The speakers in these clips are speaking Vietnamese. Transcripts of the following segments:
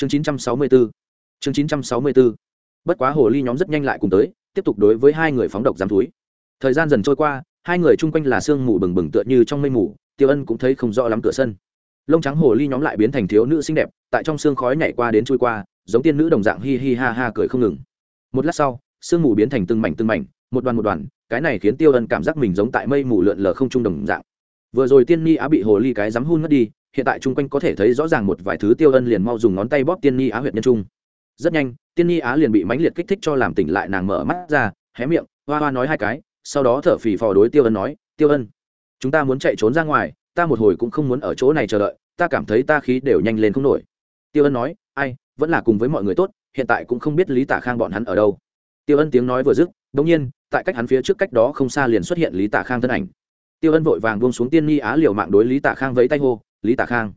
chương 964 chương 964 bất quá hồ ly nhóm rất nhanh lại cùng tới, tiếp tục đối với hai người phóng độc giám túi. Thời gian dần trôi qua, hai người chung quanh là sương mù bừng bừng tựa như trong mây mù, tiêu ân cũng thấy không rõ lắm cửa sân. Lông trắng hồ ly nhóm lại biến thành thiếu nữ xinh đẹp, tại trong sương khói nhảy qua đến trôi qua, giống tiên nữ đồng dạng hi hi ha ha cười không ngừng. Một lát sau, sương mù biến thành từng mảnh từng mảnh, một đoàn một đoàn, cái này khiến tiêu ân cảm giác mình giống tại mây mù lượn lờ không trung đồng dạng. Vừa rồi tiên ni á bị hồ ly cái dám hun mất đi hiện tại chung quanh có thể thấy rõ ràng một vài thứ tiêu ân liền mau dùng ngón tay bóp tiên ni á huyện nhân trung. Rất nhanh, tiên ni á liền bị mãnh liệt kích thích cho làm tỉnh lại nàng mở mắt ra, hé miệng, hoa hoa nói hai cái, sau đó thở phì phò đối tiêu ân nói, tiêu ân, chúng ta muốn chạy trốn ra ngoài, ta một hồi cũng không muốn ở chỗ này chờ đợi, ta cảm thấy ta khí đều nhanh lên không nổi. Tiêu ân nói, ai, vẫn là cùng với mọi người tốt, hiện tại cũng không biết lý tả khang bọn hắn ở đâu. Tiêu ân tiếng nói vừa dứt đ ỗ n g nhiên, tại cách hắn phía trước cách đó không xa liền xuất hiện lý tả khang thân ảnh. Tiêu ân vội vàng buông xuống tiên ni á liều mạng đối lý tả khang vẫy tay hô lý tả khang.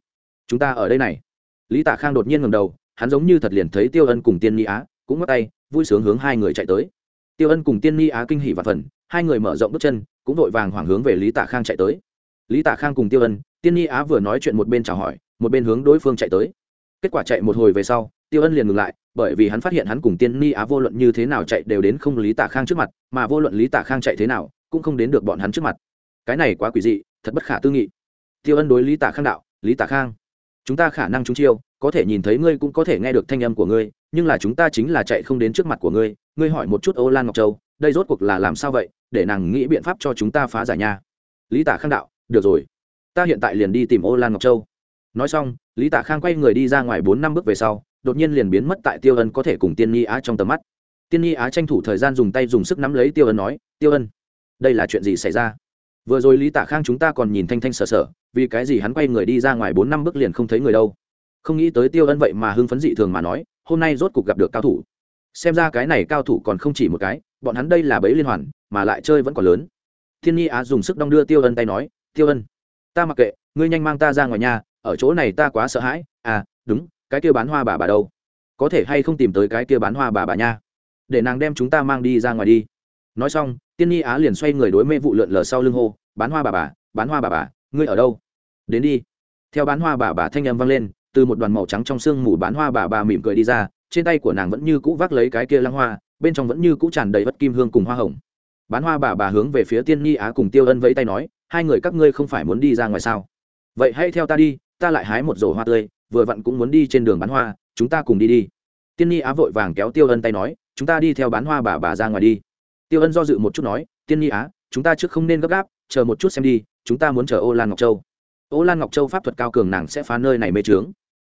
Chúng ta ở đây này. Lý tả khang đột nhiên ngầm đầu, hắn giống như thật liền thấy tiêu ân cùng tiên ni á, cũng ngắt tay, vui sướng hướng hai người chạy tới. Tiêu ân cùng tiên ni á kinh hỉ và phần, hai người mở rộng bước chân, cũng vội vàng hoảng hướng về lý tả khang chạy tới. Lý tả khang cùng tiêu ân, tiên ni á vừa nói chuyện một bên chào hỏi, một bên hướng đối phương chạy tới. Kết quả chạy một hồi về sau, tiêu ân liền ngừng lại, bởi vì hắn phát hiện hắn cùng tiên ni á vô luận như thế nào chạy đều đến không lý tả khang trước mặt, mà vô luận lý tả khang chạy thế nào, cũng không đến được bọn hắn trước mặt. Cái này quá quỷ dị, thật bất khả tư nghị tiêu ân đối lý tả khang đạo, lý tả khang, chúng ta khả năng trúng chiêu, có thể nhìn thấy ngươi cũng có thể nghe được thanh âm của ngươi, nhưng là chúng ta chính là chạy không đến trước mặt của ngươi. Ngươi hỏi một chút ô lan ngọc châu, đây rốt cuộc là làm sao vậy, để nàng nghĩ biện pháp cho chúng ta phá giải nha. Lý tả khang đạo, được rồi, ta hiện tại liền đi tìm ô lan ngọc châu. Nói xong, lý tạ khang quay người đi ra ngoài bốn năm bước về sau, đột nhiên liền biến mất tại tiêu ân có thể cùng tiên nhi á trong tầm mắt. Tiên nhi á tranh thủ thời gian dùng tay dùng sức nắm lấy tiêu ân nói, tiêu ân, đây là chuyện gì xảy ra? Vừa rồi lý tạ khang chúng ta còn nhìn thanh thanh sợ sợ vì cái gì hắn quay người đi ra ngoài bốn năm bước liền không thấy người đâu? Không nghĩ tới tiêu ân vậy mà hưng phấn dị thường mà nói, hôm nay rốt cuộc gặp được cao thủ. Xem ra cái này cao thủ còn không chỉ một cái, bọn hắn đây là bẫy liên hoàn, mà lại chơi vẫn còn lớn. Thiên nhi á dùng sức đong đưa tiêu ân tay nói, tiêu ân, ta mặc kệ, ngươi nhanh mang ta ra ngoài nhà, ở chỗ này ta quá sợ hãi. À đúng, cái kia bán hoa bà bà đâu? Có thể hay không tìm tới cái kia bán hoa bà bà nha? Để nàng đem chúng ta mang đi ra ngoài đi nói xong, tiên nhi á liền xoay người đối mê vụ lượn lờ sau lưng hô, bán hoa bà bà, bán hoa bà bà, ngươi ở đâu? Đến đi. Theo bán hoa bà bà thanh âm vang lên, từ một đoàn màu trắng trong sương mù bán hoa bà bà mỉm cười đi ra, trên tay của nàng vẫn như cũ vác lấy cái kia lăng hoa, bên trong vẫn như cũ tràn đầy vất kim hương cùng hoa hồng. Bán hoa bà bà hướng về phía tiên nhi á cùng tiêu ân vẫy tay nói, hai người các ngươi không phải muốn đi ra ngoài sao? Vậy hãy theo ta đi, ta lại hái một rổ hoa tươi, vừa vặn cũng muốn đi trên đường bán hoa, chúng ta cùng đi đi. Tiên nhi á vội vàng kéo tiêu ân tay nói, chúng ta đi theo bán hoa bà bà ra ngoài đi tiêu ân do dự một chút nói, tiên nhi á, chúng ta trước không nên gấp gáp, chờ một chút xem đi, chúng ta muốn chờ ô lan ngọc châu. Ô lan ngọc châu pháp thuật cao cường nàng sẽ phá nơi này mê trướng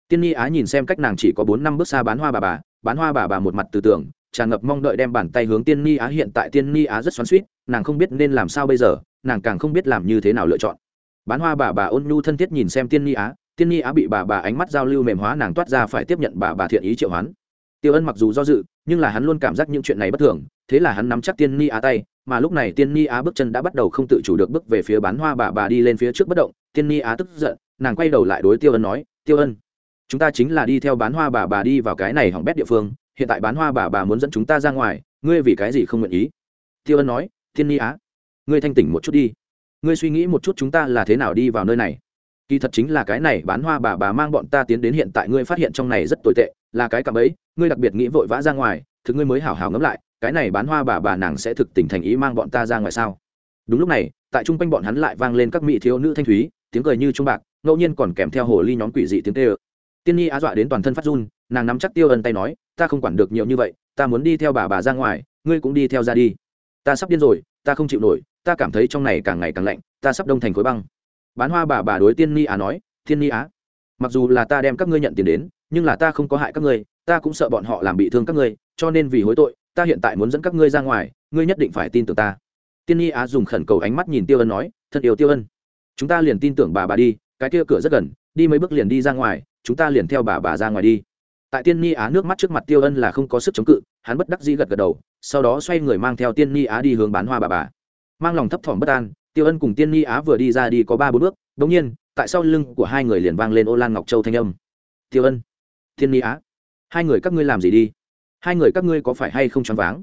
tiên nhi á nhìn xem cách nàng chỉ có bốn năm bước xa bán hoa bà bà, bán hoa bà bà một mặt từ tưởng, tràn ngập mong đợi đem bàn tay hướng tiên nhi á, hiện tại tiên nhi á rất xoắn suýt nàng không biết nên làm sao bây giờ, nàng càng không biết làm như thế nào lựa chọn. Bán hoa bà bà ôn nhu thân thiết nhìn xem tiên nhi á, tiên nhi á bị bà bà ánh mắt giao lưu mềm hóa nàng toát ra phải tiếp nhận bà bà thiện ý triệu hoán tiêu ân mặc dù do dự, nhưng là hắn luôn cảm giác những chuyện này bất thường, thế là hắn nắm chắc tiên nhi á tay, mà lúc này tiên nhi á bước chân đã bắt đầu không tự chủ được bước về phía bán hoa bà bà đi lên phía trước bất động, tiên nhi á tức giận, nàng quay đầu lại đối tiêu ân nói, tiêu ân, chúng ta chính là đi theo bán hoa bà bà đi vào cái này hỏng bét địa phương, hiện tại bán hoa bà bà muốn dẫn chúng ta ra ngoài, ngươi vì cái gì không nguyện ý? Tiêu ân nói, tiên nhi á, ngươi thanh tỉnh một chút đi. Ngươi suy nghĩ một chút chúng ta là thế nào đi vào nơi này. Kỳ thật chính là cái này bán hoa bà bà mang bọn ta tiến đến hiện tại, ngươi phát hiện trong này rất tồi tệ là cái cạm ấy ngươi đặc biệt nghĩ vội vã ra ngoài, thực ngươi mới hảo hảo ngẫm lại, cái này bán hoa bà bà nàng sẽ thực tình thành ý mang bọn ta ra ngoài sao? Đúng lúc này, tại trung quanh bọn hắn lại vang lên các mỹ thiếu nữ thanh thúy, tiếng cười như trung bạc, ngẫu nhiên còn kèm theo hồ ly nhóm quỷ dị tiếng tê ơ tiên nhi á dọa đến toàn thân phát run, nàng nắm chắc tiêu ân tay nói, ta không quản được nhiều như vậy, ta muốn đi theo bà bà ra ngoài, ngươi cũng đi theo ra đi. Ta sắp điên rồi, ta không chịu nổi, ta cảm thấy trong này càng ngày càng lạnh, ta sắp đông thành khối băng. Bán hoa bà bà đối tiên ni á nói thiên ni á, mặc dù là ta đem các ngươi nhận tiền đến nhưng là ta không có hại các ngươi, ta cũng sợ bọn họ làm bị thương các ngươi, cho nên vì hối tội, ta hiện tại muốn dẫn các ngươi ra ngoài, ngươi nhất định phải tin tưởng ta. Tiên Nhi á dùng khẩn cầu ánh mắt nhìn tiêu ân nói, thật yêu tiêu ân. Chúng ta liền tin tưởng bà bà đi, cái kia cửa rất gần, đi mấy bước liền đi ra ngoài, chúng ta liền theo bà bà ra ngoài đi. Tại tiên Nhi á nước mắt trước mặt tiêu ân là không có sức chống cự, hắn bất đắc dĩ gật gật đầu, sau đó xoay người mang theo tiên Nhi á đi hướng bán hoa bà bà. Mang lòng thấp thỏm bất an, tiêu ân cùng tiên Nhi á vừa đi ra đi có ba bốn bước đ ỗ n g nhiên, tại sau lưng của hai người liền vang lên ô lan ngọc châu thanh âm. Tiêu ân. Thiên ni á. Hai người các ngươi làm gì đi? Hai người các ngươi có phải hay không choáng váng?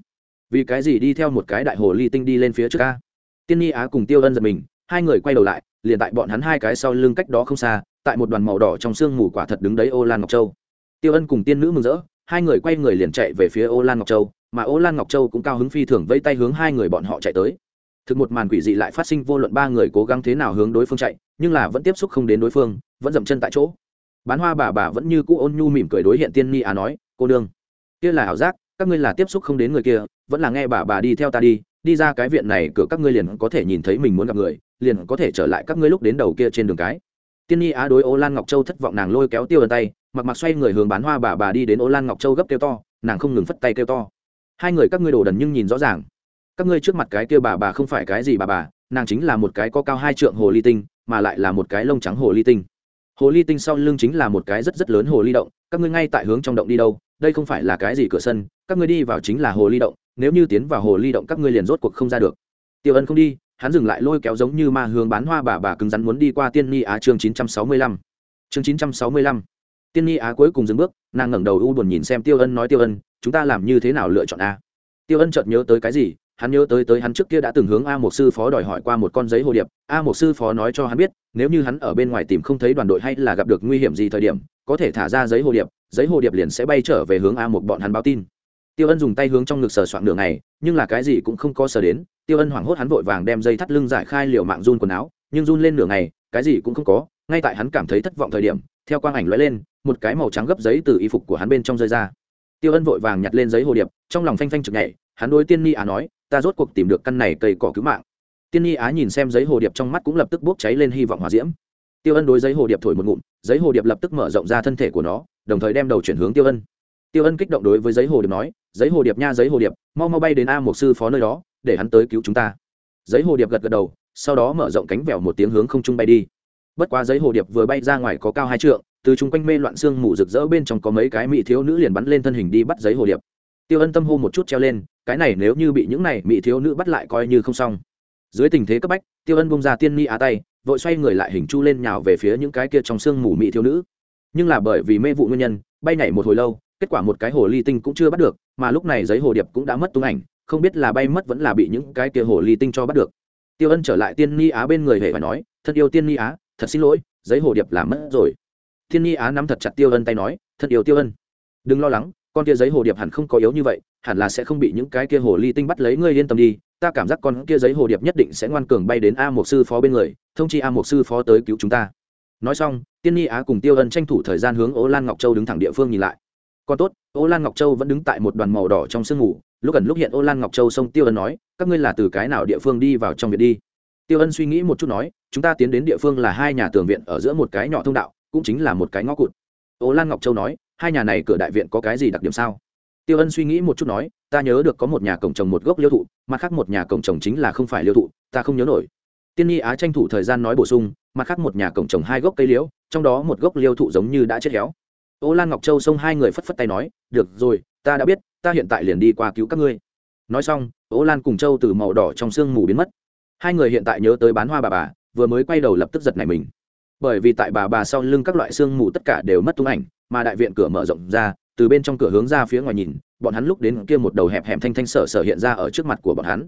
Vì cái gì đi theo một cái đại hồ ly tinh đi lên phía trước ca tiên ni á cùng tiêu ân giật mình, hai người quay đầu lại, liền tại bọn hắn hai cái sau lưng cách đó không xa, tại một đoàn màu đỏ trong sương mù quả thật đứng đấy ô lan ngọc châu. Tiêu ân cùng tiên nữ mừng rỡ, hai người quay người liền chạy về phía ô lan ngọc châu, mà ô lan ngọc châu cũng cao hứng phi thường vẫy tay hướng hai người bọn họ chạy tới. Thực một màn quỷ dị lại phát sinh, vô luận ba người cố gắng thế nào hướng đối phương chạy, nhưng là vẫn tiếp xúc không đến đối phương, vẫn dậm chân tại chỗ bán hoa bà bà vẫn như cũ ôn nhu mỉm cười đối hiện tiên ni á nói, cô đương kia là ảo giác, các ngươi là tiếp xúc không đến người kia, vẫn là nghe bà bà đi theo ta đi đi ra cái viện này, cửa các ngươi liền có thể nhìn thấy mình muốn gặp người, liền có thể trở lại các ngươi lúc đến đầu kia trên đường cái. Tiên ni á đối ô lan ngọc châu thất vọng nàng lôi kéo tiêu ân tay, mặc mặc xoay người hướng bán hoa bà bà đi đến ô lan ngọc châu gấp kêu to, nàng không ngừng phất tay kêu to. Hai người các ngươi đồ đần nhưng nhìn rõ ràng. Các ngươi trước mặt cái kia bà bà không phải cái gì bà bà, nàng chính là một cái có cao hai trượng hồ ly tinh, mà lại là một cái lông trắng hồ ly tinh hồ ly tinh sau lưng chính là một cái rất rất lớn hồ ly động, các ngươi ngay tại hướng trong động đi đâu, đây không phải là cái gì cửa sân, các ngươi đi vào chính là hồ ly động, nếu như tiến vào hồ ly động các ngươi liền rốt cuộc không ra được. Tiêu ân không đi, hắn dừng lại lôi kéo giống như ma hướng bán hoa bà bà cứng rắn muốn đi qua tiên ni á chương chín trăm sáu mươi lăm. Chương chín trăm sáu mươi lăm. Tiên ni á cuối cùng dừng bước, nàng ngẩng đầu u buồn nhìn xem tiêu ân nói tiêu ân, chúng ta làm như thế nào lựa chọn a? Tiêu ân chợt nhớ tới cái gì hắn nhớ tới tới hắn trước kia đã từng hướng a một sư phó đòi hỏi qua một con giấy hồ điệp. A một sư phó nói cho hắn biết, nếu như hắn ở bên ngoài tìm không thấy đoàn đội hay là gặp được nguy hiểm gì thời điểm, có thể thả ra giấy hồ điệp, giấy hồ điệp liền sẽ bay trở về hướng a một bọn hắn báo tin. Tiêu ân dùng tay hướng trong ngực sờ soạn đường này nhưng là cái gì cũng không có sờ đến. Tiêu ân hoảng hốt hắn vội vàng đem dây thắt lưng giải khai liều mạng run quần áo, nhưng run lên nửa ngày, cái gì cũng không có. Ngay tại hắn cảm thấy thất vọng thời điểm, theo quang ảnh lóe lên, một cái màu trắng gấp giấy từ y phục của hắn bên trong rơi ra. Tiêu ân vội vàng nhặt lên giấy hồ điệp, trong lòng phanh phanh chực nhảy, hắn đối tiên ni à nói ta rốt cuộc tìm được căn này cây cỏ cứu mạng. Tiên Nhi á nhìn xem giấy hồ điệp trong mắt cũng lập tức bốc cháy lên hy vọng hòa diễm. Tiêu ân đối giấy hồ điệp thổi một ngụm, giấy hồ điệp lập tức mở rộng ra thân thể của nó, đồng thời đem đầu chuyển hướng tiêu ân. Tiêu ân kích động đối với giấy hồ điệp nói, giấy hồ điệp nha, giấy hồ điệp, mau mau bay đến a một sư phó nơi đó, để hắn tới cứu chúng ta. Giấy hồ điệp gật gật đầu, sau đó mở rộng cánh vẹo một tiếng hướng không trung bay đi. Bất quá giấy hồ điệp vừa bay ra ngoài có cao hai trượng, từ chung quanh mê loạn xương mù rực rỡ bên trong có mấy cái mỹ thiếu nữ liền bắn lên thân hình đi bắt giấy hồ điệp. Tiêu ân tâm hô một chút treo lên cái này nếu như bị những này mỹ thiếu nữ bắt lại coi như không xong. Dưới tình thế cấp bách, tiêu ân bông ra tiên ni á tay, vội xoay người lại hình chu lên nhào về phía những cái kia trong xương mù mỹ thiếu nữ. Nhưng là bởi vì mê vụ nguyên nhân, bay nhảy một hồi lâu, kết quả một cái hồ ly tinh cũng chưa bắt được, mà lúc này giấy hồ điệp cũng đã mất tung ảnh, không biết là bay mất vẫn là bị những cái kia hồ ly tinh cho bắt được. Tiêu ân trở lại tiên ni á bên người hề và nói, thân yêu tiên ni á, thật xin lỗi, giấy hồ điệp làm mất rồi. Tiên ni á nắm thật chặt tiêu ân tay nói, thật yêu tiêu ân. Đừng lo lắng con kia giấy hồ điệp hẳn không có yếu như vậy, hẳn là sẽ không bị những cái kia hồ ly tinh bắt lấy, ngươi yên tâm đi, ta cảm giác con kia giấy hồ điệp nhất định sẽ ngoan cường bay đến a một sư phó bên người, thông chi a một sư phó tới cứu chúng ta. Nói xong, tiên nhi á cùng tiêu ân tranh thủ thời gian hướng ố lan ngọc châu đứng thẳng địa phương nhìn lại. Còn tốt, ô lan ngọc châu vẫn đứng tại một đoàn màu đỏ trong sương ngủ lúc gần lúc hiện ô lan ngọc châu xông tiêu ân nói, các ngươi là từ cái nào địa phương đi vào trong viện đi? Tiêu ân suy nghĩ một chút nói, chúng ta tiến đến địa phương là hai nhà tường viện ở giữa một cái nhỏ thông đạo, cũng chính là một cái ngõ cụt. Ô lan ngọc châu nói hai nhà này cửa đại viện có cái gì đặc điểm sao? Tiêu ân suy nghĩ một chút nói, ta nhớ được có một nhà cổng trồng một gốc liêu thụ, mặt khác một nhà cổng trồng chính là không phải liêu thụ, ta không nhớ nổi. Tiên nhi á tranh thủ thời gian nói bổ sung, mặt khác một nhà cổng trồng hai gốc cây liễu, trong đó một gốc liêu thụ giống như đã chết héo. Ô lan ngọc châu xông hai người phất phất tay nói, được rồi, ta đã biết, ta hiện tại liền đi qua cứu các ngươi. Nói xong, ô lan cùng châu từ màu đỏ trong sương mù biến mất. Hai người hiện tại nhớ tới bán hoa bà bà, vừa mới quay đầu lập tức giật này mình. Bởi vì tại bà bà sau lưng các loại sương mù tất cả đều mất tung ảnh mà đại viện cửa mở rộng ra, từ bên trong cửa hướng ra phía ngoài nhìn, bọn hắn lúc đến kia một đầu hẹp hẻm thanh thanh sở sở hiện ra ở trước mặt của bọn hắn.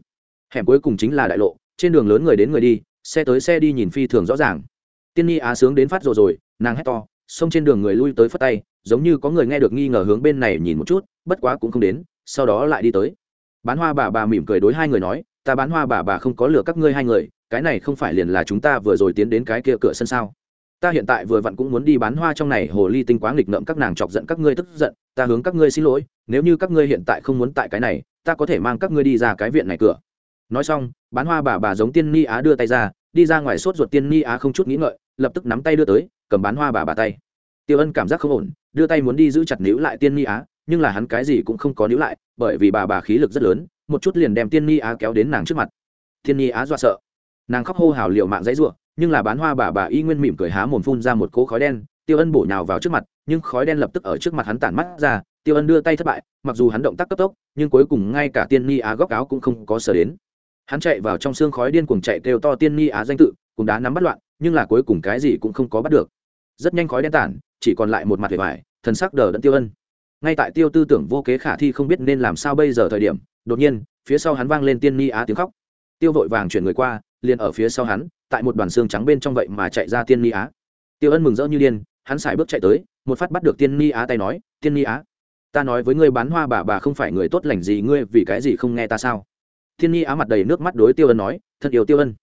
Hẻm cuối cùng chính là đại lộ, trên đường lớn người đến người đi, xe tới xe đi nhìn phi thường rõ ràng. Tiên nhi á sướng đến phát rồi rồi, nàng hét to, xông trên đường người lui tới phất tay, giống như có người nghe được nghi ngờ hướng bên này nhìn một chút, bất quá cũng không đến, sau đó lại đi tới. Bán hoa bà bà mỉm cười đối hai người nói, ta bán hoa bà bà không có lừa các ngươi hai người, cái này không phải liền là chúng ta vừa rồi tiến đến cái kia cửa sân sao? Ta hiện tại vừa vặn cũng muốn đi bán hoa trong này, hồ ly tinh quá nghịch ngợm, các nàng chọc giận các ngươi tức giận, ta hướng các ngươi xin lỗi, nếu như các ngươi hiện tại không muốn tại cái này, ta có thể mang các ngươi đi ra cái viện này cửa. Nói xong, bán hoa bà bà giống tiên ni á đưa tay ra, đi ra ngoài sốt ruột tiên ni á không chút nghĩ ngợi, lập tức nắm tay đưa tới, cầm bán hoa bà bà tay. Tiêu ân cảm giác không ổn, đưa tay muốn đi giữ chặt níu lại tiên ni á, nhưng là hắn cái gì cũng không có níu lại, bởi vì bà bà khí lực rất lớn, một chút liền đem tiên ni á kéo đến nàng trước mặt. Tiên ni á dọa sợ. Nàng khóc hô hào liệu mạng dãy ruộng nhưng là bán hoa bà bà y nguyên mỉm cười há mồm phun ra một cỗ khói đen, tiêu ân bổ nhào vào trước mặt, nhưng khói đen lập tức ở trước mặt hắn tản mắt ra, tiêu ân đưa tay thất bại, mặc dù hắn động tác cấp tốc, nhưng cuối cùng ngay cả tiên ni á góc áo cũng không có sở đến. Hắn chạy vào trong xương khói điên cuồng chạy kêu to tiên ni á danh tự, cùng đá nắm bắt loạn, nhưng là cuối cùng cái gì cũng không có bắt được. Rất nhanh khói đen tản, chỉ còn lại một mặt vẻ vải, thần sắc đờ đẫn tiêu ân. Ngay tại tiêu tư tưởng vô kế khả thi không biết nên làm sao bây giờ thời điểm, đột nhiên, phía sau hắn vang lên tiên ni á tiếng khóc. Tiêu vội vàng chuyển người qua, liền ở phía sau hắn tại một đoàn xương trắng bên trong vậy mà chạy ra tiên ni á. Tiêu ân mừng rỡ như điên, hắn xài bước chạy tới, một phát bắt được tiên ni á tay nói, tiên ni á, ta nói với ngươi bán hoa bà bà không phải người tốt lành gì, ngươi vì cái gì không nghe ta sao? Thiên ni á mặt đầy nước mắt đối tiêu ân nói, thật yêu tiêu ân.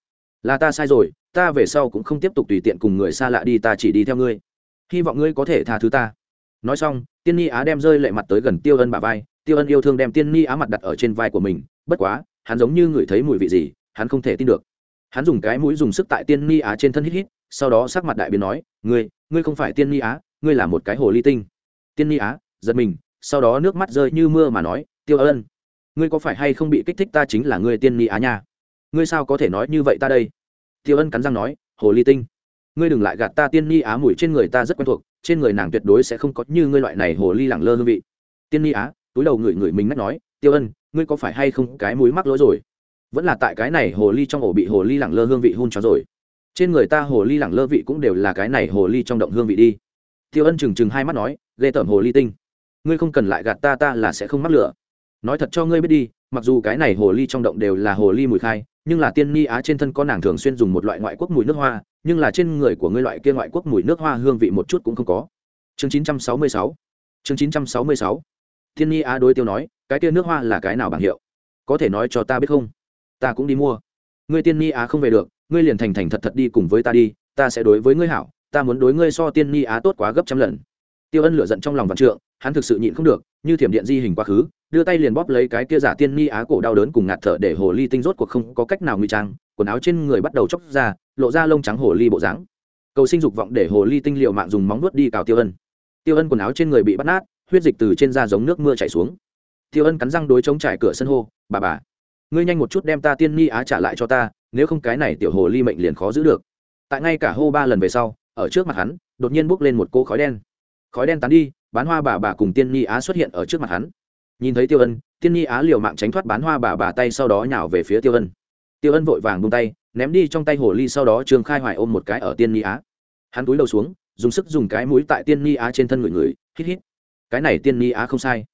Là ta sai rồi, ta về sau cũng không tiếp tục tùy tiện cùng người xa lạ đi, ta chỉ đi theo ngươi. Hy vọng ngươi có thể tha thứ ta. Nói xong, tiên ni á đem rơi lệ mặt tới gần tiêu ân bà vai, tiêu ân yêu thương đem tiên ni á mặt đặt ở trên vai của mình, bất quá, hắn giống như ngửi thấy mùi vị gì, hắn không thể tin được hắn dùng cái mũi dùng sức tại tiên ni á trên thân hít hít, sau đó sắc mặt đại biến nói, ngươi ngươi không phải tiên ni á, ngươi là một cái hồ ly tinh. Tiên ni á, giật mình, sau đó nước mắt rơi như mưa mà nói, tiêu ân, ngươi có phải hay không bị kích thích ta chính là ngươi tiên ni á nha? Ngươi sao có thể nói như vậy ta đây? Tiêu ân cắn răng nói, hồ ly tinh, ngươi đừng lại gạt ta tiên ni á mùi trên người ta rất quen thuộc, trên người nàng tuyệt đối sẽ không có như ngươi loại này hồ ly lẳng lơ hương vị. Tiên ni á, túi đầu ngửi ngửi mình ngắt nói, tiêu ân, ngươi có phải hay không cái mũi mắc lỗi rồi? Vẫn là tại cái này hồ ly trong ổ bị hồ ly lẳng lơ hương vị hun cho rồi. Trên người ta hồ ly lẳng lơ vị cũng đều là cái này hồ ly trong động hương vị đi. Tiêu ân chừng chừng hai mắt nói, ghê tởm hồ ly tinh. Ngươi không cần lại gạt ta ta là sẽ không mắc lửa. Nói thật cho ngươi biết đi, mặc dù cái này hồ ly trong động đều là hồ ly mùi khai, nhưng là tiên ni á trên thân có nàng thường xuyên dùng một loại ngoại quốc mùi nước hoa, nhưng là trên người của ngươi loại kia ngoại quốc mùi nước hoa hương vị một chút cũng không có. Chương 966 chương 966 tiên ni á đối tiêu nói, cái kia nước hoa là cái nào bảng hiệu? Có thể nói cho ta biết không? Ta cũng đi mua. Ngươi tiên ni á không về được, ngươi liền thành thành thật thật đi cùng với ta đi, ta sẽ đối với ngươi hảo, ta muốn đối ngươi so tiên ni á tốt quá gấp trăm lần. Tiêu ân lửa giận trong lòng vạn trượng, hắn thực sự nhịn không được, như thiểm điện di hình quá khứ, đưa tay liền bóp lấy cái kia giả tiên ni á cổ đau đớn cùng ngạt thở để hồ ly tinh rốt cuộc không có cách nào ngụy trang, quần áo trên người bắt đầu chóc ra, lộ ra lông trắng hồ ly bộ dáng. Cầu sinh dục vọng để hồ ly tinh liệu mạng dùng móng nuốt đi cào tiêu ân. Tiêu ân quần áo trên người bị bắt nát, huyết dịch từ trên da giống nước mưa chảy xuống. Tiêu ân cắn răng đối chống trải cửa sân hô, bà bà ngươi nhanh một chút đem ta tiên Nhi á trả lại cho ta, nếu không cái này tiểu hồ ly mệnh liền khó giữ được. Tại ngay cả hô ba lần về sau, ở trước mặt hắn, đột nhiên bốc lên một cô khói đen. Khói đen tán đi, bán hoa bà bà cùng tiên Nhi á xuất hiện ở trước mặt hắn. Nhìn thấy tiêu ân, tiên Nhi á liều mạng tránh thoát bán hoa bà bà tay sau đó nhào về phía tiêu ân. Tiêu ân vội vàng bung tay, ném đi trong tay hồ ly sau đó trương khai hoài ôm một cái ở tiên Nhi á. Hắn túi đầu xuống, dùng sức dùng cái mũi tại tiên Nhi á trên thân người người, hít hít. Cái này tiên Nhi á không sai.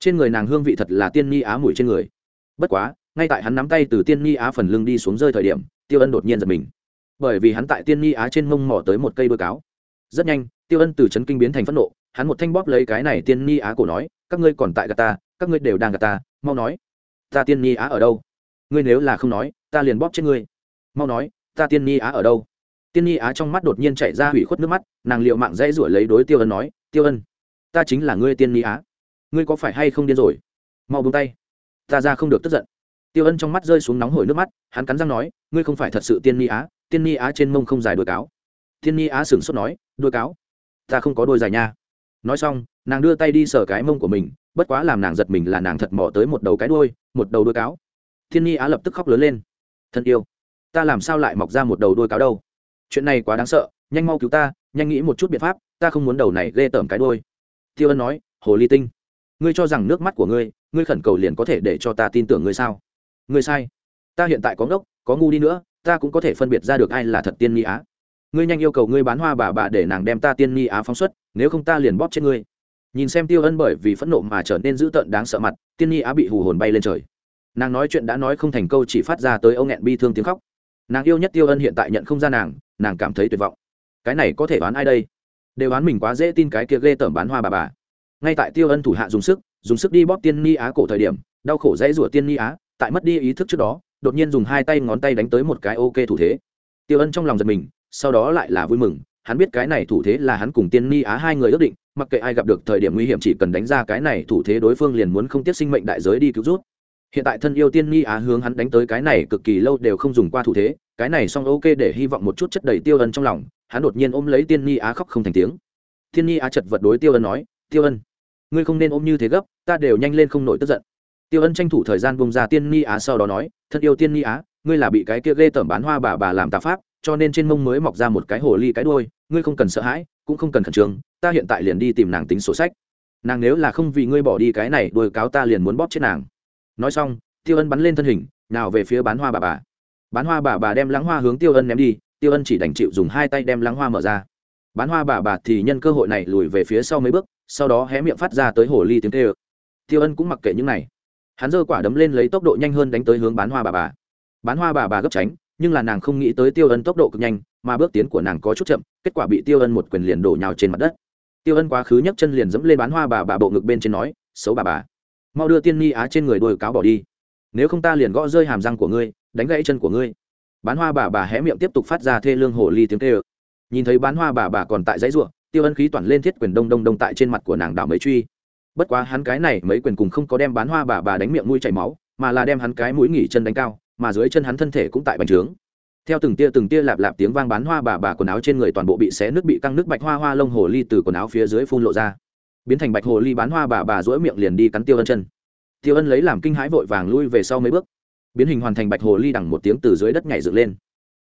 Trên người nàng hương vị thật là tiên Nhi á mùi trên người. Bất quá ngay tại hắn nắm tay từ tiên nhi á phần lưng đi xuống rơi thời điểm, tiêu ân đột nhiên giật mình. Bởi vì hắn tại tiên nhi á trên mông mỏ tới một cây đôi cáo. Rất nhanh, tiêu ân từ c kinh biến thành phẫn nộ, hắn một thanh bóp lấy cái này tiên nhi á cổ nói, các ngươi còn tại gà ta, các ngươi đều đang gà ta, mau nói. Ta tiên nhi á ở đâu? Ngươi nếu là không nói, ta liền bóp chết ngươi. Mau nói, ta tiên nhi á ở đâu? Tiên nhi á trong mắt đột nhiên chạy ra hủy khuất nước mắt, nàng liệu mạng dãy rủi lấy đối tiêu ân nói, tiêu ân, ta chính là ngươi tiên nhi á. Ngươi có phải hay không điên rồi? Mau bông tay. Ta ra không được tức giận tiêu ân trong mắt rơi xuống nóng hổi nước mắt, hắn cắn răng nói, ngươi không phải thật sự tiên ni á, tiên ni á trên mông không dài đôi cáo. Tiên ni á sửng sốt nói đôi cáo? Ta không có đôi dài nha. Nói xong, nàng đưa tay đi sờ cái mông của mình, bất quá làm nàng giật mình là nàng thật mò tới một đầu cái đôi một đầu đôi cáo. Thiên nhi á lập tức khóc lớn lên. Thân yêu, ta làm sao lại mọc ra một đầu đôi cáo đâu? Chuyện này quá đáng sợ, nhanh mau cứu ta, nhanh nghĩ một chút biện pháp, ta không muốn đầu này ghê tởm cái đôi tiêu ân nói, hồ ly tinh, ngươi cho rằng nước mắt của ngươi ngươi khẩn cầu liền có thể để cho ta tin tưởng ngươi sao? Ngươi sai. Ta hiện tại có ngốc, có ngu đi nữa, ta cũng có thể phân biệt ra được ai là thật tiên nhi á. Ngươi nhanh yêu cầu ngươi bán hoa bà bà để nàng đem ta tiên nhi á phóng xuất, nếu không ta liền bóp chết ngươi. Nhìn xem tiêu ân bởi vì phẫn nộ mà trở nên dữ tợn đáng sợ mặt, tiên nhi á bị hù hồn bay lên trời. Nàng nói chuyện đã nói không thành câu chỉ phát ra tới ông nghẹn bi thương tiếng khóc. Nàng yêu nhất tiêu ân hiện tại nhận không ra nàng nàng cảm thấy tuyệt vọng. Cái này có thể bán ai đây? Đều bán mình quá dễ tin cái kia ghê tởm bán hoa bà bà. Ngay tại tiêu ân thủ hạ dùng sức dùng sức đi bóp tiên ni á cổ thời điểm, đau khổ dãy rủa tiên ni á tại mất đi ý thức trước đó, đột nhiên dùng hai tay ngón tay đánh tới một cái ok thủ thế. Tiêu ân trong lòng giật mình, sau đó lại là vui mừng, hắn biết cái này thủ thế là hắn cùng tiên ni á hai người ước định, mặc kệ ai gặp được thời điểm nguy hiểm chỉ cần đánh ra cái này thủ thế đối phương liền muốn không tiếc sinh mệnh đại giới đi cứu rút hiện tại thân yêu tiên ni á hướng hắn đánh tới cái này cực kỳ lâu đều không dùng qua thủ thế, cái này xong ok để hy vọng một chút chất đầy tiêu ân trong lòng, hắn đột nhiên ôm lấy tiên ni á khóc không thành tiếng. Tiên ni á chật vật đối tiêu ân nói, tiêu ân, ngươi không nên ôm như thế gấp, ta đều nhanh lên không nổi tức giận tiêu ân tranh thủ thời gian bông ra tiên ni á sau đó nói thân yêu tiên ni á, ngươi là bị cái kia ghê tởm bán hoa bà bà làm tà pháp, cho nên trên mông mới mọc ra một cái hồ ly cái đuôi, ngươi không cần sợ hãi, cũng không cần khẩn trương, ta hiện tại liền đi tìm nàng tính sổ sách. Nàng nếu là không vì ngươi bỏ đi cái này đôi cáo ta liền muốn bóp chết nàng. Nói xong, tiêu ân bắn lên thân hình, nào về phía bán hoa bà bà. Bán hoa bà bà đem lắng hoa hướng tiêu ân ném đi, tiêu ân chỉ đành chịu dùng hai tay đem lắng hoa mở ra. Bán hoa bà bà thì nhân cơ hội này lùi về phía sau mấy bước, sau đó hé miệng phát ra tới hồ ly tiếng tê ơ tiêu ân cũng mặc kệ những này hắn giơ quả đấm lên lấy tốc độ nhanh hơn đánh tới hướng bán hoa bà bà. Bán hoa bà bà gấp tránh, nhưng là nàng không nghĩ tới tiêu ân tốc độ cực nhanh, mà bước tiến của nàng có chút chậm, kết quả bị tiêu ân một quyền liền đổ nhào trên mặt đất. Tiêu ân quá khứ nhấc chân liền dẫm lên bán hoa bà bà bộ ngực bên trên nói, xấu bà bà, mau đưa tiên ni á trên người đôi cáo bỏ đi. Nếu không ta liền gõ rơi hàm răng của ngươi, đánh gãy chân của ngươi. Bán hoa bà bà hé miệng tiếp tục phát ra thê lương hồ ly tiếng tê ơ nhìn thấy bán hoa bà bà còn tại dãy ruộng tiêu ân khí toàn lên thiết quyền đông đông đông tại trên mặt của nàng đảo mấy truy bất quá hắn cái này mấy quyền cùng không có đem bán hoa bà bà đánh miệng mũi chảy máu, mà là đem hắn cái mũi nghỉ chân đánh cao, mà dưới chân hắn thân thể cũng tại bành trướng. Theo từng tia từng tia lạp lạp tiếng vang bán hoa bà bà quần áo trên người toàn bộ bị xé nước bị căng nước bạch hoa hoa lông hồ ly từ quần áo phía dưới phun lộ ra. Biến thành bạch hồ ly bán hoa bà bà rỗi miệng liền đi cắn tiêu ân chân. Tiêu ân lấy làm kinh hãi vội vàng lui về sau mấy bước. Biến hình hoàn thành bạch hồ ly đằng một tiếng từ dưới đất nhảy dựng lên.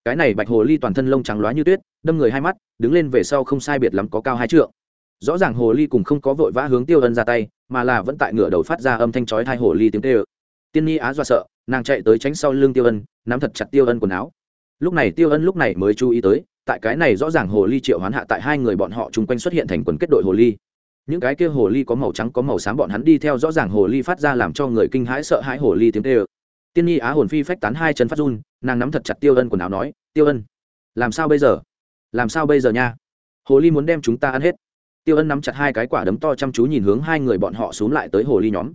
Cái này bạch hồ ly toàn thân lông trắng loá như tuyết, đâm người hai mắt, đứng lên về sau không sai biệt lắm có cao hai trượng rõ ràng hồ ly cùng không có vội vã hướng tiêu ân ra tay, mà là vẫn tại ngửa đầu phát ra âm thanh chói thai hồ ly tiếng tê ơ tiên nhi á do sợ, nàng chạy tới tránh sau lưng tiêu ân, nắm thật chặt tiêu ân quần áo. Lúc này tiêu ân lúc này mới chú ý tới, tại cái này rõ ràng hồ ly triệu hoán hạ tại hai người bọn họ chung quanh xuất hiện thành quần kết đội hồ ly. Những cái kia hồ ly có màu trắng có màu xám bọn hắn đi theo rõ ràng hồ ly phát ra làm cho người kinh hãi sợ hãi hồ ly tiếng tê ơ tiên nhi á hồn phi phách tán hai chân phát run, nàng nắm thật chặt tiêu ân quần áo nói, tiêu ân, làm sao bây giờ? Làm sao bây giờ nha? Hồ ly muốn đem chúng ta ăn hết tiêu ân nắm chặt hai cái quả đấm to chăm chú nhìn hướng hai người bọn họ xuống lại tới hồ ly nhóm.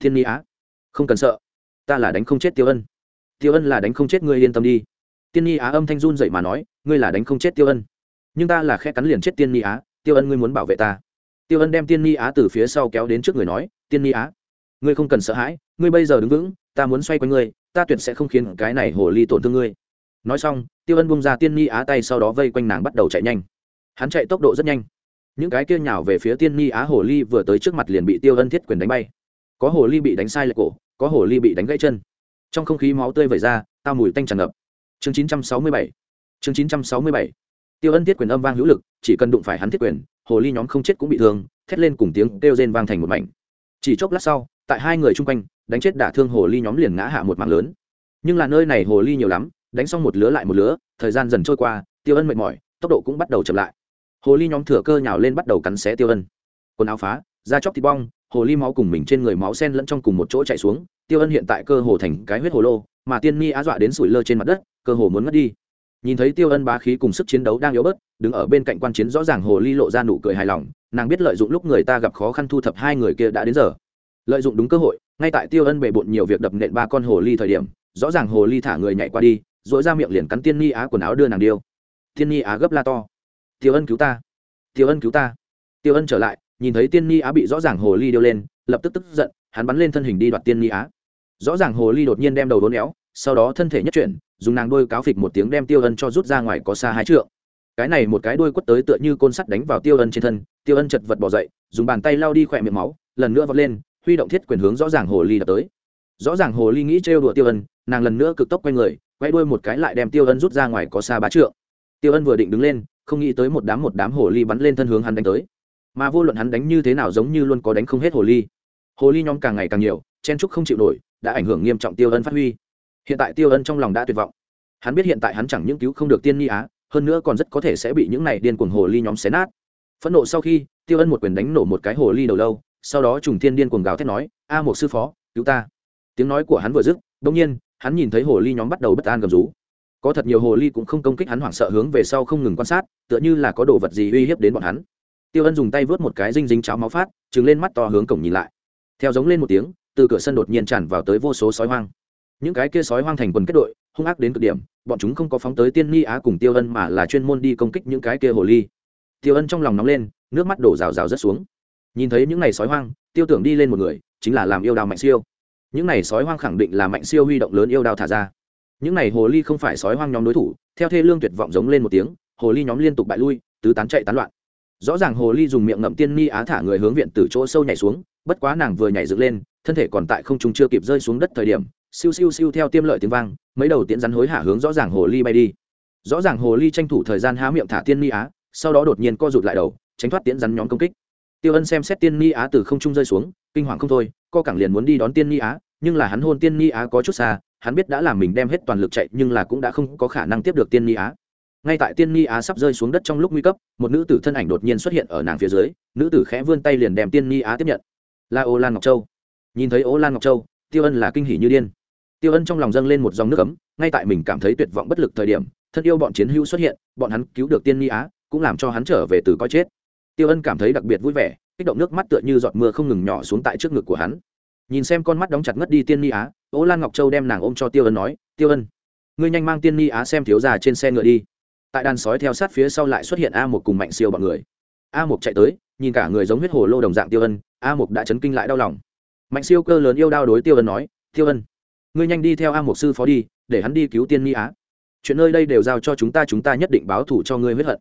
Thiên nhi á, không cần sợ. Ta là đánh không chết tiêu ân. Tiêu ân là đánh không chết ngươi yên tâm đi. Tiên nhi á âm thanh run dậy mà nói, ngươi là đánh không chết tiêu ân. Nhưng ta là khe cắn liền chết tiên nhi á, tiêu ân ngươi muốn bảo vệ ta. Tiêu ân đem tiên nhi á từ phía sau kéo đến trước người nói tiên nhi á, ngươi không cần sợ hãi, ngươi bây giờ đứng vững, ta muốn xoay quanh ngươi, ta tuyệt sẽ không khiến cái này hồ ly tổn thương ngươi. Nói xong, tiêu ân bung ra tiên nhi á tay sau đó vây quanh nàng bắt đầu chạy nhanh. Hắn chạy tốc độ rất nhanh những cái kia nhào về phía tiên ni á hồ ly vừa tới trước mặt liền bị tiêu ân thiết quyền đánh bay. Có hồ ly bị đánh sai lệch cổ, có hồ ly bị đánh gãy chân. Trong không khí máu tươi vẩy ra, tao mùi tanh tràn ngập. Chương 967 chương 967 tiêu ân thiết quyền âm vang hữu lực, chỉ cần đụng phải hắn thiết quyền, hồ ly nhóm không chết cũng bị thương, thét lên cùng tiếng kêu rên vang thành một mảnh. Chỉ chốc lát sau, tại hai người chung quanh, đánh chết đả thương hồ ly nhóm liền ngã hạ một mạng lớn. Nhưng là nơi này hồ ly nhiều lắm, đánh xong một lứa lại một lứa, thời gian dần trôi qua, tiêu ân mệt mỏi, tốc độ cũng bắt đầu chậm lại hồ ly nhóm thừa cơ nhào lên bắt đầu cắn xé tiêu ân. Quần áo phá, da chóc thịt bong, hồ ly máu cùng mình trên người máu sen lẫn trong cùng một chỗ chạy xuống, tiêu ân hiện tại cơ hồ thành cái huyết hồ lô, mà tiên ni á dọa đến sủi lơ trên mặt đất, cơ hồ muốn mất đi. Nhìn thấy tiêu ân bá khí cùng sức chiến đấu đang yếu bớt, đứng ở bên cạnh quan chiến rõ ràng hồ ly lộ ra nụ cười hài lòng, nàng biết lợi dụng lúc người ta gặp khó khăn thu thập hai người kia đã đến giờ. Lợi dụng đúng cơ hội, ngay tại tiêu ân bề bộn nhiều việc đập nện ba con hồ ly thời điểm, rõ ràng hồ ly thả người nhảy qua đi dỗi ra miệng liền cắn tiên ni á quần áo đưa nàng điêu. Tiên ni á gấp la to tiêu ân cứu ta. Tiêu ân cứu ta. Tiêu ân trở lại, nhìn thấy tiên ni á bị rõ ràng hồ ly điêu lên, lập tức tức giận, hắn bắn lên thân hình đi đoạt tiên ni á. Rõ ràng hồ ly đột nhiên đem đầu đốn éo, sau đó thân thể nhất chuyển, dùng nàng đôi cáo phịch một tiếng đem tiêu ân cho rút ra ngoài có xa hai trượng. Cái này một cái đuôi quất tới tựa như côn sắt đánh vào tiêu ân trên thân, tiêu ân chật vật bỏ dậy, dùng bàn tay lao đi khỏe miệng máu, lần nữa vọt lên, huy động thiết quyền hướng rõ ràng hồ ly đập tới. Rõ ràng hồ ly nghĩ trêu đùa tiêu ân, nàng lần nữa cực tốc quay người, quay đuôi một cái lại đem tiêu ân rút ra ngoài có xa bá trượng. Tiêu ân vừa định đứng lên không nghĩ tới một đám một đám hồ ly bắn lên thân hướng hắn đánh tới. Mà vô luận hắn đánh như thế nào giống như luôn có đánh không hết hồ ly. Hồ ly nhóm càng ngày càng nhiều, chen trúc không chịu nổi, đã ảnh hưởng nghiêm trọng tiêu ân phát huy. Hiện tại tiêu ân trong lòng đã tuyệt vọng. Hắn biết hiện tại hắn chẳng những cứu không được tiên nhi á, hơn nữa còn rất có thể sẽ bị những này điên cuồng hồ ly nhóm xé nát. Phẫn nộ sau khi, tiêu ân một quyền đánh nổ một cái hồ ly đầu lâu, sau đó trùng thiên điên cuồng gào thét nói, a một sư phó, cứu ta. Tiếng nói của hắn vừa dứt đông nhiên, hắn nhìn thấy hồ ly nhóm bắt đầu bất an gầm rú có thật nhiều hồ ly cũng không công kích hắn hoảng sợ hướng về sau không ngừng quan sát, tựa như là có đồ vật gì uy hiếp đến bọn hắn. Tiêu ân dùng tay vớt một cái dinh dính cháo máu phát, trừng lên mắt to hướng cổng nhìn lại. Theo giống lên một tiếng, từ cửa sân đột nhiên tràn vào tới vô số sói hoang. Những cái kia sói hoang thành quần kết đội, hung ác đến cực điểm, bọn chúng không có phóng tới tiên ni á cùng tiêu ân mà là chuyên môn đi công kích những cái kia hồ ly. Tiêu ân trong lòng nóng lên, nước mắt đổ rào rào rất xuống. Nhìn thấy những n à y sói hoang, tiêu tưởng đi lên một người, chính là làm yêu đào mạnh siêu. Những n à y sói hoang khẳng định là mạnh siêu huy động lớn yêu đào thả ra những n à y hồ ly không phải sói hoang nhóm đối thủ, theo thê lương tuyệt vọng giống lên một tiếng, hồ ly nhóm liên tục bại lui, tứ tán chạy tán loạn. Rõ ràng hồ ly dùng miệng ngậm tiên ni á thả người hướng viện từ chỗ sâu nhảy xuống, bất quá nàng vừa nhảy dựng lên, thân thể còn tại không trung chưa kịp rơi xuống đất thời điểm, siêu siêu siêu theo tiêm lợi tiếng vang, mấy đầu tiễn rắn hối hả hướng rõ ràng hồ ly bay đi. Rõ ràng hồ ly tranh thủ thời gian há miệng thả tiên ni á, sau đó đột nhiên co rụt lại đầu, tránh thoát tiễn rắn nhóm công kích. Tiêu ân xem xét tiên ni á từ không trung rơi xuống, kinh hoàng không thôi, co cẳng liền muốn đi đón tiên ni á, nhưng là hắn hôn tiên ni á có chút xa hắn biết đã làm mình đem hết toàn lực chạy nhưng là cũng đã không có khả năng tiếp được tiên ni á. Ngay tại tiên ni á sắp rơi xuống đất trong lúc nguy cấp, một nữ tử thân ảnh đột nhiên xuất hiện ở nàng phía dưới, nữ tử khẽ vươn tay liền đem tiên ni á tiếp nhận. Là ô lan ngọc châu. Nhìn thấy ô lan ngọc châu, tiêu ân là kinh hỉ như điên. Tiêu ân trong lòng dâng lên một dòng nước ấm, ngay tại mình cảm thấy tuyệt vọng bất lực thời điểm, thân yêu bọn chiến hữu xuất hiện, bọn hắn cứu được tiên ni á, cũng làm cho hắn trở về từ coi chết. Tiêu ân cảm thấy đặc biệt vui vẻ, kích động nước mắt tựa như giọt mưa không ngừng nhỏ xuống tại trước ngực của hắn nhìn xem con mắt đóng chặt ngất đi tiên ni á ố lan ngọc châu đem nàng ôm cho tiêu ân nói, tiêu ân, ngươi nhanh mang tiên ni á xem thiếu già trên xe ngựa đi. Tại đàn sói theo sát phía sau lại xuất hiện a một cùng mạnh siêu bọn người. A một chạy tới, nhìn cả người giống huyết hồ lô đồng dạng tiêu ân, a một đã chấn kinh lại đau lòng. Mạnh siêu cơ lớn yêu đao đối tiêu ân nói, tiêu ân, ngươi nhanh đi theo a một sư phó đi, để hắn đi cứu tiên ni á. Chuyện nơi đây đều giao cho chúng ta chúng ta nhất định báo thủ cho ngươi huyết hận.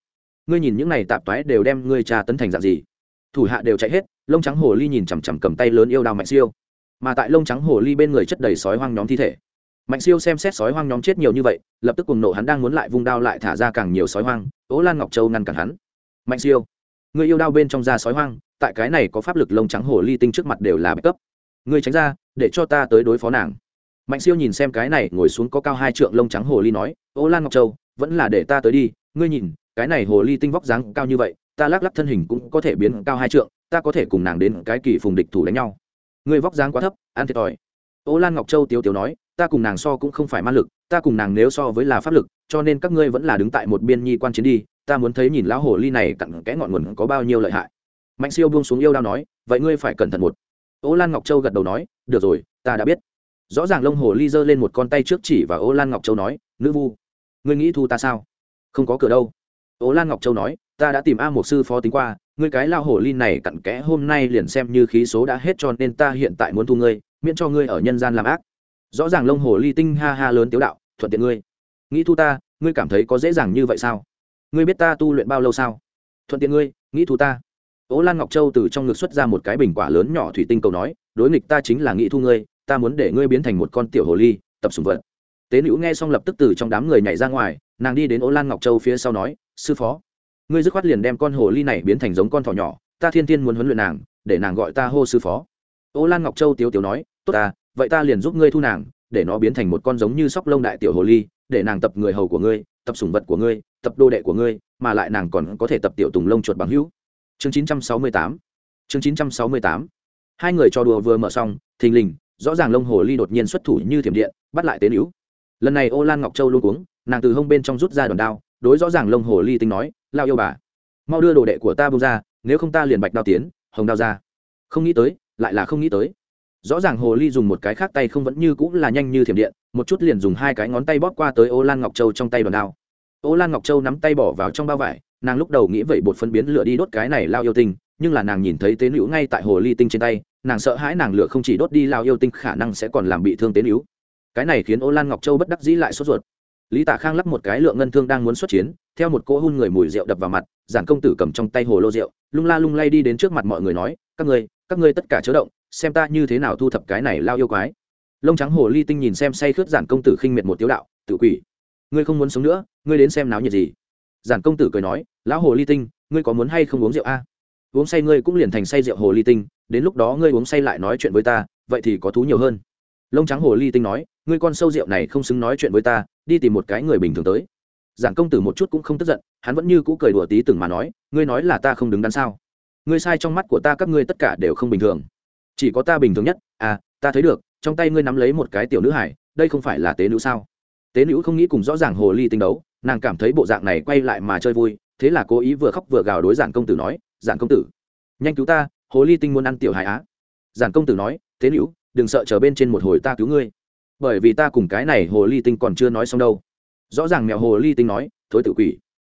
Ngươi nhìn những này tạp toái đều đem ngươi trà tấn thành dạng gì. Thủ hạ đều chạy hết, lông trắng hồ ly nhìn chằm chằm cầm tay lớn yêu đao mạnh siêu mà tại lông trắng hồ ly bên người chất đầy sói hoang nhóm thi thể. Mạnh siêu xem xét sói hoang nhóm chết nhiều như vậy, lập tức cùng nộ hắn đang muốn lại vung đao lại thả ra càng nhiều sói hoang ố lan ngọc châu ngăn cản hắn. Mạnh siêu, người yêu đao bên trong da sói hoang, tại cái này có pháp lực lông trắng hồ ly tinh trước mặt đều là bạch cấp. Ngươi tránh ra, để cho ta tới đối phó nàng. Mạnh siêu nhìn xem cái này ngồi xuống có cao hai trượng lông trắng hồ ly nói ố lan ngọc châu, vẫn là để ta tới đi, ngươi nhìn, cái này hồ ly tinh vóc dáng cao như vậy, ta lắc lắc thân hình cũng có thể biến cao hai trượng, ta có thể cùng nàng đến cái kỳ phùng địch thủ đánh nhau ngươi vóc dáng quá thấp, ăn thiệt thòi. Ô lan ngọc châu tiếu tiếu nói, ta cùng nàng so cũng không phải ma lực, ta cùng nàng nếu so với là pháp lực, cho nên các ngươi vẫn là đứng tại một biên nhi quan chiến đi, ta muốn thấy nhìn lão hồ ly này cặn kẽ ngọn nguồn có bao nhiêu lợi hại. Mạnh siêu buông xuống yêu đao nói, vậy ngươi phải cẩn thận một. Ô lan ngọc châu gật đầu nói, được rồi, ta đã biết. Rõ ràng lông hồ ly giơ lên một con tay trước chỉ và ô lan ngọc châu nói, nữ vu, ngươi nghĩ thu ta sao? Không có cửa đâu. Ô lan ngọc châu nói, ta đã tìm a một sư phó tính qua ngươi cái lao hồ ly này cặn kẽ hôm nay liền xem như khí số đã hết cho nên ta hiện tại muốn thu ngươi, miễn cho ngươi ở nhân gian làm ác. Rõ ràng lông hồ ly tinh ha ha lớn tiếu đạo, thuận tiện ngươi. Nghĩ thu ta, ngươi cảm thấy có dễ dàng như vậy sao? Ngươi biết ta tu luyện bao lâu sao? Thuận tiện ngươi, nghĩ thu ta. Ố lan ngọc châu từ trong ngực xuất ra một cái bình quả lớn nhỏ thủy tinh cầu nói, đối nghịch ta chính là nghĩ thu ngươi, ta muốn để ngươi biến thành một con tiểu hồ ly, tập sùng vật. Tế nữ nghe xong lập tức từ trong đám người nhảy ra ngoài, nàng đi đến ố lan ngọc châu phía sau nói, sư phó ngươi dứt khoát liền đem con hồ ly này biến thành giống con thỏ nhỏ, ta thiên thiên muốn huấn luyện nàng, để nàng gọi ta hô sư phó. Ô lan ngọc châu tiếu tiếu nói, tốt ta, vậy ta liền giúp ngươi thu nàng, để nó biến thành một con giống như sóc lông đại tiểu hồ ly, để nàng tập người hầu của ngươi, tập sủng vật của ngươi, tập đô đệ của ngươi, mà lại nàng còn có thể tập tiểu tùng lông chuột bằng hữu. Chương 968 chương 968 hai người trò đùa vừa mở xong, thình lình, rõ ràng lông hồ ly đột nhiên xuất thủ như thiểm điện, bắt lại tế nữ. Lần này ô lan ngọc châu luôn cuống, nàng từ hông bên trong rút ra đòn đao, đối rõ ràng lông hồ ly tinh nói lao yêu bà. Mau đưa đồ đệ của ta bông ra, nếu không ta liền bạch đao tiến, hồng đao ra. Không nghĩ tới, lại là không nghĩ tới. Rõ ràng hồ ly dùng một cái khác tay không vẫn như cũng là nhanh như thiểm điện, một chút liền dùng hai cái ngón tay bóp qua tới ô lan ngọc châu trong tay đoàn đao. Ô lan ngọc châu nắm tay bỏ vào trong bao vải, nàng lúc đầu nghĩ vậy bột phân biến lửa đi đốt cái này lao yêu tinh, nhưng là nàng nhìn thấy tế nữ ngay tại hồ ly tinh trên tay, nàng sợ hãi nàng lửa không chỉ đốt đi lao yêu tinh khả năng sẽ còn làm bị thương tế nữ. Cái này khiến ô lan ngọc châu bất đắc dĩ lại sốt ruột. Lý tạ khang lắp một cái lượng ngân thương đang muốn xuất chiến theo một cỗ hun người mùi rượu đập vào mặt, giản công tử cầm trong tay hồ lô rượu, lung la lung lay đi đến trước mặt mọi người nói, các ngươi các ngươi tất cả chớ động, xem ta như thế nào thu thập cái này lao yêu quái. Lông trắng hồ ly tinh nhìn xem say khướt giản công tử khinh miệt một tiếu đạo tự quỷ, ngươi không muốn sống nữa, ngươi đến xem náo nhiệt gì? Giản công tử cười nói, lão hồ ly tinh, ngươi có muốn hay không uống rượu a? Uống say ngươi cũng liền thành say rượu hồ ly tinh, đến lúc đó ngươi uống say lại nói chuyện với ta, vậy thì có thú nhiều hơn. Lông trắng hồ ly tinh nói, ngươi con sâu rượu này không xứng nói chuyện với ta, đi tìm một cái người bình thường tới giản công tử một chút cũng không tức giận, hắn vẫn như cũ cười đùa tí từng mà nói, ngươi nói là ta không đứng đắn sao? Ngươi sai trong mắt của ta các ngươi tất cả đều không bình thường. Chỉ có ta bình thường nhất. À ta thấy được, trong tay ngươi nắm lấy một cái tiểu nữ hải, đây không phải là tế nữ sao? Tế nữ không nghĩ cùng rõ ràng hồ ly tinh đấu, nàng cảm thấy bộ dạng này quay lại mà chơi vui, thế là cố ý vừa khóc vừa gào đối giản công tử nói, giản công tử, nhanh cứu ta, hồ ly tinh muốn ăn tiểu hải á. Giản công tử nói, tế nữ, đừng sợ chờ bên trên một hồi ta cứu ngươi. Bởi vì ta cùng cái này hồ ly tinh còn chưa nói xong đâu rõ ràng mèo hồ ly tinh nói, thối tự quỷ,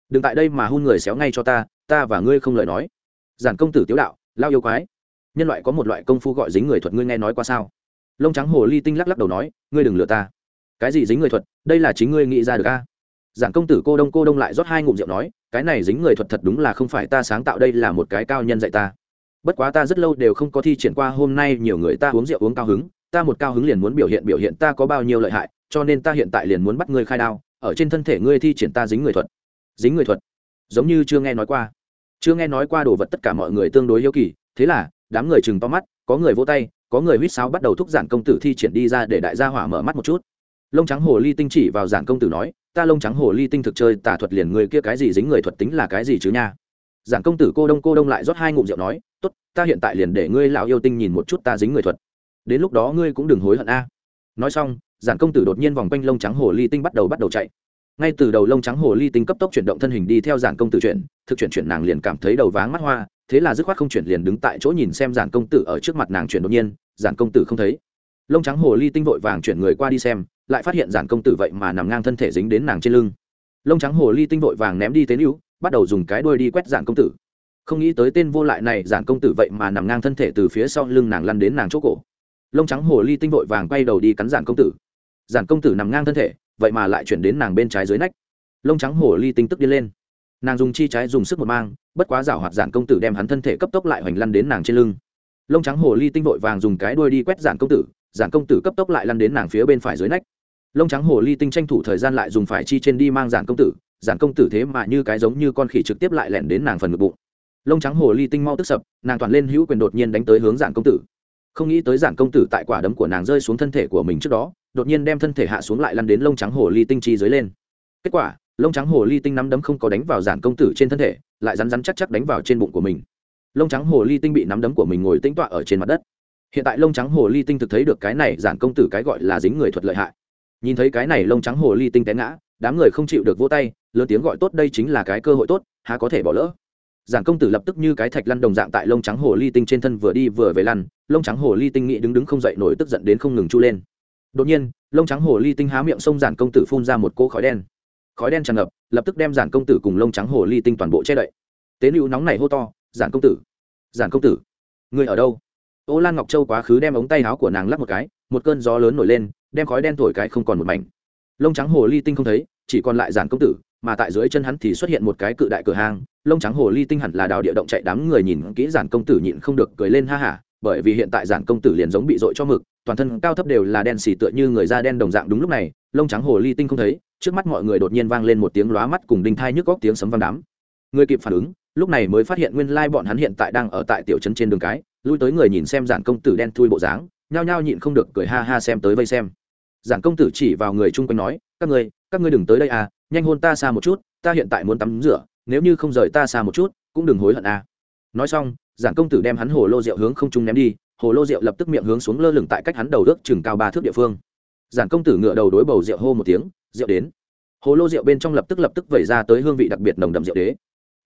đừng tại đây mà hôn người xéo ngay cho ta ta và ngươi không lời nói. Giản công tử tiếu đạo, lao yêu quái, nhân loại có một loại công phu gọi dính người thuật ngươi nghe nói qua sao? Lông trắng hồ ly tinh lắc lắc đầu nói, ngươi đừng lừa ta. Cái gì dính người thuật? Đây là chính ngươi nghĩ ra được a? Giản công tử cô đông cô đông lại rót hai ngụm rượu nói, cái này dính người thuật thật đúng là không phải ta sáng tạo đây là một cái cao nhân dạy ta. Bất quá ta rất lâu đều không có thi triển qua, hôm nay nhiều người ta uống rượu uống cao hứng, ta một cao hứng liền muốn biểu hiện biểu hiện ta có bao nhiêu lợi hại, cho nên ta hiện tại liền muốn bắt ngươi khai đao ở trên thân thể ngươi thi triển ta dính người thuật. Dính người thuật? Giống như chưa nghe nói qua. Chưa nghe nói qua đồ vật tất cả mọi người tương đối hiếu kỳ, thế là, đám người chừng to mắt, có người vỗ tay, có người huýt sáo bắt đầu thúc giản công tử thi triển đi ra để đại gia hỏa mở mắt một chút. Lông trắng hồ ly tinh chỉ vào giản công tử nói, ta lông trắng hồ ly tinh thực chơi tà thuật liền người kia cái gì dính người thuật tính là cái gì chứ nha? Giản công tử cô đông cô đông lại rót hai ngụm rượu nói, tốt, ta hiện tại liền để ngươi lão yêu tinh nhìn một chút ta dính người thuật. Đến lúc đó ngươi cũng đừng hối hận a. Nói xong giản công tử đột nhiên vòng quanh lông trắng hồ ly tinh bắt đầu bắt đầu chạy. Ngay từ đầu lông trắng hồ ly tinh cấp tốc chuyển động thân hình đi theo giản công tử chuyển, thực chuyển chuyển nàng liền cảm thấy đầu váng mắt hoa, thế là dứt khoát không chuyển liền đứng tại chỗ nhìn xem giản công tử ở trước mặt nàng chuyển đột nhiên, giản công tử không thấy. Lông trắng hồ ly tinh vội vàng chuyển người qua đi xem, lại phát hiện giản công tử vậy mà nằm ngang thân thể dính đến nàng trên lưng. Lông trắng hồ ly tinh vội vàng ném đi tế lưu bắt đầu dùng cái đuôi đi quét giản công tử. Không nghĩ tới tên vô lại này giản công tử vậy mà nằm ngang thân thể từ phía sau lưng nàng lăn đến nàng chỗ cổ. Lông trắng hồ ly tinh vội vàng quay đầu đi cắn giản công tử giản công tử nằm ngang thân thể, vậy mà lại chuyển đến nàng bên trái dưới nách. Lông trắng hồ ly tinh tức đi lên. Nàng dùng chi trái dùng sức một mang, bất quá rảo hoạt giản công tử đem hắn thân thể cấp tốc lại hoành lăn đến nàng trên lưng. Lông trắng hồ ly tinh vội vàng dùng cái đuôi đi quét giản công tử, giản công tử cấp tốc lại lăn đến nàng phía bên phải dưới nách. Lông trắng hồ ly tinh tranh thủ thời gian lại dùng phải chi trên đi mang giản công tử, giản công tử thế mà như cái giống như con khỉ trực tiếp lại lẻn đến nàng phần ngực bụng. Lông trắng hồ ly tinh mau tức sập, nàng toàn lên hữu quyền đột nhiên đánh tới hướng giản công tử. Không nghĩ tới giản công tử tại quả đấm của nàng rơi xuống thân thể của mình trước đó đột nhiên đem thân thể hạ xuống lại lăn đến lông trắng hồ ly tinh chi dưới lên. Kết quả, lông trắng hồ ly tinh nắm đấm không có đánh vào giản công tử trên thân thể, lại rắn rắn chắc chắc đánh vào trên bụng của mình. Lông trắng hồ ly tinh bị nắm đấm của mình ngồi tĩnh tọa ở trên mặt đất. Hiện tại lông trắng hồ ly tinh thực thấy được cái này giản công tử cái gọi là dính người thuật lợi hại. Nhìn thấy cái này lông trắng hồ ly tinh té ngã, đám người không chịu được vỗ tay, lớn tiếng gọi tốt đây chính là cái cơ hội tốt, há có thể bỏ lỡ. Giản công tử lập tức như cái thạch lăn đồng dạng tại lông trắng hồ ly tinh trên thân vừa đi vừa về lăn, lông trắng hồ ly tinh nghĩ đứng đứng không dậy nổi tức giận đến không ngừng chu lên đột nhiên, lông trắng hồ ly tinh há miệng xông giản công tử phun ra một cỗ khói đen. Khói đen tràn ngập, lập tức đem giản công tử cùng lông trắng hồ ly tinh toàn bộ che đậy. Tế lưu nóng này hô to, giản công tử! Giản công tử! Người ở đâu? Ô lan ngọc châu quá khứ đem ống tay áo của nàng lắp một cái, một cơn gió lớn nổi lên, đem khói đen thổi cái không còn một mảnh. Lông trắng hồ ly tinh không thấy, chỉ còn lại giản công tử, mà tại dưới chân hắn thì xuất hiện một cái cự đại cửa hàng lông trắng hồ ly tinh hẳn là đào địa động chạy đám người nhìn kỹ giản công tử nhịn không được cười lên ha hả, bởi vì hiện tại giản công tử liền giống bị dội cho mực toàn thân cao thấp đều là đen xì tựa như người da đen đồng dạng đúng lúc này, lông trắng hồ ly tinh không thấy, trước mắt mọi người đột nhiên vang lên một tiếng lóa mắt cùng đinh thai nhức góc tiếng sấm vang đám. Người kịp phản ứng, lúc này mới phát hiện nguyên lai bọn hắn hiện tại đang ở tại tiểu trấn trên đường cái, lui tới người nhìn xem giản công tử đen thui bộ dáng, nhao nhao nhịn không được cười ha ha xem tới vây xem. Giản công tử chỉ vào người chung quanh nói, các ngươi các ngươi đừng tới đây à nhanh hôn ta xa một chút, ta hiện tại muốn tắm rửa, nếu như không rời ta xa một chút, cũng đừng hối hận à. Nói xong, giản công tử đem hắn hồ lô rượu hướng không trung ném đi hồ lô rượu lập tức miệng hướng xuống lơ lửng tại cách hắn đầu ước chừng cao ba thước địa phương. Giản công tử ngựa đầu đối bầu rượu hô một tiếng, rượu đến. Hồ lô rượu bên trong lập tức lập tức vẩy ra tới hương vị đặc biệt nồng đậm rượu đế.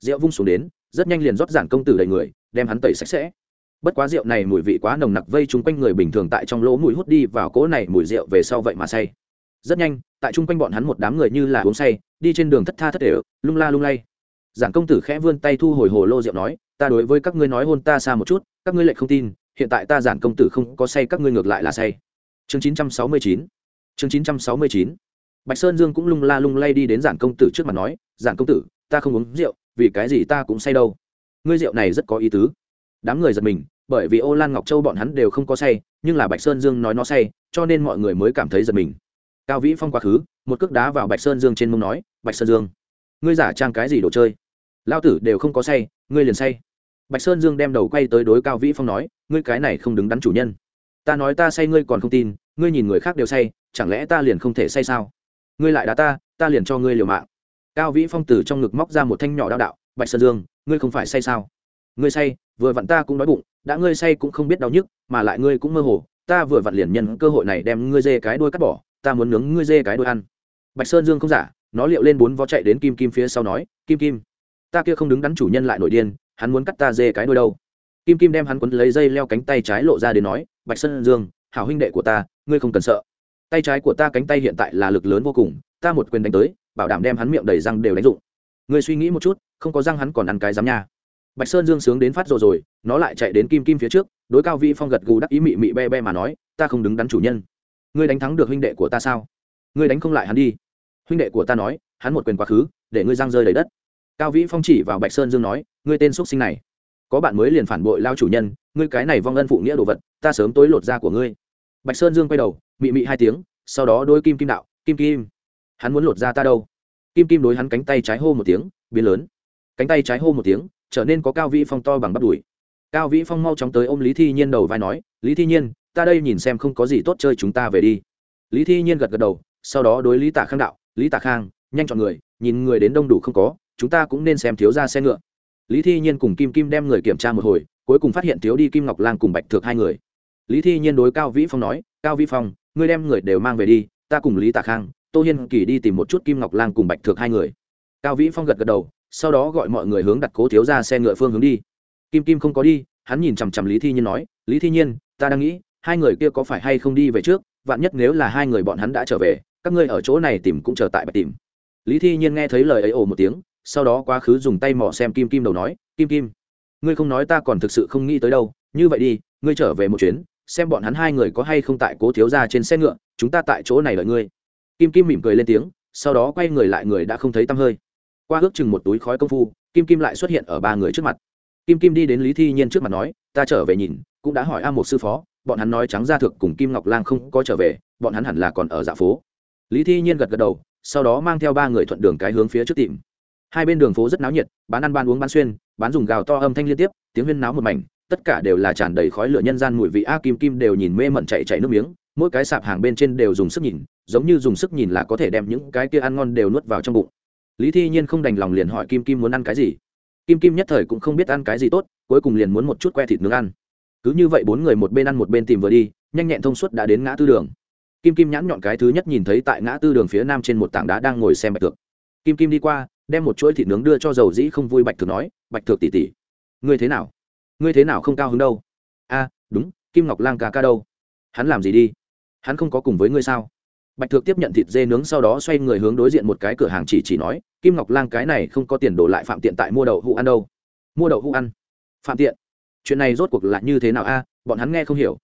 Rượu vung xuống đến, rất nhanh liền rót giản công tử đầy người, đem hắn tẩy sạch sẽ. Bất quá rượu này mùi vị quá nồng nặc vây chung quanh người bình thường tại trong lỗ mùi hút đi vào cỗ này mùi rượu về sau vậy mà say. Rất nhanh, tại chung quanh bọn hắn một đám người như là uống say, đi trên đường thất tha thất đều lung la lung lay. Giản công tử khẽ vươn tay thu hồi hồ lô rượu nói, ta đối với các ngươi nói hôn ta xa một chút, các ngươi lại không tin hiện tại ta giản công tử không có say, các ngươi ngược lại là say. Chương chín trăm sáu mươi chín. Chương chín trăm sáu mươi chín. Bạch sơn dương cũng lung la lung lay đi đến giản công tử trước mặt nói, giản công tử, ta không uống rượu, vì cái gì ta cũng say đâu? Ngươi rượu này rất có ý tứ. Đám người giật mình, bởi vì ô lan ngọc châu bọn hắn đều không có say, nhưng là bạch sơn dương nói nó say, cho nên mọi người mới cảm thấy giật mình. Cao vĩ phong quá khứ, một cước đá vào bạch sơn dương trên mông nói, bạch sơn dương, ngươi giả trang cái gì đồ chơi? Lao tử đều không có say, ngươi liền say bạch sơn dương đem đầu quay tới đối cao vĩ phong nói, ngươi cái này không đứng đắn chủ nhân. Ta nói ta say ngươi còn không tin, ngươi nhìn người khác đều say, chẳng lẽ ta liền không thể say sao? Ngươi lại đá ta ta liền cho ngươi liều mạng. Cao vĩ phong từ trong ngực móc ra một thanh nhỏ đao đạo, bạch sơn dương, ngươi không phải say sao? Ngươi say, vừa vặn ta cũng đói bụng, đã ngươi say cũng không biết đau nhức, mà lại ngươi cũng mơ hồ, ta vừa vặn liền nhân cơ hội này đem ngươi dê cái đuôi cắt bỏ, ta muốn nướng ngươi dê cái đuôi ăn. Bạch sơn dương không giả, nó liệu lên bốn vó chạy đến kim kim phía sau nói, kim kim, ta kia không đứng đắn chủ nhân lại nội điên hắn muốn cắt ta dê cái đuôi đâu. Kim kim đem hắn quấn lấy dây leo cánh tay trái lộ ra đến nói, bạch sơn dương, hảo huynh đệ của ta, ngươi không cần sợ. Tay trái của ta cánh tay hiện tại là lực lớn vô cùng, ta một quyền đánh tới, bảo đảm đem hắn miệng đầy răng đều đánh dụng ngươi suy nghĩ một chút, không có răng hắn còn ăn cái dám nha. Bạch sơn dương sướng đến phát rồi rồi, nó lại chạy đến kim kim phía trước, đối cao vĩ phong gật gù đắc ý mị mị be be mà nói, ta không đứng đắn chủ nhân. Ngươi đánh thắng được huynh đệ của ta sao? Ngươi đánh không lại hắn đi. Huynh đệ của ta nói, hắn một quyền quá khứ, để ngươi giang rơi đầy đất cao vĩ phong chỉ vào bạch sơn dương nói, ngươi tên x sinh này, có bạn mới liền phản bội lao chủ nhân, ngươi cái này vong ân phụ nghĩa đồ vật, ta sớm tối lột da của ngươi. Bạch sơn dương quay đầu, mị mị hai tiếng, sau đó đôi kim kim đạo, kim kim, hắn muốn lột da ta đâu? Kim kim đối hắn cánh tay trái hô một tiếng, biến lớn. Cánh tay trái hô một tiếng, trở nên có cao vĩ phong to bằng bắp đùi. Cao vĩ phong mau chóng tới ôm lý thi nhiên đầu vai nói, lý thi nhiên, ta đây nhìn xem không có gì tốt chơi chúng ta về đi. Lý thi nhiên gật gật đầu, sau đó đối lý tạ khang đạo, lý tạ khang, nhanh chọn người, nhìn người đến đông đủ không có chúng ta cũng nên xem thiếu ra xe ngựa. Lý thi nhiên cùng kim kim đem người kiểm tra một hồi, cuối cùng phát hiện thiếu đi kim ngọc Lan cùng bạch thược hai người. Lý thi nhiên đối cao vĩ phong nói, cao vĩ phong, ngươi đem người đều mang về đi, ta cùng lý tạ khang, tô hiên kỳ đi tìm một chút kim ngọc Lan cùng bạch thược hai người. Cao vĩ phong gật gật đầu, sau đó gọi mọi người hướng đặt cố thiếu ra xe ngựa phương hướng đi. Kim kim không có đi, hắn nhìn chằm chằm lý thi nhiên nói, lý thi nhiên, ta đang nghĩ, hai người kia có phải hay không đi về trước? Vạn nhất nếu là hai người bọn hắn đã trở về, các ngươi ở chỗ này tìm cũng chờ tại bạch tìm. Lý thi nhiên nghe thấy lời ấy ồ một tiếng sau đó quá khứ dùng tay mò xem kim kim đầu nói, kim kim, ngươi không nói ta còn thực sự không nghĩ tới đâu. Như vậy đi, ngươi trở về một chuyến, xem bọn hắn hai người có hay không tại cố thiếu ra trên xe ngựa, chúng ta tại chỗ này đợi ngươi. Kim kim mỉm cười lên tiếng, sau đó quay người lại người đã không thấy tăm hơi. Qua ước chừng một túi khói công phu, kim kim lại xuất hiện ở ba người trước mặt. Kim kim đi đến lý thi nhiên trước mặt nói, ta trở về nhìn, cũng đã hỏi a một sư phó, bọn hắn nói trắng ra thực cùng kim ngọc lang không có trở về, bọn hắn hẳn là còn ở dạ phố. Lý thi nhiên gật gật đầu, sau đó mang theo ba người thuận đường cái hướng phía trước tìm hai bên đường phố rất náo nhiệt, bán ăn bán uống bán xuyên, bán dùng gào to âm thanh liên tiếp, tiếng huyên náo một mảnh, tất cả đều là tràn đầy khói lửa nhân gian mùi vị a kim kim đều nhìn mê mẩn chạy chạy nước miếng, mỗi cái sạp hàng bên trên đều dùng sức nhìn, giống như dùng sức nhìn là có thể đem những cái kia ăn ngon đều nuốt vào trong bụng. Lý thi nhiên không đành lòng liền hỏi kim kim muốn ăn cái gì. Kim kim nhất thời cũng không biết ăn cái gì tốt, cuối cùng liền muốn một chút que thịt nướng ăn. Cứ như vậy bốn người một bên ăn một bên tìm vừa đi, nhanh nhẹn thông suốt đã đến ngã tư đường. Kim kim nhãn nhọn cái thứ nhất nhìn thấy tại ngã tư đường phía nam trên một tảng đá đang ngồi xem bạch tượng kim kim đi qua đem một chuỗi thịt nướng đưa cho dầu dĩ không vui bạch thực nói, bạch thực tỉ tỉ ngươi thế nào? Ngươi thế nào không cao hứng đâu? A, đúng, kim ngọc lang ca ca đâu? Hắn làm gì đi? Hắn không có cùng với ngươi sao? Bạch thực tiếp nhận thịt dê nướng sau đó xoay người hướng đối diện một cái cửa hàng chỉ chỉ nói, kim ngọc lang cái này không có tiền đổ lại phạm tiện tại mua đậu hũ ăn đâu. Mua đậu hũ ăn? Phạm tiện, chuyện này rốt cuộc là như thế nào a? Bọn hắn nghe không hiểu.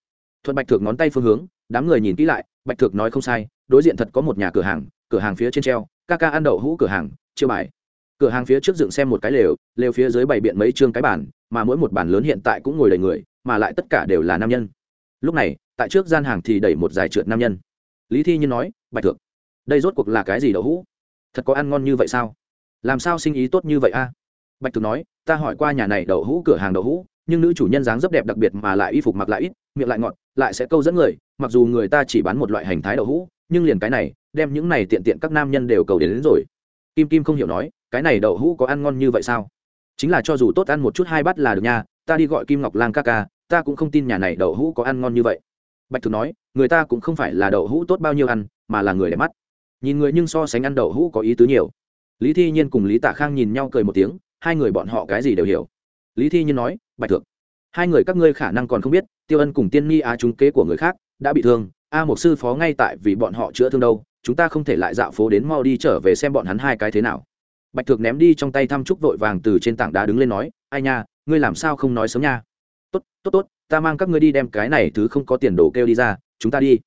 Thuận bạch thực ngón tay phương hướng, đám người nhìn kỹ lại, bạch thực nói không sai, đối diện thật có một nhà cửa hàng cửa hàng phía trên treo, ca ca ăn đậu hũ cửa hàng chiêu bài. Cửa hàng phía trước dựng xem một cái lều lều phía dưới bày biện mấy chương cái bàn mà mỗi một bàn lớn hiện tại cũng ngồi đầy người mà lại tất cả đều là nam nhân. Lúc này tại trước gian hàng thì đẩy một dài trượt nam nhân. Lý thi nhiên nói bạch thượng đây rốt cuộc là cái gì đậu hũ? Thật có ăn ngon như vậy sao? Làm sao sinh ý tốt như vậy a? Bạch thượng nói ta hỏi qua nhà này đậu hũ cửa hàng đậu hũ nhưng nữ chủ nhân dáng rất đẹp đặc biệt mà lại y phục mặc lại ít miệng lại ngọt lại sẽ câu dẫn người mặc dù người ta chỉ bán một loại hành thái đậu hũ nhưng liền cái này đem những này tiện tiện các nam nhân đều cầu đến, đến rồi kim kim không hiểu nói, cái này đậu hũ có ăn ngon như vậy sao? Chính là cho dù tốt ăn một chút hai bát là được nha, ta đi gọi kim ngọc lang ca ca, ta cũng không tin nhà này đậu hũ có ăn ngon như vậy. Bạch thực nói, người ta cũng không phải là đậu hũ tốt bao nhiêu ăn, mà là người đẹp mắt. Nhìn người nhưng so sánh ăn đậu hũ có ý tứ nhiều. Lý thi nhiên cùng lý tạ khang nhìn nhau cười một tiếng, hai người bọn họ cái gì đều hiểu. Lý thi nhiên nói, bạch thực hai người các ngươi khả năng còn không biết, tiêu ân cùng tiên ni á trúng kế của người khác, đã bị thương, a một sư phó ngay tại vì bọn họ chữa thương đâu chúng ta không thể lại dạo phố đến mau đi trở về xem bọn hắn hai cái thế nào. Bạch thược ném đi trong tay thăm trúc vội vàng từ trên tảng đá đứng lên nói, ai nha, ngươi làm sao không nói sớm nha? Tốt tốt tốt, ta mang các ngươi đi đem cái này thứ không có tiền đồ kêu đi ra, chúng ta đi.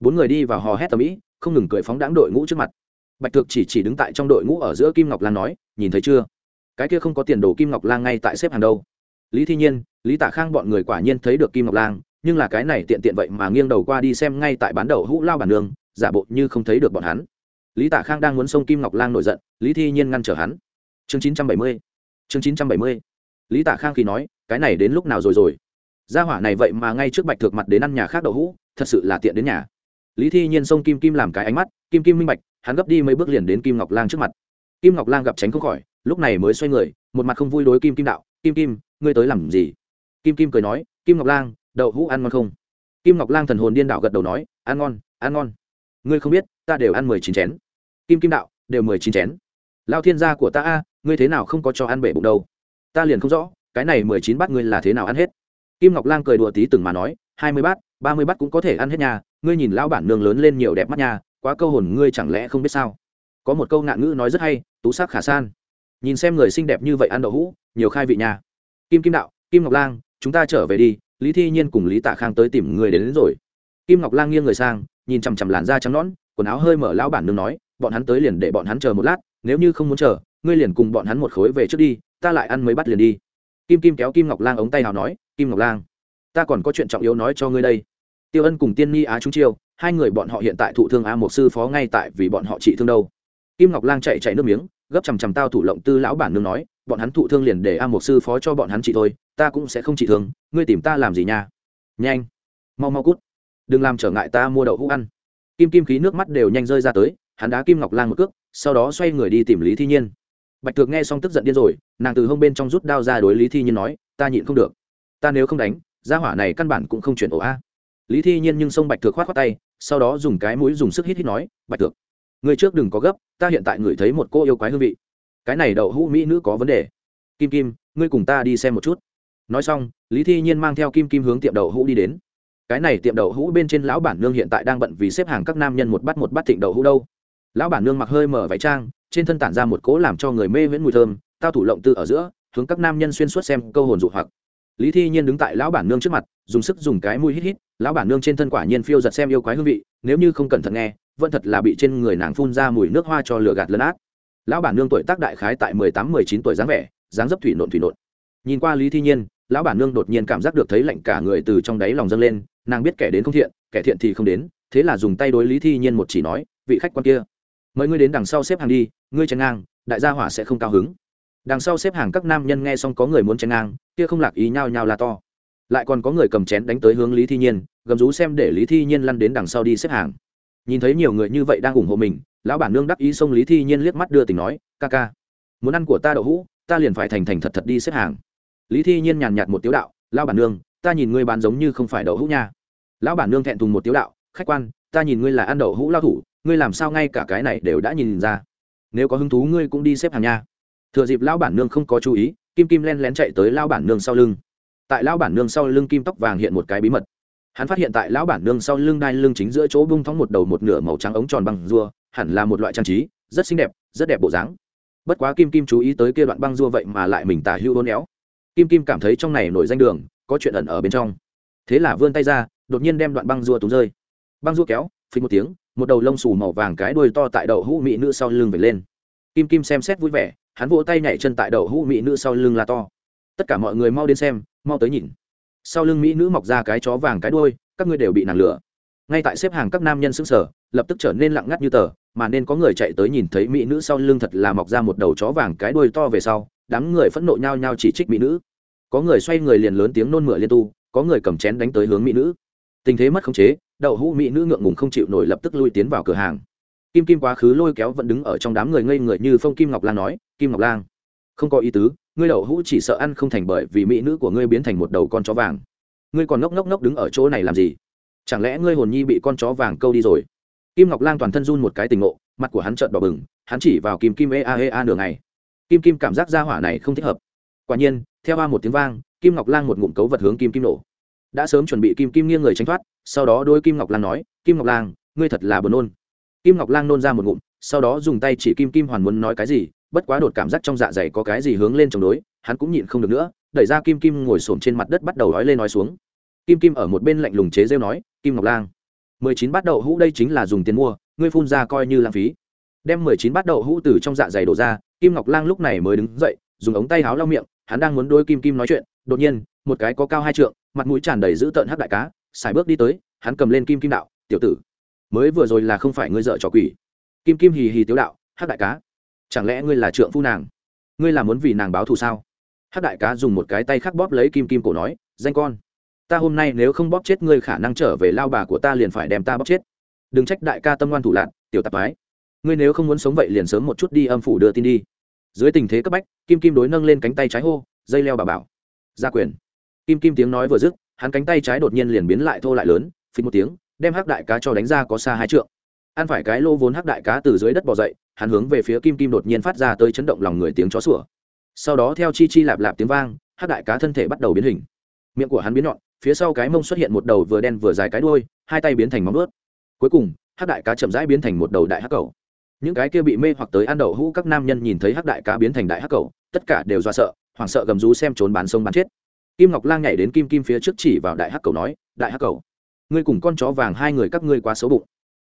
Bốn người đi vào hò hét tầm ĩ, không ngừng cười phóng đáng đội ngũ trước mặt. Bạch thược chỉ chỉ đứng tại trong đội ngũ ở giữa kim ngọc lan nói, nhìn thấy chưa? Cái kia không có tiền đồ kim ngọc lan ngay tại xếp hàng đâu. Lý thi nhiên, lý tạ khang bọn người quả nhiên thấy được kim ngọc lan, nhưng là cái này tiện tiện vậy mà nghiêng đầu qua đi xem ngay tại bán đầu hũ lao bản đường giả bộ như không thấy được bọn hắn. Lý tạ khang đang muốn xông kim ngọc lang nổi giận, lý thi nhiên ngăn trở hắn. Chương chín trăm bảy mươi. Chương chín trăm bảy mươi. Lý tạ khang khi nói, cái này đến lúc nào rồi rồi? Gia hỏa này vậy mà ngay trước bạch thược mặt đến ăn nhà khác đậu hũ, thật sự là tiện đến nhà. Lý thi nhiên xông kim kim làm cái ánh mắt, kim kim minh bạch, hắn gấp đi mấy bước liền đến kim ngọc lang trước mặt. Kim ngọc lang gặp tránh không khỏi, lúc này mới xoay người, một mặt không vui đối kim kim đạo, kim kim, ngươi tới làm gì? Kim kim cười nói, kim ngọc lang, đậu hũ ăn ngon không? Kim ngọc lang thần hồn điên đạo gật đầu nói, ăn ngon ăn ngon ngươi không biết ta đều ăn mười chín chén. Kim kim đạo đều mười chín chén. Lao thiên gia của ta a ngươi thế nào không có cho ăn bể bụng đâu? Ta liền không rõ cái này mười chín bát ngươi là thế nào ăn hết. Kim ngọc lang cười đùa tí từng mà nói hai mươi bát ba mươi bát cũng có thể ăn hết nhà ngươi nhìn lão bản nương lớn lên nhiều đẹp mắt nhà, quá câu hồn ngươi chẳng lẽ không biết sao? Có một câu ngạn ngữ nói rất hay tú sắc khả san. Nhìn xem người xinh đẹp như vậy ăn đậu hũ nhiều khai vị nhà kim kim đạo kim ngọc lang chúng ta trở về đi lý thi nhiên cùng lý tạ khang tới tìm người đến, đến rồi. Kim ngọc lang nghiêng người sang nhìn chằm chằm làn da trắng nõn, quần áo hơi mở lão bản nương nói, bọn hắn tới liền để bọn hắn chờ một lát, nếu như không muốn chờ, ngươi liền cùng bọn hắn một khối về trước đi, ta lại ăn mấy bắt liền đi. Kim kim kéo kim ngọc lang ống tay hào nói, kim ngọc lang, ta còn có chuyện trọng yếu nói cho ngươi đây. Tiêu ân cùng tiên ni á trung chiêu, hai người bọn họ hiện tại thụ thương a một sư phó ngay tại vì bọn họ trị thương đâu. Kim ngọc lang chạy chạy nước miếng, gấp chằm chằm tao thủ lộng tư lão bản nương nói, bọn hắn thụ thương liền để a một sư phó cho bọn hắn trị thôi, ta cũng sẽ không trị thương, ngươi tìm ta làm gì nha? Nhanh, mau mau cút đừng làm trở ngại ta mua đậu hũ ăn. Kim kim khí nước mắt đều nhanh rơi ra tới, hắn đá kim ngọc Lan một cước, sau đó xoay người đi tìm lý thi nhiên. Bạch thược nghe xong tức giận điên rồi, nàng từ hông bên trong rút đao ra đối lý thi nhiên nói, ta nhịn không được. Ta nếu không đánh, gia hỏa này căn bản cũng không chuyển ổ a. Lý thi nhiên nhưng xông bạch thược khoát khoát tay, sau đó dùng cái mũi dùng sức hít hít nói, bạch thược ngươi trước đừng có gấp, ta hiện tại ngửi thấy một cô yêu quái hương vị. Cái này đậu hũ mỹ nữ có vấn đề. Kim kim, ngươi cùng ta đi xem một chút. Nói xong, lý thi nhiên mang theo kim kim hướng tiệm đậu hũ đi đến cái này tiệm đậu hũ bên trên lão bản nương hiện tại đang bận vì xếp hàng các nam nhân một bát một bát thịnh đậu hũ đâu. Lão bản nương mặc hơi mở váy trang, trên thân tản ra một cỗ làm cho người mê viễn mùi thơm, tao thủ lộng tư ở giữa, hướng các nam nhân xuyên suốt xem câu hồn dụ hoặc. Lý thi nhiên đứng tại lão bản nương trước mặt, dùng sức dùng cái mũi hít hít, lão bản nương trên thân quả nhiên phiêu giật xem yêu quái hương vị, nếu như không cẩn thận nghe, vẫn thật là bị trên người nàng phun ra mùi nước hoa cho lửa gạt lấn át. Lão bản nương tuổi tác đại khái tại mười tám, mười chín tuổi dáng vẻ, dáng dấp thủy nộn thủy nộn. Nhìn qua lý thi nhiên, lão bản nương đột nhiên cảm giác được thấy lạnh cả người từ trong đáy lòng dâng lên nàng biết kẻ đến không thiện, kẻ thiện thì không đến, thế là dùng tay đối lý thi nhiên một chỉ nói, vị khách quan kia, mời ngươi đến đằng sau xếp hàng đi, ngươi chen ngang, đại gia hỏa sẽ không cao hứng. Đằng sau xếp hàng các nam nhân nghe xong có người muốn chen ngang, kia không lạc ý nhao nhao là to. Lại còn có người cầm chén đánh tới hướng lý thi nhiên, gầm rú xem để lý thi nhiên lăn đến đằng sau đi xếp hàng. Nhìn thấy nhiều người như vậy đang ủng hộ mình, lão bản nương đắc ý xông lý thi nhiên liếc mắt đưa tình nói, ca ca, muốn ăn của ta đậu hũ, ta liền phải thành thành thật thật đi xếp hàng. Lý thi nhiên nhàn nhạt một tiếu đạo, lão bản nương, ta nhìn ngươi bán giống như không phải đậu hũ nha lão bản nương thẹn thùng một tiếu đạo, khách quan, ta nhìn ngươi là ăn đậu hũ lao thủ, ngươi làm sao ngay cả cái này đều đã nhìn ra. Nếu có hứng thú ngươi cũng đi xếp hàng nha. Thừa dịp lão bản nương không có chú ý, kim kim len lén chạy tới lão bản nương sau lưng. Tại lão bản nương sau lưng kim tóc vàng hiện một cái bí mật. Hắn phát hiện tại lão bản nương sau lưng đai lưng chính giữa chỗ bung thóng một đầu một nửa màu trắng ống tròn bằng rua, hẳn là một loại trang trí, rất xinh đẹp, rất đẹp bộ dáng. Bất quá kim kim chú ý tới kia đoạn băng rua vậy mà lại mình tả hưu hôn éo. Kim kim cảm thấy trong này nổi danh đường, có chuyện ẩn ở bên trong. Thế là vươn tay ra đột nhiên đem đoạn băng rua túng rơi. Băng rua kéo, phình một tiếng, một đầu lông xù màu vàng cái đuôi to tại đầu hũ mỹ nữ sau lưng về lên. Kim kim xem xét vui vẻ, hắn vỗ tay nhảy chân tại đầu hũ mỹ nữ sau lưng là to. Tất cả mọi người mau đến xem, mau tới nhìn. Sau lưng mỹ nữ mọc ra cái chó vàng cái đuôi, các ngươi đều bị nàng lửa ngay tại xếp hàng các nam nhân xứng sở lập tức trở nên lặng ngắt như tờ, mà nên có người chạy tới nhìn thấy mỹ nữ sau lưng thật là mọc ra một đầu chó vàng cái đuôi to về sau, đám người phẫn nộ nhao nhao chỉ trích mỹ nữ. Có người xoay người liền lớn tiếng nôn mửa liên tu, có người cầm chén đánh tới hướng mỹ nữ tình thế mất khống chế, đậu hũ mỹ nữ ngượng ngùng không chịu nổi lập tức lui tiến vào cửa hàng. Kim kim quá khứ lôi kéo vẫn đứng ở trong đám người ngây người như phong kim ngọc lan nói, kim ngọc lan không có ý tứ, ngươi đậu hũ chỉ sợ ăn không thành bởi vì mỹ nữ của ngươi biến thành một đầu con chó vàng. Ngươi còn ngốc ngốc ngốc đứng ở chỗ này làm gì? Chẳng lẽ ngươi hồn nhi bị con chó vàng câu đi rồi? Kim ngọc lan toàn thân run một cái tình ngộ, mặt của hắn trợn đỏ bừng, hắn chỉ vào kim kim ea ea nửa ngày. Kim kim cảm giác ra hỏa này không thích hợp. Quả nhiên, theo a một tiếng vang, kim ngọc lan một ngụm cấu vật hướng kim kim nổ đã sớm chuẩn bị kim kim nghiêng người tránh thoát sau đó đôi kim ngọc lan nói kim ngọc lan ngươi thật là buồn nôn. Kim ngọc lan nôn ra một ngụm sau đó dùng tay chỉ kim kim hoàn muốn nói cái gì bất quá đột cảm giác trong dạ dày có cái gì hướng lên chống đối hắn cũng nhịn không được nữa đẩy ra kim kim ngồi xổm trên mặt đất bắt đầu nói lên nói xuống. Kim kim ở một bên lạnh lùng chế rêu nói kim ngọc lan, mười chín bát đậu hũ đây chính là dùng tiền mua ngươi phun ra coi như lãng phí. Đem mười chín bát đậu hũ từ trong dạ dày đổ ra kim ngọc lan lúc này mới đứng dậy dùng ống tay háo lau miệng hắn đang muốn đôi kim kim nói chuyện đột nhiên một cái có cao hai trượng mặt mũi tràn đầy dữ tợn hắc đại cá, xài bước đi tới, hắn cầm lên kim kim đạo, tiểu tử, mới vừa rồi là không phải ngươi dợ trò quỷ. Kim kim hì hì tiếu đạo, hắc đại cá, chẳng lẽ ngươi là trượng phu nàng? Ngươi là muốn vì nàng báo thù sao? Hắc đại cá dùng một cái tay khắc bóp lấy kim kim cổ nói, danh con, ta hôm nay nếu không bóp chết ngươi khả năng trở về lao bà của ta liền phải đem ta bóp chết. Đừng trách đại ca tâm ngoan thủ lạc tiểu tạp ái ngươi nếu không muốn sống vậy liền sớm một chút đi âm phủ đưa tin đi. Dưới tình thế cấp bách, kim kim đối nâng lên cánh tay trái hô, dây leo bà bảo, gia quyền kim kim tiếng nói vừa dứt, hắn cánh tay trái đột nhiên liền biến lại thô lại lớn phí một tiếng, đem hắc đại cá cho đánh ra có xa hai trượng. Ăn phải cái lô vốn hắc đại cá từ dưới đất bỏ dậy, hắn hướng về phía kim kim đột nhiên phát ra tới chấn động lòng người tiếng chó sủa. Sau đó theo chi chi lạp lạp tiếng vang, hắc đại cá thân thể bắt đầu biến hình. Miệng của hắn biến nhọn, phía sau cái mông xuất hiện một đầu vừa đen vừa dài cái đuôi, hai tay biến thành móng ướt cuối cùng, hắc đại cá chậm rãi biến thành một đầu đại hắc cầu. Những cái kia bị mê hoặc tới ăn đậu hũ các nam nhân nhìn thấy hắc đại cá biến thành đại hắc cầu, tất cả đều do sợ, hoảng sợ gầm rú xem trốn bán sông bán chết kim ngọc lang nhảy đến kim kim phía trước chỉ vào đại hắc cầu nói, đại hắc cầu, ngươi cùng con chó vàng hai người các ngươi quá xấu bụng.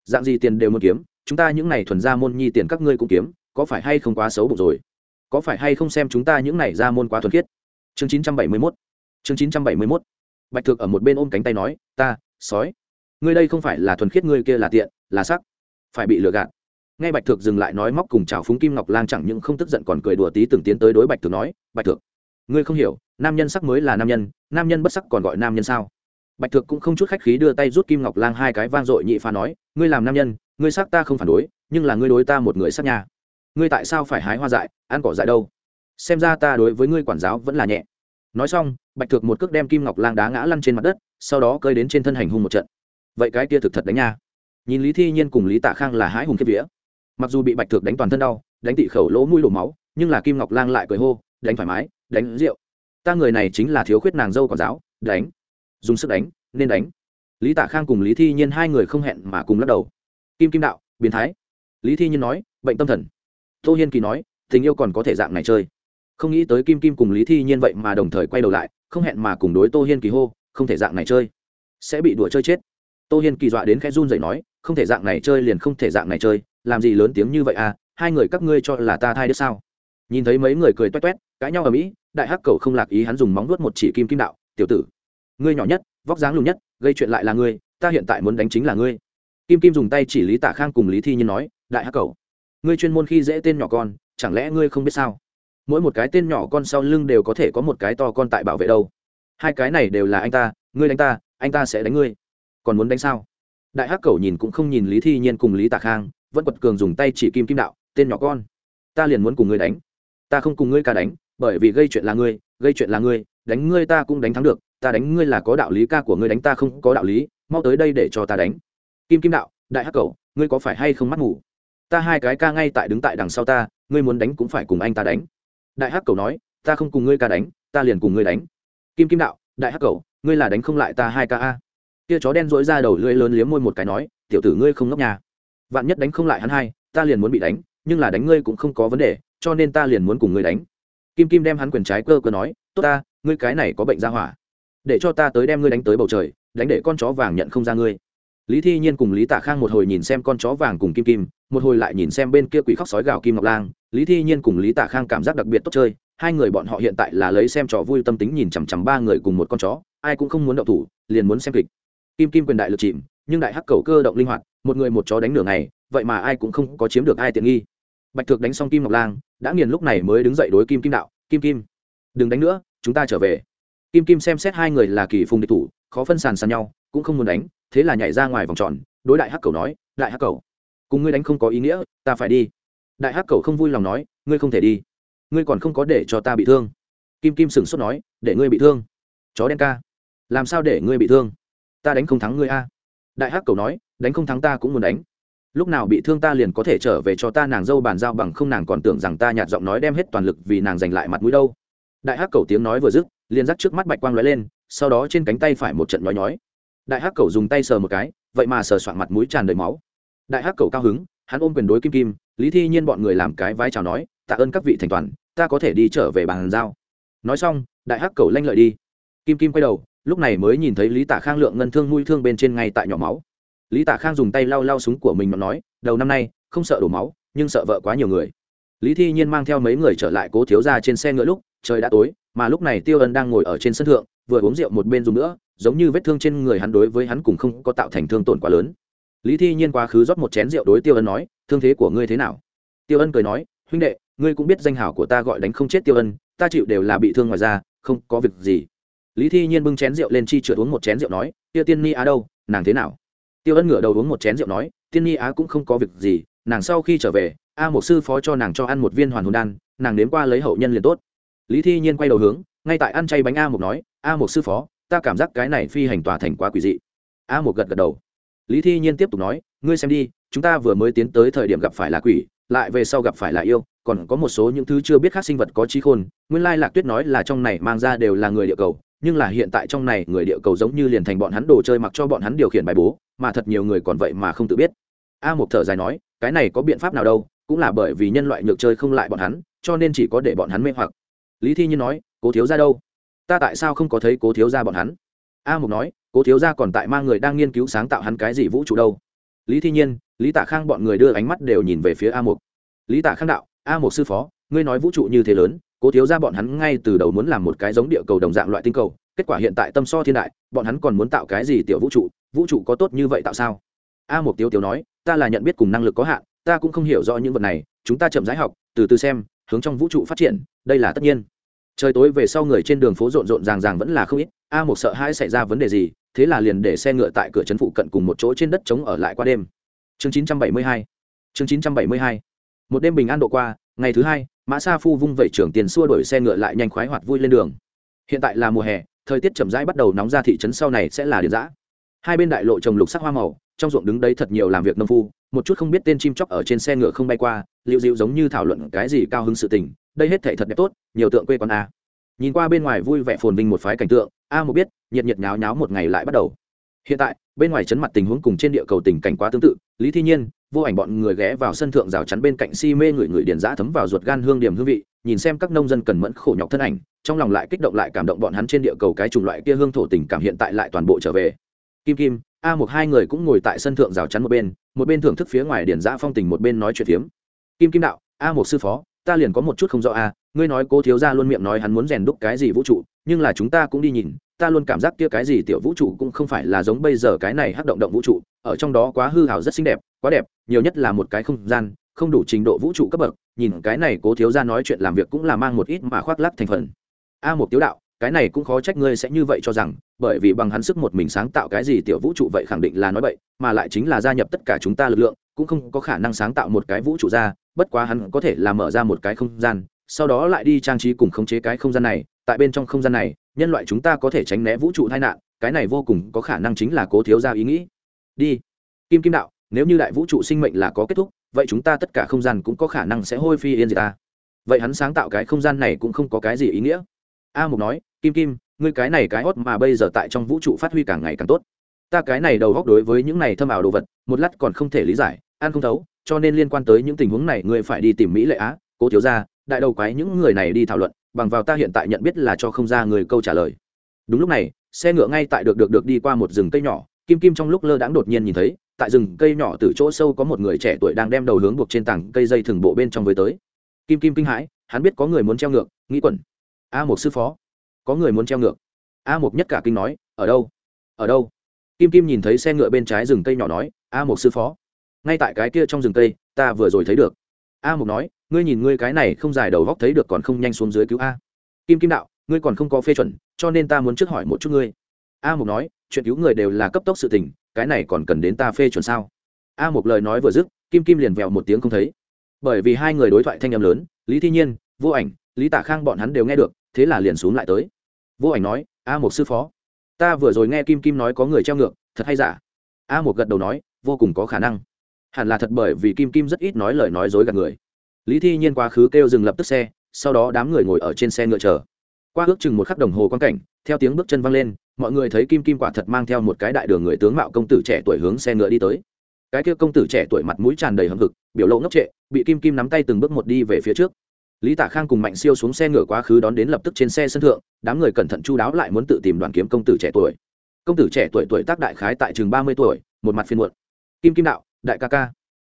Dạng gì tiền đều muốn kiếm, chúng ta những này thuần ra môn nhi tiền các ngươi cũng kiếm, có phải hay không quá xấu bụng rồi? Có phải hay không xem chúng ta những này ra môn quá thuần khiết? Chương chín trăm bảy mươi mốt, chương chín trăm bảy mươi mốt. Bạch thực ở một bên ôm cánh tay nói, ta, sói, ngươi đây không phải là thuần khiết ngươi kia là tiện, là sắc, phải bị lừa gạt. Ngay bạch thực dừng lại nói móc cùng chào phúng kim ngọc lang chẳng những không tức giận còn cười đùa tí từng tiến tới đối bạch thực nói, bạch thực ngươi không hiểu, nam nhân sắc mới là nam nhân nam nhân bất sắc còn gọi nam nhân sao? Bạch thực cũng không chút khách khí đưa tay rút kim ngọc lang hai cái vang dội nhị pha nói, ngươi làm nam nhân, ngươi sắc ta không phản đối, nhưng là ngươi đối ta một người sắc nhà ngươi tại sao phải hái hoa dại, ăn cỏ dại đâu? Xem ra ta đối với ngươi quản giáo vẫn là nhẹ. Nói xong, bạch thực một cước đem kim ngọc lang đá ngã lăn trên mặt đất, sau đó cơi đến trên thân hành hung một trận. Vậy cái kia thực thật đánh nha. Nhìn lý thi nhiên cùng lý tạ khang là hái hùng kiếp vía. Mặc dù bị bạch thực đánh toàn thân đau, đánh tị khẩu lỗ mũi đổ máu, nhưng là kim ngọc lang lại cười hô, đánh thoải mái đánh rượu. Ta người này chính là thiếu khuyết nàng dâu quản giáo, đánh. Dùng sức đánh, nên đánh. Lý tạ khang cùng lý thi nhiên hai người không hẹn mà cùng lắc đầu. Kim kim đạo, biến thái. Lý thi nhiên nói, bệnh tâm thần. Tô hiên kỳ nói, tình yêu còn có thể dạng này chơi. Không nghĩ tới kim kim cùng lý thi nhiên vậy mà đồng thời quay đầu lại, không hẹn mà cùng đối tô hiên kỳ hô, không thể dạng này chơi. Sẽ bị đùa chơi chết. Tô hiên kỳ dọa đến khẽ run dậy nói, không thể dạng này chơi liền không thể dạng này chơi, làm gì lớn tiếng như vậy à hai người các ngươi cho là ta thai đứa sao? Nhìn thấy mấy người cười toét toét, cãi nhau ở mỹ, đại hắc cầu không lạc ý hắn dùng móng vuốt một chỉ kim kim đạo, tiểu tử, ngươi nhỏ nhất, vóc dáng lùn nhất, gây chuyện lại là ngươi, ta hiện tại muốn đánh chính là ngươi. Kim kim dùng tay chỉ lý Tả khang cùng lý thi nhiên nói, đại hắc cầu, ngươi chuyên môn khi dễ tên nhỏ con, chẳng lẽ ngươi không biết sao? Mỗi một cái tên nhỏ con sau lưng đều có thể có một cái to con tại bảo vệ đâu. Hai cái này đều là anh ta, ngươi đánh ta, anh ta sẽ đánh ngươi. Còn muốn đánh sao? Đại hắc cầu nhìn cũng không nhìn lý thi nhiên cùng lý tạ khang, vẫn quật cường dùng tay chỉ kim kim đạo, tên nhỏ con, ta liền muốn cùng ngươi đánh ta không cùng ngươi ca đánh, bởi vì gây chuyện là ngươi, gây chuyện là ngươi, đánh ngươi ta cũng đánh thắng được, ta đánh ngươi là có đạo lý ca của ngươi đánh ta không có đạo lý, mau tới đây để cho ta đánh. Kim kim đạo, đại hắc cầu ngươi có phải hay không mắt ngủ ta hai cái ca ngay tại đứng tại đằng sau ta, ngươi muốn đánh cũng phải cùng anh ta đánh. Đại hắc cầu nói, ta không cùng ngươi ca đánh, ta liền cùng ngươi đánh. Kim kim đạo, đại hắc cầu ngươi là đánh không lại ta hai ca a. Kia chó đen dỗi ra đầu lưỡi lớn liếm môi một cái nói, tiểu tử ngươi không ngốc nhà vạn nhất đánh không lại hắn hai, ta liền muốn bị đánh nhưng là đánh ngươi cũng không có vấn đề, cho nên ta liền muốn cùng ngươi đánh. Kim kim đem hắn quyền trái cơ cơ nói, tốt ta, ngươi cái này có bệnh ra hỏa. Để cho ta tới đem ngươi đánh tới bầu trời, đánh để con chó vàng nhận không ra ngươi. Lý thi nhiên cùng lý tạ khang một hồi nhìn xem con chó vàng cùng kim kim, một hồi lại nhìn xem bên kia quỷ khóc sói gào kim ngọc lang. Lý thi nhiên cùng lý tạ khang cảm giác đặc biệt tốt chơi, hai người bọn họ hiện tại là lấy xem trò vui tâm tính nhìn chằm chằm ba người cùng một con chó, ai cũng không muốn đậu thủ, liền muốn xem kịch. Kim kim quyền đại lực chìm, nhưng đại hắc cầu cơ động linh hoạt, một người một chó đánh nửa ngày, vậy mà ai cũng không có chiếm được ai tiện nghi bạch thực đánh xong kim ngọc lang, đã nghiền lúc này mới đứng dậy đối kim kim đạo, kim kim, đừng đánh nữa, chúng ta trở về. Kim kim xem xét hai người là kỳ phùng địch thủ, khó phân sàn sàn nhau, cũng không muốn đánh, thế là nhảy ra ngoài vòng tròn, đối đại hắc cầu nói, đại hắc cầu, cùng ngươi đánh không có ý nghĩa, ta phải đi. Đại hắc cầu không vui lòng nói, ngươi không thể đi, ngươi còn không có để cho ta bị thương. Kim kim sửng sốt nói, để ngươi bị thương, chó đen ca, làm sao để ngươi bị thương? Ta đánh không thắng ngươi a. Đại hắc cầu nói, đánh không thắng ta cũng muốn đánh lúc nào bị thương ta liền có thể trở về cho ta nàng dâu bàn giao bằng không nàng còn tưởng rằng ta nhạt giọng nói đem hết toàn lực vì nàng giành lại mặt mũi đâu. Đại hắc cầu tiếng nói vừa dứt, liền dắt trước mắt bạch quang lóe lên, sau đó trên cánh tay phải một trận nhói nhói. Đại hắc cầu dùng tay sờ một cái, vậy mà sờ soạn mặt mũi tràn đầy máu. Đại hắc cầu cao hứng, hắn ôm quyền đối kim kim, lý thi nhiên bọn người làm cái vai chào nói, tạ ơn các vị thành toàn, ta có thể đi trở về bàn giao. Nói xong, đại hắc cầu lanh lợi đi. Kim kim quay đầu, lúc này mới nhìn thấy lý tạ khang lượng ngân thương mũi thương bên trên ngay tại nhỏ máu lý tạ khang dùng tay lau lau súng của mình mà nói, đầu năm nay, không sợ đổ máu, nhưng sợ vợ quá nhiều người. Lý thi nhiên mang theo mấy người trở lại cố thiếu ra trên xe ngựa lúc, trời đã tối, mà lúc này tiêu ân đang ngồi ở trên sân thượng, vừa uống rượu một bên dùng nữa, giống như vết thương trên người hắn đối với hắn cũng không có tạo thành thương tổn quá lớn. Lý thi nhiên quá khứ rót một chén rượu đối tiêu ân nói, thương thế của ngươi thế nào? Tiêu ân cười nói, huynh đệ, ngươi cũng biết danh hảo của ta gọi đánh không chết tiêu ân, ta chịu đều là bị thương ngoài ra không có việc gì. Lý thi nhiên bưng chén rượu lên chi trượt uống một chén rượu nói, tiêu tiên ni á đâu, nàng thế nào? Tiêu ân ngửa đầu uống một chén rượu nói, tiên ni á cũng không có việc gì, nàng sau khi trở về, a một sư phó cho nàng cho ăn một viên hoàn hồn đan, nàng đến qua lấy hậu nhân liền tốt. Lý thi nhiên quay đầu hướng, ngay tại ăn chay bánh a một nói, a một sư phó, ta cảm giác cái này phi hành tòa thành quá quỷ dị. A một gật gật đầu. Lý thi nhiên tiếp tục nói, ngươi xem đi, chúng ta vừa mới tiến tới thời điểm gặp phải là quỷ, lại về sau gặp phải là yêu, còn có một số những thứ chưa biết khác sinh vật có trí khôn, nguyên lai lạc tuyết nói là trong này mang ra đều là người địa cầu nhưng là hiện tại trong này người địa cầu giống như liền thành bọn hắn đồ chơi mặc cho bọn hắn điều khiển bài bố, mà thật nhiều người còn vậy mà không tự biết. A một thở dài nói, cái này có biện pháp nào đâu, cũng là bởi vì nhân loại nhược chơi không lại bọn hắn, cho nên chỉ có để bọn hắn mê hoặc. Lý thi nhiên nói, cố thiếu ra đâu? Ta tại sao không có thấy cố thiếu ra bọn hắn? A mục nói, cố thiếu ra còn tại mang người đang nghiên cứu sáng tạo hắn cái gì vũ trụ đâu? Lý thi nhiên, lý tạ khang bọn người đưa ánh mắt đều nhìn về phía a mục lý tạ khang đạo, a mục sư phó, ngươi nói vũ trụ như thế lớn cố thiếu ra bọn hắn ngay từ đầu muốn làm một cái giống địa cầu đồng dạng loại tinh cầu, kết quả hiện tại tâm so thiên đại, bọn hắn còn muốn tạo cái gì tiểu vũ trụ vũ trụ có tốt như vậy tạo sao? A một tiêu tiêu nói, ta là nhận biết cùng năng lực có hạn, ta cũng không hiểu rõ những vật này, chúng ta chậm rãi học, từ từ xem, hướng trong vũ trụ phát triển, đây là tất nhiên. Trời tối về sau người trên đường phố rộn rộn ràng ràng vẫn là không ít, a một sợ hãi xảy ra vấn đề gì, thế là liền để xe ngựa tại cửa trấn phụ cận cùng một chỗ trên đất trống ở lại qua đêm. Chương 972 chương 972 một đêm bình an độ qua, ngày thứ hai mã sa phu vung vẩy trưởng tiền xua đuổi xe ngựa lại nhanh khoái hoạt vui lên đường. Hiện tại là mùa hè, thời tiết chậm rãi bắt đầu nóng ra thị trấn sau này sẽ là điện giã hai bên đại lộ trồng lục sắc hoa màu, trong ruộng đứng đấy thật nhiều làm việc nông phu, một chút không biết tên chim chóc ở trên xe ngựa không bay qua liệu dịu giống như thảo luận cái gì cao hứng sự tình, đây hết thể thật đẹp tốt, nhiều tượng quê con a. Nhìn qua bên ngoài vui vẻ phồn vinh một phái cảnh tượng, a một biết, nhiệt nhiệt nháo nháo một ngày lại bắt đầu. Hiện tại, bên ngoài chấn mặt tình huống cùng trên địa cầu tình cảnh quá tương tự, lý thi nhiên vô ảnh bọn người ghé vào sân thượng rào chắn bên cạnh si mê người người điền giã thấm vào ruột gan hương điểm hương vị, nhìn xem các nông dân cần mẫn khổ nhọc thân ảnh, trong lòng lại kích động lại cảm động bọn hắn trên địa cầu cái chủng loại kia hương thổ tình cảm hiện tại lại toàn bộ trở về. Kim kim, a một hai người cũng ngồi tại sân thượng rào chắn một bên một bên thưởng thức phía ngoài điền giã phong tình một bên nói chuyện phiếm. Kim kim đạo, a một sư phó, ta liền có một chút không rõ a ngươi nói cô thiếu gia luôn miệng nói hắn muốn rèn đúc cái gì vũ trụ, nhưng là chúng ta cũng đi nhìn ta luôn cảm giác kia cái gì tiểu vũ trụ cũng không phải là giống bây giờ cái này hắc động động vũ trụ, ở trong đó quá hư hào rất xinh đẹp, quá đẹp, nhiều nhất là một cái không gian, không đủ trình độ vũ trụ cấp bậc, nhìn cái này cố thiếu gia nói chuyện làm việc cũng là mang một ít mà khoác lắc thành phần. A một tiếu đạo, cái này cũng khó trách ngươi sẽ như vậy cho rằng, bởi vì bằng hắn sức một mình sáng tạo cái gì tiểu vũ trụ vậy khẳng định là nói vậy mà lại chính là gia nhập tất cả chúng ta lực lượng, cũng không có khả năng sáng tạo một cái vũ trụ ra, bất quá hắn có thể là mở ra một cái không gian, sau đó lại đi trang trí cùng khống chế cái không gian này, tại bên trong không gian này nhân loại chúng ta có thể tránh né vũ trụ tai nạn, cái này vô cùng có khả năng chính là cố thiếu gia ý nghĩ. Đi. Kim kim đạo, nếu như đại vũ trụ sinh mệnh là có kết thúc, vậy chúng ta tất cả không gian cũng có khả năng sẽ hôi phi yên diệt ta. Vậy hắn sáng tạo cái không gian này cũng không có cái gì ý nghĩa. A mục nói, kim kim, ngươi cái này cái hót mà bây giờ tại trong vũ trụ phát huy càng ngày càng tốt. Ta cái này đầu góc đối với những này thâm ảo đồ vật, một lát còn không thể lý giải, ăn không thấu, cho nên liên quan tới những tình huống này ngươi phải đi tìm mỹ lệ á, cố thiếu ra đại đầu quái những người này đi thảo luận bằng vào ta hiện tại nhận biết là cho không ra người câu trả lời. Đúng lúc này, xe ngựa ngay tại được được được đi qua một rừng cây nhỏ, kim kim trong lúc lơ đãng đột nhiên nhìn thấy, tại rừng cây nhỏ từ chỗ sâu có một người trẻ tuổi đang đem đầu hướng buộc trên tảng cây dây thừng bộ bên trong với tới. Kim kim kinh hãi, hắn biết có người muốn treo ngược, nghĩ quẩn. A một sư phó, có người muốn treo ngược. A một nhất cả kinh nói, ở đâu? Ở đâu? Kim kim nhìn thấy xe ngựa bên trái rừng cây nhỏ nói, a một sư phó, ngay tại cái kia trong rừng cây, ta vừa rồi thấy được. A một nói ngươi nhìn ngươi cái này không dài đầu góc thấy được còn không nhanh xuống dưới cứu a. Kim kim đạo, ngươi còn không có phê chuẩn, cho nên ta muốn trước hỏi một chút ngươi. A Mục nói, chuyện cứu người đều là cấp tốc sự tình, cái này còn cần đến ta phê chuẩn sao? A Mục lời nói vừa dứt, kim kim liền vèo một tiếng không thấy. Bởi vì hai người đối thoại thanh âm lớn, lý thi nhiên vô ảnh, lý tạ khang bọn hắn đều nghe được, thế là liền xuống lại tới. Vô ảnh nói, a Mục sư phó, ta vừa rồi nghe kim kim nói có người treo ngược, thật hay giả? A Mục gật đầu nói, vô cùng có khả năng. Hẳn là thật bởi vì kim kim rất ít nói lời nói dối gạt người lý thi nhiên quá khứ kêu dừng lập tức xe, sau đó đám người ngồi ở trên xe ngựa chờ. Qua ước chừng một khắc đồng hồ quan cảnh, theo tiếng bước chân văng lên, mọi người thấy kim kim quả thật mang theo một cái đại đường người tướng mạo công tử trẻ tuổi hướng xe ngựa đi tới. Cái kia công tử trẻ tuổi mặt mũi tràn đầy hầm hực, biểu lộ ngốc trệ, bị kim kim nắm tay từng bước một đi về phía trước. Lý tả khang cùng mạnh siêu xuống xe ngựa quá khứ đón đến lập tức trên xe sân thượng, đám người cẩn thận chu đáo lại muốn tự tìm đoàn kiếm công tử trẻ tuổi. Công tử trẻ tuổi tuổi tác đại khái tại chừng ba mươi tuổi, một mặt phiên muộn. Kim kim đạo, đại ca ca,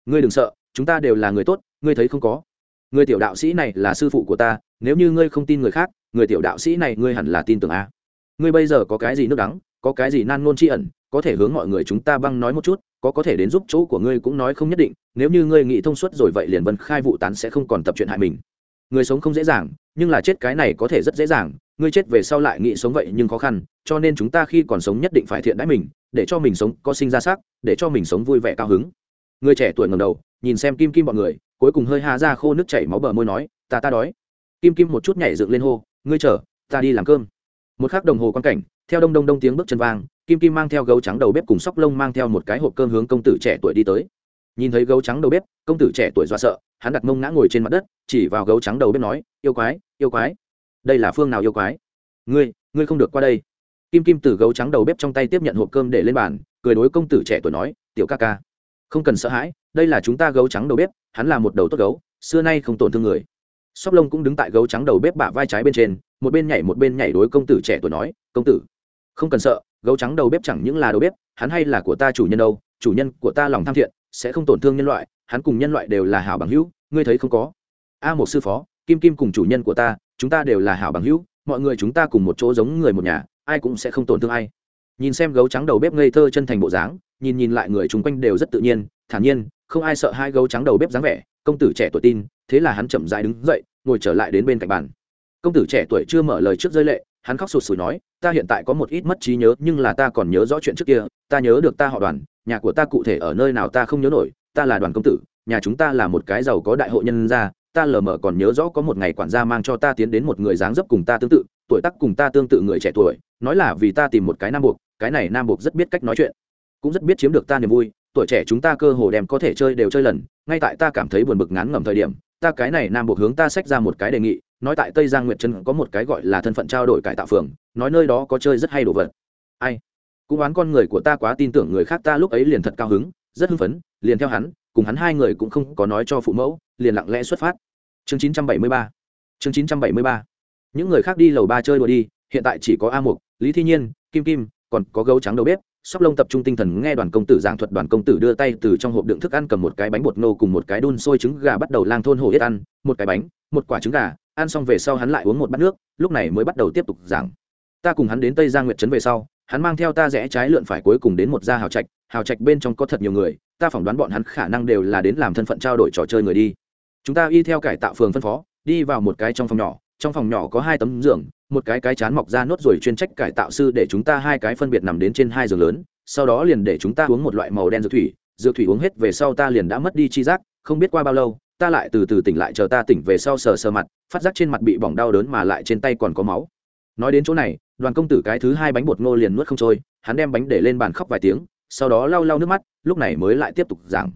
ngươi đừng sợ, chúng ta đều là người tốt ngươi thấy không có. Người tiểu đạo sĩ này là sư phụ của ta, nếu như ngươi không tin người khác, người tiểu đạo sĩ này ngươi hẳn là tin tưởng a. Ngươi bây giờ có cái gì nước đắng, có cái gì nan ngôn tri ẩn, có thể hướng mọi người chúng ta băng nói một chút, có có thể đến giúp chỗ của ngươi cũng nói không nhất định, nếu như ngươi nghĩ thông suốt rồi vậy liền vân khai vụ tán sẽ không còn tập chuyện hại mình. Người sống không dễ dàng, nhưng là chết cái này có thể rất dễ dàng, ngươi chết về sau lại nghĩ sống vậy nhưng khó khăn, cho nên chúng ta khi còn sống nhất định phải thiện đãi mình, để cho mình sống có sinh ra sắc, để cho mình sống vui vẻ cao hứng. Người trẻ tuổi ngầm đầu, nhìn xem kim kim bọn người cuối cùng hơi hà ra khô nước chảy máu bờ môi nói, ta ta đói. Kim kim một chút nhảy dựng lên hô, ngươi chờ, ta đi làm cơm. Một khắc đồng hồ quan cảnh, theo đông đông đông tiếng bước chân vang, kim kim mang theo gấu trắng đầu bếp cùng sóc lông mang theo một cái hộp cơm hướng công tử trẻ tuổi đi tới. Nhìn thấy gấu trắng đầu bếp, công tử trẻ tuổi dọa sợ, hắn đặt mông ngã ngồi trên mặt đất, chỉ vào gấu trắng đầu bếp nói, yêu quái yêu quái, đây là phương nào yêu quái? Ngươi ngươi không được qua đây. Kim kim từ gấu trắng đầu bếp trong tay tiếp nhận hộp cơm để lên bàn, cười đối công tử trẻ tuổi nói, tiểu ca ca không cần sợ hãi, đây là chúng ta gấu trắng đầu bếp, hắn là một đầu tốt gấu, xưa nay không tổn thương người. Sóc lông cũng đứng tại gấu trắng đầu bếp bả vai trái bên trên, một bên nhảy một bên nhảy đối công tử trẻ tuổi nói, công tử, không cần sợ, gấu trắng đầu bếp chẳng những là đầu bếp, hắn hay là của ta chủ nhân đâu, chủ nhân của ta lòng tham thiện, sẽ không tổn thương nhân loại, hắn cùng nhân loại đều là hảo bằng hữu, ngươi thấy không có? A một sư phó, kim kim cùng chủ nhân của ta, chúng ta đều là hảo bằng hữu, mọi người chúng ta cùng một chỗ giống người một nhà, ai cũng sẽ không tổn thương ai nhìn xem gấu trắng đầu bếp ngây thơ chân thành bộ dáng, nhìn nhìn lại người chung quanh đều rất tự nhiên, thản nhiên, không ai sợ hai gấu trắng đầu bếp dáng vẻ, công tử trẻ tuổi tin, thế là hắn chậm dại đứng dậy, ngồi trở lại đến bên cạnh bàn. Công tử trẻ tuổi chưa mở lời trước rơi lệ, hắn khóc sụt sùi nói, ta hiện tại có một ít mất trí nhớ, nhưng là ta còn nhớ rõ chuyện trước kia, ta nhớ được ta họ đoàn, nhà của ta cụ thể ở nơi nào ta không nhớ nổi, ta là đoàn công tử, nhà chúng ta là một cái giàu có đại hội nhân gia, ta lờ mờ còn nhớ rõ có một ngày quản gia mang cho ta tiến đến một người dáng dấp cùng ta tương tự tuổi tác cùng ta tương tự người trẻ tuổi, nói là vì ta tìm một cái nam buộc, cái này nam buộc rất biết cách nói chuyện. Cũng rất biết chiếm được ta niềm vui, tuổi trẻ chúng ta cơ hồ đem có thể chơi đều chơi lần, ngay tại ta cảm thấy buồn bực ngán ngẩm thời điểm, ta cái này nam buộc hướng ta sách ra một cái đề nghị, nói tại tây giang nguyệt trân có một cái gọi là thân phận trao đổi cải tạo phường, nói nơi đó có chơi rất hay đồ vật. Ai? Cũng oán con người của ta quá tin tưởng người khác ta lúc ấy liền thật cao hứng, rất hưng phấn, liền theo hắn, cùng hắn hai người cũng không có nói cho phụ mẫu, liền lặng lẽ xuất phát. Chương 973 chương 973 những người khác đi lầu ba chơi đùa đi, hiện tại chỉ có a mục, lý thi nhiên, kim kim, còn có gấu trắng đầu bếp. Sóc lông tập trung tinh thần nghe đoàn công tử giảng thuật, đoàn công tử đưa tay từ trong hộp đựng thức ăn cầm một cái bánh bột nô cùng một cái đun sôi trứng gà bắt đầu lang thôn hổ yết ăn. Một cái bánh, một quả trứng gà, ăn xong về sau hắn lại uống một bát nước, lúc này mới bắt đầu tiếp tục giảng. Ta cùng hắn đến tây giang nguyệt trấn về sau, hắn mang theo ta rẽ trái lượn phải cuối cùng đến một gia hào trạch. Hào trạch bên trong có thật nhiều người, ta phỏng đoán bọn hắn khả năng đều là đến làm thân phận trao đổi trò chơi người đi. Chúng ta y theo cải tạo phường phân phó, đi vào một cái trong phòng nhỏ trong phòng nhỏ có hai tấm giường, một cái cái chán mọc ra nốt rồi chuyên trách cải tạo sư để chúng ta hai cái phân biệt nằm đến trên hai giường lớn, sau đó liền để chúng ta uống một loại màu đen dược thủy dược thủy uống hết về sau ta liền đã mất đi chi giác, không biết qua bao lâu, ta lại từ từ tỉnh lại chờ ta tỉnh về sau sờ sờ mặt, phát giác trên mặt bị bỏng đau đớn mà lại trên tay còn có máu. Nói đến chỗ này, đoàn công tử cái thứ hai bánh bột ngô liền nuốt không trôi, hắn đem bánh để lên bàn khóc vài tiếng, sau đó lau lau nước mắt, lúc này mới lại tiếp tục giảng.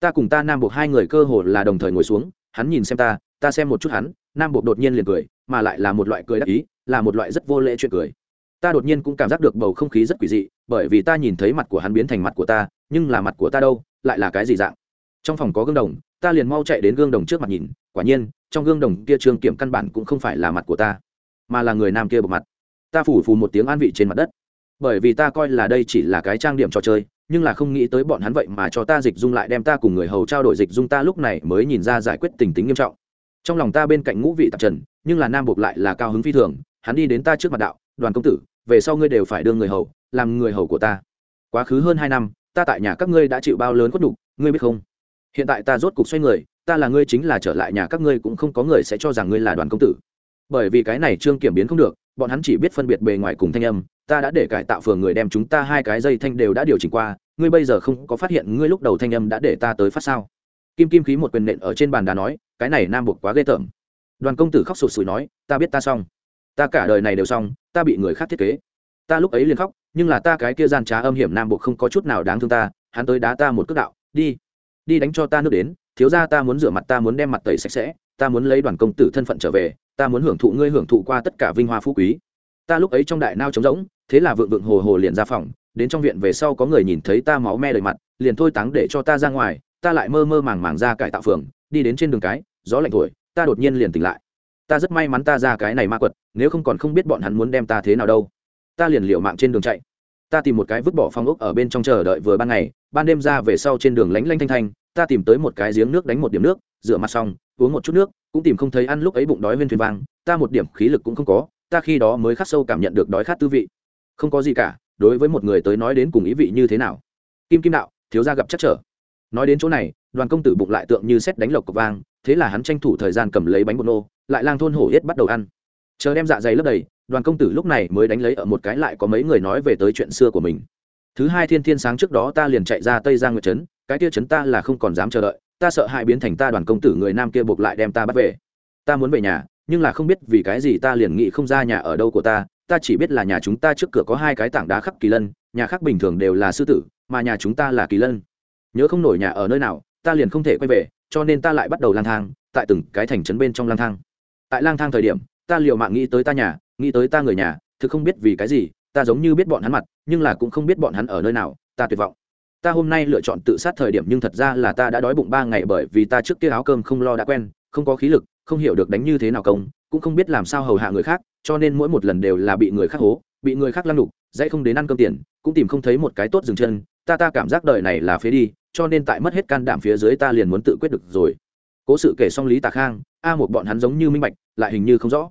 Ta cùng ta nam buộc hai người cơ hồ là đồng thời ngồi xuống, hắn nhìn xem ta ta xem một chút hắn, nam bộ đột nhiên liền cười, mà lại là một loại cười đắc ý, là một loại rất vô lễ chuyện cười. Ta đột nhiên cũng cảm giác được bầu không khí rất quỷ dị, bởi vì ta nhìn thấy mặt của hắn biến thành mặt của ta, nhưng là mặt của ta đâu, lại là cái gì dạng? Trong phòng có gương đồng, ta liền mau chạy đến gương đồng trước mặt nhìn, quả nhiên, trong gương đồng kia trương kiểm căn bản cũng không phải là mặt của ta, mà là người nam kia bộ mặt. Ta phủ phù một tiếng an vị trên mặt đất. Bởi vì ta coi là đây chỉ là cái trang điểm trò chơi, nhưng là không nghĩ tới bọn hắn vậy mà cho ta dịch dung lại đem ta cùng người hầu trao đổi dịch dung ta lúc này mới nhìn ra giải quyết tình tính nghiêm trọng trong lòng ta bên cạnh ngũ vị tạp trần, nhưng là nam buộc lại là cao hứng phi thường, hắn đi đến ta trước mặt đạo, đoàn công tử, về sau ngươi đều phải đưa người hầu, làm người hầu của ta. Quá khứ hơn hai năm, ta tại nhà các ngươi đã chịu bao lớn khuất đục ngươi biết không? Hiện tại ta rốt cục xoay người, ta là ngươi chính là trở lại nhà các ngươi cũng không có người sẽ cho rằng ngươi là đoàn công tử. Bởi vì cái này trương kiểm biến không được, bọn hắn chỉ biết phân biệt bề ngoài cùng thanh âm, ta đã để cải tạo phường người đem chúng ta hai cái dây thanh đều đã điều chỉnh qua, ngươi bây giờ không có phát hiện ngươi lúc đầu thanh âm đã để ta tới phát sao? Kim kim khí một quyền nện ở trên bàn đá nói cái này nam buộc quá ghê tởm. Đoàn công tử khóc sụt sùi nói, ta biết ta xong. Ta cả đời này đều xong, ta bị người khác thiết kế. Ta lúc ấy liền khóc, nhưng là ta cái kia gian trá âm hiểm nam buộc không có chút nào đáng thương ta, hắn tới đá ta một cước đạo, đi đi đánh cho ta nước đến, thiếu ra ta muốn rửa mặt, ta muốn đem mặt tẩy sạch sẽ, ta muốn lấy đoàn công tử thân phận trở về, ta muốn hưởng thụ ngươi hưởng thụ qua tất cả vinh hoa phú quý. Ta lúc ấy trong đại nao trống rỗng, thế là vượng vượng hồ hồ liền ra phòng, đến trong viện về sau có người nhìn thấy ta máu me đầy mặt, liền thôi táng để cho ta ra ngoài, ta lại mơ mơ màng màng ra cải tạo phường đi đến trên đường cái, gió lạnh thổi, ta đột nhiên liền tỉnh lại. Ta rất may mắn ta ra cái này ma quật, nếu không còn không biết bọn hắn muốn đem ta thế nào đâu. Ta liền liệu mạng trên đường chạy. Ta tìm một cái vứt bỏ phong ốc ở bên trong chờ đợi vừa ban ngày, ban đêm ra về sau trên đường lánh lanh thanh thanh, ta tìm tới một cái giếng nước đánh một điểm nước, rửa mặt xong, uống một chút nước, cũng tìm không thấy ăn lúc ấy bụng đói viên thuyền vang, ta một điểm khí lực cũng không có, ta khi đó mới khắc sâu cảm nhận được đói khát tư vị. Không có gì cả, đối với một người tới nói đến cùng ý vị như thế nào? Kim kim đạo, thiếu gia gặp chắc trở. Nói đến chỗ này đoàn công tử bụng lại tượng như xét đánh lộc cọc vang, thế là hắn tranh thủ thời gian cầm lấy bánh bột nô, lại lang thôn hổ yết bắt đầu ăn. Chờ đem dạ dày lấp đầy, đoàn công tử lúc này mới đánh lấy ở một cái lại có mấy người nói về tới chuyện xưa của mình. Thứ hai thiên thiên sáng trước đó ta liền chạy ra tây giang nguyệt trấn, cái kia trấn ta là không còn dám chờ đợi, ta sợ hãi biến thành ta đoàn công tử người nam kia buộc lại đem ta bắt về. Ta muốn về nhà, nhưng là không biết vì cái gì ta liền nghĩ không ra nhà ở đâu của ta ta chỉ biết là nhà chúng ta trước cửa có hai cái tảng đá khắc kỳ lân, nhà khác bình thường đều là sư tử, mà nhà chúng ta là kỳ lân. Nhớ không nổi nhà ở nơi nào ta liền không thể quay về, cho nên ta lại bắt đầu lang thang, tại từng cái thành trấn bên trong lang thang. Tại lang thang thời điểm, ta liều mạng nghĩ tới ta nhà, nghĩ tới ta người nhà, thực không biết vì cái gì, ta giống như biết bọn hắn mặt, nhưng là cũng không biết bọn hắn ở nơi nào, ta tuyệt vọng. Ta hôm nay lựa chọn tự sát thời điểm nhưng thật ra là ta đã đói bụng ba ngày bởi vì ta trước kia áo cơm không lo đã quen, không có khí lực, không hiểu được đánh như thế nào công, cũng không biết làm sao hầu hạ người khác, cho nên mỗi một lần đều là bị người khác hố, bị người khác lăng đục dãy không đến ăn cơm tiền, cũng tìm không thấy một cái tốt dừng chân, ta ta cảm giác đời này là phế đi cho nên tại mất hết can đảm phía dưới ta liền muốn tự quyết được rồi. Cố sự kể xong lý tà khang, a một bọn hắn giống như minh bạch, lại hình như không rõ.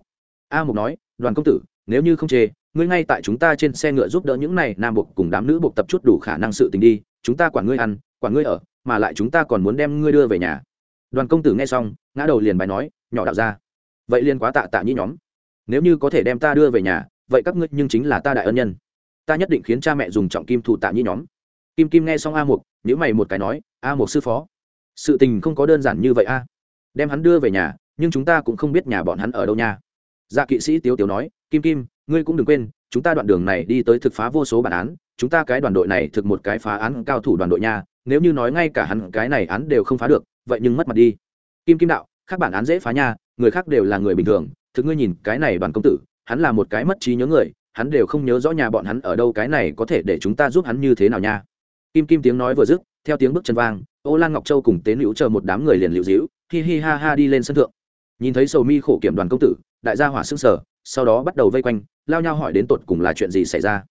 A một nói, đoàn công tử, nếu như không chê, ngươi ngay tại chúng ta trên xe ngựa giúp đỡ những này nam buộc cùng đám nữ buộc tập chút đủ khả năng sự tình đi, chúng ta quản ngươi ăn, quản ngươi ở, mà lại chúng ta còn muốn đem ngươi đưa về nhà. Đoàn công tử nghe xong, ngã đầu liền bài nói, nhỏ đạo ra vậy liền quá tạ tạ nhĩ nhóm. Nếu như có thể đem ta đưa về nhà, vậy các ngươi nhưng chính là ta đại ân nhân. Ta nhất định khiến cha mẹ dùng trọng kim thụ tạ nhĩ nhóm kim kim nghe xong a mục nhữ mày một cái nói, a một sư phó, sự tình không có đơn giản như vậy a. Đem hắn đưa về nhà, nhưng chúng ta cũng không biết nhà bọn hắn ở đâu nha. Dạ kỵ sĩ tiếu tiếu nói, kim kim, ngươi cũng đừng quên, chúng ta đoạn đường này đi tới thực phá vô số bản án, chúng ta cái đoàn đội này thực một cái phá án cao thủ đoàn đội nha, nếu như nói ngay cả hắn, cái này án đều không phá được, vậy nhưng mất mặt đi. Kim kim đạo các bản án dễ phá nha, người khác đều là người bình thường, thực ngươi nhìn, cái này đoàn công tử, hắn là một cái mất trí nhớ người, hắn đều không nhớ rõ nhà bọn hắn ở đâu, cái này có thể để chúng ta giúp hắn như thế nào nha? Kim kim tiếng nói vừa dứt, theo tiếng bước chân vang, ô lan ngọc châu cùng tế nữ chờ một đám người liền liễu dĩu hi hi ha ha đi lên sân thượng. Nhìn thấy sầu mi khổ kiểm đoàn công tử, đại gia hỏa xương sở sau đó bắt đầu vây quanh, lao nhau hỏi đến tột cùng là chuyện gì xảy ra.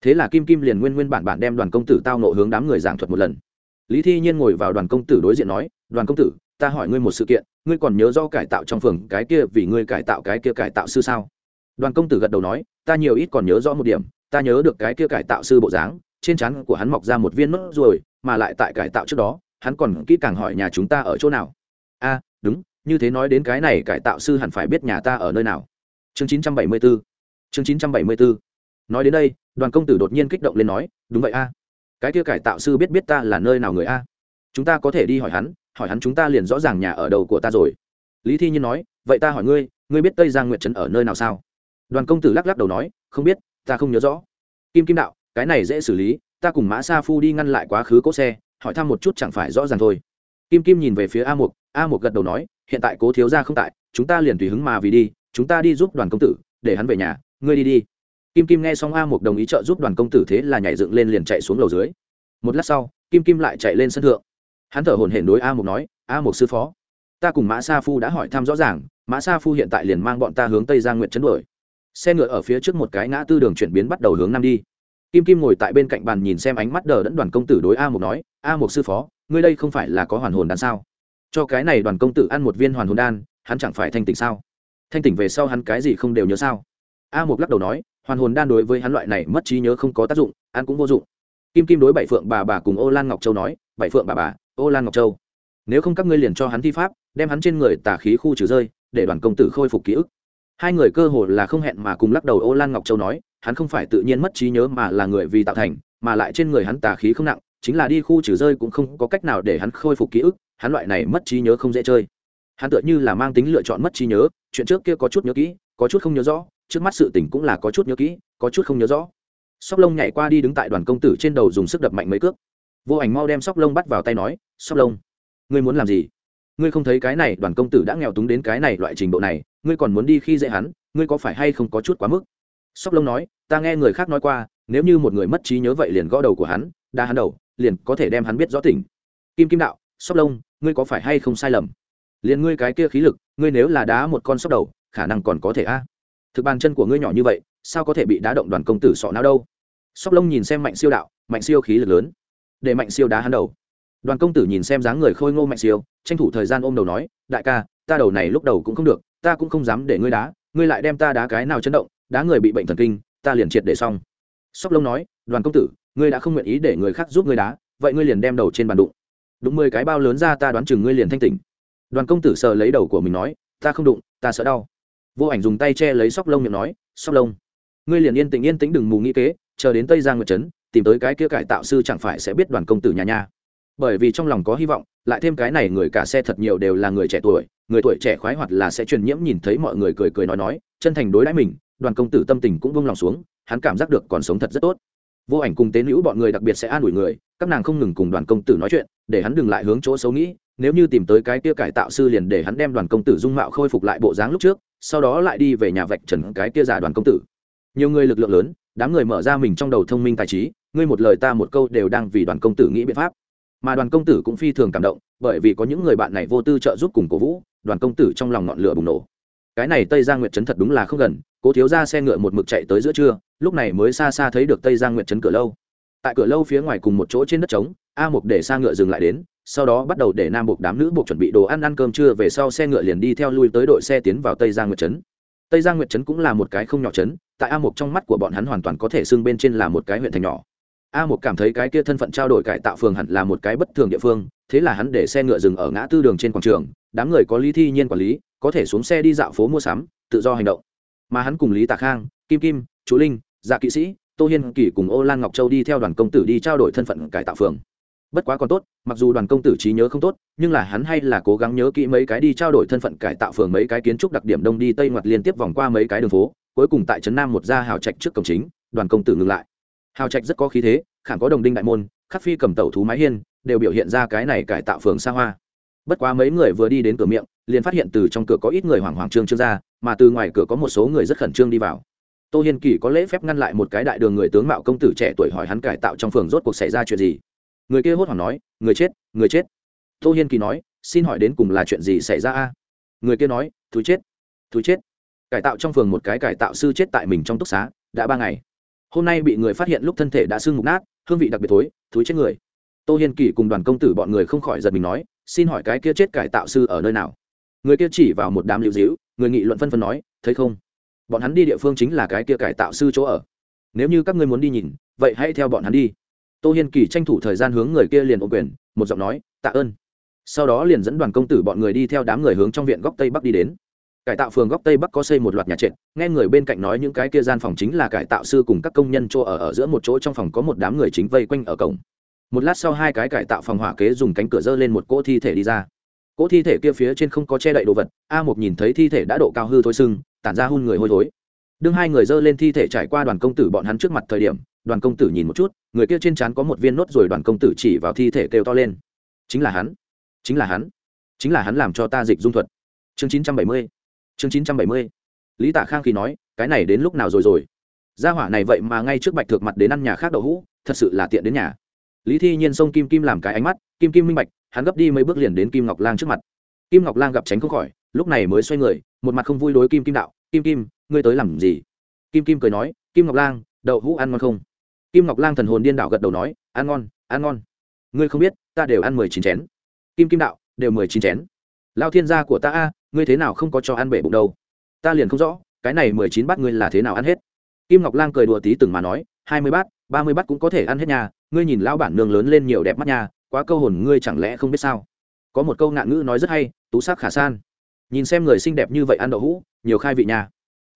Thế là kim kim liền nguyên nguyên bản bản đem đoàn công tử tao nộ hướng đám người giảng thuật một lần. Lý thi nhiên ngồi vào đoàn công tử đối diện nói, đoàn công tử, ta hỏi ngươi một sự kiện, ngươi còn nhớ do cải tạo trong phường cái kia vì ngươi cải tạo cái kia cải tạo sư sao? Đoàn công tử gật đầu nói, ta nhiều ít còn nhớ rõ một điểm, ta nhớ được cái kia cải tạo sư bộ dáng trên trán của hắn mọc ra một viên nốt ruồi, mà lại tại cải tạo trước đó, hắn còn kỹ càng hỏi nhà chúng ta ở chỗ nào. A, đúng, như thế nói đến cái này cải tạo sư hẳn phải biết nhà ta ở nơi nào. Chương 974 chương 974 nói đến đây, đoàn công tử đột nhiên kích động lên nói, đúng vậy a. Cái kia cải tạo sư biết biết ta là nơi nào người a? Chúng ta có thể đi hỏi hắn hỏi hắn chúng ta liền rõ ràng nhà ở đầu của ta rồi. Lý thi nhiên nói, vậy ta hỏi ngươi ngươi biết tây giang nguyệt trấn ở nơi nào sao? Đoàn công tử lắc lắc đầu nói, không biết, ta không nhớ rõ. Kim kim đạo cái này dễ xử lý, ta cùng mã sa phu đi ngăn lại quá khứ cỗ xe, hỏi thăm một chút chẳng phải rõ ràng thôi. Kim kim nhìn về phía a mục a mục gật đầu nói, hiện tại cố thiếu gia không tại, chúng ta liền tùy hứng mà vì đi, chúng ta đi giúp đoàn công tử, để hắn về nhà, ngươi đi đi. Kim kim nghe xong a mục đồng ý trợ giúp đoàn công tử thế là nhảy dựng lên liền chạy xuống lầu dưới. Một lát sau, kim kim lại chạy lên sân thượng. Hắn thở hổn hển đối a mục nói, a mục sư phó, ta cùng mã sa phu đã hỏi thăm rõ ràng, mã sa phu hiện tại liền mang bọn ta hướng tây giang nguyện chấn đuổi. Xe ngựa ở phía trước một cái ngã tư đường chuyển biến bắt đầu hướng nam đi kim kim ngồi tại bên cạnh bàn nhìn xem ánh mắt đờ đẫn đoàn công tử đối a mục nói, a mục sư phó, ngươi đây không phải là có hoàn hồn đan sao? Cho cái này đoàn công tử ăn một viên hoàn hồn đan, hắn chẳng phải thanh tỉnh sao? Thanh tỉnh về sau hắn cái gì không đều nhớ sao? A mục lắc đầu nói, hoàn hồn đan đối với hắn loại này mất trí nhớ không có tác dụng, ăn cũng vô dụng. Kim kim đối bảy phượng bà bà cùng ô lan ngọc châu nói, bảy phượng bà bà, ô lan ngọc châu, nếu không các ngươi liền cho hắn thi pháp, đem hắn trên người tà khí khu trừ rơi, để đoàn công tử khôi phục ký ức. Hai người cơ hồ là không hẹn mà cùng lắc đầu ô lan ngọc châu nói hắn không phải tự nhiên mất trí nhớ mà là người vì tạo thành, mà lại trên người hắn tà khí không nặng, chính là đi khu trừ rơi cũng không có cách nào để hắn khôi phục ký ức, hắn loại này mất trí nhớ không dễ chơi. Hắn tựa như là mang tính lựa chọn mất trí nhớ, chuyện trước kia có chút nhớ kỹ, có chút không nhớ rõ, trước mắt sự tình cũng là có chút nhớ kỹ, có chút không nhớ rõ. Sóc lông nhảy qua đi đứng tại đoàn công tử trên đầu dùng sức đập mạnh mấy cước. Vô ảnh mau đem sóc lông bắt vào tay nói, sóc lông, ngươi muốn làm gì? Ngươi không thấy cái này đoàn công tử đã nghèo túng đến cái này loại trình độ này, ngươi còn muốn đi khi dễ hắn, ngươi có phải hay không có chút quá mức? Sóc lông nói, ta nghe người khác nói qua, nếu như một người mất trí nhớ vậy liền gõ đầu của hắn, đa hắn đầu, liền có thể đem hắn biết rõ tỉnh. Kim kim đạo, sóc lông, ngươi có phải hay không sai lầm? Liền ngươi cái kia khí lực, ngươi nếu là đá một con sóc đầu, khả năng còn có thể a. Thực bàn chân của ngươi nhỏ như vậy, sao có thể bị đá động đoàn công tử sọ não đâu? Sóc lông nhìn xem mạnh siêu đạo, mạnh siêu khí lực lớn. Để mạnh siêu đá hắn đầu. Đoàn công tử nhìn xem dáng người khôi ngô mạnh siêu, tranh thủ thời gian ôm đầu nói, đại ca, ta đầu này lúc đầu cũng không được, ta cũng không dám để ngươi đá, ngươi lại đem ta đá cái nào chấn động đá người bị bệnh thần kinh, ta liền triệt để xong. Sóc lông nói, đoàn công tử, ngươi đã không nguyện ý để người khác giúp ngươi đá, vậy ngươi liền đem đầu trên bàn đụng. Đụng mười cái bao lớn ra ta đoán chừng ngươi liền thanh tỉnh. Đoàn công tử sờ lấy đầu của mình nói, ta không đụng, ta sợ đau. Vô ảnh dùng tay che lấy sóc lông miệng nói, sóc lông, ngươi liền yên tĩnh yên tĩnh đừng mù nghĩ kế, chờ đến tây giang nguyệt trấn, tìm tới cái kia cải tạo sư chẳng phải sẽ biết đoàn công tử nhà nhà bởi vì trong lòng có hy vọng, lại thêm cái này người cả xe thật nhiều đều là người trẻ tuổi, người tuổi trẻ khoái hoạt là sẽ truyền nhiễm nhìn thấy mọi người cười cười nói nói, chân thành đối đãi mình, đoàn công tử tâm tình cũng vung lòng xuống, hắn cảm giác được còn sống thật rất tốt. Vô ảnh cùng tế nữ bọn người đặc biệt sẽ an ủi người, các nàng không ngừng cùng đoàn công tử nói chuyện, để hắn đừng lại hướng chỗ xấu nghĩ, nếu như tìm tới cái kia cải tạo sư liền để hắn đem đoàn công tử dung mạo khôi phục lại bộ dáng lúc trước, sau đó lại đi về nhà vạch trần cái kia giả đoàn công tử. Nhiều người lực lượng lớn, đám người mở ra mình trong đầu thông minh tài trí, ngươi một lời ta một câu đều đang vì đoàn công tử nghĩ biện pháp mà đoàn công tử cũng phi thường cảm động, bởi vì có những người bạn này vô tư trợ giúp cùng cổ vũ, đoàn công tử trong lòng ngọn lửa bùng nổ. Cái này tây giang nguyệt trấn thật đúng là không gần, cố thiếu ra xe ngựa một mực chạy tới giữa trưa, lúc này mới xa xa thấy được tây giang nguyệt trấn cửa lâu. Tại cửa lâu phía ngoài cùng một chỗ trên đất trống, a mục để xa ngựa dừng lại đến, sau đó bắt đầu để nam buộc đám nữ buộc chuẩn bị đồ ăn ăn cơm trưa về sau xe ngựa liền đi theo lui tới đội xe tiến vào tây giang nguyệt trấn. Tây giang nguyệt trấn cũng là một cái không nhỏ trấn, tại a mục trong mắt của bọn hắn hoàn toàn có thể xưng bên trên là một cái huyện thành nhỏ a một cảm thấy cái kia thân phận trao đổi cải tạo phường hẳn là một cái bất thường địa phương, thế là hắn để xe ngựa dừng ở ngã tư đường trên quảng trường, đám người có lý thi nhiên quản lý, có thể xuống xe đi dạo phố mua sắm, tự do hành động. Mà hắn cùng lý tạ khang, kim kim, chú linh dạ kỵ sĩ, tô hiên Kỷ cùng ô lan ngọc châu đi theo đoàn công tử đi trao đổi thân phận cải tạo phường. Bất quá còn tốt, mặc dù đoàn công tử trí nhớ không tốt, nhưng là hắn hay là cố gắng nhớ kỹ mấy cái đi trao đổi thân phận cải tạo phường mấy cái kiến trúc đặc điểm đông đi tây ngoặt liên tiếp vòng qua mấy cái đường phố, cuối cùng tại trấn nam một gia hào trạch trước cổng chính, đoàn công tử ngừng lại hào trạch rất có khí thế, khảm có đồng đinh đại môn, khắc phi cầm tẩu thú mái hiên, đều biểu hiện ra cái này cải tạo phường xa hoa. Bất quá mấy người vừa đi đến cửa miệng, liền phát hiện từ trong cửa có ít người hoảng hoảng trương trương ra, mà từ ngoài cửa có một số người rất khẩn trương đi vào. Tô hiên kỳ có lễ phép ngăn lại một cái đại đường người tướng mạo công tử trẻ tuổi hỏi hắn cải tạo trong phường rốt cuộc xảy ra chuyện gì. Người kia hốt hoảng nói, người chết người chết. Tô hiên kỳ nói, xin hỏi đến cùng là chuyện gì xảy ra a? Người kia nói, thú chết thú chết. Cải tạo trong phường một cái cải tạo sư chết tại mình trong túc xá, đã ba ngày hôm nay bị người phát hiện lúc thân thể đã sưng mục nát, hương vị đặc biệt thối thúi chết người. Tô hiên kỳ cùng đoàn công tử bọn người không khỏi giật mình nói, xin hỏi cái kia chết cải tạo sư ở nơi nào? Người kia chỉ vào một đám lưu dĩu người nghị luận phân phân nói, thấy không? Bọn hắn đi địa phương chính là cái kia cải tạo sư chỗ ở. Nếu như các ngươi muốn đi nhìn, vậy hãy theo bọn hắn đi. Tô hiên kỳ tranh thủ thời gian hướng người kia liền ô quyền, một giọng nói, tạ ơn. Sau đó liền dẫn đoàn công tử bọn người đi theo đám người hướng trong viện góc tây bắc đi đến cải tạo phường góc tây bắc có xây một loạt nhà trệt, nghe người bên cạnh nói những cái kia gian phòng chính là cải tạo sư cùng các công nhân chỗ ở ở giữa một chỗ, trong phòng có một đám người chính vây quanh ở cổng. Một lát sau hai cái cải tạo phòng hỏa kế dùng cánh cửa dơ lên một cỗ thi thể đi ra. Cỗ thi thể kia phía trên không có che đậy đồ vật, a một nhìn thấy thi thể đã độ cao hư thối sưng, tản ra hun người hôi thối. Đương hai người dơ lên thi thể trải qua đoàn công tử bọn hắn trước mặt thời điểm, đoàn công tử nhìn một chút, người kia trên trán có một viên nốt rồi đoàn công tử chỉ vào thi thể kêu to lên. Chính là hắn, chính là hắn, chính là hắn làm cho ta dịch dung thuật. Chương chín trăm bảy mươi chương chín trăm bảy mươi. Lý tạ khang khi nói, cái này đến lúc nào rồi rồi? Gia hỏa này vậy mà ngay trước bạch thực mặt đến ăn nhà khác đậu hũ, thật sự là tiện đến nhà. Lý thi nhiên xông kim kim làm cái ánh mắt, kim kim minh bạch, hắn gấp đi mấy bước liền đến kim ngọc lang trước mặt. Kim ngọc lang gặp tránh không khỏi, lúc này mới xoay người, một mặt không vui đối kim kim đạo, kim kim, ngươi tới làm gì? Kim kim cười nói, kim ngọc lang, đậu hũ ăn ngon không? Kim ngọc lang thần hồn điên đạo gật đầu nói, ăn ngon ăn ngon. Ngươi không biết, ta đều ăn mười chín chén. Kim kim đạo, đều mười chín chén lao thiên gia của ta a ngươi thế nào không có cho ăn bể bụng đâu? Ta liền không rõ cái này mười chín bát ngươi là thế nào ăn hết? Kim ngọc lang cười đùa tí từng mà nói hai mươi bát ba mươi bát cũng có thể ăn hết nhà ngươi nhìn lão bản nương lớn lên nhiều đẹp mắt nhà, quá câu hồn ngươi chẳng lẽ không biết sao? Có một câu ngạn ngữ nói rất hay tú sắc khả san. Nhìn xem người xinh đẹp như vậy ăn đậu hũ nhiều khai vị nhà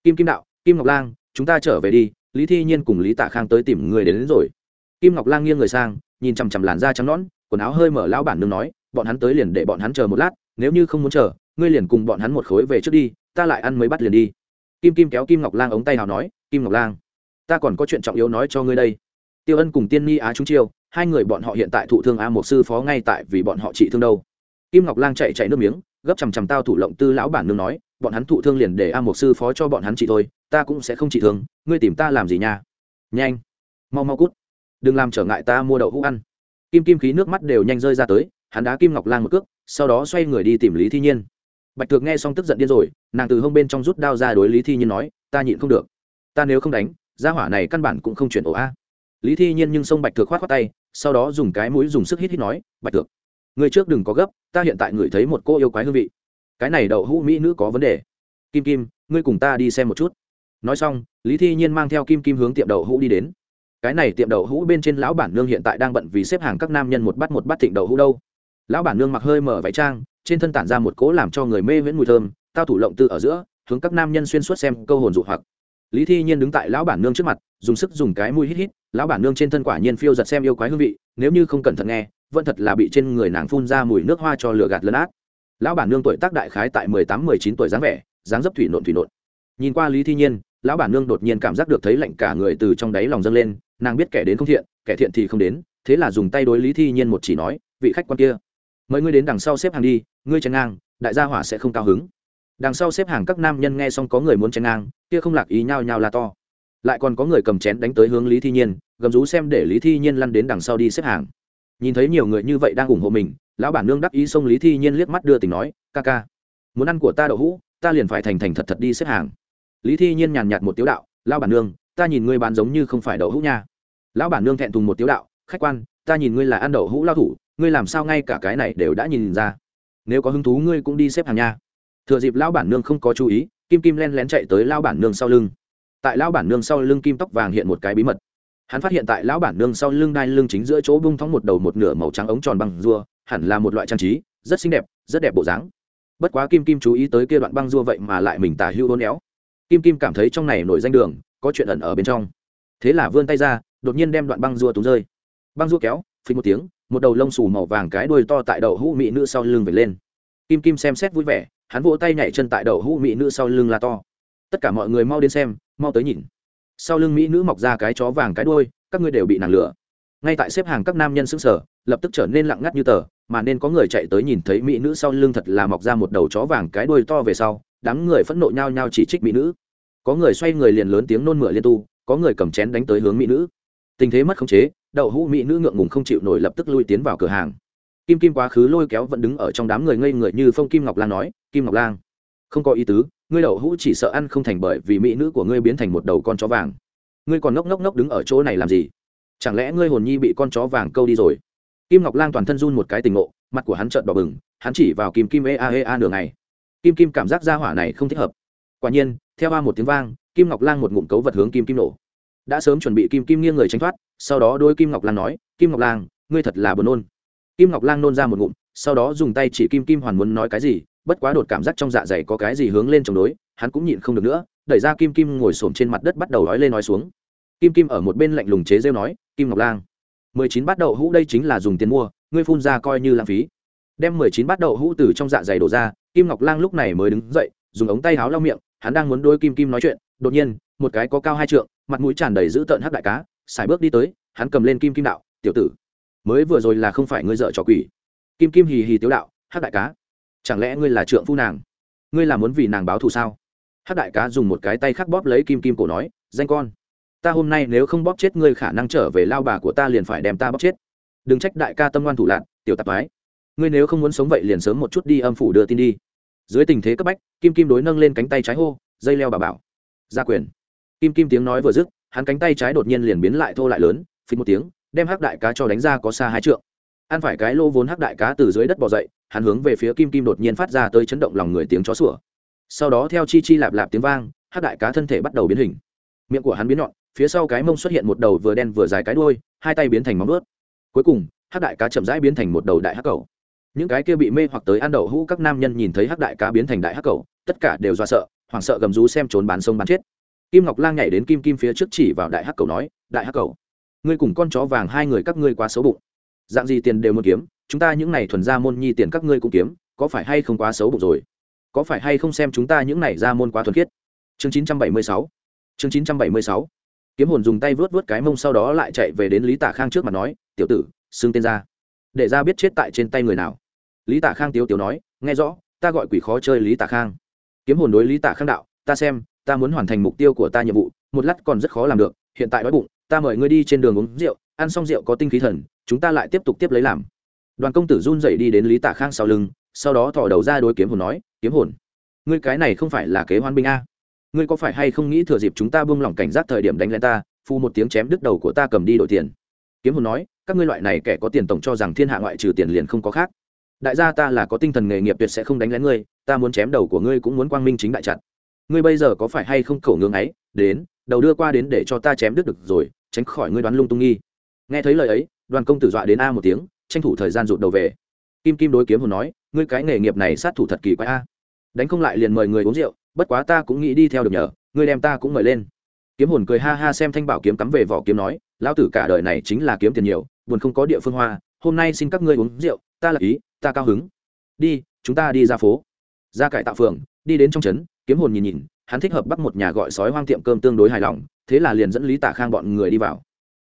kim kim đạo kim ngọc lang chúng ta trở về đi lý thi nhiên cùng lý tạ khang tới tìm người đến, đến rồi. Kim ngọc lang nghiêng người sang nhìn chằm chằm làn da trắng nõn quần áo hơi mở lão bản nương nói bọn hắn tới liền để bọn hắn chờ một lát nếu như không muốn chờ, ngươi liền cùng bọn hắn một khối về trước đi, ta lại ăn mới bắt liền đi. Kim kim kéo kim ngọc lang ống tay nào nói, kim ngọc lang, ta còn có chuyện trọng yếu nói cho ngươi đây. Tiêu ân cùng tiên ni á trung chiêu, hai người bọn họ hiện tại thụ thương a một sư phó ngay tại vì bọn họ trị thương đâu. Kim ngọc lang chạy chạy nước miếng, gấp chằm chằm tao thủ lộng tư lão bản nương nói, bọn hắn thụ thương liền để a một sư phó cho bọn hắn trị thôi, ta cũng sẽ không trị thương, ngươi tìm ta làm gì nha? Nhanh, mau mau cút, đừng làm trở ngại ta mua đậu hũ ăn. Kim kim khí nước mắt đều nhanh rơi ra tới, hắn đá kim ngọc lang một cước sau đó xoay người đi tìm lý thi nhiên. Bạch thược nghe xong tức giận điên rồi, nàng từ hông bên trong rút đao ra đối lý thi nhiên nói, ta nhịn không được. Ta nếu không đánh, gia hỏa này căn bản cũng không chuyển ổ a. Lý thi nhiên nhưng xông bạch thược khoát khoát tay, sau đó dùng cái mũi dùng sức hít hít nói, bạch thược người trước đừng có gấp, ta hiện tại ngửi thấy một cô yêu quái hương vị. Cái này đậu hũ mỹ nữ có vấn đề. Kim kim, ngươi cùng ta đi xem một chút. Nói xong, lý thi nhiên mang theo kim kim hướng tiệm đậu hũ đi đến. Cái này tiệm đậu hũ bên trên lão bản nương hiện tại đang bận vì xếp hàng các nam nhân một bát một bát thịnh đậu hũ đâu lão bản nương mặc hơi mở váy trang, trên thân tản ra một cỗ làm cho người mê viễn mùi thơm, tao thủ lộng tư ở giữa, hướng các nam nhân xuyên suốt xem câu hồn dụ hoặc. Lý thi nhiên đứng tại lão bản nương trước mặt, dùng sức dùng cái mũi hít hít, lão bản nương trên thân quả nhiên phiêu giật xem yêu quái hương vị, nếu như không cẩn thận nghe, vẫn thật là bị trên người nàng phun ra mùi nước hoa cho lửa gạt lấn át. Lão bản nương tuổi tác đại khái tại mười tám, mười chín tuổi dáng vẻ, dáng dấp thủy nộn thủy nộn. Nhìn qua lý thi nhiên, lão bản nương đột nhiên cảm giác được thấy lạnh cả người từ trong đáy lòng dâng lên, nàng biết kẻ đến không thiện, kẻ thiện thì không đến, thế là dùng tay đối lý thi nhiên một chỉ nói, vị khách quan kia mời ngươi đến đằng sau xếp hàng đi, ngươi chèn ngang, đại gia hỏa sẽ không cao hứng. Đằng sau xếp hàng các nam nhân nghe xong có người muốn chèn ngang, kia không lạc ý nhao nhao là to. Lại còn có người cầm chén đánh tới hướng lý thi nhiên, gầm rú xem để lý thi nhiên lăn đến đằng sau đi xếp hàng. Nhìn thấy nhiều người như vậy đang ủng hộ mình, lão bản nương đắc ý xông lý thi nhiên liếc mắt đưa tình nói, ca ca, muốn ăn của ta đậu hũ, ta liền phải thành thành thật thật đi xếp hàng. Lý thi nhiên nhàn nhạt một tiếu đạo, lão bản nương, ta nhìn ngươi bán giống như không phải đậu hũ nha. Lão bản nương thẹn thùng một tiếu đạo, khách quan, ta nhìn ngươi là ăn đậu hũ lao thủ ngươi làm sao ngay cả cái này đều đã nhìn ra? Nếu có hứng thú, ngươi cũng đi xếp hàng nha. Thừa dịp lão bản nương không có chú ý, kim kim len lén chạy tới lão bản nương sau lưng. Tại lão bản nương sau lưng kim tóc vàng hiện một cái bí mật. Hắn phát hiện tại lão bản nương sau lưng đai lưng chính giữa chỗ bung thóng một đầu một nửa màu trắng ống tròn bằng rua, hẳn là một loại trang trí, rất xinh đẹp, rất đẹp bộ dáng. Bất quá kim kim chú ý tới kia đoạn băng rua vậy mà lại mình tả hưu hôn éo. Kim kim cảm thấy trong này nổi danh đường, có chuyện ẩn ở bên trong. Thế là vươn tay ra, đột nhiên đem đoạn băng rua túng rơi. Băng rua kéo, phình một tiếng một đầu lông xù màu vàng cái đuôi to tại đầu hũ mỹ nữ sau lưng về lên. Kim kim xem xét vui vẻ, hắn vỗ tay nhảy chân tại đầu hũ mỹ nữ sau lưng là to. Tất cả mọi người mau đến xem, mau tới nhìn. Sau lưng mỹ nữ mọc ra cái chó vàng cái đuôi, các ngươi đều bị nàng lửa ngay tại xếp hàng các nam nhân xứng sở lập tức trở nên lặng ngắt như tờ, mà nên có người chạy tới nhìn thấy mỹ nữ sau lưng thật là mọc ra một đầu chó vàng cái đuôi to về sau, đám người phẫn nộ nhao nhao chỉ trích mỹ nữ. Có người xoay người liền lớn tiếng nôn mửa liên tu, có người cầm chén đánh tới hướng mỹ nữ tình thế mất khống chế, đậu hũ mỹ nữ ngượng ngùng không chịu nổi lập tức lui tiến vào cửa hàng. Kim kim quá khứ lôi kéo vẫn đứng ở trong đám người ngây người như phong kim ngọc lan nói, kim ngọc lan không có ý tứ, ngươi đậu hũ chỉ sợ ăn không thành bởi vì mỹ nữ của ngươi biến thành một đầu con chó vàng. Ngươi còn ngốc ngốc ngốc đứng ở chỗ này làm gì? Chẳng lẽ ngươi hồn nhi bị con chó vàng câu đi rồi? Kim ngọc lan toàn thân run một cái tình ngộ, mặt của hắn trợn đỏ bừng, hắn chỉ vào kim kim ea ea nửa ngày. Kim kim cảm giác ra hỏa này không thích hợp. Quả nhiên, theo ba một tiếng vang, kim ngọc lan một ngụm cấu vật hướng kim kim nổ đã sớm chuẩn bị kim kim nghiêng người tránh thoát sau đó đôi kim ngọc lan nói kim ngọc lan ngươi thật là buồn nôn. Kim ngọc lan nôn ra một ngụm sau đó dùng tay chỉ kim kim hoàn muốn nói cái gì bất quá đột cảm giác trong dạ dày có cái gì hướng lên chống đối hắn cũng nhịn không được nữa đẩy ra kim kim ngồi xổm trên mặt đất bắt đầu nói lên nói xuống. Kim kim ở một bên lạnh lùng chế rêu nói kim ngọc lan, mười chín bát đậu hũ đây chính là dùng tiền mua ngươi phun ra coi như lãng phí. Đem mười chín bát đậu hũ từ trong dạ dày đổ ra kim ngọc lan lúc này mới đứng dậy dùng ống tay háo lau miệng hắn đang muốn đôi kim kim nói chuyện đột nhiên một cái có cao hai trượng mặt mũi tràn đầy dữ tợn hắc đại cá xài bước đi tới, hắn cầm lên kim kim đạo, tiểu tử, mới vừa rồi là không phải ngươi dợ trò quỷ. Kim kim hì hì tiếu đạo, hắc đại cá, chẳng lẽ ngươi là trượng phu nàng? Ngươi là muốn vì nàng báo thù sao? Hắc đại cá dùng một cái tay khắc bóp lấy kim kim cổ nói, danh con, ta hôm nay nếu không bóp chết ngươi khả năng trở về lao bà của ta liền phải đem ta bóp chết. Đừng trách đại ca tâm ngoan thủ lạc tiểu tạp ái ngươi nếu không muốn sống vậy liền sớm một chút đi âm phủ đưa tin đi. Dưới tình thế cấp bách, kim kim đối nâng lên cánh tay trái hô, dây leo bà bảo, gia quyền kim kim tiếng nói vừa dứt, hắn cánh tay trái đột nhiên liền biến lại thô lại lớn, phí một tiếng, đem hắc đại cá cho đánh ra có xa hai trượng. Ăn phải cái lô vốn hắc đại cá từ dưới đất bò dậy, hắn hướng về phía kim kim đột nhiên phát ra tới chấn động lòng người tiếng chó sủa. Sau đó theo chi chi lạp lạp tiếng vang, hắc đại cá thân thể bắt đầu biến hình. Miệng của hắn biến nhọn, phía sau cái mông xuất hiện một đầu vừa đen vừa dài cái đuôi, hai tay biến thành móng ướt cuối cùng, hắc đại cá chậm rãi biến thành một đầu đại hắc cầu. Những cái kia bị mê hoặc tới ăn đậu hũ các nam nhân nhìn thấy hắc đại cá biến thành đại hắc cầu, tất cả đều do sợ, hoảng sợ gầm rú xem trốn bán sông bán chết kim ngọc lang nhảy đến kim kim phía trước chỉ vào đại hắc cầu nói, đại hắc cầu, ngươi cùng con chó vàng hai người các ngươi quá xấu bụng. Dạng gì tiền đều muốn kiếm, chúng ta những này thuần ra môn nhi tiền các ngươi cũng kiếm, có phải hay không quá xấu bụng rồi? Có phải hay không xem chúng ta những này ra môn quá thuần khiết? Chương chín trăm bảy mươi sáu, chương chín trăm bảy mươi sáu. Kiếm hồn dùng tay vớt vớt cái mông sau đó lại chạy về đến lý tả khang trước mặt nói, tiểu tử, xưng tên ra. Để ra biết chết tại trên tay người nào. Lý tả khang tiếu tiếu nói, nghe rõ, ta gọi quỷ khó chơi lý tả khang. Kiếm hồn đối lý tả khang đạo, ta xem ta muốn hoàn thành mục tiêu của ta nhiệm vụ, một lát còn rất khó làm được, hiện tại đói bụng, ta mời ngươi đi trên đường uống rượu, ăn xong rượu có tinh khí thần, chúng ta lại tiếp tục tiếp lấy làm. Đoàn công tử run dậy đi đến lý tả khang sau lưng, sau đó thò đầu ra đối kiếm hồn nói, kiếm hồn, ngươi cái này không phải là kế hoan binh a? Ngươi có phải hay không nghĩ thừa dịp chúng ta buông lỏng cảnh giác thời điểm đánh lên ta phu một tiếng chém đứt đầu của ta cầm đi đổi tiền? Kiếm hồn nói, các ngươi loại này kẻ có tiền tổng cho rằng thiên hạ ngoại trừ tiền liền không có khác. Đại gia ta là có tinh thần nghề nghiệp tuyệt sẽ không đánh lén ngươi, ta muốn chém đầu của ngươi cũng muốn quang minh chính đại chặt ngươi bây giờ có phải hay không khẩu ngưỡng ấy? Đến, đầu đưa qua đến để cho ta chém đứt được rồi, tránh khỏi ngươi đoán lung tung nghi. Nghe thấy lời ấy, đoàn công tử dọa đến a một tiếng, tranh thủ thời gian rụt đầu về. Kim kim đối kiếm hồn nói, ngươi cái nghề nghiệp này sát thủ thật kỳ quái a. Đánh không lại liền mời người uống rượu, bất quá ta cũng nghĩ đi theo được nhờ, ngươi đem ta cũng mời lên. Kiếm hồn cười ha ha xem thanh bảo kiếm cắm về vỏ kiếm nói, lão tử cả đời này chính là kiếm tiền nhiều, buồn không có địa phương hoa, hôm nay xin các ngươi uống rượu, ta là ý, ta cao hứng. Đi, chúng ta đi ra phố. Ra cải tạo phường, đi đến trong trấn kiếm hồn nhìn nhìn, hắn thích hợp bắt một nhà gọi sói hoang tiệm cơm tương đối hài lòng, thế là liền dẫn lý tả khang bọn người đi vào.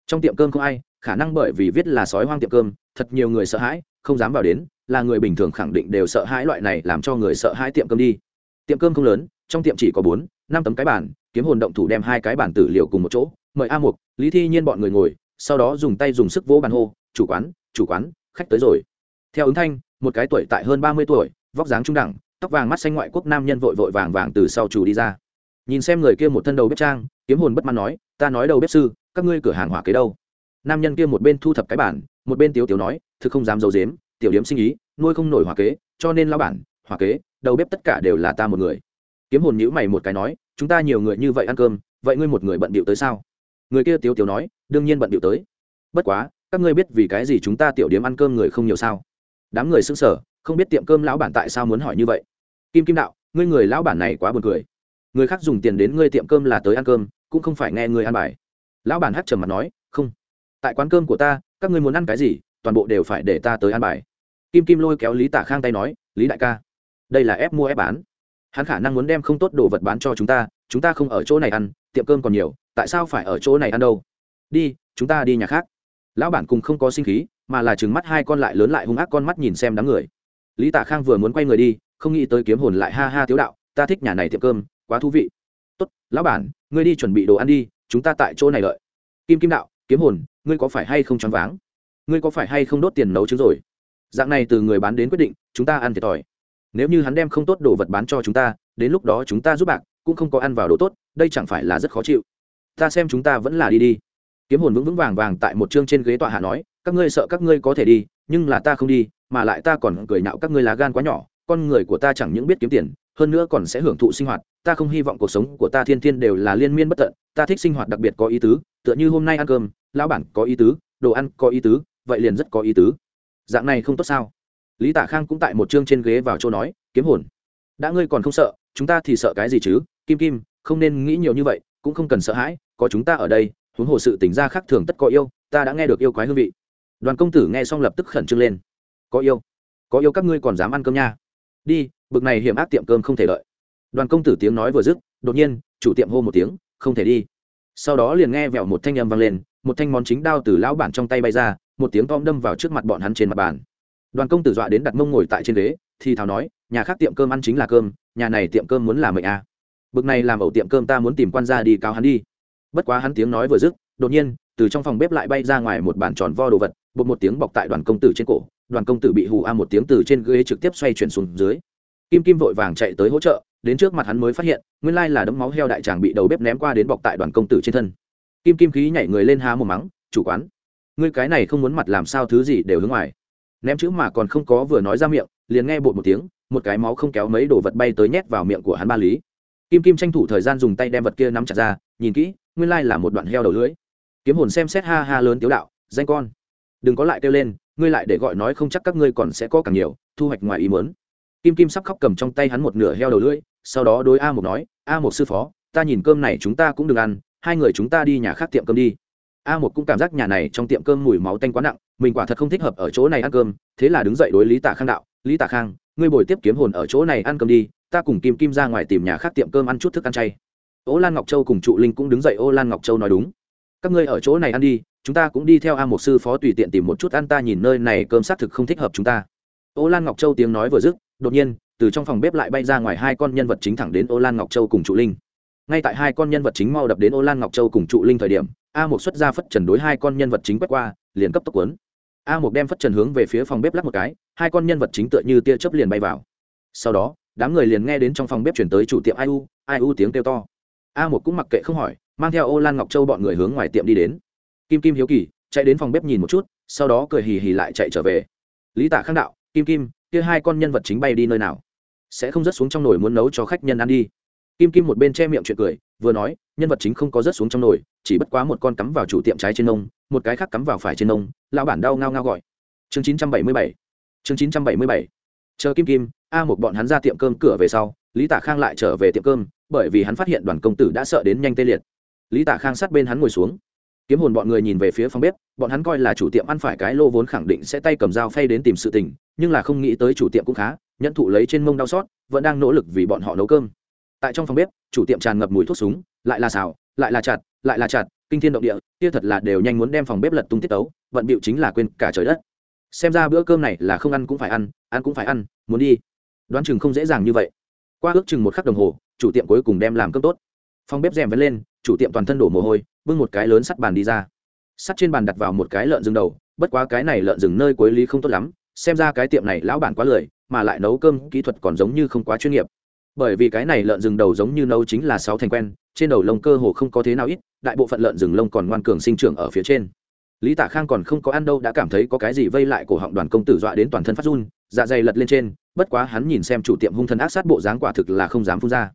Trong tiệm cơm không ai, khả năng bởi vì viết là sói hoang tiệm cơm, thật nhiều người sợ hãi, không dám vào đến, là người bình thường khẳng định đều sợ hãi loại này làm cho người sợ hãi tiệm cơm đi. Tiệm cơm không lớn, trong tiệm chỉ có bốn, năm tấm cái bàn, kiếm hồn động thủ đem hai cái bàn tử liệu cùng một chỗ, mời a mục, lý thi nhiên bọn người ngồi, sau đó dùng tay dùng sức vỗ bàn hô, chủ quán chủ quán, khách tới rồi. Theo ứng thanh, một cái tuổi tại hơn ba mươi tuổi, vóc dáng trung đẳng tóc vàng mắt xanh ngoại quốc nam nhân vội vội vàng vàng từ sau chủ đi ra. Nhìn xem người kia một thân đầu bếp trang, kiếm hồn bất mãn nói, ta nói đầu bếp sư, các ngươi cửa hàng hỏa kế đâu? Nam nhân kia một bên thu thập cái bản, một bên tiếu tiếu nói, thực không dám giấu dếm tiểu điếm sinh ý, nuôi không nổi hỏa kế, cho nên lao bản, hỏa kế, đầu bếp tất cả đều là ta một người. Kiếm hồn nhữ mày một cái nói, chúng ta nhiều người như vậy ăn cơm, vậy ngươi một người bận bịu tới sao? Người kia tiếu tiếu nói, đương nhiên bận bịu tới. Bất quá, các ngươi biết vì cái gì chúng ta tiểu điếm ăn cơm người không nhiều sao? Đám người xứng sở không biết tiệm cơm lão bản tại sao muốn hỏi như vậy. Kim kim đạo, ngươi người lão bản này quá buồn cười. Người khác dùng tiền đến ngươi tiệm cơm là tới ăn cơm, cũng không phải nghe người ăn bài. Lão bản hát trầm mặt nói, không. Tại quán cơm của ta, các ngươi muốn ăn cái gì, toàn bộ đều phải để ta tới ăn bài. Kim kim lôi kéo lý tả khang tay nói, lý đại ca, đây là ép mua ép bán. Hắn khả năng muốn đem không tốt đồ vật bán cho chúng ta chúng ta không ở chỗ này ăn, tiệm cơm còn nhiều, tại sao phải ở chỗ này ăn đâu? Đi, chúng ta đi nhà khác. Lão bản cùng không có sinh khí, mà là trừng mắt hai con lại lớn lại hung ác con mắt nhìn xem đám người lý tạ khang vừa muốn quay người đi, không nghĩ tới kiếm hồn lại ha ha tiếu đạo, ta thích nhà này tiệm cơm, quá thú vị. Tốt, lão bản, ngươi đi chuẩn bị đồ ăn đi, chúng ta tại chỗ này đợi. Kim kim đạo, kiếm hồn, ngươi có phải hay không choáng váng? Ngươi có phải hay không đốt tiền nấu trứng rồi? Dạng này từ người bán đến quyết định, chúng ta ăn thiệt thòi. Nếu như hắn đem không tốt đồ vật bán cho chúng ta, đến lúc đó chúng ta giúp bạc, cũng không có ăn vào đồ tốt, đây chẳng phải là rất khó chịu. Ta xem chúng ta vẫn là đi đi. Kiếm hồn vững vững vàng vàng tại một chương trên ghế tọa hạ nói các ngươi sợ các ngươi có thể đi, nhưng là ta không đi, mà lại ta còn cười nạo các ngươi lá gan quá nhỏ, con người của ta chẳng những biết kiếm tiền, hơn nữa còn sẽ hưởng thụ sinh hoạt, ta không hy vọng cuộc sống của ta thiên thiên đều là liên miên bất tận, ta thích sinh hoạt đặc biệt có ý tứ, tựa như hôm nay ăn cơm, lão bản có ý tứ, đồ ăn có ý tứ, vậy liền rất có ý tứ. Dạng này không tốt sao? Lý tạ khang cũng tại một chương trên ghế vào chỗ nói, kiếm hồn. Đã ngươi còn không sợ, chúng ta thì sợ cái gì chứ? Kim kim, không nên nghĩ nhiều như vậy, cũng không cần sợ hãi, có chúng ta ở đây, huống hồ sự tính ra khác thường tất có yêu, ta đã nghe được yêu quái hương vị đoàn công tử nghe xong lập tức khẩn trương lên. Có yêu có yêu các ngươi còn dám ăn cơm nha. Đi, bực này hiểm ác tiệm cơm không thể đợi. Đoàn công tử tiếng nói vừa dứt, đột nhiên, chủ tiệm hô một tiếng, không thể đi. Sau đó liền nghe vẹo một thanh âm vang lên, một thanh món chính đao từ lão bản trong tay bay ra, một tiếng tom đâm vào trước mặt bọn hắn trên mặt bàn. Đoàn công tử dọa đến đặt mông ngồi tại trên ghế, thì thào nói, nhà khác tiệm cơm ăn chính là cơm, nhà này tiệm cơm muốn làm mệnh à. bực này làm ẩu tiệm cơm ta muốn tìm quan gia đi cáo hắn đi. Bất quá hắn tiếng nói vừa dứt, đột nhiên, từ trong phòng bếp lại bay ra ngoài một bàn tròn vo đồ vật bột một tiếng bọc tại đoàn công tử trên cổ, đoàn công tử bị hù a một tiếng từ trên ghế trực tiếp xoay chuyển xuống dưới. Kim kim vội vàng chạy tới hỗ trợ, đến trước mặt hắn mới phát hiện, nguyên lai là đấm máu heo đại tràng bị đầu bếp ném qua đến bọc tại đoàn công tử trên thân. Kim kim khí nhảy người lên há một mắng, chủ quán, ngươi cái này không muốn mặt làm sao thứ gì đều hướng ngoài. Ném chữ mà còn không có vừa nói ra miệng, liền nghe bột một tiếng, một cái máu không kéo mấy đồ vật bay tới nhét vào miệng của hắn ba lý. Kim kim tranh thủ thời gian dùng tay đem vật kia nắm chặt ra, nhìn kỹ, nguyên lai là một đoạn heo đầu lưới. kiếm hồn xem xét ha ha lớn tiếu đạo, danh con đừng có lại kêu lên, ngươi lại để gọi nói không chắc các ngươi còn sẽ có càng nhiều, thu hoạch ngoài ý muốn. Kim kim sắp khóc cầm trong tay hắn một nửa heo đầu lưỡi, sau đó đối a một nói, a một sư phó, ta nhìn cơm này chúng ta cũng đừng ăn, hai người chúng ta đi nhà khác tiệm cơm đi. A một cũng cảm giác nhà này trong tiệm cơm mùi máu tanh quá nặng, mình quả thật không thích hợp ở chỗ này ăn cơm, thế là đứng dậy đối lý Tả khang đạo, lý Tả khang, ngươi bồi tiếp kiếm hồn ở chỗ này ăn cơm đi, ta cùng kim kim ra ngoài tìm nhà khác tiệm cơm ăn chút thức ăn chay. Ô lan ngọc châu cùng trụ linh cũng đứng dậy, ô lan ngọc châu nói đúng. Các ngươi ở chỗ này ăn đi chúng ta cũng đi theo a một sư phó tùy tiện tìm một chút ăn ta nhìn nơi này cơm xác thực không thích hợp chúng ta. Ô lan ngọc châu tiếng nói vừa dứt, đột nhiên, từ trong phòng bếp lại bay ra ngoài hai con nhân vật chính thẳng đến ô lan ngọc châu cùng trụ linh. Ngay tại hai con nhân vật chính mau đập đến ô lan ngọc châu cùng trụ linh thời điểm, a một xuất ra phất trần đối hai con nhân vật chính quét qua, liền cấp tốc quấn a một đem phất trần hướng về phía phòng bếp lắc một cái, hai con nhân vật chính tựa như tia chớp liền bay vào. Sau đó, đám người liền nghe đến trong phòng bếp chuyển tới chủ tiệm ai u ai u tiếng kêu to. A một cũng mặc kệ không hỏi, mang theo ô lan ngọc châu bọn người hướng ngoài tiệm đi đến kim kim hiếu kỳ, chạy đến phòng bếp nhìn một chút, sau đó cười hì hì lại chạy trở về. Lý tả khang đạo, kim kim, kia hai con nhân vật chính bay đi nơi nào? Sẽ không rớt xuống trong nồi muốn nấu cho khách nhân ăn đi. Kim kim một bên che miệng chuyện cười, vừa nói, nhân vật chính không có rớt xuống trong nồi, chỉ bất quá một con cắm vào chủ tiệm trái trên nông, một cái khác cắm vào phải trên nông. Lão bản đau ngao ngao gọi. Chương chín trăm bảy mươi bảy. Chương chín trăm bảy mươi bảy. Chờ kim kim, a một bọn hắn ra tiệm cơm cửa về sau, lý tả khang lại trở về tiệm cơm, bởi vì hắn phát hiện đoàn công tử đã sợ đến nhanh tê liệt. Lý tả khang sát bên hắn ngồi xuống kiếm hồn bọn người nhìn về phía phòng bếp, bọn hắn coi là chủ tiệm ăn phải cái lô vốn khẳng định sẽ tay cầm dao phay đến tìm sự tình, nhưng là không nghĩ tới chủ tiệm cũng khá nhận thụ lấy trên mông đau xót, vẫn đang nỗ lực vì bọn họ nấu cơm. Tại trong phòng bếp, chủ tiệm tràn ngập mùi thuốc súng, lại là xào, lại là chặt, lại là chặt, kinh thiên động địa, kia thật là đều nhanh muốn đem phòng bếp lật tung tiết tấu, vận bịu chính là quên cả trời đất. Xem ra bữa cơm này là không ăn cũng phải ăn ăn cũng phải ăn, muốn đi. Đoán chừng không dễ dàng như vậy. Qua ước chừng một khắc đồng hồ, chủ tiệm cuối cùng đem làm cơm tốt. Phòng bếp rèm vẫn lên, chủ tiệm toàn thân đổ mồ hôi bưng một cái lớn sắt bàn đi ra. Sắt trên bàn đặt vào một cái lợn rừng đầu, bất quá cái này lợn rừng nơi cuối lý không tốt lắm, xem ra cái tiệm này lão bản quá lười, mà lại nấu cơm kỹ thuật còn giống như không quá chuyên nghiệp. Bởi vì cái này lợn rừng đầu giống như nấu chính là sáu thành quen, trên đầu lông cơ hồ không có thế nào ít, đại bộ phận lợn rừng lông còn ngoan cường sinh trưởng ở phía trên. Lý tạ khang còn không có ăn đâu đã cảm thấy có cái gì vây lại cổ họng đoàn công tử dọa đến toàn thân phát run dạ dày lật lên trên, bất quá hắn nhìn xem chủ tiệm hung thân ác sát bộ dáng quả thực là không dám phun ra.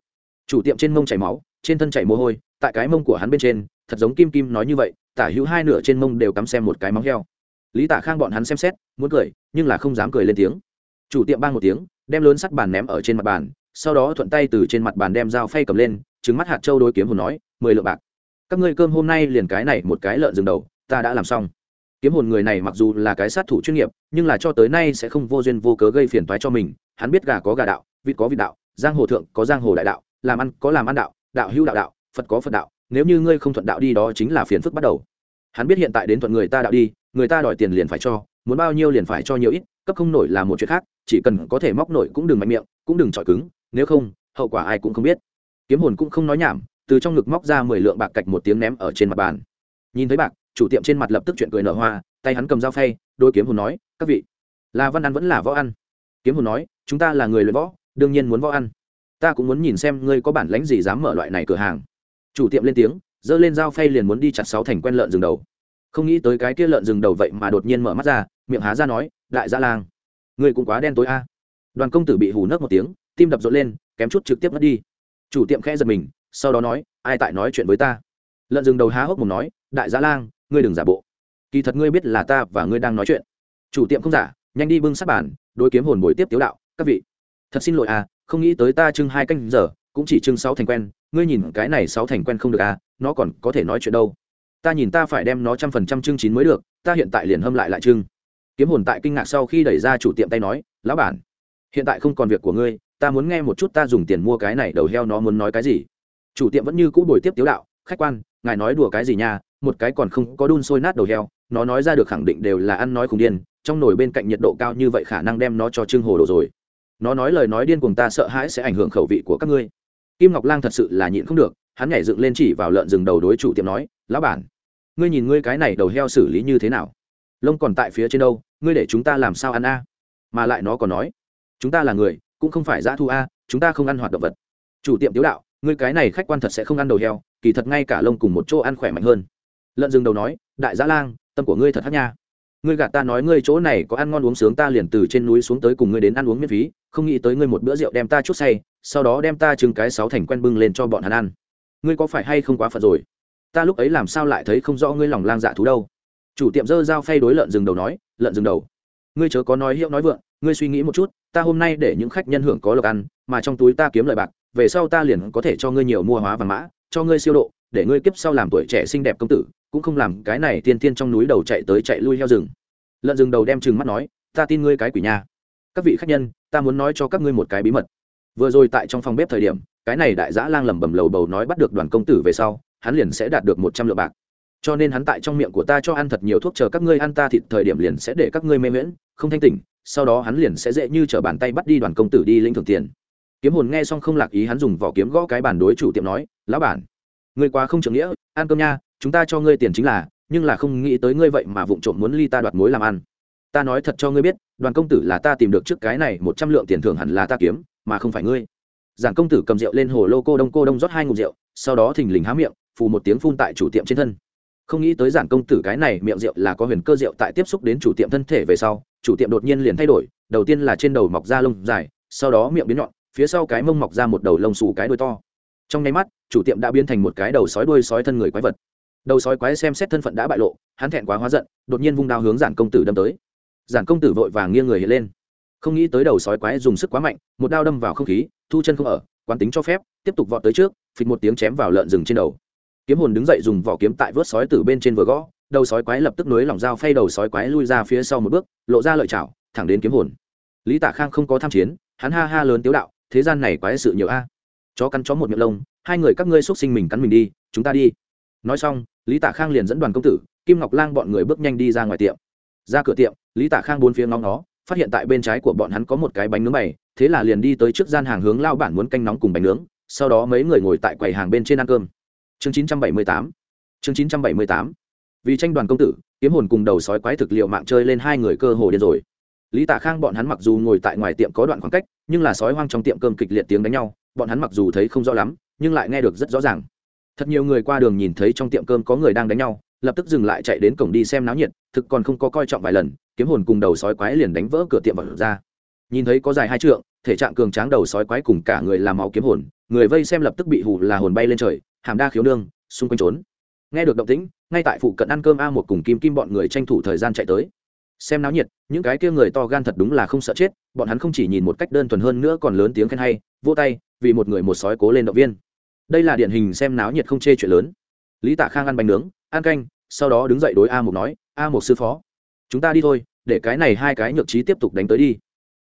Chủ tiệm trên mông chảy máu, trên thân chảy mồ hôi, tại cái mông của hắn bên trên thật giống kim kim nói như vậy, tả hữu hai nửa trên mông đều cắm xem một cái móng heo. Lý tả khang bọn hắn xem xét, muốn cười, nhưng là không dám cười lên tiếng. Chủ tiệm bang một tiếng, đem lớn sắt bàn ném ở trên mặt bàn, sau đó thuận tay từ trên mặt bàn đem dao phay cầm lên trứng mắt hạt châu đối kiếm hồn nói, mười lượng bạc. Các ngươi cơm hôm nay liền cái này một cái lợn rừng đầu, ta đã làm xong. Kiếm hồn người này mặc dù là cái sát thủ chuyên nghiệp, nhưng là cho tới nay sẽ không vô duyên vô cớ gây phiền toái cho mình. Hắn biết gà có gà đạo, vịt có vịt đạo, giang hồ thượng có giang hồ đại đạo, làm ăn có làm ăn đạo đạo hữu đạo đạo, phật có phật đạo nếu như ngươi không thuận đạo đi đó chính là phiền phức bắt đầu. Hắn biết hiện tại đến thuận người ta đạo đi, người ta đòi tiền liền phải cho, muốn bao nhiêu liền phải cho nhiều ít, cấp không nổi là một chuyện khác, chỉ cần có thể móc nổi cũng đừng mạnh miệng, cũng đừng chọi cứng, nếu không, hậu quả ai cũng không biết. Kiếm hồn cũng không nói nhảm, từ trong ngực móc ra mười lượng bạc cạch một tiếng ném ở trên mặt bàn. Nhìn thấy bạc, chủ tiệm trên mặt lập tức chuyện cười nở hoa, tay hắn cầm dao phay đôi kiếm hồn nói, các vị, là văn ăn vẫn là võ ăn? Kiếm hồn nói, chúng ta là người luyện võ, đương nhiên muốn võ ăn. Ta cũng muốn nhìn xem ngươi có bản lãnh gì dám mở loại này cửa hàng chủ tiệm lên tiếng, giơ lên dao phay liền muốn đi chặt sáu thành quen lợn rừng đầu. Không nghĩ tới cái kia lợn rừng đầu vậy mà đột nhiên mở mắt ra, miệng há ra nói, đại gia lang, ngươi cũng quá đen tối a. Đoàn công tử bị hù nấc một tiếng, tim đập rộn lên, kém chút trực tiếp mất đi. Chủ tiệm khẽ giật mình, sau đó nói, ai tại nói chuyện với ta? Lợn rừng đầu há hốc một nói, đại gia lang, ngươi đừng giả bộ. Kỳ thật ngươi biết là ta và ngươi đang nói chuyện. Chủ tiệm không giả, nhanh đi bưng sát bàn, đối kiếm hồn bồi tiếp tiếu đạo, các vị, thật xin lỗi à không nghĩ tới ta trưng hai canh giờ, cũng chỉ trưng sáu thành quen ngươi nhìn cái này sáu thành quen không được à nó còn có thể nói chuyện đâu. Ta nhìn ta phải đem nó trăm phần trăm trưng chín mới được, ta hiện tại liền hâm lại lại trưng kiếm hồn tại kinh ngạc sau khi đẩy ra chủ tiệm tay nói, lão bản, hiện tại không còn việc của ngươi, ta muốn nghe một chút ta dùng tiền mua cái này đầu heo nó muốn nói cái gì. Chủ tiệm vẫn như cũ bồi tiếp tiếu đạo, khách quan, ngài nói đùa cái gì nha, một cái còn không có đun sôi nát đầu heo, nó nói ra được khẳng định đều là ăn nói khùng điên, trong nồi bên cạnh nhiệt độ cao như vậy khả năng đem nó cho trưng hồ đồ rồi. Nó nói lời nói điên cùng ta sợ hãi sẽ ảnh hưởng khẩu vị của các ngươi kim ngọc lang thật sự là nhịn không được, hắn nhảy dựng lên chỉ vào lợn rừng đầu đối chủ tiệm nói, lão bản, ngươi nhìn ngươi cái này đầu heo xử lý như thế nào? Lông còn tại phía trên đâu, ngươi để chúng ta làm sao ăn a? Mà lại nó còn nói, chúng ta là người, cũng không phải dã thu a, chúng ta không ăn hoạt động vật. Chủ tiệm tiếu đạo, ngươi cái này khách quan thật sẽ không ăn đầu heo, kỳ thật ngay cả lông cùng một chỗ ăn khỏe mạnh hơn. Lợn rừng đầu nói, đại dã lang, tâm của ngươi thật hát nha ngươi gạt ta nói ngươi chỗ này có ăn ngon uống sướng ta liền từ trên núi xuống tới cùng ngươi đến ăn uống miễn phí, không nghĩ tới ngươi một bữa rượu đem ta chút say, sau đó đem ta chừng cái sáu thành quen bưng lên cho bọn hắn ăn. Ngươi có phải hay không quá phận rồi? Ta lúc ấy làm sao lại thấy không rõ ngươi lòng lang dạ thú đâu? Chủ tiệm dơ dao phay đối lợn rừng đầu nói, lợn rừng đầu. Ngươi chớ có nói hiệu nói vượng, ngươi suy nghĩ một chút, ta hôm nay để những khách nhân hưởng có lộc ăn, mà trong túi ta kiếm lời bạc, về sau ta liền có thể cho ngươi nhiều mua hóa vàng mã, cho ngươi siêu độ để ngươi kiếp sau làm tuổi trẻ xinh đẹp công tử, cũng không làm cái này tiên tiên trong núi đầu chạy tới chạy lui heo rừng. Lợn rừng đầu đem chừng mắt nói, ta tin ngươi cái quỷ nha. Các vị khách nhân, ta muốn nói cho các ngươi một cái bí mật. Vừa rồi tại trong phòng bếp thời điểm, cái này đại giã lang lẩm bẩm lầu bầu nói bắt được đoàn công tử về sau, hắn liền sẽ đạt được một trăm lượng bạc. Cho nên hắn tại trong miệng của ta cho ăn thật nhiều thuốc chờ các ngươi ăn ta thịt thời điểm liền sẽ để các ngươi mê miễn không thanh tỉnh, sau đó hắn liền sẽ dễ như t bàn tay bắt đi đoàn công tử đi lĩnh thưởng tiền. Kiếm hồn nghe xong không lạc ý hắn dùng vỏ kiếm gõ cái bàn đối chủ tiệm nói, lão bản ngươi quá không trưởng nghĩa, ăn cơm nha, chúng ta cho ngươi tiền chính là, nhưng là không nghĩ tới ngươi vậy mà vụng trộm muốn ly ta đoạt mối làm ăn. Ta nói thật cho ngươi biết, đoàn công tử là ta tìm được trước cái này một trăm lượng tiền thưởng hẳn là ta kiếm, mà không phải ngươi. Giảng công tử cầm rượu lên hồ lô cô đông cô đông rót hai ngụm rượu, sau đó thình lình há miệng, phù một tiếng phun tại chủ tiệm trên thân. Không nghĩ tới giảng công tử cái này miệng rượu là có huyền cơ rượu tại tiếp xúc đến chủ tiệm thân thể về sau, chủ tiệm đột nhiên liền thay đổi, đầu tiên là trên đầu mọc ra lông dài, sau đó miệng biến nhọn, phía sau cái mông mọc ra một đầu lông xù cái đuôi to trong nháy mắt, chủ tiệm đã biến thành một cái đầu sói đuôi sói thân người quái vật. Đầu sói quái xem xét thân phận đã bại lộ, hắn thẹn quá hóa giận, đột nhiên vung đao hướng giản công tử đâm tới. Giản công tử vội vàng nghiêng người hiện lên. Không nghĩ tới đầu sói quái dùng sức quá mạnh, một đao đâm vào không khí, thu chân không ở, quán tính cho phép, tiếp tục vọt tới trước, phịch một tiếng chém vào lợn rừng trên đầu. Kiếm hồn đứng dậy dùng vỏ kiếm tại vớt sói từ bên trên vừa gõ, đầu sói quái lập tức nối lỏng dao phay đầu sói quái lui ra phía sau một bước, lộ ra lợi chảo, thẳng đến kiếm hồn. Lý tạ khang không có tham chiến, hắn ha ha lớn tiếu đạo, thế gian này quái sự nhiều a chó cắn chó một miệng lông, hai người các ngươi xúc sinh mình cắn mình đi, chúng ta đi. Nói xong, lý tạ khang liền dẫn đoàn công tử, kim ngọc lang bọn người bước nhanh đi ra ngoài tiệm. Ra cửa tiệm, lý tạ khang bốn phía ngóng nó phát hiện tại bên trái của bọn hắn có một cái bánh nướng bày, thế là liền đi tới trước gian hàng hướng lao bản muốn canh nóng cùng bánh nướng, sau đó mấy người ngồi tại quầy hàng bên trên ăn cơm. Chương 978 chương 978 vì tranh đoàn công tử, kiếm hồn cùng đầu sói quái thực liệu mạng chơi lên hai người cơ hồ điên rồi. Lý tạ khang bọn hắn mặc dù ngồi tại ngoài tiệm có đoạn khoảng cách, nhưng là sói hoang trong tiệm cơm kịch liệt tiếng đánh nhau bọn hắn mặc dù thấy không rõ lắm, nhưng lại nghe được rất rõ ràng. Thật nhiều người qua đường nhìn thấy trong tiệm cơm có người đang đánh nhau, lập tức dừng lại chạy đến cổng đi xem náo nhiệt, thực còn không có coi trọng vài lần, kiếm hồn cùng đầu sói quái liền đánh vỡ cửa tiệm và ra. Nhìn thấy có dài hai trượng, thể trạng cường tráng đầu sói quái cùng cả người làm máu kiếm hồn, người vây xem lập tức bị hù là hồn bay lên trời, hàm đa khiếu nương, xung quanh trốn. Nghe được động tĩnh, ngay tại phụ cận ăn cơm a một cùng kim kim bọn người tranh thủ thời gian chạy tới. Xem náo nhiệt, những cái kia người to gan thật đúng là không sợ chết, bọn hắn không chỉ nhìn một cách đơn thuần hơn nữa còn lớn tiếng khen hay vô tay vì một người một sói cố lên động viên. Đây là điển hình xem náo nhiệt không chê chuyện lớn. Lý tạ khang ăn bánh nướng, ăn canh, sau đó đứng dậy đối a một nói, a một sư phó, chúng ta đi thôi, để cái này hai cái nhược trí tiếp tục đánh tới đi.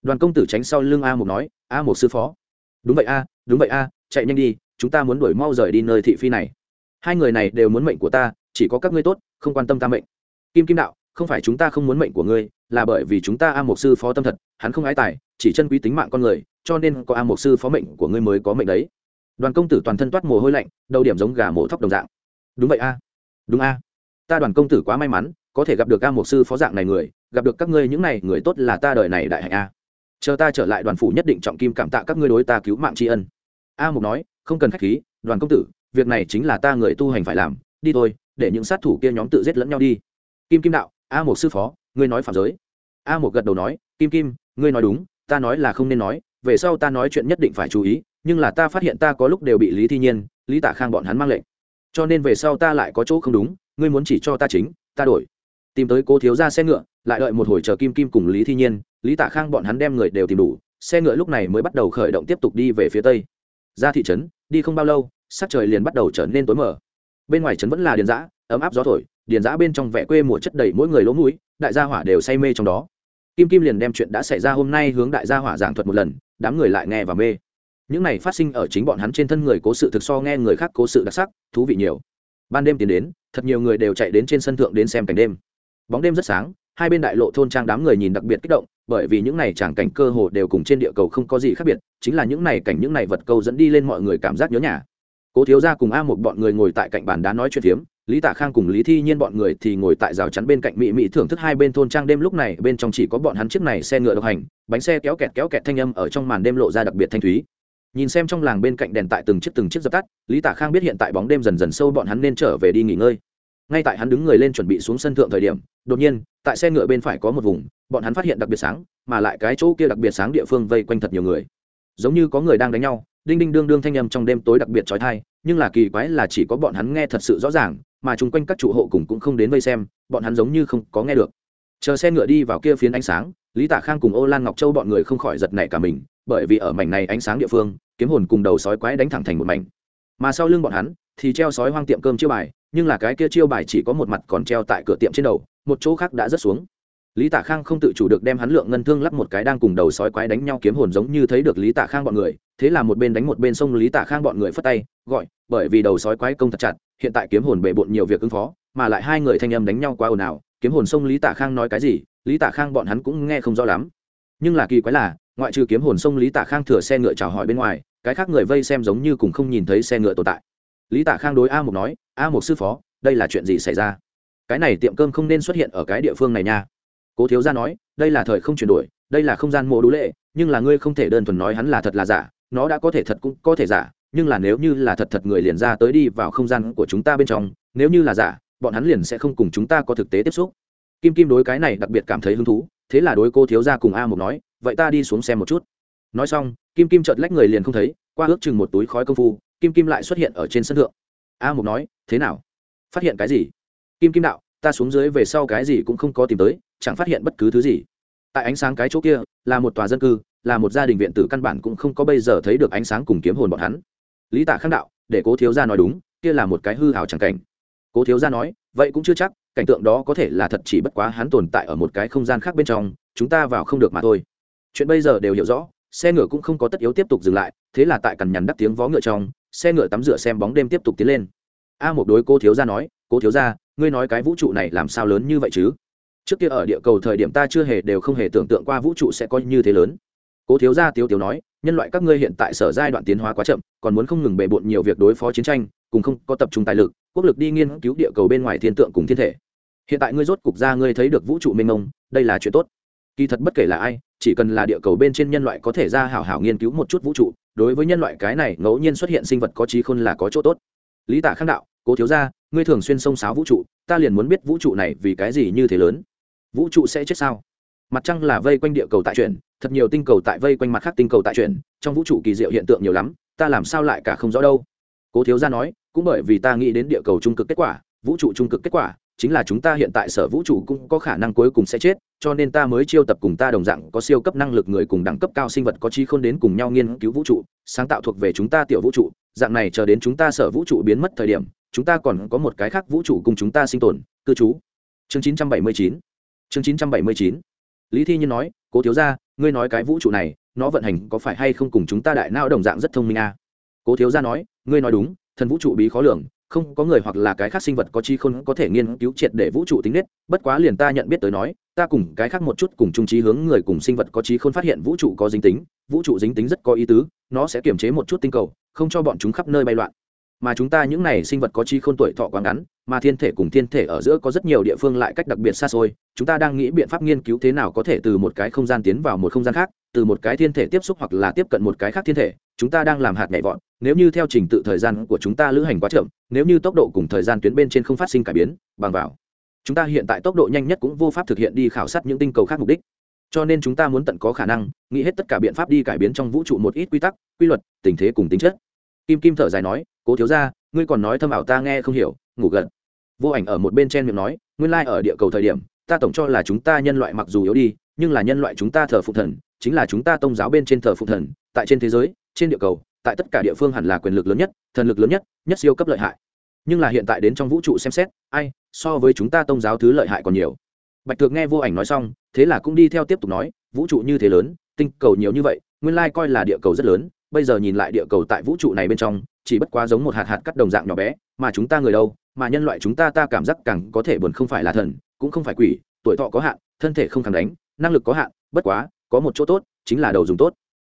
Đoàn công tử tránh sau lưng a một nói, a một sư phó. Đúng vậy a, đúng vậy a, chạy nhanh đi, chúng ta muốn đuổi mau rời đi nơi thị phi này. Hai người này đều muốn mệnh của ta, chỉ có các ngươi tốt, không quan tâm ta mệnh. Kim kim đạo, không phải chúng ta không muốn mệnh của ngươi là bởi vì chúng ta a mục sư phó tâm thật, hắn không ái tài, chỉ chân quý tính mạng con người, cho nên có a mục sư phó mệnh của ngươi mới có mệnh đấy. Đoàn công tử toàn thân toát mồ hôi lạnh, đầu điểm giống gà mổ thóc đồng dạng. Đúng vậy a. Đúng a. Ta đoàn công tử quá may mắn, có thể gặp được a mục sư phó dạng này người, gặp được các ngươi những này người tốt là ta đời này đại hạnh a. Chờ ta trở lại đoàn phủ nhất định trọng kim cảm tạ các ngươi đối ta cứu mạng tri ân. A mục nói, không cần khách khí, đoàn công tử, việc này chính là ta người tu hành phải làm, đi thôi, để những sát thủ kia nhóm tự giết lẫn nhau đi. Kim kim đạo, a mục sư phó ngươi nói phạm giới. A một gật đầu nói, kim kim, ngươi nói đúng, ta nói là không nên nói, về sau ta nói chuyện nhất định phải chú ý, nhưng là ta phát hiện ta có lúc đều bị lý thi nhiên, lý tạ khang bọn hắn mang lệnh. Cho nên về sau ta lại có chỗ không đúng, ngươi muốn chỉ cho ta chính, ta đổi. Tìm tới cô thiếu ra xe ngựa, lại đợi một hồi chờ kim kim cùng lý thi nhiên, lý tạ khang bọn hắn đem người đều tìm đủ, xe ngựa lúc này mới bắt đầu khởi động tiếp tục đi về phía tây. Ra thị trấn, đi không bao lâu, sắc trời liền bắt đầu trở nên tối mờ. Bên ngoài trấn vẫn là điền giã ấm áp gió thổi điền giã bên trong vẻ quê mùa chất đầy mỗi người lỗ mũi, đại gia hỏa đều say mê trong đó. Kim kim liền đem chuyện đã xảy ra hôm nay hướng đại gia hỏa giảng thuật một lần, đám người lại nghe và mê. Những này phát sinh ở chính bọn hắn trên thân người cố sự thực so nghe người khác cố sự đặc sắc, thú vị nhiều. Ban đêm tiến đến, thật nhiều người đều chạy đến trên sân thượng đến xem cảnh đêm. Bóng đêm rất sáng, hai bên đại lộ thôn trang đám người nhìn đặc biệt kích động, bởi vì những này chẳng cảnh cơ hồ đều cùng trên địa cầu không có gì khác biệt, chính là những này cảnh những này vật câu dẫn đi lên mọi người cảm giác nhớ nhà. Cố thiếu gia cùng a một bọn người ngồi tại cạnh bàn đá nói chuyện phiếm lý tạ khang cùng lý thi nhiên bọn người thì ngồi tại rào chắn bên cạnh mỹ mỹ thưởng thức hai bên thôn trang đêm lúc này, bên trong chỉ có bọn hắn chiếc này xe ngựa độc hành, bánh xe kéo kẹt kéo kẹt thanh âm ở trong màn đêm lộ ra đặc biệt thanh thúy. Nhìn xem trong làng bên cạnh đèn tại từng chiếc từng chiếc dập tắt, lý tạ khang biết hiện tại bóng đêm dần dần sâu bọn hắn nên trở về đi nghỉ ngơi. Ngay tại hắn đứng người lên chuẩn bị xuống sân thượng thời điểm, đột nhiên, tại xe ngựa bên phải có một vùng, bọn hắn phát hiện đặc biệt sáng, mà lại cái chỗ kia đặc biệt sáng địa phương vây quanh thật nhiều người. Giống như có người đang đánh nhau, đinh đinh đương đương thanh âm trong đêm tối đặc biệt trói thai, nhưng là kỳ quái là chỉ có bọn hắn nghe thật sự rõ ràng mà chung quanh các trụ hộ cùng cũng không đến vây xem, bọn hắn giống như không có nghe được. Chờ xe ngựa đi vào kia phiến ánh sáng, lý tạ khang cùng ô lan ngọc châu bọn người không khỏi giật nảy cả mình, bởi vì ở mảnh này ánh sáng địa phương, kiếm hồn cùng đầu sói quái đánh thẳng thành một mảnh. Mà sau lưng bọn hắn, thì treo sói hoang tiệm cơm chiêu bài, nhưng là cái kia chiêu bài chỉ có một mặt còn treo tại cửa tiệm trên đầu, một chỗ khác đã rớt xuống lý tạ khang không tự chủ được đem hắn lượng ngân thương lắp một cái đang cùng đầu sói quái đánh nhau kiếm hồn giống như thấy được lý tạ khang bọn người, thế là một bên đánh một bên sông lý tạ khang bọn người phất tay, gọi, bởi vì đầu sói quái công thật chặt, hiện tại kiếm hồn bề bộn nhiều việc ứng phó, mà lại hai người thanh âm đánh nhau quá ồn ào, kiếm hồn sông lý tạ khang nói cái gì, lý tạ khang bọn hắn cũng nghe không rõ lắm. Nhưng là kỳ quái là, ngoại trừ kiếm hồn sông lý tạ khang thừa xe ngựa chào hỏi bên ngoài, cái khác người vây xem giống như cùng không nhìn thấy xe ngựa tồn tại. Lý tạ khang đối a một nói, a một sư phó, đây là chuyện gì xảy ra? Cái này tiệm cơm không nên xuất hiện ở cái địa phương này nha cố thiếu gia nói, đây là thời không chuyển đổi, đây là không gian mộ đũ lệ, nhưng là ngươi không thể đơn thuần nói hắn là thật là giả, nó đã có thể thật cũng có thể giả, nhưng là nếu như là thật thật người liền ra tới đi vào không gian của chúng ta bên trong, nếu như là giả, bọn hắn liền sẽ không cùng chúng ta có thực tế tiếp xúc. Kim kim đối cái này đặc biệt cảm thấy hứng thú, thế là đối cô thiếu gia cùng a một nói, vậy ta đi xuống xem một chút. Nói xong, kim kim chợt lách người liền không thấy, qua ước chừng một túi khói công phu, kim kim lại xuất hiện ở trên sân thượng. A Mục nói, thế nào? Phát hiện cái gì? Kim kim đạo, ta xuống dưới về sau cái gì cũng không có tìm tới chẳng phát hiện bất cứ thứ gì. Tại ánh sáng cái chỗ kia, là một tòa dân cư, là một gia đình viện tử căn bản cũng không có bây giờ thấy được ánh sáng cùng kiếm hồn bọn hắn. Lý tạ khang đạo, để cố thiếu gia nói đúng, kia là một cái hư hào chẳng cảnh. Cố thiếu gia nói, vậy cũng chưa chắc, cảnh tượng đó có thể là thật chỉ bất quá hắn tồn tại ở một cái không gian khác bên trong, chúng ta vào không được mà thôi. Chuyện bây giờ đều hiểu rõ, xe ngựa cũng không có tất yếu tiếp tục dừng lại, thế là tại cằn nhằn đắp tiếng vó ngựa trong, xe ngựa tắm rửa xem bóng đêm tiếp tục tiến lên. A một đối cô thiếu gia nói, cố thiếu gia, ngươi nói cái vũ trụ này làm sao lớn như vậy chứ? Trước kia ở địa cầu thời điểm ta chưa hề đều không hề tưởng tượng qua vũ trụ sẽ có như thế lớn. Cố thiếu gia tiếu tiếu nói, nhân loại các ngươi hiện tại sở giai đoạn tiến hóa quá chậm, còn muốn không ngừng bề bộn nhiều việc đối phó chiến tranh, cùng không có tập trung tài lực, quốc lực đi nghiên cứu địa cầu bên ngoài thiên tượng cùng thiên thể. Hiện tại ngươi rốt cục ra ngươi thấy được vũ trụ mênh mông, đây là chuyện tốt. Kỳ thật bất kể là ai, chỉ cần là địa cầu bên trên nhân loại có thể ra hảo hảo nghiên cứu một chút vũ trụ, đối với nhân loại cái này ngẫu nhiên xuất hiện sinh vật có trí khôn là có chỗ tốt. Lý tả khang đạo, cố thiếu gia, ngươi thường xuyên xông xáo vũ trụ, ta liền muốn biết vũ trụ này vì cái gì như thế lớn vũ trụ sẽ chết sao? Mặt trăng là vây quanh địa cầu tại chuyển, thật nhiều tinh cầu tại vây quanh mặt khác tinh cầu tại chuyển, trong vũ trụ kỳ diệu hiện tượng nhiều lắm, ta làm sao lại cả không rõ đâu? Cố thiếu gia nói, cũng bởi vì ta nghĩ đến địa cầu trung cực kết quả, vũ trụ trung cực kết quả, chính là chúng ta hiện tại sở vũ trụ cũng có khả năng cuối cùng sẽ chết, cho nên ta mới chiêu tập cùng ta đồng dạng có siêu cấp năng lực người cùng đẳng cấp cao sinh vật có trí khôn đến cùng nhau nghiên cứu vũ trụ, sáng tạo thuộc về chúng ta tiểu vũ trụ, dạng này chờ đến chúng ta sở vũ trụ biến mất thời điểm, chúng ta còn có một cái khác vũ trụ cùng chúng ta sinh tồn, cư trú. Chương 979 chương 979 lý thi nhiên nói, cố thiếu gia, ngươi nói cái vũ trụ này, nó vận hành có phải hay không cùng chúng ta đại não đồng dạng rất thông minh à? cố thiếu gia nói, ngươi nói đúng, thần vũ trụ bí khó lường, không có người hoặc là cái khác sinh vật có chi khôn có thể nghiên cứu triệt để vũ trụ tính nết, bất quá liền ta nhận biết tới nói, ta cùng cái khác một chút cùng chung trí hướng người cùng sinh vật có trí khôn phát hiện vũ trụ có dính tính, vũ trụ dính tính rất có ý tứ, nó sẽ kiểm chế một chút tinh cầu, không cho bọn chúng khắp nơi bay loạn mà chúng ta những này sinh vật có trí khôn tuổi thọ quá ngắn mà thiên thể cùng thiên thể ở giữa có rất nhiều địa phương lại cách đặc biệt xa xôi. Chúng ta đang nghĩ biện pháp nghiên cứu thế nào có thể từ một cái không gian tiến vào một không gian khác, từ một cái thiên thể tiếp xúc hoặc là tiếp cận một cái khác thiên thể. Chúng ta đang làm hạt nhảy vọt. Nếu như theo trình tự thời gian của chúng ta lữ hành quá chậm, nếu như tốc độ cùng thời gian tuyến bên trên không phát sinh cải biến, bằng vào, chúng ta hiện tại tốc độ nhanh nhất cũng vô pháp thực hiện đi khảo sát những tinh cầu khác mục đích. Cho nên chúng ta muốn tận có khả năng, nghĩ hết tất cả biện pháp đi cải biến trong vũ trụ một ít quy tắc, quy luật, tình thế cùng tính chất. Kim kim thở dài nói, cố thiếu ra ngươi còn nói thâm ảo ta nghe không hiểu ngủ gật. Vô ảnh ở một bên trên miệng nói, nguyên lai ở địa cầu thời điểm, ta tổng cho là chúng ta nhân loại mặc dù yếu đi, nhưng là nhân loại chúng ta thờ phụ thần, chính là chúng ta tôn giáo bên trên thờ phụ thần, tại trên thế giới, trên địa cầu, tại tất cả địa phương hẳn là quyền lực lớn nhất, thần lực lớn nhất nhất siêu cấp lợi hại. Nhưng là hiện tại đến trong vũ trụ xem xét, ai, so với chúng ta tôn giáo thứ lợi hại còn nhiều. Bạch Thượng nghe vô ảnh nói xong, thế là cũng đi theo tiếp tục nói, vũ trụ như thế lớn, tinh cầu nhiều như vậy, nguyên lai coi là địa cầu rất lớn, bây giờ nhìn lại địa cầu tại vũ trụ này bên trong, chỉ bất quá giống một hạt hạt cắt đồng dạng nhỏ bé, mà chúng ta người đâu mà nhân loại chúng ta ta cảm giác càng có thể buồn không phải là thần, cũng không phải quỷ, tuổi thọ có hạn, thân thể không kháng đánh, năng lực có hạn, bất quá, có một chỗ tốt, chính là đầu dùng tốt.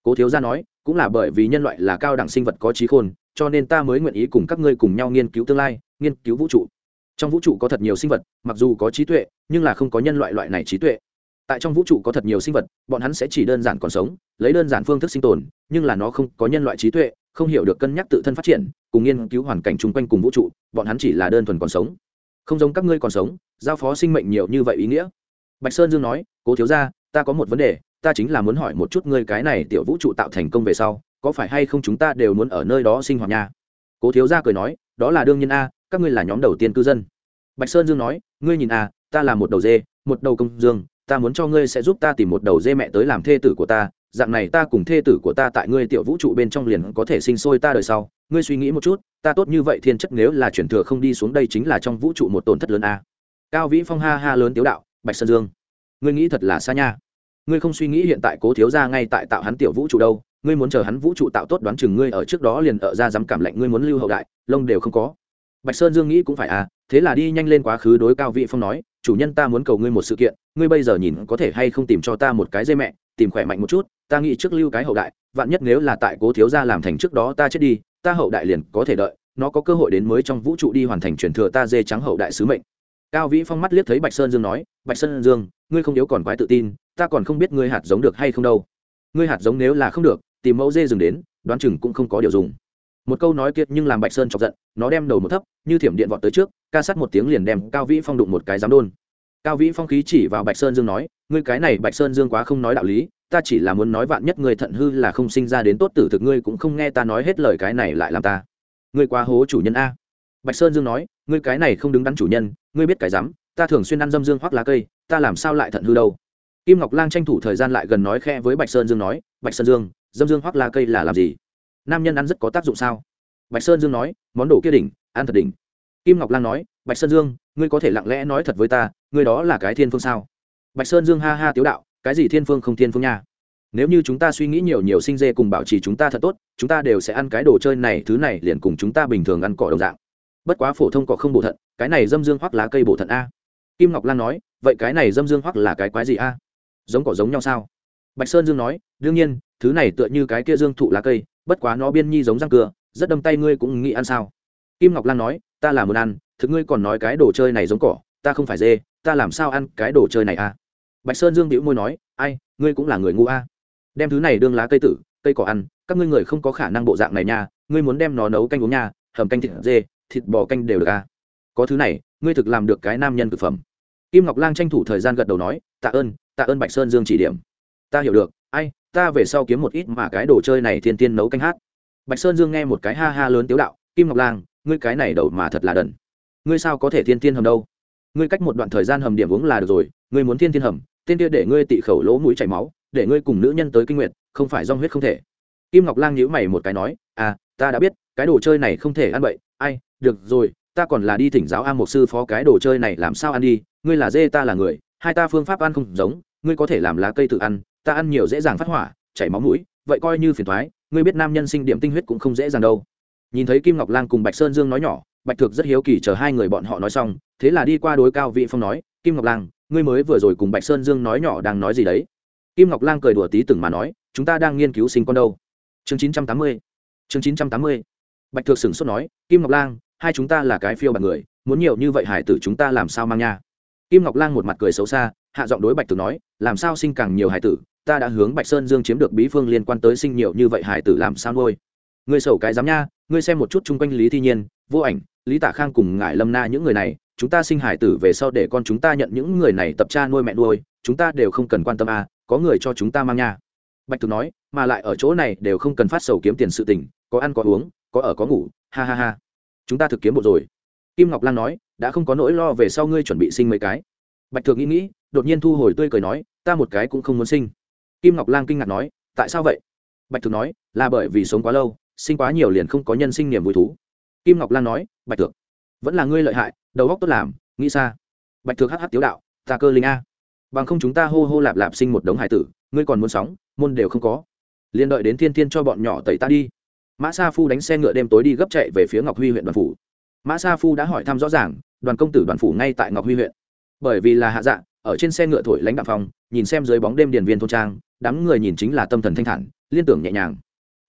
Cố thiếu gia nói, cũng là bởi vì nhân loại là cao đẳng sinh vật có trí khôn, cho nên ta mới nguyện ý cùng các ngươi cùng nhau nghiên cứu tương lai, nghiên cứu vũ trụ. Trong vũ trụ có thật nhiều sinh vật, mặc dù có trí tuệ, nhưng là không có nhân loại loại này trí tuệ. Tại trong vũ trụ có thật nhiều sinh vật, bọn hắn sẽ chỉ đơn giản còn sống, lấy đơn giản phương thức sinh tồn, nhưng là nó không có nhân loại trí tuệ không hiểu được cân nhắc tự thân phát triển, cùng nghiên cứu hoàn cảnh chung quanh cùng vũ trụ, bọn hắn chỉ là đơn thuần còn sống. Không giống các ngươi còn sống, giao phó sinh mệnh nhiều như vậy ý nghĩa. Bạch sơn dương nói, cố thiếu ra ta có một vấn đề, ta chính là muốn hỏi một chút ngươi cái này tiểu vũ trụ tạo thành công về sau, có phải hay không chúng ta đều muốn ở nơi đó sinh hoạt nha? Cố thiếu gia cười nói, đó là đương nhiên a, các ngươi là nhóm đầu tiên cư dân. Bạch sơn dương nói, ngươi nhìn a, ta là một đầu dê, một đầu công dương, ta muốn cho ngươi sẽ giúp ta tìm một đầu dê mẹ tới làm thê tử của ta dạng này ta cùng thê tử của ta tại ngươi tiểu vũ trụ bên trong liền có thể sinh sôi ta đời sau. Ngươi suy nghĩ một chút, ta tốt như vậy thiên chất nếu là chuyển thừa không đi xuống đây chính là trong vũ trụ một tổn thất lớn a. Cao vĩ phong ha ha lớn tiếu đạo, bạch sơn dương. Ngươi nghĩ thật là xa nha. Ngươi không suy nghĩ hiện tại cố thiếu ra ngay tại tạo hắn tiểu vũ trụ đâu, ngươi muốn chờ hắn vũ trụ tạo tốt đoán chừng ngươi ở trước đó liền ở ra dám cảm lạnh ngươi muốn lưu hậu đại, lông đều không có. Bạch sơn dương nghĩ cũng phải à thế là đi nhanh lên quá khứ đối cao vị phong nói chủ nhân ta muốn cầu ngươi một sự kiện, ngươi bây giờ nhìn có thể hay không tìm cho ta một cái dây mẹ, tìm khỏe mạnh một chút, ta nghĩ trước lưu cái hậu đại, vạn nhất nếu là tại cố thiếu gia làm thành trước đó ta chết đi, ta hậu đại liền có thể đợi, nó có cơ hội đến mới trong vũ trụ đi hoàn thành truyền thừa ta dê trắng hậu đại sứ mệnh. Cao vĩ phong mắt liếc thấy bạch sơn dương nói, bạch sơn dương, ngươi không yếu còn quái tự tin, ta còn không biết ngươi hạt giống được hay không đâu. Ngươi hạt giống nếu là không được, tìm mẫu dê dừng đến, đoán chừng cũng không có điều dùng một câu nói kiệt nhưng làm bạch sơn chọc giận, nó đem đầu một thấp, như thiểm điện vọt tới trước, ca sát một tiếng liền đem cao vĩ phong đụng một cái giám đôn. Cao vĩ phong khí chỉ vào bạch sơn dương nói, ngươi cái này bạch sơn dương quá không nói đạo lý, ta chỉ là muốn nói vạn nhất ngươi thận hư là không sinh ra đến tốt tử thực ngươi cũng không nghe ta nói hết lời cái này lại làm ta. Ngươi quá hố chủ nhân a. Bạch sơn dương nói, ngươi cái này không đứng đắn chủ nhân, ngươi biết cái rắm, ta thường xuyên ăn dâm dương hoặc lá cây, ta làm sao lại thận hư đâu? Kim ngọc lang tranh thủ thời gian lại gần nói khe với bạch sơn dương nói, bạch sơn dương, dâm dương hoặc lá cây là làm gì? Nam nhân ăn rất có tác dụng sao? Bạch sơn dương nói, món đồ kia đỉnh, ăn thật đỉnh. Kim ngọc Lan nói, bạch sơn dương, ngươi có thể lặng lẽ nói thật với ta, ngươi đó là cái thiên phương sao? Bạch sơn dương ha ha tiếu đạo, cái gì thiên phương không thiên phương nha? Nếu như chúng ta suy nghĩ nhiều nhiều sinh dê cùng bảo trì chúng ta thật tốt, chúng ta đều sẽ ăn cái đồ chơi này, thứ này liền cùng chúng ta bình thường ăn cỏ đồng dạng. Bất quá phổ thông cỏ không bổ thận, cái này dâm dương hoặc lá cây bổ thận a. Kim ngọc lan nói, vậy cái này dâm dương hoặc là cái quái gì a? Giống cỏ giống nhau sao? Bạch sơn dương nói, đương nhiên, thứ này tựa như cái kia dương thụ lá cây bất quá nó biên nhi giống răng cưa, rất đâm tay ngươi cũng nghĩ ăn sao? Kim ngọc lan nói, ta là muốn ăn, thực ngươi còn nói cái đồ chơi này giống cỏ, ta không phải dê, ta làm sao ăn cái đồ chơi này à? bạch sơn dương bĩu môi nói, ai, ngươi cũng là người ngu a. Đem thứ này đương lá cây tử, cây cỏ ăn, các ngươi người không có khả năng bộ dạng này nha, ngươi muốn đem nó nấu canh uống nha, hầm canh thịt dê, thịt bò canh đều được a. Có thứ này, ngươi thực làm được cái nam nhân thực phẩm. Kim ngọc lang tranh thủ thời gian gật đầu nói, tạ ơn tạ ơn bạch sơn dương chỉ điểm. Ta hiểu được ai, ta về sau kiếm một ít mà cái đồ chơi này thiên tiên nấu canh hát. Bạch sơn dương nghe một cái ha ha lớn tiếu đạo, kim ngọc lang, ngươi cái này đầu mà thật là đần. Ngươi sao có thể thiên tiên hầm đâu? Ngươi cách một đoạn thời gian hầm điểm uống là được rồi, ngươi muốn thiên tiên hầm tên kia để ngươi tị khẩu lỗ mũi chảy máu, để ngươi cùng nữ nhân tới kinh nguyệt, không phải do huyết không thể. Kim ngọc lang nhíu mày một cái nói à ta đã biết, cái đồ chơi này không thể ăn bậy, ai, được rồi, ta còn là đi thỉnh giáo a một sư phó cái đồ chơi này làm sao ăn đi, ngươi là dê ta là người, hai ta phương pháp ăn không giống, ngươi có thể làm lá cây tự ăn ta ăn nhiều dễ dàng phát hỏa, chảy máu mũi, vậy coi như phiền thoái, ngươi biết nam nhân sinh điểm tinh huyết cũng không dễ dàng đâu. Nhìn thấy kim ngọc lang cùng bạch sơn dương nói nhỏ, bạch thực rất hiếu kỳ chờ hai người bọn họ nói xong, thế là đi qua đối cao vị phong nói, kim ngọc lang, ngươi mới vừa rồi cùng bạch sơn dương nói nhỏ đang nói gì đấy? Kim ngọc lang cười đùa tí từng mà nói, chúng ta đang nghiên cứu sinh con đâu. Chương chín trăm tám mươi, chương chín trăm tám mươi. Bạch thực sửng sốt nói, kim ngọc lang, hai chúng ta là cái phiêu bằng người, muốn nhiều như vậy hải tử chúng ta làm sao mang nha? Kim ngọc lang một mặt cười xấu xa, hạ giọng đối bạch thực nói, làm sao sinh càng nhiều hải tử ta đã hướng bạch sơn dương chiếm được bí phương liên quan tới sinh nhiều như vậy hải tử làm sao nuôi? Ngươi sầu cái dám nha, ngươi xem một chút chung quanh lý thi nhiên vô ảnh, lý tả khang cùng ngại lâm na những người này, chúng ta sinh hải tử về sau để con chúng ta nhận những người này tập cha nuôi mẹ nuôi, chúng ta đều không cần quan tâm à có người cho chúng ta mang nha. Bạch thực nói, mà lại ở chỗ này đều không cần phát sầu kiếm tiền sự tình, có ăn có uống, có ở có ngủ, ha ha ha. Chúng ta thực kiếm bộ rồi. Kim ngọc lan nói, đã không có nỗi lo về sau ngươi chuẩn bị sinh mấy cái. Bạch thực nghĩ nghĩ, đột nhiên thu hồi tươi cười nói, ta một cái cũng không muốn sinh kim ngọc lan kinh ngạc nói, tại sao vậy? Bạch thực nói, là bởi vì sống quá lâu, sinh quá nhiều liền không có nhân sinh niềm vui thú. Kim ngọc lan nói, bạch thực vẫn là ngươi lợi hại, đầu óc tốt làm, nghĩ xa. Bạch thực hh tiếu đạo, ta cơ linh a. Bằng không chúng ta hô hô lạp lạp sinh một đống hải tử, ngươi còn muốn sóng, môn đều không có. Liền đợi đến thiên thiên cho bọn nhỏ tẩy ta đi. Mã sa phu đánh xe ngựa đêm tối đi gấp chạy về phía ngọc huy huyện đoàn phủ. Mã sa phu đã hỏi thăm rõ ràng, đoàn công tử đoàn phủ ngay tại ngọc huy huyện. Bởi vì là hạ dạ ở trên xe ngựa thổi lãnh đạo phòng nhìn xem dưới bóng đêm điền viên thôn trang, đám người nhìn chính là tâm thần thanh thản, liên tưởng nhẹ nhàng.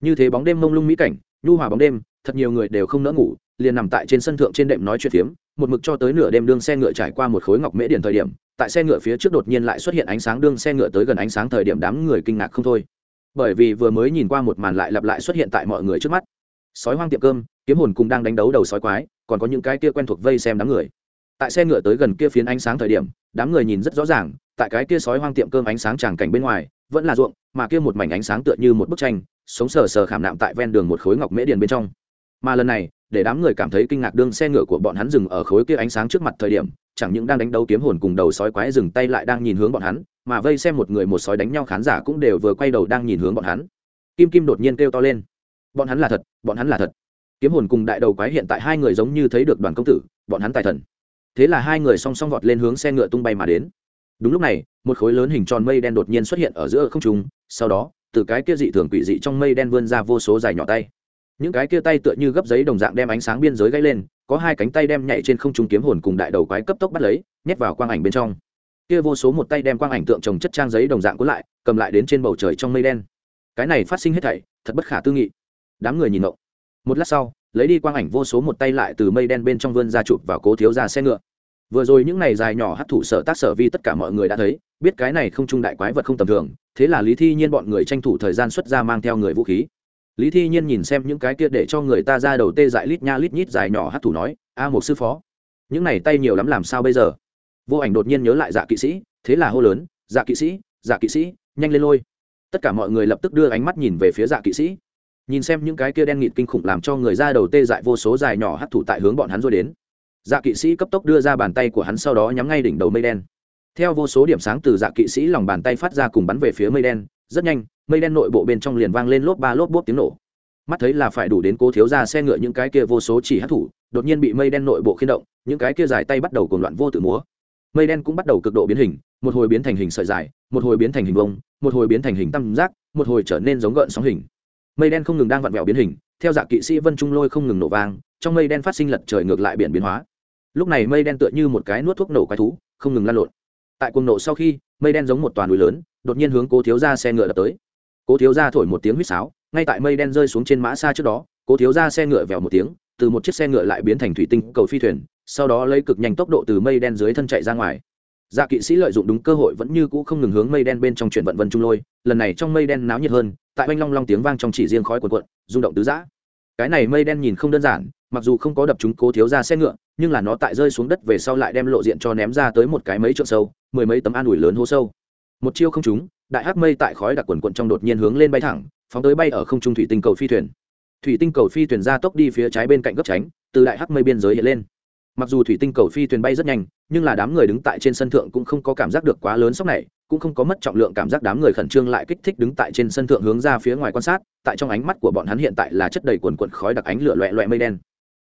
Như thế bóng đêm mông lung mỹ cảnh, nhu hòa bóng đêm, thật nhiều người đều không nỡ ngủ, liền nằm tại trên sân thượng trên đệm nói chuyện phiếm, một mực cho tới nửa đêm đương xe ngựa trải qua một khối ngọc mễ điển thời điểm, tại xe ngựa phía trước đột nhiên lại xuất hiện ánh sáng đương xe ngựa tới gần ánh sáng thời điểm đám người kinh ngạc không thôi. Bởi vì vừa mới nhìn qua một màn lại lặp lại xuất hiện tại mọi người trước mắt. Sói hoang tiệm cơm, kiếm hồn cùng đang đánh đấu đầu sói quái, còn có những cái kia quen thuộc vây xem đám người. Tại xe ngựa tới gần kia phiến ánh sáng thời điểm đám người nhìn rất rõ ràng, tại cái kia sói hoang tiệm cơm ánh sáng tràng cảnh bên ngoài, vẫn là ruộng, mà kia một mảnh ánh sáng tựa như một bức tranh, sống sờ sờ khảm nạm tại ven đường một khối ngọc mễ điền bên trong. Mà lần này, để đám người cảm thấy kinh ngạc đương xe ngựa của bọn hắn dừng ở khối kia ánh sáng trước mặt thời điểm, chẳng những đang đánh đấu kiếm hồn cùng đầu sói quái dừng tay lại đang nhìn hướng bọn hắn, mà vây xem một người một sói đánh nhau khán giả cũng đều vừa quay đầu đang nhìn hướng bọn hắn. Kim kim đột nhiên kêu to lên. Bọn hắn là thật, bọn hắn là thật. Kiếm hồn cùng đại đầu quái hiện tại hai người giống như thấy được đoàn công tử, bọn hắn tài thần thế là hai người song song vọt lên hướng xe ngựa tung bay mà đến. Đúng lúc này, một khối lớn hình tròn mây đen đột nhiên xuất hiện ở giữa không trung, sau đó, từ cái kia dị thường quỷ dị trong mây đen vươn ra vô số dài nhỏ tay. Những cái kia tay tựa như gấp giấy đồng dạng đem ánh sáng biên giới gãy lên, có hai cánh tay đem nhảy trên không trung kiếm hồn cùng đại đầu quái cấp tốc bắt lấy, nhét vào quang ảnh bên trong. Kia vô số một tay đem quang ảnh tượng trồng chất trang giấy đồng dạng cuốn lại, cầm lại đến trên bầu trời trong mây đen. Cái này phát sinh hết thảy, thật bất khả tư nghị. Đám người nhìn ngộ. Một lát sau, lấy đi quang ảnh vô số một tay lại từ mây đen bên trong vươn ra chụp vào cố thiếu ra xe ngựa vừa rồi những này dài nhỏ hấp thụ sở tác sở vi tất cả mọi người đã thấy, biết cái này không trung đại quái vật không tầm thường, thế là lý thi nhiên bọn người tranh thủ thời gian xuất ra mang theo người vũ khí. Lý thi nhiên nhìn xem những cái kia để cho người ta ra đầu tê dại lít nha lít nhít dài nhỏ hấp thụ nói, a một sư phó, những này tay nhiều lắm làm sao bây giờ? Vô ảnh đột nhiên nhớ lại dạ kỵ sĩ, thế là hô lớn dạ kỵ sĩ dạ kỵ sĩ, nhanh lên lôi. Tất cả mọi người lập tức đưa ánh mắt nhìn về phía dạ kỵ sĩ. Nhìn xem những cái kia đen nghịt kinh khủng làm cho người ra đầu tê dại vô số dài nhỏ hấp thụ tại hướng bọn hắn rồi đến dạ kỵ sĩ cấp tốc đưa ra bàn tay của hắn sau đó nhắm ngay đỉnh đầu mây đen. Theo vô số điểm sáng từ dạ kỵ sĩ lòng bàn tay phát ra cùng bắn về phía mây đen, rất nhanh, mây đen nội bộ bên trong liền vang lên lốp ba lốp bốp tiếng nổ. Mắt thấy là phải đủ đến cố thiếu ra xe ngựa những cái kia vô số chỉ hát thủ đột nhiên bị mây đen nội bộ khiên động, những cái kia dài tay bắt đầu cùng loạn vô tự múa. Mây đen cũng bắt đầu cực độ biến hình, một hồi biến thành hình sợi dài, một hồi biến thành hình vông một hồi biến thành hình tam giác, một hồi trở nên giống gợn sóng hình. Mây đen không ngừng đang vặn vẹo biến hình, theo dạ kỵ sĩ vân trung lôi không ngừng nổ vang, trong mây đen phát sinh lật trời ngược lại biển biến hóa lúc này mây đen tựa như một cái nuốt thuốc nổ quái thú, không ngừng lan lộn. Tại cuồng nộ sau khi, mây đen giống một toàn núi lớn, đột nhiên hướng cố thiếu ra xe ngựa đập tới. Cố thiếu ra thổi một tiếng huýt sáo, ngay tại mây đen rơi xuống trên mã xa trước đó, cố thiếu ra xe ngựa vèo một tiếng, từ một chiếc xe ngựa lại biến thành thủy tinh cầu phi thuyền, sau đó lấy cực nhanh tốc độ từ mây đen dưới thân chạy ra ngoài. Dạ kỵ sĩ lợi dụng đúng cơ hội vẫn như cũ không ngừng hướng mây đen bên trong chuyển vận vân trung lôi, lần này trong mây đen náo nhiệt hơn, tại oanh long long tiếng vang trong chỉ riêng khói cuộn cuộn, rung động tứ giã. Cái này mây đen nhìn không đơn giản mặc dù không có đập chúng cố thiếu ra xe ngựa, nhưng là nó tại rơi xuống đất về sau lại đem lộ diện cho ném ra tới một cái mấy trượng sâu, mười mấy tấm an ủi lớn hố sâu. Một chiêu không trúng, đại hắc mây tại khói đặc quần quận trong đột nhiên hướng lên bay thẳng, phóng tới bay ở không trung thủy tinh cầu phi thuyền. Thủy tinh cầu phi thuyền ra tốc đi phía trái bên cạnh gấp tránh, từ đại hắc mây biên giới hiện lên. Mặc dù thủy tinh cầu phi thuyền bay rất nhanh, nhưng là đám người đứng tại trên sân thượng cũng không có cảm giác được quá lớn sốc này, cũng không có mất trọng lượng cảm giác đám người khẩn trương lại kích thích đứng tại trên sân thượng hướng ra phía ngoài quan sát, tại trong ánh mắt của bọn hắn hiện tại là chất đầy quần quần khói đặc ánh lửa loẹ loẹ mây đen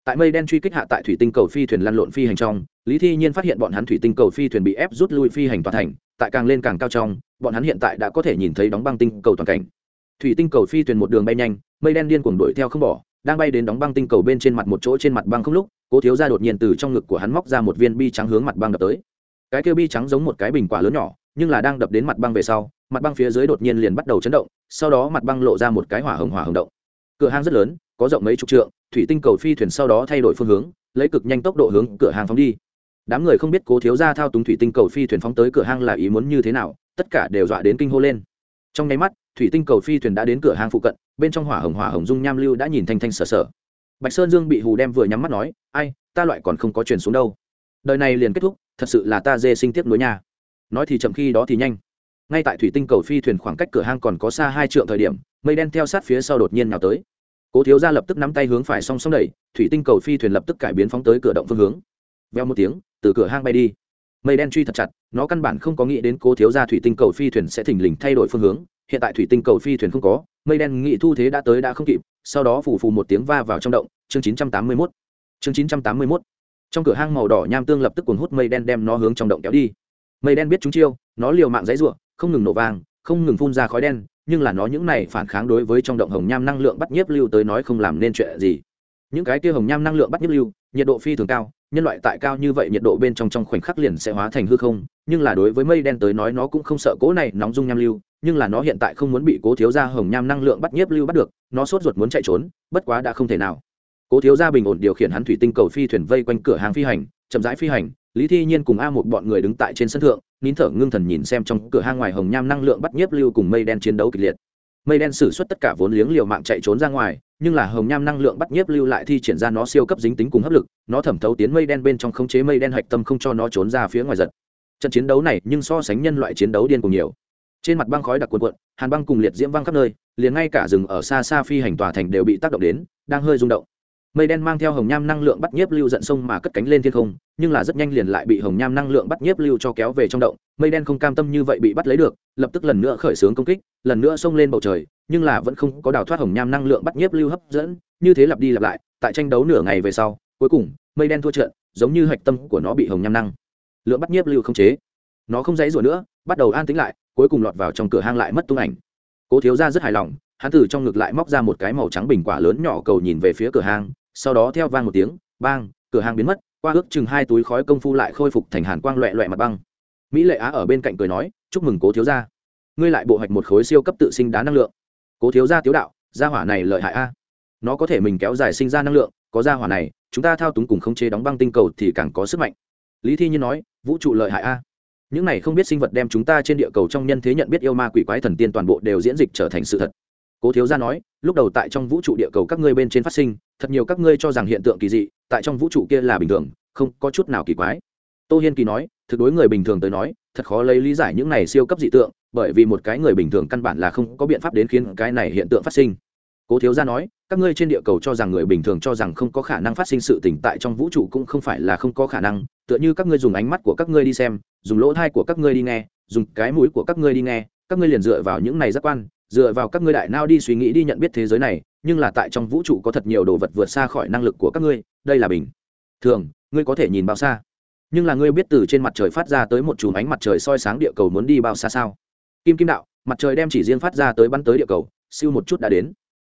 tại mây đen truy kích hạ tại thủy tinh cầu phi thuyền lăn lộn phi hành trong, lý thi nhiên phát hiện bọn hắn thủy tinh cầu phi thuyền bị ép rút lui phi hành toàn thành, tại càng lên càng cao trong, bọn hắn hiện tại đã có thể nhìn thấy đóng băng tinh cầu toàn cảnh. Thủy tinh cầu phi thuyền một đường bay nhanh, mây đen điên cuồng đuổi theo không bỏ, đang bay đến đóng băng tinh cầu bên trên mặt một chỗ trên mặt băng không lúc, cố thiếu gia đột nhiên từ trong ngực của hắn móc ra một viên bi trắng hướng mặt băng đập tới. Cái kia bi trắng giống một cái bình quả lớn nhỏ, nhưng là đang đập đến mặt băng về sau, mặt băng phía dưới đột nhiên liền bắt đầu chấn động, sau đó mặt băng lộ ra một cái hỏa hồng hỏa hồng động. Cửa hang rất lớn có rộng mấy chục trượng, thủy tinh cầu phi thuyền sau đó thay đổi phương hướng, lấy cực nhanh tốc độ hướng cửa hàng phóng đi. Đám người không biết cố thiếu gia thao túng thủy tinh cầu phi thuyền phóng tới cửa hang là ý muốn như thế nào, tất cả đều dọa đến kinh hô lên. Trong nháy mắt, thủy tinh cầu phi thuyền đã đến cửa hang phụ cận, bên trong hỏa hồng hỏa hồng dung nham lưu đã nhìn thanh thanh sở sở. Bạch sơn dương bị hù đem vừa nhắm mắt nói, ai, ta loại còn không có chuyển xuống đâu. Đời này liền kết thúc, thật sự là ta dê sinh tiếp nối nhà nói thì chậm, khi đó thì nhanh. Ngay tại thủy tinh cầu phi thuyền khoảng cách cửa hang còn có xa hai trượng thời điểm, mây đen theo sát phía sau đột nhiên nào tới cố thiếu gia lập tức nắm tay hướng phải song song đẩy, thủy tinh cầu phi thuyền lập tức cải biến phóng tới cửa động phương hướng. Veo một tiếng, từ cửa hang bay đi. Mây đen truy thật chặt, nó căn bản không có nghĩ đến cố thiếu gia thủy tinh cầu phi thuyền sẽ thình lình thay đổi phương hướng. Hiện tại thủy tinh cầu phi thuyền không có, mây đen nghị thu thế đã tới đã không kịp, sau đó phù phù một tiếng va vào trong động. Chương 981. chương 981. trong cửa hang màu đỏ nham tương lập tức cuốn hút mây đen đem nó hướng trong động kéo đi. Mây đen biết chúng chiêu, nó liều mạng dãy ruộng không ngừng nổ vàng, không ngừng phun ra khói đen nhưng là nó những này phản kháng đối với trong động hồng nham năng lượng bắt nhiếp lưu tới nói không làm nên chuyện gì. Những cái kia hồng nham năng lượng bắt nhiếp lưu, nhiệt độ phi thường cao, nhân loại tại cao như vậy nhiệt độ bên trong trong khoảnh khắc liền sẽ hóa thành hư không, nhưng là đối với mây đen tới nói nó cũng không sợ cố này nóng dung nham lưu, nhưng là nó hiện tại không muốn bị cố thiếu gia hồng nham năng lượng bắt nhiếp lưu bắt được, nó sốt ruột muốn chạy trốn, bất quá đã không thể nào. Cố thiếu gia bình ổn điều khiển hắn thủy tinh cầu phi thuyền vây quanh cửa hàng phi hành, chậm rãi phi hành lý thi nhiên cùng a một bọn người đứng tại trên sân thượng, nín thở ngưng thần nhìn xem trong cửa hang ngoài hồng nham năng lượng bắt nhiếp lưu cùng mây đen chiến đấu kịch liệt. Mây đen xử suất tất cả vốn liếng liều mạng chạy trốn ra ngoài, nhưng là hồng nham năng lượng bắt nhiếp lưu lại thi triển ra nó siêu cấp dính tính cùng hấp lực, nó thẩm thấu tiến mây đen bên trong khống chế mây đen hạch tâm không cho nó trốn ra phía ngoài giật. Trận chiến đấu này nhưng so sánh nhân loại chiến đấu điên cùng nhiều. Trên mặt băng khói đặc quần quận hàn băng cùng liệt diễm văng khắp nơi, liền ngay cả rừng ở xa xa phi hành tòa thành đều bị tác động đến, đang hơi rung động mây đen mang theo hồng nham năng lượng bắt nhiếp lưu giận sông mà cất cánh lên thiên không, nhưng là rất nhanh liền lại bị hồng nham năng lượng bắt nhiếp lưu cho kéo về trong động. Mây đen không cam tâm như vậy bị bắt lấy được, lập tức lần nữa khởi xướng công kích, lần nữa xông lên bầu trời, nhưng là vẫn không có đào thoát hồng nham năng lượng bắt nhiếp lưu hấp dẫn. Như thế lặp đi lặp lại, tại tranh đấu nửa ngày về sau, cuối cùng, mây đen thua trận, giống như hạch tâm của nó bị hồng nham năng lượng bắt nhiếp lưu không chế. Nó không dãy rủa nữa, bắt đầu an tĩnh lại, cuối cùng lọt vào trong cửa hang lại mất tung ảnh. Cố thiếu ra rất hài lòng, hắn từ trong ngực lại móc ra một cái màu trắng bình quả lớn nhỏ cầu nhìn về phía cửa hang sau đó theo vang một tiếng, bang, cửa hàng biến mất, qua ước chừng hai túi khói công phu lại khôi phục thành hàn quang loẹ loẹ mặt băng. Mỹ lệ á ở bên cạnh cười nói, chúc mừng cố thiếu gia. Ngươi lại bộ hạch một khối siêu cấp tự sinh đá năng lượng. Cố thiếu gia tiếu đạo, gia hỏa này lợi hại a. Nó có thể mình kéo dài sinh ra năng lượng, có gia hỏa này, chúng ta thao túng cùng khống chế đóng băng tinh cầu thì càng có sức mạnh. Lý thi nhiên nói, vũ trụ lợi hại a. Những này không biết sinh vật đem chúng ta trên địa cầu trong nhân thế nhận biết yêu ma quỷ quái thần tiên toàn bộ đều diễn dịch trở thành sự thật cố thiếu gia nói, lúc đầu tại trong vũ trụ địa cầu các ngươi bên trên phát sinh, thật nhiều các ngươi cho rằng hiện tượng kỳ dị, tại trong vũ trụ kia là bình thường, không có chút nào kỳ quái. Tô hiên kỳ nói, thực đối người bình thường tới nói, thật khó lấy lý giải những này siêu cấp dị tượng, bởi vì một cái người bình thường căn bản là không có biện pháp đến khiến cái này hiện tượng phát sinh. Cố thiếu gia nói, các ngươi trên địa cầu cho rằng người bình thường cho rằng không có khả năng phát sinh sự tỉnh tại trong vũ trụ cũng không phải là không có khả năng, tựa như các ngươi dùng ánh mắt của các ngươi đi xem, dùng lỗ thai của các ngươi đi nghe, dùng cái mũi của các ngươi đi nghe, các ngươi liền dựa vào những này giác quan dựa vào các ngươi đại nao đi suy nghĩ đi nhận biết thế giới này, nhưng là tại trong vũ trụ có thật nhiều đồ vật vượt xa khỏi năng lực của các ngươi, đây là bình thường, ngươi có thể nhìn bao xa. Nhưng là ngươi biết từ trên mặt trời phát ra tới một chùm ánh mặt trời soi sáng địa cầu muốn đi bao xa sao? Kim kim đạo, mặt trời đem chỉ riêng phát ra tới bắn tới địa cầu, siêu một chút đã đến.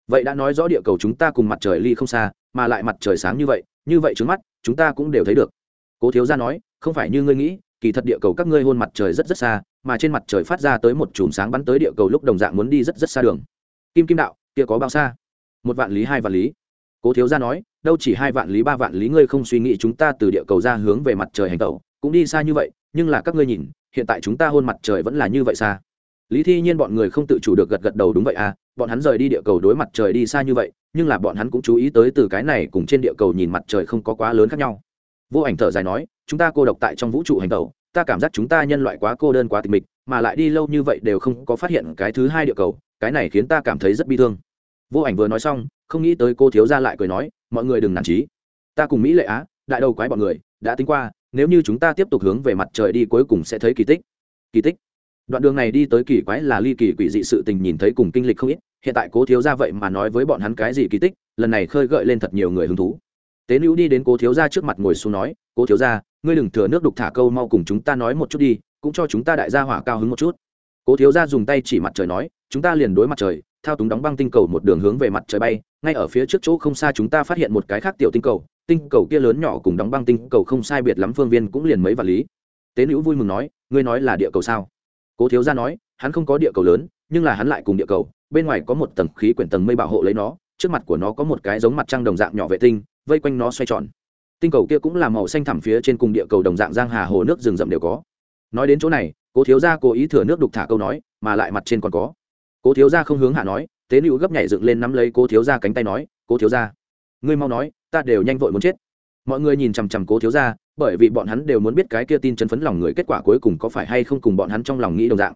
Vậy đã nói rõ địa cầu chúng ta cùng mặt trời ly không xa, mà lại mặt trời sáng như vậy như vậy trước mắt, chúng ta cũng đều thấy được. Cố thiếu gia nói, không phải như ngươi nghĩ kỳ thật địa cầu các ngươi hôn mặt trời rất rất xa, mà trên mặt trời phát ra tới một chùm sáng bắn tới địa cầu lúc đồng dạng muốn đi rất rất xa đường. Kim kim đạo, kia có bao xa? Một vạn lý, hai vạn lý. Cố thiếu gia nói, đâu chỉ hai vạn lý, ba vạn lý, ngươi không suy nghĩ chúng ta từ địa cầu ra hướng về mặt trời hành tẩu, cũng đi xa như vậy, nhưng là các ngươi nhìn, hiện tại chúng ta hôn mặt trời vẫn là như vậy xa. Lý thi nhiên bọn người không tự chủ được gật gật đầu đúng vậy à bọn hắn rời đi địa cầu đối mặt trời đi xa như vậy, nhưng là bọn hắn cũng chú ý tới từ cái này cùng trên địa cầu nhìn mặt trời không có quá lớn khác nhau vô ảnh thở dài nói, chúng ta cô độc tại trong vũ trụ hành tẩu, ta cảm giác chúng ta nhân loại quá cô đơn quá tịch mịch, mà lại đi lâu như vậy đều không có phát hiện cái thứ hai địa cầu, cái này khiến ta cảm thấy rất bi thương. Vô ảnh vừa nói xong, không nghĩ tới cô thiếu gia lại cười nói, mọi người đừng nản trí ta cùng mỹ lệ á, đại đầu quái bọn người, đã tính qua, nếu như chúng ta tiếp tục hướng về mặt trời đi cuối cùng sẽ thấy kỳ tích. Kỳ tích? Đoạn đường này đi tới kỳ quái là ly kỳ quỷ dị sự tình nhìn thấy cùng kinh lịch không ít, hiện tại cố thiếu gia vậy mà nói với bọn hắn cái gì kỳ tích, lần này khơi gợi lên thật nhiều người hứng thú tế nữ đi đến cố thiếu gia trước mặt ngồi xuống nói, cố thiếu gia, ngươi đừng thừa nước đục thả câu mau cùng chúng ta nói một chút đi, cũng cho chúng ta đại gia hỏa cao hứng một chút. Cố thiếu gia dùng tay chỉ mặt trời nói, chúng ta liền đối mặt trời, thao túng đóng băng tinh cầu một đường hướng về mặt trời bay, ngay ở phía trước chỗ không xa chúng ta phát hiện một cái khác tiểu tinh cầu tinh cầu kia lớn nhỏ cùng đóng băng tinh cầu không sai biệt lắm phương viên cũng liền mấy vạn lý. Tế nữ vui mừng nói, ngươi nói là địa cầu sao? Cố thiếu gia nói, hắn không có địa cầu lớn, nhưng là hắn lại cùng địa cầu, bên ngoài có một tầng khí quyển tầng mây bảo hộ lấy nó, trước mặt của nó có một cái giống mặt trăng đồng dạng nhỏ vệ tinh vây quanh nó xoay tròn. Tinh cầu kia cũng là màu xanh thẳm phía trên cùng địa cầu đồng dạng giang hà hồ nước rừng rậm đều có. Nói đến chỗ này, cố thiếu gia cố ý thừa nước đục thả câu nói, mà lại mặt trên còn có. Cố thiếu gia không hướng hạ nói, tế nữ gấp nhảy dựng lên nắm lấy cố thiếu gia cánh tay nói, cố thiếu gia, ngươi mau nói, ta đều nhanh vội muốn chết. Mọi người nhìn chằm chằm cố thiếu gia, bởi vì bọn hắn đều muốn biết cái kia tin chân phấn lòng người kết quả cuối cùng có phải hay không cùng bọn hắn trong lòng nghĩ đồng dạng.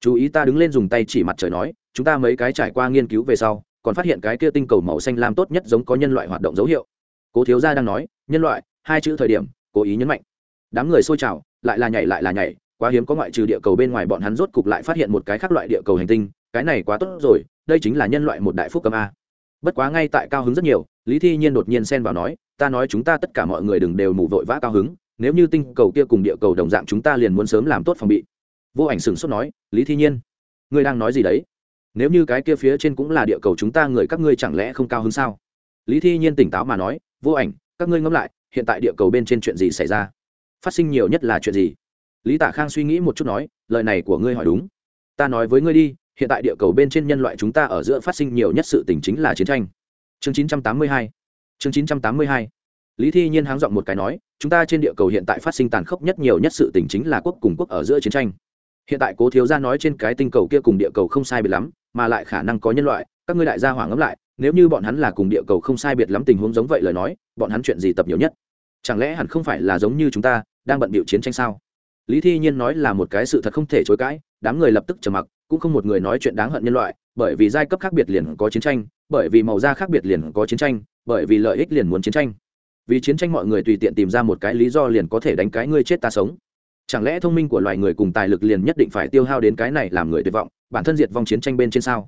Chú ý ta đứng lên dùng tay chỉ mặt trời nói, chúng ta mấy cái trải qua nghiên cứu về sau, còn phát hiện cái kia tinh cầu màu xanh lam tốt nhất giống có nhân loại hoạt động dấu hiệu cố thiếu gia đang nói, nhân loại, hai chữ thời điểm, cố ý nhấn mạnh. Đám người xôi trào, lại là nhảy lại là nhảy, quá hiếm có ngoại trừ địa cầu bên ngoài bọn hắn rốt cục lại phát hiện một cái khác loại địa cầu hành tinh, cái này quá tốt rồi, đây chính là nhân loại một đại phúc cầm a. Bất quá ngay tại cao hứng rất nhiều, lý thi nhiên đột nhiên xen vào nói, ta nói chúng ta tất cả mọi người đừng đều mù vội vã cao hứng, nếu như tinh cầu kia cùng địa cầu đồng dạng chúng ta liền muốn sớm làm tốt phòng bị. Vô ảnh sửng sốt nói, lý thi nhiên, ngươi đang nói gì đấy? Nếu như cái kia phía trên cũng là địa cầu chúng ta, người các ngươi chẳng lẽ không cao hứng sao? Lý thi nhiên tỉnh táo mà nói vô ảnh, các ngươi ngẫm lại, hiện tại địa cầu bên trên chuyện gì xảy ra? Phát sinh nhiều nhất là chuyện gì? Lý tả khang suy nghĩ một chút nói, lời này của ngươi hỏi đúng. Ta nói với ngươi đi, hiện tại địa cầu bên trên nhân loại chúng ta ở giữa phát sinh nhiều nhất sự tình chính là chiến tranh. Chương 982 chương 982 lý thi nhiên háng giọng một cái nói, chúng ta trên địa cầu hiện tại phát sinh tàn khốc nhất nhiều nhất sự tình chính là quốc cùng quốc ở giữa chiến tranh. Hiện tại cố thiếu gia nói trên cái tinh cầu kia cùng địa cầu không sai biệt lắm, mà lại khả năng có nhân loại, các ngươi đại gia hoảng ngẫm lại nếu như bọn hắn là cùng địa cầu không sai biệt lắm tình huống giống vậy lời nói, bọn hắn chuyện gì tập nhiều nhất? Chẳng lẽ hẳn không phải là giống như chúng ta, đang bận bịu chiến tranh sao? Lý thi nhiên nói là một cái sự thật không thể chối cãi, đám người lập tức trầm mặc, cũng không một người nói chuyện đáng hận nhân loại, bởi vì giai cấp khác biệt liền có chiến tranh, bởi vì màu da khác biệt liền có chiến tranh, bởi vì lợi ích liền muốn chiến tranh. Vì chiến tranh mọi người tùy tiện tìm ra một cái lý do liền có thể đánh cái ngươi chết ta sống. Chẳng lẽ thông minh của loài người cùng tài lực liền nhất định phải tiêu hao đến cái này làm người tuyệt vọng, bản thân diệt vong chiến tranh bên trên sao?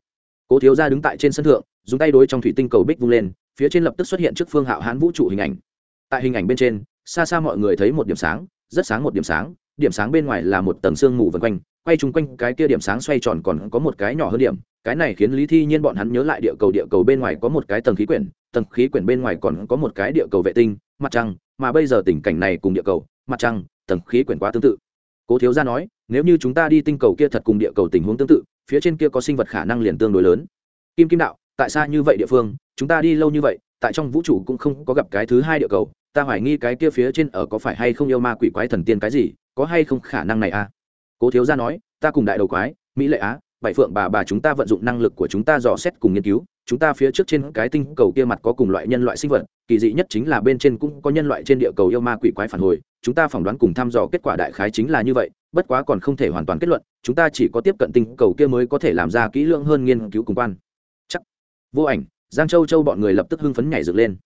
Cố thiếu gia đứng tại trên sân thượng, dùng tay đối trong thủy tinh cầu bích vung lên, phía trên lập tức xuất hiện trước phương hạo hán vũ trụ hình ảnh. Tại hình ảnh bên trên, xa xa mọi người thấy một điểm sáng, rất sáng một điểm sáng điểm sáng bên ngoài là một tầng sương mù vần quanh, quay chung quanh cái kia điểm sáng xoay tròn còn có một cái nhỏ hơn điểm, cái này khiến lý thi nhiên bọn hắn nhớ lại địa cầu địa cầu bên ngoài có một cái tầng khí quyển, tầng khí quyển bên ngoài còn có một cái địa cầu vệ tinh, mặt trăng, mà bây giờ tình cảnh này cùng địa cầu, mặt trăng, tầng khí quyển quá tương tự. Cố thiếu gia nói, nếu như chúng ta đi tinh cầu kia thật cùng địa cầu tình huống tương tự phía trên kia có sinh vật khả năng liền tương đối lớn. Kim kim đạo, tại sao như vậy địa phương, chúng ta đi lâu như vậy, tại trong vũ trụ cũng không có gặp cái thứ hai địa cầu, ta hoài nghi cái kia phía trên ở có phải hay không yêu ma quỷ quái thần tiên cái gì, có hay không khả năng này à? Cố thiếu gia nói, ta cùng đại đầu quái, mỹ lệ á bảy phượng bà bà chúng ta vận dụng năng lực của chúng ta dò xét cùng nghiên cứu, chúng ta phía trước trên cái tinh cầu kia mặt có cùng loại nhân loại sinh vật, kỳ dị nhất chính là bên trên cũng có nhân loại trên địa cầu yêu ma quỷ quái phản hồi, chúng ta phỏng đoán cùng thăm dò kết quả đại khái chính là như vậy, bất quá còn không thể hoàn toàn kết luận, chúng ta chỉ có tiếp cận tinh cầu kia mới có thể làm ra kỹ lưỡng hơn nghiên cứu cùng quan. Chắc. Vô ảnh, giang châu châu bọn người lập tức hưng phấn nhảy dựng lên.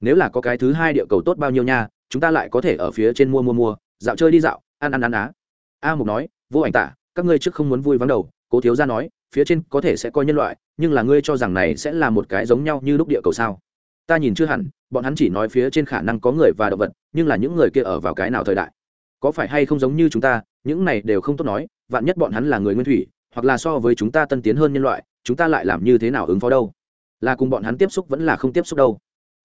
Nếu là có cái thứ hai địa cầu tốt bao nhiêu nha, chúng ta lại có thể ở phía trên mua mua mua, dạo chơi đi dạo, ăn ăn ăn á. A mục nói, vô ảnh tả các ngươi trước không muốn vui vắng đầu cố thiếu gia nói, phía trên có thể sẽ coi nhân loại, nhưng là ngươi cho rằng này sẽ là một cái giống nhau như lúc địa cầu sao? Ta nhìn chưa hẳn, bọn hắn chỉ nói phía trên khả năng có người và động vật, nhưng là những người kia ở vào cái nào thời đại? Có phải hay không giống như chúng ta, những này đều không tốt nói, vạn nhất bọn hắn là người nguyên thủy, hoặc là so với chúng ta tân tiến hơn nhân loại, chúng ta lại làm như thế nào ứng phó đâu? Là cùng bọn hắn tiếp xúc vẫn là không tiếp xúc đâu?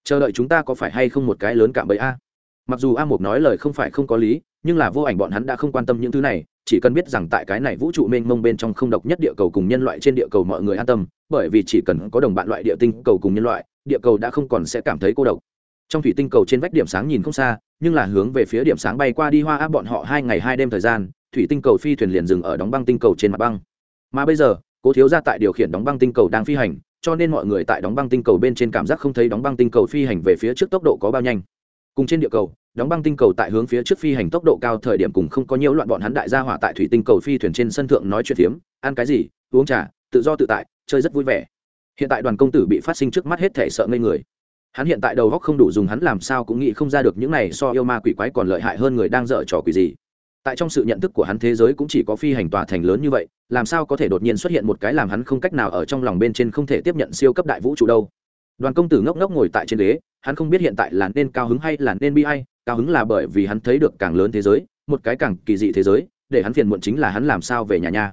Chờ đợi chúng ta có phải hay không một cái lớn cạm bẫy a? Mặc dù a mục nói lời không phải không có lý nhưng là vô ảnh bọn hắn đã không quan tâm những thứ này, chỉ cần biết rằng tại cái này vũ trụ mênh mông bên trong không độc nhất địa cầu cùng nhân loại trên địa cầu mọi người an tâm, bởi vì chỉ cần có đồng bạn loại địa tinh cầu cùng nhân loại, địa cầu đã không còn sẽ cảm thấy cô độc. Trong thủy tinh cầu trên vách điểm sáng nhìn không xa, nhưng là hướng về phía điểm sáng bay qua đi hoa áp bọn họ hai ngày hai đêm thời gian, thủy tinh cầu phi thuyền liền dừng ở đóng băng tinh cầu trên mặt băng. Mà bây giờ, cố thiếu ra tại điều khiển đóng băng tinh cầu đang phi hành, cho nên mọi người tại đóng băng tinh cầu bên trên cảm giác không thấy đóng băng tinh cầu phi hành về phía trước tốc độ có bao nhanh. Cùng trên địa cầu đóng băng tinh cầu tại hướng phía trước phi hành tốc độ cao thời điểm cùng không có nhiễu loạn bọn hắn đại gia hỏa tại thủy tinh cầu phi thuyền trên sân thượng nói chuyện phiếm, ăn cái gì, uống trà, tự do tự tại, chơi rất vui vẻ. Hiện tại đoàn công tử bị phát sinh trước mắt hết thể sợ ngây người. Hắn hiện tại đầu góc không đủ dùng hắn làm sao cũng nghĩ không ra được những này so yêu ma quỷ quái còn lợi hại hơn người đang dở trò quỷ gì. Tại trong sự nhận thức của hắn thế giới cũng chỉ có phi hành tòa thành lớn như vậy, làm sao có thể đột nhiên xuất hiện một cái làm hắn không cách nào ở trong lòng bên trên không thể tiếp nhận siêu cấp đại vũ trụ đâu. Đoàn công tử ngốc ngốc ngồi tại trên ghế hắn không biết hiện tại là nên cao hứng hay là nên bi hay cao hứng là bởi vì hắn thấy được càng lớn thế giới, một cái càng kỳ dị thế giới, để hắn phiền muộn chính là hắn làm sao về nhà nha.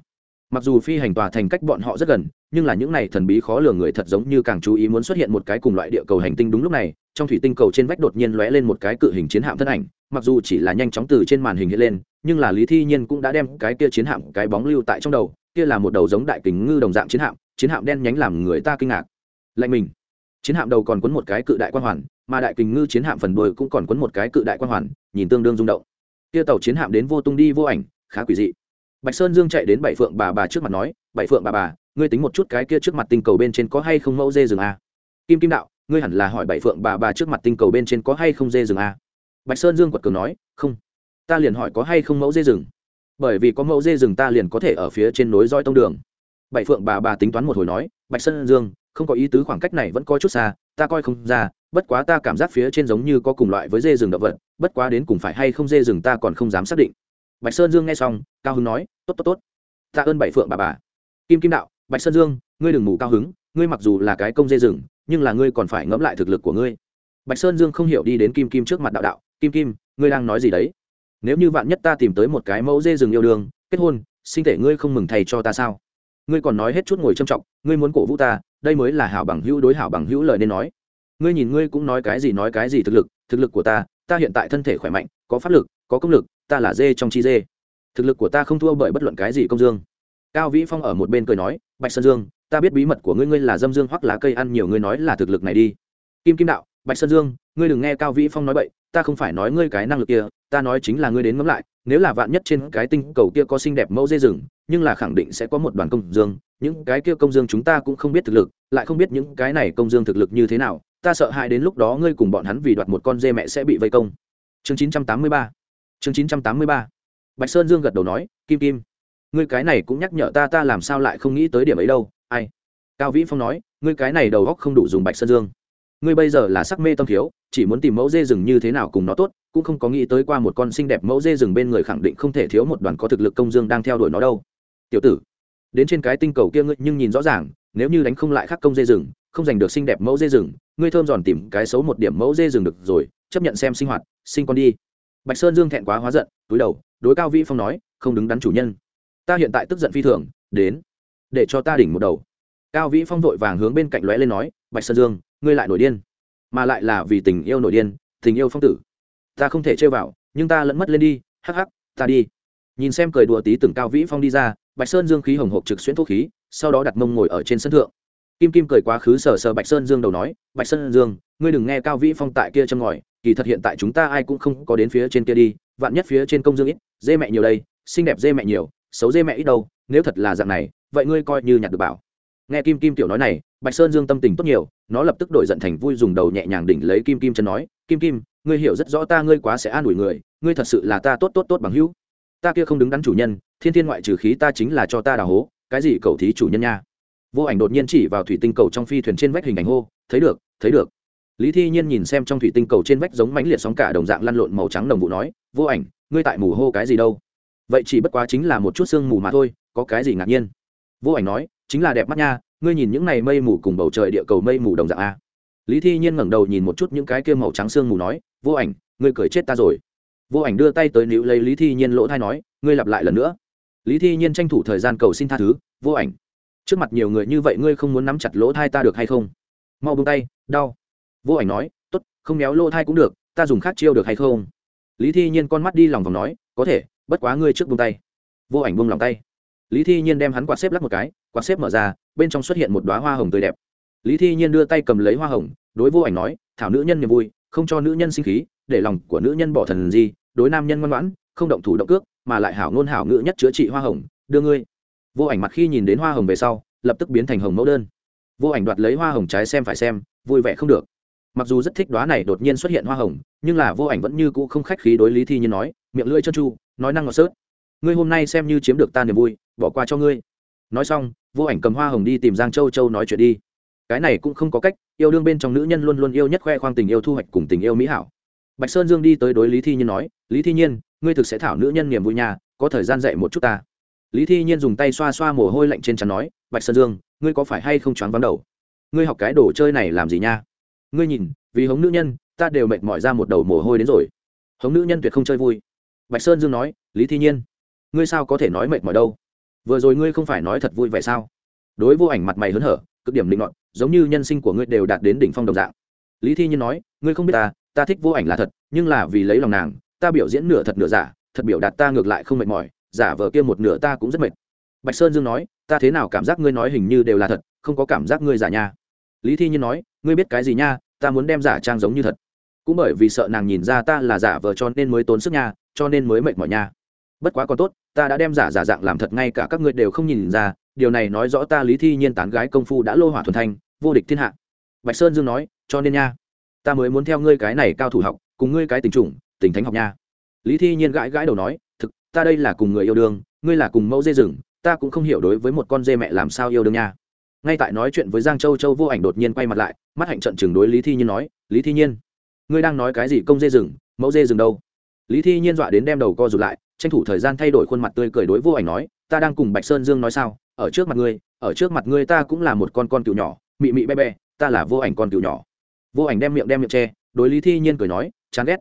Mặc dù phi hành tòa thành cách bọn họ rất gần, nhưng là những này thần bí khó lường người thật giống như càng chú ý muốn xuất hiện một cái cùng loại địa cầu hành tinh đúng lúc này, trong thủy tinh cầu trên vách đột nhiên lóe lên một cái cự hình chiến hạm thân ảnh, mặc dù chỉ là nhanh chóng từ trên màn hình hiện lên, nhưng là lý thi nhiên cũng đã đem cái kia chiến hạm, cái bóng lưu tại trong đầu, kia là một đầu giống đại kính ngư đồng dạng chiến hạm chiến hạm đen nhánh làm người ta kinh ngạc. Lạnh mình chiến hạm đầu còn quấn một cái cự đại quan hoàn, mà đại kình ngư chiến hạm phần đuôi cũng còn quấn một cái cự đại quan hoàn, nhìn tương đương rung động. Kia tàu chiến hạm đến vô tung đi vô ảnh, khá quỷ dị. Bạch sơn dương chạy đến bảy phượng bà bà trước mặt nói, bảy phượng bà bà, ngươi tính một chút cái kia trước mặt tinh cầu bên trên có hay không mẫu dê rừng a? Kim kim đạo, ngươi hẳn là hỏi bảy phượng bà bà trước mặt tinh cầu bên trên có hay không dê rừng a? Bạch sơn dương quật cường nói, không. Ta liền hỏi có hay không mẫu dê rừng. Bởi vì có mẫu dê rừng ta liền có thể ở phía trên nối roi tông đường. Bảy phượng bà bà tính toán một hồi nói, bạch sơn dương không có ý tứ khoảng cách này vẫn có chút xa, ta coi không ra, bất quá ta cảm giác phía trên giống như có cùng loại với dê rừng động vật, bất quá đến cùng phải hay không dê rừng ta còn không dám xác định. Bạch sơn dương nghe xong, cao hứng nói, tốt tốt tốt. Ta ơn bảy phượng bà bà. Kim kim đạo, bạch sơn dương, ngươi đừng ngủ cao hứng, ngươi mặc dù là cái công dê rừng, nhưng là ngươi còn phải ngẫm lại thực lực của ngươi. Bạch sơn dương không hiểu đi đến kim kim trước mặt đạo đạo, kim kim, ngươi đang nói gì đấy? Nếu như vạn nhất ta tìm tới một cái mẫu dê rừng yêu đương, kết hôn, sinh thể ngươi không mừng thầy cho ta sao? Ngươi còn nói hết chút ngồi trâm trọng ngươi muốn cổ vũ ta đây mới là hảo bằng hữu đối hảo bằng hữu lời nên nói. Ngươi nhìn ngươi cũng nói cái gì nói cái gì thực lực thực lực của ta ta hiện tại thân thể khỏe mạnh, có pháp lực, có công lực, ta là dê trong chi dê. Thực lực của ta không thua bởi bất luận cái gì công dương. Cao vĩ phong ở một bên cười nói, bạch sơn dương, ta biết bí mật của ngươi ngươi là dâm dương hoặc lá cây ăn nhiều, ngươi nói là thực lực này đi. Kim kim đạo, bạch sơn dương, ngươi đừng nghe cao vĩ phong nói bậy, ta không phải nói ngươi cái năng lực kia, ta nói chính là ngươi đến ngẫm lại, nếu là vạn nhất trên cái tinh cầu kia có xinh đẹp mẫu dê rừng, nhưng là khẳng định sẽ có một đoàn công dương những cái kia công dương chúng ta cũng không biết thực lực, lại không biết những cái này công dương thực lực như thế nào, ta sợ hãi đến lúc đó ngươi cùng bọn hắn vì đoạt một con dê mẹ sẽ bị vây công. Chương 983 chương 983 bạch sơn dương gật đầu nói, kim kim, ngươi cái này cũng nhắc nhở ta ta làm sao lại không nghĩ tới điểm ấy đâu, ai? Cao vĩ phong nói, ngươi cái này đầu góc không đủ dùng bạch sơn dương. Ngươi bây giờ là sắc mê tâm thiếu, chỉ muốn tìm mẫu dê rừng như thế nào cùng nó tốt, cũng không có nghĩ tới qua một con xinh đẹp mẫu dê rừng bên người khẳng định không thể thiếu một đoàn có thực lực công dương đang theo đuổi nó đâu. Tiểu tử đến trên cái tinh cầu kia ngươi nhưng nhìn rõ ràng, nếu như đánh không lại khắc công dê rừng, không giành được xinh đẹp mẫu dê rừng, ngươi thơm giòn tìm cái xấu một điểm mẫu dê rừng được rồi, chấp nhận xem sinh hoạt, sinh con đi. Bạch sơn dương thẹn quá hóa giận, túi đầu, đối cao vĩ phong nói, không đứng đắn chủ nhân. Ta hiện tại tức giận phi thường, đến, để cho ta đỉnh một đầu. Cao vĩ phong vội vàng hướng bên cạnh lóe lên nói, bạch sơn dương, ngươi lại nổi điên. Mà lại là vì tình yêu nổi điên, tình yêu phong tử. Ta không thể chơi vào, nhưng ta lẫn mất lên đi, hắc hắc, ta đi. Nhìn xem cười đùa tí từng cao vĩ phong đi ra bạch sơn dương khí hồng hộp trực xuyên thuốc khí, sau đó đặt mông ngồi ở trên sân thượng. Kim kim cười quá khứ sờ sờ bạch sơn dương đầu nói, bạch sơn dương, ngươi đừng nghe cao vĩ phong tại kia châm ngòi, kỳ thật hiện tại chúng ta ai cũng không có đến phía trên kia đi, vạn nhất phía trên công dương ít, dê mẹ nhiều đây, xinh đẹp dê mẹ nhiều, xấu dê mẹ ít đâu, nếu thật là dạng này, vậy ngươi coi như nhặt được bảo. Nghe kim kim tiểu nói này, bạch sơn dương tâm tình tốt nhiều, nó lập tức đổi giận thành vui dùng đầu nhẹ nhàng đỉnh lấy kim kim chân nói, kim kim, ngươi hiểu rất rõ ta ngươi quá sẽ an ủi người, ngươi thật sự là ta tốt tốt tốt bằng hữu ta kia không đứng đắn chủ nhân, thiên thiên ngoại trừ khí ta chính là cho ta đào hố, cái gì cầu thí chủ nhân nha? Vô ảnh đột nhiên chỉ vào thủy tinh cầu trong phi thuyền trên vách hình ảnh hô, thấy được thấy được. Lý thi nhiên nhìn xem trong thủy tinh cầu trên vách giống mánh liệt sóng cả đồng dạng lăn lộn màu trắng đồng vụ nói, vô ảnh, ngươi tại mù hô cái gì đâu? Vậy chỉ bất quá chính là một chút sương mù mà thôi, có cái gì ngạc nhiên? Vô ảnh nói, chính là đẹp mắt nha, ngươi nhìn những này mây mù cùng bầu trời địa cầu mây mù đồng dạng a. Lý thi nhiên ngẩng đầu nhìn một chút những cái kia màu trắng sương mù nói, vô ảnh, ngươi cười chết ta rồi vô ảnh đưa tay tới níu lấy lý thi nhiên lỗ thai nói, ngươi lặp lại lần nữa. Lý thi nhiên tranh thủ thời gian cầu xin tha thứ, vô ảnh, trước mặt nhiều người như vậy ngươi không muốn nắm chặt lỗ thai ta được hay không? Mau bông tay, đau. Vô ảnh nói t ố t không méo lỗ thai cũng được, ta dùng khác chiêu được hay không? Lý thi nhiên con mắt đi lòng vòng nói, có thể, bất quá ngươi trước bông tay. Vô ảnh bông lòng tay. Lý thi nhiên đem hắn quạt xếp lắc một cái, quạt xếp mở ra, bên trong xuất hiện một đoá hoa hồng tươi đẹp. Lý thi nhiên đưa tay cầm lấy hoa hồng, đối vô ảnh nói, thảo nữ nhân niềm vui, không cho nữ nhân sinh khí, để lòng của nữ nhân bỏ thần gì đối nam nhân ngoan ngoãn, không động thủ động cước, mà lại hảo ngôn hảo ngữ nhất chữa trị hoa hồng, đưa ngươi. Vô ảnh mặt khi nhìn đến hoa hồng về sau, lập tức biến thành hồng mẫu đơn. Vô ảnh đoạt lấy hoa hồng trái xem phải xem, vui vẻ không được. Mặc dù rất thích đoá này đột nhiên xuất hiện hoa hồng, nhưng là vô ảnh vẫn như cũ không khách khí đối lý thi nhiên nói, miệng lưỡi chân chu nói năng ngọt sớt. Ngươi hôm nay xem như chiếm được ta niềm vui, bỏ qua cho ngươi. Nói xong, vô ảnh cầm hoa hồng đi tìm giang châu châu nói chuyện đi. Cái này cũng không có cách, yêu đương bên trong nữ nhân luôn luôn yêu nhất khoe khoang tình yêu thu hoạch cùng tình yêu mỹ hảo bạch sơn dương đi tới đối lý thi nhiên nói, lý thi nhiên, ngươi thực sẽ thảo nữ nhân niềm vui nhà có thời gian dạy một chút ta. Lý thi nhiên dùng tay xoa xoa mồ hôi lạnh trên chắn nói, bạch sơn dương, ngươi có phải hay không choáng vắng đầu? Ngươi học cái đồ chơi này làm gì nha? Ngươi nhìn, vì hống nữ nhân, ta đều mệt mỏi ra một đầu mồ hôi đến rồi. Hống nữ nhân tuyệt không chơi vui. Bạch sơn dương nói, lý thi nhiên, ngươi sao có thể nói mệt mỏi đâu? Vừa rồi ngươi không phải nói thật vui vẻ sao? Đối vô ảnh mặt mày hớn hở, cực điểm định luận, giống như nhân sinh của ngươi đều đạt đến đỉnh phong đồng dạng. Lý thi nhiên nói ngươi không biết ta ta thích vô ảnh là thật, nhưng là vì lấy lòng nàng, ta biểu diễn nửa thật nửa giả, thật biểu đạt ta ngược lại không mệt mỏi, giả vờ kia một nửa ta cũng rất mệt. Bạch sơn dương nói, ta thế nào cảm giác ngươi nói hình như đều là thật, không có cảm giác ngươi giả nha. Lý thi nhiên nói, ngươi biết cái gì nha, ta muốn đem giả trang giống như thật. Cũng bởi vì sợ nàng nhìn ra ta là giả vờ cho nên mới tốn sức nha, cho nên mới mệt mỏi nha. Bất quá còn tốt, ta đã đem giả giả dạng làm thật ngay cả các ngươi đều không nhìn ra, điều này nói rõ ta lý thi nhiên tán gái công phu đã lô hỏa thuần thanh, vô địch thiên hạ. Bạch sơn dương nói, cho nên nha ta mới muốn theo ngươi cái này cao thủ học, cùng ngươi cái tình chủng tình thánh học nha. Lý thi nhiên gãi gãi đầu nói, thực, ta đây là cùng người yêu đương, ngươi là cùng mẫu dê rừng, ta cũng không hiểu đối với một con dê mẹ làm sao yêu đương nha. Ngay tại nói chuyện với giang châu châu vô ảnh đột nhiên quay mặt lại, mắt hạnh trận chừng đối lý thi nhiên nói, lý thi nhiên, ngươi đang nói cái gì công dê rừng, mẫu dê rừng đâu? Lý thi nhiên dọa đến đem đầu co rụt lại, tranh thủ thời gian thay đổi khuôn mặt tươi cười đối vô ảnh nói, ta đang cùng bạch sơn dương nói sao, ở trước mặt ngươi, ở trước mặt ngươi ta cũng là một con con cừu nhỏ, mị mị be be ta là vô ảnh con cừu nhỏ vô ảnh đem miệng đem miệng che, đối lý thi nhiên cười nói, chán ghét.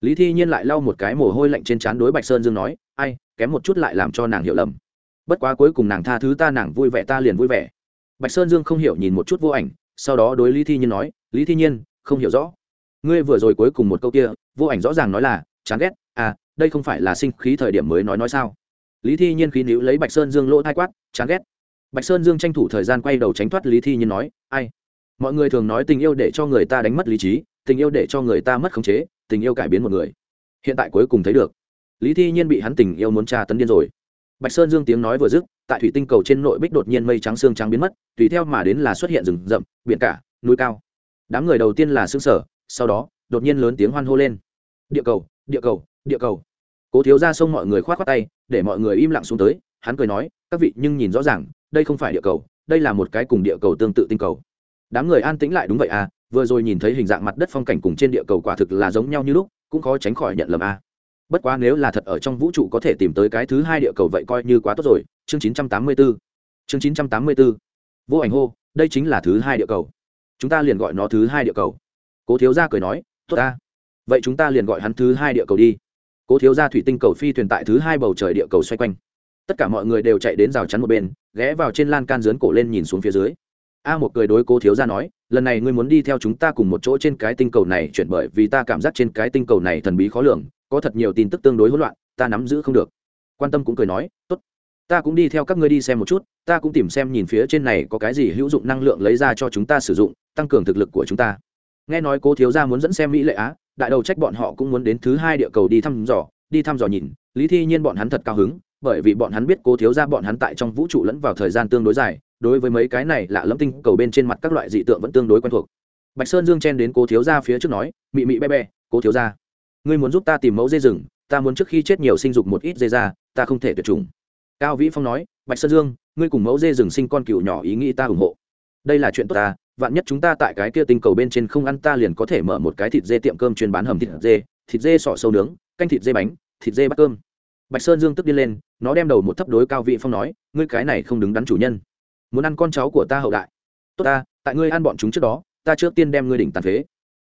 Lý thi nhiên lại lau một cái mồ hôi lạnh trên trán đối bạch sơn dương nói, ai, kém một chút lại làm cho nàng hiểu lầm. Bất quá cuối cùng nàng tha thứ ta, nàng vui vẻ ta liền vui vẻ. Bạch sơn dương không hiểu nhìn một chút vô ảnh, sau đó đối lý thi nhiên nói, lý thi nhiên, không hiểu rõ. Ngươi vừa rồi cuối cùng một câu kia, vô ảnh rõ ràng nói là, chán ghét à đây không phải là sinh khí thời điểm mới nói nói sao? Lý thi nhiên khí níu lấy bạch sơn dương lỗ thai quát, chán ghét. Bạch sơn dương tranh thủ thời gian quay đầu tránh thoát lý thi nhiên nói, ai mọi người thường nói tình yêu để cho người ta đánh mất lý trí, tình yêu để cho người ta mất khống chế, tình yêu cải biến một người. Hiện tại cuối cùng thấy được. Lý thi nhiên bị hắn tình yêu muốn tra tấn điên rồi. Bạch sơn dương tiếng nói vừa dứt, tại thủy tinh cầu trên nội bích đột nhiên mây trắng xương trắng biến mất, tùy theo mà đến là xuất hiện rừng rậm, biển cả, núi cao. Đám người đầu tiên là xương sở sau đó, đột nhiên lớn tiếng hoan hô lên. Địa cầu địa cầu địa cầu. Cố thiếu ra sông mọi người k h o á t khoác tay, để mọi người im lặng xuống tới, hắn cười nói, các vị nhưng nhìn rõ ràng, đây không phải địa cầu, đây là một cái cùng địa cầu tương tự tinh cầu đám người an tĩnh lại đúng vậy à vừa rồi nhìn thấy hình dạng mặt đất phong cảnh cùng trên địa cầu quả thực là giống nhau như lúc, cũng khó tránh khỏi nhận lầm à. bất quá nếu là thật ở trong vũ trụ có thể tìm tới cái thứ hai địa cầu vậy coi như quá tốt rồi. Chương 984 chương 984 vô ảnh hô, đây chính là thứ hai địa cầu. Chúng ta liền gọi nó thứ hai địa cầu. Cố thiếu gia cười nói, tốt ta. Vậy chúng ta liền gọi hắn thứ hai địa cầu đi. Cố thiếu gia thủy tinh cầu phi thuyền tại thứ hai bầu trời địa cầu xoay quanh. Tất cả mọi người đều chạy đến rào chắn một bên, ghé vào trên lan can dướn cổ lên nhìn xuống phía dưới a một cười đối cố thiếu gia nói, lần này ngươi muốn đi theo chúng ta cùng một chỗ trên cái tinh cầu này chuyển bởi vì ta cảm giác trên cái tinh cầu này thần bí khó lường, có thật nhiều tin tức tương đối hỗn loạn, ta nắm giữ không được. Quan tâm cũng cười nói, tốt, ta cũng đi theo các ngươi đi xem một chút, ta cũng tìm xem nhìn phía trên này có cái gì hữu dụng năng lượng lấy ra cho chúng ta sử dụng, tăng cường thực lực của chúng ta. Nghe nói cố thiếu gia muốn dẫn xem mỹ lệ á, đại đầu trách bọn họ cũng muốn đến thứ hai địa cầu đi thăm dò, đi thăm dò nhìn, lý thi nhiên bọn hắn thật cao hứng, bởi vì bọn hắn biết cố thiếu gia bọn hắn tại trong vũ trụ lẫn vào thời gian tương đối dài đối với mấy cái này lạ lẫm tinh cầu bên trên mặt các loại dị tượng vẫn tương đối quen thuộc. Bạch sơn dương chen đến cố thiếu gia phía trước nói, mị mị be be, cố thiếu gia, ngươi muốn giúp ta tìm mẫu dê rừng, ta muốn trước khi chết nhiều sinh dục một ít dê ra, ta không thể tuyệt chủng. Cao vĩ phong nói, bạch sơn dương, ngươi cùng mẫu dê rừng sinh con cừu nhỏ ý nghĩ ta ủng hộ. Đây là chuyện tốt ta, vạn nhất chúng ta tại cái kia tinh cầu bên trên không ăn ta liền có thể mở một cái thịt dê tiệm cơm chuyên bán hầm thịt dê thịt dê sọ sâu nướng, canh thịt dê bánh, thịt dê bắt cơm. Bạch sơn dương tức đi lên, nó đem đầu một thấp đối cao vị phong nói, ngươi cái này không đứng đắn chủ nhân muốn ăn con cháu của ta hậu đại. Tốt ta, tại ngươi ăn bọn chúng trước đó, ta trước tiên đem ngươi đỉnh tàn phế.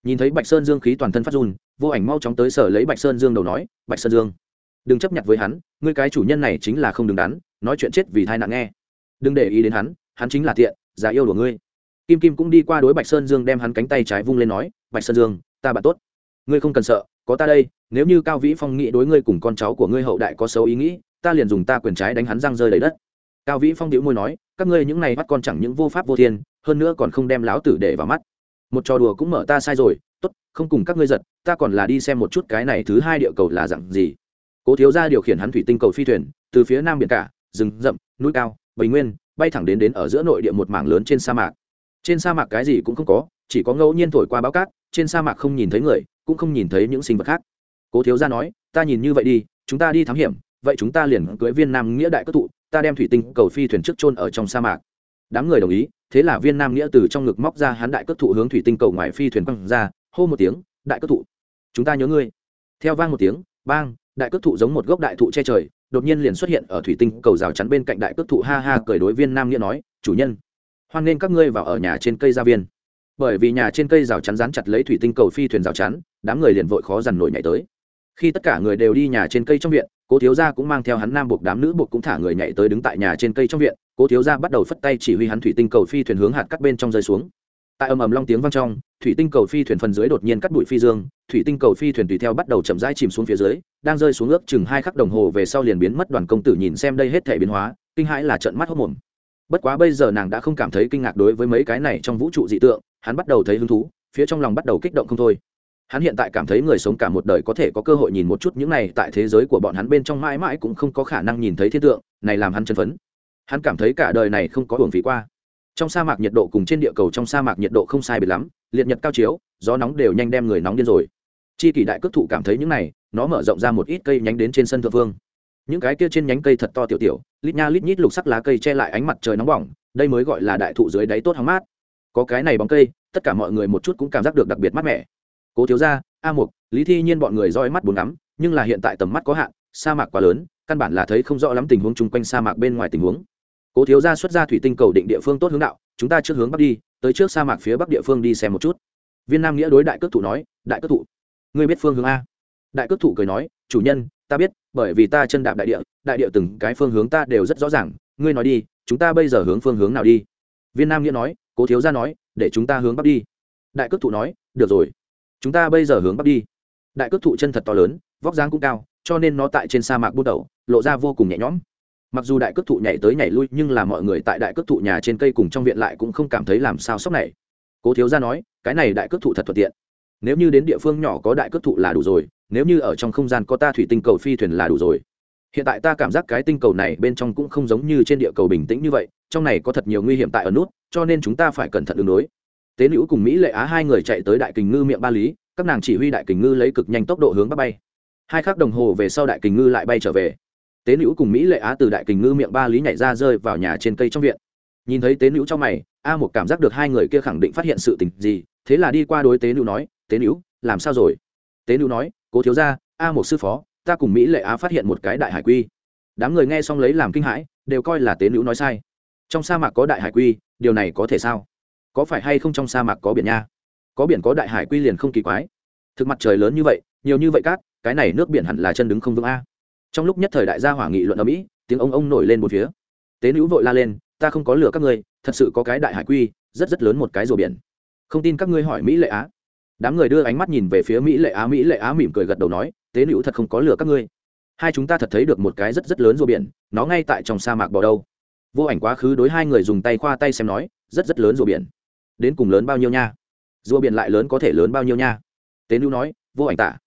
Nhìn thấy bạch sơn dương khí toàn thân phát run, vô ảnh mau chóng tới sở lấy bạch sơn dương đầu nói, bạch sơn dương, đừng chấp nhận với hắn, ngươi cái chủ nhân này chính là không đứng đắn, nói chuyện chết vì thai nạn nghe. Đừng để ý đến hắn hắn chính là tiện giả yêu của ngươi. Kim kim cũng đi qua đối bạch sơn dương đem hắn cánh tay trái vung lên nói, bạch sơn dương, ta bạn tốt. Ngươi không cần sợ, có ta đây, nếu như cao vĩ phong nghĩ đối ngươi cùng con cháu của ngươi hậu đại có xấu ý nghĩ, ta liền dùng ta quyền trái đánh hắn răng rơi đầy đất. Cao vĩ phong điệu môi nói các ngươi những này bắt con chẳng những vô pháp vô thiên, hơn nữa còn không đem láo tử để vào mắt. Một trò đùa cũng mở ta sai rồi, tốt, không cùng các ngươi giật, ta còn là đi xem một chút cái này thứ hai địa cầu là dặn gì. Cố thiếu ra điều khiển hắn thủy tinh cầu phi thuyền, từ phía nam biển cả, rừng rậm, núi cao bình nguyên, bay thẳng đến đến ở giữa nội địa một mảng lớn trên sa mạc. Trên sa mạc cái gì cũng không có, chỉ có ngẫu nhiên thổi qua báo cát, trên sa mạc không nhìn thấy người, cũng không nhìn thấy những sinh vật khác. Cố thiếu gia nói, ta nhìn như vậy đi, chúng ta đi thám hiểm, vậy chúng ta liền cưới viên nam nghĩa đại cất thụ ta đem thủy tinh cầu phi thuyền trước chôn ở trong sa mạc. Đám người đồng ý, thế là viên nam nghĩa từ trong ngực móc ra hắn đại cất thụ hướng thủy tinh cầu ngoài phi thuyền quăng ra, hô một tiếng, đại cất thụ, chúng ta nhớ ngươi. Theo vang một tiếng, bang, đại cất thụ giống một gốc đại thụ che trời, đột nhiên liền xuất hiện ở thủy tinh cầu rào chắn bên cạnh đại cất thụ ha ha cười đối viên nam nghĩa nói, chủ nhân, hoan nên các ngươi vào ở nhà trên cây gia viên. Bởi vì nhà trên cây rào chắn dán chặt lấy thủy tinh cầu phi thuyền rào chắn, đám người liền vội khó dằn nổi nhảy tới. Khi tất cả người đều đi nhà trên cây trong viện cố thiếu gia cũng mang theo hắn nam buộc đám nữ buộc cũng thả người nhảy tới đứng tại nhà trên cây trong viện, cố thiếu gia bắt đầu phất tay chỉ huy hắn thủy tinh cầu phi thuyền hướng hạt cắt bên trong rơi xuống. Tại ầm ầm long tiếng vang trong, thủy tinh cầu phi thuyền phần dưới đột nhiên cắt bụi phi dương, thủy tinh cầu phi thuyền tùy theo bắt đầu chậm rãi chìm xuống phía dưới, đang rơi xuống ước chừng hai khắc đồng hồ về sau liền biến mất, đoàn công tử nhìn xem đây hết thể biến hóa, kinh hãi là trận mắt hốc mồm. Bất quá bây giờ nàng đã không cảm thấy kinh ngạc đối với mấy cái này trong vũ trụ dị tượng, hắn bắt đầu thấy hứng thú, phía trong lòng bắt đầu kích động không thôi hắn hiện tại cảm thấy người sống cả một đời có thể có cơ hội nhìn một chút những này tại thế giới của bọn hắn bên trong mãi mãi cũng không có khả năng nhìn thấy thiên tượng, này làm hắn chân phấn. Hắn cảm thấy cả đời này không có hưởng phí qua. Trong sa mạc nhiệt độ cùng trên địa cầu trong sa mạc nhiệt độ không sai biệt lắm, liệt nhật cao chiếu, gió nóng đều nhanh đem người nóng điên rồi. Chi kỷ đại cước thụ cảm thấy những này, nó mở rộng ra một ít cây nhánh đến trên sân thượng vương. Những cái kia trên nhánh cây thật to tiểu tiểu, lít nha lít nhít lục sắc lá cây che lại ánh mặt trời nóng bỏng, đây mới gọi là đại thụ dưới đáy tốt hóng mát. Có cái này bóng cây, tất cả mọi người một chút cũng cảm giác được đặc biệt mát mẻ cố thiếu gia a mục lý thi nhiên bọn người roi mắt bốn ngắm nhưng là hiện tại tầm mắt có hạn sa mạc quá lớn căn bản là thấy không rõ lắm tình huống chung quanh sa mạc bên ngoài tình huống. Cố thiếu gia xuất ra thủy tinh cầu định địa phương tốt hướng đạo chúng ta trước hướng bắc đi tới trước sa mạc phía bắc địa phương đi xem một chút. Viên nam nghĩa đối đại cước thủ nói đại cước thủ, ngươi biết phương hướng a? Đại cước thủ cười nói chủ nhân ta biết bởi vì ta chân đạp đại địa đại địa từng cái phương hướng ta đều rất rõ ràng ngươi nói đi chúng ta bây giờ hướng phương hướng nào đi? Viên nam nghĩa nói cố thiếu gia nói để chúng ta hướng bắc đi. Đại cước thủ nói được rồi chúng ta bây giờ hướng bắc đi. Đại cước thụ chân thật to lớn, vóc dáng cũng cao, cho nên nó tại trên sa mạc bút đầu lộ ra vô cùng nhẹ nhõm. Mặc dù đại cước thụ nhảy tới nhảy lui, nhưng là mọi người tại đại cước thụ nhà trên cây cùng trong viện lại cũng không cảm thấy làm sao sốc này. Cố thiếu gia nói, cái này đại cước thụ thật thuận tiện. Nếu như đến địa phương nhỏ có đại cước thụ là đủ rồi, nếu như ở trong không gian có ta thủy tinh cầu phi thuyền là đủ rồi. Hiện tại ta cảm giác cái tinh cầu này bên trong cũng không giống như trên địa cầu bình tĩnh như vậy, trong này có thật nhiều nguy hiểm tại ở nút, cho nên chúng ta phải cẩn thận ứng đối tế nữ cùng mỹ lệ á hai người chạy tới đại kình ngư miệng ba lý, các nàng chỉ huy đại kình ngư lấy cực nhanh tốc độ hướng bắc bay. Hai khắc đồng hồ về sau đại kình ngư lại bay trở về. Tế nữ cùng mỹ lệ á từ đại kình ngư miệng ba lý nhảy ra rơi vào nhà trên cây trong viện. Nhìn thấy tế nữ trong mày, a một cảm giác được hai người kia khẳng định phát hiện sự tình gì, thế là đi qua đối tế nữ nói, tế nữ, làm sao rồi? Tế nữ nói, cố thiếu ra a một sư phó, ta cùng mỹ lệ á phát hiện một cái đại hải quy. Đám người nghe xong lấy làm kinh hãi, đều coi là tế nữ nói sai. Trong sa mạc có đại hải quy, điều này có thể sao? Có phải hay không trong sa mạc có biển nha? Có biển có đại hải quy liền không kỳ quái. Thực mặt trời lớn như vậy, nhiều như vậy cát, cái này nước biển hẳn là chân đứng không vững a. Trong lúc nhất thời đại gia hỏa nghị luận ở mỹ tiếng ông ông nổi lên một phía. Tế nữ vội la lên, ta không có lừa các ngươi, thật sự có cái đại hải quy, rất rất lớn một cái rùa biển. Không tin các ngươi hỏi mỹ lệ á. Đám người đưa ánh mắt nhìn về phía mỹ lệ á, mỹ lệ á mỉm cười gật đầu nói, tế nữ thật không có lừa các ngươi. Hai chúng ta thật thấy được một cái rất rất lớn rùa biển, nó ngay tại trong sa mạc bò đâu. Vô ảnh quá khứ đối hai người dùng tay khoa tay xem nói, rất rất lớn rùa biển đến cùng lớn bao nhiêu nha? Rùa biển lại lớn có thể lớn bao nhiêu nha? Tế nữ nói, vô ảnh tả.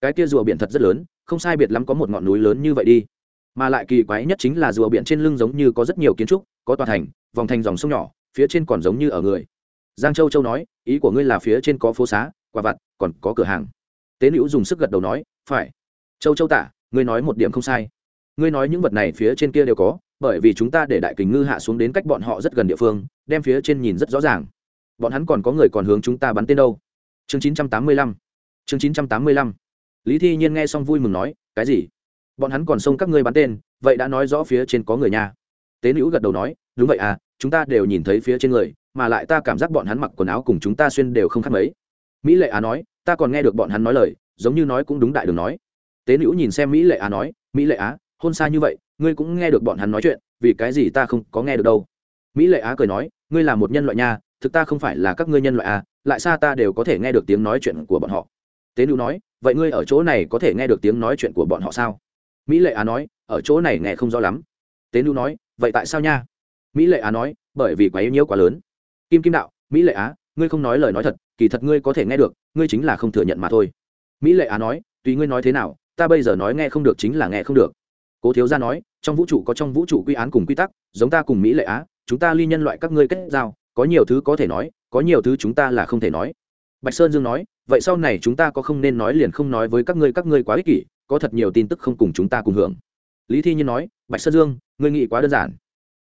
Cái kia rùa biển thật rất lớn, không sai biệt lắm có một ngọn núi lớn như vậy đi. Mà lại kỳ quái nhất chính là rùa biển trên lưng giống như có rất nhiều kiến trúc, có tòa thành, vòng thành dòng sông nhỏ, phía trên còn giống như ở người. Giang châu châu nói, ý của ngươi là phía trên có phố xá quả vặt, còn có cửa hàng. Tế nữ dùng sức gật đầu nói, phải. Châu châu tả, ngươi nói một điểm không sai. Ngươi nói những vật này phía trên kia đều có, bởi vì chúng ta để đại kình ngư hạ xuống đến cách bọn họ rất gần địa phương, đem phía trên nhìn rất rõ ràng bọn hắn còn có người còn hướng chúng ta bắn tên đâu. Chương chín trăm tám mươi lăm. Chương chín trăm tám mươi lăm. Lý thi nhiên nghe xong vui mừng nói, cái gì? Bọn hắn còn xông các ngươi bắn tên, vậy đã nói rõ phía trên có người nha. Tế nữ gật đầu nói, đúng vậy à chúng ta đều nhìn thấy phía trên người, mà lại ta cảm giác bọn hắn mặc quần áo cùng chúng ta xuyên đều không khác mấy. Mỹ lệ á nói, ta còn nghe được bọn hắn nói lời, giống như nói cũng đúng đại đường nói. Tế nữ nhìn xem mỹ lệ á nói, mỹ lệ á, hôn xa như vậy, ngươi cũng nghe được bọn hắn nói chuyện, vì cái gì ta không có nghe được đâu? Mỹ lệ á cười nói, ngươi là một nhân loại nha thực ta không phải là các ngươi nhân loại à lại xa ta đều có thể nghe được tiếng nói chuyện của bọn họ. Tế nữ nói, vậy ngươi ở chỗ này có thể nghe được tiếng nói chuyện của bọn họ sao? Mỹ lệ á nói, ở chỗ này nghe không rõ lắm. Tế nữ nói, vậy tại sao nha? Mỹ lệ á nói, bởi vì quá yếu nhiễu quá lớn. Kim kim đạo, mỹ lệ á, ngươi không nói lời nói thật, kỳ thật ngươi có thể nghe được, ngươi chính là không thừa nhận mà thôi. Mỹ lệ á nói, tùy ngươi nói thế nào, ta bây giờ nói nghe không được chính là nghe không được. Cố thiếu gia nói, trong vũ trụ có trong vũ trụ quy án cùng quy tắc, giống ta cùng mỹ lệ á, chúng ta ly nhân loại các ngươi kết giao có nhiều thứ có thể nói, có nhiều thứ chúng ta là không thể nói. Bạch sơn dương nói, vậy sau này chúng ta có không nên nói liền không nói với các ngươi các ngươi quá ích kỷ, có thật nhiều tin tức không cùng chúng ta cùng hưởng. Lý thi nhiên nói, bạch sơn dương, ngươi nghĩ quá đơn giản.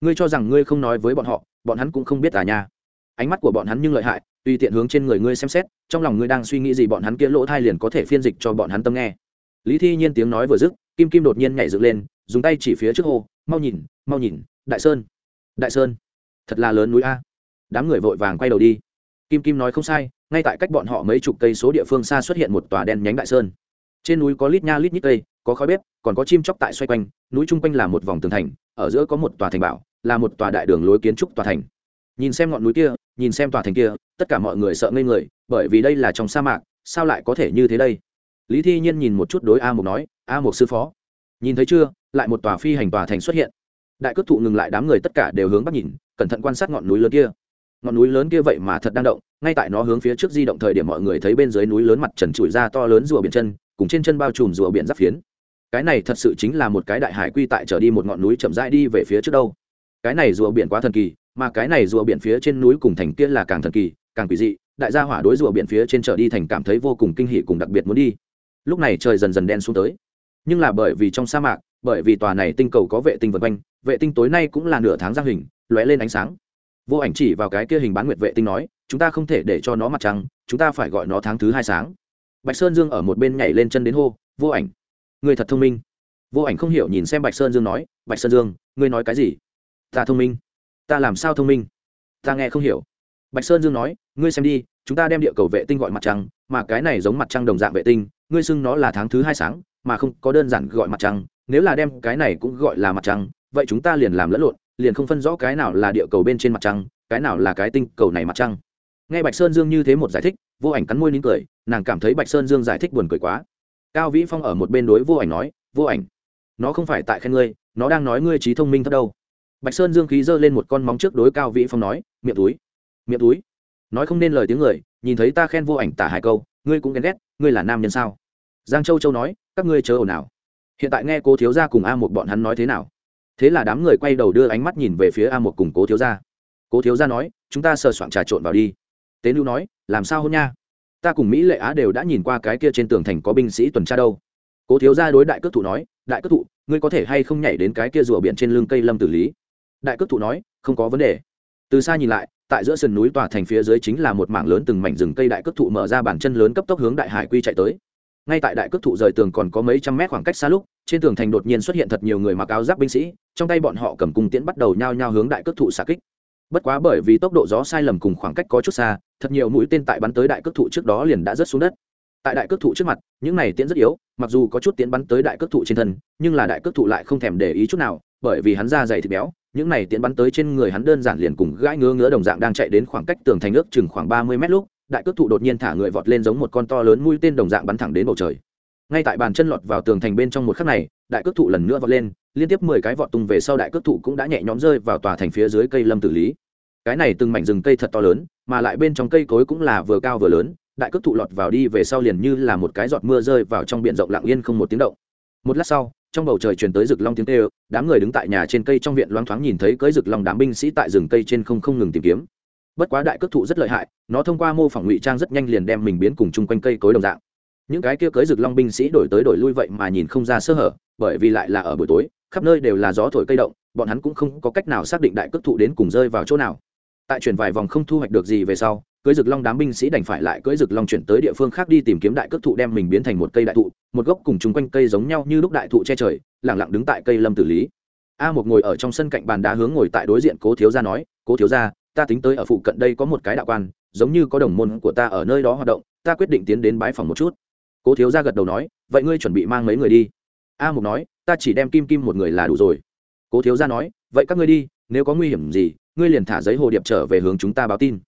Ngươi cho rằng ngươi không nói với bọn họ, bọn hắn cũng không biết à nha. Ánh mắt của bọn hắn nhưng lợi hại, tùy tiện hướng trên người ngươi xem xét, trong lòng ngươi đang suy nghĩ gì bọn hắn kia lỗ thai liền có thể phiên dịch cho bọn hắn tâm nghe. Lý thi nhiên tiếng nói vừa dứt, kim kim đột nhiên nhảy dựng lên, dùng tay chỉ phía trước hồ mau nhìn mau nhìn, đại sơn đại sơn, thật là lớn núi a đám người vội vàng quay đầu đi. Kim kim nói không sai, ngay tại cách bọn họ mấy chục cây số địa phương xa xuất hiện một tòa đen nhánh đại sơn. Trên núi có lít nha lít nhít cây, có khói bếp, còn có chim chóc tại xoay quanh, núi chung quanh là một vòng tường thành, ở giữa có một tòa thành bảo, là một tòa đại đường lối kiến trúc tòa thành. Nhìn xem ngọn núi kia, nhìn xem tòa thành kia, tất cả mọi người sợ ngây người, bởi vì đây là trong sa mạc, sao lại có thể như thế đây? Lý thi nhiên nhìn một chút đối a Mục nói, a Mục sư phó, nhìn thấy chưa? Lại một tòa phi hành tòa thành xuất hiện. Đại cước thụ ngừng lại, đám người tất cả đều hướng bắc nhìn, cẩn thận quan sát ngọn núi lớn kia ngọn núi lớn kia vậy mà thật đang động, ngay tại nó hướng phía trước di động thời điểm mọi người thấy bên dưới núi lớn mặt trần trụi ra to lớn rùa biển chân, cùng trên chân bao trùm rùa biển giáp phiến. Cái này thật sự chính là một cái đại hải quy tại trở đi một ngọn núi chậm rãi đi về phía trước đâu. Cái này rùa biển quá thần kỳ, mà cái này rùa biển phía trên núi cùng thành kia là càng thần kỳ, càng quỷ dị, đại gia hỏa đối rùa biển phía trên trở đi thành cảm thấy vô cùng kinh hỉ cùng đặc biệt muốn đi. Lúc này trời dần dần đen xuống tới. Nhưng là bởi vì trong sa mạc, bởi vì tòa này tinh cầu có vệ tinh vân quanh, vệ tinh tối nay cũng là nửa tháng giang hình, lóe lên ánh sáng vô ảnh chỉ vào cái kia hình bán nguyệt vệ tinh nói, chúng ta không thể để cho nó mặt trăng, chúng ta phải gọi nó tháng thứ hai sáng. Bạch sơn dương ở một bên nhảy lên chân đến hô, vô ảnh người thật thông minh. Vô ảnh không hiểu nhìn xem bạch sơn dương nói, bạch sơn dương, ngươi nói cái gì? Ta thông minh. Ta làm sao thông minh? Ta nghe không hiểu. Bạch sơn dương nói, ngươi xem đi, chúng ta đem địa cầu vệ tinh gọi mặt trăng, mà cái này giống mặt trăng đồng dạng vệ tinh, ngươi xưng nó là tháng thứ hai sáng, mà không có đơn giản gọi mặt trăng, nếu là đem cái này cũng gọi là mặt trăng, vậy chúng ta liền làm lẫn lộn liền không phân rõ cái nào là địa cầu bên trên mặt trăng, cái nào là cái tinh cầu này mặt trăng. Nghe bạch sơn dương như thế một giải thích, vô ảnh cắn môi nín cười, nàng cảm thấy bạch sơn dương giải thích buồn cười quá. Cao vĩ phong ở một bên đối vô ảnh nói, vô ảnh, nó không phải tại khen ngươi, nó đang nói ngươi trí thông minh thấp đâu. Bạch sơn dương khí giơ lên một con móng trước đối cao vĩ phong nói, miệng túi miệng túi. Nói không nên lời tiếng người, nhìn thấy ta khen vô ảnh tả hai câu, ngươi cũng ghen ghét, ngươi là nam nhân sao? Giang châu châu nói, các ngươi chớ ồn ào. Hiện tại nghe cô thiếu gia cùng a một bọn hắn nói thế nào? Thế là đám người quay đầu đưa ánh mắt nhìn về phía a một cùng cố thiếu gia. Cố thiếu gia nói, chúng ta sờ soạn trà trộn vào đi. Tế lưu nói, làm sao hôn nha? Ta cùng mỹ lệ á đều đã nhìn qua cái kia trên tường thành có binh sĩ tuần tra đâu. Cố thiếu gia đối đại cước thụ nói, đại cước thụ, ngươi có thể hay không nhảy đến cái kia rùa biển trên lưng cây lâm tử lý? Đại cước thụ nói, không có vấn đề. Từ xa nhìn lại, tại giữa sườn núi tòa thành phía dưới chính là một mảng lớn từng mảnh rừng cây đại cước thụ mở ra bàn chân lớn cấp tốc hướng đại hải quy chạy tới ngay tại đại cước thụ rời tường còn có mấy trăm mét khoảng cách xa lúc, trên tường thành đột nhiên xuất hiện thật nhiều người mặc áo giáp binh sĩ, trong tay bọn họ cầm cung tiễn bắt đầu nhao nhao hướng đại cước thụ xạ kích. Bất quá bởi vì tốc độ gió sai lầm cùng khoảng cách có chút xa, thật nhiều mũi tên tại bắn tới đại cước thụ trước đó liền đã rớt xuống đất. Tại đại cước thụ trước mặt, những này tiễn rất yếu, mặc dù có chút tiễn bắn tới đại cước thụ trên thân, nhưng là đại cước thụ lại không thèm để ý chút nào, bởi vì hắn da dày thịt béo, những này tiễn bắn tới trên người hắn đơn giản liền cùng gãi ngứa ngứa đồng dạng đang chạy đến khoảng cách tường thành ước chừng khoảng ba mươi mét lúc đại cước thụ đột nhiên thả người vọt lên giống một con to lớn mũi tên đồng dạng bắn thẳng đến bầu trời. Ngay tại bàn chân lọt vào tường thành bên trong một khắc này, đại cước thụ lần nữa vọt lên, liên tiếp mười cái vọt tung về sau đại cước thụ cũng đã nhẹ nhõm rơi vào tòa thành phía dưới cây lâm tử lý. Cái này từng mảnh rừng cây thật to lớn, mà lại bên trong cây cối cũng là vừa cao vừa lớn, đại cước thụ lọt vào đi về sau liền như là một cái giọt mưa rơi vào trong biển rộng lặng yên không một tiếng động. Một lát sau, trong bầu trời truyền tới rực long tiếng tê đám người đứng tại nhà trên cây trong viện loáng thoáng nhìn thấy cưới rực long đám binh sĩ tại rừng cây trên không không ngừng tìm kiếm bất quá đại cước thụ rất lợi hại, nó thông qua mô phỏng ngụy trang rất nhanh liền đem mình biến cùng chung quanh cây cối đồng dạng. Những cái kia cưới rực long binh sĩ đổi tới đổi lui vậy mà nhìn không ra sơ hở, bởi vì lại là ở buổi tối, khắp nơi đều là gió thổi cây động, bọn hắn cũng không có cách nào xác định đại cước thụ đến cùng rơi vào chỗ nào. Tại chuyển vài vòng không thu hoạch được gì về sau, cưới rực long đám binh sĩ đành phải lại cưới rực long chuyển tới địa phương khác đi tìm kiếm đại cước thụ đem mình biến thành một cây đại thụ, một gốc cùng chung quanh cây giống nhau như lúc đại thụ che trời, lẳng lặng đứng tại cây lâm tử lý. A một ngồi ở trong sân cạnh bàn đá hướng ngồi tại đối diện cố thiếu gia nói, cố thiếu gia ta tính tới ở phụ cận đây có một cái đạo quan, giống như có đồng môn của ta ở nơi đó hoạt động, ta quyết định tiến đến bái phòng một chút. Cố thiếu gia gật đầu nói, vậy ngươi chuẩn bị mang mấy người đi? A mục nói, ta chỉ đem kim kim một người là đủ rồi. Cố thiếu gia nói, vậy các ngươi đi, nếu có nguy hiểm gì, ngươi liền thả giấy hồ điệp trở về hướng chúng ta báo tin.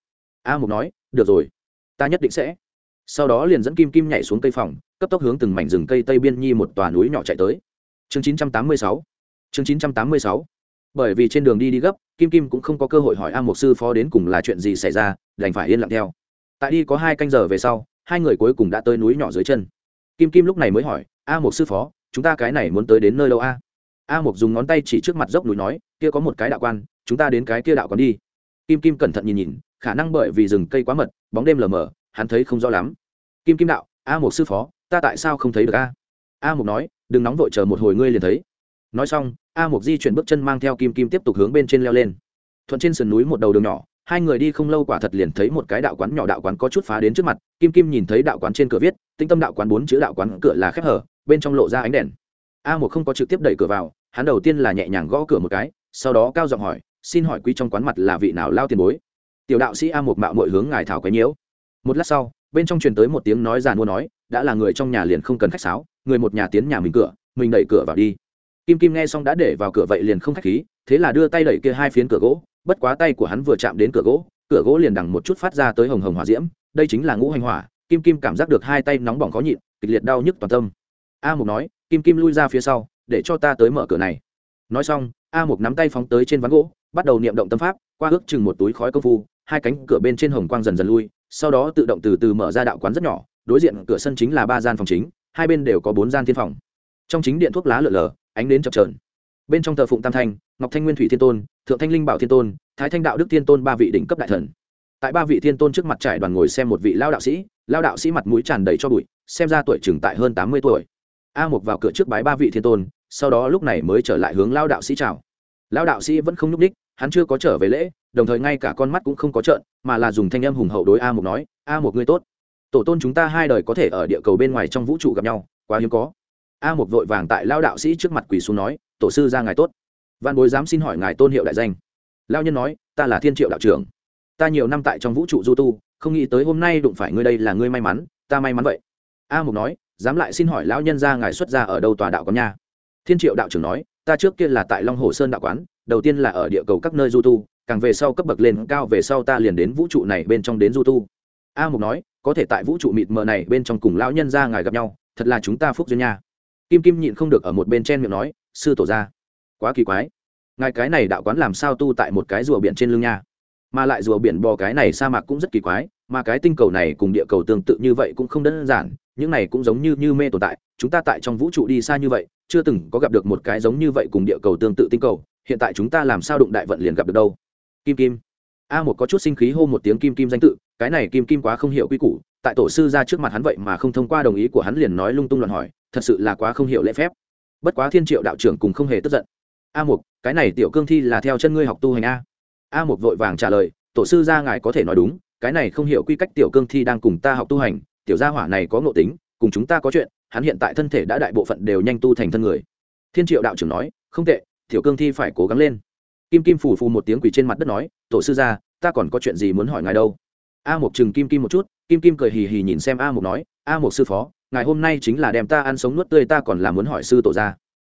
A mục nói, được rồi, ta nhất định sẽ. Sau đó liền dẫn kim kim nhảy xuống cây phòng, cấp tốc hướng từng mảnh rừng cây tây biên nhi một tòa núi nhỏ chạy tới. Chương 986 chương 986 bởi vì trên đường đi đi gấp, kim kim cũng không có cơ hội hỏi a mục sư phó đến cùng là chuyện gì xảy ra, đành phải yên lặng theo. Tại đi có hai canh giờ về sau, hai người cuối cùng đã tới núi nhỏ dưới chân. Kim kim lúc này mới hỏi, a Mục sư phó, chúng ta cái này muốn tới đến nơi đâu a? A Mục dùng ngón tay chỉ trước mặt dốc núi nói, kia có một cái đạo quan, chúng ta đến cái kia đạo quán đi. Kim kim cẩn thận nhìn nhìn, khả năng bởi vì rừng cây quá mật, bóng đêm lờ mờ, hắn thấy không rõ lắm. Kim kim đạo, a Mục sư phó, ta tại sao không thấy được a? A Mục nói, đừng nóng vội chờ một hồi ngươi liền thấy nói xong, a Mục di chuyển bước chân mang theo kim kim tiếp tục hướng bên trên leo lên. Thuận trên sườn núi một đầu đường nhỏ, hai người đi không lâu quả thật liền thấy một cái đạo quán nhỏ đạo quán có chút phá đến trước mặt, kim kim nhìn thấy đạo quán trên cửa viết tinh tâm đạo quán bốn chữ đạo quán cửa là khép hở, bên trong lộ ra ánh đèn. A một không có trực tiếp đẩy cửa vào, hắn đầu tiên là nhẹ nhàng gõ cửa một cái, sau đó cao giọng hỏi, xin hỏi quý trong quán mặt là vị nào lao tiền bối? Tiểu đạo sĩ a một mạo mọi hướng ngài thảo quấy nhiễu. Một lát sau, bên trong truyền tới một tiếng nói giàn mua nói, đã là người trong nhà liền không cần khách sáo, người một nhà tiến nhà mình cửa, mình đẩy cửa vào đi kim kim nghe xong đã để vào cửa vậy liền không khách khí, thế là đưa tay đẩy kia hai phiến cửa gỗ, bất quá tay của hắn vừa chạm đến cửa gỗ cửa gỗ liền đằng một chút phát ra tới hồng hồng hỏa diễm, đây chính là ngũ hành hỏa, kim kim cảm giác được hai tay nóng bỏng khó nhịn, kịch liệt đau nhức toàn tâm. A mục nói, kim kim lui ra phía sau, để cho ta tới mở cửa này. Nói xong, a mục nắm tay phóng tới trên ván gỗ, bắt đầu niệm động tâm pháp, qua ước chừng một túi khói công phu, hai cánh cửa bên trên hồng quang dần dần lui, sau đó tự động từ từ mở ra đạo quán rất nhỏ, đối diện cửa sân chính là ba gian phòng chính, hai bên đều có bốn gian thiên phòng. Trong chính điện thuốc lá lở lở ánh đến chập trờn bên trong thờ phụng tam thanh, ngọc thanh nguyên thủy thiên tôn, thượng thanh linh bảo thiên tôn, thái thanh đạo đức thiên tôn ba vị đỉnh cấp đại thần. Tại ba vị thiên tôn trước mặt trải đoàn ngồi xem một vị lao đạo sĩ, lao đạo sĩ mặt mũi tràn đầy cho bụi, xem ra tuổi chừng tại hơn tám mươi tuổi. A Mục vào cửa trước bái ba vị thiên tôn, sau đó lúc này mới trở lại hướng lao đạo sĩ chào. Lao đạo sĩ vẫn không nhúc ních hắn chưa có trở về lễ, đồng thời ngay cả con mắt cũng không có trợn, mà là dùng thanh âm hùng hậu đối a Mục nói, a Mục ngươi tốt. Tổ tôn chúng ta hai đời có thể ở địa cầu bên ngoài trong vũ trụ gặp nhau, quá hiếm có a một vội vàng tại lao đạo sĩ trước mặt quỳ xuống nói, tổ sư ra ngài tốt. Văn bối dám xin hỏi ngài tôn hiệu đại danh. Lao nhân nói, ta là thiên triệu đạo trưởng. Ta nhiều năm tại trong vũ trụ du tu, không nghĩ tới hôm nay đụng phải ngươi đây là ngươi may mắn, ta may mắn vậy. A mục nói, dám lại xin hỏi lão nhân ra ngài xuất ra ở đâu tòa đạo quán nha? Thiên triệu đạo trưởng nói, ta trước kia là tại long hồ sơn đạo quán, đầu tiên là ở địa cầu các nơi du tu, càng về sau cấp bậc lên cao về sau ta liền đến vũ trụ này bên trong đến du tu. A mục nói, có thể tại vũ trụ mịt mờ này bên trong cùng lão nhân ra ngài gặp nhau, thật là chúng ta phúc duyên nha kim kim nhịn không được ở một bên chen miệng nói, sư tổ ra quá kỳ quái. Ngài cái này đạo quán làm sao tu tại một cái rùa biển trên lưng nha? Mà lại rùa biển bò cái này sa mạc cũng rất kỳ quái, mà cái tinh cầu này cùng địa cầu tương tự như vậy cũng không đơn giản, những này cũng giống như như mê tồn tại. Chúng ta tại trong vũ trụ đi xa như vậy, chưa từng có gặp được một cái giống như vậy cùng địa cầu tương tự tinh cầu. Hiện tại chúng ta làm sao đụng đại vận liền gặp được đâu? Kim kim. A một có chút sinh khí hô một tiếng kim kim danh tự, cái này kim kim quá không hiểu quy củ. Tại tổ sư ra trước mặt hắn vậy mà không thông qua đồng ý của hắn liền nói lung tung loạn hỏi thật sự là quá không hiểu lễ phép. Bất quá thiên triệu đạo trưởng cùng không hề tức giận. A một cái này tiểu cương thi là theo chân ngươi học tu hành a. A một vội vàng trả lời, tổ sư gia ngài có thể nói đúng, cái này không hiểu quy cách tiểu cương thi đang cùng ta học tu hành, tiểu gia hỏa này có ngộ tính, cùng chúng ta có chuyện, hắn hiện tại thân thể đã đại bộ phận đều nhanh tu thành thân người. Thiên triệu đạo trưởng nói, không tệ, tiểu cương thi phải cố gắng lên. Kim kim phủ phù một tiếng quỳ trên mặt đất nói, tổ sư gia, ta còn có chuyện gì muốn hỏi ngài đâu? A một chừng kim kim một chút, kim kim cười hì hì nhìn xem a một nói, a một sư phó ngài hôm nay chính là đem ta ăn sống nuốt tươi, ta còn là muốn hỏi sư tổ gia.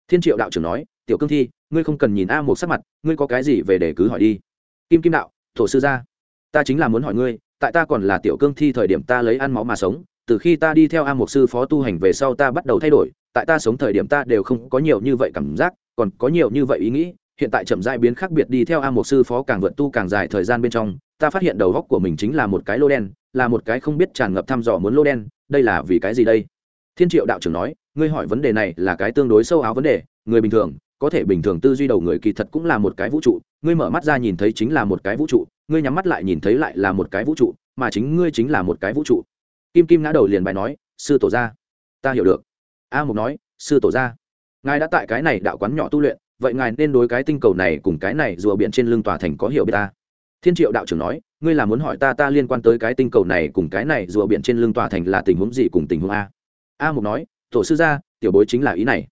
Thiên triệu đạo trưởng nói, tiểu cương thi, ngươi không cần nhìn a một sắc mặt, ngươi có cái gì về để cứ hỏi đi. Kim kim đạo, thổ sư gia, ta chính là muốn hỏi ngươi, tại ta còn là tiểu cương thi thời điểm ta lấy ăn máu mà sống, từ khi ta đi theo a một sư phó tu hành về sau ta bắt đầu thay đổi, tại ta sống thời điểm ta đều không có nhiều như vậy cảm giác, còn có nhiều như vậy ý nghĩ, hiện tại chậm dãi biến khác biệt đi theo a một sư phó càng vượt tu càng dài thời gian bên trong, ta phát hiện đầu góc của mình chính là một cái lô đen, là một cái không biết tràn ngập thăm dò muốn lô đen đây là vì cái gì đây? Thiên triệu đạo trưởng nói, ngươi hỏi vấn đề này là cái tương đối sâu áo vấn đề, người bình thường, có thể bình thường tư duy đầu người kỳ thật cũng là một cái vũ trụ, ngươi mở mắt ra nhìn thấy chính là một cái vũ trụ, ngươi nhắm mắt lại nhìn thấy lại là một cái vũ trụ, mà chính ngươi chính là một cái vũ trụ. Kim kim ngã đầu liền bài nói, sư tổ gia, ta hiểu được. A mục nói, sư tổ gia, ngài đã tại cái này đạo quán nhỏ tu luyện, vậy ngài nên đối cái tinh cầu này cùng cái này rùa biển trên lưng tòa thành có hiểu biết ta. Thiên triệu đạo trưởng nói ngươi là muốn hỏi ta ta liên quan tới cái tinh cầu này cùng cái này rùa biển trên lưng tòa thành là tình huống gì cùng tình huống a? A mục nói, tổ sư gia, tiểu bối chính là ý này.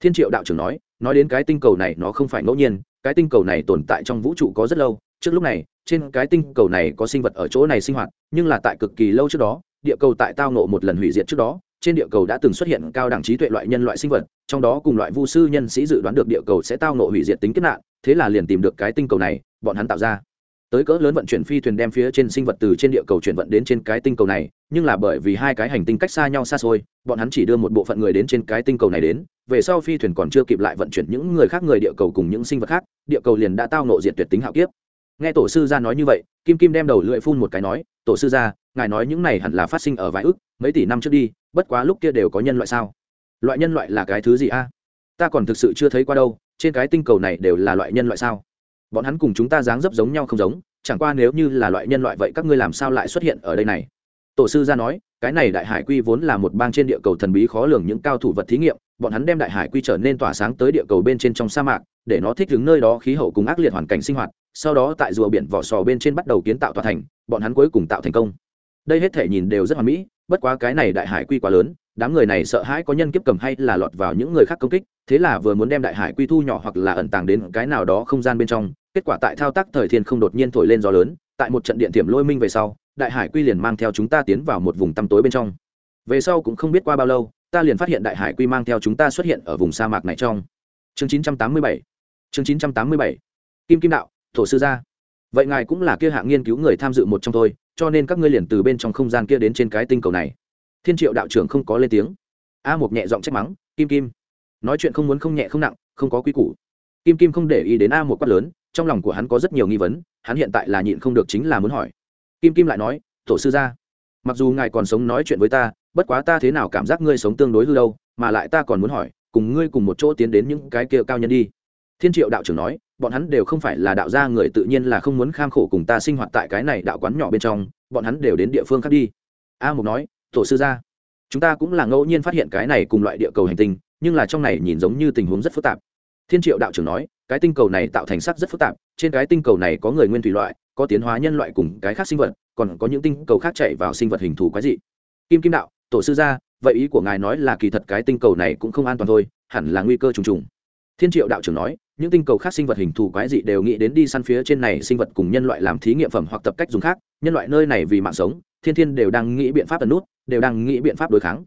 Thiên triệu đạo trưởng nói nói đến cái tinh cầu này, nó không phải ngẫu nhiên, cái tinh cầu này tồn tại trong vũ trụ có rất lâu. Trước lúc này, trên cái tinh cầu này có sinh vật ở chỗ này sinh hoạt, nhưng là tại cực kỳ lâu trước đó, địa cầu tại tao nộ một lần hủy diệt trước đó, trên địa cầu đã từng xuất hiện cao đẳng trí tuệ loại nhân loại sinh vật, trong đó cùng loại vu sư nhân sĩ dự đoán được địa cầu sẽ tao nộ hủy diệt tính kết nạn, thế là liền tìm được cái tinh cầu này, bọn hắn tạo ra tới cỡ lớn vận chuyển phi thuyền đem phía trên sinh vật từ trên địa cầu chuyển vận đến trên cái tinh cầu này, nhưng là bởi vì hai cái hành tinh cách xa nhau xa xôi, bọn hắn chỉ đưa một bộ phận người đến trên cái tinh cầu này đến, về sau phi thuyền còn chưa kịp lại vận chuyển những người khác người địa cầu cùng những sinh vật khác, địa cầu liền đã tao nộ diện tuyệt tính hạo kiếp. Nghe tổ sư gia nói như vậy, kim kim đem đầu lưỡi phun một cái nói, tổ sư gia, ngài nói những này hẳn là phát sinh ở vài ước, mấy tỷ năm trước đi, bất quá lúc kia đều có nhân loại sao? Loại nhân loại là cái thứ gì a? Ta còn thực sự chưa thấy qua đâu, trên cái tinh cầu này đều là loại nhân loại sao? Bọn hắn cùng chúng ta dáng dấp giống nhau không giống, chẳng qua nếu như là loại nhân loại vậy các ngươi làm sao lại xuất hiện ở đây này? Tổ sư ra nói, cái này đại hải quy vốn là một bang trên địa cầu thần bí khó lường những cao thủ vật thí nghiệm, bọn hắn đem đại hải quy trở nên tỏa sáng tới địa cầu bên trên trong sa mạc, để nó thích ứng nơi đó khí hậu cùng ác liệt hoàn cảnh sinh hoạt, sau đó tại rùa biển vỏ sò bên trên bắt đầu kiến tạo tòa thành, bọn hắn cuối cùng tạo thành công. Đây hết thể nhìn đều rất hoàn mỹ bất quá cái này đại hải quy quá lớn, đám người này sợ hãi có nhân kiếp cầm hay là lọt vào những người khác công kích, thế là vừa muốn đem đại hải quy thu nhỏ hoặc là ẩn tàng đến cái nào đó không gian bên trong, kết quả tại thao tác thời thiên không đột nhiên thổi lên gió lớn, tại một trận điện tiềm lôi minh về sau, đại hải quy liền mang theo chúng ta tiến vào một vùng tăm tối bên trong. Về sau cũng không biết qua bao lâu, ta liền phát hiện đại hải quy mang theo chúng ta xuất hiện ở vùng sa mạc này trong. Chương 987 chương 987 kim kim đạo, thổ sư gia. Vậy ngài cũng là kia hạng nghiên cứu người tham dự một trong tôi cho nên các ngươi liền từ bên trong không gian kia đến trên cái tinh cầu này. Thiên triệu đạo trưởng không có lên tiếng. A một nhẹ giọng trách mắng, kim kim, nói chuyện không muốn không nhẹ không nặng, không có quy củ. Kim kim không để ý đến a một quát lớn, trong lòng của hắn có rất nhiều nghi vấn, hắn hiện tại là nhịn không được chính là muốn hỏi. Kim kim lại nói, tổ sư gia, mặc dù ngài còn sống nói chuyện với ta, bất quá ta thế nào cảm giác ngươi sống tương đối hư đâu, mà lại ta còn muốn hỏi, cùng ngươi cùng một chỗ tiến đến những cái kia cao nhân đi. Thiên triệu đạo trưởng nói bọn hắn đều không phải là đạo gia người tự nhiên là không muốn kham khổ cùng ta sinh hoạt tại cái này đạo quán nhỏ bên trong, bọn hắn đều đến địa phương khác đi. A mục nói, tổ sư gia, chúng ta cũng là ngẫu nhiên phát hiện cái này cùng loại địa cầu hành tinh, nhưng là trong này nhìn giống như tình huống rất phức tạp. Thiên triệu đạo trưởng nói, cái tinh cầu này tạo thành sắc rất phức tạp, trên cái tinh cầu này có người nguyên thủy loại, có tiến hóa nhân loại cùng cái khác sinh vật, còn có những tinh cầu khác chạy vào sinh vật hình thù quái dị. Kim kim đạo, tổ sư gia, vậy ý của ngài nói là kỳ thật cái tinh cầu này cũng không an toàn thôi, hẳn là nguy cơ trùng trùng. Thiên triệu đạo trưởng nói những tinh cầu khác sinh vật hình thù quái dị đều nghĩ đến đi săn phía trên này sinh vật cùng nhân loại làm thí nghiệm phẩm hoặc tập cách dùng khác. Nhân loại nơi này vì mạng sống, thiên thiên đều đang nghĩ biện pháp tấn nút, đều đang nghĩ biện pháp đối kháng.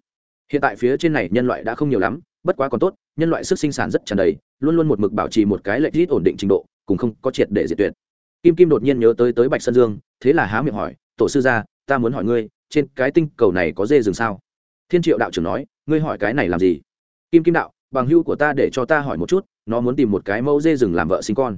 Hiện tại phía trên này nhân loại đã không nhiều lắm, bất quá còn tốt, nhân loại sức sinh sản rất tràn đầy, luôn luôn một mực bảo trì một cái lệch rít ổn định trình độ, cùng không có triệt để diệt tuyệt. Kim kim đột nhiên nhớ tới tới bạch sơn dương, thế là há miệng hỏi, tổ sư gia, ta muốn hỏi ngươi, trên cái tinh cầu này có dê rừng sao? Thiên triệu đạo trưởng nói, ngươi hỏi cái này làm gì? Kim kim đạo bằng hữu của ta để cho ta hỏi một chút, nó muốn tìm một cái mẫu dê rừng làm vợ sinh con.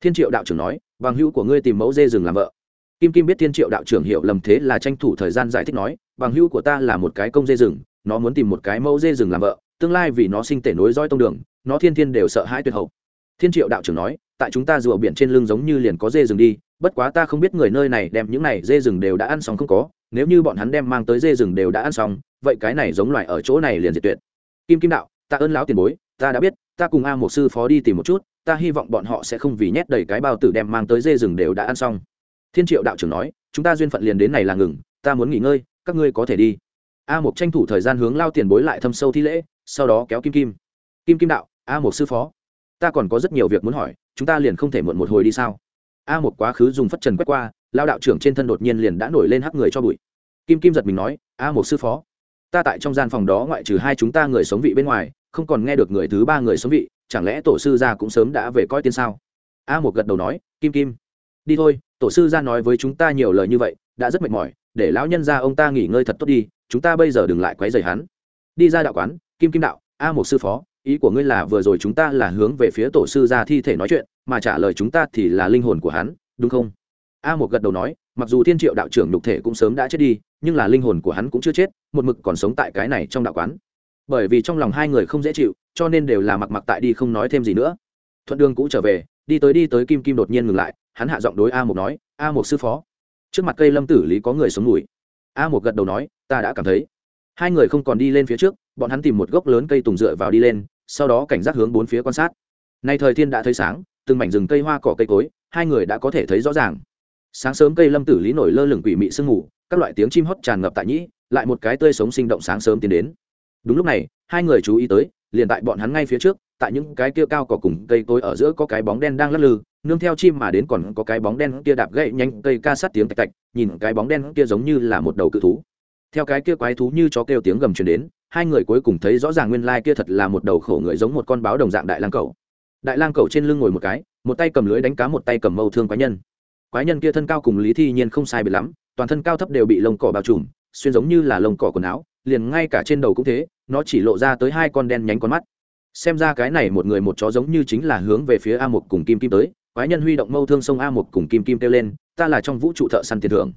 Thiên triệu đạo trưởng nói, bằng hữu của ngươi tìm mẫu dê rừng làm vợ. Kim kim biết thiên triệu đạo trưởng hiểu lầm thế là tranh thủ thời gian giải thích nói, bằng hữu của ta là một cái công dê rừng, nó muốn tìm một cái mẫu dê rừng làm vợ, tương lai vì nó sinh tể nối roi tông đường, nó thiên thiên đều sợ hãi tuyệt hậu. Thiên triệu đạo trưởng nói, tại chúng ta rùa biển trên lưng giống như liền có dê rừng đi, bất quá ta không biết người nơi này đem những này dê rừng đều đã ăn xong không có, nếu như bọn hắn đem mang tới dê rừng đều đã ăn xong, vậy cái này giống loài ở chỗ này liền diệt tuyệt. Kim kim đạo ta ơn lão tiền bối, ta đã biết, ta cùng a một sư phó đi tìm một chút, ta hy vọng bọn họ sẽ không vì nhét đầy cái bao tử đem mang tới dê rừng đều đã ăn xong. Thiên triệu đạo trưởng nói, chúng ta duyên phận liền đến này là ngừng, ta muốn nghỉ ngơi, các ngươi có thể đi. A một tranh thủ thời gian hướng lao tiền bối lại thâm sâu thi lễ, sau đó kéo kim kim. Kim kim đạo, a một sư phó, ta còn có rất nhiều việc muốn hỏi, chúng ta liền không thể muộn một hồi đi sao? A một quá khứ dùng phất trần quét qua lao đạo trưởng trên thân đột nhiên liền đã nổi lên hắc người cho bụi. Kim kim giật mình nói, a một sư phó ta tại trong gian phòng đó ngoại trừ hai chúng ta người sống vị bên ngoài, không còn nghe được người thứ ba người sống vị, chẳng lẽ tổ sư gia cũng sớm đã về coi tiên sao? A một gật đầu nói, kim kim. Đi thôi, tổ sư gia nói với chúng ta nhiều lời như vậy, đã rất mệt mỏi, để lão nhân gia ông ta nghỉ ngơi thật tốt đi, chúng ta bây giờ đừng lại quấy rầy hắn. Đi ra đạo quán, kim kim đạo, a một sư phó, ý của ngươi là vừa rồi chúng ta là hướng về phía tổ sư gia thi thể nói chuyện, mà trả lời chúng ta thì là linh hồn của hắn, đúng không? A một gật đầu nói mặc dù thiên triệu đạo trưởng nhục thể cũng sớm đã chết đi, nhưng là linh hồn của hắn cũng chưa chết, một mực còn sống tại cái này trong đạo quán. Bởi vì trong lòng hai người không dễ chịu, cho nên đều là mặc mặc tại đi không nói thêm gì nữa. Thuận đường cũ trở về, đi tới đi tới kim kim đột nhiên ngừng lại, hắn hạ giọng đối a một nói, a một sư phó, trước mặt cây lâm tử lý có người sống mùi a một gật đầu nói, ta đã cảm thấy. Hai người không còn đi lên phía trước, bọn hắn tìm một gốc lớn cây tùng dựa vào đi lên, sau đó cảnh giác hướng bốn phía quan sát. Nay thời thiên đã thấy sáng, từng mảnh rừng cây hoa cỏ cây cối, hai người đã có thể thấy rõ ràng sáng sớm cây lâm tử lý nổi lơ lửng quỷ mị sương mù, các loại tiếng chim hót tràn ngập tại nhĩ, lại một cái tươi sống sinh động sáng sớm tiến đến. Đúng lúc này, hai người chú ý tới, liền tại bọn hắn ngay phía trước, tại những cái kia cao cỏ cùng cây tối ở giữa có cái bóng đen đang lắc lư, nương theo chim mà đến còn có cái bóng đen kia đạp gậy nhanh cây ca sát tiếng tạch tạch, nhìn cái bóng đen kia giống như là một đầu cự thú. Theo cái kia quái thú như chó kêu tiếng gầm truyền đến, hai người cuối cùng thấy rõ ràng nguyên lai kia thật là một đầu khổ người giống một con báo đồng dạng đại lang cầu đại lang cầu trên lưng ngồi một cái, một tay cầm lưới đánh cá một tay cầm mâu thương quái nhân quái nhân kia thân cao cùng lý thi nhiên không sai biệt lắm, toàn thân cao thấp đều bị lông cỏ bao trùm, xuyên giống như là lông cỏ quần áo, liền ngay cả trên đầu cũng thế, nó chỉ lộ ra tới hai con đen nhánh con mắt. Xem ra cái này một người một chó giống như chính là hướng về phía a một cùng kim kim tới, quái nhân huy động mâu thương sông a một cùng kim kim kêu lên, ta là trong vũ trụ thợ săn tiền thưởng,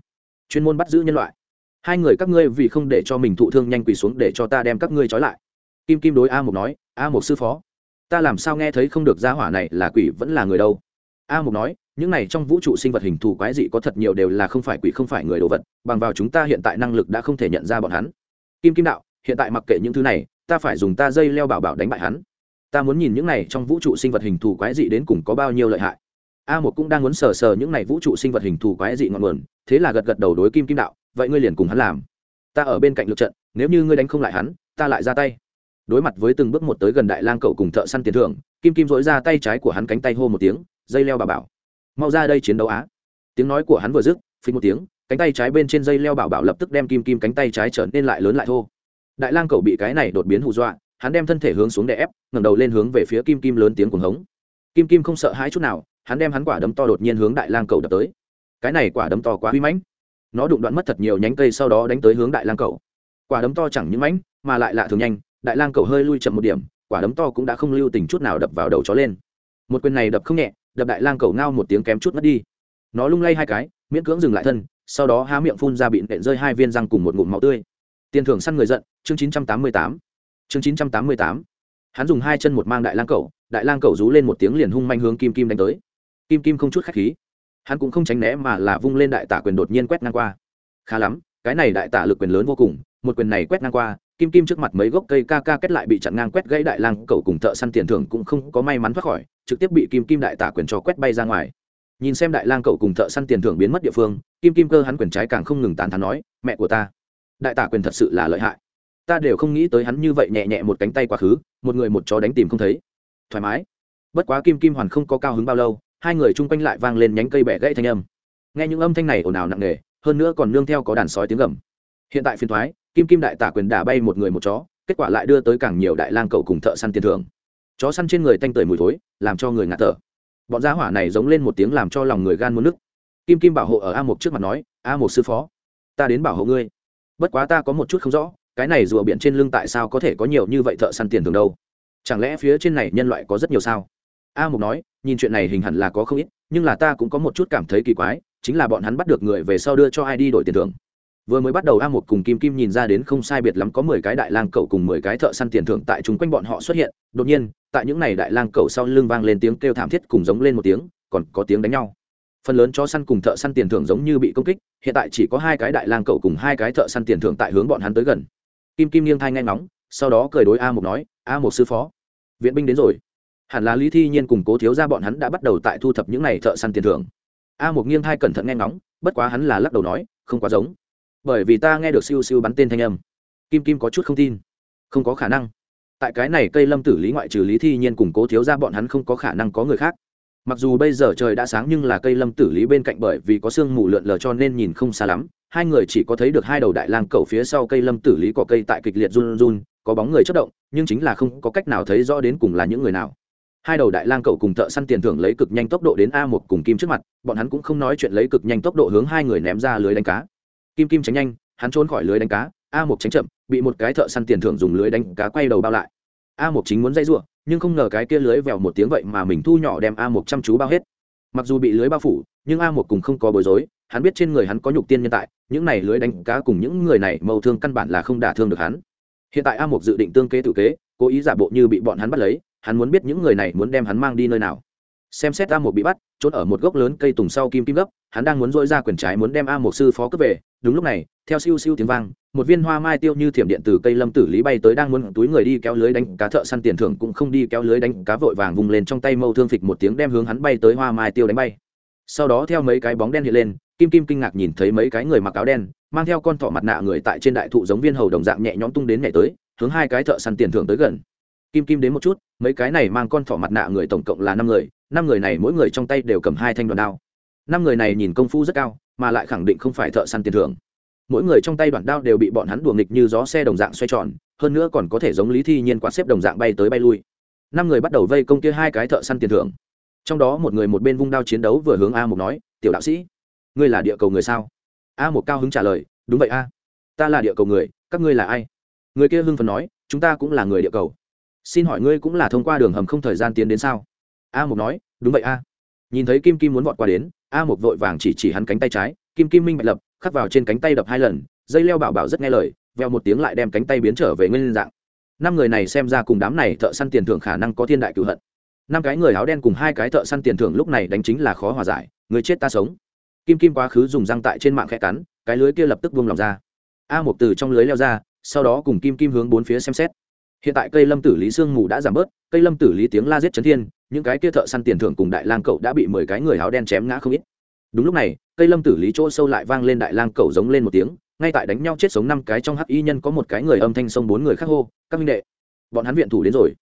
chuyên môn bắt giữ nhân loại. Hai người các ngươi vì không để cho mình thụ thương nhanh quỳ xuống để cho ta đem các ngươi trói lại. Kim kim đối a một nói, a một sư phó, ta làm sao nghe thấy không được gia hỏa này là quỷ vẫn là người đâu? A Mục nói, những này trong vũ trụ sinh vật hình thù quái dị có thật nhiều đều là không phải quỷ, không phải người đồ vật, bằng vào chúng ta hiện tại năng lực đã không thể nhận ra bọn hắn. Kim kim đạo, hiện tại mặc kệ những thứ này, ta phải dùng ta dây leo bảo bảo đánh bại hắn. Ta muốn nhìn những này trong vũ trụ sinh vật hình thù quái dị đến cùng có bao nhiêu lợi hại. A một cũng đang muốn sờ sờ những này vũ trụ sinh vật hình thù quái dị ngọn nguồn, thế là gật gật đầu đối kim kim đạo, vậy ngươi liền cùng hắn làm. Ta ở bên cạnh lượt trận, nếu như ngươi đánh không lại hắn, ta lại ra tay. Đối mặt với từng bước một tới gần đại lang cậu cùng thợ săn tiền thưởng, kim kim dỗi ra tay trái của hắn cánh tay hô một tiếng dây leo bà bảo. Mau ra đây chiến đấu á. Tiếng nói của hắn vừa dứt, phình một tiếng, cánh tay trái bên trên dây leo bảo bảo lập tức đem kim kim cánh tay trái trở nên lại lớn lại thô. Đại lang cầu bị cái này đột biến hù dọa, hắn đem thân thể hướng xuống đè ép, ngẩng đầu lên hướng về phía kim kim lớn tiếng cuồng hống. Kim kim không sợ hãi chút nào, hắn đem hắn quả đấm to đột nhiên hướng đại lang cầu đập tới. Cái này quả đấm to quá uy mãnh. Nó đụng đoạn mất thật nhiều nhánh cây sau đó đánh tới hướng đại lang cầu. Quả đấm to chẳng những mãnh, mà lại lạ thường nhanh, đại lang cầu hơi lui chậm một điểm, quả đấm to cũng đã không lưu tình chút nào đập vào đầu chó lên. Một quyền này đập không nhẹ đập đại lang cầu ngao một tiếng kém chút mất đi. Nó lung lay hai cái, miễn cưỡng dừng lại thân, sau đó há miệng phun ra bị nện rơi hai viên răng cùng một ngụm máu tươi. Tiền thưởng săn người giận, chương chín trăm tám mươi tám. Chương chín trăm tám mươi tám. Hắn dùng hai chân một mang đại lang cầu, đại lang cầu rú lên một tiếng liền hung manh hướng kim kim đánh tới. Kim kim không chút khách khí. Hắn cũng không tránh né mà là vung lên đại tả quyền đột nhiên quét ngang qua. Khá lắm, cái này đại tả lực quyền lớn vô cùng, một quyền này quét ngang qua, kim kim trước mặt mấy gốc cây ca ca kết lại bị chặn ngang quét gãy đại lang cầu cùng thợ săn tiền thưởng cũng không có may mắn thoát khỏi trực tiếp bị kim kim đại tả quyền cho quét bay ra ngoài. Nhìn xem đại lang cậu cùng thợ săn tiền thưởng biến mất địa phương, kim kim cơ hắn quyền trái càng không ngừng tán thán nói, mẹ của ta, đại tả quyền thật sự là lợi hại. Ta đều không nghĩ tới hắn như vậy nhẹ nhẹ một cánh tay quá khứ, một người một chó đánh tìm không thấy. Thoải mái. Bất quá kim kim hoàn không có cao hứng bao lâu, hai người chung quanh lại vang lên nhánh cây bẻ gãy thanh âm. Nghe những âm thanh này ồn ào nặng nề, hơn nữa còn nương theo có đàn sói tiếng gầm. Hiện tại phiên thoái, kim kim đại tả quyền đả bay một người một chó, kết quả lại đưa tới càng nhiều đại lang cậu cùng thợ săn tiền thưởng chó săn trên người tanh tưởi mùi thối, làm cho người ngạt thở. Bọn gia hỏa này giống lên một tiếng làm cho lòng người gan muốn nức kim kim bảo hộ ở a một trước mặt nói, a một sư phó, ta đến bảo hộ ngươi. Bất quá ta có một chút không rõ, cái này rùa biển trên lưng tại sao có thể có nhiều như vậy thợ săn tiền thường đâu? Chẳng lẽ phía trên này nhân loại có rất nhiều sao? A mục nói, nhìn chuyện này hình hẳn là có không ít, nhưng là ta cũng có một chút cảm thấy kỳ quái, chính là bọn hắn bắt được người về sau đưa cho ai đi đổi tiền thưởng vừa mới bắt đầu a một cùng kim kim nhìn ra đến không sai biệt lắm có mười cái đại lang cậu cùng mười cái thợ săn tiền thưởng tại chúng quanh bọn họ xuất hiện. Đột nhiên, tại những n à y đại lang cậu sau lưng vang lên tiếng kêu thảm thiết cùng giống lên một tiếng, còn có tiếng đánh nhau. Phần lớn chó săn cùng thợ săn tiền thưởng giống như bị công kích, hiện tại chỉ có hai cái đại lang cậu cùng hai cái thợ săn tiền thưởng tại hướng bọn hắn tới gần. Kim kim nghiêng thai ngay ngóng, sau đó cười đối a một nói, a một sư phó, viện binh đến rồi. Hẳn là lý thi nhiên cùng cố thiếu ra bọn hắn đã bắt đầu tại thu thập những n à y thợ săn tiền thưởng. A một nghiêng thai cẩn thận nghe ngóng, bất quá hắn là lắc đầu nói, không quá giống bởi vì ta nghe được siêu siêu bắn tên thanh âm. Kim kim có chút không tin. Không có khả năng. Tại cái này cây lâm tử lý ngoại trừ lý thi nhiên củng cố thiếu ra bọn hắn không có khả năng có người khác. Mặc dù bây giờ trời đã sáng nhưng là cây lâm tử lý bên cạnh bởi vì có sương mù lượn lờ cho nên nhìn không xa lắm. Hai người chỉ có thấy được hai đầu đại lang cầu phía sau cây lâm tử lý có cây tại kịch liệt run run, có bóng người chất động, nhưng chính là không có cách nào thấy rõ đến cùng là những người nào. Hai đầu đại lang cầu cùng thợ săn tiền thưởng lấy cực nhanh tốc độ đến a một cùng kim trước mặt, bọn hắn cũng không nói chuyện lấy cực nhanh tốc độ hướng hai người ném ra lưới đánh cá kim kim tránh nhanh, hắn trốn khỏi lưới đánh cá, a Mục tránh chậm, bị một cái thợ săn tiền thưởng dùng lưới đánh cá quay đầu bao lại. A Mục chính muốn dây ruộng nhưng không ngờ cái kia lưới vèo một tiếng vậy mà mình thu nhỏ đem a Mục chăm chú bao hết. Mặc dù bị lưới bao phủ, nhưng a Mục cùng không có bối rối, hắn biết trên người hắn có nhục tiên nhân tại, những này lưới đánh cá cùng những người này mâu thương căn bản là không đả thương được hắn. Hiện tại a Mục dự định tương kế tự kế, cố ý giả bộ như bị bọn hắn bắt lấy, hắn muốn biết những người này muốn đem hắn mang đi nơi nào. Xem xét a Mục bị bắt trốn ở một gốc lớn cây tùng sau kim kim gấp hắn đang muốn dỗi ra quyền trái muốn đem a một sư phó cướp về. Đúng lúc này, theo siêu siêu tiếng vang, một viên hoa mai tiêu như thiểm điện từ cây lâm tử lý bay tới đang muốn túi người đi kéo lưới đánh cá thợ săn tiền thưởng cũng không đi kéo lưới đánh cá vội vàng vùng lên trong tay mâu thương phịch một tiếng đem hướng hắn bay tới hoa mai tiêu đánh bay. Sau đó theo mấy cái bóng đen hiện lên, kim kim kinh ngạc nhìn thấy mấy cái người mặc áo đen, mang theo con thỏ mặt nạ người tại trên đại thụ giống viên hầu đồng dạng nhẹ nhõm tung đến nhảy tới, hướng hai cái thợ săn tiền thưởng tới gần. Kim kim đến một chút, mấy cái này mang con thỏ mặt nạ người tổng cộng là năm người năm người này mỗi người trong tay đều cầm hai thanh đoàn đao năm người này nhìn công phu rất cao, mà lại khẳng định không phải thợ săn tiền thưởng. Mỗi người trong tay đoạn đao đều bị bọn hắn đùa nghịch như gió xe đồng dạng xoay tròn, hơn nữa còn có thể giống lý thi nhiên quán xếp đồng dạng bay tới bay lui. Năm người bắt đầu vây công kia hai cái thợ săn tiền thưởng. Trong đó một người một bên vung đao chiến đấu vừa hướng a một nói, tiểu đạo sĩ, ngươi là địa cầu người sao? A một cao hứng trả lời, đúng vậy a, ta là địa cầu người, các ngươi là ai? Người kia hưng phần nói, chúng ta cũng là người địa cầu. Xin hỏi ngươi cũng là thông qua đường hầm không thời gian tiến đến sao? A một nói, đúng vậy a nhìn thấy kim kim muốn vọt qua đến, a một vội vàng chỉ chỉ hắn cánh tay trái, kim kim minh bạch lập, khắc vào trên cánh tay đập hai lần, dây leo bảo bảo rất nghe lời veo một tiếng lại đem cánh tay biến trở về nguyên dạng. Năm người này xem ra cùng đám này thợ săn tiền thưởng khả năng có thiên đại cựu hận. Năm cái người áo đen cùng hai cái thợ săn tiền thưởng lúc này đánh chính là khó hòa giải, người chết ta sống. Kim kim quá khứ dùng răng tại trên mạng khẽ cắn, cái lưới kia lập tức buông lòng ra. A một từ trong lưới leo ra, sau đó cùng kim kim hướng bốn phía xem xét hiện tại cây lâm tử lý sương mù đã giảm bớt, cây lâm tử lý tiếng la giết chấn thiên, những cái kia thợ săn tiền thưởng cùng đại lang cậu đã bị mười cái người áo đen chém ngã không ít. Đúng lúc này, cây lâm tử lý chỗ sâu lại vang lên đại lang cậu giống lên một tiếng, ngay tại đánh nhau chết sống năm cái trong hắc y nhân có một cái người âm thanh sông bốn người khác hô, các minh đệ, bọn hắn viện thủ đến rồi.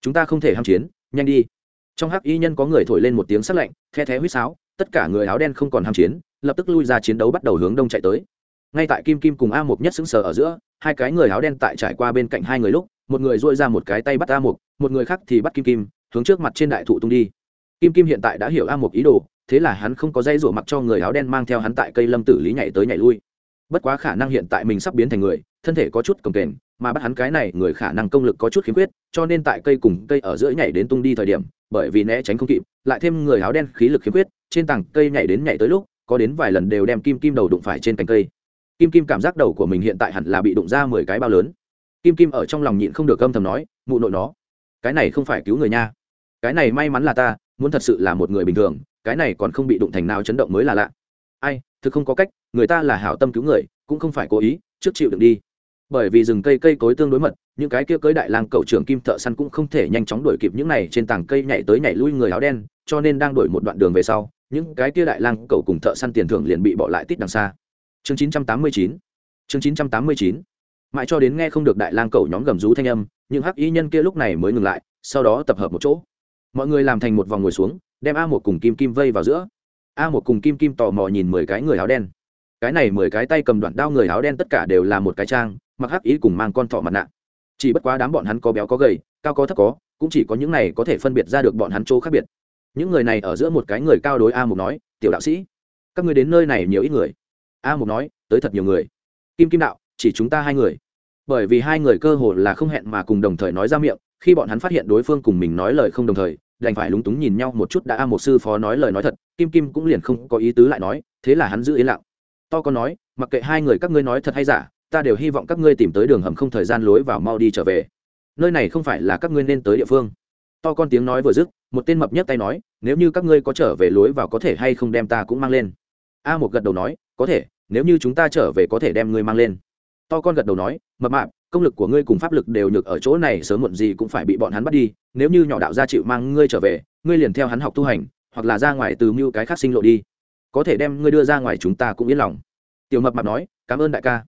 Chúng ta không thể ham chiến, nhanh đi. Trong hắc y nhân có người thổi lên một tiếng sắc lạnh the thé huýt sáo, tất cả người áo đen không còn ham chiến, lập tức lui ra chiến đấu bắt đầu hướng đông chạy tới. Ngay tại kim kim cùng a một nhất xứng sờ ở giữa, hai cái người áo đen tại trải qua bên cạnh hai người lúc một người dội ra một cái tay bắt a Mục, một người khác thì bắt kim kim hướng trước mặt trên đại thụ tung đi. Kim kim hiện tại đã hiểu a Mục ý đồ thế là hắn không có dây rủa mặc cho người áo đen mang theo hắn tại cây lâm tử lý nhảy tới nhảy lui. Bất quá khả năng hiện tại mình sắp biến thành người thân thể có chút cồng kềnh mà bắt hắn cái này người khả năng công lực có chút khiếm khuyết cho nên tại cây cùng cây ở giữa nhảy đến tung đi thời điểm bởi vì né tránh không kịp lại thêm người áo đen khí lực khiếm khuyết trên tảng cây nhảy đến nhảy tới lúc có đến vài lần đều đem kim kim đầu đụng phải trên cành cây. Kim kim cảm giác đầu của mình hiện tại hẳn là bị đụng ra mười cái bao lớn kim kim ở trong lòng nhịn không được âm thầm nói, mụ nội nó, cái này không phải cứu người nha. Cái này may mắn là ta, muốn thật sự là một người bình thường, cái này còn không bị đụng thành nào chấn động mới là lạ. Ai, thực không có cách, người ta là hảo tâm cứu người, cũng không phải cố ý, trước chịu đựng đi. Bởi vì rừng cây cây cối tương đối mật, những cái kia cưới đại lang cậu trưởng kim thợ săn cũng không thể nhanh chóng đuổi kịp những này trên tảng cây nhảy tới nhảy lui người áo đen, cho nên đang đuổi một đoạn đường về sau, những cái kia đại lang cậu cùng thợ săn tiền thưởng liền bị bỏ lại tít đằng xa. Chương 989 chương 989 mãi cho đến nghe không được đại lang cầu nhóm gầm rú thanh âm, những hắc y nhân kia lúc này mới ngừng lại, sau đó tập hợp một chỗ. Mọi người làm thành một vòng ngồi xuống, đem a một cùng kim kim vây vào giữa. A một cùng kim kim tò mò nhìn mười cái người áo đen. Cái này mười cái tay cầm đoạn đao người áo đen tất cả đều là một cái trang, mặc hắc ý cùng mang con thọ mặt nạ. Chỉ bất quá đám bọn hắn có béo có gầy, cao có thấp có, cũng chỉ có những này có thể phân biệt ra được bọn hắn chỗ khác biệt. Những người này ở giữa một cái người cao đối a mục nói, tiểu đạo sĩ, các người đến nơi này nhiều ít người. A mục nói, tới thật nhiều người. Kim kim đạo chỉ chúng ta hai người. Bởi vì hai người cơ hồ là không hẹn mà cùng đồng thời nói ra miệng, khi bọn hắn phát hiện đối phương cùng mình nói lời không đồng thời, đành phải lúng túng nhìn nhau một chút đã a một sư phó nói lời nói thật, kim kim cũng liền không có ý tứ lại nói, thế là hắn giữ ý lặng. To con nói, mặc kệ hai người các ngươi nói thật hay giả, ta đều hy vọng các ngươi tìm tới đường hầm không thời gian lối vào mau đi trở về. Nơi này không phải là các ngươi nên tới địa phương. To con tiếng nói vừa dứt, một tên mập nhất tay nói, nếu như các ngươi có trở về lối vào có thể hay không đem ta cũng mang lên. A một gật đầu nói, có thể, nếu như chúng ta trở về có thể đem ngươi mang lên to con gật đầu nói, mập mạp, công lực của ngươi cùng pháp lực đều nhược ở chỗ này, sớm muộn gì cũng phải bị bọn hắn bắt đi. Nếu như nhỏ đạo gia chịu mang ngươi trở về, ngươi liền theo hắn học tu hành, hoặc là ra ngoài từ mưu cái khác sinh lộ đi. Có thể đem ngươi đưa ra ngoài chúng ta cũng yên lòng. Tiểu mập mạp nói, cảm ơn đại ca.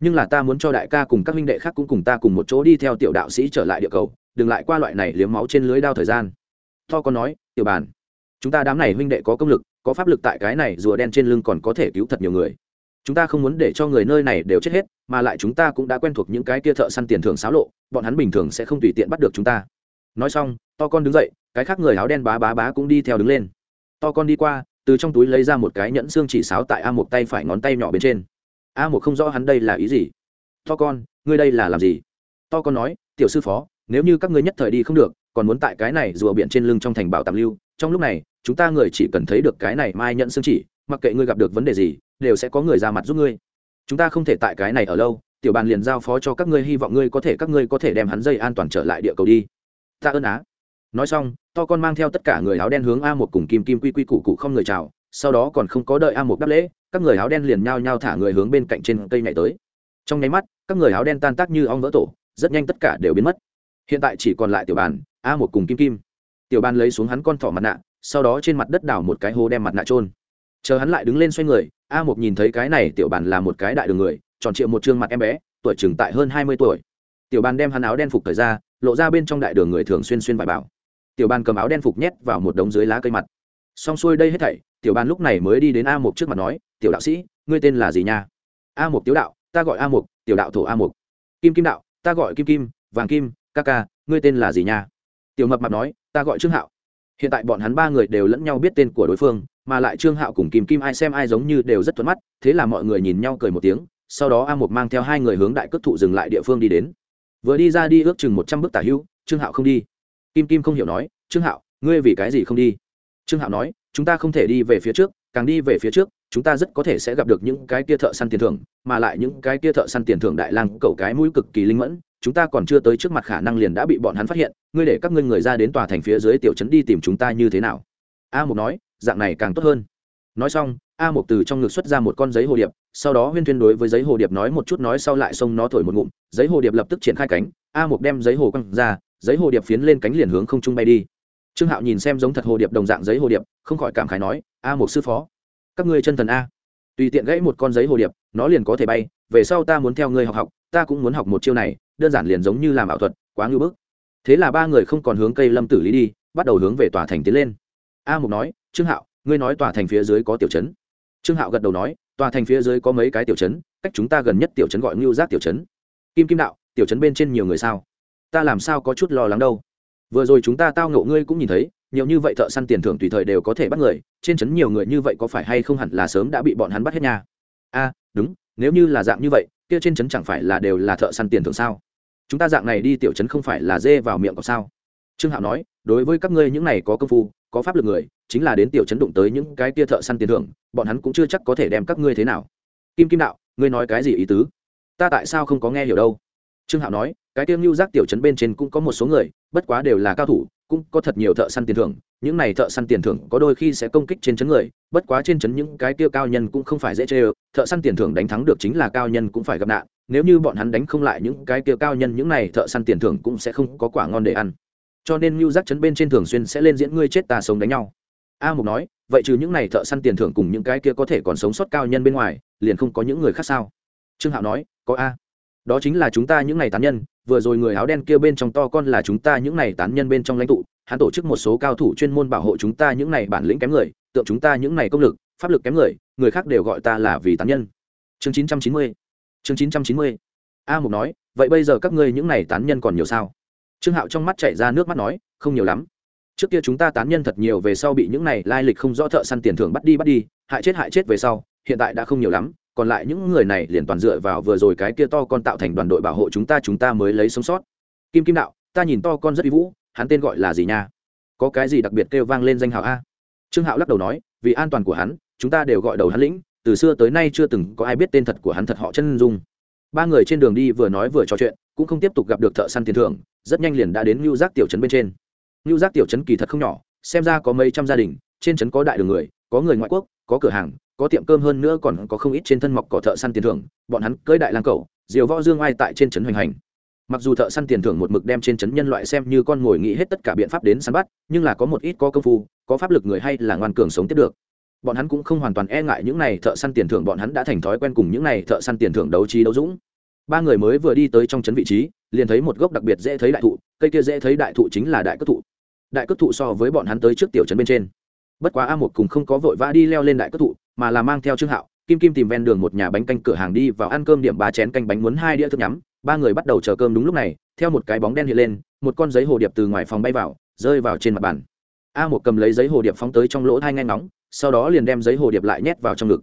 Nhưng là ta muốn cho đại ca cùng các minh đệ khác cũng cùng ta cùng một chỗ đi theo tiểu đạo sĩ trở lại địa cầu, đừng lại qua loại này liếm máu trên lưới đao thời gian. To con nói, tiểu bàn, chúng ta đám này huynh đệ có công lực, có pháp lực tại cái này rùa đen trên lưng còn có thể cứu thật nhiều người chúng ta không muốn để cho người nơi này đều chết hết, mà lại chúng ta cũng đã quen thuộc những cái kia thợ săn tiền thưởng xáo lộ, bọn hắn bình thường sẽ không tùy tiện bắt được chúng ta. Nói xong, to con đứng dậy, cái khác người áo đen bá bá bá cũng đi theo đứng lên. To con đi qua, từ trong túi lấy ra một cái nhẫn xương chỉ sáo tại a một tay phải ngón tay nhỏ bên trên. A một không rõ hắn đây là ý gì. To con, ngươi đây là làm gì? To con nói, tiểu sư phó, nếu như các ngươi nhất thời đi không được, còn muốn tại cái này rùa biển trên lưng trong thành bảo tạm lưu, trong lúc này, chúng ta người chỉ cần thấy được cái này mai nhận xương chỉ mặc kệ ngươi gặp được vấn đề gì, đều sẽ có người ra mặt giúp ngươi. Chúng ta không thể tại cái này ở lâu, tiểu bàn liền giao phó cho các ngươi, hy vọng ngươi có thể, các ngươi có thể đem hắn dây an toàn trở lại địa cầu đi. Ta ơn á. Nói xong, to con mang theo tất cả người áo đen hướng a một cùng kim kim quy quy củ cụ không người chào, sau đó còn không có đợi a một đáp lễ, các người áo đen liền nhao nhao thả người hướng bên cạnh trên cây nhảy tới. Trong nháy mắt, các người áo đen tan tác như ong vỡ tổ, rất nhanh tất cả đều biến mất. Hiện tại chỉ còn lại tiểu bàn, a một cùng kim kim. Tiểu bàn lấy xuống hắn con thỏ mặt nạ, sau đó trên mặt đất đào một cái hố đem mặt nạ trôn chờ hắn lại đứng lên xoay người, a một nhìn thấy cái này tiểu bàn là một cái đại đường người, tròn triệu một chương mặt em bé, tuổi chừng tại hơn hai mươi tuổi. Tiểu bàn đem hắn áo đen phục thời ra, lộ ra bên trong đại đường người thường xuyên xuyên vải bảo. Tiểu bàn cầm áo đen phục nhét vào một đống dưới lá cây mặt. Xong xuôi đây hết thảy, tiểu bàn lúc này mới đi đến a một trước mặt nói, tiểu đạo sĩ, ngươi tên là gì nha? A một tiểu đạo, ta gọi a một tiểu đạo thổ a một kim kim đạo, ta gọi kim kim, vàng kim, ca ca, ngươi tên là gì nha? Tiểu mập mặt nói, ta gọi trương hạo. Hiện tại bọn hắn ba người đều lẫn nhau biết tên của đối phương mà lại trương hạo cùng kim kim ai xem ai giống như đều rất thuận mắt, thế là mọi người nhìn nhau cười một tiếng, sau đó a một mang theo hai người hướng đại cất thụ dừng lại địa phương đi đến. Vừa đi ra đi ước chừng một trăm bước tả hữu trương hạo không đi. Kim kim không hiểu nói, trương hạo, ngươi vì cái gì không đi? Trương hạo nói, chúng ta không thể đi về phía trước, càng đi về phía trước, chúng ta rất có thể sẽ gặp được những cái kia thợ săn tiền thưởng, mà lại những cái kia thợ săn tiền thưởng đại lang cầu cái mũi cực kỳ linh mẫn, chúng ta còn chưa tới trước mặt khả năng liền đã bị bọn hắn phát hiện, ngươi để các ngươi người ra đến tòa thành phía dưới tiểu trấn đi tìm chúng ta như thế nào? A mục nói dạng này càng tốt hơn. Nói xong, a mục từ trong ngực xuất ra một con giấy hồ điệp, sau đó huyên thuyên đối với giấy hồ điệp nói một chút nói sau lại xông nó thổi một ngụm, giấy hồ điệp lập tức triển khai cánh, a mục đem giấy hồ quăng ra, giấy hồ điệp phiến lên cánh liền hướng không trung bay đi. Trương hạo nhìn xem giống thật hồ điệp đồng dạng giấy hồ điệp, không khỏi cảm khái nói, a một sư phó, các ngươi chân thần a, tùy tiện gãy một con giấy hồ điệp, nó liền có thể bay, về sau ta muốn theo ngươi học học, ta cũng muốn học một chiêu này, đơn giản liền giống như làm ảo thuật, quá ngưỡng bức. Thế là ba người không còn hướng cây lâm tử lý đi, bắt đầu hướng về tòa thành tiến lên a mục nói, trương hạo, ngươi nói tòa thành phía dưới có tiểu trấn. Trương hạo gật đầu nói, tòa thành phía dưới có mấy cái tiểu trấn, cách chúng ta gần nhất tiểu trấn gọi ngưu giác tiểu trấn. Kim kim đạo, tiểu trấn bên trên nhiều người sao? Ta làm sao có chút lo lắng đâu? Vừa rồi chúng ta tao ngộ ngươi cũng nhìn thấy, nhiều như vậy thợ săn tiền thưởng tùy thời đều có thể bắt người, trên trấn nhiều người như vậy có phải hay không hẳn là sớm đã bị bọn hắn bắt hết nha? A, đúng, nếu như là dạng như vậy, kia trên trấn chẳng phải là đều là thợ săn tiền thưởng sao? Chúng ta dạng này đi tiểu trấn không phải là dê vào miệng có sao? Trương hạo nói, đối với các ngươi những này có công phu có pháp lực người, chính là đến tiểu chấn đụng tới những cái kia thợ săn tiền thưởng, bọn hắn cũng chưa chắc có thể đem các ngươi thế nào. Kim kim đạo, ngươi nói cái gì ý tứ? Ta tại sao không có nghe hiểu đâu? Trương hạo nói, cái tiêu ngưu giác tiểu chấn bên trên cũng có một số người, bất quá đều là cao thủ, cũng có thật nhiều thợ săn tiền thưởng, những này thợ săn tiền thưởng có đôi khi sẽ công kích trên chấn người, bất quá trên chấn những cái tiêu cao nhân cũng không phải dễ chê thợ săn tiền thưởng đánh thắng được chính là cao nhân cũng phải gặp nạn, nếu như bọn hắn đánh không lại những cái tiêu cao nhân, những này thợ săn tiền thưởng cũng sẽ không có quả ngon để ăn cho nên mưu giác chấn bên trên thường xuyên sẽ lên diễn ngươi chết ta sống đánh nhau. A mục nói, vậy trừ những này thợ săn tiền thưởng cùng những cái kia có thể còn sống sót cao nhân bên ngoài, liền không có những người khác sao? Trương hạo nói, có a. Đó chính là chúng ta những này tán nhân, vừa rồi người áo đen kia bên trong to con là chúng ta những này tán nhân bên trong lãnh tụ, hắn tổ chức một số cao thủ chuyên môn bảo hộ chúng ta những này bản lĩnh kém người, tượng chúng ta những này công lực, pháp lực kém người người khác đều gọi ta là vì tán nhân. Chương chín trăm chín mươi, chương chín trăm chín mươi. A mục nói, vậy bây giờ các ngươi những này tán nhân còn nhiều sao? Trương hạo trong mắt chảy ra nước mắt nói, không nhiều lắm. Trước kia chúng ta tán nhân thật nhiều về sau bị những này lai lịch không rõ thợ săn tiền thưởng bắt đi bắt đi, hại chết hại chết về sau, hiện tại đã không nhiều lắm, còn lại những người này liền toàn dựa vào vừa rồi cái kia to con tạo thành đoàn đội bảo hộ chúng ta chúng ta mới lấy sống sót. Kim kim đạo, ta nhìn to con rất uy vũ, hắn tên gọi là gì nha? Có cái gì đặc biệt kêu vang lên danh hào a? Trương hạo lắc đầu nói, vì an toàn của hắn, chúng ta đều gọi đầu hắn lĩnh, từ xưa tới nay chưa từng có ai biết tên thật của hắn thật họ chân dung. Ba người trên đường đi vừa nói vừa trò chuyện, cũng không tiếp tục gặp được thợ săn tiền thưởng rất nhanh liền đã đến ngưu giác tiểu trấn bên trên. Ngưu giác tiểu trấn kỳ thật không nhỏ, xem ra có mấy trăm gia đình, trên trấn có đại đường người, có người ngoại quốc, có cửa hàng, có tiệm cơm hơn nữa còn có không ít trên thân mọc cỏ thợ săn tiền thưởng, bọn hắn cưỡi đại lang cầu diều võ dương ai tại trên trấn hoành hành. Mặc dù thợ săn tiền thưởng một mực đem trên trấn nhân loại xem như con ngồi nghĩ hết tất cả biện pháp đến săn bắt, nhưng là có một ít có công phu, có pháp lực người hay là ngoan cường sống tiếp được. Bọn hắn cũng không hoàn toàn e ngại những này thợ săn tiền thưởng bọn hắn đã thành thói quen cùng những này thợ săn tiền thưởng đấu trí đấu dũng. Ba người mới vừa đi tới trong trấn vị trí liền thấy một gốc đặc biệt dễ thấy đại thụ, cây kia dễ thấy đại thụ chính là đại cất thụ. Đại cất thụ so với bọn hắn tới trước tiểu trấn bên trên. Bất quá a một cùng không có vội vã đi leo lên đại cất thụ, mà là mang theo trương hạo, kim kim tìm ven đường một nhà bánh canh cửa hàng đi vào ăn cơm điểm ba chén canh bánh muốn hai đĩa thức nhắm. Ba người bắt đầu chờ cơm đúng lúc này, theo một cái bóng đen hiện lên, một con giấy hồ điệp từ ngoài phòng bay vào, rơi vào trên mặt bàn. A một cầm lấy giấy hồ điệp phóng tới trong lỗ hai ngay ngóng, sau đó liền đem giấy hồ điệp lại nhét vào trong ngực.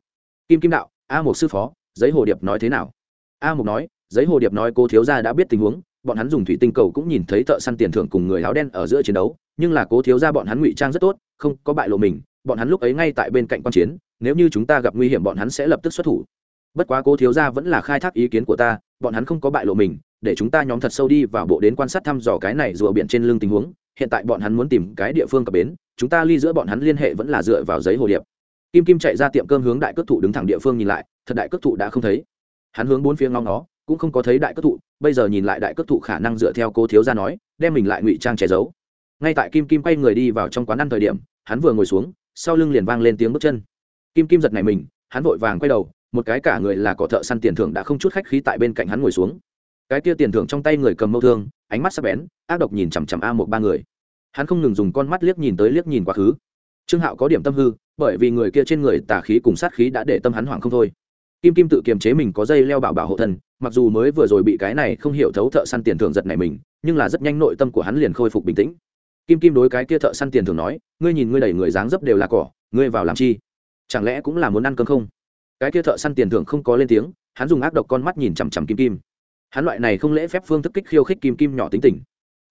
Kim kim đạo, a một sư phó, giấy hồ điệp nói thế nào? A một nói giấy hồ điệp nói cô thiếu gia đã biết tình huống, bọn hắn dùng thủy tinh cầu cũng nhìn thấy thợ săn tiền thưởng cùng người áo đen ở giữa chiến đấu, nhưng là cố thiếu gia bọn hắn ngụy trang rất tốt, không có bại lộ mình, bọn hắn lúc ấy ngay tại bên cạnh quan chiến, nếu như chúng ta gặp nguy hiểm bọn hắn sẽ lập tức xuất thủ. Bất quá cố thiếu gia vẫn là khai thác ý kiến của ta, bọn hắn không có bại lộ mình, để chúng ta nhóm thật sâu đi vào bộ đến quan sát thăm dò cái này rùa biển trên lưng tình huống, hiện tại bọn hắn muốn tìm cái địa phương cập bến, chúng ta ly giữa bọn hắn liên hệ vẫn là dựa vào giấy hồ điệp. Kim kim chạy ra tiệm cơm hướng đại cước thụ đứng thẳng địa phương nhìn lại, thật đại cước thụ đã không thấy. Hắn hướng bốn phía ngóng nó cũng không có thấy đại cất thụ, bây giờ nhìn lại đại cất thụ khả năng dựa theo cô thiếu gia nói, đem mình lại ngụy trang che giấu. Ngay tại kim kim quay người đi vào trong quán ăn thời điểm, hắn vừa ngồi xuống, sau lưng liền vang lên tiếng bước chân. Kim kim giật này mình, hắn vội vàng quay đầu, một cái cả người là cỏ thợ săn tiền thưởng đã không chút khách khí tại bên cạnh hắn ngồi xuống. Cái kia tiền thưởng trong tay người cầm mâu thương, ánh mắt sắc bén, ác độc nhìn chằm chằm a một ba người. Hắn không ngừng dùng con mắt liếc nhìn tới liếc nhìn quá khứ. Trương hạo có điểm tâm hư, bởi vì người kia trên người tà khí cùng sát khí đã để tâm hắn hoảng không thôi. Kim kim tự kiềm chế mình có dây leo bảo bảo hộ thân mặc dù mới vừa rồi bị cái này không hiểu thấu thợ săn tiền thưởng giật này mình, nhưng là rất nhanh nội tâm của hắn liền khôi phục bình tĩnh. Kim kim đối cái kia thợ săn tiền thưởng nói, ngươi nhìn ngươi đẩy người dáng dấp đều là cỏ, ngươi vào làm chi? Chẳng lẽ cũng là muốn ăn cơm không? Cái kia thợ săn tiền thưởng không có lên tiếng, hắn dùng ác độc con mắt nhìn chằm chằm kim kim. Hắn loại này không lễ phép phương thức kích khiêu khích kim kim nhỏ tính tình.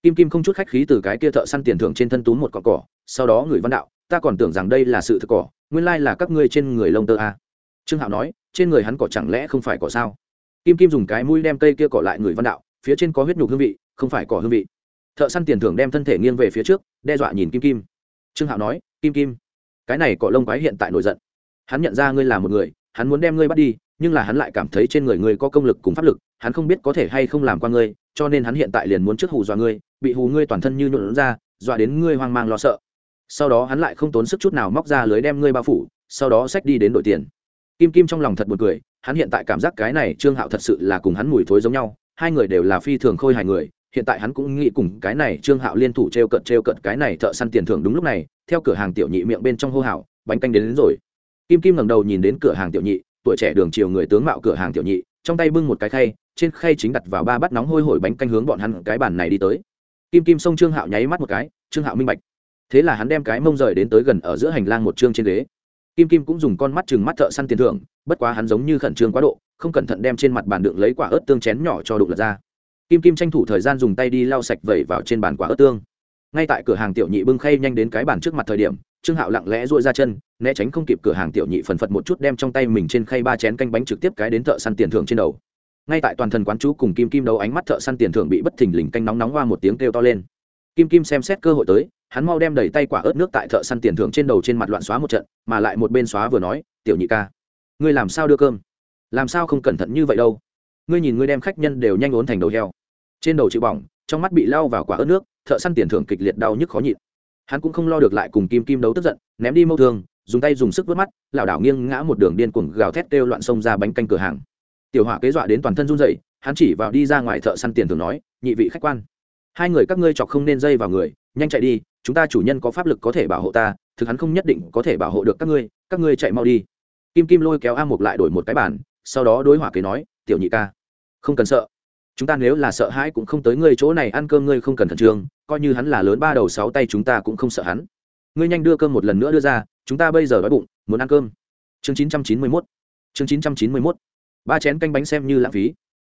Kim kim không chút khách khí từ cái kia thợ săn tiền thưởng trên thân túm một cọn cỏ, sau đó người văn đạo, ta còn tưởng rằng đây là sự thực cỏ, nguyên lai là các ngươi trên người lông tơ a. Trương hạo nói, trên người hắn cỏ chẳng lẽ không phải cỏ sao? Kim kim dùng cái mũi đem cây kia cỏ lại người văn đạo, phía trên có huyết nhục hương vị, không phải cỏ hương vị. Thợ săn tiền thưởng đem thân thể nghiêng về phía trước, đe dọa nhìn kim kim. Trương hạo nói, kim kim, cái này cỏ lông quái hiện tại nổi giận. Hắn nhận ra ngươi là một người, hắn muốn đem ngươi bắt đi, nhưng là hắn lại cảm thấy trên người ngươi có công lực cùng pháp lực, hắn không biết có thể hay không làm qua ngươi, cho nên hắn hiện tại liền muốn trước hù dọa ngươi, bị hù ngươi toàn thân như nhuộn ra, dọa đến ngươi hoang mang lo sợ. Sau đó hắn lại không tốn sức chút nào móc ra lưới đem ngươi bao phủ, sau đó xách đi đến đội tiền. Kim kim trong lòng thật buồn cười hắn hiện tại cảm giác cái này trương hạo thật sự là cùng hắn mùi thối giống nhau hai người đều là phi thường khôi hài người hiện tại hắn cũng nghĩ cùng cái này trương hạo liên thủ t r e o cận t r e o cận cái này thợ săn tiền thưởng đúng lúc này theo cửa hàng tiểu nhị miệng bên trong hô hào bánh canh đến, đến rồi. Kim kim ngẩng đầu nhìn đến cửa hàng tiểu nhị tuổi trẻ đường chiều người tướng mạo cửa hàng tiểu nhị trong tay bưng một cái khay trên khay chính đặt vào ba bát nóng hôi hổi bánh canh hướng bọn hắn cái bàn này đi tới. Kim kim xông trương hạo nháy mắt một cái trương hạo minh bạch. Thế là hắn đem cái mông rời đến tới gần ở giữa hành lang một chương trên ghế kim kim cũng dùng con mắt chừng mắt thợ săn tiền thưởng, bất quá hắn giống như khẩn trương quá độ, không cẩn thận đem trên mặt bàn đựng lấy quả ớt tương chén nhỏ cho đụng lật ra. Kim kim tranh thủ thời gian dùng tay đi lau sạch vẩy vào trên bàn quả ớt tương. Ngay tại cửa hàng tiểu nhị bưng khay nhanh đến cái bàn trước mặt thời điểm, trương hạo lặng lẽ dội ra chân, né tránh không kịp cửa hàng tiểu nhị phần phật một chút đem trong tay mình trên khay ba chén canh bánh trực tiếp cái đến thợ săn tiền thưởng trên đầu. Ngay tại toàn thần quán chú cùng kim kim đấu ánh mắt thợ săn tiền thưởng bị bất thình lình canh nóng nóng hoa một tiếng kêu to lên. Kim kim xem xét cơ hội tới hắn mau đem đầy tay quả ớt nước tại thợ săn tiền thưởng trên đầu trên mặt loạn xóa một trận, mà lại một bên xóa vừa nói, tiểu nhị ca, ngươi làm sao đưa cơm? Làm sao không cẩn thận như vậy đâu? Ngươi nhìn ngươi đem khách nhân đều nhanh ốn thành đầu heo. Trên đầu chịu bỏng, trong mắt bị lao vào quả ớt nước, thợ săn tiền thưởng kịch liệt đau nhức khó nhịn. Hắn cũng không lo được lại cùng kim kim đấu tức giận, ném đi mâu thương, dùng tay dùng sức vớt mắt, lảo đảo nghiêng ngã một đường điên cuồng gào thét kêu loạn xông ra bánh canh cửa hàng. Tiểu hỏa kế dọa đến toàn thân run dậy hắn chỉ vào đi ra ngoài thợ săn tiền thường nói, nhị vị khách quan, hai người các ngươi chọc không nên dây vào người, nhanh chạy đi chúng ta chủ nhân có pháp lực có thể bảo hộ ta, thực hắn không nhất định có thể bảo hộ được các ngươi các ngươi chạy mau đi. Kim kim lôi kéo a mục lại đổi một cái bàn, sau đó đối hỏa kế nói, tiểu nhị ca, không cần sợ. Chúng ta nếu là sợ hãi cũng không tới ngươi chỗ này, ăn cơm ngươi không cần khẩn trương, coi như hắn là lớn ba đầu sáu tay chúng ta cũng không sợ hắn. Ngươi nhanh đưa cơm một lần nữa đưa ra, chúng ta bây giờ đói bụng, muốn ăn cơm. Chương chín trăm chín mươi mốt. Chương chín trăm chín mươi mốt. Ba chén canh bánh xem như lãng phí.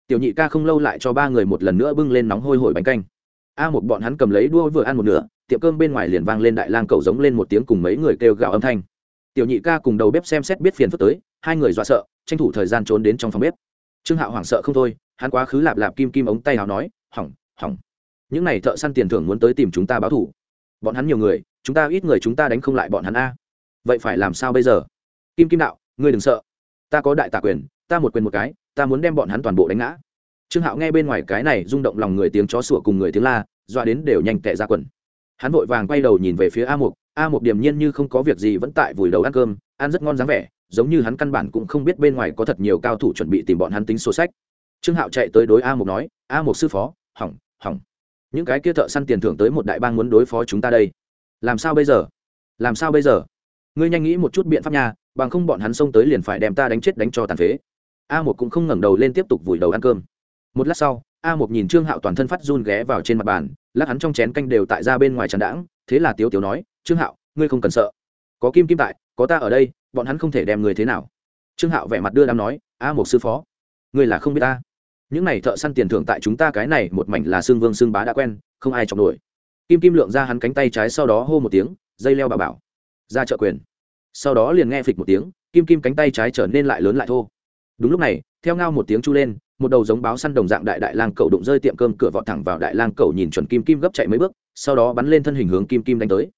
Tiểu nhị ca không lâu lại cho ba người một lần nữa bưng lên nóng hôi hổi bánh canh a một bọn hắn cầm lấy đua vừa ăn một nửa, tiệm cơm bên ngoài liền vang lên đại lang cầu giống lên một tiếng cùng mấy người kêu gào âm thanh. Tiểu nhị ca cùng đầu bếp xem xét biết phiền phức tới, hai người dọa sợ, tranh thủ thời gian trốn đến trong phòng bếp. Trương hạo hoảng sợ không thôi, hắn quá khứ lạp lạp kim kim ống tay hào nói, hỏng hỏng. Những này thợ săn tiền thưởng muốn tới tìm chúng ta báo thủ bọn hắn nhiều người, chúng ta ít người chúng ta đánh không lại bọn hắn a. Vậy phải làm sao bây giờ? Kim kim đạo, ngươi đừng sợ. Ta có đại tạ quyền, ta một quyền một cái, ta muốn đem bọn hắn toàn bộ đánh ngã trương hạo nghe bên ngoài cái này rung động lòng người tiếng chó sủa cùng người tiếng la, dọa đến đều nhanh tệ ra quần. Hắn vội vàng quay đầu nhìn về phía a mục a mục điềm nhiên như không có việc gì vẫn tại vùi đầu ăn cơm, ăn rất ngon dáng vẻ, giống như hắn căn bản cũng không biết bên ngoài có thật nhiều cao thủ chuẩn bị tìm bọn hắn tính sổ sách. Trương hạo chạy tới đối a mục nói, a mục sư phó, hỏng hỏng. Những cái kia thợ săn tiền thưởng tới một đại bang muốn đối phó chúng ta đây. Làm sao bây giờ? Làm sao bây giờ? Ngươi nhanh nghĩ một chút biện pháp nha, bằng không bọn hắn xông tới liền phải đem ta đánh chết đánh cho tàn phế. A một cũng không ngẩng đầu lên tiếp tục vùi đầu ăn cơm một lát sau, a một nhìn trương hạo toàn thân phát run ghé vào trên mặt bàn, lát hắn trong chén canh đều tại ra bên ngoài tràn đãng, thế là tiếu tiếu nói, trương hạo, ngươi không cần sợ. Có kim kim tại, có ta ở đây, bọn hắn không thể đem người thế nào. Trương hạo vẻ mặt đưa đám nói, a một sư phó, ngươi là không biết ta. Những này thợ săn tiền thưởng tại chúng ta cái này một mảnh là xương vương xương bá đã quen, không ai chọc nổi. Kim kim lượng ra hắn cánh tay trái sau đó hô một tiếng, dây leo bà bảo, ra trợ quyền. Sau đó liền nghe phịch một tiếng, kim kim cánh tay trái trở nên lại lớn lại thô. Đúng lúc này, theo ngao một tiếng chu lên một đầu giống báo săn đồng dạng đại đại lang cầu đụng rơi tiệm cơm cửa vọt thẳng vào đại lang cầu nhìn chuẩn kim kim gấp chạy mấy bước, sau đó bắn lên thân hình hướng kim kim đánh tới.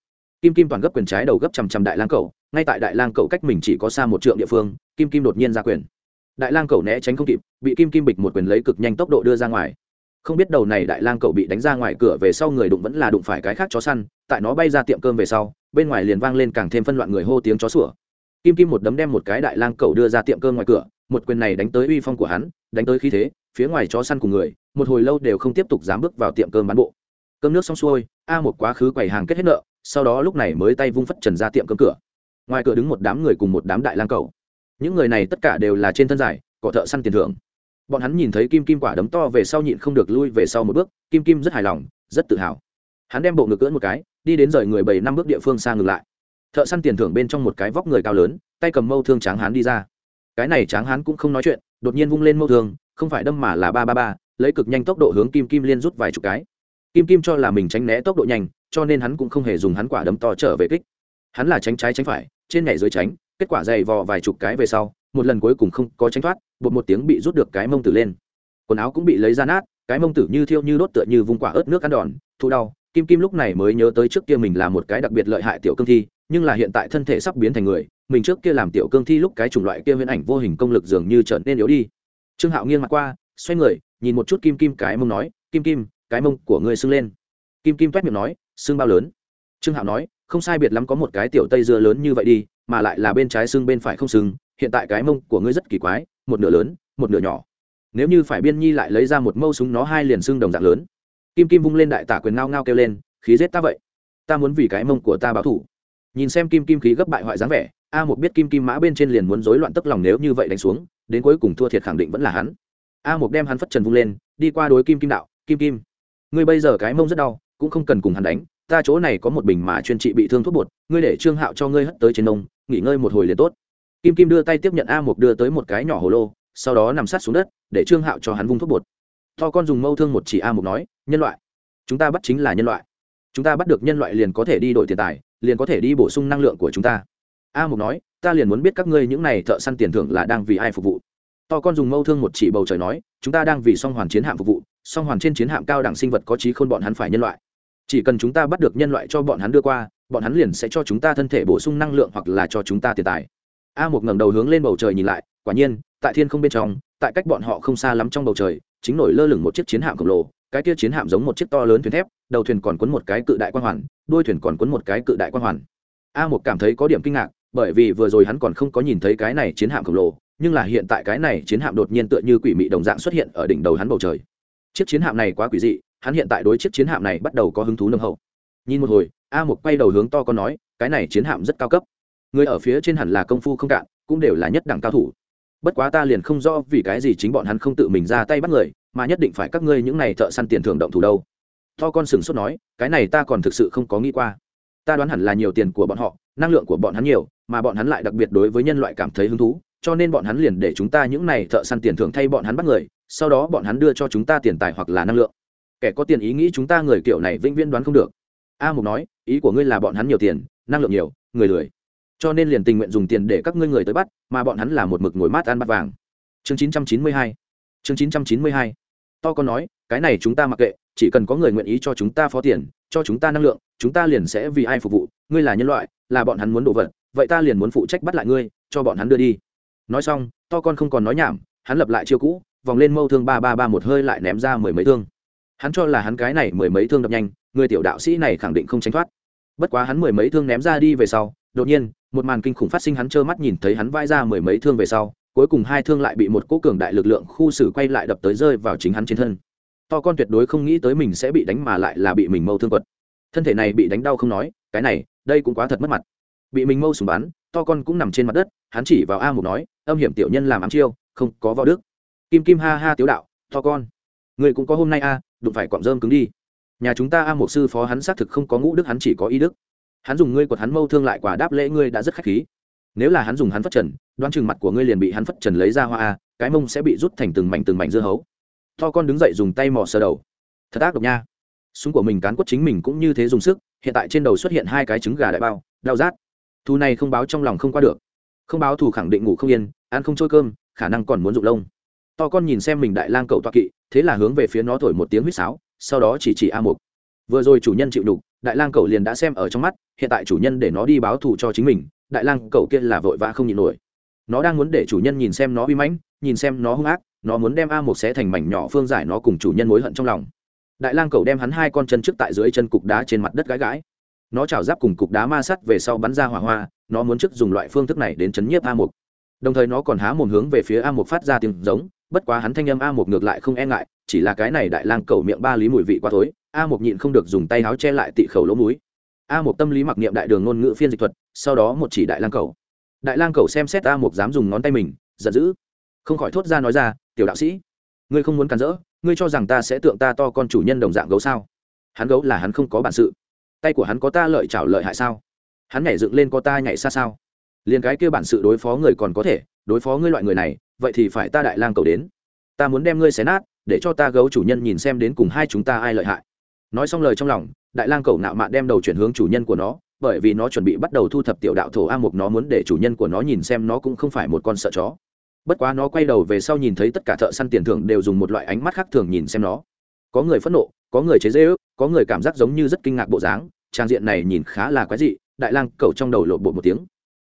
Kim kim toàn gấp quyền trái đầu gấp chằm chằm đại lang cầu, ngay tại đại lang cầu cách mình chỉ có xa một trượng địa phương, kim kim đột nhiên ra quyền. Đại lang cầu né tránh không kịp, bị kim kim bịch một quyền lấy cực nhanh tốc độ đưa ra ngoài. Không biết đầu này đại lang cẩu bị đánh ra ngoài cửa về sau người đụng vẫn là đụng phải cái khác chó săn, tại nó bay ra tiệm cơm về sau, bên ngoài liền vang lên càng thêm phân loạn người hô tiếng chó sủa. Kim kim một đấm đem một cái đại lang cẩu đưa ra tiệm cơm ngoài cửa, một quyền này đánh tới uy phong của hắn đánh tới khí thế, phía ngoài chó săn cùng người, một hồi lâu đều không tiếp tục dám bước vào tiệm cơm bán bộ. Cơm nước xong xuôi, a một quá khứ quầy hàng kết hết nợ, sau đó lúc này mới tay vung phất trần ra tiệm cơm cửa. Ngoài cửa đứng một đám người cùng một đám đại lang cầu những người này tất cả đều là trên thân giải cỏ thợ săn tiền thưởng. Bọn hắn nhìn thấy kim kim quả đấm to về sau nhịn không được lui về sau một bước, kim kim rất hài lòng, rất tự hào. Hắn đem bộ ngực cưỡn một cái, đi đến rời người bảy năm bước địa phương xa ngừng lại. Thợ săn tiền thưởng bên trong một cái vóc người cao lớn, tay cầm mâu thương tráng hán đi ra. Cái này tráng hán cũng không nói chuyện đột nhiên vung lên mâu thường, không phải đâm mà là ba ba ba lấy cực nhanh tốc độ hướng kim kim liên rút vài chục cái. Kim kim cho là mình tránh né tốc độ nhanh cho nên hắn cũng không hề dùng hắn quả đấm to trở về kích. Hắn là tránh trái tránh phải trên nhảy dưới tránh kết quả dày vò vài chục cái về sau một lần cuối cùng không có tránh thoát bột một tiếng bị rút được cái mông tử lên. Quần áo cũng bị lấy ra nát cái mông tử như thiêu như đốt tựa như vùng quả ớt nước ăn đòn thụ đau. Kim kim lúc này mới nhớ tới trước kia mình là một cái đặc biệt lợi hại tiểu cương thi nhưng là hiện tại thân thể sắp biến thành người, mình trước kia làm tiểu cương thi lúc cái chủng loại kia viễn ảnh vô hình công lực dường như trở nên yếu đi. Trương hạo nghiêng mặt qua, xoay người, nhìn một chút kim kim cái mông nói, kim kim, cái mông của ngươi sưng lên. Kim kim toét miệng nói, sưng bao lớn? Trương hạo nói, không sai biệt lắm có một cái tiểu tây dưa lớn như vậy đi, mà lại là bên trái sưng bên phải không sưng, hiện tại cái mông của ngươi rất kỳ quái, một nửa lớn, một nửa nhỏ. Nếu như phải biên nhi lại lấy ra một mâu súng nó hai liền xương đồng dạng lớn. Kim kim vung lên đại tả quyền ngao ngao kêu lên, khí giết ta vậy. Ta muốn vì cái mông của ta báo thủ nhìn xem kim kim khí gấp bại hoại dáng vẻ, a một biết kim kim mã bên trên liền muốn rối loạn tức lòng nếu như vậy đánh xuống, đến cuối cùng thua thiệt khẳng định vẫn là hắn. A một đem hắn phất trần vung lên, đi qua đối kim kim đạo, kim kim, ngươi bây giờ cái mông rất đau, cũng không cần cùng hắn đánh, ta chỗ này có một bình mà chuyên trị bị thương thuốc bột, ngươi để trương hạo cho ngươi hất tới trên nông nghỉ ngơi một hồi liền tốt. Kim kim đưa tay tiếp nhận a một đưa tới một cái nhỏ hồ lô, sau đó nằm sát xuống đất, để trương hạo cho hắn vung thuốc bột. To con dùng mâu thương một chỉ a một nói, nhân loại, chúng ta bắt chính là nhân loại. Chúng ta bắt được nhân loại liền có thể đi đổi tiền tài liền có thể đi bổ sung năng lượng của chúng ta. A mục nói, ta liền muốn biết các ngươi những này thợ săn tiền thưởng là đang vì ai phục vụ. To con dùng mâu thương một chỉ bầu trời nói, chúng ta đang vì song hoàn chiến hạm phục vụ, song hoàn trên chiến hạm cao đẳng sinh vật có trí khôn bọn hắn phải nhân loại. Chỉ cần chúng ta bắt được nhân loại cho bọn hắn đưa qua, bọn hắn liền sẽ cho chúng ta thân thể bổ sung năng lượng hoặc là cho chúng ta tiền tài. A một ngẩng đầu hướng lên bầu trời nhìn lại, quả nhiên, tại thiên không bên trong, tại cách bọn họ không xa lắm trong bầu trời, chính nổi lơ lửng một chiếc chiến hạm khổng lồ, cái kia chiến hạm giống một chiếc to lớn thuyền thép đầu thuyền còn quấn một cái cự đại quang hoàn, đuôi thuyền còn quấn một cái cự đại quang hoàn. A một cảm thấy có điểm kinh ngạc, bởi vì vừa rồi hắn còn không có nhìn thấy cái này chiến hạm khổng lồ, nhưng là hiện tại cái này chiến hạm đột nhiên tựa như quỷ mị đồng dạng xuất hiện ở đỉnh đầu hắn bầu trời. Chiếc chiến hạm này quá quỷ dị, hắn hiện tại đối chiếc chiến hạm này bắt đầu có hứng thú nâng hậu. Nhìn một hồi, a một quay đầu hướng to con nói, cái này chiến hạm rất cao cấp. Người ở phía trên hẳn là công phu không cạn, cũng đều là nhất đẳng cao thủ. Bất quá ta liền không rõ vì cái gì chính bọn hắn không tự mình ra tay bắt người, mà nhất định phải các ngươi những này thợ săn tiền thưởng động thủ đâu to con sừng sốt nói, cái này ta còn thực sự không có nghĩ qua. Ta đoán hẳn là nhiều tiền của bọn họ, năng lượng của bọn hắn nhiều, mà bọn hắn lại đặc biệt đối với nhân loại cảm thấy hứng thú, cho nên bọn hắn liền để chúng ta những này thợ săn tiền thưởng thay bọn hắn bắt người, sau đó bọn hắn đưa cho chúng ta tiền tài hoặc là năng lượng. Kẻ có tiền ý nghĩ chúng ta người kiểu này vĩnh viễn đoán không được. A mục nói, ý của ngươi là bọn hắn nhiều tiền, năng lượng nhiều, người lười. Cho nên liền tình nguyện dùng tiền để các ngươi người tới bắt, mà bọn hắn là một mực ngồi mát ăn bắt vàng. Chương 992 chương 992 to con nói, cái này chúng ta mặc kệ chỉ cần có người nguyện ý cho chúng ta phó tiền, cho chúng ta năng lượng, chúng ta liền sẽ vì ai phục vụ. Ngươi là nhân loại, là bọn hắn muốn đồ vật, vậy ta liền muốn phụ trách bắt lại ngươi, cho bọn hắn đưa đi. Nói xong, to con không còn nói nhảm, hắn lập lại chiêu cũ, vòng lên mâu thương ba ba ba một hơi lại ném ra mười mấy thương. Hắn cho là hắn cái này mười mấy thương đập nhanh, người tiểu đạo sĩ này khẳng định không tránh thoát. Bất quá hắn mười mấy thương ném ra đi về sau, đột nhiên, một màn kinh khủng phát sinh hắn trơ mắt nhìn thấy hắn vai ra mười mấy thương về sau, cuối cùng hai thương lại bị một cỗ cường đại lực lượng khu xử quay lại đập tới rơi vào chính hắn trên thân to con tuyệt đối không nghĩ tới mình sẽ bị đánh mà lại là bị mình mâu thương quật. Thân thể này bị đánh đau không nói, cái này, đây cũng quá thật mất mặt. Bị mình mâu súng bắn, to con cũng nằm trên mặt đất, hắn chỉ vào a mục nói, âm hiểm tiểu nhân làm ám chiêu, không có võ đức. Kim kim ha ha tiếu đạo, to con, người cũng có hôm nay a, đụng phải cọm rơm cứng đi. Nhà chúng ta a một sư phó hắn xác thực không có ngũ đức, hắn chỉ có ý đức. Hắn dùng ngươi quật hắn mâu thương lại quả đáp lễ ngươi đã rất khách khí. Nếu là hắn dùng hắn phất trần, đoán chừng mặt của ngươi liền bị hắn phất trần lấy ra hoa a, cái mông sẽ bị rút thành từng mảnh từng mảnh dưa hấu to con đứng dậy dùng tay mò sờ đầu. Thật ác độc nha. Súng của mình cán quất chính mình cũng như thế dùng sức, hiện tại trên đầu xuất hiện hai cái trứng gà đại bao, đau rát. Thu này không báo trong lòng không qua được. Không báo thù khẳng định ngủ không yên, ăn không trôi cơm, khả năng còn muốn rụng lông. To con nhìn xem mình đại lang cậu toa kỵ, thế là hướng về phía nó thổi một tiếng huýt sáo, sau đó chỉ chỉ a mục. Vừa rồi chủ nhân chịu đục, đại lang cậu liền đã xem ở trong mắt, hiện tại chủ nhân để nó đi báo thù cho chính mình, đại lang cậu kia là vội vã không nhịn nổi. Nó đang muốn để chủ nhân nhìn xem nó uy mãnh, nhìn xem nó hung ác nó muốn đem a một xé thành mảnh nhỏ phương giải nó cùng chủ nhân mối hận trong lòng. Đại lang cầu đem hắn hai con chân trước tại dưới chân cục đá trên mặt đất gãi gãi. Nó chảo giáp cùng cục đá ma sắt về sau bắn ra hỏa hoa, nó muốn trước dùng loại phương thức này đến chấn nhiếp a một. Đồng thời nó còn há mồm hướng về phía a một phát ra tiếng giống, bất quá hắn thanh âm a một ngược lại không e ngại, chỉ là cái này đại lang cầu miệng ba lý mùi vị quá tối a một nhịn không được dùng tay áo che lại tị khẩu lỗ múi a một tâm lý mặc niệm đại đường ngôn ngữ phiên dịch thuật, sau đó một chỉ đại lang cầu. Đại lang cầu xem xét a một dám dùng ngón tay mình, giận dữ. Không khỏi thốt ra nói ra tiểu đạo sĩ, ngươi không muốn cắn rỡ, ngươi cho rằng ta sẽ tượng ta to con chủ nhân đồng dạng gấu sao? Hắn gấu là hắn không có bản sự. Tay của hắn có ta lợi chảo lợi hại sao? Hắn nhảy dựng lên có ta nhảy xa sao? Liền cái kia bản sự đối phó người còn có thể, đối phó ngươi loại người này, vậy thì phải ta đại lang cầu đến. Ta muốn đem ngươi xé nát, để cho ta gấu chủ nhân nhìn xem đến cùng hai chúng ta ai lợi hại. Nói xong lời trong lòng, đại lang cầu nạo mạn đem đầu chuyển hướng chủ nhân của nó, bởi vì nó chuẩn bị bắt đầu thu thập tiểu đạo thổ a mục nó muốn để chủ nhân của nó nhìn xem nó cũng không phải một con sợ chó bất quá nó quay đầu về sau nhìn thấy tất cả thợ săn tiền thưởng đều dùng một loại ánh mắt khác thường nhìn xem nó. Có người phẫn nộ, có người chế dễ ước có người cảm giác giống như rất kinh ngạc bộ dáng, trang diện này nhìn khá là quái dị, đại lang cầu trong đầu lộn bộ một tiếng.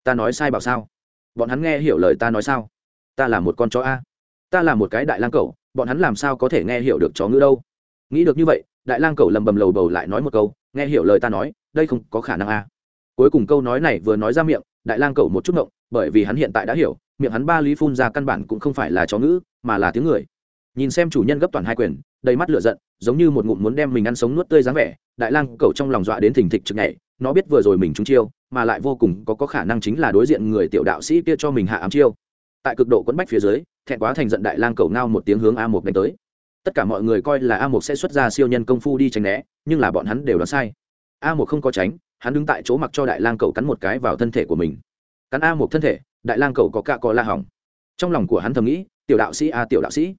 Ta nói sai bảo sao? Bọn hắn nghe hiểu lời ta nói sao? Ta là một con chó a. Ta là một cái đại lang cầu bọn hắn làm sao có thể nghe hiểu được chó ngữ đâu? Nghĩ được như vậy, đại lang cầu lầm bầm lầu bầu lại nói một câu, nghe hiểu lời ta nói, đây không có khả năng a. Cuối cùng câu nói này vừa nói ra miệng, đại lang cầu một chút ngộng, bởi vì hắn hiện tại đã hiểu miệng hắn ba lý phun ra căn bản cũng không phải là chó ngữ, mà là tiếng người. Nhìn xem chủ nhân gấp toàn hai quyền, đầy mắt lửa giận, giống như một ngụm muốn đem mình ăn sống nuốt tươi dáng vẻ, đại lang cầu trong lòng dọa đến thình thịch trực nhảy, nó biết vừa rồi mình trúng chiêu, mà lại vô cùng có có khả năng chính là đối diện người tiểu đạo sĩ kia cho mình hạ ám chiêu. Tại cực độ quẫn bách phía dưới, thẹn quá thành giận đại lang cầu ngao một tiếng hướng a một đánh tới. Tất cả mọi người coi là a một sẽ xuất ra siêu nhân công phu đi tránh né, nhưng là bọn hắn đều đoán sai. A một không có tránh, hắn đứng tại chỗ mặc cho đại lang cầu cắn một cái vào thân thể của mình. Cắn a một thân thể đại lang cầu có cạ có la hỏng. Trong lòng của hắn thầm nghĩ, tiểu đạo sĩ a, tiểu đạo sĩ.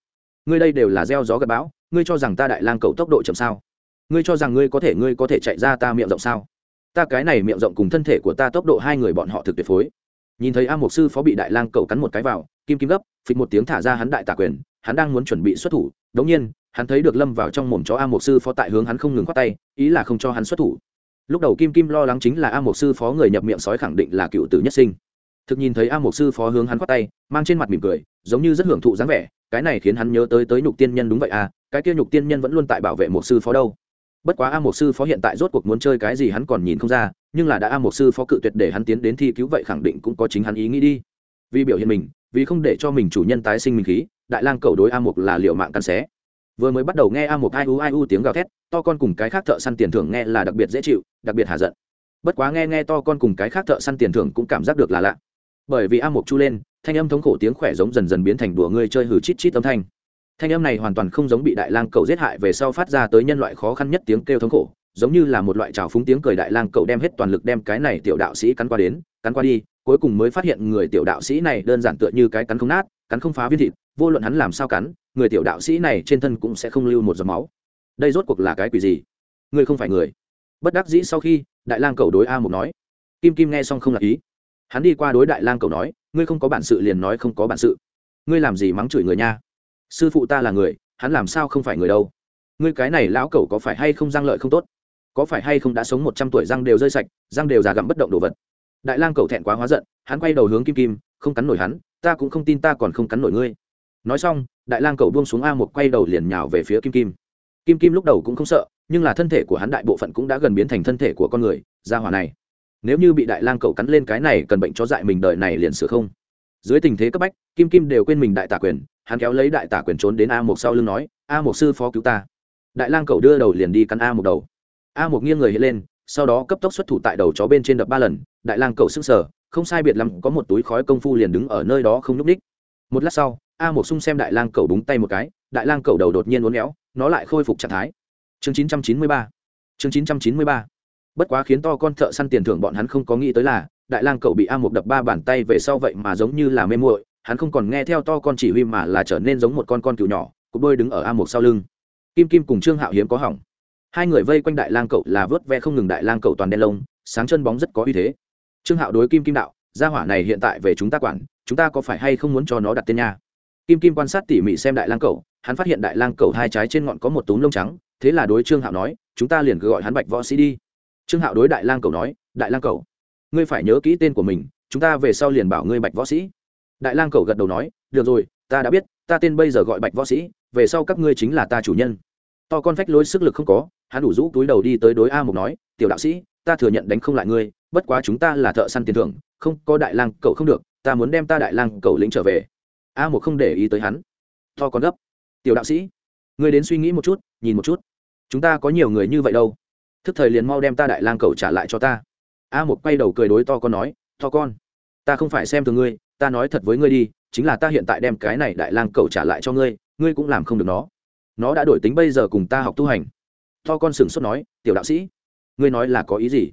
Ngươi đây đều là gieo gió gặp bão, ngươi cho rằng ta đại lang cầu tốc độ chậm sao? Ngươi cho rằng ngươi có thể, ngươi có thể chạy ra ta miệng rộng sao? Ta cái này miệng rộng cùng thân thể của ta tốc độ hai người bọn họ thực tuyệt phối. Nhìn thấy a mục sư phó bị đại lang cầu cắn một cái vào, kim kim gấp, phịch một tiếng thả ra hắn đại tả quyền, hắn đang muốn chuẩn bị xuất thủ đống nhiên, hắn thấy được lâm vào trong mồm chó a mục sư phó tại hướng hắn không ngừng khoát tay, ý là không cho hắn xuất thủ. Lúc đầu kim kim lo lắng chính là a mục sư phó người nhập miệng sói khẳng định là cựu tử nhất sinh thực nhìn thấy a mục sư phó hướng hắn khoát tay, mang trên mặt mỉm cười, giống như rất hưởng thụ dáng vẻ, cái này khiến hắn nhớ tới tới nhục tiên nhân đúng vậy à cái kia nhục tiên nhân vẫn luôn tại bảo vệ mục sư phó đâu. Bất quá a mục sư phó hiện tại rốt cuộc muốn chơi cái gì hắn còn nhìn không ra, nhưng là đã a mục sư phó cự tuyệt để hắn tiến đến thi cứu vậy khẳng định cũng có chính hắn ý nghĩ đi. Vì biểu hiện mình, vì không để cho mình chủ nhân tái sinh mình khí, đại lang cầu đối a mục là liệu mạng căn xé. Vừa mới bắt đầu nghe a mục ai u ai u tiếng gào thét, to con cùng cái khác thợ săn tiền thưởng nghe là đặc biệt dễ chịu, đặc biệt hạ giận. Bất quá nghe nghe to con cùng cái khác thợ săn tiền thưởng cũng cảm giác được là lạ bởi vì a một chu lên, thanh âm thống khổ tiếng khỏe giống dần dần biến thành đùa ngươi chơi hử chít chít âm thanh. Thanh âm này hoàn toàn không giống bị đại lang cầu giết hại về sau phát ra tới nhân loại khó khăn nhất tiếng kêu thống khổ, giống như là một loại trào phúng tiếng cười đại lang cầu đem hết toàn lực đem cái này tiểu đạo sĩ cắn qua đến, cắn qua đi, cuối cùng mới phát hiện người tiểu đạo sĩ này đơn giản tựa như cái cắn không nát, cắn không phá viên thịt, vô luận hắn làm sao cắn, người tiểu đạo sĩ này trên thân cũng sẽ không lưu một giọt máu. Đây rốt cuộc là cái quỷ gì? Ngươi không phải người. Bất đắc dĩ sau khi, đại lang cầu đối a một nói. Kim kim nghe xong không là ý hắn đi qua đối đại lang cầu nói, ngươi không có bản sự liền nói không có bản sự. Ngươi làm gì mắng chửi người nha? Sư phụ ta là người, hắn làm sao không phải người đâu? Ngươi cái này lão cẩu có phải hay không răng lợi không tốt? Có phải hay không đã sống một trăm tuổi răng đều rơi sạch, răng đều già gặm bất động đồ vật? Đại lang Cầu thẹn quá hóa giận, hắn quay đầu hướng kim kim, không cắn nổi hắn, ta cũng không tin ta còn không cắn nổi ngươi. Nói xong, đại lang Cầu buông xuống a một quay đầu liền nhào về phía kim kim. Kim kim lúc đầu cũng không sợ, nhưng là thân thể của hắn đại bộ phận cũng đã gần biến thành thân thể của con người ra hỏa này nếu như bị đại lang cậu cắn lên cái này cần bệnh cho dại mình đời này liền sửa không. Dưới tình thế cấp bách, kim kim đều quên mình đại tả quyền, hắn kéo lấy đại tả quyền trốn đến a một sau lưng nói, a một sư phó cứu ta. Đại lang cậu đưa đầu liền đi cắn a một đầu. A một nghiêng người hiện lên, sau đó cấp tốc xuất thủ tại đầu chó bên trên đập ba lần, đại lang cậu sững sờ, không sai biệt lắm, có một túi khói công phu liền đứng ở nơi đó không nhúc ních một lát sau, a một sung xem đại lang cậu đúng tay một cái, đại lang cậu đầu đột nhiên uốn éo, nó lại khôi phục trạng thái. Chương 993 chương 993 bất quá khiến to con thợ săn tiền thưởng bọn hắn không có nghĩ tới là, đại lang cậu bị a một đập ba bàn tay về sau vậy mà giống như là mê muội, hắn không còn nghe theo to con chỉ huy mà là trở nên giống một con con cừu nhỏ cục bơi đứng ở a một sau lưng. Kim kim cùng trương hạo hiếm có hỏng. Hai người vây quanh đại lang cậu là vớt ve không ngừng đại lang cậu toàn đen lông, sáng chân bóng rất có uy thế. Trương hạo đối kim kim đạo, gia hỏa này hiện tại về chúng ta quản, chúng ta có phải hay không muốn cho nó đặt tên nha? Kim kim quan sát tỉ mỉ xem đại lang cậu, hắn phát hiện đại lang cậu hai trái trên ngọn có một túm lông trắng, thế là đối trương hạo nói, chúng ta liền cứ gọi hắn bạch võ sĩ đi trương hạo đối đại lang cầu nói, đại lang cầu, ngươi phải nhớ kỹ tên của mình, chúng ta về sau liền bảo ngươi bạch võ sĩ. Đại lang cầu gật đầu nói, được rồi, ta đã biết, ta tên bây giờ gọi bạch võ sĩ, về sau các ngươi chính là ta chủ nhân. To con phách lối sức lực không có, hắn đủ rũ túi đầu đi tới đối a mục nói, tiểu đạo sĩ, ta thừa nhận đánh không lại ngươi, bất quá chúng ta là thợ săn tiền thưởng, không có đại lang cậu không được, ta muốn đem ta đại lang cậu lĩnh trở về. A mục không để ý tới hắn. To con gấp, tiểu đạo sĩ, ngươi đến suy nghĩ một chút, nhìn một chút, chúng ta có nhiều người như vậy đâu thức thời liền mau đem ta đại lang cầu trả lại cho ta. A một quay đầu cười đối to con nói, to con, ta không phải xem thường ngươi, ta nói thật với ngươi đi, chính là ta hiện tại đem cái này đại lang cầu trả lại cho ngươi ngươi cũng làm không được nó. Nó đã đổi tính bây giờ cùng ta học tu hành. To con sửng sốt nói, tiểu đạo sĩ, ngươi nói là có ý gì?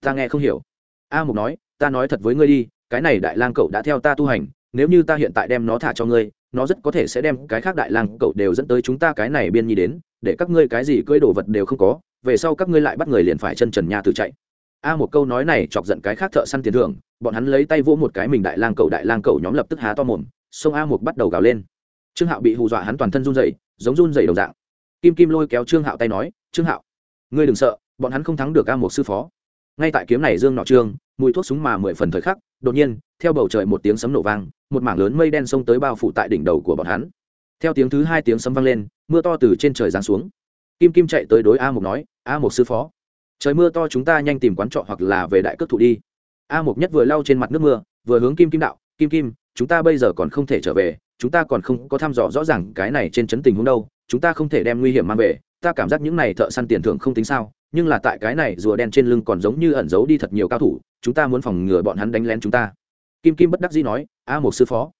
Ta nghe không hiểu. A mục nói, ta nói thật với ngươi đi, cái này đại lang cậu đã theo ta tu hành, nếu như ta hiện tại đem nó thả cho ngươi, nó rất có thể sẽ đem cái khác đại lang cậu đều dẫn tới chúng ta cái này biên nhi đến, để các ngươi cái gì cưỡi đồ vật đều không có về sau các ngươi lại bắt người liền phải chân trần nhà từ chạy. A một câu nói này chọc giận cái khác thợ săn tiền thưởng, bọn hắn lấy tay vỗ một cái mình đại lang cầu đại lang cầu nhóm lập tức há to mồm, sông a một bắt đầu gào lên. Trương hạo bị hù dọa hắn toàn thân run dậy giống run dậy đồng dạng. Kim kim lôi kéo trương hạo tay nói, trương hạo, ngươi đừng sợ, bọn hắn không thắng được a một sư phó. Ngay tại kiếm này dương nọ trương, mùi thuốc súng mà mười phần thời khắc, đột nhiên, theo bầu trời một tiếng sấm nổ vang, một mảng lớn mây đen xông tới bao phủ tại đỉnh đầu của bọn hắn. Theo tiếng thứ hai tiếng sấm vang lên, mưa to từ trên trời giáng xuống. Kim kim chạy tới đối a một nói a một sư phó, trời mưa to chúng ta nhanh tìm quán trọ hoặc là về đại cước thụ đi. A mục nhất vừa lau trên mặt nước mưa, vừa hướng kim kim đạo, kim kim, chúng ta bây giờ còn không thể trở về, chúng ta còn không có thăm dò rõ ràng cái này trên chấn tình huống đâu, chúng ta không thể đem nguy hiểm mang về, ta cảm giác những này thợ săn tiền thưởng không tính sao, nhưng là tại cái này rùa đen trên lưng còn giống như ẩn giấu đi thật nhiều cao thủ, chúng ta muốn phòng ngừa bọn hắn đánh lén chúng ta. Kim kim bất đắc dĩ nói, a một sư phó,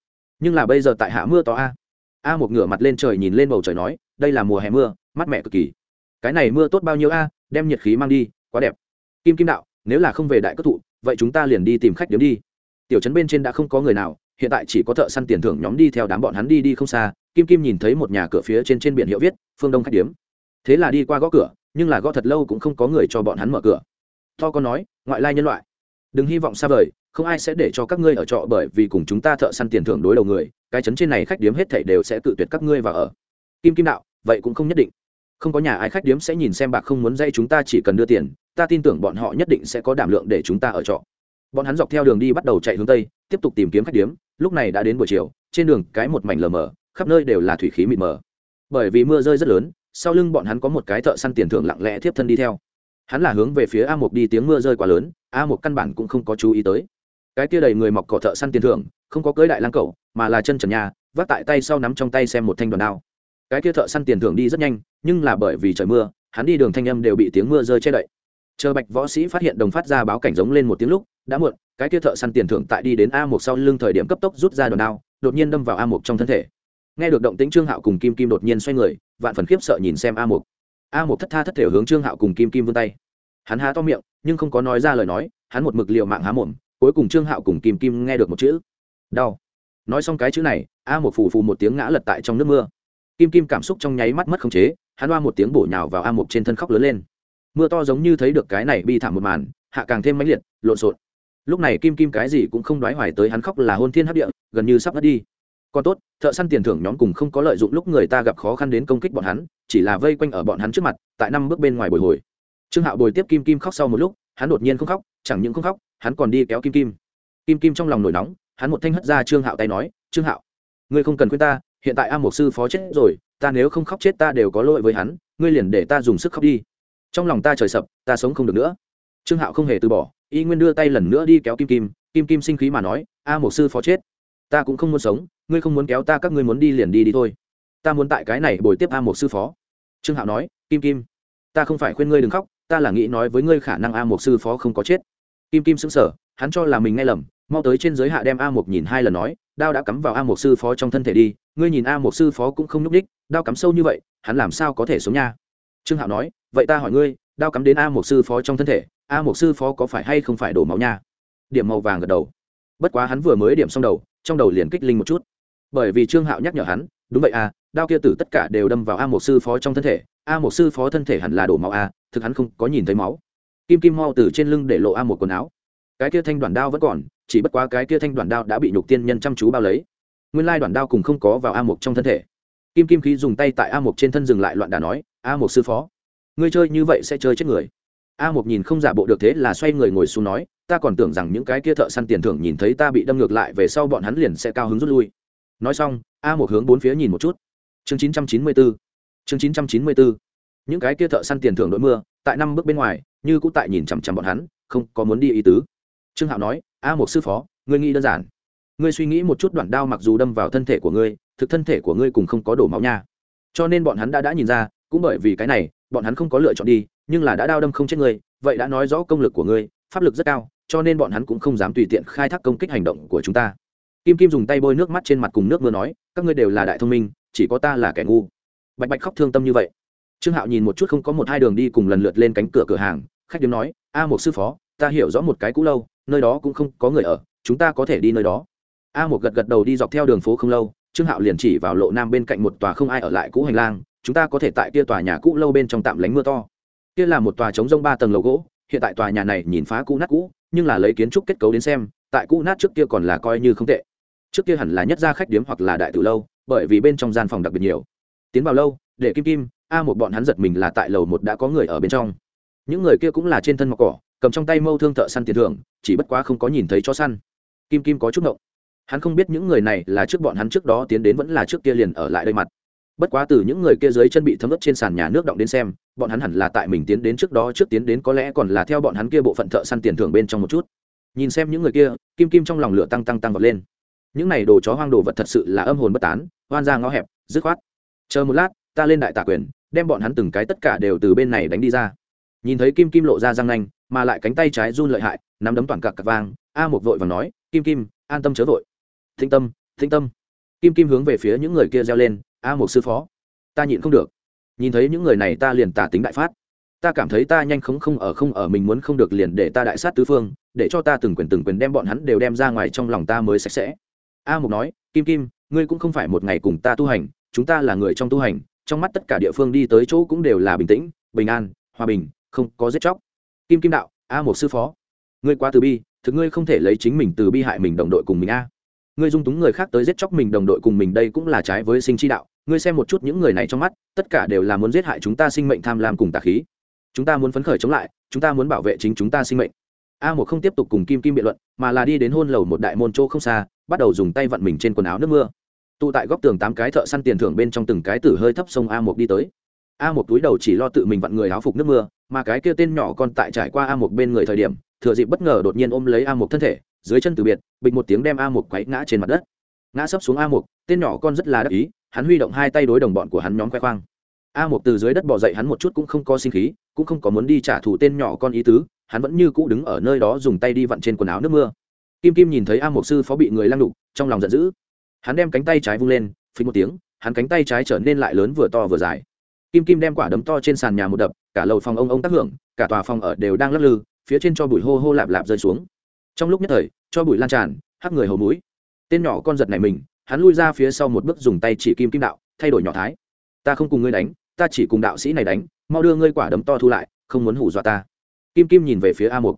nhưng là bây giờ tại hạ mưa to a. A một ngửa mặt lên trời nhìn lên bầu trời nói, đây là mùa hè mưa, mát mẻ cực kỳ cái này mưa tốt bao nhiêu a, đem nhiệt khí mang đi, quá đẹp. Kim kim đạo, nếu là không về đại cất thụ, vậy chúng ta liền đi tìm khách điếm đi. Tiểu trấn bên trên đã không có người nào, hiện tại chỉ có thợ săn tiền thưởng nhóm đi theo đám bọn hắn đi đi không xa, kim kim nhìn thấy một nhà cửa phía trên trên biển hiệu viết, phương đông khách điếm. Thế là đi qua gõ cửa, nhưng là gõ thật lâu cũng không có người cho bọn hắn mở cửa. To con nói, ngoại lai nhân loại, đừng hy vọng xa vời, không ai sẽ để cho các ngươi ở trọ bởi vì cùng chúng ta thợ săn tiền thưởng đối đầu người, cái chấn trên này khách điếm hết thảy đều sẽ tự tuyệt các ngươi vào ở. Kim kim đạo, vậy cũng không nhất định không có nhà ai khách điếm sẽ nhìn xem bạc không muốn dây chúng ta chỉ cần đưa tiền, ta tin tưởng bọn họ nhất định sẽ có đảm lượng để chúng ta ở trọ. Bọn hắn dọc theo đường đi bắt đầu chạy hướng tây, tiếp tục tìm kiếm khách điếm, lúc này đã đến buổi chiều, trên đường cái một mảnh lờ mờ, khắp nơi đều là thủy khí mịt mờ. Bởi vì mưa rơi rất lớn, sau lưng bọn hắn có một cái thợ săn tiền thưởng lặng lẽ tiếp thân đi theo. Hắn là hướng về phía a một đi tiếng mưa rơi quá lớn, a một căn bản cũng không có chú ý tới. Cái kia đầy người mọc cỏ thợ săn tiền thưởng, không có cưới đại lang cẩu, mà là chân trần nhà, vác tại tay sau nắm trong tay xem một thanh đoàn đao cái kia thợ săn tiền thưởng đi rất nhanh, nhưng là bởi vì trời mưa, hắn đi đường thanh âm đều bị tiếng mưa rơi che đậy. Chờ bạch võ sĩ phát hiện đồng phát ra báo cảnh giống lên một tiếng lúc, đã muộn, cái kia thợ săn tiền thưởng tại đi đến a một sau lưng thời điểm cấp tốc rút ra đòn đao, đột nhiên đâm vào a một trong thân thể. Nghe được động tính trương hạo cùng kim kim đột nhiên xoay người, vạn phần khiếp sợ nhìn xem a một. A một thất tha thất thể hướng trương hạo cùng kim kim vươn tay. Hắn há to miệng, nhưng không có nói ra lời nói, hắn một mực liều mạng há mồm, cuối cùng trương hạo cùng kim kim nghe được một chữ. Đau. Nói xong cái chữ này, a một phù phù một tiếng ngã lật tại trong nước mưa kim kim cảm xúc trong nháy mắt mất khống chế, hắn oa một tiếng bổ nhào vào a mục trên thân khóc lớn lên. Mưa to giống như thấy được cái này bi thảm một màn, hạ càng thêm mãnh liệt, lộn xộn. Lúc này kim kim cái gì cũng không đoái hoài tới hắn khóc là hôn thiên hấp địa, gần như sắp mất đi. Còn tốt, thợ săn tiền thưởng nhóm cùng không có lợi dụng lúc người ta gặp khó khăn đến công kích bọn hắn, chỉ là vây quanh ở bọn hắn trước mặt, tại năm bước bên ngoài bồi hồi. Trương hạo bồi tiếp kim kim khóc sau một lúc, hắn đột nhiên không khóc, chẳng những không khóc, hắn còn đi kéo kim kim. Kim kim trong lòng nổi nóng, hắn một thanh hất ra trương hạo tay nói, trương hạo, ngươi không cần khuyên ta hiện tại a một sư phó chết rồi, ta nếu không khóc chết ta đều có lỗi với hắn, ngươi liền để ta dùng sức khóc đi. Trong lòng ta trời sập, ta sống không được nữa. Trương hạo không hề từ bỏ, y nguyên đưa tay lần nữa đi kéo kim kim kim kim sinh khí mà nói, a một sư phó chết, ta cũng không muốn sống, ngươi không muốn kéo ta, các ngươi muốn đi liền đi đi thôi. Ta muốn tại cái này bồi tiếp a một sư phó. Trương hạo nói, kim kim, ta không phải khuyên ngươi đừng khóc, ta là nghĩ nói với ngươi khả năng a một sư phó không có chết. Kim kim xứng sở hắn cho là mình nghe lầm, mau tới trên giới hạ đem a một nhìn hai lần nói, đao đã cắm vào a một sư phó trong thân thể đi, ngươi nhìn a một sư phó cũng không nhúc đích đao cắm sâu như vậy, hắn làm sao có thể sống nha? Trương hạo nói, vậy ta hỏi ngươi, đao cắm đến a một sư phó trong thân thể, a một sư phó có phải hay không phải đổ máu nha? Điểm màu vàng gật đầu. Bất quá hắn vừa mới điểm xong đầu, trong đầu liền kích linh một chút. Bởi vì trương hạo nhắc nhở hắn, đúng vậy a đao kia tử tất cả đều đâm vào a một sư phó trong thân thể, a một sư phó thân thể hẳn là đổ máu a thực hắn không có nhìn thấy máu. Kim kim mau từ trên lưng để lộ a một quần áo cái kia thanh đoàn đao vẫn còn, chỉ bất quá cái kia thanh đoàn đao đã bị nhục tiên nhân chăm chú bao lấy. Nguyên lai đoàn đao cùng không có vào a một trong thân thể. Kim kim khí dùng tay tại a một trên thân dừng lại loạn đà nói, a một sư phó, ngươi chơi như vậy sẽ chơi chết người. A một nhìn không giả bộ được thế là xoay người ngồi xuống nói, ta còn tưởng rằng những cái kia thợ săn tiền thưởng nhìn thấy ta bị đâm ngược lại về sau bọn hắn liền sẽ cao hứng rút lui. Nói xong, a một hướng bốn phía nhìn một chút. Chương chín trăm chín mươi bốn chương chín trăm chín mươi bốn những cái kia thợ săn tiền thưởng đội mưa, tại năm bước bên ngoài, như cũng tại nhìn chằm chằm bọn hắn, không có muốn đi ý tứ trương hạo nói, a một sư phó, ngươi nghĩ đơn giản. Ngươi suy nghĩ một chút đoạn đao mặc dù đâm vào thân thể của ngươi, thực thân thể của ngươi cùng không có đổ máu nha. Cho nên bọn hắn đã đã nhìn ra, cũng bởi vì cái này, bọn hắn không có lựa chọn đi, nhưng là đã đao đâm không chết ngươi, vậy đã nói rõ công lực của ngươi, pháp lực rất cao, cho nên bọn hắn cũng không dám tùy tiện khai thác công kích hành động của chúng ta. Kim kim dùng tay bôi nước mắt trên mặt cùng nước mưa nói, các ngươi đều là đại thông minh, chỉ có ta là kẻ ngu. Bạch bạch khóc thương tâm như vậy. Trương hạo nhìn một chút không có một hai đường đi cùng lần lượt lên cánh cửa cửa hàng, khách điếm nói, a một sư phó, ta hiểu rõ một cái cũ lâu nơi đó cũng không có người ở, chúng ta có thể đi nơi đó. A một gật gật đầu đi dọc theo đường phố không lâu, trương hạo liền chỉ vào lộ nam bên cạnh một tòa không ai ở lại cũ hành lang, chúng ta có thể tại kia tòa nhà cũ lâu bên trong tạm lánh mưa to. Kia là một tòa chống rông ba tầng lầu gỗ, hiện tại tòa nhà này nhìn phá cũ nát cũ, nhưng là lấy kiến trúc kết cấu đến xem, tại cũ nát trước kia còn là coi như không tệ. Trước kia hẳn là nhất gia khách điếm hoặc là đại tử lâu, bởi vì bên trong gian phòng đặc biệt nhiều. Tiến vào lâu, để kim kim, a một bọn hắn giật mình là tại lầu một đã có người ở bên trong. Những người kia cũng là trên thân mọc cỏ cầm trong tay mâu thương thợ săn tiền thưởng, chỉ bất quá không có nhìn thấy cho săn. Kim kim có chút ngộng. Hắn không biết những người này là trước bọn hắn trước đó tiến đến vẫn là trước kia liền ở lại đây mặt. Bất quá từ những người kia dưới chân bị thấm ướt trên sàn nhà nước động đến xem, bọn hắn hẳn là tại mình tiến đến trước đó trước tiến đến có lẽ còn là theo bọn hắn kia bộ phận thợ săn tiền thưởng bên trong một chút. Nhìn xem những người kia, kim kim trong lòng lửa tăng tăng tăng vọt lên. Những này đồ chó hoang đồ vật thật sự là âm hồn bất tán hoan ra ngõ hẹp, dứt khoát. Chờ một lát, ta lên đại tạ quyền, đem bọn hắn từng cái tất cả đều từ bên này đánh đi ra. Nhìn thấy kim kim lộ ra răng nanh mà lại cánh tay trái run lợi hại, nắm đấm toàn cặc cặc vang, a một vội và nói, kim kim, an tâm chớ vội. Thinh tâm thinh tâm. Kim kim hướng về phía những người kia reo lên, a một sư phó, ta nhịn không được. Nhìn thấy những người này ta liền tả tính đại phát. Ta cảm thấy ta nhanh không không ở không ở, mình muốn không được liền để ta đại sát tứ phương, để cho ta từng quyền từng quyền đem bọn hắn đều đem ra ngoài trong lòng ta mới sạch sẽ. A mục nói, kim kim, ngươi cũng không phải một ngày cùng ta tu hành, chúng ta là người trong tu hành, trong mắt tất cả địa phương đi tới chỗ cũng đều là bình tĩnh, bình an, hòa bình, không có giết chóc kim kim đạo, a một sư phó. Ngươi quá từ bi, thực ngươi không thể lấy chính mình từ bi hại mình đồng đội cùng mình a. Ngươi dung túng người khác tới giết chóc mình đồng đội cùng mình đây cũng là trái với sinh chi đạo. Ngươi xem một chút những người này trong mắt, tất cả đều là muốn giết hại chúng ta sinh mệnh tham lam cùng tà khí. Chúng ta muốn phấn khởi chống lại, chúng ta muốn bảo vệ chính chúng ta sinh mệnh. A một không tiếp tục cùng kim kim biện luận, mà là đi đến hôn lầu một đại môn chỗ không xa, bắt đầu dùng tay vặn mình trên quần áo nước mưa. Tụ tại góc tường tám cái thợ săn tiền thưởng bên trong từng cái tử hơi thấp sông a một đi tới a một túi đầu chỉ lo tự mình vặn người áo phục nước mưa, mà cái kia tên nhỏ con tại trải qua a một bên người thời điểm, thừa dịp bất ngờ đột nhiên ôm lấy a một thân thể, dưới chân từ biệt, bịch một tiếng đem a một quấy ngã trên mặt đất. Ngã sấp xuống a một tên nhỏ con rất là đắc ý, hắn huy động hai tay đối đồng bọn của hắn nhóm khoe khoang. A một từ dưới đất bỏ dậy hắn một chút cũng không có sinh khí, cũng không có muốn đi trả thù tên nhỏ con ý tứ, hắn vẫn như cũ đứng ở nơi đó dùng tay đi vặn trên quần áo nước mưa. Kim kim nhìn thấy a một sư phó bị người lăng đục, trong lòng giận dữ. Hắn đem cánh tay trái vung lên, phình một tiếng, hắn cánh tay trái trở nên lại lớn vừa to vừa dài kim kim đem quả đấm to trên sàn nhà một đập, cả lầu phòng ông ông tác hưởng, cả tòa phòng ở đều đang lắc lư, phía trên cho bụi hô hô lạp lạp rơi xuống. Trong lúc nhất thời, cho bụi lan tràn, hắc người hầu mũi. Tên nhỏ con giật này mình, hắn lui ra phía sau một bước dùng tay chỉ kim kim đạo, thay đổi nhỏ thái. Ta không cùng ngươi đánh, ta chỉ cùng đạo sĩ này đánh, mau đưa ngươi quả đấm to thu lại, không muốn hủ dọa ta. Kim kim nhìn về phía a mục.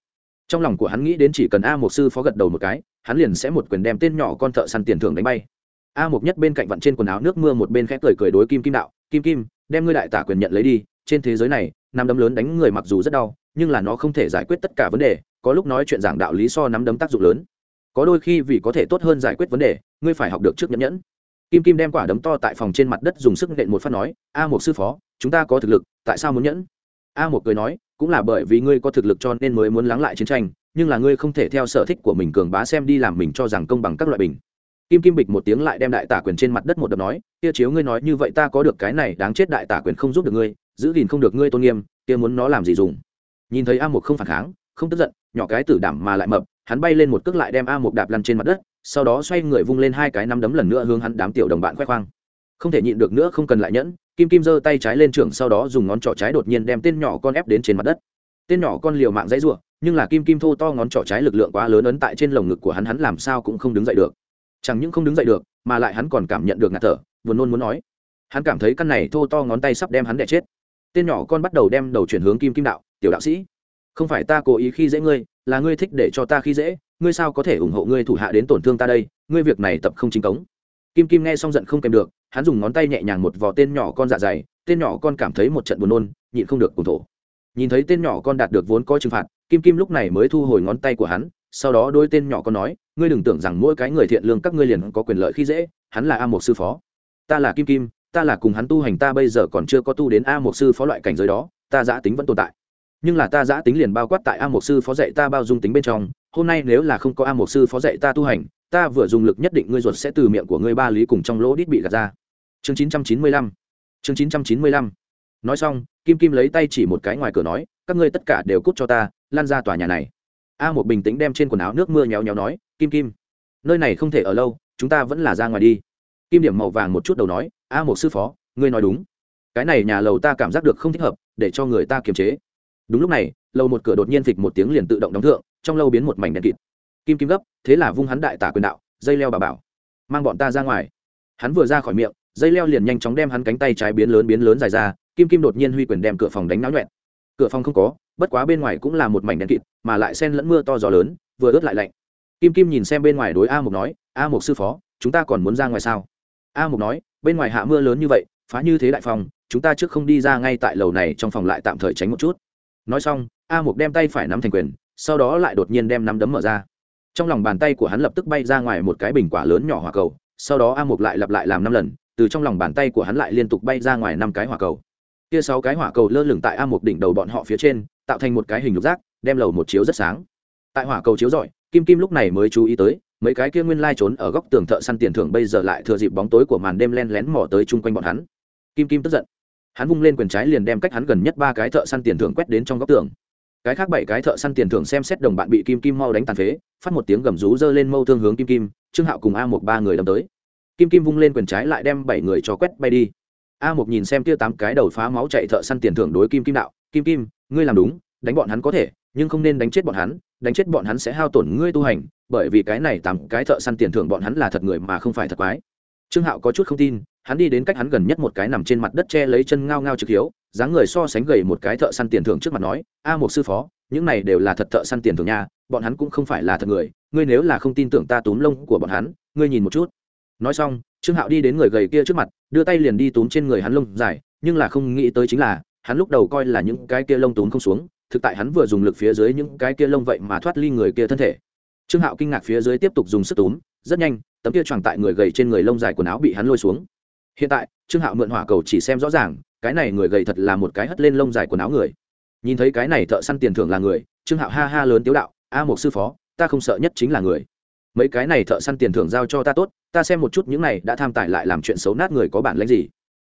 Trong lòng của hắn nghĩ đến chỉ cần a mục sư phó gật đầu một cái, hắn liền sẽ một quyền đem tên nhỏ con thợ săn tiền thưởng đánh bay. A mục nhất bên cạnh vặn trên quần áo nước mưa một bên khẽ cười cười đối kim kim đạo, kim kim đem ngươi đại tả quyền nhận lấy đi, trên thế giới này, nắm đấm lớn đánh người mặc dù rất đau, nhưng là nó không thể giải quyết tất cả vấn đề, có lúc nói chuyện giảng đạo lý so nắm đấm tác dụng lớn. Có đôi khi vì có thể tốt hơn giải quyết vấn đề, ngươi phải học được trước nhẫn nhẫn. Kim kim đem quả đấm to tại phòng trên mặt đất dùng sức nện một phát nói, a một sư phó, chúng ta có thực lực, tại sao muốn nhẫn? A một cười nói, cũng là bởi vì ngươi có thực lực cho nên mới muốn lắng lại chiến tranh, nhưng là ngươi không thể theo sở thích của mình cường bá xem đi làm mình cho rằng công bằng các loại bình kim kim bịch một tiếng lại đem đại tả quyền trên mặt đất một đập nói, kia chiếu ngươi nói như vậy ta có được cái này, đáng chết đại tả quyền không giúp được ngươi, giữ gìn không được ngươi tôn nghiêm, kia muốn nó làm gì dùng? Nhìn thấy a một không phản kháng, không tức giận, nhỏ cái tử đảm mà lại mập, hắn bay lên một cước lại đem a một đạp lăn trên mặt đất, sau đó xoay người vung lên hai cái nắm đấm lần nữa hướng hắn đám tiểu đồng bạn khoe khoang. Không thể nhịn được nữa không cần lại nhẫn, kim kim giơ tay trái lên trường sau đó dùng ngón trỏ trái đột nhiên đem tên nhỏ con ép đến trên mặt đất. Tên nhỏ con liều mạng dãy ruộng nhưng là kim kim thô to ngón trỏ trái lực lượng quá lớn ấn tại trên lồng ngực của hắn hắn làm sao cũng không đứng dậy được chẳng những không đứng dậy được, mà lại hắn còn cảm nhận được ngạt thở vừa nôn muốn nói. Hắn cảm thấy căn này thô to ngón tay sắp đem hắn đẻ chết. Tên nhỏ con bắt đầu đem đầu chuyển hướng kim kim đạo, tiểu đạo sĩ, không phải ta cố ý khi dễ ngươi, là ngươi thích để cho ta khi dễ, ngươi sao có thể ủng hộ ngươi thủ hạ đến tổn thương ta đây, ngươi việc này tập không chính cống. Kim kim nghe xong giận không kèm được, hắn dùng ngón tay nhẹ nhàng một vò tên nhỏ con dạ dày, tên nhỏ con cảm thấy một trận buồn nôn, nhịn không được cùng thổ. Nhìn thấy tên nhỏ con đạt được vốn có trừng phạt, kim kim lúc này mới thu hồi ngón tay của hắn sau đó đôi tên nhỏ có nói, ngươi đừng tưởng rằng mỗi cái người thiện lương các ngươi liền có quyền lợi khi dễ, hắn là a một sư phó. Ta là kim kim, ta là cùng hắn tu hành, ta bây giờ còn chưa có tu đến a một sư phó loại cảnh giới đó, ta giã tính vẫn tồn tại. Nhưng là ta giã tính liền bao quát tại a một sư phó dạy ta bao dung tính bên trong, hôm nay nếu là không có a một sư phó dạy ta tu hành, ta vừa dùng lực nhất định ngươi ruột sẽ từ miệng của ngươi ba lý cùng trong lỗ đít bị gạt ra. Chương chín trăm chín mươi lăm. Chương chín trăm chín mươi lăm. Nói xong, kim kim lấy tay chỉ một cái ngoài cửa nói, các ngươi tất cả đều cút cho ta, lan ra tòa nhà này a một bình tĩnh đem trên quần áo nước mưa nhéo nhéo nói, kim kim, nơi này không thể ở lâu, chúng ta vẫn là ra ngoài đi. Kim điểm màu vàng một chút đầu nói, a một sư phó, ngươi nói đúng. Cái này nhà lầu ta cảm giác được không thích hợp, để cho người ta kiềm chế. Đúng lúc này, lầu một cửa đột nhiên phịch một tiếng liền tự động đóng thượng, trong lâu biến một mảnh đèn kịt. Kim kim gấp, thế là vung hắn đại tả quyền đạo, dây leo bà bảo, mang bọn ta ra ngoài. Hắn vừa ra khỏi miệng, dây leo liền nhanh chóng đem hắn cánh tay trái biến lớn biến lớn dài ra, kim kim đột nhiên huy quyền đem cửa phòng đánh náo nhuẹn cửa phòng không có, bất quá bên ngoài cũng là một mảnh đèn kịt, mà lại sen lẫn mưa to gió lớn, vừa ướt lại lạnh. Kim kim nhìn xem bên ngoài đối a mục nói, a mục sư phó, chúng ta còn muốn ra ngoài sao? A mục nói, bên ngoài hạ mưa lớn như vậy, phá như thế đại phòng, chúng ta trước không đi ra ngay tại lầu này trong phòng lại tạm thời tránh một chút. Nói xong, a mục đem tay phải nắm thành quyền, sau đó lại đột nhiên đem nắm đấm mở ra. Trong lòng bàn tay của hắn lập tức bay ra ngoài một cái bình quả lớn nhỏ hỏa cầu, sau đó a mục lại lặp lại làm năm lần, từ trong lòng bàn tay của hắn lại liên tục bay ra ngoài năm cái hỏa cầu kia sáu cái hỏa cầu lơ lửng tại a một đỉnh đầu bọn họ phía trên, tạo thành một cái hình lục giác, đem lầu một chiếu rất sáng. Tại hỏa cầu chiếu rọi, kim kim lúc này mới chú ý tới, mấy cái kia nguyên lai trốn ở góc tường thợ săn tiền thưởng bây giờ lại thừa dịp bóng tối của màn đêm len lén mò tới chung quanh bọn hắn. Kim kim tức giận. Hắn vung lên quyền trái liền đem cách hắn gần nhất ba cái thợ săn tiền thưởng quét đến trong góc tường. Cái khác bảy cái thợ săn tiền thưởng xem xét đồng bạn bị kim kim mau đánh tàn phế, phát một tiếng gầm rú giơ lên mâu thương hướng kim kim, trương hạo cùng a một ba người đâm tới. Kim kim vung lên quyền trái lại đem bảy người cho quét bay đi a một nhìn xem kia tám cái đầu phá máu chạy thợ săn tiền thưởng đối kim kim đạo, kim kim, ngươi làm đúng, đánh bọn hắn có thể, nhưng không nên đánh chết bọn hắn, đánh chết bọn hắn sẽ hao tổn ngươi tu hành, bởi vì cái này tám cái thợ săn tiền thưởng bọn hắn là thật người mà không phải thật quái. Trương hạo có chút không tin, hắn đi đến cách hắn gần nhất một cái nằm trên mặt đất che lấy chân ngao ngao trực hiếu, dáng người so sánh gầy một cái thợ săn tiền thưởng trước mặt nói, a một sư phó, những này đều là thật thợ săn tiền thưởng nha, bọn hắn cũng không phải là thật người, ngươi nếu là không tin tưởng ta túm lông của bọn hắn, ngươi nhìn một chút. Nói xong trương hạo đi đến người gầy kia trước mặt, đưa tay liền đi túm trên người hắn lông dài, nhưng là không nghĩ tới chính là, hắn lúc đầu coi là những cái kia lông túm không xuống, thực tại hắn vừa dùng lực phía dưới những cái kia lông vậy mà thoát ly người kia thân thể. Trương hạo kinh ngạc phía dưới tiếp tục dùng sức túm, rất nhanh, tấm kia tròn tại người gầy trên người lông dài quần áo bị hắn lôi xuống. Hiện tại, trương hạo mượn hỏa cầu chỉ xem rõ ràng, cái này người gầy thật là một cái hất lên lông dài quần áo người. Nhìn thấy cái này thợ săn tiền thưởng là người, trương hạo ha ha lớn tiếu đạo, a một sư phó, ta không sợ nhất chính là người. Mấy cái này thợ săn tiền thưởng giao cho ta tốt ta xem một chút những này đã tham tài lại làm chuyện xấu nát người có bản lãnh gì.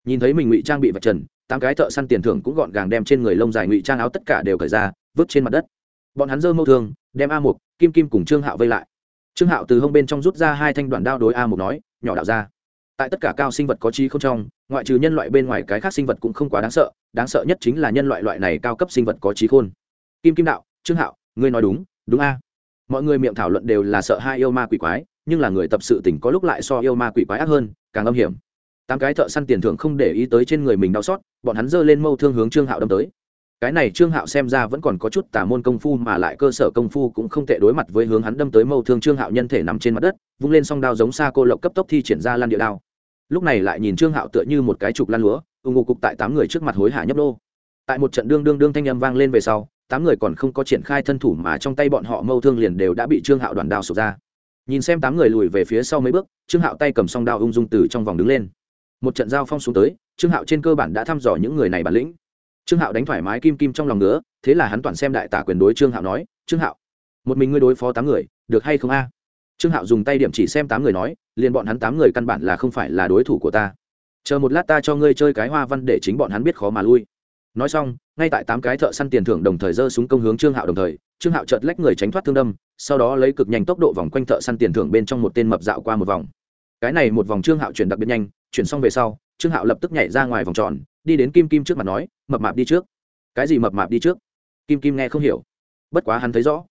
Nhìn thấy mình ngụy trang bị vật trần, tám cái thợ săn tiền thưởng cũng gọn gàng đem trên người lông dài ngụy trang áo tất cả đều cởi ra, vứt trên mặt đất. Bọn hắn dơ mâu thương, đem a mục, kim kim cùng trương hạo vây lại. Trương hạo từ hông bên trong rút ra hai thanh đoạn đao đối a mục nói, nhỏ đạo ra tại tất cả cao sinh vật có trí không trong, ngoại trừ nhân loại bên ngoài cái khác sinh vật cũng không quá đáng sợ đáng sợ nhất chính là nhân loại loại này cao cấp sinh vật có trí khôn. Kim kim đạo, trương hạo, ngươi nói đúng đúng a. Mọi người miệng thảo luận đều là sợ hai yêu ma quỷ quái nhưng là người tập sự tỉnh có lúc lại so yêu ma quỷ quái ác hơn, càng âm hiểm. Tám cái thợ săn tiền thưởng không để ý tới trên người mình đau xót, bọn hắn giơ lên mâu thương hướng trương hạo đâm tới. Cái này trương hạo xem ra vẫn còn có chút tà môn công phu mà lại cơ sở công phu cũng không tệ đối mặt với hướng hắn đâm tới mâu thương trương hạo nhân thể nằm trên mặt đất, vung lên song đao giống xa cô lộc cấp tốc thi triển ra lan địa đao. Lúc này lại nhìn trương hạo tựa như một cái trục lan lúa ủng ngụ cục tại tám người trước mặt hối hả nhấp đô tại một trận đương đương đương thanh âm vang lên về sau, tám người còn không có triển khai thân thủ mà trong tay bọn họ mâu thương liền đều đã bị trương hạo đoàn đao sụp ra nhìn xem tám người lùi về phía sau mấy bước, trương hạo tay cầm song đao ung dung từ trong vòng đứng lên. Một trận giao phong xuống tới, trương hạo trên cơ bản đã thăm dò những người này bản lĩnh. Trương hạo đánh thoải mái kim kim trong lòng nữa thế là hắn toàn xem đại tả quyền đối trương hạo nói, trương hạo, một mình ngươi đối phó tám người, được hay không a? Trương hạo dùng tay điểm chỉ xem tám người nói liền bọn hắn tám người căn bản là không phải là đối thủ của ta. Chờ một lát ta cho ngươi chơi cái hoa văn để chính bọn hắn biết khó mà lui nói xong, ngay tại tám cái thợ săn tiền thưởng đồng thời giơ súng công hướng trương hạo đồng thời, trương hạo chợt lách người tránh thoát thương đâm, sau đó lấy cực nhanh tốc độ vòng quanh thợ săn tiền thưởng bên trong một tên mập dạo qua một vòng. Cái này một vòng trương hạo chuyển đặc biệt nhanh, chuyển xong về sau, trương hạo lập tức nhảy ra ngoài vòng tròn, đi đến kim kim trước mặt nói, mập mạp đi trước. Cái gì mập mạp đi trước? Kim kim nghe không hiểu. Bất quá hắn thấy rõ,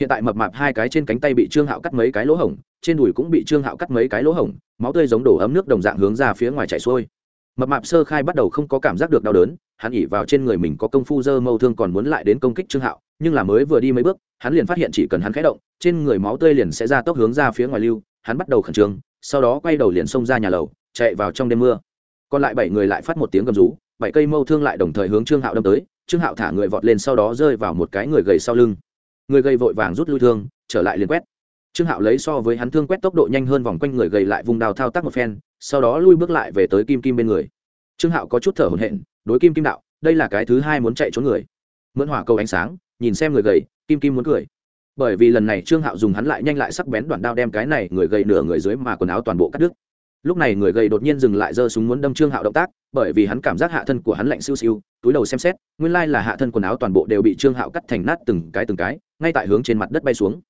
hiện tại mập mạp hai cái trên cánh tay bị trương hạo cắt mấy cái lỗ hổng, trên đùi cũng bị trương hạo cắt mấy cái lỗ hổng, máu tươi giống đổ ấm nước đồng dạng hướng ra phía ngoài chảy xuôi mập mạp sơ khai bắt đầu không có cảm giác được đau đớn, hắn ỉ vào trên người mình có công phu dơ mâu thương còn muốn lại đến công kích trương hạo, nhưng là mới vừa đi mấy bước, hắn liền phát hiện chỉ cần hắn khẽ động, trên người máu tươi liền sẽ ra tốc hướng ra phía ngoài lưu, hắn bắt đầu khẩn trương, sau đó quay đầu liền xông ra nhà lầu, chạy vào trong đêm mưa. Còn lại bảy người lại phát một tiếng gầm rú, bảy cây mâu thương lại đồng thời hướng trương hạo đâm tới, trương hạo thả người vọt lên sau đó rơi vào một cái người gầy sau lưng. Người gầy vội vàng rút lui thương, trở lại liền quét. Trương hạo lấy so với hắn thương quét tốc độ nhanh hơn vòng quanh người gầy lại vùng đào thao tác một phen sau đó lui bước lại về tới kim kim bên người. Trương hạo có chút thở hổn hển, đối kim kim đạo, đây là cái thứ hai muốn chạy trốn người. Mượn hỏa cầu ánh sáng, nhìn xem người gầy, kim kim muốn cười. Bởi vì lần này trương hạo dùng hắn lại nhanh lại sắc bén đoạn đao đem cái này người gầy nửa người dưới mà quần áo toàn bộ cắt đứt. Lúc này người gầy đột nhiên dừng lại giơ súng muốn đâm trương hạo động tác, bởi vì hắn cảm giác hạ thân của hắn lạnh siêu siêu, túi đầu xem xét, nguyên lai là hạ thân quần áo toàn bộ đều bị trương hạo cắt thành nát từng cái từng cái, ngay tại hướng trên mặt đất bay xuống.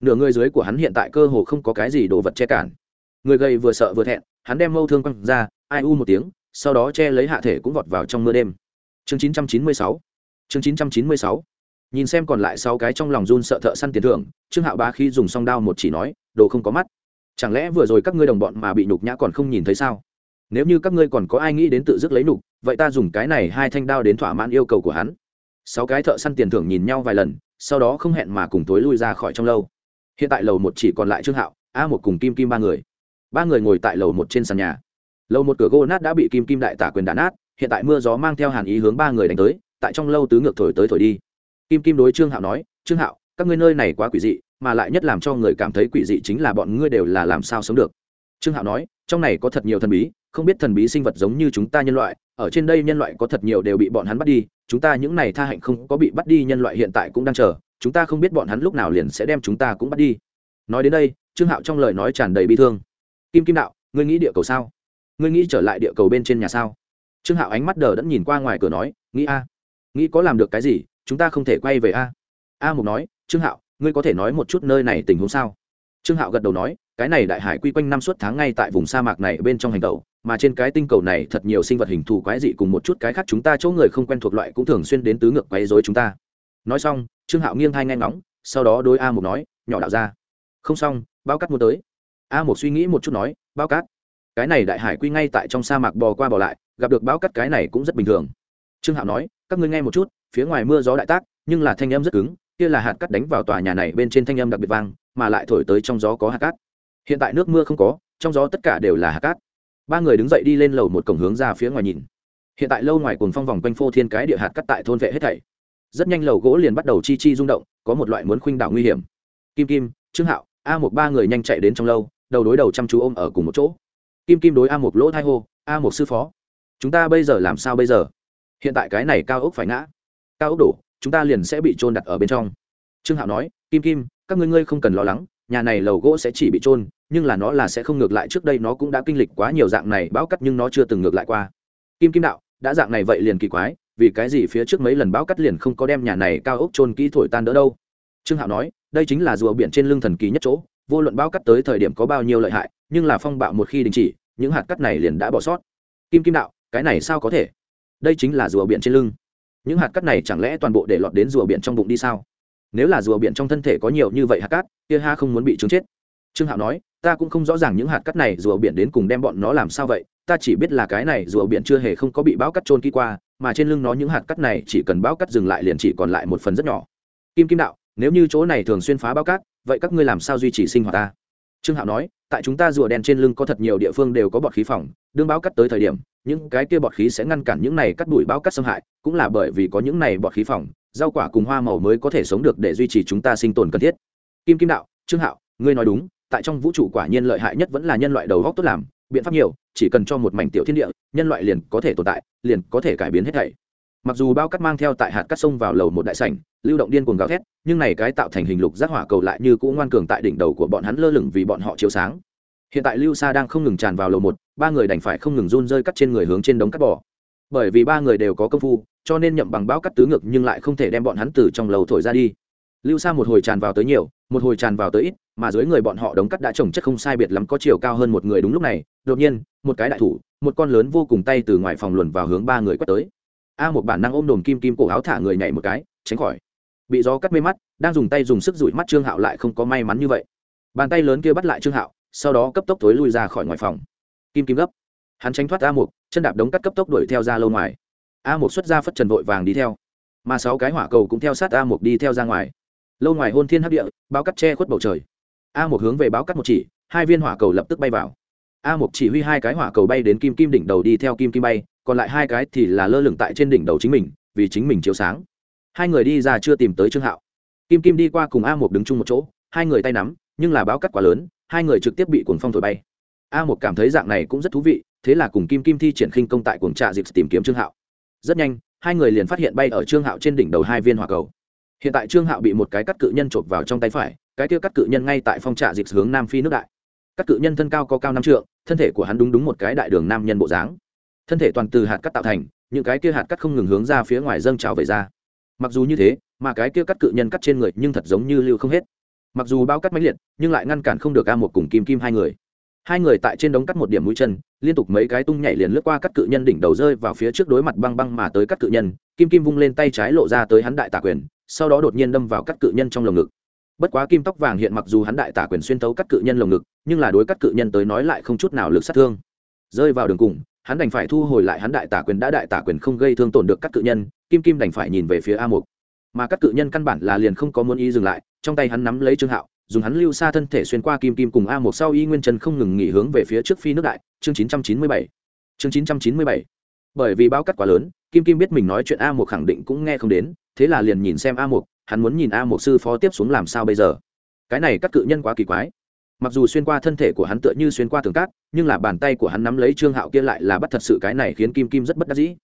Nửa người dưới của hắn hiện tại cơ hồ không có cái gì đồ vật che cản. Người gầy vừa sợ vừa thẹn hắn đem mâu thương quăng ra, ai u một tiếng, sau đó che lấy hạ thể cũng vọt vào trong mưa đêm. Chương 996 chương 996 nhìn xem còn lại sáu cái trong lòng run sợ thợ săn tiền thưởng, trương hạo bá khi dùng song đao một chỉ nói, đồ không có mắt. Chẳng lẽ vừa rồi các ngươi đồng bọn mà bị nhục nhã còn không nhìn thấy sao? Nếu như các ngươi còn có ai nghĩ đến tự dứt lấy nhục, vậy ta dùng cái này hai thanh đao đến thỏa mãn yêu cầu của hắn. Sáu cái thợ săn tiền thưởng nhìn nhau vài lần, sau đó không hẹn mà cùng tối lui ra khỏi trong lâu. Hiện tại lầu một chỉ còn lại trương hạo, a một cùng kim kim ba người ba người ngồi tại lầu một trên sàn nhà. Lầu một cửa gỗ nát đã bị kim kim đại tả quyền đàn nát, hiện tại mưa gió mang theo hàn ý hướng ba người đánh tới, tại trong lâu tứ ngược thổi tới thổi đi. Kim kim đối trương hạo nói, trương hạo, các ngươi nơi này quá quỷ dị, mà lại nhất làm cho người cảm thấy quỷ dị chính là bọn ngươi đều là làm sao sống được. Trương hạo nói, trong này có thật nhiều thần bí, không biết thần bí sinh vật giống như chúng ta nhân loại, ở trên đây nhân loại có thật nhiều đều bị bọn hắn bắt đi, chúng ta những này tha hạnh không có bị bắt đi nhân loại hiện tại cũng đang chờ, chúng ta không biết bọn hắn lúc nào liền sẽ đem chúng ta cũng bắt đi. Nói đến đây, trương hạo trong lời nói tràn đầy bi thương kim kim đạo, ngươi nghĩ địa cầu sao? Ngươi nghĩ trở lại địa cầu bên trên nhà sao? Trương hạo ánh mắt đờ đẫn nhìn qua ngoài cửa nói, nghĩ a. Nghĩ có làm được cái gì, chúng ta không thể quay về a. A mục nói, trương hạo, ngươi có thể nói một chút nơi này tình huống sao? Trương hạo gật đầu nói, cái này đại hải quy quanh năm suốt tháng ngay tại vùng sa mạc này bên trong hành tẩu, mà trên cái tinh cầu này thật nhiều sinh vật hình thù quái dị cùng một chút cái khác chúng ta chỗ người không quen thuộc loại cũng thường xuyên đến tứ ngược quấy rối chúng ta. Nói xong, trương hạo nghiêng hai nghe ngóng, sau đó đối a Mục nói, nhỏ đạo ra không xong, bao cắt muốn tới a một suy nghĩ một chút nói bao cát. Cái này đại hải quy ngay tại trong sa mạc bò qua bò lại, gặp được bao cát cái này cũng rất bình thường. Trương hạo nói, các ngươi nghe một chút, phía ngoài mưa gió đại tác, nhưng là thanh âm rất cứng, kia là hạt cắt đánh vào tòa nhà này bên trên thanh âm đặc biệt vang, mà lại thổi tới trong gió có hạt cát. Hiện tại nước mưa không có, trong gió tất cả đều là hạt cát. Ba người đứng dậy đi lên lầu một cổng hướng ra phía ngoài nhìn. Hiện tại lâu ngoài cuồng phong vòng quanh phô thiên cái địa hạt cắt tại thôn vệ hết thảy. Rất nhanh lầu gỗ liền bắt đầu chi chi rung động, có một loại muốn khuynh đảo nguy hiểm. Kim kim, trương hạo, a một ba người nhanh chạy đến trong lâu đầu đối đầu chăm chú ôm ở cùng một chỗ. Kim kim đối a một lỗ thai hô, a một sư phó, chúng ta bây giờ làm sao bây giờ? Hiện tại cái này cao ốc phải ngã. Cao ốc đổ, chúng ta liền sẽ bị trôn đặt ở bên trong. Trương hạo nói, kim kim, các ngươi ngươi không cần lo lắng, nhà này lầu gỗ sẽ chỉ bị trôn nhưng là nó là sẽ không ngược lại trước đây nó cũng đã kinh lịch quá nhiều dạng này bão cắt nhưng nó chưa từng ngược lại qua. Kim kim đạo, đã dạng này vậy liền kỳ quái, vì cái gì phía trước mấy lần bão cắt liền không có đem nhà này cao ốc trôn kỹ thổi tan đỡ đâu? Trương hạo nói, đây chính là rùa biển trên lưng thần kỳ nhất chỗ vô luận bão cắt tới thời điểm có bao nhiêu lợi hại, nhưng là phong bạo một khi đình chỉ, những hạt cắt này liền đã bỏ sót. Kim kim đạo, cái này sao có thể? Đây chính là rùa biển trên lưng. Những hạt cắt này chẳng lẽ toàn bộ để lọt đến rùa biển trong bụng đi sao? Nếu là rùa biển trong thân thể có nhiều như vậy hạt cát kia ha không muốn bị trứng chết. Trương hạo nói, ta cũng không rõ ràng những hạt cắt này rùa biển đến cùng đem bọn nó làm sao vậy, ta chỉ biết là cái này rùa biển chưa hề không có bị bão cắt trôn kỹ qua, mà trên lưng nó những hạt cắt này chỉ cần bão cắt dừng lại liền chỉ còn lại một phần rất nhỏ. Kim kim đạo, nếu như chỗ này thường xuyên phá bão cát vậy các ngươi làm sao duy trì sinh hoạt ta? Trương hạo nói, tại chúng ta rùa đen trên lưng có thật nhiều địa phương đều có bọt khí phòng, đương báo cắt tới thời điểm, những cái kia bọt khí sẽ ngăn cản những này cắt đuổi báo cắt xâm hại, cũng là bởi vì có những này bọt khí phòng, rau quả cùng hoa màu mới có thể sống được để duy trì chúng ta sinh tồn cần thiết. Kim kim đạo, trương hạo, ngươi nói đúng, tại trong vũ trụ quả nhiên lợi hại nhất vẫn là nhân loại đầu góc tốt làm, biện pháp nhiều, chỉ cần cho một mảnh tiểu thiên địa, nhân loại liền có thể tồn tại, liền có thể cải biến hết thảy mặc dù bao cắt mang theo tại hạt cắt sông vào lầu một đại sảnh, lưu động điên cuồng gào thét, nhưng này cái tạo thành hình lục giác hỏa cầu lại như cũ ngoan cường tại đỉnh đầu của bọn hắn lơ lửng vì bọn họ chiếu sáng. Hiện tại lưu sa đang không ngừng tràn vào lầu một, ba người đành phải không ngừng run rơi cắt trên người hướng trên đống cắt bỏ. Bởi vì ba người đều có công phu, cho nên nhậm bằng bao cắt tứ ngược nhưng lại không thể đem bọn hắn từ trong lầu thổi ra đi. Lưu sa một hồi tràn vào tới nhiều, một hồi tràn vào tới ít, mà dưới người bọn họ đống cắt đã trồng chất không sai biệt lắm có chiều cao hơn một người đúng lúc này, đột nhiên, một cái đại thủ, một con lớn vô cùng tay từ ngoài phòng luồn vào hướng ba người quét tới a một bản năng ôm đồm kim kim cổ áo thả người nhảy một cái, tránh khỏi. Bị gió cắt mê mắt, đang dùng tay dùng sức dụi mắt trương hạo lại không có may mắn như vậy. Bàn tay lớn kia bắt lại trương hạo, sau đó cấp tốc tối lui ra khỏi ngoài phòng. Kim kim gấp. Hắn tránh thoát a một, chân đạp đống cắt cấp tốc đuổi theo ra lâu ngoài. A một xuất ra phất trần vội vàng đi theo. Mà sáu cái hỏa cầu cũng theo sát a một đi theo ra ngoài. Lâu ngoài hôn thiên hấp địa báo cắt che khuất bầu trời. A một hướng về báo cắt một chỉ, hai viên hỏa cầu lập tức bay vào. A một chỉ huy hai cái hỏa cầu bay đến kim kim đỉnh đầu đi theo kim kim bay còn lại hai cái thì là lơ lửng tại trên đỉnh đầu chính mình, vì chính mình chiếu sáng. Hai người đi ra chưa tìm tới trương hạo. Kim kim đi qua cùng a một đứng chung một chỗ, hai người tay nắm, nhưng là báo cắt quá lớn, hai người trực tiếp bị cuồng phong thổi bay. A một cảm thấy dạng này cũng rất thú vị, thế là cùng kim kim thi triển khinh công tại cuồng trạ dịp tìm kiếm trương hạo. Rất nhanh, hai người liền phát hiện bay ở trương hạo trên đỉnh đầu hai viên hỏa cầu. Hiện tại trương hạo bị một cái cắt cự nhân chộp vào trong tay phải, cái kia cắt cự nhân ngay tại phong trạ dịp hướng nam phi nước đại. Cắt cự nhân thân cao có cao năm trượng, thân thể của hắn đúng đúng một cái đại đường nam nhân bộ dáng thân thể toàn từ hạt cắt tạo thành, những cái kia hạt cắt không ngừng hướng ra phía ngoài dâng trào về ra. Mặc dù như thế, mà cái kia cắt cự nhân cắt trên người nhưng thật giống như lưu không hết. Mặc dù bao cắt máy liệt, nhưng lại ngăn cản không được a một cùng kim kim hai người. Hai người tại trên đống cắt một điểm mũi chân, liên tục mấy cái tung nhảy liền lướt qua cắt cự nhân đỉnh đầu rơi vào phía trước đối mặt băng băng mà tới cắt cự nhân, kim kim vung lên tay trái lộ ra tới hắn đại tả quyền, sau đó đột nhiên đâm vào cắt cự nhân trong lồng ngực. Bất quá kim tóc vàng hiện mặc dù hắn đại tả quyền xuyên thấu cắt cự nhân lồng ngực, nhưng là đối cắt cự nhân tới nói lại không chút nào lực sát thương. Rơi vào đường cùng hắn đành phải thu hồi lại hắn đại tả quyền đã đại tả quyền không gây thương tổn được các cự nhân, kim kim đành phải nhìn về phía a mục. Mà các cự nhân căn bản là liền không có muốn ý dừng lại, trong tay hắn nắm lấy trương hạo, dùng hắn lưu xa thân thể xuyên qua kim kim cùng a một sau y nguyên chân không ngừng nghỉ hướng về phía trước phi nước đại, chương 997 chương 997 bởi vì bao cắt quá lớn, kim kim biết mình nói chuyện a một khẳng định cũng nghe không đến, thế là liền nhìn xem a một hắn muốn nhìn a một sư phó tiếp xuống làm sao bây giờ. Cái này các cự nhân quá kỳ quái mặc dù xuyên qua thân thể của hắn tựa như xuyên qua tường cát, nhưng là bàn tay của hắn nắm lấy trương hạo kia lại là bắt thật sự cái này khiến kim kim rất bất đắc dĩ.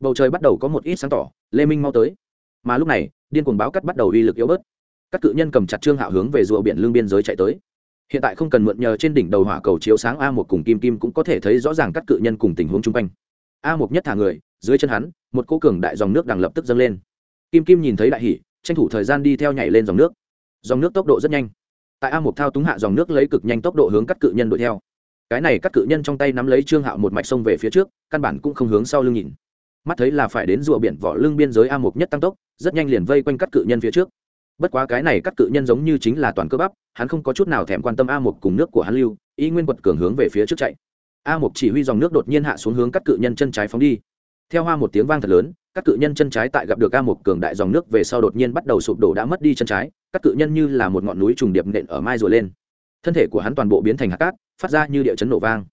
Bầu trời bắt đầu có một ít sáng tỏ, lê minh mau tới. Mà lúc này, điên cuồng báo cắt bắt đầu uy lực yếu bớt. Các cự nhân cầm chặt trương hạo hướng về rùa biển lương biên giới chạy tới. Hiện tại không cần mượn nhờ trên đỉnh đầu hỏa cầu chiếu sáng a một cùng kim kim cũng có thể thấy rõ ràng các cự nhân cùng tình huống chung quanh. A một nhất thả người, dưới chân hắn, một cô cường đại dòng nước đằng lập tức dâng lên. Kim kim nhìn thấy đại hỉ, tranh thủ thời gian đi theo nhảy lên dòng nước. Dòng nước tốc độ rất nhanh tại a một thao túng hạ dòng nước lấy cực nhanh tốc độ hướng cắt cự nhân đuổi theo. Cái này cắt cự nhân trong tay nắm lấy trương hạo một mạch sông về phía trước, căn bản cũng không hướng sau lưng nhìn. Mắt thấy là phải đến rùa biển vỏ lưng biên giới a mục nhất tăng tốc, rất nhanh liền vây quanh cắt cự nhân phía trước. Bất quá cái này cắt cự nhân giống như chính là toàn cơ bắp, hắn không có chút nào thèm quan tâm a mục cùng nước của hắn lưu, y nguyên quật cường hướng về phía trước chạy. A mục chỉ huy dòng nước đột nhiên hạ xuống hướng cắt cự nhân chân trái phóng đi. Theo hoa một tiếng vang thật lớn các cự nhân chân trái tại gặp được a một cường đại dòng nước về sau đột nhiên bắt đầu sụp đổ đã mất đi chân trái, các cự nhân như là một ngọn núi trùng điệp nện ở mai rồi lên. Thân thể của hắn toàn bộ biến thành hạt cát, phát ra như địa chấn nổ vang.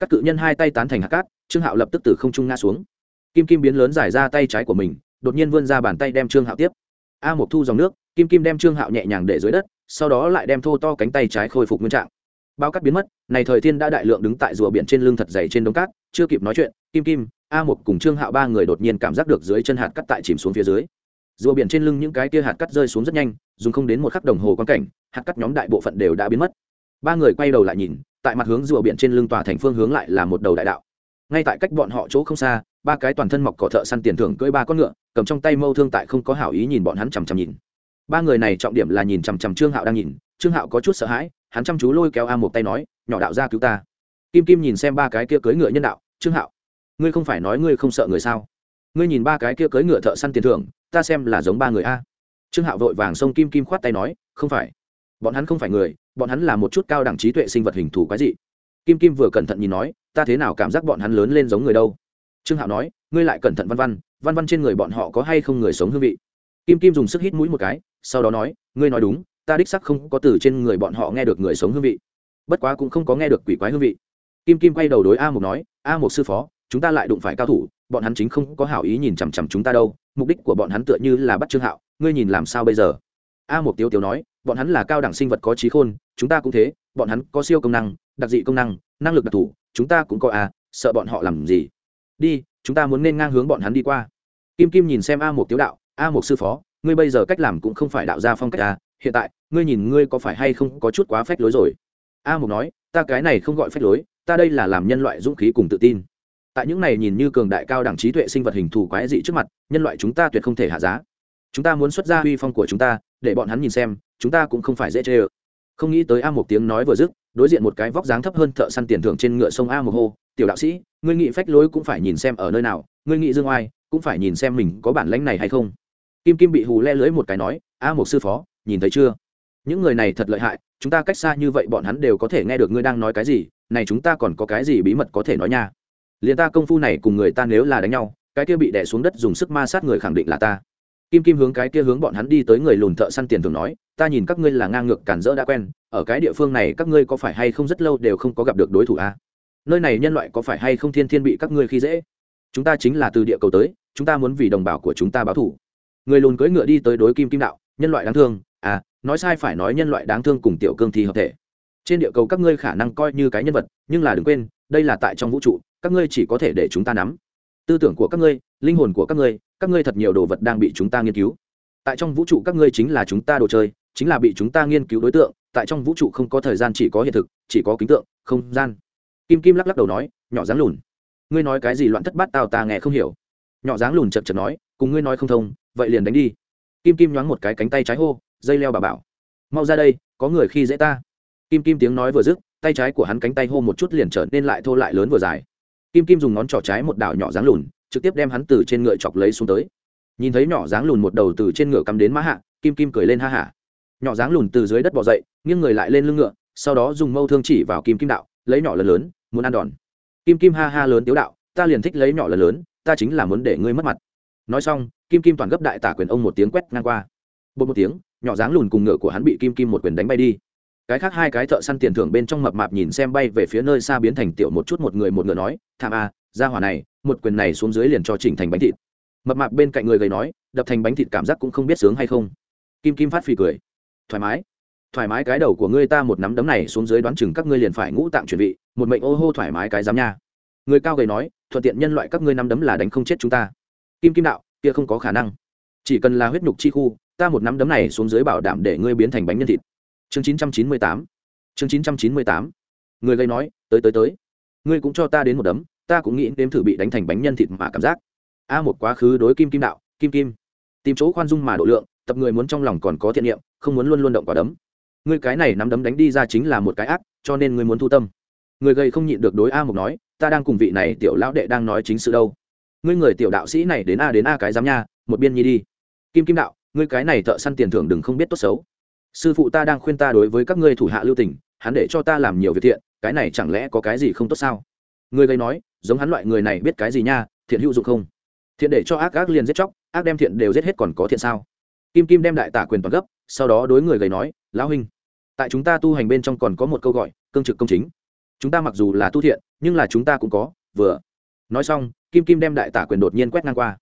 Các cự nhân hai tay tán thành hạt cát, trương hạo lập tức từ không trung ngã xuống. Kim kim biến lớn giải ra tay trái của mình, đột nhiên vươn ra bàn tay đem trương hạo tiếp. A một thu dòng nước, kim kim đem trương hạo nhẹ nhàng để dưới đất, sau đó lại đem thô to cánh tay trái khôi phục nguyên trạng. Bao cát biến mất, này thời thiên đã đại lượng đứng tại rùa biển trên lưng thật dày trên đống cát, chưa kịp nói chuyện, kim kim a một cùng trương hạo ba người đột nhiên cảm giác được dưới chân hạt cắt tại chìm xuống phía dưới. Rùa biển trên lưng những cái kia hạt cắt rơi xuống rất nhanh, dùng không đến một khắc đồng hồ quan cảnh, hạt cắt nhóm đại bộ phận đều đã biến mất. Ba người quay đầu lại nhìn, tại mặt hướng rùa biển trên lưng tòa thành phương hướng lại là một đầu đại đạo. Ngay tại cách bọn họ chỗ không xa, ba cái toàn thân mọc cỏ thợ săn tiền thưởng cưỡi ba con ngựa, cầm trong tay mâu thương tại không có hảo ý nhìn bọn hắn chằm chằm nhìn. Ba người này trọng điểm là nhìn chằm chằm trương hạo đang nhìn, trương hạo có chút sợ hãi, hắn chăm chú lôi kéo a một tay nói, nhỏ đạo ra cứu ta. Kim kim nhìn xem ba cái kia cưỡi ngựa nhân đạo, trương hạo ngươi không phải nói ngươi không sợ người sao? Ngươi nhìn ba cái kia cưỡi ngựa thợ săn tiền thưởng, ta xem là giống ba người a. Trương hạo vội vàng xông kim kim khoát tay nói, không phải. Bọn hắn không phải người, bọn hắn là một chút cao đẳng trí tuệ sinh vật hình thù quái dị. Kim kim vừa cẩn thận nhìn nói, ta thế nào cảm giác bọn hắn lớn lên giống người đâu? Trương hạo nói, ngươi lại cẩn thận văn văn văn văn trên người bọn họ có hay không người sống hương vị? Kim kim dùng sức hít mũi một cái, sau đó nói, ngươi nói đúng, ta đích sắc không có từ trên người bọn họ nghe được người sống hương vị. Bất quá cũng không có nghe được quỷ quái hương vị. Kim kim quay đầu đối a mục nói, a mục sư phó chúng ta lại đụng phải cao thủ, bọn hắn chính không có hảo ý nhìn chằm chằm chúng ta đâu, mục đích của bọn hắn tựa như là bắt trương hạo, ngươi nhìn làm sao bây giờ? A mục tiêu tiêu nói, bọn hắn là cao đẳng sinh vật có trí khôn, chúng ta cũng thế, bọn hắn có siêu công năng, đặc dị công năng năng lực đặc thù, chúng ta cũng có a sợ bọn họ làm gì? Đi, chúng ta muốn nên ngang hướng bọn hắn đi qua. Kim kim nhìn xem a một tiếu đạo, a một sư phó, ngươi bây giờ cách làm cũng không phải đạo gia phong cách a hiện tại, ngươi nhìn ngươi có phải hay không có chút quá phách lối rồi? A một nói, ta cái này không gọi phách lối, ta đây là làm nhân loại dũng khí cùng tự tin tại những này nhìn như cường đại cao đẳng trí tuệ sinh vật hình thù quái dị trước mặt, nhân loại chúng ta tuyệt không thể hạ giá. Chúng ta muốn xuất ra uy phong của chúng ta, để bọn hắn nhìn xem, chúng ta cũng không phải dễ chê ơ. Không nghĩ tới a một tiếng nói vừa dứt, đối diện một cái vóc dáng thấp hơn thợ săn tiền thưởng trên ngựa sông a một hô, tiểu đạo sĩ, ngươi nghị phách lối cũng phải nhìn xem ở nơi nào, ngươi nghị dương oai, cũng phải nhìn xem mình có bản lãnh này hay không. Kim kim bị hù le lưới một cái nói, a một sư phó, nhìn thấy chưa? Những người này thật lợi hại, chúng ta cách xa như vậy bọn hắn đều có thể nghe được ngươi đang nói cái gì, này chúng ta còn có cái gì bí mật có thể nói nha? Liền ta công phu này cùng người ta nếu là đánh nhau, cái kia bị đè xuống đất dùng sức ma sát người khẳng định là ta. Kim kim hướng cái kia hướng bọn hắn đi tới người lùn thợ săn tiền thường nói, ta nhìn các ngươi là ngang ngược cản rỡ đã quen, ở cái địa phương này các ngươi có phải hay không rất lâu đều không có gặp được đối thủ a à? nơi này nhân loại có phải hay không thiên thiên bị các ngươi khi dễ? Chúng ta chính là từ địa cầu tới, chúng ta muốn vì đồng bào của chúng ta báo thủ người lùn cưỡi ngựa đi tới đối kim kim đạo, nhân loại đáng thương à nói sai phải nói nhân loại đáng thương cùng tiểu cương thi hợp thể. Trên địa cầu các ngươi khả năng coi như cái nhân vật, nhưng là đừng quên, đây là tại trong vũ trụ các ngươi chỉ có thể để chúng ta nắm. Tư tưởng của các ngươi, linh hồn của các ngươi các ngươi thật nhiều đồ vật đang bị chúng ta nghiên cứu. Tại trong vũ trụ các ngươi chính là chúng ta đồ chơi, chính là bị chúng ta nghiên cứu đối tượng, tại trong vũ trụ không có thời gian chỉ có hiện thực, chỉ có kính tượng, không gian. Kim kim lắc lắc đầu nói, nhỏ dáng lùn. Ngươi nói cái gì loạn thất bát tao ta nghe không hiểu. Nhỏ dáng lùn chật chật nói, cùng ngươi nói không thông, vậy liền đánh đi. Kim kim nhoáng một cái cánh tay trái hô, dây leo bà bảo. Mau ra đây, có người khi dễ ta. Kim kim tiếng nói vừa dứt, tay trái của hắn cánh tay hô một chút liền trở nên lại thô lại lớn vừa dài kim kim dùng ngón trỏ trái một đảo nhỏ dáng lùn, trực tiếp đem hắn từ trên ngựa chọc lấy xuống tới. Nhìn thấy nhỏ dáng lùn một đầu từ trên ngựa cắm đến mã hạ, kim kim cười lên ha hả. Nhỏ dáng lùn từ dưới đất bỏ dậy, nghiêng người lại lên lưng ngựa, sau đó dùng mâu thương chỉ vào kim kim đạo, lấy nhỏ lớn lớn, muốn ăn đòn. Kim kim ha ha lớn tiếu đạo, ta liền thích lấy nhỏ lớn lớn, ta chính là muốn để ngươi mất mặt. Nói xong, kim kim toàn gấp đại tả quyền ông một tiếng quét ngang qua. Bột một tiếng, nhỏ dáng lùn cùng ngựa của hắn bị kim kim một quyền đánh bay đi cái khác hai cái thợ săn tiền thưởng bên trong mập mạp nhìn xem bay về phía nơi xa biến thành tiểu một chút một người một ngựa nói, thảm a, ra hỏa này, một quyền này xuống dưới liền cho chỉnh thành bánh thịt. Mập mạp bên cạnh người gầy nói, đập thành bánh thịt cảm giác cũng không biết sướng hay không. Kim kim phát phì cười, thoải mái thoải mái cái đầu của ngươi ta một nắm đấm này xuống dưới đoán chừng các ngươi liền phải ngũ tạng chuẩn bị, một mệnh ô hô thoải mái cái dám nha. Người cao gầy nói, thuận tiện nhân loại các ngươi nắm đấm là đánh không chết chúng ta. Kim kim đạo, kia không có khả năng, chỉ cần là huyết nhục chi khu, ta một nắm đấm này xuống dưới bảo đảm để ngươi biến thành bánh nhân thịt chương chín trăm chín mươi tám. Chương chín trăm chín mươi tám. Người gây nói, tới tới tới. Ngươi cũng cho ta đến một đấm, ta cũng nghĩ đếm thử bị đánh thành bánh nhân thịt mà cảm giác. A một quá khứ đối kim kim đạo, kim kim, tìm chỗ khoan dung mà độ lượng, tập người muốn trong lòng còn có thiện niệm, không muốn luôn luôn động quả đấm. Ngươi cái này nắm đấm đánh đi ra chính là một cái ác, cho nên ngươi muốn thu tâm. Người gầy không nhịn được đối a mục nói, ta đang cùng vị này tiểu lão đệ đang nói chính sự đâu. Ngươi người tiểu đạo sĩ này đến a đến a cái giám nha, một biên nhi đi. Kim kim đạo, ngươi cái này thợ săn tiền thưởng đừng không biết tốt xấu sư phụ ta đang khuyên ta đối với các ngươi thủ hạ lưu tình, hắn để cho ta làm nhiều việc thiện, cái này chẳng lẽ có cái gì không tốt sao? Người gây nói, giống hắn loại người này biết cái gì nha, thiện hữu dụng không? Thiện để cho ác ác liền giết chóc, ác đem thiện đều giết hết còn có thiện sao? Kim kim đem đại tả quyền toàn gấp, sau đó đối người gầy nói, lão huynh, tại chúng ta tu hành bên trong còn có một câu gọi, cương trực công chính. Chúng ta mặc dù là tu thiện, nhưng là chúng ta cũng có, vừa. Nói xong, kim kim đem đại tả quyền đột nhiên quét ngang qua.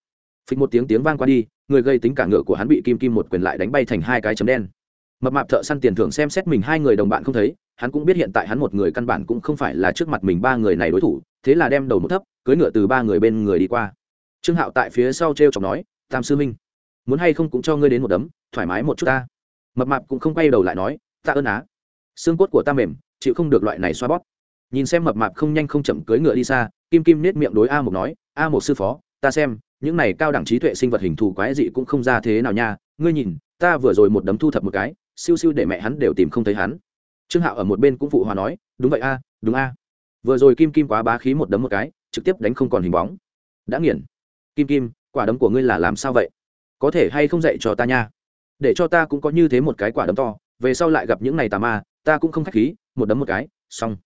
Phịch một tiếng tiếng vang qua đi, người gây tính cả ngựa của hắn bị kim kim một quyền lại đánh bay thành hai cái chấm đen mập mạp thợ săn tiền thưởng xem xét mình hai người đồng bạn không thấy, hắn cũng biết hiện tại hắn một người căn bản cũng không phải là trước mặt mình ba người này đối thủ, thế là đem đầu một thấp cưới ngựa từ ba người bên người đi qua. Trương hạo tại phía sau t r e o chọc nói, tam sư minh muốn hay không cũng cho ngươi đến một đấm, thoải mái một chút ta. Mập mạp cũng không quay đầu lại nói, ta ơn á. Xương cốt của ta mềm, chịu không được loại này xoa bóp. Nhìn xem mập mạp không nhanh không chậm cưới ngựa đi xa, kim kim nết miệng đối a một nói, a một sư phó, ta xem, những này cao đẳng trí tuệ sinh vật hình thù quái dị cũng không ra thế nào nha. Ngươi nhìn, ta vừa rồi một đấm thu thập một cái siêu siêu để mẹ hắn đều tìm không thấy hắn. Trương hạo ở một bên cũng phụ hòa nói, đúng vậy a, đúng a. Vừa rồi kim kim quá bá khí một đấm một cái, trực tiếp đánh không còn hình bóng. Đã nghiền. Kim kim, quả đấm của ngươi là làm sao vậy? Có thể hay không dạy cho ta nha? Để cho ta cũng có như thế một cái quả đấm to, về sau lại gặp những này tà ma, ta cũng không k h á c h khí, một đấm một cái, xong.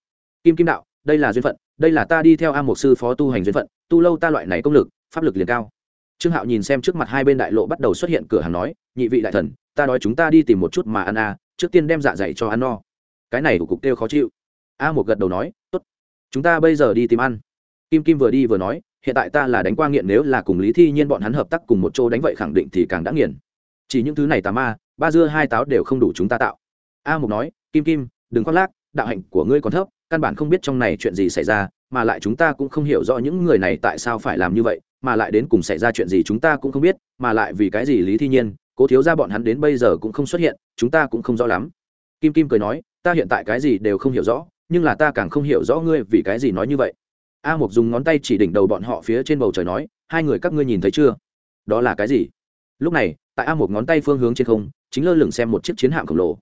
Kim kim đạo, đây là duyên phận, đây là ta đi theo a một sư phó tu hành duyên phận, tu lâu ta loại này công lực, pháp lực liền cao. Trương hạo nhìn xem trước mặt hai bên đại lộ bắt đầu xuất hiện cửa hàng nói, nhị vị đại thần ta nói chúng ta đi tìm một chút mà ăn a trước tiên đem dạ dày cho ăn no. Cái này của cục kêu khó chịu. A một gật đầu nói, tốt, chúng ta bây giờ đi tìm ăn. Kim kim vừa đi vừa nói, hiện tại ta là đánh qua nghiện, nếu là cùng lý thi nhiên bọn hắn hợp tác cùng một chỗ đánh vậy khẳng định thì càng đã nghiền chỉ những thứ này tà ma, ba dưa hai táo đều không đủ chúng ta tạo. A mục nói, kim kim, đừng khoác lác, đạo hạnh của ngươi còn thấp, căn bản không biết trong này chuyện gì xảy ra, mà lại chúng ta cũng không hiểu rõ những người này tại sao phải làm như vậy, mà lại đến cùng xảy ra chuyện gì chúng ta cũng không biết, mà lại vì cái gì lý thi nhiên cố thiếu ra bọn hắn đến bây giờ cũng không xuất hiện, chúng ta cũng không rõ lắm. Kim kim cười nói, ta hiện tại cái gì đều không hiểu rõ, nhưng là ta càng không hiểu rõ ngươi vì cái gì nói như vậy. A mục dùng ngón tay chỉ đỉnh đầu bọn họ phía trên bầu trời nói, hai người các ngươi nhìn thấy chưa? Đó là cái gì? Lúc này, tại a Mục ngón tay phương hướng trên không, chính lơ lửng xem một chiếc chiến hạm khổng lồ.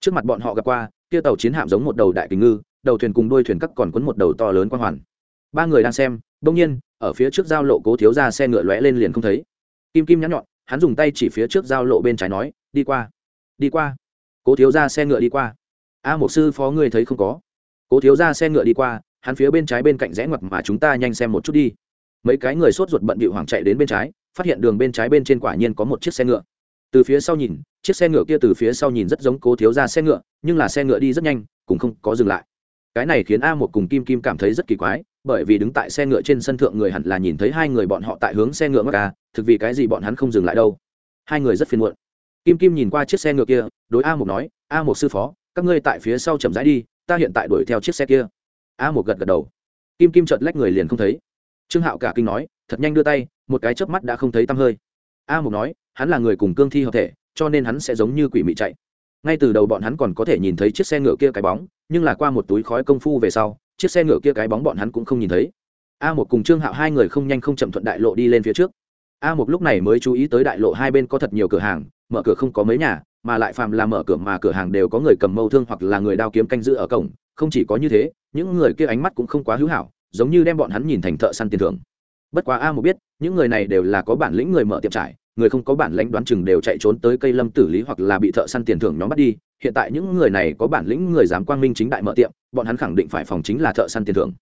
Trước mặt bọn họ gặp qua, kia tàu chiến hạm giống một đầu đại kính ngư, đầu thuyền cùng đuôi thuyền cắt còn quấn một đầu to lớn quang hoàn. Ba người đang xem, đông nhiên, ở phía trước giao lộ cố thiếu ra xe ngựa lóe lên liền không thấy. Kim kim nhắn nhọn hắn dùng tay chỉ phía trước giao lộ bên trái nói, đi qua đi qua. Cố thiếu ra xe ngựa đi qua. A một sư phó ngươi thấy không có? Cố thiếu ra xe ngựa đi qua, hắn phía bên trái bên cạnh rẽ ngoặt mà chúng ta nhanh xem một chút đi. Mấy cái người sốt ruột bận bị hoảng chạy đến bên trái, phát hiện đường bên trái bên trên quả nhiên có một chiếc xe ngựa. Từ phía sau nhìn, chiếc xe ngựa kia từ phía sau nhìn rất giống cố thiếu ra xe ngựa, nhưng là xe ngựa đi rất nhanh, cũng không có dừng lại cái này khiến a một cùng kim kim cảm thấy rất kỳ quái, bởi vì đứng tại xe ngựa trên sân thượng người hẳn là nhìn thấy hai người bọn họ tại hướng xe ngựa mắc ca thực vì cái gì bọn hắn không dừng lại đâu. Hai người rất phiền muộn. Kim kim nhìn qua chiếc xe ngựa kia, đối a một nói, a một sư phó, các ngươi tại phía sau chậm rãi đi, ta hiện tại đuổi theo chiếc xe kia. A một gật gật đầu. Kim kim chợt lách người liền không thấy. Trương hạo cả kinh nói, thật nhanh đưa tay, một cái chớp mắt đã không thấy tăm hơi. A một nói, hắn là người cùng cương thi hợp thể, cho nên hắn sẽ giống như quỷ mị chạy. Ngay từ đầu bọn hắn còn có thể nhìn thấy chiếc xe ngựa kia cái bóng nhưng là qua một túi khói công phu về sau, chiếc xe ngựa kia cái bóng bọn hắn cũng không nhìn thấy. A một cùng trương hạo hai người không nhanh không chậm thuận đại lộ đi lên phía trước. A một lúc này mới chú ý tới đại lộ hai bên có thật nhiều cửa hàng, mở cửa không có mấy nhà, mà lại phàm là mở cửa mà cửa hàng đều có người cầm mâu thương hoặc là người đao kiếm canh giữ ở cổng, không chỉ có như thế, những người kia ánh mắt cũng không quá hữu hảo, giống như đem bọn hắn nhìn thành thợ săn tiền thưởng. Bất quá a một biết, những người này đều là có bản lĩnh người mở tiệm trải người không có bản lãnh đoán chừng đều chạy trốn tới cây lâm tử lý hoặc là bị thợ săn tiền thưởng nhóm bắt đi. Hiện tại những người này có bản lĩnh người dám quang minh chính đại mở tiệm, bọn hắn khẳng định phải phòng chính là thợ săn tiền thưởng.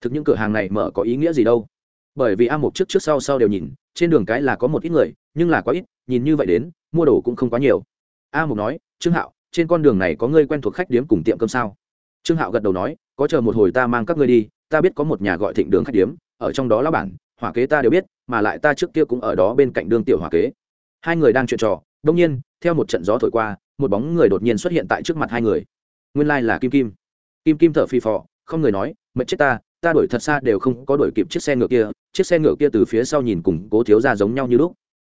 Thực những cửa hàng này mở có ý nghĩa gì đâu? Bởi vì a một trước trước sau sau đều nhìn, trên đường cái là có một ít người, nhưng là quá ít, nhìn như vậy đến, mua đồ cũng không quá nhiều. A một nói, trương hạo, trên con đường này có người quen thuộc khách điếm cùng tiệm cơm sao? Trương hạo gật đầu nói, có chờ một hồi ta mang các ngươi đi, ta biết có một nhà gọi thịnh đường khách điếm, ở trong đó lão bản hỏa kế ta đều biết, mà lại ta trước kia cũng ở đó bên cạnh đương tiểu hỏa kế. Hai người đang chuyện trò đông nhiên, theo một trận gió thổi qua, một bóng người đột nhiên xuất hiện tại trước mặt hai người. Nguyên lai là kim kim. Kim kim thở phi phò, không người nói, mệt chết ta ta đuổi thật xa đều không có đuổi kịp chiếc xe ngựa kia, chiếc xe ngựa kia từ phía sau nhìn cùng cố thiếu ra giống nhau như lúc.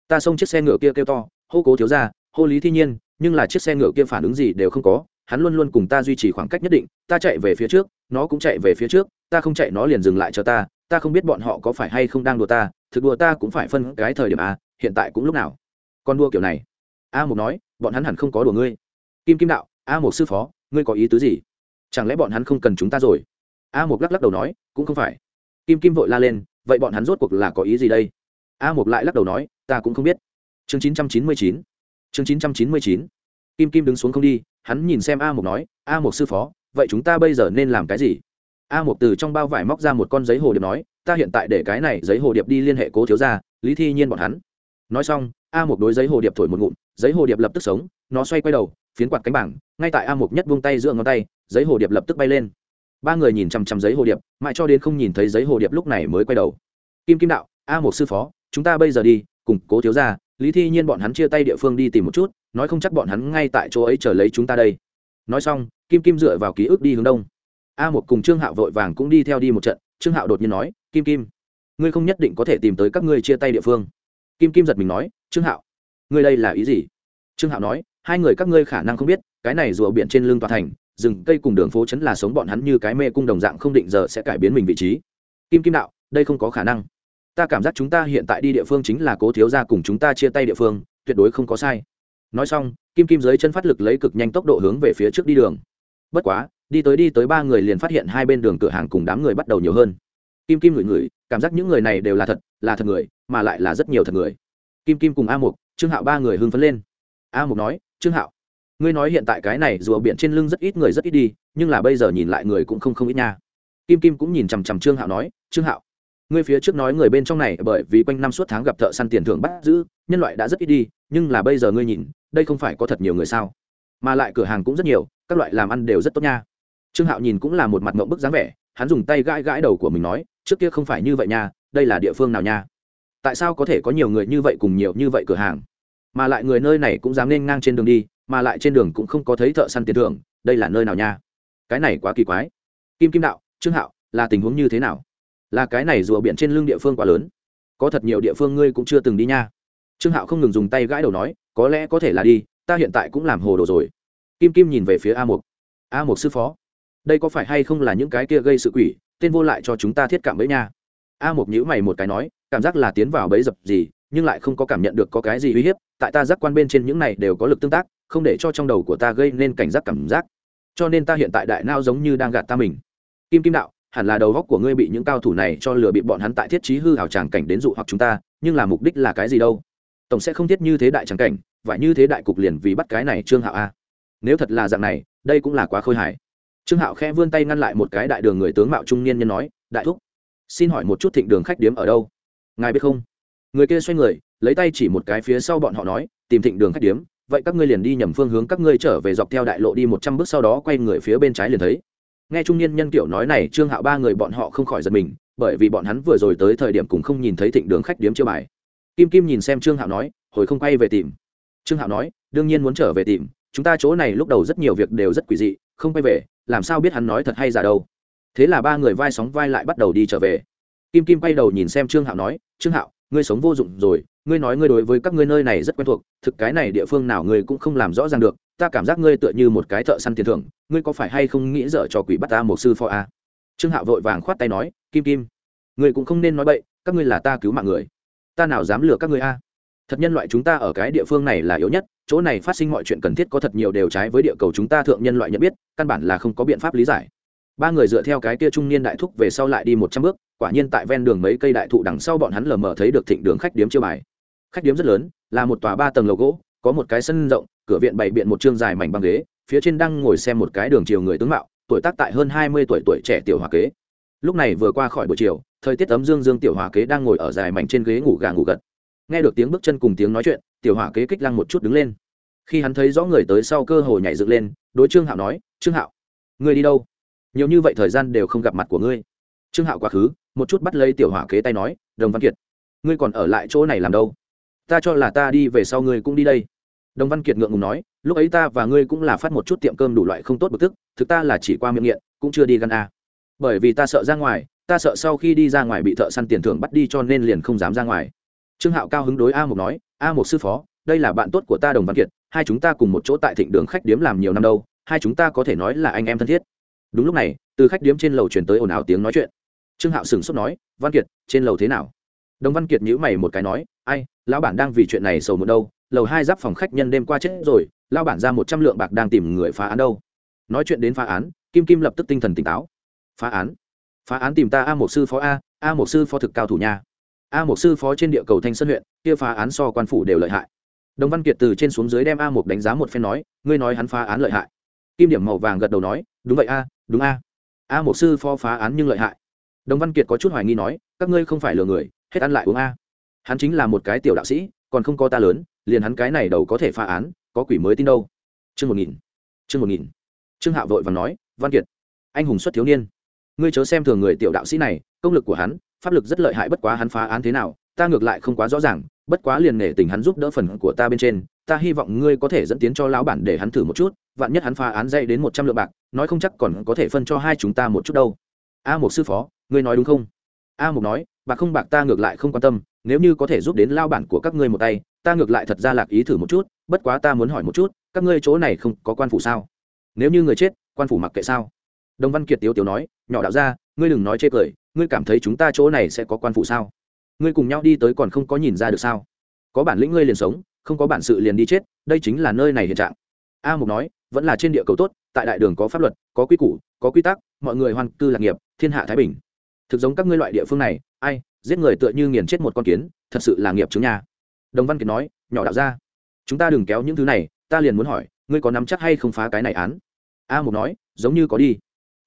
Ta xông chiếc xe ngựa kia kêu to, hô cố thiếu ra hô lý thi nhiên, nhưng là chiếc xe ngựa kia phản ứng gì đều không có, hắn luôn luôn cùng ta duy trì khoảng cách nhất định, ta chạy về phía trước, nó cũng chạy về phía trước, ta không chạy nó liền dừng lại cho ta ta không biết bọn họ có phải hay không đang đùa ta, thực đùa ta cũng phải phân cái thời điểm a hiện tại cũng lúc nào? Con đua kiểu này. A mục nói, bọn hắn hẳn không có đùa ngươi. Kim kim đạo, a một sư phó, ngươi có ý tứ gì? Chẳng lẽ bọn hắn không cần chúng ta rồi? A mục lắc lắc đầu nói, cũng không phải. Kim kim vội la lên, vậy bọn hắn rốt cuộc là có ý gì đây? A mục lại lắc đầu nói, ta cũng không biết. Chương chín trăm chín mươi chín. Chương chín trăm chín mươi chín. Kim kim đứng xuống không đi, hắn nhìn xem a mục nói, a mục sư phó, vậy chúng ta bây giờ nên làm cái gì? A mục từ trong bao vải móc ra một con giấy hồ điệp nói, ta hiện tại để cái này giấy hồ điệp đi liên hệ cố thiếu gia, lý thi nhiên bọn hắn. Nói xong, a mục đối giấy hồ điệp thổi một ngụm, giấy hồ điệp lập tức sống, nó xoay quay đầu, phiến quạt cánh bảng, ngay tại a mục nhất buông tay giữa ngón tay, giấy hồ điệp lập tức bay lên. Ba người nhìn chằm chằm giấy hồ điệp, mãi cho đến không nhìn thấy giấy hồ điệp lúc này mới quay đầu. Kim kim đạo, a một sư phó, chúng ta bây giờ đi, cùng cố thiếu gia. lý thi nhiên bọn hắn chia tay địa phương đi tìm một chút, nói không chắc bọn hắn ngay tại chỗ ấy chờ lấy chúng ta đây. Nói xong, kim kim dựa vào ký ức đi hướng đông a một cùng trương hạo vội vàng cũng đi theo đi một trận, trương hạo đột nhiên nói, kim kim, ngươi không nhất định có thể tìm tới các ngươi chia tay địa phương. Kim kim giật mình nói, trương hạo, ngươi đây là ý gì? Trương hạo nói, hai người các ngươi khả năng không biết, cái này rùa biển trên lưng tòa thành, rừng, cây cùng đường phố chấn là sống bọn hắn như cái mê cung đồng dạng không định giờ sẽ cải biến mình vị trí. Kim kim đạo, đây không có khả năng. Ta cảm giác chúng ta hiện tại đi địa phương chính là cố thiếu gia cùng chúng ta chia tay địa phương, tuyệt đối không có sai. Nói xong, kim kim dưới chân phát lực lấy cực nhanh tốc độ hướng về phía trước đi đường. Bất quá đi tới đi tới ba người liền phát hiện hai bên đường cửa hàng cùng đám người bắt đầu nhiều hơn. Kim kim ngửi ngửi, cảm giác những người này đều là thật là thật người, mà lại là rất nhiều thật người. Kim kim cùng a mục, trương hạo ba người hưng phấn lên. A mục nói, trương hạo, ngươi nói hiện tại cái này rùa biển trên lưng rất ít người rất ít đi, nhưng là bây giờ nhìn lại người cũng không không ít nha. Kim kim cũng nhìn chằm chằm trương hạo nói, trương hạo, ngươi phía trước nói người bên trong này bởi vì quanh năm suốt tháng gặp thợ săn tiền thưởng bắt giữ, nhân loại đã rất ít đi, nhưng là bây giờ ngươi nhìn, đây không phải có thật nhiều người sao? Mà lại cửa hàng cũng rất nhiều, các loại làm ăn đều rất tốt nha trương hạo nhìn cũng là một mặt mộng bức dáng vẻ, hắn dùng tay gãi gãi đầu của mình nói, trước kia không phải như vậy nha, đây là địa phương nào nha? Tại sao có thể có nhiều người như vậy cùng nhiều như vậy cửa hàng? Mà lại người nơi này cũng dám nên ngang trên đường đi, mà lại trên đường cũng không có thấy thợ săn tiền thưởng, đây là nơi nào nha? Cái này quá kỳ quái. Kim kim đạo, trương hạo, là tình huống như thế nào? Là cái này rùa biển trên lưng địa phương quá lớn. Có thật nhiều địa phương ngươi cũng chưa từng đi nha. Trương hạo không ngừng dùng tay gãi đầu nói, có lẽ có thể là đi, ta hiện tại cũng làm hồ đồ rồi. Kim kim nhìn về phía a mục. A mục sư phó đây có phải hay không là những cái kia gây sự quỷ, tên vô lại cho chúng ta thiết cảm bẫy nha. A một nhữ mày một cái nói, cảm giác là tiến vào bẫy dập gì, nhưng lại không có cảm nhận được có cái gì uy hiếp, tại ta giác quan bên trên những này đều có lực tương tác, không để cho trong đầu của ta gây nên cảnh giác cảm giác. Cho nên ta hiện tại đại nao giống như đang gạt ta mình. Kim kim đạo, hẳn là đầu góc của ngươi bị những cao thủ này cho lừa bị bọn hắn tại thiết trí hư hào tràng cảnh đến dụ hoặc chúng ta, nhưng là mục đích là cái gì đâu? Tổng sẽ không thiết như thế đại tràng cảnh và như thế đại cục liền vì bắt cái này trương hạo a. Nếu thật là dạng này, đây cũng là quá khôi hài trương hạo khẽ vươn tay ngăn lại một cái đại đường người tướng mạo trung niên nhân nói, đại thúc, xin hỏi một chút thịnh đường khách điếm ở đâu? Ngài biết không? Người kia xoay người, lấy tay chỉ một cái phía sau bọn họ nói, tìm thịnh đường khách điếm, vậy các ngươi liền đi nhầm phương hướng, các ngươi trở về dọc theo đại lộ đi một trăm bước sau đó quay người phía bên trái liền thấy. Nghe trung niên nhân kiểu nói này, trương hạo ba người bọn họ không khỏi giật mình, bởi vì bọn hắn vừa rồi tới thời điểm cũng không nhìn thấy thịnh đường khách điếm chiêu bài. Kim kim nhìn xem trương hạo nói, hồi không quay về tìm. Trương hạo nói, đương nhiên muốn trở về tìm, chúng ta chỗ này lúc đầu rất nhiều việc đều rất quỷ dị, không quay về làm sao biết hắn nói thật hay giả đâu. Thế là ba người vai sóng vai lại bắt đầu đi trở về. Kim kim quay đầu nhìn xem trương hạo nói, trương hạo, ngươi sống vô dụng rồi, ngươi nói ngươi đối với các ngươi nơi này rất quen thuộc, thực cái này địa phương nào ngươi cũng không làm rõ ràng được, ta cảm giác ngươi tựa như một cái thợ săn tiền thưởng, ngươi có phải hay không nghĩ dở cho quỷ bắt ta một sư phó a trương hạo vội vàng khoát tay nói, kim kim, ngươi cũng không nên nói bậy, các ngươi là ta cứu mạng người. Ta nào dám lừa các ngươi a thật nhân loại chúng ta ở cái địa phương này là yếu nhất, chỗ này phát sinh mọi chuyện cần thiết có thật nhiều đều trái với địa cầu chúng ta thượng nhân loại nhận biết, căn bản là không có biện pháp lý giải. Ba người dựa theo cái kia trung niên đại thúc về sau lại đi một trăm bước, quả nhiên tại ven đường mấy cây đại thụ đằng sau bọn hắn lờ mờ thấy được thịnh đường khách điếm chiêu bài. Khách điếm rất lớn, là một tòa ba tầng lầu gỗ, có một cái sân rộng, cửa viện bày biện một chương dài mảnh băng ghế, phía trên đang ngồi xem một cái đường chiều người tướng mạo, tuổi tác tại hơn hai mươi tuổi tuổi trẻ tiểu hòa kế. Lúc này vừa qua khỏi buổi chiều, thời tiết ấm dương dương tiểu hòa kế đang ngồi ở dài mảnh trên ghế ngủ gà ngủ gật nghe được tiếng bước chân cùng tiếng nói chuyện, tiểu hỏa kế kích lăng một chút đứng lên. Khi hắn thấy rõ người tới sau cơ hồ nhảy dựng lên, đối trương hạo nói, trương hạo người đi đâu? Nhiều như vậy thời gian đều không gặp mặt của ngươi. Trương hạo quá khứ, một chút bắt lấy tiểu hỏa kế tay nói, đồng văn kiệt, ngươi còn ở lại chỗ này làm đâu? Ta cho là ta đi về sau ngươi cũng đi đây. Đồng văn kiệt ngượng ngùng nói, lúc ấy ta và ngươi cũng là phát một chút tiệm cơm đủ loại không tốt bực tức, thực ta là chỉ qua miệng nghiện, cũng chưa đi gần a. Bởi vì ta sợ ra ngoài, ta sợ sau khi đi ra ngoài bị thợ săn tiền thưởng bắt đi cho nên liền không dám ra ngoài trương hạo cao hứng đối a một nói, a một sư phó, đây là bạn tốt của ta đồng văn kiệt, hai chúng ta cùng một chỗ tại thịnh đường khách điếm làm nhiều năm đâu, hai chúng ta có thể nói là anh em thân thiết. Đúng lúc này, từ khách điếm trên lầu truyền tới ồn ào tiếng nói chuyện. Trương hạo sửng sốt nói, văn kiệt, trên lầu thế nào? Đồng văn kiệt nhữ mày một cái nói, ai, lão bản đang vì chuyện này sầu một đâu, lầu hai giáp phòng khách nhân đêm qua chết rồi, lão bản ra một trăm lượng bạc đang tìm người phá án đâu. Nói chuyện đến phá án, kim kim lập tức tinh thần tỉnh táo. Phá án? Phá án tìm ta a một sư phó a a một sư phó thực cao thủ nha a một sư phó trên địa cầu thanh sơn huyện, kia phá án so quan phủ đều lợi hại. Đồng văn kiệt từ trên xuống dưới đem a một đánh giá một phen nói, ngươi nói hắn phá án lợi hại. Kim điểm màu vàng gật đầu nói, đúng vậy a, đúng a. A một sư phó phá án nhưng lợi hại. Đồng văn kiệt có chút hoài nghi nói, các ngươi không phải lừa người, hết ăn lại uống a. Hắn chính là một cái tiểu đạo sĩ, còn không có ta lớn, liền hắn cái này đầu có thể phá án, có quỷ mới tin đâu. Chương một nghìn, chương một nghìn. Trương hạ vội và nói, văn kiệt, anh hùng xuất thiếu niên. Ngươi chớ xem thường người tiểu đạo sĩ này, công lực của hắn pháp lực rất lợi hại bất quá hắn phá án thế nào, ta ngược lại không quá rõ ràng, bất quá liền nể tình hắn giúp đỡ phần của ta bên trên, ta hy vọng ngươi có thể dẫn tiến cho lão bản để hắn thử một chút, vạn nhất hắn phá án dây đến một trăm lượng bạc, nói không chắc còn có thể phân cho hai chúng ta một chút đâu. A một sư phó, ngươi nói đúng không? A một nói, bạc không bạc ta ngược lại không quan tâm, nếu như có thể giúp đến lao bản của các ngươi một tay, ta ngược lại thật ra lạc ý thử một chút, bất quá ta muốn hỏi một chút, các ngươi chỗ này không có quan phủ sao? Nếu như người chết, quan phủ mặc kệ sao? Đồng văn kiệt tiếu tiếu nói, nhỏ đạo ra ngươi đừng nói chê cười ngươi cảm thấy chúng ta chỗ này sẽ có quan phủ sao? Ngươi cùng nhau đi tới còn không có nhìn ra được sao? Có bản lĩnh ngươi liền sống, không có bản sự liền đi chết, đây chính là nơi này hiện trạng. A mục nói, vẫn là trên địa cầu tốt, tại đại đường có pháp luật, có quy củ, có quy tắc, mọi người hoàn cư lạc nghiệp, thiên hạ thái bình. Thực giống các ngươi loại địa phương này, ai, giết người tựa như nghiền chết một con kiến, thật sự là nghiệp chứng nhà đồng văn kiệt nói, nhỏ đạo ra chúng ta đừng kéo những thứ này, ta liền muốn hỏi, ngươi có nắm chắc hay không phá cái này án? A mục nói, giống như có đi.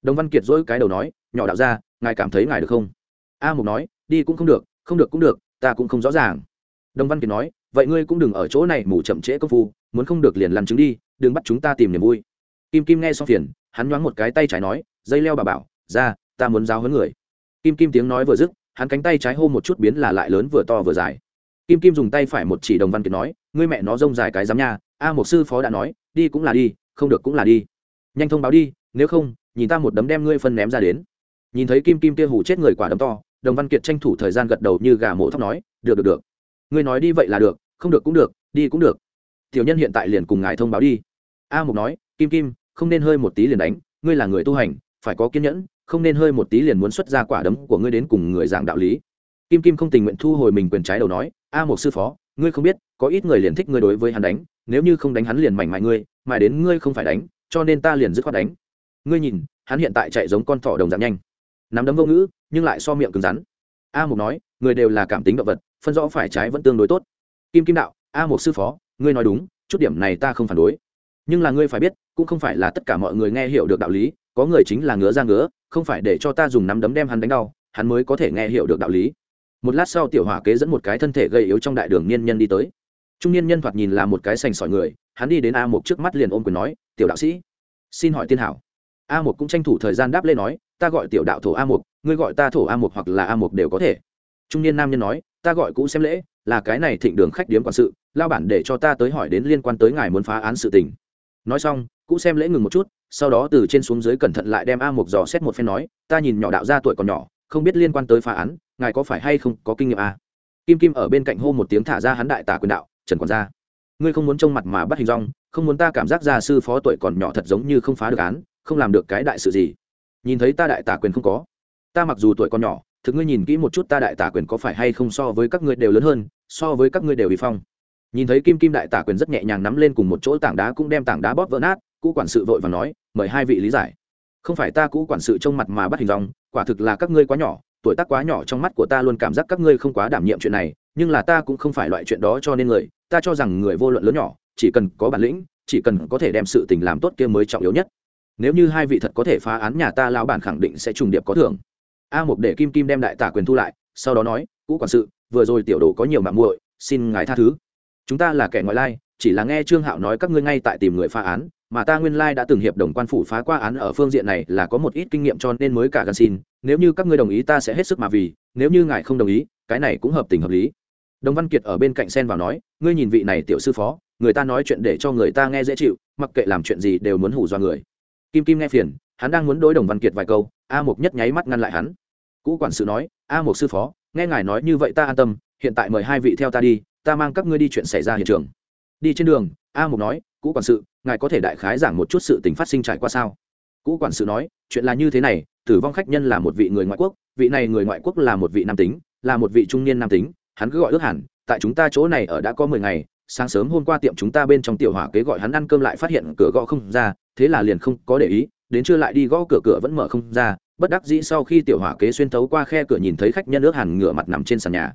Đồng văn kiệt dỗi cái đầu nói, nhỏ đạo ra ngài cảm thấy ngài được không? A mục nói, đi cũng không được không được cũng được, ta cũng không rõ ràng. Đồng văn kiệt nói, vậy ngươi cũng đừng ở chỗ này mù chậm trễ công phu, muốn không được liền lăn trứng đi, đừng bắt chúng ta tìm niềm vui. Kim kim nghe xong phiền, hắn nhoáng một cái tay trái nói, dây leo bà bảo, ra, ta muốn giao hấn người. Kim kim tiếng nói vừa dứt, hắn cánh tay trái hô một chút biến là lại lớn vừa to vừa dài. Kim kim dùng tay phải một chỉ đồng văn kiệt nói, ngươi mẹ nó rông dài cái giám nha, a một sư phó đã nói, đi cũng là đi, không được cũng là đi. Nhanh thông báo đi, nếu không, nhìn ta một đấm đem ngươi phân ném ra đến nhìn thấy kim kim kia hủ chết người quả đấm to, đồng văn kiệt tranh thủ thời gian gật đầu như gà mổ thóc nói, được được được. Ngươi nói đi vậy là được, không được cũng được, đi cũng được. Tiểu nhân hiện tại liền cùng ngài thông báo đi. A mục nói, kim kim, không nên hơi một tí liền đánh, ngươi là người tu hành, phải có kiên nhẫn, không nên hơi một tí liền muốn xuất ra quả đấm của ngươi đến cùng người giảng đạo lý. Kim kim không tình nguyện thu hồi mình quyền trái đầu nói, a một sư phó, ngươi không biết, có ít người liền thích ngươi đối với hắn đánh, nếu như không đánh hắn liền mảnh mại ngươi mà đến ngươi không phải đánh, cho nên ta liền dứt khoát đánh. Ngươi nhìn, hắn hiện tại chạy giống con thỏ đồng dạng nhanh nắm đấm vô ngữ, nhưng lại so miệng cứng rắn. A mục nói, người đều là cảm tính động vật, phân rõ phải trái vẫn tương đối tốt. Kim kim đạo, a Mục sư phó, ngươi nói đúng, chút điểm này ta không phản đối. Nhưng là ngươi phải biết, cũng không phải là tất cả mọi người nghe hiểu được đạo lý, có người chính là ngứa ra ngứa, không phải để cho ta dùng nắm đấm đem hắn đánh đau, hắn mới có thể nghe hiểu được đạo lý. Một lát sau tiểu hỏa kế dẫn một cái thân thể gầy yếu trong đại đường niên nhân đi tới. Trung niên nhân thoạt nhìn là một cái sành sỏi người, hắn đi đến a một trước mắt liền ôm quyền nói, tiểu đạo sĩ, xin hỏi tiên hảo. A một cũng tranh thủ thời gian đáp lên nói ta gọi tiểu đạo thổ a một ngươi gọi ta thổ a một hoặc là a một đều có thể. Trung niên nam nhân nói, ta gọi cũ xem lễ, là cái này thịnh đường khách điếm quản sự, lao bản để cho ta tới hỏi đến liên quan tới ngài muốn phá án sự tình. Nói xong cũ xem lễ ngừng một chút, sau đó từ trên xuống dưới cẩn thận lại đem a một dò xét một phen nói, ta nhìn nhỏ đạo ra tuổi còn nhỏ, không biết liên quan tới phá án, ngài có phải hay không có kinh nghiệm a? Kim kim ở bên cạnh hô một tiếng thả ra hắn đại tả quyền đạo, trần còn ra ngươi không muốn trông mặt mà bắt hình rong, không muốn ta cảm giác gia sư phó tuổi còn nhỏ thật giống như không phá được án, không làm được cái đại sự gì nhìn thấy ta đại tả quyền không có. Ta mặc dù tuổi còn nhỏ, thực ngươi nhìn kỹ một chút ta đại tả quyền có phải hay không so với các ngươi đều lớn hơn, so với các ngươi đều bị phong. Nhìn thấy kim kim đại tả quyền rất nhẹ nhàng nắm lên cùng một chỗ tảng đá cũng đem tảng đá bóp vỡ nát, cũ quản sự vội và nói, mời hai vị lý giải. Không phải ta cũ quản sự trông mặt mà bắt hình dòng quả thực là các ngươi quá nhỏ, tuổi tác quá nhỏ trong mắt của ta luôn cảm giác các ngươi không quá đảm nhiệm chuyện này, nhưng là ta cũng không phải loại chuyện đó cho nên người, ta cho rằng người vô luận lớn nhỏ, chỉ cần có bản lĩnh, chỉ cần có thể đem sự tình làm tốt kia mới trọng yếu nhất nếu như hai vị thật có thể phá án nhà ta lao bản khẳng định sẽ trùng điệp có thưởng. A mục để kim kim đem đại tả quyền thu lại, sau đó nói, cũ quản sự, vừa rồi tiểu đồ có nhiều mạng muội, xin ngài tha thứ. Chúng ta là kẻ ngoại lai, chỉ là nghe trương hạo nói các ngươi ngay tại tìm người phá án, mà ta nguyên lai đã từng hiệp đồng quan phủ phá qua án ở phương diện này là có một ít kinh nghiệm cho nên mới cả gần xin, nếu như các ngươi đồng ý ta sẽ hết sức mà vì, nếu như ngài không đồng ý, cái này cũng hợp tình hợp lý. Đồng văn kiệt ở bên cạnh sen vào nói, ngươi nhìn vị này tiểu sư phó, người ta nói chuyện để cho người ta nghe dễ chịu, mặc kệ làm chuyện gì đều muốn hủ do người kim kim nghe phiền, hắn đang muốn đối đồng văn kiệt vài câu, a mục nhất nháy mắt ngăn lại hắn. Cũ quản sự nói, a mục sư phó, nghe ngài nói như vậy ta an tâm, hiện tại mời hai vị theo ta đi, ta mang các ngươi đi chuyện xảy ra hiện trường. Đi trên đường, a mục nói, cũ quản sự, ngài có thể đại khái giảng một chút sự tình phát sinh trải qua sao? Cũ quản sự nói, chuyện là như thế này, tử vong khách nhân là một vị người ngoại quốc, vị này người ngoại quốc là một vị nam tính, là một vị trung niên nam tính, hắn cứ gọi ước hẳn, tại chúng ta chỗ này ở đã có mười ngày sáng sớm hôm qua tiệm chúng ta bên trong tiểu hỏa kế gọi hắn ăn cơm lại phát hiện cửa gõ không ra, thế là liền không có để ý, đến trưa lại đi gõ cửa cửa vẫn mở không ra, bất đắc dĩ sau khi tiểu hỏa kế xuyên thấu qua khe cửa nhìn thấy khách nhân ước hàn ngửa mặt nằm trên sàn nhà.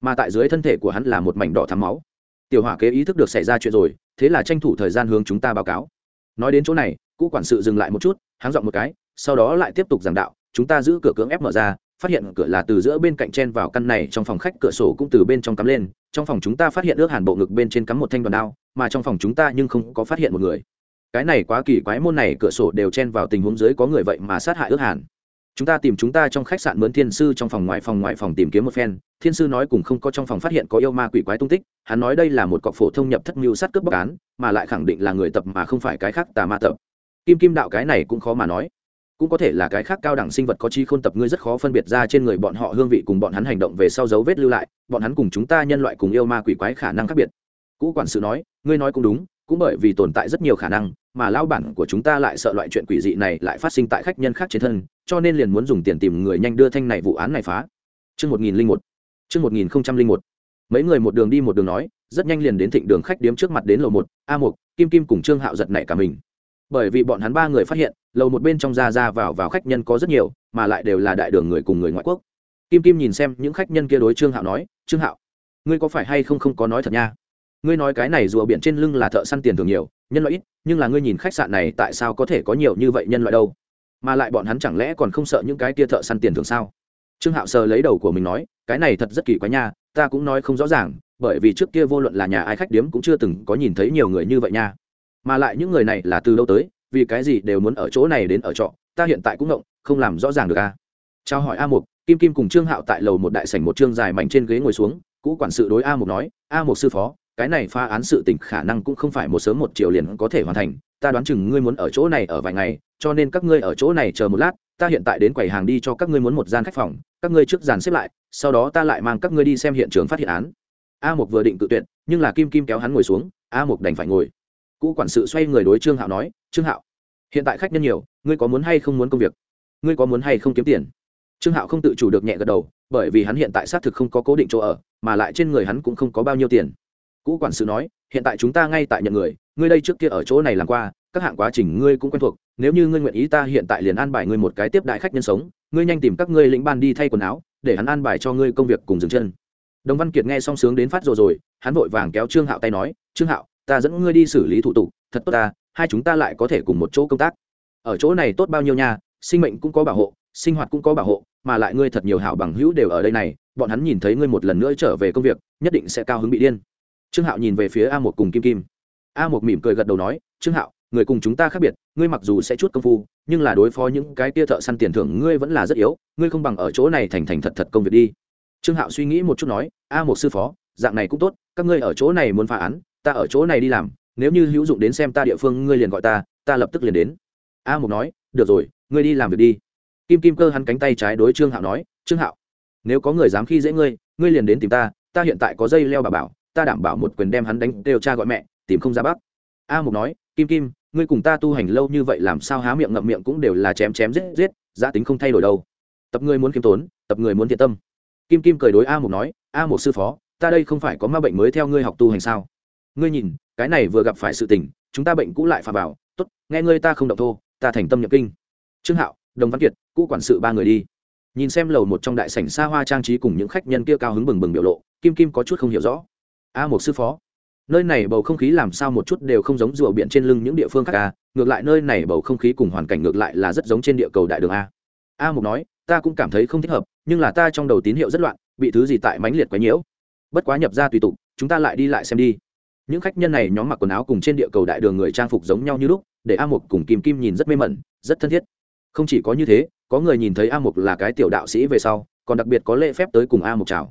Mà tại dưới thân thể của hắn là một mảnh đỏ thắm máu. Tiểu hỏa kế ý thức được xảy ra chuyện rồi, thế là tranh thủ thời gian hướng chúng ta báo cáo. Nói đến chỗ này, cũ quản sự dừng lại một chút, háng dọn một cái, sau đó lại tiếp tục giảng đạo, chúng ta giữ cửa cưỡng ép mở ra phát hiện cửa là từ giữa bên cạnh chen vào căn này, trong phòng khách cửa sổ cũng từ bên trong cắm lên, trong phòng chúng ta phát hiện ước hàn bộ ngực bên trên cắm một thanh đoàn đao, mà trong phòng chúng ta nhưng không có phát hiện một người. Cái này quá kỳ quái, môn này cửa sổ đều chen vào tình huống dưới có người vậy mà sát hại ước hàn. Chúng ta tìm chúng ta trong khách sạn mướn thiên sư trong phòng ngoài phòng ngoài phòng tìm kiếm một phen, thiên sư nói cùng không có trong phòng phát hiện có yêu ma quỷ quái tung tích, hắn nói đây là một cọc phổ thông nhập thất mưu sát cướp bóc án, mà lại khẳng định là người tập mà không phải cái khác tà ma tập. Kim kim đạo cái này cũng khó mà nói cũng có thể là cái khác cao đẳng sinh vật có chi khôn tập ngươi rất khó phân biệt ra trên người bọn họ hương vị cùng bọn hắn hành động về sau dấu vết lưu lại bọn hắn cùng chúng ta nhân loại cùng yêu ma quỷ quái khả năng khác biệt cũ quản sự nói ngươi nói cũng đúng cũng bởi vì tồn tại rất nhiều khả năng mà lao bản của chúng ta lại sợ loại chuyện quỷ dị này lại phát sinh tại khách nhân khác trên thân cho nên liền muốn dùng tiền tìm người nhanh đưa thanh này vụ án này phá Trước một nghìn một. Một nghìn một. Mấy người một đường đi một đường nói, rất nhanh liền đến thịnh đường khách điếm trước mặt đến lầu một, A một, Kim Kim cùng Trương Hạo giật nảy cả mình. Bởi vì bọn hắn ba người phát hiện, lầu một bên trong ra ra vào vào khách nhân có rất nhiều, mà lại đều là đại đường người cùng người ngoại quốc. Kim Kim nhìn xem những khách nhân kia đối Trương Hạo nói, "Trương Hạo, ngươi có phải hay không không có nói thật nha? Ngươi nói cái này rùa biển trên lưng là thợ săn tiền thường nhiều, nhân loại ít, nhưng là ngươi nhìn khách sạn này tại sao có thể có nhiều như vậy nhân loại đâu?" mà lại bọn hắn chẳng lẽ còn không sợ những cái tia thợ săn tiền thường sao trương hạo sờ lấy đầu của mình nói cái này thật rất kỳ quái nha ta cũng nói không rõ ràng bởi vì trước kia vô luận là nhà ai khách điếm cũng chưa từng có nhìn thấy nhiều người như vậy nha mà lại những người này là từ đâu tới, vì cái gì đều muốn ở chỗ này đến ở trọ, ta hiện tại cũng ngộng không làm rõ ràng được a à? trao hỏi a mục, kim kim cùng trương hạo tại lầu một đại sảnh một trương dài mảnh trên ghế ngồi xuống, cũ quản sự đối a mục nói, a mục sư phó, cái này pha án sự tình khả năng cũng không phải một sớm một chiều liền có thể hoàn thành, ta đoán chừng ngươi muốn ở chỗ này ở vài ngày, cho nên các ngươi ở chỗ này chờ một lát, ta hiện tại đến quầy hàng đi cho các ngươi muốn một gian khách phòng, các ngươi trước dàn xếp lại, sau đó ta lại mang các ngươi đi xem hiện trường phát hiện án a một vừa định tự tuyệt, nhưng là kim kim kéo hắn ngồi xuống, a một đành phải ngồi cũ quản sự xoay người đối trương hạo nói, trương hạo, hiện tại khách nhân nhiều, ngươi có muốn hay không muốn công việc? Ngươi có muốn hay không kiếm tiền? Trương hạo không tự chủ được nhẹ gật đầu, bởi vì hắn hiện tại xác thực không có cố định chỗ ở, mà lại trên người hắn cũng không có bao nhiêu tiền. Cũ quản sự nói, hiện tại chúng ta ngay tại nhận người, ngươi đây trước kia ở chỗ này làm qua, các hạng quá trình ngươi cũng quen thuộc, nếu như ngươi nguyện ý ta hiện tại liền an bài ngươi một cái tiếp đại khách nhân sống, ngươi nhanh tìm các ngươi lĩnh ban đi thay quần áo, để hắn an bài cho ngươi công việc cùng dừng chân. Đồng văn kiệt nghe xong sướng đến phát rồi rồi, hắn vội vàng kéo trương hạo tay nói, trương hạo ta dẫn ngươi đi xử lý thủ tục, thật tốt ta, hai chúng ta lại có thể cùng một chỗ công tác. Ở chỗ này tốt bao nhiêu nha, sinh mệnh cũng có bảo hộ, sinh hoạt cũng có bảo hộ, mà lại ngươi thật nhiều hảo bằng hữu đều ở đây này, bọn hắn nhìn thấy ngươi một lần nữa trở về công việc, nhất định sẽ cao hứng bị điên. Trương hạo nhìn về phía a một cùng kim kim. A một mỉm cười gật đầu nói, trương hạo, người cùng chúng ta khác biệt, ngươi mặc dù sẽ chút công phu, nhưng là đối phó những cái tia thợ săn tiền thưởng ngươi vẫn là rất yếu, ngươi không bằng ở chỗ này thành thành thật thật công việc đi. Trương hạo suy nghĩ một chút nói, a một sư phó, dạng này cũng tốt, các ngươi ở chỗ này muốn phá án ta ở chỗ này đi làm, nếu như hữu dụng đến xem ta địa phương, ngươi liền gọi ta ta lập tức liền đến. A Mục nói, được rồi, ngươi đi làm việc đi. Kim kim cơ hắn cánh tay trái đối trương hạo nói, trương hạo, nếu có người dám khi dễ ngươi ngươi liền đến tìm ta ta hiện tại có dây leo bà bảo, ta đảm bảo một quyền đem hắn đánh, đều cha gọi mẹ, tìm không ra bắc a mục nói, kim kim, ngươi cùng ta tu hành lâu như vậy làm sao há miệng ngậm miệng cũng đều là chém chém giết giết, giá tính không thay đổi đâu. Tập ngươi muốn kiếm tốn, tập người muốn thiện tâm. Kim kim cười đối a mục nói, a mục sư phó, ta đây không phải có ma bệnh mới theo ngươi học tu hành sao? Ngươi nhìn, cái này vừa gặp phải sự tình, chúng ta bệnh cũ lại phà bảo tốt, nghe ngươi ta không động thô, ta thành tâm nhập kinh. Trương hạo, đồng văn kiệt, cũ quản sự ba người đi. Nhìn xem lầu một trong đại sảnh xa hoa trang trí cùng những khách nhân kia cao hứng bừng bừng biểu lộ, kim kim có chút không hiểu rõ. A một sư phó, nơi này bầu không khí làm sao một chút đều không giống rùa biển trên lưng những địa phương khác a ngược lại nơi này bầu không khí cùng hoàn cảnh ngược lại là rất giống trên địa cầu đại đường a. A mục nói, ta cũng cảm thấy không thích hợp, nhưng là ta trong đầu tín hiệu rất loạn, bị thứ gì tại mãnh liệt quấy nhiễu. Bất quá nhập ra tùy tục, chúng ta lại đi lại xem đi những khách nhân này nhóm mặc quần áo cùng trên địa cầu đại đường người trang phục giống nhau như lúc, để a mục cùng kim kim nhìn rất mê mẩn, rất thân thiết. Không chỉ có như thế, có người nhìn thấy a mục là cái tiểu đạo sĩ về sau, còn đặc biệt có lễ phép tới cùng a mục chào.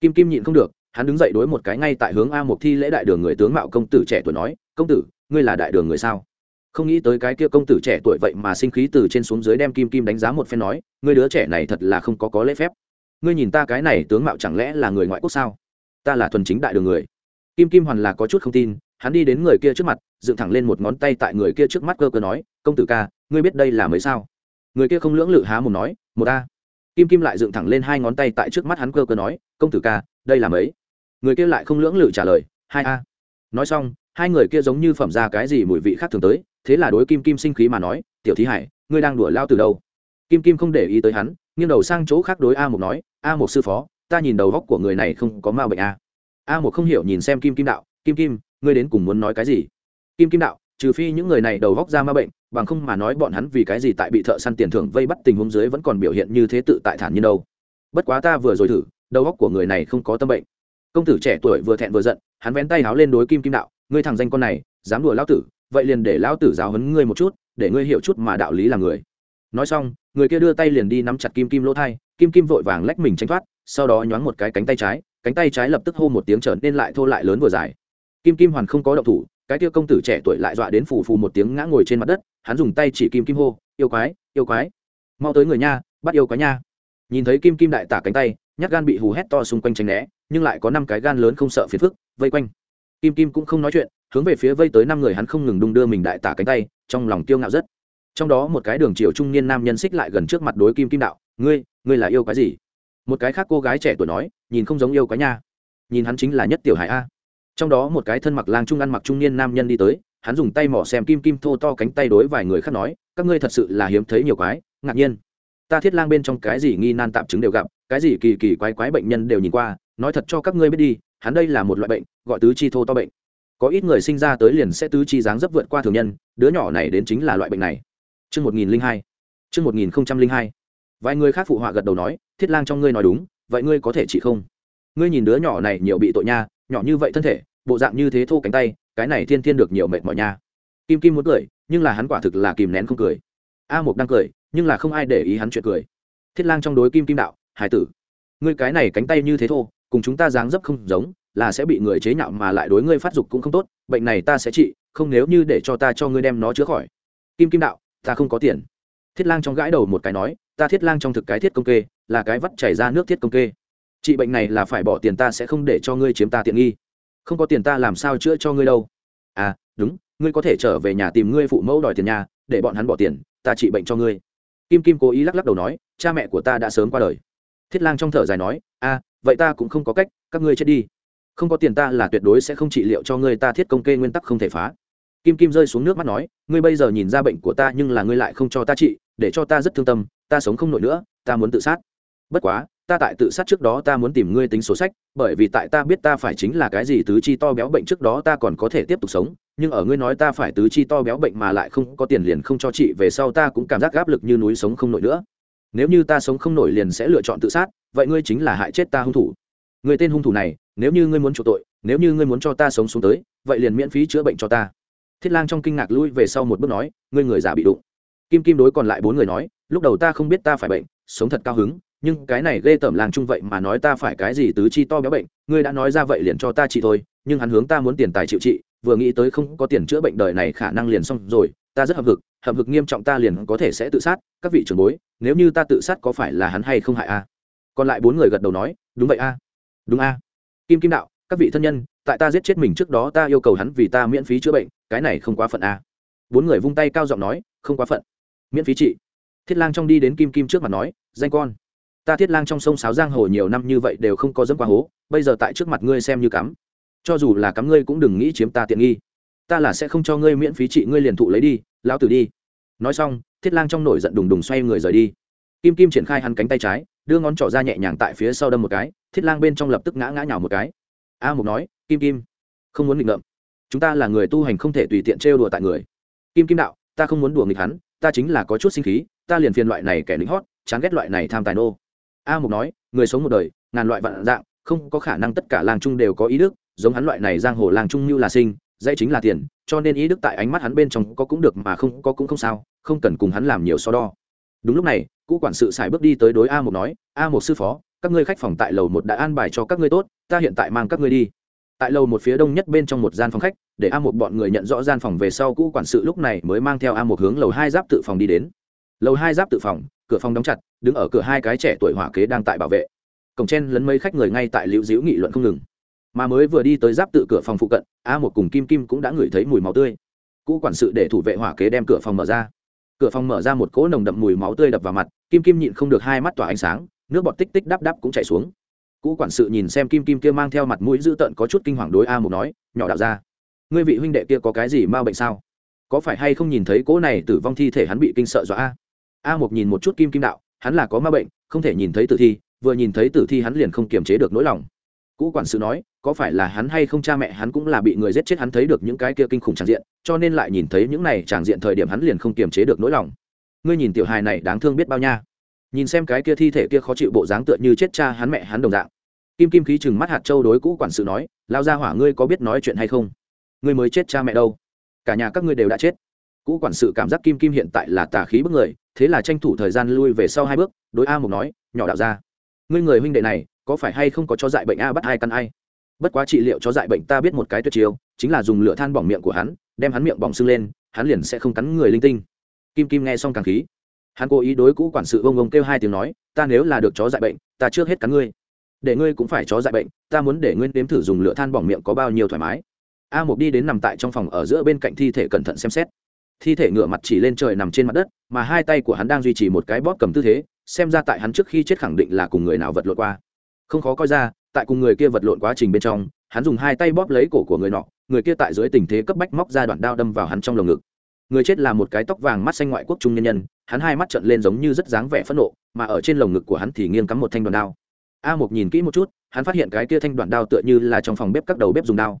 Kim kim nhịn không được, hắn đứng dậy đối một cái ngay tại hướng a Mục thi lễ đại đường người tướng mạo công tử trẻ tuổi nói, công tử, ngươi là đại đường người sao? Không nghĩ tới cái kia công tử trẻ tuổi vậy mà sinh khí từ trên xuống dưới đem kim kim đánh giá một phen nói, ngươi đứa trẻ này thật là không có có lễ phép. Ngươi nhìn ta cái này tướng mạo chẳng lẽ là người ngoại quốc sao? Ta là thuần chính đại đường người kim kim hoàn là có chút không tin, hắn đi đến người kia trước mặt, dựng thẳng lên một ngón tay tại người kia trước mắt cơ cơ nói, công tử ca, ngươi biết đây là mới sao? Người kia không lưỡng lự há một nói, một a. Kim kim lại dựng thẳng lên hai ngón tay tại trước mắt hắn cơ cơ nói, công tử ca, đây là mấy? Người kia lại không lưỡng lự trả lời, hai a. Nói xong, hai người kia giống như phẩm ra cái gì mùi vị khác thường tới, thế là đối kim kim sinh khí mà nói, tiểu thí hải, ngươi đang đùa lao từ đâu? Kim kim không để ý tới hắn, nghiêng đầu sang chỗ khác đối a một nói, a một sư phó, ta nhìn đầu góc của người này không có ma bệnh a a một không hiểu nhìn xem kim kim đạo, kim kim, ngươi đến cùng muốn nói cái gì? Kim kim đạo, trừ phi những người này đầu góc ra ma bệnh, bằng không mà nói bọn hắn vì cái gì tại bị thợ săn tiền thưởng vây bắt tình huống dưới vẫn còn biểu hiện như thế tự tại thản như đâu. Bất quá ta vừa rồi thử, đầu góc của người này không có tâm bệnh. Công tử trẻ tuổi vừa thẹn vừa giận, hắn vén tay háo lên đối kim kim đạo, ngươi thằng danh con này, dám đùa lão tử, vậy liền để lão tử giáo huấn ngươi một chút, để ngươi hiểu chút mà đạo lý là người. Nói xong, người kia đưa tay liền đi nắm chặt kim kim lỗ thai, kim kim vội vàng lách mình tránh thoát, sau đó nhoáng một cái cánh tay trái cánh tay trái lập tức hô một tiếng trở nên lại thô lại lớn vừa dài. Kim kim hoàn không có động thủ, cái kia công tử trẻ tuổi lại dọa đến phù phù một tiếng ngã ngồi trên mặt đất, hắn dùng tay chỉ kim kim hô, yêu quái yêu quái, mau tới người nha, bắt yêu quái nha. Nhìn thấy kim kim đại tả cánh tay, nhát gan bị hù hét to xung quanh tránh né, nhưng lại có năm cái gan lớn không sợ phiền phức, vây quanh. Kim kim cũng không nói chuyện, hướng về phía vây tới năm người hắn không ngừng đung đưa mình đại tả cánh tay, trong lòng tiêu ngạo rất. Trong đó một cái đường chiều trung niên nam nhân xích lại gần trước mặt đối kim kim đạo, ngươi ngươi là yêu cái gì? Một cái khác cô gái trẻ tuổi nói nhìn không giống yêu cái nha. Nhìn hắn chính là nhất tiểu hải a. Trong đó một cái thân mặc lang trung ăn mặc trung niên nam nhân đi tới hắn dùng tay mỏ xem kim kim thô to cánh tay đối vài người khác nói các ngươi thật sự là hiếm thấy nhiều quái ngạc nhiên. Ta thiết lang bên trong cái gì nghi nan tạm chứng đều gặp cái gì kỳ kỳ quái quái bệnh nhân đều nhìn qua nói thật cho các ngươi biết đi hắn đây là một loại bệnh gọi tứ chi thô to bệnh. Có ít người sinh ra tới liền sẽ tứ chi dáng dấp vượt qua thường nhân đứa nhỏ này đến chính là loại bệnh này. Chương 1002. Chương 1002. Vài người khác phụ họa gật đầu nói, Thiết Lang trong ngươi nói đúng, vậy ngươi có thể trị không? Ngươi nhìn đứa nhỏ này nhiều bị tội nha, nhỏ như vậy thân thể, bộ dạng như thế thô cánh tay, cái này thiên thiên được nhiều mệt mỏi nha. Kim Kim muốn cười, nhưng là hắn quả thực là kìm nén không cười. A Mục đang cười, nhưng là không ai để ý hắn chuyện cười. Thiết Lang trong đối Kim Kim đạo, hải tử, ngươi cái này cánh tay như thế thô, cùng chúng ta dáng dấp không giống, là sẽ bị người chế nhạo mà lại đối ngươi phát dục cũng không tốt, bệnh này ta sẽ trị, không nếu như để cho ta cho ngươi đem nó chữa khỏi. Kim Kim đạo, ta không có tiền thiết lang trong gãi đầu một cái nói ta thiết lang trong thực cái thiết công kê là cái vắt chảy ra nước thiết công kê. Trị bệnh này là phải bỏ tiền ta sẽ không để cho ngươi chiếm ta tiện nghi. Không có tiền ta làm sao chữa cho ngươi đâu. À đúng ngươi có thể trở về nhà tìm ngươi phụ mẫu đòi tiền nhà để bọn hắn bỏ tiền ta trị bệnh cho ngươi. Kim kim cố ý lắc lắc đầu nói cha mẹ của ta đã sớm qua đời. Thiết lang trong thở dài nói a à, vậy ta cũng không có cách các ngươi chết đi. Không có tiền ta là tuyệt đối sẽ không trị liệu cho ngươi ta thiết công kê nguyên tắc không thể phá. Kim kim rơi xuống nước mắt nói ngươi bây giờ nhìn ra bệnh của ta nhưng là ngươi lại không cho ta trị để cho ta rất thương tâm ta sống không nổi nữa ta muốn tự sát bất quá, ta tại tự sát trước đó ta muốn tìm ngươi tính sổ sách, bởi vì tại ta biết ta phải chính là cái gì tứ chi to béo bệnh trước đó ta còn có thể tiếp tục sống, nhưng ở ngươi nói ta phải tứ chi to béo bệnh mà lại không có tiền liền không cho chị, về sau ta cũng cảm giác áp lực như núi sống không nổi nữa. Nếu như ta sống không nổi liền sẽ lựa chọn tự sát, vậy ngươi chính là hại chết ta hung thủ. Người tên hung thủ này, nếu như ngươi muốn chuộc tội, nếu như ngươi muốn cho ta sống xuống tới, vậy liền miễn phí chữa bệnh cho ta. Thiết lang trong kinh ngạc lui về sau một bước nói, ngươi người già bị đụng. Kim kim đối còn lại bốn người nói, lúc đầu ta không biết ta phải bệnh, sống thật cao hứng nhưng cái này ghê tởm làng chung vậy mà nói ta phải cái gì tứ chi to béo bệnh, ngươi đã nói ra vậy liền cho ta trị thôi, nhưng hắn hướng ta muốn tiền tài chịu trị, vừa nghĩ tới không có tiền chữa bệnh đời này khả năng liền xong rồi, ta rất hậm hực hậm hực nghiêm trọng ta liền có thể sẽ tự sát, các vị trưởng bối, nếu như ta tự sát có phải là hắn hay không hại a? Còn lại bốn người gật đầu nói, đúng vậy a. Đúng a. Kim kim đạo, các vị thân nhân, tại ta giết chết mình trước đó ta yêu cầu hắn vì ta miễn phí chữa bệnh, cái này không quá phận a. Bốn người vung tay cao giọng nói, không quá phận. Miễn phí trị. Thiết lang trong đi đến kim kim trước mặt nói, danh con ta thiết lang trong sông sáo giang hồ nhiều năm như vậy đều không có dẫm qua hố, bây giờ tại trước mặt ngươi xem như cắm. Cho dù là cắm ngươi cũng đừng nghĩ chiếm ta tiện nghi. Ta là sẽ không cho ngươi miễn phí trị ngươi liền thụ lấy đi, lão tử đi. Nói xong, thiết lang trong nổi giận đùng đùng xoay người rời đi. Kim kim triển khai hắn cánh tay trái, đưa ngón trỏ ra nhẹ nhàng tại phía sau đâm một cái, thiết lang bên trong lập tức ngã ngã nhào một cái. A mục nói, kim kim, không muốn nghịch ngợm. Chúng ta là người tu hành không thể tùy tiện trêu đùa tại người. Kim kim đạo, ta không muốn đùa nghịch hắn, ta chính là có chút sinh khí, ta liền phiền loại này kẻ lính hót, chán ghét loại này tham tài nô a mục nói, người sống một đời, ngàn loại vạn dạng, không có khả năng tất cả làng trung đều có ý đức, giống hắn loại này giang hồ làng trung như là sinh dây chính là tiền, cho nên ý đức tại ánh mắt hắn bên trong có cũng được mà không có cũng không sao, không cần cùng hắn làm nhiều so đo. Đúng lúc này, cũ quản sự xài bước đi tới đối a mục nói, a Mục sư phó, các ngươi khách phòng tại lầu một đã an bài cho các ngươi tốt, ta hiện tại mang các ngươi đi. Tại lầu một phía đông nhất bên trong một gian phòng khách, để a một bọn người nhận rõ gian phòng về sau, cũ quản sự lúc này mới mang theo a một hướng lầu hai giáp tự phòng đi đến. Lầu hai giáp tự phòng, cửa phòng đóng chặt đứng ở cửa hai cái trẻ tuổi hỏa kế đang tại bảo vệ. Cổng chen lấn mấy khách người ngay tại liễu diễu nghị luận không ngừng. Mà mới vừa đi tới giáp tự cửa phòng phụ cận, a một cùng kim kim cũng đã ngửi thấy mùi máu tươi. Cũ quản sự để thủ vệ hỏa kế đem cửa phòng mở ra. Cửa phòng mở ra một cỗ nồng đậm mùi máu tươi đập vào mặt, kim kim nhịn không được hai mắt tỏa ánh sáng, nước bọt tích tích đắp đắp cũng chảy xuống. Cũ quản sự nhìn xem kim kim kia mang theo mặt mũi dữ tợn có chút kinh hoàng đối a một nói, nhỏ đạo ra ngươi vị huynh đệ kia có cái gì m bệnh sao? Có phải hay không nhìn thấy cỗ này tử vong thi thể hắn bị kinh sợ dọa a? A một nhìn một chút kim kim đạo hắn là có ma bệnh, không thể nhìn thấy tử thi, vừa nhìn thấy tử thi hắn liền không kiềm chế được nỗi lòng. Cũ quản sự nói, có phải là hắn hay không cha mẹ hắn cũng là bị người giết chết hắn thấy được những cái kia kinh khủng tràng diện, cho nên lại nhìn thấy những này tràng diện thời điểm hắn liền không kiềm chế được nỗi lòng. Ngươi nhìn tiểu hài này đáng thương biết bao nha. Nhìn xem cái kia thi thể kia khó chịu bộ dáng tựa như chết cha hắn mẹ hắn đồng dạng. Kim kim khí chừng mắt hạt châu đối cũ quản sự nói lao ra hỏa ngươi có biết nói chuyện hay không? Ngươi mới chết cha mẹ đâu. Cả nhà các ngươi đều đã chết. Cũ quản sự cảm giác kim kim hiện tại là tà khí bức người thế là tranh thủ thời gian lui về sau hai bước, đối a mục nói, nhỏ đạo ra ngươi người huynh đệ này, có phải hay không có cho dại bệnh a bắt ai căn ai? Bất quá trị liệu cho dại bệnh ta biết một cái tuyệt chiêu, chính là dùng lửa than bỏng miệng của hắn, đem hắn miệng bỏng sưng lên, hắn liền sẽ không cắn người linh tinh. Kim kim nghe xong càng khí. Hắn cố ý đối cũ quản sự ông ông kêu hai tiếng nói, ta nếu là được chó dại bệnh, ta trước hết cắn ngươi. Để ngươi cũng phải chó dại bệnh, ta muốn để ngươi nếm thử dùng lửa than bỏng miệng có bao nhiêu thoải mái. A mục đi đến nằm tại trong phòng ở giữa bên cạnh thi thể cẩn thận xem xét thi thể ngửa mặt chỉ lên trời nằm trên mặt đất, mà hai tay của hắn đang duy trì một cái bóp cầm tư thế, xem ra tại hắn trước khi chết khẳng định là cùng người nào vật lộn qua. Không khó coi ra, tại cùng người kia vật lộn quá trình bên trong, hắn dùng hai tay bóp lấy cổ của người nọ, người kia tại dưới tình thế cấp bách móc ra đoạn đao đâm vào hắn trong lồng ngực. Người chết là một cái tóc vàng mắt xanh ngoại quốc trung nhân nhân, hắn hai mắt trận lên giống như rất dáng vẻ phẫn nộ, mà ở trên lồng ngực của hắn thì nghiêng cắm một thanh đoạn đao. A một nhìn kỹ một chút, hắn phát hiện cái kia thanh đoạn đao tựa như là trong phòng bếp các đầu bếp dùng đao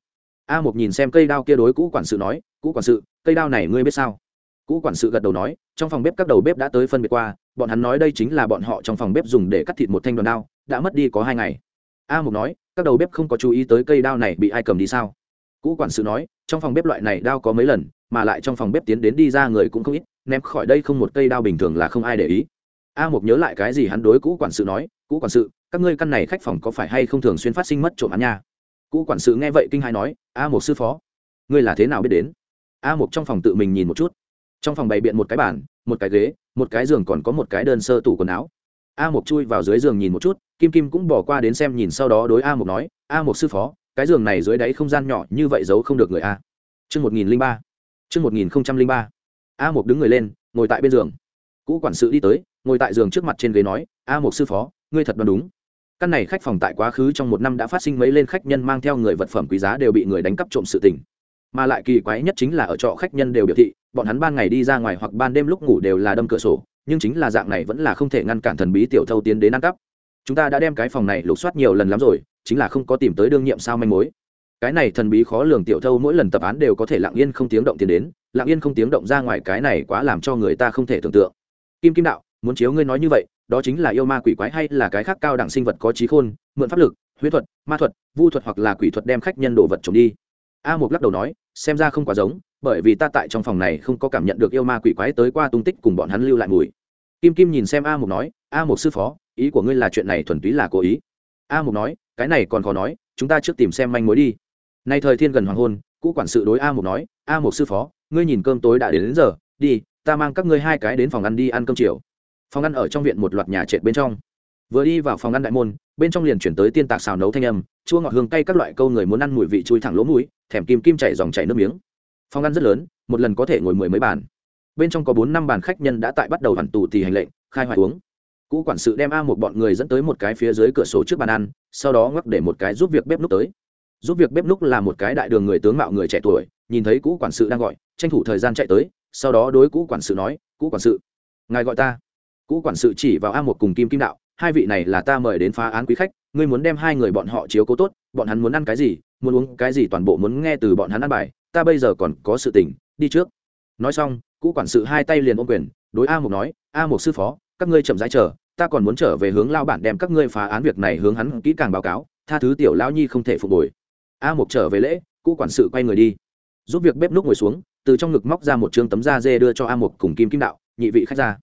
a một nhìn xem cây đao kia đối cũ quản sự nói, cũ quản sự, cây đao này ngươi biết sao? Cũ quản sự gật đầu nói, trong phòng bếp các đầu bếp đã tới phân biệt qua, bọn hắn nói đây chính là bọn họ trong phòng bếp dùng để cắt thịt một thanh đoàn đao, đã mất đi có hai ngày. A mục nói, các đầu bếp không có chú ý tới cây đao này bị ai cầm đi sao? Cũ quản sự nói, trong phòng bếp loại này đao có mấy lần, mà lại trong phòng bếp tiến đến đi ra người cũng không ít, ném khỏi đây không một cây đao bình thường là không ai để ý. A mục nhớ lại cái gì hắn đối cũ quản sự nói, cũ quản sự, các ngươi căn này khách phòng có phải hay không thường xuyên phát sinh mất trộm án nha? Cũ quản sự nghe vậy kinh hai nói, a một sư phó, ngươi là thế nào biết đến? A một trong phòng tự mình nhìn một chút. Trong phòng bày biện một cái bàn, một cái ghế, một cái giường còn có một cái đơn sơ tủ quần áo. A một chui vào dưới giường nhìn một chút, kim kim cũng bỏ qua đến xem nhìn sau đó đối a một nói, a một sư phó, cái giường này dưới đáy không gian nhỏ như vậy giấu không được người a. Chương một nghìn linh ba. Chương một nghìn không trăm linh ba. A một đứng người lên, ngồi tại bên giường. Cũ quản sự đi tới, ngồi tại giường trước mặt trên ghế nói, a một sư phó, ngươi thật đoán đúng căn này khách phòng tại quá khứ trong một năm đã phát sinh mấy lên khách nhân mang theo người vật phẩm quý giá đều bị người đánh cắp trộm sự tình. Mà lại kỳ quái nhất chính là ở trọ khách nhân đều biểu thị, bọn hắn ban ngày đi ra ngoài hoặc ban đêm lúc ngủ đều là đâm cửa sổ, nhưng chính là dạng này vẫn là không thể ngăn cản thần bí tiểu thâu tiến đến ăn cắp. Chúng ta đã đem cái phòng này lục soát nhiều lần lắm rồi, chính là không có tìm tới đương nhiệm sao manh mối. Cái này thần bí khó lường tiểu thâu mỗi lần tập án đều có thể lặng yên không tiếng động tiến đến, lặng yên không tiếng động ra ngoài cái này quá làm cho người ta không thể tưởng tượng. Kim kim đạo, muốn chiếu ngươi nói như vậy đó chính là yêu ma quỷ quái hay là cái khác cao đẳng sinh vật có trí khôn mượn pháp lực huyết thuật ma thuật vu thuật hoặc là quỷ thuật đem khách nhân đồ vật trộm đi. A một lắc đầu nói xem ra không quá giống bởi vì ta tại trong phòng này không có cảm nhận được yêu ma quỷ quái tới qua tung tích cùng bọn hắn lưu lại mùi. Kim kim nhìn xem a mục nói a mục sư phó ý của ngươi là chuyện này thuần túy là cố ý. A mục nói cái này còn khó nói chúng ta trước tìm xem manh mối đi. Nay thời thiên gần hoàng hôn cũ quản sự đối a mục nói a mục sư phó ngươi nhìn cơm tối đã đến, đến giờ đi ta mang các ngươi hai cái đến phòng ăn đi ăn cơm chiều phòng ăn ở trong viện một loạt nhà trệt bên trong. Vừa đi vào phòng ăn đại môn, bên trong liền chuyển tới tiên tạc xào nấu thanh âm, chua ngọt hương cay các loại câu người muốn ăn mùi vị chui thẳng lỗ mũi, thèm kim kim chảy dòng chảy nước miếng. Phòng ăn rất lớn, một lần có thể ngồi mười mấy bàn. Bên trong có bốn năm bàn khách nhân đã tại bắt đầu hoàn tù thì hành lệnh, khai hoại uống. Cũ quản sự đem a một bọn người dẫn tới một cái phía dưới cửa sổ trước bàn ăn, sau đó ngoắc để một cái giúp việc bếp núc tới. Giúp việc bếp núc là một cái đại đường người tướng mạo người trẻ tuổi, nhìn thấy cũ quản sự đang gọi, tranh thủ thời gian chạy tới, sau đó đối cũ quản sự nói, cũ quản sự, ngài gọi ta cũ quản sự chỉ vào a một cùng kim kim đạo, hai vị này là ta mời đến phá án quý khách, ngươi muốn đem hai người bọn họ chiếu cố tốt, bọn hắn muốn ăn cái gì, muốn uống cái gì toàn bộ muốn nghe từ bọn hắn ăn bài, ta bây giờ còn có sự tình, đi trước. Nói xong, cũ quản sự hai tay liền ôm quyền, đối a mục nói, a mục sư phó, các ngươi chậm rãi chờ, ta còn muốn trở về hướng lao bản đem các ngươi phá án việc này hướng hắn kỹ càng báo cáo, tha thứ tiểu lão nhi không thể phục hồi. A mục trở về lễ, cũ quản sự quay người đi. Giúp việc bếp núc ngồi xuống, từ trong ngực móc ra một chương tấm da dê đưa cho a mục cùng kim kim đạo, nhị vị khách ra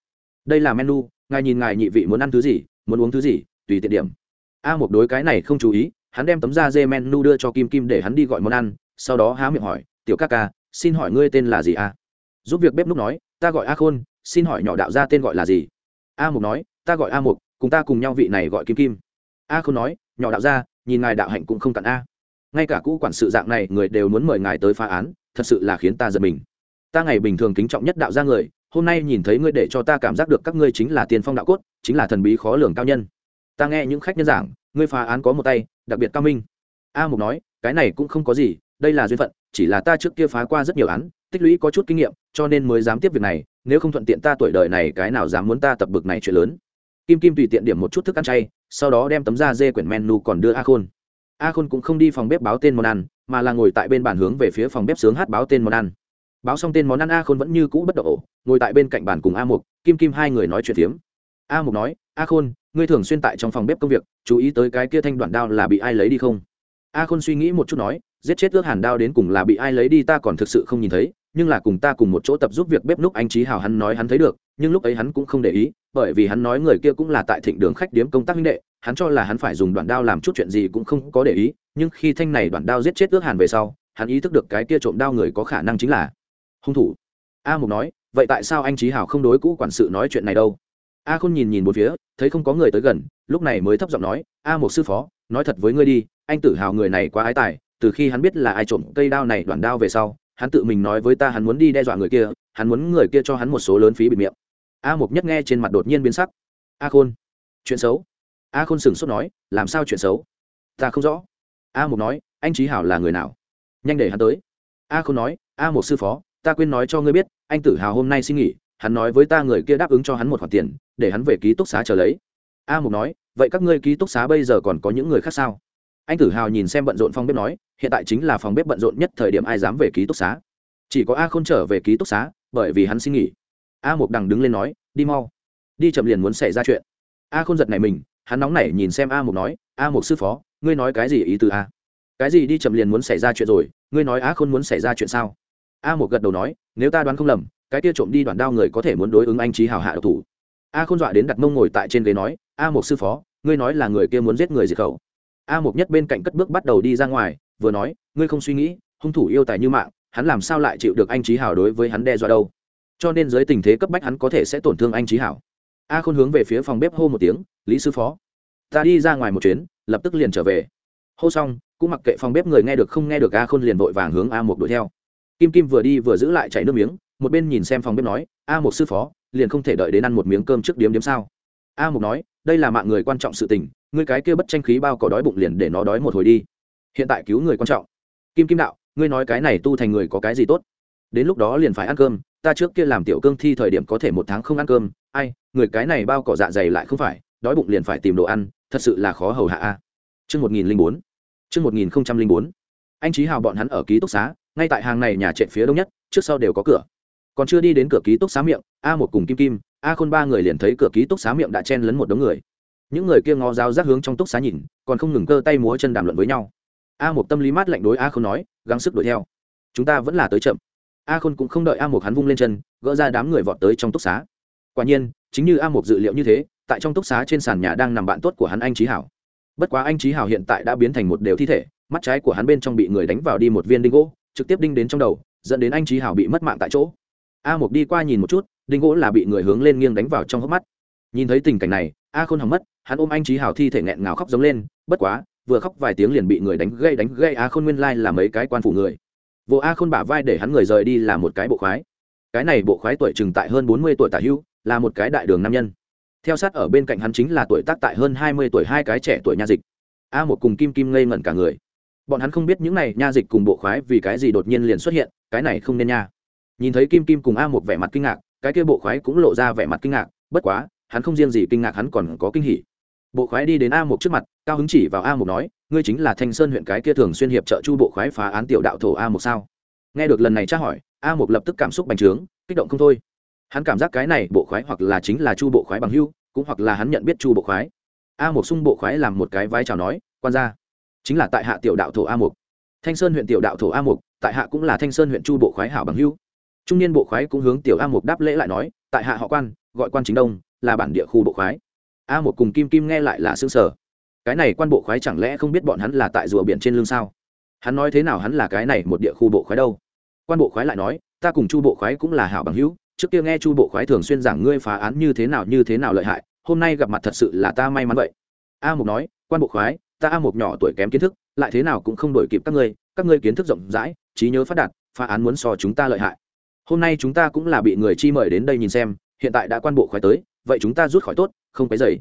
đây là menu, ngài nhìn ngài nhị vị muốn ăn thứ gì, muốn uống thứ gì, tùy tiện điểm. A một đối cái này không chú ý, hắn đem tấm da dê menu đưa cho kim kim để hắn đi gọi món ăn, sau đó há miệng hỏi, tiểu ca ca, xin hỏi ngươi tên là gì a giúp việc bếp núc nói, ta gọi a khôn, xin hỏi nhỏ đạo gia tên gọi là gì? A mục nói, ta gọi a mục cùng ta cùng nhau vị này gọi kim kim. A khôn nói, nhỏ đạo gia, nhìn ngài đạo hạnh cũng không cặn a. Ngay cả cũ quản sự dạng này, người đều muốn mời ngài tới phá án, thật sự là khiến ta giật mình. Ta ngày bình thường kính trọng nhất đạo ra người hôm nay nhìn thấy ngươi để cho ta cảm giác được các ngươi chính là tiên phong đạo cốt, chính là thần bí khó lường cao nhân. Ta nghe những khách nhân giảng, ngươi phá án có một tay, đặc biệt cao minh. A mục nói, cái này cũng không có gì, đây là duyên phận, chỉ là ta trước kia phá qua rất nhiều án, tích lũy có chút kinh nghiệm, cho nên mới dám tiếp việc này, nếu không thuận tiện ta tuổi đời này cái nào dám muốn ta tập bực này chuyện lớn. Kim kim tùy tiện điểm một chút thức ăn chay, sau đó đem tấm da dê quyển menu còn đưa a khôn. A khôn cũng không đi phòng bếp báo tên món ăn, mà là ngồi tại bên bàn hướng về phía phòng bếp sướng hát báo tên món ăn báo xong tên món ăn a khôn vẫn như cũ bất động ổ, ngồi tại bên cạnh bàn cùng a mục, kim kim hai người nói chuyện phiếm. A mục nói, a khôn, ngươi thường xuyên tại trong phòng bếp công việc, chú ý tới cái kia thanh đoạn đao là bị ai lấy đi không? A khôn suy nghĩ một chút nói, giết chết ước hàn đao đến cùng là bị ai lấy đi ta còn thực sự không nhìn thấy, nhưng là cùng ta cùng một chỗ tập giúp việc bếp núc anh trí hào hắn nói hắn thấy được, nhưng lúc ấy hắn cũng không để ý, bởi vì hắn nói người kia cũng là tại thịnh đường khách điếm công tác huynh đệ, hắn cho là hắn phải dùng đoạn đao làm chút chuyện gì cũng không có để ý, nhưng khi thanh này đoạn đao giết chết ước hàn về sau, hắn ý thức được cái kia trộm đao người có khả năng chính là hung thủ. A mục nói, vậy tại sao anh trí hào không đối cũ quản sự nói chuyện này đâu? A khôn nhìn nhìn một phía, thấy không có người tới gần, lúc này mới thấp giọng nói, a một sư phó, nói thật với ngươi đi, anh Tử hào người này quá ái tài, từ khi hắn biết là ai trộm cây đao này đoạn đao về sau, hắn tự mình nói với ta hắn muốn đi đe dọa người kia, hắn muốn người kia cho hắn một số lớn phí bịt miệng. A mục nhất nghe trên mặt đột nhiên biến sắc. A khôn, chuyện xấu? A khôn sửng sốt nói, làm sao chuyện xấu? Ta không rõ. A mục nói, anh trí hảo là người nào? Nhanh để hắn tới. A khôn nói, a một sư phó ta quên nói cho ngươi biết, anh tử hào hôm nay xin nghỉ, hắn nói với ta người kia đáp ứng cho hắn một khoản tiền, để hắn về ký túc xá chờ lấy. A mục nói, vậy các ngươi ký túc xá bây giờ còn có những người khác sao? Anh tử hào nhìn xem bận rộn phòng bếp nói, hiện tại chính là phòng bếp bận rộn nhất thời điểm ai dám về ký túc xá. Chỉ có a Khôn trở về ký túc xá, bởi vì hắn xin nghỉ. A mục đằng đứng lên nói, đi mau. Đi chậm liền muốn xảy ra chuyện. A Khôn giật này mình, hắn nóng nảy nhìn xem a mục nói, a mục sư phó, ngươi nói cái gì ý từ a? Cái gì đi chậm liền muốn xảy ra chuyện rồi, ngươi nói a Khôn muốn xảy ra chuyện sao? A mục gật đầu nói, nếu ta đoán không lầm, cái kia trộm đi đoạn đao người có thể muốn đối ứng anh trí hào hạ độc thủ. A Khôn dọa đến đặt mông ngồi tại trên ghế nói, a một sư phó, ngươi nói là người kia muốn giết người diệt khẩu. A một nhất bên cạnh cất bước bắt đầu đi ra ngoài, vừa nói, ngươi không suy nghĩ, hung thủ yêu tài như mạng, hắn làm sao lại chịu được anh trí hảo đối với hắn đe dọa đâu? Cho nên dưới tình thế cấp bách hắn có thể sẽ tổn thương anh trí hảo. A khôn hướng về phía phòng bếp hô một tiếng, lý sư phó, ta đi ra ngoài một chuyến, lập tức liền trở về. Hô xong, cũng mặc kệ phòng bếp người nghe được không nghe được a khôn liền vội vàng hướng a một đuổi theo kim kim vừa đi vừa giữ lại chảy nước miếng, một bên nhìn xem phòng bếp nói, a một sư phó, liền không thể đợi đến ăn một miếng cơm trước điếm điếm sao? A mục nói, đây là mạng người quan trọng sự tình, ngươi cái kia bất tranh khí bao cỏ đói bụng liền để nó đói một hồi đi. Hiện tại cứu người quan trọng. Kim kim đạo, ngươi nói cái này tu thành người có cái gì tốt? Đến lúc đó liền phải ăn cơm, ta trước kia làm tiểu cương thi thời điểm có thể một tháng không ăn cơm, ai, người cái này bao cỏ dạ dày lại không phải, đói bụng liền phải tìm đồ ăn, thật sự là khó hầu hạ a. Chương một nghìn linh bốn. Chương một nghìn linh bốn. Anh trí hào bọn hắn ở ký túc xá ngay tại hàng này nhà trệ phía đông nhất, trước sau đều có cửa. Còn chưa đi đến cửa ký túc xá miệng, a một cùng kim kim, a khôn ba người liền thấy cửa ký túc xá miệng đã chen lấn một đống người. Những người kia ngó dao rác hướng trong túc xá nhìn, còn không ngừng cơ tay múa chân đàm luận với nhau. A một tâm lý mát lạnh đối a khôn nói, gắng sức đuổi theo. Chúng ta vẫn là tới chậm. A khôn cũng không đợi a một hắn vung lên chân, gỡ ra đám người vọt tới trong túc xá. Quả nhiên, chính như a một dự liệu như thế, tại trong túc xá trên sàn nhà đang nằm bạn tốt của hắn anh trí hảo. Bất quá anh trí hảo hiện tại đã biến thành một đều thi thể, mắt trái của hắn bên trong bị người đánh vào đi một viên đinh gỗ trực tiếp đinh đến trong đầu, dẫn đến anh trí hảo bị mất mạng tại chỗ. A một đi qua nhìn một chút, đinh gỗ là bị người hướng lên nghiêng đánh vào trong hốc mắt. Nhìn thấy tình cảnh này, a khôn hỏng mất, hắn ôm anh trí hảo thi thể nghẹn ngào khóc giống lên, bất quá, vừa khóc vài tiếng liền bị người đánh gây đánh gây a khôn nguyên lai là mấy cái quan phủ người. Vô a khôn bả vai để hắn người rời đi là một cái bộ khoái. Cái này bộ khoái tuổi chừng tại hơn bốn mươi tuổi tả hưu, là một cái đại đường nam nhân. Theo sát ở bên cạnh hắn chính là tuổi tác tại hơn hai mươi tuổi hai cái trẻ tuổi nha dịch. A một cùng kim kim ngây ngẩn cả người bọn hắn không biết những này nha dịch cùng bộ khoái vì cái gì đột nhiên liền xuất hiện, cái này không nên nha. Nhìn thấy kim kim cùng a một vẻ mặt kinh ngạc, cái kia bộ khoái cũng lộ ra vẻ mặt kinh ngạc, bất quá, hắn không riêng gì kinh ngạc, hắn còn có kinh hỉ. Bộ khoái đi đến a một trước mặt, cao hứng chỉ vào a một nói, ngươi chính là thanh sơn huyện cái kia thường xuyên hiệp trợ chu bộ khoái phá án tiểu đạo thổ a một sao? Nghe được lần này tra hỏi, a một lập tức cảm xúc bành trướng, kích động không thôi. Hắn cảm giác cái này bộ khoái hoặc là chính là chu bộ khoái bằng hưu cũng hoặc là hắn nhận biết chu bộ khoái. A một xung bộ khoái làm một cái vai chào nói, quan ra chính là tại hạ tiểu đạo thổ a mục. Thanh sơn huyện tiểu đạo thổ a mục, tại hạ cũng là thanh sơn huyện chu bộ khoái hảo bằng hưu trung niên bộ khoái cũng hướng tiểu a mục đáp lễ lại nói, tại hạ họ quan, gọi quan chính đông, là bản địa khu bộ khoái. A một cùng kim kim nghe lại là xương sở cái này quan bộ khoái chẳng lẽ không biết bọn hắn là tại rùa biển trên lưng sao? Hắn nói thế nào hắn là cái này một địa khu bộ khoái đâu? Quan bộ khoái lại nói, ta cùng chu bộ khoái cũng là hảo bằng hữu, trước kia nghe chu bộ khoái thường xuyên giảng ngươi phá án như thế nào như thế nào lợi hại, hôm nay gặp mặt thật sự là ta may mắn vậy. A mục nói, quan bộ khoái ta a mục nhỏ tuổi kém kiến thức, lại thế nào cũng không đổi kịp các ngươi các ngươi kiến thức rộng rãi, trí nhớ phát đạt, phá án muốn so chúng ta lợi hại. Hôm nay chúng ta cũng là bị người chi mời đến đây nhìn xem, hiện tại đã quan bộ khoái tới, vậy chúng ta rút khỏi tốt, không cái dày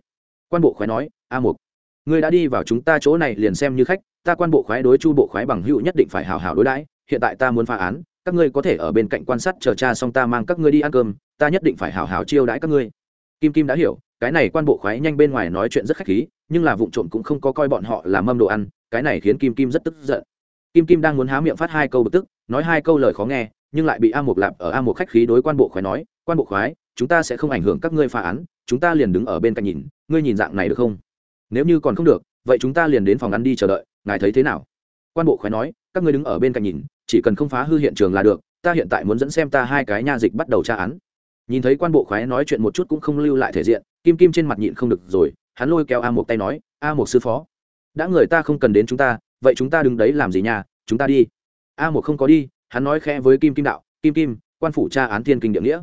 quan bộ khoái nói, a mục, ngươi đã đi vào chúng ta chỗ này liền xem như khách, ta quan bộ khoái đối chu bộ khoái bằng hữu nhất định phải hào hào đối đãi, hiện tại ta muốn phá án, các ngươi có thể ở bên cạnh quan sát chờ cha xong ta mang các ngươi đi ăn cơm, ta nhất định phải hảo hảo chiêu đãi các ngươi. Kim kim đã hiểu, cái này quan bộ khoái nhanh bên ngoài nói chuyện rất khách khí nhưng là vụ trộm cũng không có coi bọn họ là mâm đồ ăn, cái này khiến kim kim rất tức giận. Kim kim đang muốn há miệng phát hai câu bực tức, nói hai câu lời khó nghe, nhưng lại bị a một lạp ở a một khách khí đối quan bộ khoái nói, quan bộ khoái, chúng ta sẽ không ảnh hưởng các ngươi phá án, chúng ta liền đứng ở bên cạnh nhìn, ngươi nhìn dạng này được không? Nếu như còn không được, vậy chúng ta liền đến phòng ăn đi chờ đợi, ngài thấy thế nào? Quan bộ khoái nói, các ngươi đứng ở bên cạnh nhìn, chỉ cần không phá hư hiện trường là được, ta hiện tại muốn dẫn xem ta hai cái nha dịch bắt đầu tra án. Nhìn thấy quan bộ khoái nói chuyện một chút cũng không lưu lại thể diện, kim kim trên mặt nhịn không được rồi hắn lôi kéo a một tay nói, a một sư phó, đã người ta không cần đến chúng ta, vậy chúng ta đứng đấy làm gì nhà chúng ta đi. A một không có đi, hắn nói khẽ với kim kim đạo, kim kim, quan phủ tra án thiên kinh địa nghĩa.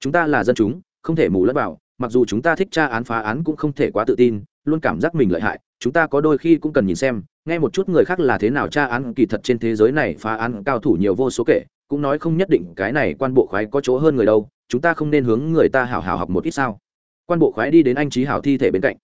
Chúng ta là dân chúng, không thể mù lẫn vào, mặc dù chúng ta thích tra án phá án cũng không thể quá tự tin, luôn cảm giác mình lợi hại, chúng ta có đôi khi cũng cần nhìn xem, nghe một chút người khác là thế nào tra án, kỳ thật trên thế giới này phá án cao thủ nhiều vô số kể, cũng nói không nhất định cái này quan bộ khoái có chỗ hơn người đâu, chúng ta không nên hướng người ta hào hào học một ít sao. Quan bộ khoái đi đến anh trí hảo thi thể bên cạnh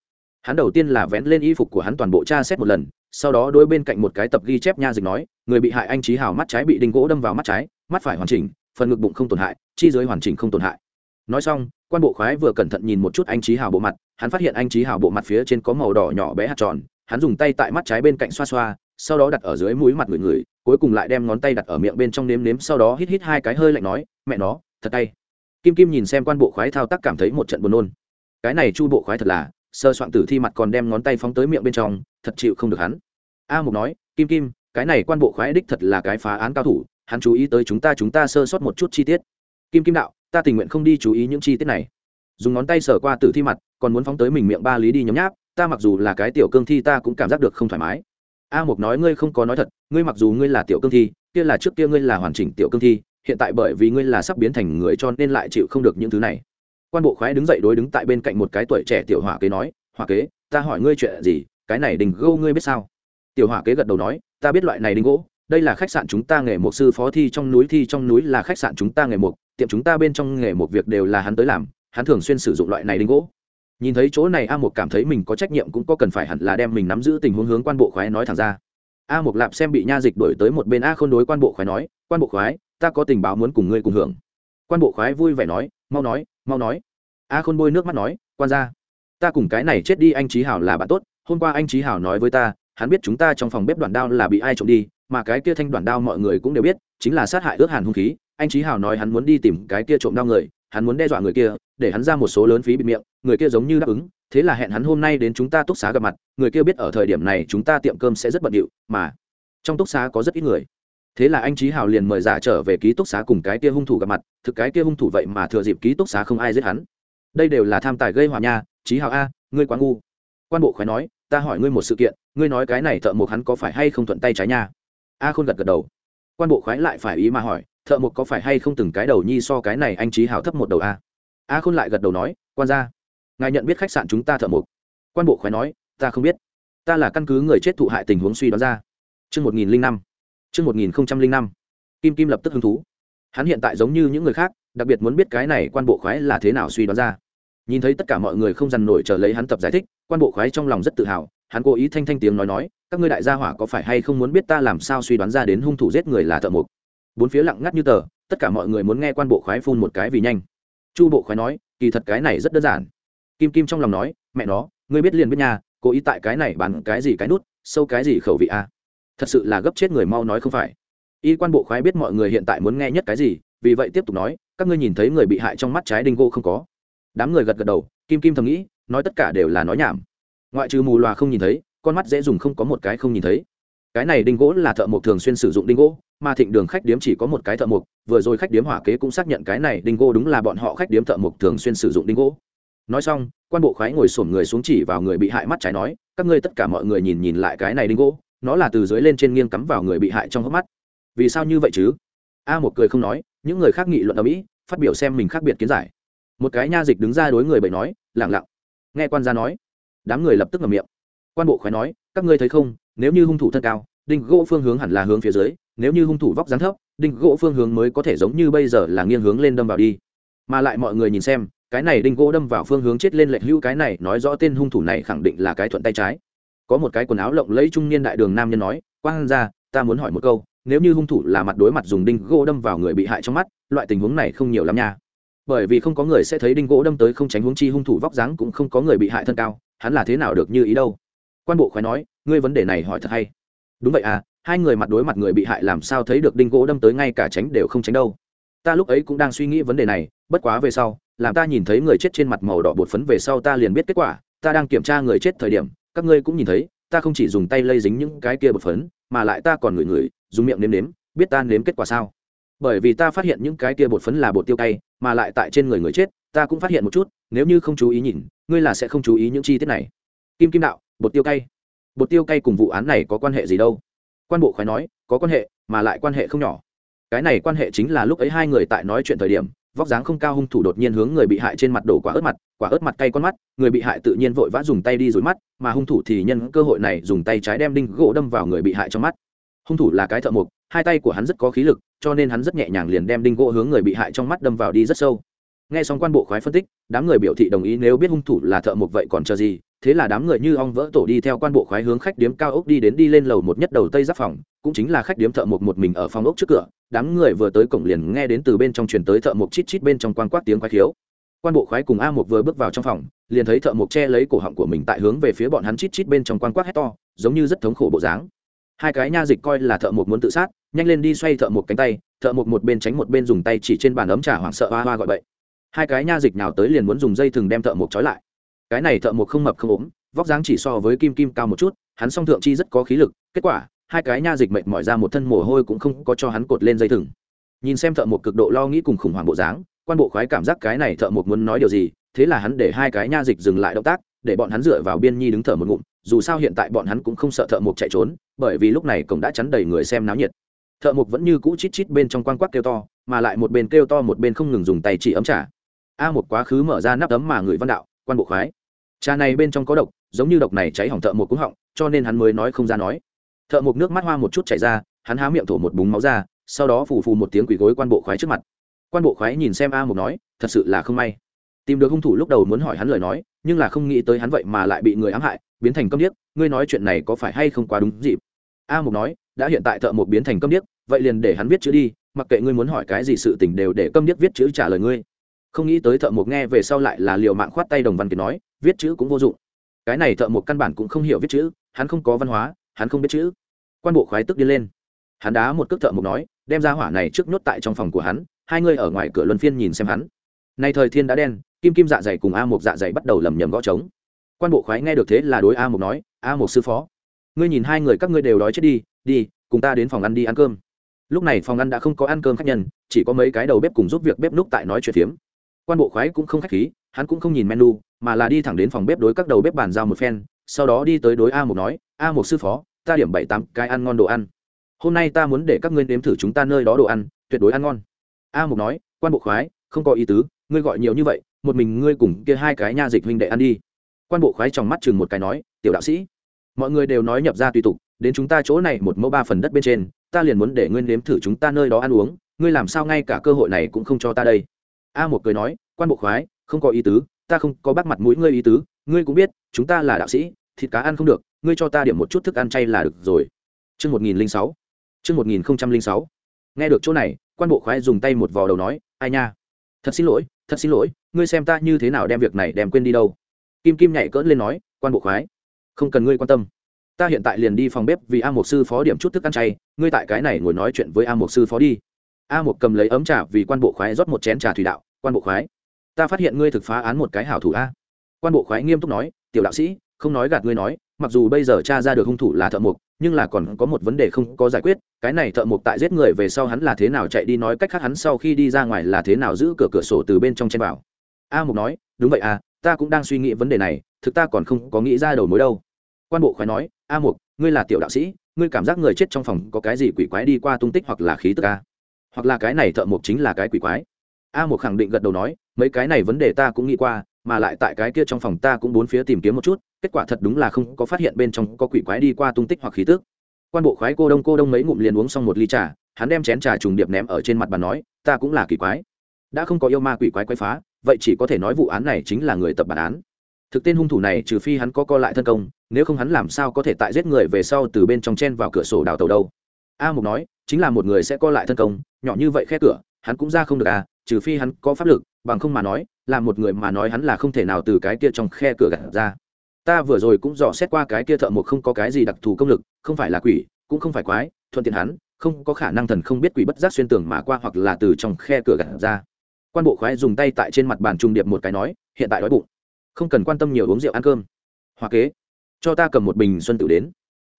hắn đầu tiên là vén lên y phục của hắn toàn bộ tra xét một lần, sau đó đôi bên cạnh một cái tập ghi chép nha dịch nói, người bị hại anh trí Hào mắt trái bị đinh gỗ đâm vào mắt trái, mắt phải hoàn chỉnh, phần ngực bụng không tổn hại, chi giới hoàn chỉnh không tổn hại. Nói xong, quan bộ khoái vừa cẩn thận nhìn một chút anh trí Hào bộ mặt, hắn phát hiện anh trí Hào bộ mặt phía trên có màu đỏ nhỏ bé hạt tròn, hắn dùng tay tại mắt trái bên cạnh xoa xoa, sau đó đặt ở dưới mũi mặt người người, cuối cùng lại đem ngón tay đặt ở miệng bên trong nếm nếm, sau đó hít hít hai cái hơi lạnh nói, mẹ nó, thật tay kim kim nhìn xem quan bộ khoái thao tác cảm thấy một trận buồn nôn. Cái này chu bộ khoái thật là sơ soạn tử thi mặt còn đem ngón tay phóng tới miệng bên trong, thật chịu không được hắn. A mục nói, kim kim, cái này quan bộ khoái đích thật là cái phá án cao thủ, hắn chú ý tới chúng ta chúng ta sơ sót một chút chi tiết. Kim kim đạo, ta tình nguyện không đi chú ý những chi tiết này. Dùng ngón tay sờ qua tử thi mặt, còn muốn phóng tới mình miệng ba lý đi nhấm nháp, ta mặc dù là cái tiểu cương thi, ta cũng cảm giác được không thoải mái. A mục nói, ngươi không có nói thật, ngươi mặc dù ngươi là tiểu cương thi, kia là trước kia ngươi là hoàn chỉnh tiểu cương thi, hiện tại bởi vì ngươi là sắp biến thành người cho nên lại chịu không được những thứ này quan bộ khoái đứng dậy đối đứng tại bên cạnh một cái tuổi trẻ tiểu hỏa kế nói, hỏa kế, ta hỏi ngươi chuyện gì, cái này đình gỗ ngươi biết sao? Tiểu hỏa kế gật đầu nói, ta biết loại này đình gỗ, đây là khách sạn chúng ta nghề một sư phó thi trong núi, thi trong núi là khách sạn chúng ta nghề một tiệm chúng ta bên trong nghề một việc đều là hắn tới làm, hắn thường xuyên sử dụng loại này đình gỗ. Nhìn thấy chỗ này, a một cảm thấy mình có trách nhiệm cũng có cần phải hẳn là đem mình nắm giữ tình huống hướng quan bộ khoái nói thẳng ra. A một lạp xem bị nha dịch đổi tới một bên a khôn đối quan bộ khoái nói, quan bộ khoái, ta có tình báo muốn cùng ngươi cùng hưởng. Quan bộ khoái vui vẻ nói, mau nói mau nói. A khôn bôi nước mắt nói, quan ra ta cùng cái này chết đi anh trí hảo là bạn tốt, hôm qua anh trí hảo nói với ta, hắn biết chúng ta trong phòng bếp đoạn đao là bị ai trộm đi, mà cái kia thanh đoạn đao mọi người cũng đều biết, chính là sát hại ước hàn hung khí. Anh trí hảo nói hắn muốn đi tìm cái kia trộm đao người, hắn muốn đe dọa người kia, để hắn ra một số lớn phí bịt miệng, người kia giống như đáp ứng, thế là hẹn hắn hôm nay đến chúng ta túc xá gặp mặt, người kia biết ở thời điểm này chúng ta tiệm cơm sẽ rất bận điệu, mà trong túc xá có rất ít người thế là anh trí hào liền mời giả trở về ký túc xá cùng cái kia hung thủ gặp mặt, thực cái kia hung thủ vậy mà thừa dịp ký túc xá không ai giết hắn. Đây đều là tham tài gây hòa nha trí hào a, ngươi quá ngu. Quan bộ khói nói, ta hỏi ngươi một sự kiện, ngươi nói cái này thợ mộc hắn có phải hay không thuận tay trái nha? A khôn gật gật đầu. Quan bộ khoái lại phải ý mà hỏi, thợ mộc có phải hay không từng cái đầu nhi so cái này anh trí hào thấp một đầu a? A khôn lại gật đầu nói, quan ra ngài nhận biết khách sạn chúng ta thợ mộc. Quan bộ khoái nói, ta không biết. Ta là căn cứ người chết thụ hại tình huống suy đoán ra. Trước 1005. Trước 1005. Kim Kim lập tức hứng thú. Hắn hiện tại giống như những người khác, đặc biệt muốn biết cái này quan bộ khoái là thế nào suy đoán ra. Nhìn thấy tất cả mọi người không dằn nổi chờ lấy hắn tập giải thích, quan bộ khoái trong lòng rất tự hào, hắn cố ý thanh thanh tiếng nói nói, các ngươi đại gia hỏa có phải hay không muốn biết ta làm sao suy đoán ra đến hung thủ giết người là thợ mộc. Bốn phía lặng ngắt như tờ, tất cả mọi người muốn nghe quan bộ khoái phun một cái vì nhanh. Chu bộ khoái nói, kỳ thật cái này rất đơn giản. Kim Kim trong lòng nói, mẹ nó, ngươi biết liền biết nhà, cố ý tại cái này bán cái gì cái nút, sâu cái gì khẩu vị a thật sự là gấp chết người mau nói không phải. Y quan bộ khoái biết mọi người hiện tại muốn nghe nhất cái gì, vì vậy tiếp tục nói, các ngươi nhìn thấy người bị hại trong mắt trái đinh gỗ không có? Đám người gật gật đầu, kim kim thầm nghĩ, nói tất cả đều là nói nhảm. Ngoại trừ mù loà không nhìn thấy, con mắt dễ dùng không có một cái không nhìn thấy. Cái này đinh gỗ là thợ mộc thường xuyên sử dụng đinh gỗ mà thịnh đường khách điếm chỉ có một cái thợ mộc, vừa rồi khách điếm hỏa kế cũng xác nhận cái này đinh gỗ đúng là bọn họ khách điếm thợ mộc thường xuyên sử dụng đinh gỗ nói xong, quan bộ khoái ngồi sổm người xuống chỉ vào người bị hại mắt trái nói, các ngươi tất cả mọi người nhìn nhìn lại cái này đinh gỗ nó là từ dưới lên trên nghiêng cắm vào người bị hại trong hốc mắt. Vì sao như vậy chứ? A một cười không nói, những người khác nghị luận ở mỹ, phát biểu xem mình khác biệt kiến giải. Một cái nha dịch đứng ra đối người bệnh nói, lẳng lặng. Nghe quan gia nói, đám người lập tức ngậm miệng. Quan bộ khói nói, các ngươi thấy không, nếu như hung thủ thân cao, đinh gỗ phương hướng hẳn là hướng phía dưới, nếu như hung thủ vóc dáng thấp, đinh gỗ phương hướng mới có thể giống như bây giờ là nghiêng hướng lên đâm vào đi. Mà lại mọi người nhìn xem, cái này đinh gỗ đâm vào phương hướng chết lên lệch hữu cái này, nói rõ tên hung thủ này khẳng định là cái thuận tay trái có một cái quần áo lộng lẫy trung niên đại đường nam nhân nói, quang ra, ta muốn hỏi một câu, nếu như hung thủ là mặt đối mặt dùng đinh gỗ đâm vào người bị hại trong mắt, loại tình huống này không nhiều lắm nha. Bởi vì không có người sẽ thấy đinh gỗ đâm tới không tránh huống chi hung thủ vóc dáng cũng không có người bị hại thân cao, hắn là thế nào được như ý đâu? Quan bộ khoái nói, ngươi vấn đề này hỏi thật hay. Đúng vậy à hai người mặt đối mặt người bị hại làm sao thấy được đinh gỗ đâm tới ngay cả tránh đều không tránh đâu. Ta lúc ấy cũng đang suy nghĩ vấn đề này, bất quá về sau, làm ta nhìn thấy người chết trên mặt màu đỏ bột phấn về sau ta liền biết kết quả, ta đang kiểm tra người chết thời điểm các ngươi cũng nhìn thấy, ta không chỉ dùng tay lây dính những cái kia bột phấn, mà lại ta còn ngửi ngửi, dùng miệng nếm nếm, biết ta nếm kết quả sao. Bởi vì ta phát hiện những cái kia bột phấn là bột tiêu cay, mà lại tại trên người người chết, ta cũng phát hiện một chút, nếu như không chú ý nhìn, ngươi là sẽ không chú ý những chi tiết này. Kim kim đạo, bột tiêu cay. Bột tiêu cay cùng vụ án này có quan hệ gì đâu? Quan bộ khói nói, có quan hệ, mà lại quan hệ không nhỏ. Cái này quan hệ chính là lúc ấy hai người tại nói chuyện thời điểm vóc dáng không cao hung thủ đột nhiên hướng người bị hại trên mặt đổ quả ớt mặt, quả ớt mặt cay con mắt, người bị hại tự nhiên vội vã dùng tay đi dối mắt, mà hung thủ thì nhân cơ hội này dùng tay trái đem đinh gỗ đâm vào người bị hại trong mắt. Hung thủ là cái thợ mộc, hai tay của hắn rất có khí lực, cho nên hắn rất nhẹ nhàng liền đem đinh gỗ hướng người bị hại trong mắt đâm vào đi rất sâu. Nghe xong quan bộ khoái phân tích, đám người biểu thị đồng ý nếu biết hung thủ là thợ mộc vậy còn chờ gì, thế là đám người như ong vỡ tổ đi theo quan bộ khoái hướng khách điếm cao ốc đi đến đi lên lầu một nhất đầu tây giáp phòng, cũng chính là khách điếm thợ mộc một mình ở phòng ốc trước cửa đám người vừa tới cổng liền nghe đến từ bên trong truyền tới thợ mộc chít chít bên trong quan quát tiếng khoái khiếu. Quan bộ khoái cùng a một vừa bước vào trong phòng, liền thấy thợ mộc che lấy cổ họng của mình tại hướng về phía bọn hắn chít chít bên trong quan quát hét to, giống như rất thống khổ bộ dáng. Hai cái nha dịch coi là thợ mộc muốn tự sát, nhanh lên đi xoay thợ mộc cánh tay, thợ mộc một bên tránh một bên dùng tay chỉ trên bàn ấm trà hoảng sợ hoa hoa gọi bậy. Hai cái nha dịch nào tới liền muốn dùng dây thừng đem thợ mộc trói lại. Cái này thợ mộc không mập không ốm, vóc dáng chỉ so với kim kim cao một chút, hắn song thượng chi rất có khí lực, kết quả hai cái nha dịch mệt mỏi ra một thân mồ hôi cũng không có cho hắn cột lên dây thừng. Nhìn xem thợ mộc cực độ lo nghĩ cùng khủng hoảng bộ dáng, quan bộ khoái cảm giác cái này thợ mộc muốn nói điều gì, thế là hắn để hai cái nha dịch dừng lại động tác, để bọn hắn dựa vào biên nhi đứng thở một ngụm, dù sao hiện tại bọn hắn cũng không sợ thợ mộc chạy trốn, bởi vì lúc này cổng đã chắn đầy người xem náo nhiệt. Thợ mộc vẫn như cũ chít chít bên trong quan quắc kêu to, mà lại một bên kêu to một bên không ngừng dùng tay chỉ ấm trả a một quá khứ mở ra nắp ấm mà người văn đạo, quan bộ khoái. Trà này bên trong có độc, giống như độc này cháy hỏng thợ một cúng họng, cho nên hắn mới nói không ra nói thợ một nước mắt hoa một chút chảy ra, hắn há miệng thổ một búng máu ra, sau đó phù phù một tiếng quỳ gối quan bộ khoái trước mặt. Quan bộ khoái nhìn xem a một nói, thật sự là không may. Tìm được hung thủ lúc đầu muốn hỏi hắn lời nói, nhưng là không nghĩ tới hắn vậy mà lại bị người ám hại, biến thành câm điếc, ngươi nói chuyện này có phải hay không quá đúng dịp? A mộc nói, đã hiện tại thợ mộc biến thành câm điếc, vậy liền để hắn viết chữ đi, mặc kệ ngươi muốn hỏi cái gì sự tình đều để câm điếc viết chữ trả lời ngươi. Không nghĩ tới thợ mộc nghe về sau lại là liệu mạng khoát tay đồng văn kiệt nói, viết chữ cũng vô dụng. Cái này thợ mộc căn bản cũng không hiểu viết chữ, hắn không có văn hóa hắn không biết chữ. Quan bộ khoái tức đi lên. Hắn đá một cước thợ mộc nói, đem ra hỏa này trước nhốt tại trong phòng của hắn, hai người ở ngoài cửa luân phiên nhìn xem hắn. Nay thời thiên đã đen, kim kim dạ dày cùng a mộc dạ dày bắt đầu lầm nhầm gõ trống. Quan bộ khoái nghe được thế là đối a mộc nói, a mộc sư phó, ngươi nhìn hai người các ngươi đều đói chết đi đi, cùng ta đến phòng ăn đi ăn cơm. Lúc này phòng ăn đã không có ăn cơm khách nhân, chỉ có mấy cái đầu bếp cùng giúp việc bếp núc tại nói chuyện phiếm. Quan bộ khoái cũng không khách khí, hắn cũng không nhìn menu, mà là đi thẳng đến phòng bếp đối các đầu bếp bàn giao một phen, sau đó đi tới đối a mộc nói, a mộc sư phó ta điểm bảy tám cái ăn ngon đồ ăn. Hôm nay ta muốn để các ngươi nếm thử chúng ta nơi đó đồ ăn, tuyệt đối ăn ngon. A một nói, quan bộ khoái, không có ý tứ, ngươi gọi nhiều như vậy, một mình ngươi cùng kia hai cái nha dịch huynh đệ ăn đi. Quan bộ khoái trong mắt chừng một cái nói, tiểu đạo sĩ, mọi người đều nói nhập ra tùy tục, đến chúng ta chỗ này một mẫu ba phần đất bên trên, ta liền muốn để ngươi nếm thử chúng ta nơi đó ăn uống, ngươi làm sao ngay cả cơ hội này cũng không cho ta đây. A một cười nói, quan bộ khoái, không có ý tứ, ta không có bác mặt mũi ngươi ý tứ, ngươi cũng biết, chúng ta là đạo sĩ, thịt cá ăn không được ngươi cho ta điểm một chút thức ăn chay là được rồi. Chương một nghìn linh sáu. Chương một nghìn linh sáu. Nghe được chỗ này, quan bộ khoái dùng tay một vò đầu nói, ai nha? Thật xin lỗi, thật xin lỗi, ngươi xem ta như thế nào đem việc này đem quên đi đâu. Kim kim nhảy cỡn lên nói, quan bộ khoái, không cần ngươi quan tâm. Ta hiện tại liền đi phòng bếp vì a một sư phó điểm chút thức ăn chay, ngươi tại cái này ngồi nói chuyện với a một sư phó đi. A một cầm lấy ấm trà vì quan bộ khoái rót một chén trà thủy đạo, quan bộ khoái, ta phát hiện ngươi thực phá án một cái hảo thủ a. Quan bộ khoái nghiêm túc nói, tiểu đạo sĩ, không nói gạt ngươi nói mặc dù bây giờ cha ra được hung thủ là thợ mộc, nhưng là còn có một vấn đề không có giải quyết, cái này thợ mộc tại giết người về sau hắn là thế nào chạy đi nói cách khác hắn sau khi đi ra ngoài là thế nào giữ cửa cửa sổ từ bên trong chen vào. A mục nói, đúng vậy à ta cũng đang suy nghĩ vấn đề này, thực ta còn không có nghĩ ra đầu mối đâu. Quan bộ khói nói, a mục ngươi là tiểu đạo sĩ, ngươi cảm giác người chết trong phòng có cái gì quỷ quái đi qua tung tích hoặc là khí tức a hoặc là cái này thợ mộc chính là cái quỷ quái? A mục khẳng định gật đầu nói, mấy cái này vấn đề ta cũng nghĩ qua, mà lại tại cái kia trong phòng ta cũng bốn phía tìm kiếm một chút kết quả thật đúng là không có phát hiện bên trong có quỷ quái đi qua tung tích hoặc khí tức. Quan bộ khoái cô đông cô đông mấy ngụm liền uống xong một ly trà, hắn đem chén trà trùng điệp ném ở trên mặt bàn nói, ta cũng là kỳ quái. Đã không có yêu ma quỷ quái quái phá, vậy chỉ có thể nói vụ án này chính là người tập bản án. Thực tên hung thủ này trừ phi hắn có co lại thân công, nếu không hắn làm sao có thể tại giết người về sau từ bên trong chen vào cửa sổ đào tàu đâu. A mục nói, chính là một người sẽ co lại thân công, nhỏ như vậy khe cửa, hắn cũng ra không được à trừ phi hắn có pháp lực, bằng không mà nói, là một người mà nói hắn là không thể nào từ cái kia trong khe cửa gạt ra ta vừa rồi cũng dò xét qua cái kia thợ một không có cái gì đặc thù công lực, không phải là quỷ, cũng không phải quái, thuận tiện hắn, không có khả năng thần không biết quỷ bất giác xuyên tường mà qua hoặc là từ trong khe cửa gạt ra. Quan bộ khoái dùng tay tại trên mặt bàn trung điệp một cái nói, hiện tại đói bụng, không cần quan tâm nhiều uống rượu ăn cơm. Hoa kế, cho ta cầm một bình xuân tự đến.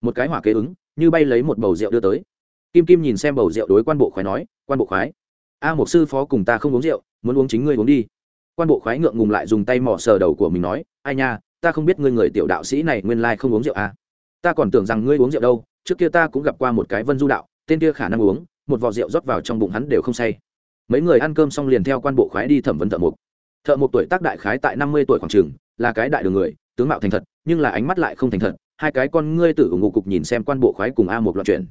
Một cái hỏa kế ứng, như bay lấy một bầu rượu đưa tới. Kim kim nhìn xem bầu rượu đối quan bộ khoái nói, quan bộ khoái, a một sư phó cùng ta không uống rượu, muốn uống chính ngươi uống đi. Quan bộ khoái ngượng ngùng lại dùng tay mỏ sờ đầu của mình nói, ai nha ta không biết ngươi người tiểu đạo sĩ này nguyên lai không uống rượu à. ta còn tưởng rằng ngươi uống rượu đâu, trước kia ta cũng gặp qua một cái vân du đạo, tên kia khả năng uống, một vò rượu rót vào trong bụng hắn đều không say. Mấy người ăn cơm xong liền theo quan bộ khoái đi thẩm vấn thợ mục thợ mục tuổi tác đại khái tại năm mươi tuổi khoảng trường, là cái đại đường người, tướng mạo thành thật, nhưng là ánh mắt lại không thành thật. Hai cái con ngươi tử ngụ cục nhìn xem quan bộ khoái cùng a một loạt chuyện.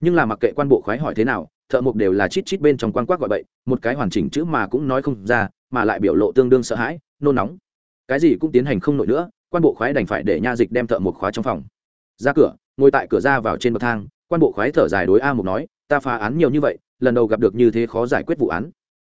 Nhưng là mặc kệ quan bộ khoái hỏi thế nào, thợ mộc đều là chít chít bên trong quan quát gọi bậy, một cái hoàn chỉnh chữ mà cũng nói không ra, mà lại biểu lộ tương đương sợ hãi, nôn nóng cái gì cũng tiến hành không nổi nữa, quan bộ khoái đành phải để nha dịch đem thợ mộc khóa trong phòng. Ra cửa, ngồi tại cửa ra vào trên bậc thang, quan bộ khoái thở dài đối a mục nói, ta phá án nhiều như vậy, lần đầu gặp được như thế khó giải quyết vụ án.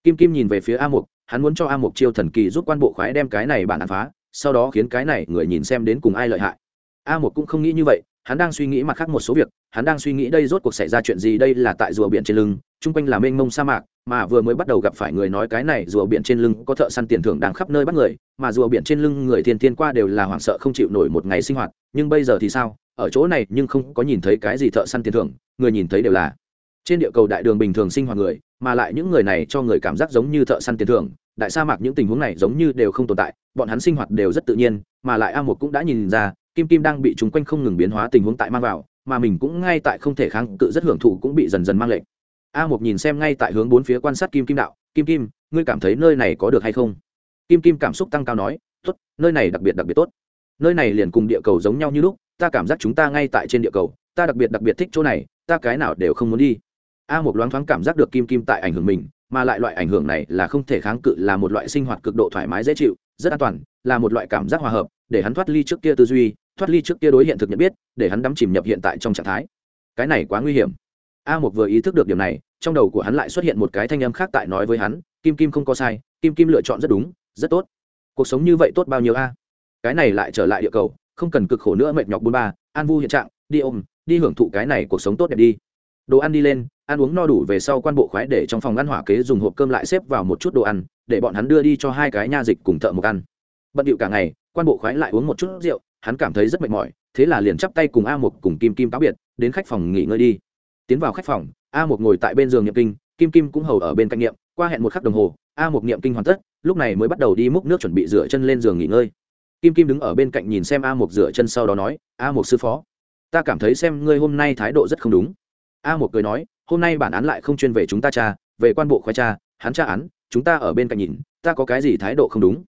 Kim kim nhìn về phía a mục, hắn muốn cho a mục chiêu thần kỳ giúp quan bộ khoái đem cái này bản án phá, sau đó khiến cái này người nhìn xem đến cùng ai lợi hại. A mục cũng không nghĩ như vậy hắn đang suy nghĩ mặt khác một số việc, hắn đang suy nghĩ đây rốt cuộc xảy ra chuyện gì, đây là tại rùa biển trên lưng, chung quanh là mênh mông sa mạc, mà vừa mới bắt đầu gặp phải người nói cái này, rùa biển trên lưng có thợ săn tiền thưởng đang khắp nơi bắt người, mà rùa biển trên lưng người thiên thiên qua đều là hoảng sợ không chịu nổi một ngày sinh hoạt, nhưng bây giờ thì sao? Ở chỗ này nhưng không có nhìn thấy cái gì thợ săn tiền thưởng, người nhìn thấy đều là trên địa cầu đại đường bình thường sinh hoạt người, mà lại những người này cho người cảm giác giống như thợ săn tiền thưởng, đại sa mạc những tình huống này giống như đều không tồn tại, bọn hắn sinh hoạt đều rất tự nhiên, mà lại a một cũng đã nhìn ra kim kim đang bị chúng quanh không ngừng biến hóa tình huống tại mang vào, mà mình cũng ngay tại không thể kháng cự rất hưởng thụ cũng bị dần dần mang lệnh a một nhìn xem ngay tại hướng bốn phía quan sát kim kim đạo, kim kim, ngươi cảm thấy nơi này có được hay không? Kim kim cảm xúc tăng cao nói, tốt, nơi này đặc biệt đặc biệt tốt. Nơi này liền cùng địa cầu giống nhau như lúc, ta cảm giác chúng ta ngay tại trên địa cầu, ta đặc biệt đặc biệt thích chỗ này, ta cái nào đều không muốn đi. A một loáng thoáng cảm giác được kim kim tại ảnh hưởng mình, mà lại loại ảnh hưởng này là không thể kháng cự, là một loại sinh hoạt cực độ thoải mái dễ chịu, rất an toàn, là một loại cảm giác hòa hợp, để hắn thoát ly trước kia tư duy thoát ly trước kia đối hiện thực nhận biết, để hắn đắm chìm nhập hiện tại trong trạng thái. Cái này quá nguy hiểm. A một vừa ý thức được điểm này, trong đầu của hắn lại xuất hiện một cái thanh âm khác tại nói với hắn, kim kim không có sai, kim kim lựa chọn rất đúng, rất tốt. Cuộc sống như vậy tốt bao nhiêu a? Cái này lại trở lại địa cầu, không cần cực khổ nữa mệt nhọc bôn ba, an vu hiện trạng, đi ôm, đi hưởng thụ cái này cuộc sống tốt đẹp đi. Đồ ăn đi lên, ăn uống no đủ về sau quan bộ khoái để trong phòng ăn hỏa kế dùng hộp cơm lại xếp vào một chút đồ ăn, để bọn hắn đưa đi cho hai cái nha dịch cùng thợ một ăn. Bận điệu cả ngày, quan bộ khoái lại uống một chút rượu hắn cảm thấy rất mệt mỏi, thế là liền chắp tay cùng a một cùng kim kim cáo biệt, đến khách phòng nghỉ ngơi đi. Tiến vào khách phòng, a một ngồi tại bên giường niệm kinh, kim kim cũng hầu ở bên cạnh niệm, qua hẹn một khắc đồng hồ, a một niệm kinh hoàn tất, lúc này mới bắt đầu đi múc nước chuẩn bị rửa chân lên giường nghỉ ngơi. Kim kim đứng ở bên cạnh nhìn xem a một rửa chân sau đó nói, a một sư phó, ta cảm thấy xem ngươi hôm nay thái độ rất không đúng. A một cười nói, hôm nay bản án lại không chuyên về chúng ta cha, về quan bộ khoai cha, hắn tra án, chúng ta ở bên cạnh nhìn, ta có cái gì thái độ không đúng?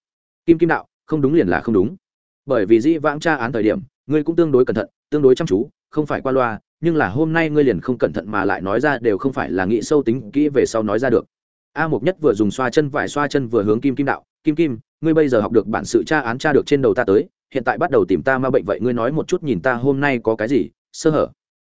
Kim kim đạo, không đúng liền là không đúng bởi vì dĩ vãng tra án thời điểm, ngươi cũng tương đối cẩn thận, tương đối chăm chú, không phải qua loa, nhưng là hôm nay ngươi liền không cẩn thận mà lại nói ra đều không phải là nghĩ sâu tính kỹ về sau nói ra được. A mục nhất vừa dùng xoa chân vải, xoa chân vừa hướng kim kim đạo, kim kim, ngươi bây giờ học được bản sự tra án tra được trên đầu ta tới, hiện tại bắt đầu tìm ta ma bệnh vậy ngươi nói một chút nhìn ta hôm nay có cái gì, sơ hở.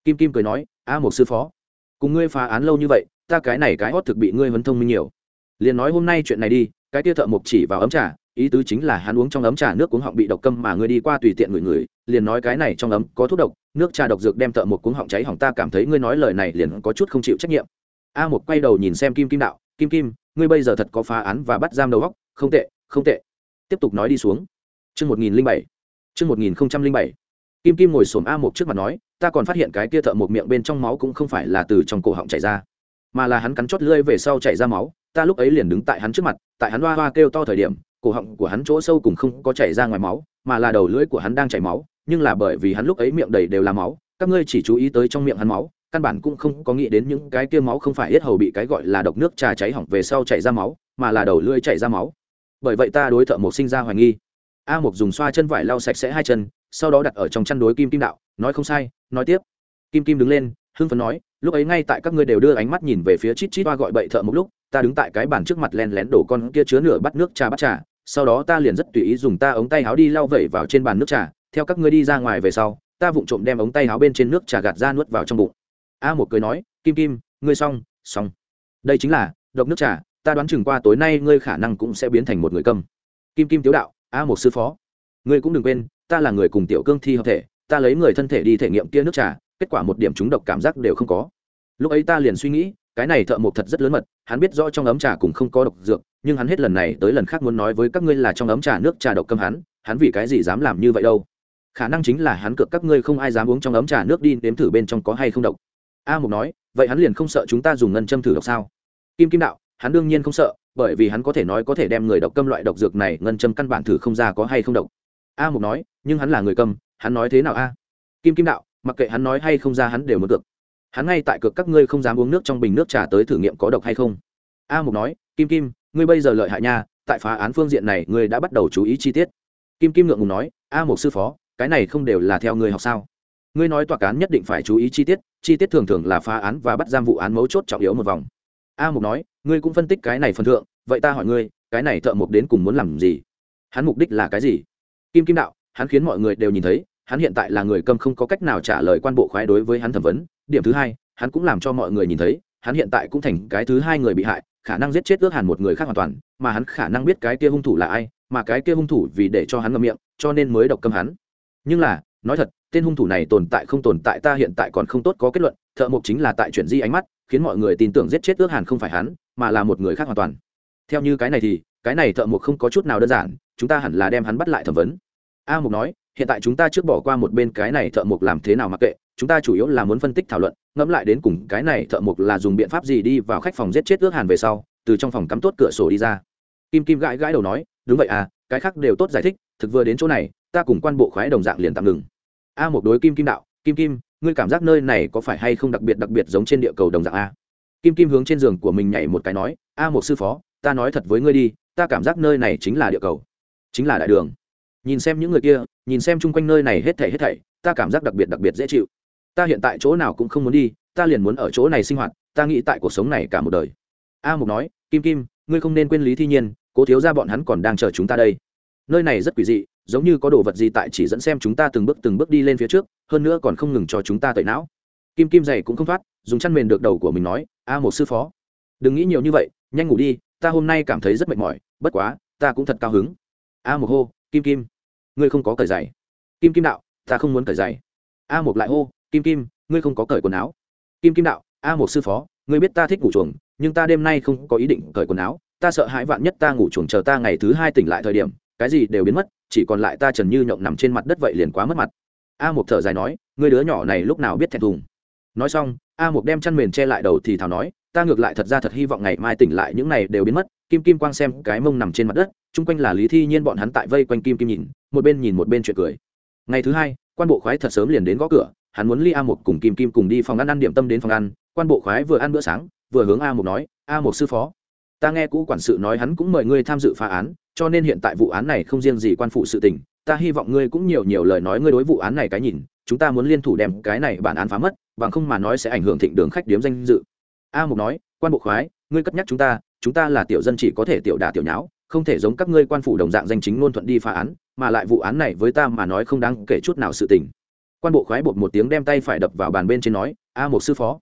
Kim kim cười nói, a mục sư phó, cùng ngươi phá án lâu như vậy, ta cái này cái hót thực bị ngươi vấn thông minh nhiều. Liền nói hôm nay chuyện này đi, cái tia thợ mộc chỉ vào ấm trà ý tứ chính là hắn uống trong ấm trà nước cuống họng bị độc câm mà ngươi đi qua tùy tiện người người liền nói cái này trong ấm có thuốc độc, nước trà độc dược đem thợ một cuống họng cháy hỏng ta cảm thấy ngươi nói lời này liền có chút không chịu trách nhiệm. A một quay đầu nhìn xem kim kim đạo, kim kim, ngươi bây giờ thật có phá án và bắt giam đầu góc không tệ không tệ. Tiếp tục nói đi xuống. Chương một nghìn linh bảy. Chương một nghìn không trăm linh bảy. Kim kim ngồi xổm a một trước mặt nói, ta còn phát hiện cái kia thợ một miệng bên trong máu cũng không phải là từ trong cổ họng chảy ra, mà là hắn cắn chót lưỡi về sau chảy ra máu. Ta lúc ấy liền đứng tại hắn trước mặt, tại hắn hoa hoa kêu to thời điểm cổ họng của hắn chỗ sâu cùng không có chảy ra ngoài máu, mà là đầu lưỡi của hắn đang chảy máu, nhưng là bởi vì hắn lúc ấy miệng đầy đều là máu, các ngươi chỉ chú ý tới trong miệng hắn máu, căn bản cũng không có nghĩ đến những cái kia máu không phải hết hầu bị cái gọi là độc nước trà cháy hỏng về sau chảy ra máu, mà là đầu lưỡi chảy ra máu. Bởi vậy ta đối thợ một sinh ra hoài nghi. A một dùng xoa chân vải lau sạch sẽ hai chân, sau đó đặt ở trong chăn đối kim kim đạo, nói không sai, nói tiếp. Kim kim đứng lên, hưng phấn nói, lúc ấy ngay tại các ngươi đều đưa ánh mắt nhìn về phía chít chít toa gọi bậy thợ một lúc ta đứng tại cái bàn trước mặt len lén đổ con kia chứa nửa bắt nước trà bắt trà, sau đó ta liền rất tùy ý dùng ta ống tay áo đi lau vẩy vào trên bàn nước trà, theo các ngươi đi ra ngoài về sau, ta vụng trộm đem ống tay áo bên trên nước trà gạt ra nuốt vào trong bụng. A một cười nói, kim kim, ngươi xong xong. Đây chính là độc nước trà, ta đoán chừng qua tối nay ngươi khả năng cũng sẽ biến thành một người câm kim kim tiếu đạo, a một sư phó, ngươi cũng đừng quên, ta là người cùng tiểu cương thi hợp thể, ta lấy người thân thể đi thể nghiệm kia nước trà, kết quả một điểm chúng độc cảm giác đều không có. Lúc ấy ta liền suy nghĩ cái này thợ mộc thật rất lớn mật, hắn biết rõ trong ấm trà cũng không có độc dược, nhưng hắn hết lần này tới lần khác muốn nói với các ngươi là trong ấm trà nước trà độc câm hắn hắn vì cái gì dám làm như vậy đâu? Khả năng chính là hắn cược các ngươi không ai dám uống trong ấm trà nước đi, nếm thử bên trong có hay không độc. A mục nói, vậy hắn liền không sợ chúng ta dùng ngân châm thử độc sao? Kim kim đạo, hắn đương nhiên không sợ, bởi vì hắn có thể nói có thể đem người độc câm loại độc dược này ngân châm căn bản thử không ra có hay không độc. A mục nói, nhưng hắn là người câm hắn nói thế nào a? Kim kim đạo, mặc kệ hắn nói hay không ra hắn đều muốn cược hắn ngay tại cực các ngươi không dám uống nước trong bình nước trà tới thử nghiệm có độc hay không? A mục nói, kim kim, ngươi bây giờ lợi hại nha, tại phá án phương diện này ngươi đã bắt đầu chú ý chi tiết. Kim kim ngượng ngùng nói, a mục sư phó, cái này không đều là theo ngươi học sao? Ngươi nói tòa cán nhất định phải chú ý chi tiết chi tiết thường thường là phá án và bắt giam vụ án mấu chốt trọng yếu một vòng. A mục nói, ngươi cũng phân tích cái này phần thượng, vậy ta hỏi ngươi, cái này thợ mục đến cùng muốn làm gì? Hắn mục đích là cái gì? Kim kim đạo, hắn khiến mọi người đều nhìn thấy hắn hiện tại là người câm không có cách nào trả lời quan bộ khoái đối với hắn thẩm vấn. Điểm thứ hai, hắn cũng làm cho mọi người nhìn thấy, hắn hiện tại cũng thành cái thứ hai người bị hại, khả năng giết chết ước hàn một người khác hoàn toàn, mà hắn khả năng biết cái kia hung thủ là ai, mà cái kia hung thủ vì để cho hắn ngậm miệng, cho nên mới độc câm hắn. Nhưng là, nói thật, tên hung thủ này tồn tại không tồn tại ta hiện tại còn không tốt có kết luận, thợ mộc chính là tại chuyển di ánh mắt, khiến mọi người tin tưởng giết chết ước hàn không phải hắn, mà là một người khác hoàn toàn. Theo như cái này thì, cái này thợ mộc không có chút nào đơn giản, chúng ta hẳn là đem hắn bắt lại thẩm vấn. A mục nói hiện tại chúng ta trước bỏ qua một bên cái này thợ mộc làm thế nào mặc kệ, chúng ta chủ yếu là muốn phân tích thảo luận, ngẫm lại đến cùng cái này thợ mộc là dùng biện pháp gì đi vào khách phòng giết chết ước hàn về sau, từ trong phòng cắm tốt cửa sổ đi ra. Kim kim gãi gãi đầu nói, đúng vậy à cái khác đều tốt giải thích, thực vừa đến chỗ này, ta cùng quan bộ khoái đồng dạng liền tạm ngừng. A một đối kim kim đạo, kim kim, ngươi cảm giác nơi này có phải hay không đặc biệt đặc biệt giống trên địa cầu đồng dạng a? Kim kim hướng trên giường của mình nhảy một cái nói, a một sư phó, ta nói thật với ngươi đi, ta cảm giác nơi này chính là địa cầu, chính là đại đường nhìn xem những người kia, nhìn xem chung quanh nơi này hết thảy hết thảy, ta cảm giác đặc biệt đặc biệt dễ chịu. Ta hiện tại chỗ nào cũng không muốn đi, ta liền muốn ở chỗ này sinh hoạt, ta nghĩ tại cuộc sống này cả một đời. A mục nói, kim kim, ngươi không nên quên lý thi nhiên, cố thiếu ra bọn hắn còn đang chờ chúng ta đây. Nơi này rất quỷ dị, giống như có đồ vật gì tại chỉ dẫn xem chúng ta từng bước từng bước đi lên phía trước, hơn nữa còn không ngừng cho chúng ta tẩy não. Kim kim dày cũng không thoát, dùng chăn mền được đầu của mình nói, a một sư phó, đừng nghĩ nhiều như vậy, nhanh ngủ đi, ta hôm nay cảm thấy rất mệt mỏi, bất quá, ta cũng thật cao hứng. A một hô, kim kim ngươi không có cởi giày. Kim kim đạo, ta không muốn cởi giày. A một lại hô, kim kim, ngươi không có cởi quần áo. Kim kim đạo, a một sư phó, ngươi biết ta thích ngủ chuồng, nhưng ta đêm nay không có ý định cởi quần áo. Ta sợ hãi vạn nhất ta ngủ chuồng chờ ta ngày thứ hai tỉnh lại thời điểm, cái gì đều biến mất, chỉ còn lại ta trần như nhộng nằm trên mặt đất vậy liền quá mất mặt. A một thở dài nói, ngươi đứa nhỏ này lúc nào biết thẹn thùng. Nói xong, a một đem chăn mền che lại đầu thì thào nói, ta ngược lại thật ra thật hy vọng ngày mai tỉnh lại những này đều biến mất. Kim kim quang xem cái mông nằm trên mặt đất, chung quanh là lý thi nhiên bọn hắn tại vây quanh kim kim nhìn một bên nhìn một bên chuyện cười. Ngày thứ hai, quan bộ khoái thật sớm liền đến gõ cửa, hắn muốn ly a một cùng kim kim cùng đi phòng ăn ăn điểm tâm đến phòng ăn. Quan bộ khoái vừa ăn bữa sáng, vừa hướng a một nói, a một sư phó, ta nghe cũ quản sự nói hắn cũng mời ngươi tham dự phá án, cho nên hiện tại vụ án này không riêng gì quan phụ sự tình, ta hy vọng ngươi cũng nhiều nhiều lời nói ngươi đối vụ án này cái nhìn, chúng ta muốn liên thủ đem cái này bản án phá mất, bằng không mà nói sẽ ảnh hưởng thịnh đường khách điếm danh dự. A mục nói, quan bộ khoái, ngươi cất nhắc chúng ta chúng ta là tiểu dân chỉ có thể tiểu đà tiểu nháo không thể giống các ngươi quan phủ đồng dạng danh chính ngôn thuận đi phá án, mà lại vụ án này với ta mà nói không đáng kể chút nào sự tình. Quan bộ khoái bột một tiếng đem tay phải đập vào bàn bên trên nói, a một sư phó,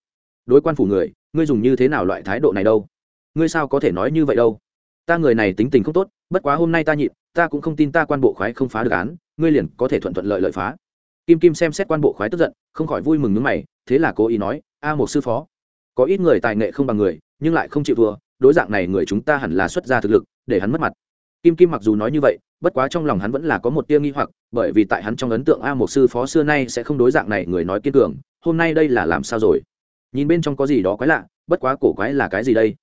đối quan phủ người, ngươi dùng như thế nào loại thái độ này đâu? Ngươi sao có thể nói như vậy đâu? Ta người này tính tình không tốt, bất quá hôm nay ta nhịn, ta cũng không tin ta quan bộ khoái không phá được án, ngươi liền có thể thuận thuận lợi lợi phá. Kim kim xem xét quan bộ khoái tức giận, không khỏi vui mừng nước mày, thế là cố ý nói, a một sư phó, có ít người tài nghệ không bằng người, nhưng lại không chịu thua đối dạng này người chúng ta hẳn là xuất ra thực lực, để hắn mất mặt. Kim kim mặc dù nói như vậy, bất quá trong lòng hắn vẫn là có một tia nghi hoặc, bởi vì tại hắn trong ấn tượng a một sư phó xưa nay sẽ không đối dạng này người nói kiên cường, hôm nay đây là làm sao rồi? Nhìn bên trong có gì đó quái lạ, bất quá cổ quái là cái gì đây?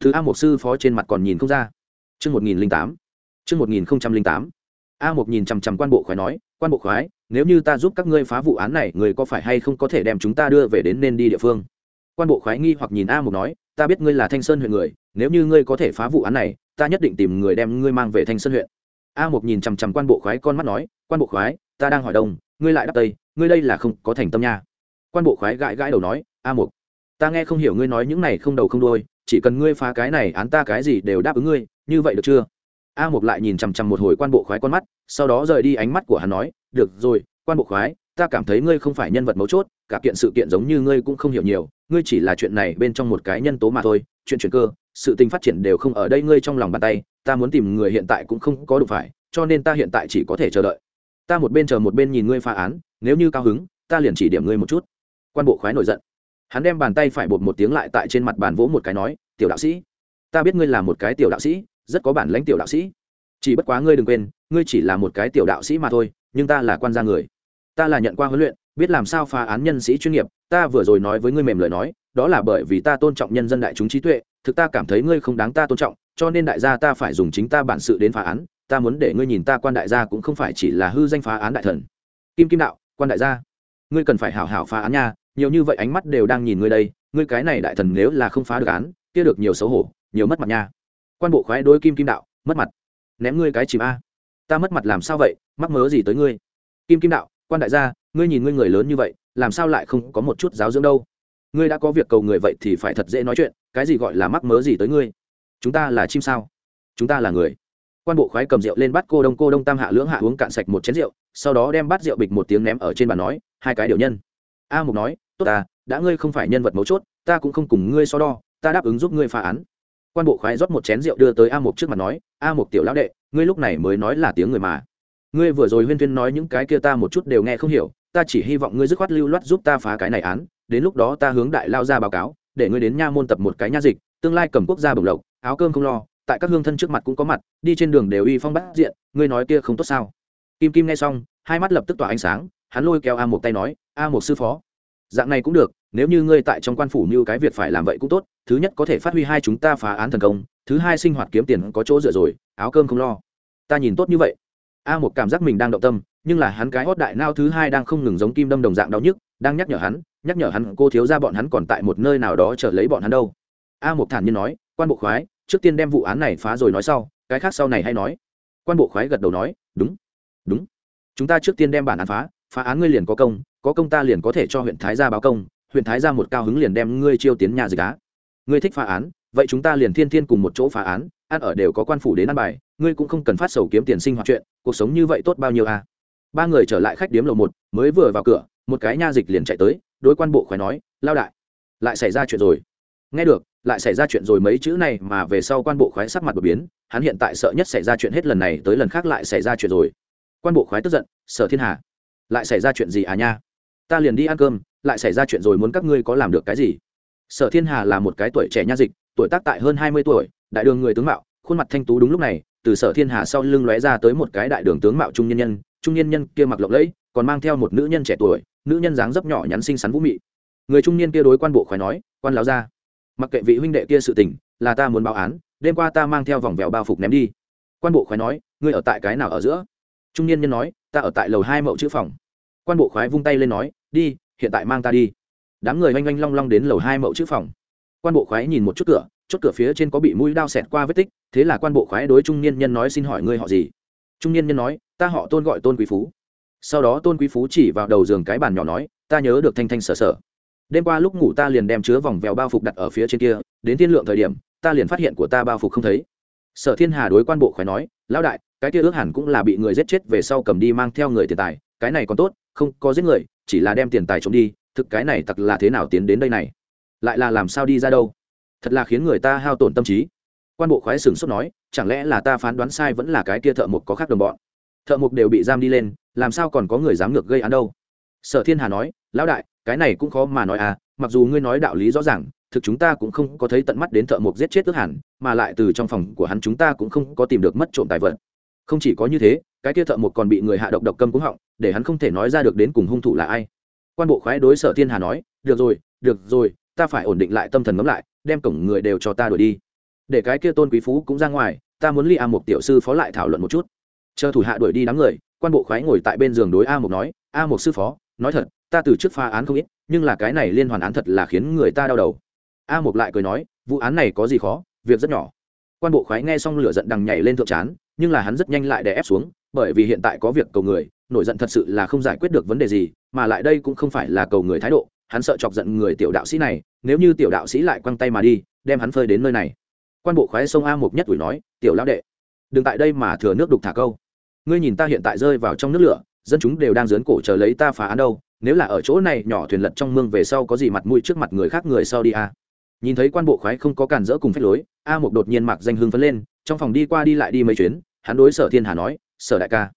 Thứ a một sư phó trên mặt còn nhìn không ra. Chương một nghìn tám. Chương một nghìn tám. A một nhìn chằm chằm quan bộ khoái nói, quan bộ khoái, nếu như ta giúp các ngươi phá vụ án này, người có phải hay không có thể đem chúng ta đưa về đến nên đi địa phương? Quan bộ khoái nghi hoặc nhìn a một nói ta biết ngươi là thanh sơn huyện người, nếu như ngươi có thể phá vụ án này, ta nhất định tìm người đem ngươi mang về thanh sơn huyện. A một nhìn chằm chằm quan bộ khoái con mắt nói, quan bộ khoái, ta đang hỏi đông, ngươi lại đáp tây, ngươi đây là không có thành tâm nha. Quan bộ khoái gãi gãi đầu nói, a một ta nghe không hiểu ngươi nói những này không đầu không đôi chỉ cần ngươi phá cái này án ta cái gì đều đáp ứng ngươi, như vậy được chưa? A một lại nhìn chằm chằm một hồi quan bộ khoái con mắt, sau đó rời đi ánh mắt của hắn nói, được rồi, quan bộ khoái, ta cảm thấy ngươi không phải nhân vật mấu chốt, cả kiện sự kiện giống như ngươi cũng không hiểu nhiều ngươi chỉ là chuyện này bên trong một cái nhân tố mà thôi, chuyện chuyển cơ, sự tình phát triển đều không ở đây ngươi trong lòng bàn tay, ta muốn tìm người hiện tại cũng không có đủ phải, cho nên ta hiện tại chỉ có thể chờ đợi. Ta một bên chờ một bên nhìn ngươi phá án, nếu như cao hứng, ta liền chỉ điểm ngươi một chút. Quan bộ khoái nổi giận. Hắn đem bàn tay phải bột một tiếng lại tại trên mặt bàn vỗ một cái nói, tiểu đạo sĩ, ta biết ngươi là một cái tiểu đạo sĩ, rất có bản lãnh tiểu đạo sĩ. Chỉ bất quá ngươi đừng quên, ngươi chỉ là một cái tiểu đạo sĩ mà thôi, nhưng ta là quan gia người. Ta là nhận qua huấn luyện biết làm sao phá án nhân sĩ chuyên nghiệp, ta vừa rồi nói với ngươi mềm lời nói, đó là bởi vì ta tôn trọng nhân dân đại chúng trí tuệ, thực ta cảm thấy ngươi không đáng ta tôn trọng, cho nên đại gia ta phải dùng chính ta bản sự đến phá án, ta muốn để ngươi nhìn ta quan đại gia cũng không phải chỉ là hư danh phá án đại thần. Kim kim đạo, quan đại gia, ngươi cần phải hảo hảo phá án nha, nhiều như vậy ánh mắt đều đang nhìn ngươi đây, ngươi cái này đại thần nếu là không phá được án, kia được nhiều xấu hổ, nhiều mất mặt nha. Quan bộ khoái đối kim kim đạo, mất mặt. Ném ngươi cái chìm a. Ta mất mặt làm sao vậy, mắc mớ gì tới ngươi? Kim kim đạo quan đại gia, ngươi nhìn ngươi người lớn như vậy, làm sao lại không có một chút giáo dưỡng đâu? Ngươi đã có việc cầu người vậy thì phải thật dễ nói chuyện, cái gì gọi là mắc mớ gì tới ngươi? Chúng ta là chim sao? Chúng ta là người. Quan bộ khoái cầm rượu lên bắt cô đông cô đông tam hạ lưỡng hạ uống cạn sạch một chén rượu, sau đó đem bát rượu bịch một tiếng ném ở trên bàn nói, hai cái điều nhân. A mục nói, tốt ta, đã ngươi không phải nhân vật mấu chốt, ta cũng không cùng ngươi so đo, ta đáp ứng giúp ngươi phá án. Quan bộ khoái rót một chén rượu đưa tới a mục trước mặt nói, a mục tiểu lão đệ, ngươi lúc này mới nói là tiếng người mà ngươi vừa rồi huyên tuyên nói những cái kia ta một chút đều nghe không hiểu, ta chỉ hy vọng ngươi dứt khoát lưu loát giúp ta phá cái này án, đến lúc đó ta hướng đại lao ra báo cáo, để ngươi đến nha môn tập một cái nha dịch, tương lai cầm quốc gia bổng lộc, áo cơm không lo, tại các hương thân trước mặt cũng có mặt, đi trên đường đều uy phong bắt diện, ngươi nói kia không tốt sao? Kim kim nghe xong, hai mắt lập tức tỏa ánh sáng, hắn lôi kéo a một tay nói, a một sư phó, dạng này cũng được, nếu như ngươi tại trong quan phủ như cái việc phải làm vậy cũng tốt, thứ nhất có thể phát huy hai chúng ta phá án thần công, thứ hai sinh hoạt kiếm tiền có chỗ dựa rồi, áo cơm không lo. Ta nhìn tốt như vậy a một cảm giác mình đang động tâm, nhưng là hắn cái hót đại nao thứ hai đang không ngừng giống kim đâm đồng dạng đau nhức, đang nhắc nhở hắn, nhắc nhở hắn cô thiếu ra bọn hắn còn tại một nơi nào đó chờ lấy bọn hắn đâu. A một thản nhiên nói, quan bộ khoái, trước tiên đem vụ án này phá rồi nói sau, cái khác sau này hay nói. Quan bộ khoái gật đầu nói, đúng đúng. Chúng ta trước tiên đem bản án phá phá án ngươi liền có công có công ta liền có thể cho huyện thái gia báo công, huyện thái gia một cao hứng liền đem ngươi chiêu tiến nhà dịch á. Ngươi thích phá án vậy chúng ta liền thiên thiên cùng một chỗ phá án, ăn ở đều có quan phủ đến ăn bài, ngươi cũng không cần phát sầu kiếm tiền sinh hoạt chuyện, cuộc sống như vậy tốt bao nhiêu à? Ba người trở lại khách điếm lầu một, mới vừa vào cửa, một cái nha dịch liền chạy tới, đối quan bộ khoái nói, lao đại, lại xảy ra chuyện rồi. Nghe được, lại xảy ra chuyện rồi mấy chữ này mà về sau quan bộ khoái sắc mặt đột biến, hắn hiện tại sợ nhất xảy ra chuyện hết lần này tới lần khác lại xảy ra chuyện rồi. Quan bộ khoái tức giận, sở thiên hà, lại xảy ra chuyện gì à nha? Ta liền đi ăn cơm, lại xảy ra chuyện rồi muốn các ngươi có làm được cái gì? Sở thiên hà là một cái tuổi trẻ nha dịch tuổi tác tại hơn hai mươi tuổi, đại đường người tướng mạo, khuôn mặt thanh tú đúng lúc này, từ sở thiên hà sau lưng lóe ra tới một cái đại đường tướng mạo trung nhân nhân, trung nhân nhân kia mặc lộng lẫy, còn mang theo một nữ nhân trẻ tuổi, nữ nhân dáng dấp nhỏ nhắn xinh xắn vũ mị. Người trung niên kia đối quan bộ khoái nói, quan láo ra mặc kệ vị huynh đệ kia sự tình, là ta muốn báo án, đêm qua ta mang theo vòng vèo bao phục ném đi. Quan bộ khoái nói, ngươi ở tại cái nào ở giữa? Trung niên nhân nói, ta ở tại lầu hai mậu chữ phòng. Quan bộ khoái vung tay lên nói, đi, hiện tại mang ta đi. Đám người oanh oanh long long đến lầu hai mậu chữ phòng quan bộ khoái nhìn một chút cửa, chốt cửa phía trên có bị mũi đao xẹt qua vết tích, thế là quan bộ khoái đối trung niên nhân nói xin hỏi ngươi họ gì? Trung niên nhân nói, ta họ tôn gọi tôn quý phú. Sau đó tôn quý phú chỉ vào đầu giường cái bàn nhỏ nói, ta nhớ được thanh thanh sở sở. Đêm qua lúc ngủ ta liền đem chứa vòng vèo bao phục đặt ở phía trên kia, đến thiên lượng thời điểm, ta liền phát hiện của ta bao phục không thấy. Sở thiên hà đối quan bộ khoái nói, lão đại, cái kia ước hẳn cũng là bị người giết chết về sau cầm đi mang theo người tiền tài, cái này còn tốt, không có giết người, chỉ là đem tiền tài trộm đi, thực cái này tặc là thế nào tiến đến đây này? Lại là làm sao đi ra đâu? Thật là khiến người ta hao tổn tâm trí. Quan bộ khoái sửng sốt nói, chẳng lẽ là ta phán đoán sai vẫn là cái kia thợ mộc có khác đồng bọn? Thợ mộc đều bị giam đi lên, làm sao còn có người dám ngược gây án đâu? Sở thiên hà nói, lão đại, cái này cũng khó mà nói à mặc dù ngươi nói đạo lý rõ ràng, thực chúng ta cũng không có thấy tận mắt đến thợ mộc giết chết tức hẳn, mà lại từ trong phòng của hắn chúng ta cũng không có tìm được mất trộm tài vật. Không chỉ có như thế, cái kia thợ mộc còn bị người hạ độc độc câm cúng họng, để hắn không thể nói ra được đến cùng hung thủ là ai. Quan bộ khoái đối sở thiên hà nói, được rồi được rồi ta phải ổn định lại tâm thần ngấm lại, đem cổng người đều cho ta đuổi đi. Để cái kia tôn quý phú cũng ra ngoài, ta muốn ly a một tiểu sư phó lại thảo luận một chút. Chờ thủ hạ đuổi đi đám người, quan bộ khoái ngồi tại bên giường đối a một nói, a một sư phó, nói thật, ta từ trước pha án không ít, nhưng là cái này liên hoàn án thật là khiến người ta đau đầu. A một lại cười nói, vụ án này có gì khó, việc rất nhỏ. Quan bộ khoái nghe xong lửa giận đằng nhảy lên thượng trán, nhưng là hắn rất nhanh lại đè ép xuống, bởi vì hiện tại có việc cầu người, nổi giận thật sự là không giải quyết được vấn đề gì, mà lại đây cũng không phải là cầu người thái độ hắn sợ chọc giận người tiểu đạo sĩ này, nếu như tiểu đạo sĩ lại quăng tay mà đi, đem hắn phơi đến nơi này. Quan bộ khoái sông a một nhất ủi nói, tiểu lão đệ, đừng tại đây mà thừa nước đục thả câu. Ngươi nhìn ta hiện tại rơi vào trong nước lửa, dân chúng đều đang dướn cổ chờ lấy ta phá án đâu, nếu là ở chỗ này nhỏ thuyền lật trong mương về sau có gì mặt mũi trước mặt người khác người sau đi a nhìn thấy quan bộ khoái không có cản rỡ cùng phép lối, a một đột nhiên mặc danh hưng phấn lên, trong phòng đi qua đi lại đi mấy chuyến, hắn đối sở thiên hà nói, sở đại ca,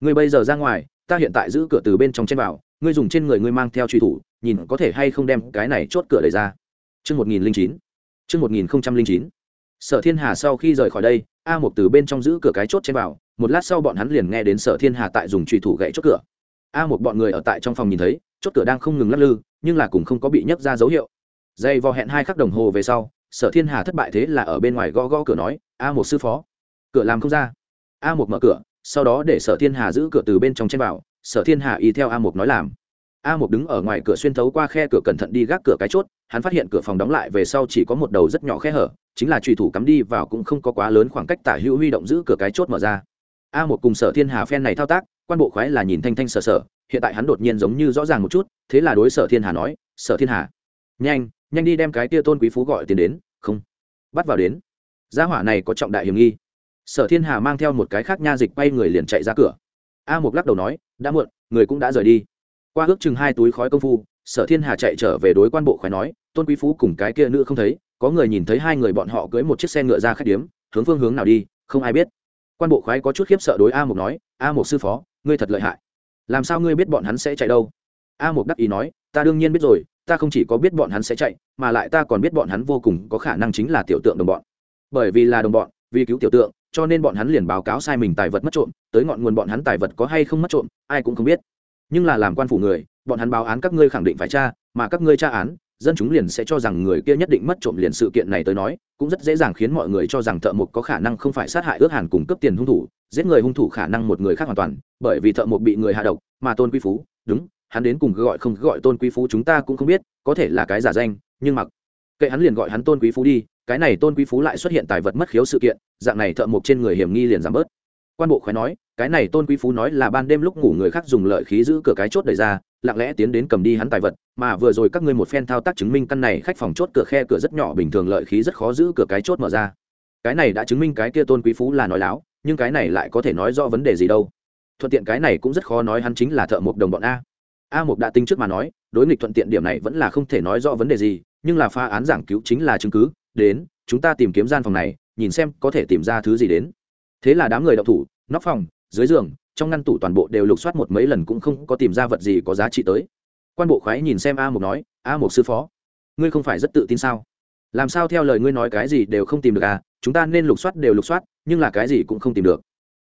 ngươi bây giờ ra ngoài, ta hiện tại giữ cửa từ bên trong trên vào ngươi dùng trên người ngươi mang theo truy thủ, nhìn có thể hay không đem cái này chốt cửa đẩy ra. Chương một nghìn linh chín, chương một nghìn chín. Sở thiên hà sau khi rời khỏi đây, a một từ bên trong giữ cửa cái chốt trên vào, một lát sau bọn hắn liền nghe đến sở thiên hà tại dùng truy thủ gậy chốt cửa. A một bọn người ở tại trong phòng nhìn thấy, chốt cửa đang không ngừng lắc lư, nhưng là cũng không có bị nhấc ra dấu hiệu. Dây vò hẹn hai khắc đồng hồ về sau, sở thiên hà thất bại thế là ở bên ngoài gõ gõ cửa nói, a một sư phó, cửa làm không ra. A một mở cửa, sau đó để sở thiên hà giữ cửa từ bên trong chen vào sở thiên hà y theo a Mục nói làm. A Mục đứng ở ngoài cửa xuyên thấu qua khe cửa cẩn thận đi gác cửa cái chốt, hắn phát hiện cửa phòng đóng lại về sau chỉ có một đầu rất nhỏ khe hở, chính là trùy thủ cắm đi vào cũng không có quá lớn khoảng cách tả hữu huy động giữ cửa cái chốt mở ra. A một cùng sở thiên hà phen này thao tác, quan bộ khoái là nhìn thanh thanh sở sở, hiện tại hắn đột nhiên giống như rõ ràng một chút, thế là đối sở thiên hà nói, sở thiên hà, nhanh nhanh đi đem cái tia tôn quý phú gọi tiền đến, không, bắt vào đến. Gia hỏa này có trọng đại hiểm nghi. Sở thiên hà mang theo một cái khác nha dịch bay người liền chạy ra cửa a mục lắc đầu nói, đã muộn, người cũng đã rời đi. Qua ước chừng hai túi khói công phu, sở thiên hà chạy trở về đối quan bộ khói nói, tôn quý phú cùng cái kia nữ không thấy, có người nhìn thấy hai người bọn họ cưới một chiếc xe ngựa ra khách điếm, hướng phương hướng nào đi, không ai biết. Quan bộ khoái có chút khiếp sợ đối a mục nói, a mục sư phó, ngươi thật lợi hại. Làm sao ngươi biết bọn hắn sẽ chạy đâu? A mục đắc ý nói, ta đương nhiên biết rồi, ta không chỉ có biết bọn hắn sẽ chạy, mà lại ta còn biết bọn hắn vô cùng có khả năng chính là tiểu tượng đồng bọn. Bởi vì là đồng bọn, vì cứu tiểu tượng cho nên bọn hắn liền báo cáo sai mình tài vật mất trộm, tới ngọn nguồn bọn hắn tài vật có hay không mất trộm, ai cũng không biết. Nhưng là làm quan phủ người, bọn hắn báo án các ngươi khẳng định phải tra, mà các ngươi tra án, dân chúng liền sẽ cho rằng người kia nhất định mất trộm liền sự kiện này tới nói, cũng rất dễ dàng khiến mọi người cho rằng thợ mộc có khả năng không phải sát hại ước hàn cùng cấp tiền hung thủ, giết người hung thủ khả năng một người khác hoàn toàn, bởi vì thợ mộc bị người hạ độc, mà tôn quý phú, đúng, hắn đến cùng gọi không gọi tôn quý phú chúng ta cũng không biết, có thể là cái giả danh, nhưng mặc kệ hắn liền gọi hắn tôn quý phú đi, cái này tôn quý phú lại xuất hiện tài vật mất khiếu sự kiện, dạng này thợ mộc trên người hiểm nghi liền giảm bớt. Quan bộ khói nói, cái này tôn quý phú nói là ban đêm lúc ngủ người khác dùng lợi khí giữ cửa cái chốt đẩy ra, lặng lẽ tiến đến cầm đi hắn tài vật, mà vừa rồi các ngươi một phen thao tác chứng minh căn này khách phòng chốt cửa khe cửa rất nhỏ, bình thường lợi khí rất khó giữ cửa cái chốt mở ra. Cái này đã chứng minh cái kia tôn quý phú là nói láo, nhưng cái này lại có thể nói do vấn đề gì đâu. Thuận tiện cái này cũng rất khó nói hắn chính là thợ mộc đồng bọn a. A mộc đã tính trước mà nói, đối nghịch thuận tiện điểm này vẫn là không thể nói rõ vấn đề gì nhưng là pha án giảng cứu chính là chứng cứ, đến, chúng ta tìm kiếm gian phòng này, nhìn xem có thể tìm ra thứ gì đến. Thế là đám người đậu thủ, nóc phòng, dưới giường, trong ngăn tủ toàn bộ đều lục soát một mấy lần cũng không có tìm ra vật gì có giá trị tới. Quan bộ khoái nhìn xem a mục nói, a mục sư phó, ngươi không phải rất tự tin sao? Làm sao theo lời ngươi nói cái gì đều không tìm được à? Chúng ta nên lục soát đều lục soát, nhưng là cái gì cũng không tìm được.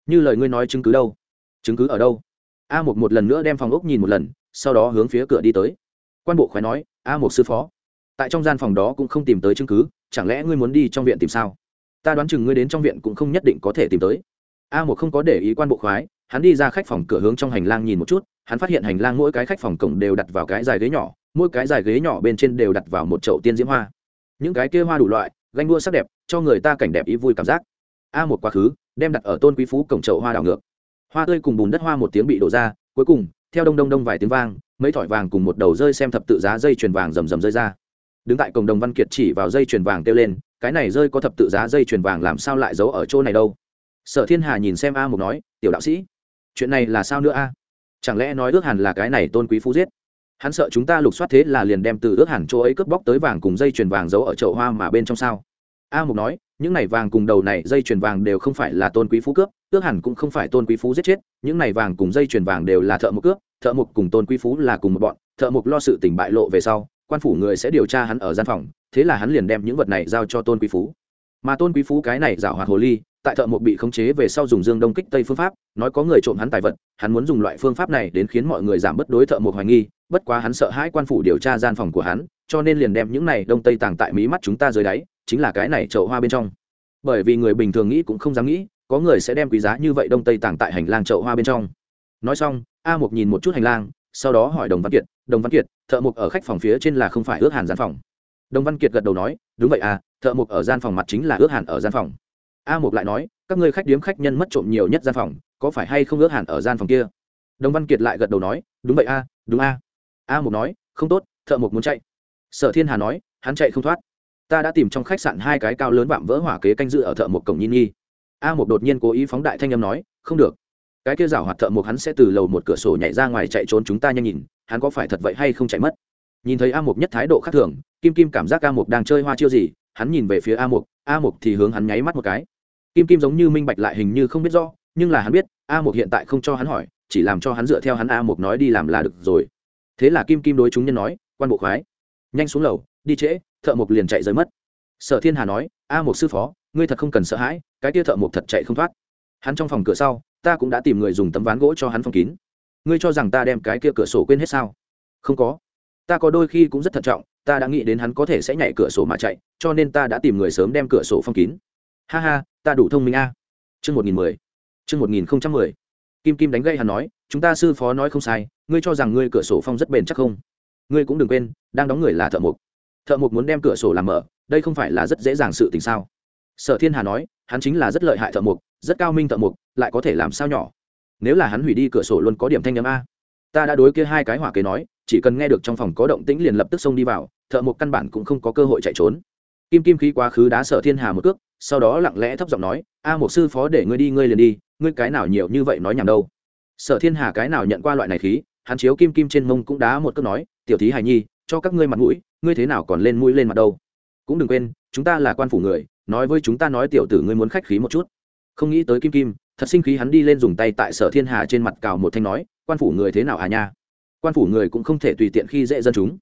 Như lời ngươi nói chứng cứ đâu? Chứng cứ ở đâu? A mục một lần nữa đem phòng ốc nhìn một lần, sau đó hướng phía cửa đi tới. Quan bộ khoái nói, a mục sư phó tại trong gian phòng đó cũng không tìm tới chứng cứ, chẳng lẽ ngươi muốn đi trong viện tìm sao? Ta đoán chừng ngươi đến trong viện cũng không nhất định có thể tìm tới. A một không có để ý quan bộ khoái, hắn đi ra khách phòng cửa hướng trong hành lang nhìn một chút, hắn phát hiện hành lang mỗi cái khách phòng cổng đều đặt vào cái dài ghế nhỏ, mỗi cái dài ghế nhỏ bên trên đều đặt vào một chậu tiên diễm hoa. Những cái kia hoa đủ loại, ganh đua sắc đẹp, cho người ta cảnh đẹp ý vui cảm giác. A một quá khứ, đem đặt ở tôn quý phú cổng chậu hoa đảo ngược. Hoa tươi cùng bùn đất hoa một tiếng bị đổ ra, cuối cùng, theo đông đông đông vài tiếng vang, mấy thỏi vàng cùng một đầu rơi xem thập tự giá dây chuyền vàng rầm rầm rơi ra đứng tại cổng đồng văn kiệt chỉ vào dây chuyền vàng kêu lên, cái này rơi có thập tự giá dây chuyền vàng làm sao lại giấu ở chỗ này đâu? Sở thiên hà nhìn xem a mục nói, tiểu đạo sĩ, chuyện này là sao nữa a? Chẳng lẽ nói ước hẳn là cái này tôn quý phú giết? Hắn sợ chúng ta lục soát thế là liền đem từ ước hẳn chỗ ấy cướp bóc tới vàng cùng dây chuyền vàng giấu ở chậu hoa mà bên trong sao? A mục nói, những này vàng cùng đầu này dây chuyền vàng đều không phải là tôn quý phú cướp, ước hẳn cũng không phải tôn quý phú giết chết, những này vàng cùng dây chuyền vàng đều là thợ mục cướp, thợ mục cùng tôn quý phú là cùng một bọn, thợ mục lo sự tỉnh bại lộ về sau quan phủ người sẽ điều tra hắn ở gian phòng, thế là hắn liền đem những vật này giao cho tôn quý phú. Mà tôn quý phú cái này giảo hoạt hồ ly, tại thợ mộc bị khống chế về sau dùng dương đông kích tây phương pháp, nói có người trộm hắn tài vật, hắn muốn dùng loại phương pháp này đến khiến mọi người giảm bất đối thợ mộc hoài nghi, bất quá hắn sợ hãi quan phủ điều tra gian phòng của hắn, cho nên liền đem những này đông tây tàng tại mí mắt chúng ta dưới đáy, chính là cái này chậu hoa bên trong. Bởi vì người bình thường nghĩ cũng không dám nghĩ, có người sẽ đem quý giá như vậy đông tây tàng tại hành lang chậu hoa bên trong. Nói xong, a mục nhìn một chút hành lang, sau đó hỏi đồng văn kiệt, đồng văn kiệt thợ mộc ở khách phòng phía trên là không phải ước hàn gian phòng. Đồng văn kiệt gật đầu nói, đúng vậy à thợ mộc ở gian phòng mặt chính là ước hàn ở gian phòng. A một lại nói, các ngươi khách điếm khách nhân mất trộm nhiều nhất gian phòng, có phải hay không ước hàn ở gian phòng kia? Đồng văn kiệt lại gật đầu nói, đúng vậy à, à. a đúng a a một nói, không tốt, thợ mộc muốn chạy. Sở thiên hà nói, hắn chạy không thoát. Ta đã tìm trong khách sạn hai cái cao lớn vạm vỡ hỏa kế canh dự ở thợ mộc cổng nhi nhi. A một đột nhiên cố ý phóng đại thanh âm nói, không được. Cái kia rào hoạt thợ mộc hắn sẽ từ lầu một cửa sổ nhảy ra ngoài chạy trốn chúng ta nhanh nhìn hắn có phải thật vậy hay không chạy mất? Nhìn thấy a mục nhất thái độ khác thường, kim kim cảm giác a mục đang chơi hoa chiêu gì, hắn nhìn về phía a mục a mục thì hướng hắn nháy mắt một cái. Kim kim giống như minh bạch lại hình như không biết rõ, nhưng là hắn biết, a mục hiện tại không cho hắn hỏi, chỉ làm cho hắn dựa theo hắn a mục nói đi làm là được rồi. Thế là kim kim đối chúng nhân nói, quan bộ khoái, nhanh xuống lầu, đi trễ, thợ mục liền chạy rơi mất. Sở thiên hà nói, a mục sư phó, ngươi thật không cần sợ hãi, cái tia thợ mục thật chạy không thoát. Hắn trong phòng cửa sau, ta cũng đã tìm người dùng tấm ván gỗ cho hắn phòng kín ngươi cho rằng ta đem cái kia cửa sổ quên hết sao? Không có. Ta có đôi khi cũng rất thận trọng, ta đã nghĩ đến hắn có thể sẽ nhảy cửa sổ mà chạy, cho nên ta đã tìm người sớm đem cửa sổ phong kín. Ha ha, ta đủ thông minh a. À. chương một nghìn mười, chương một nghìn không trăm mười. Kim kim đánh gây hắn nói, chúng ta sư phó nói không sai, ngươi cho rằng ngươi cửa sổ phong rất bền chắc không? Ngươi cũng đừng quên, đang đóng người là thợ mộc. Thợ mộc muốn đem cửa sổ làm mở, đây không phải là rất dễ dàng sự tình sao? Sở thiên hà nói, hắn chính là rất lợi hại thợ mộc, rất cao minh thợ mộc, lại có thể làm sao nhỏ? Nếu là hắn hủy đi cửa sổ luôn có điểm thanh nhắm a. Ta đã đối kia hai cái hỏa kế nói, chỉ cần nghe được trong phòng có động tĩnh liền lập tức xông đi vào, thợ một căn bản cũng không có cơ hội chạy trốn. Kim kim khí quá khứ đá sở thiên hà một cước, sau đó lặng lẽ thấp giọng nói, a một sư phó để ngươi đi, ngươi liền đi, ngươi cái nào nhiều như vậy nói nhảm đâu. Sở thiên hà cái nào nhận qua loại này khí, hắn chiếu kim kim trên mông cũng đá một cước nói, tiểu thí hài nhi, cho các ngươi mặt mũi, ngươi thế nào còn lên mũi lên mặt đâu? Cũng đừng quên, chúng ta là quan phủ người, nói với chúng ta nói tiểu tử ngươi muốn khách khí một chút. Không nghĩ tới kim kim thật sinh khí hắn đi lên dùng tay tại sở thiên hà trên mặt cào một thanh nói, quan phủ người thế nào à nha? Quan phủ người cũng không thể tùy tiện khi dễ dân chúng.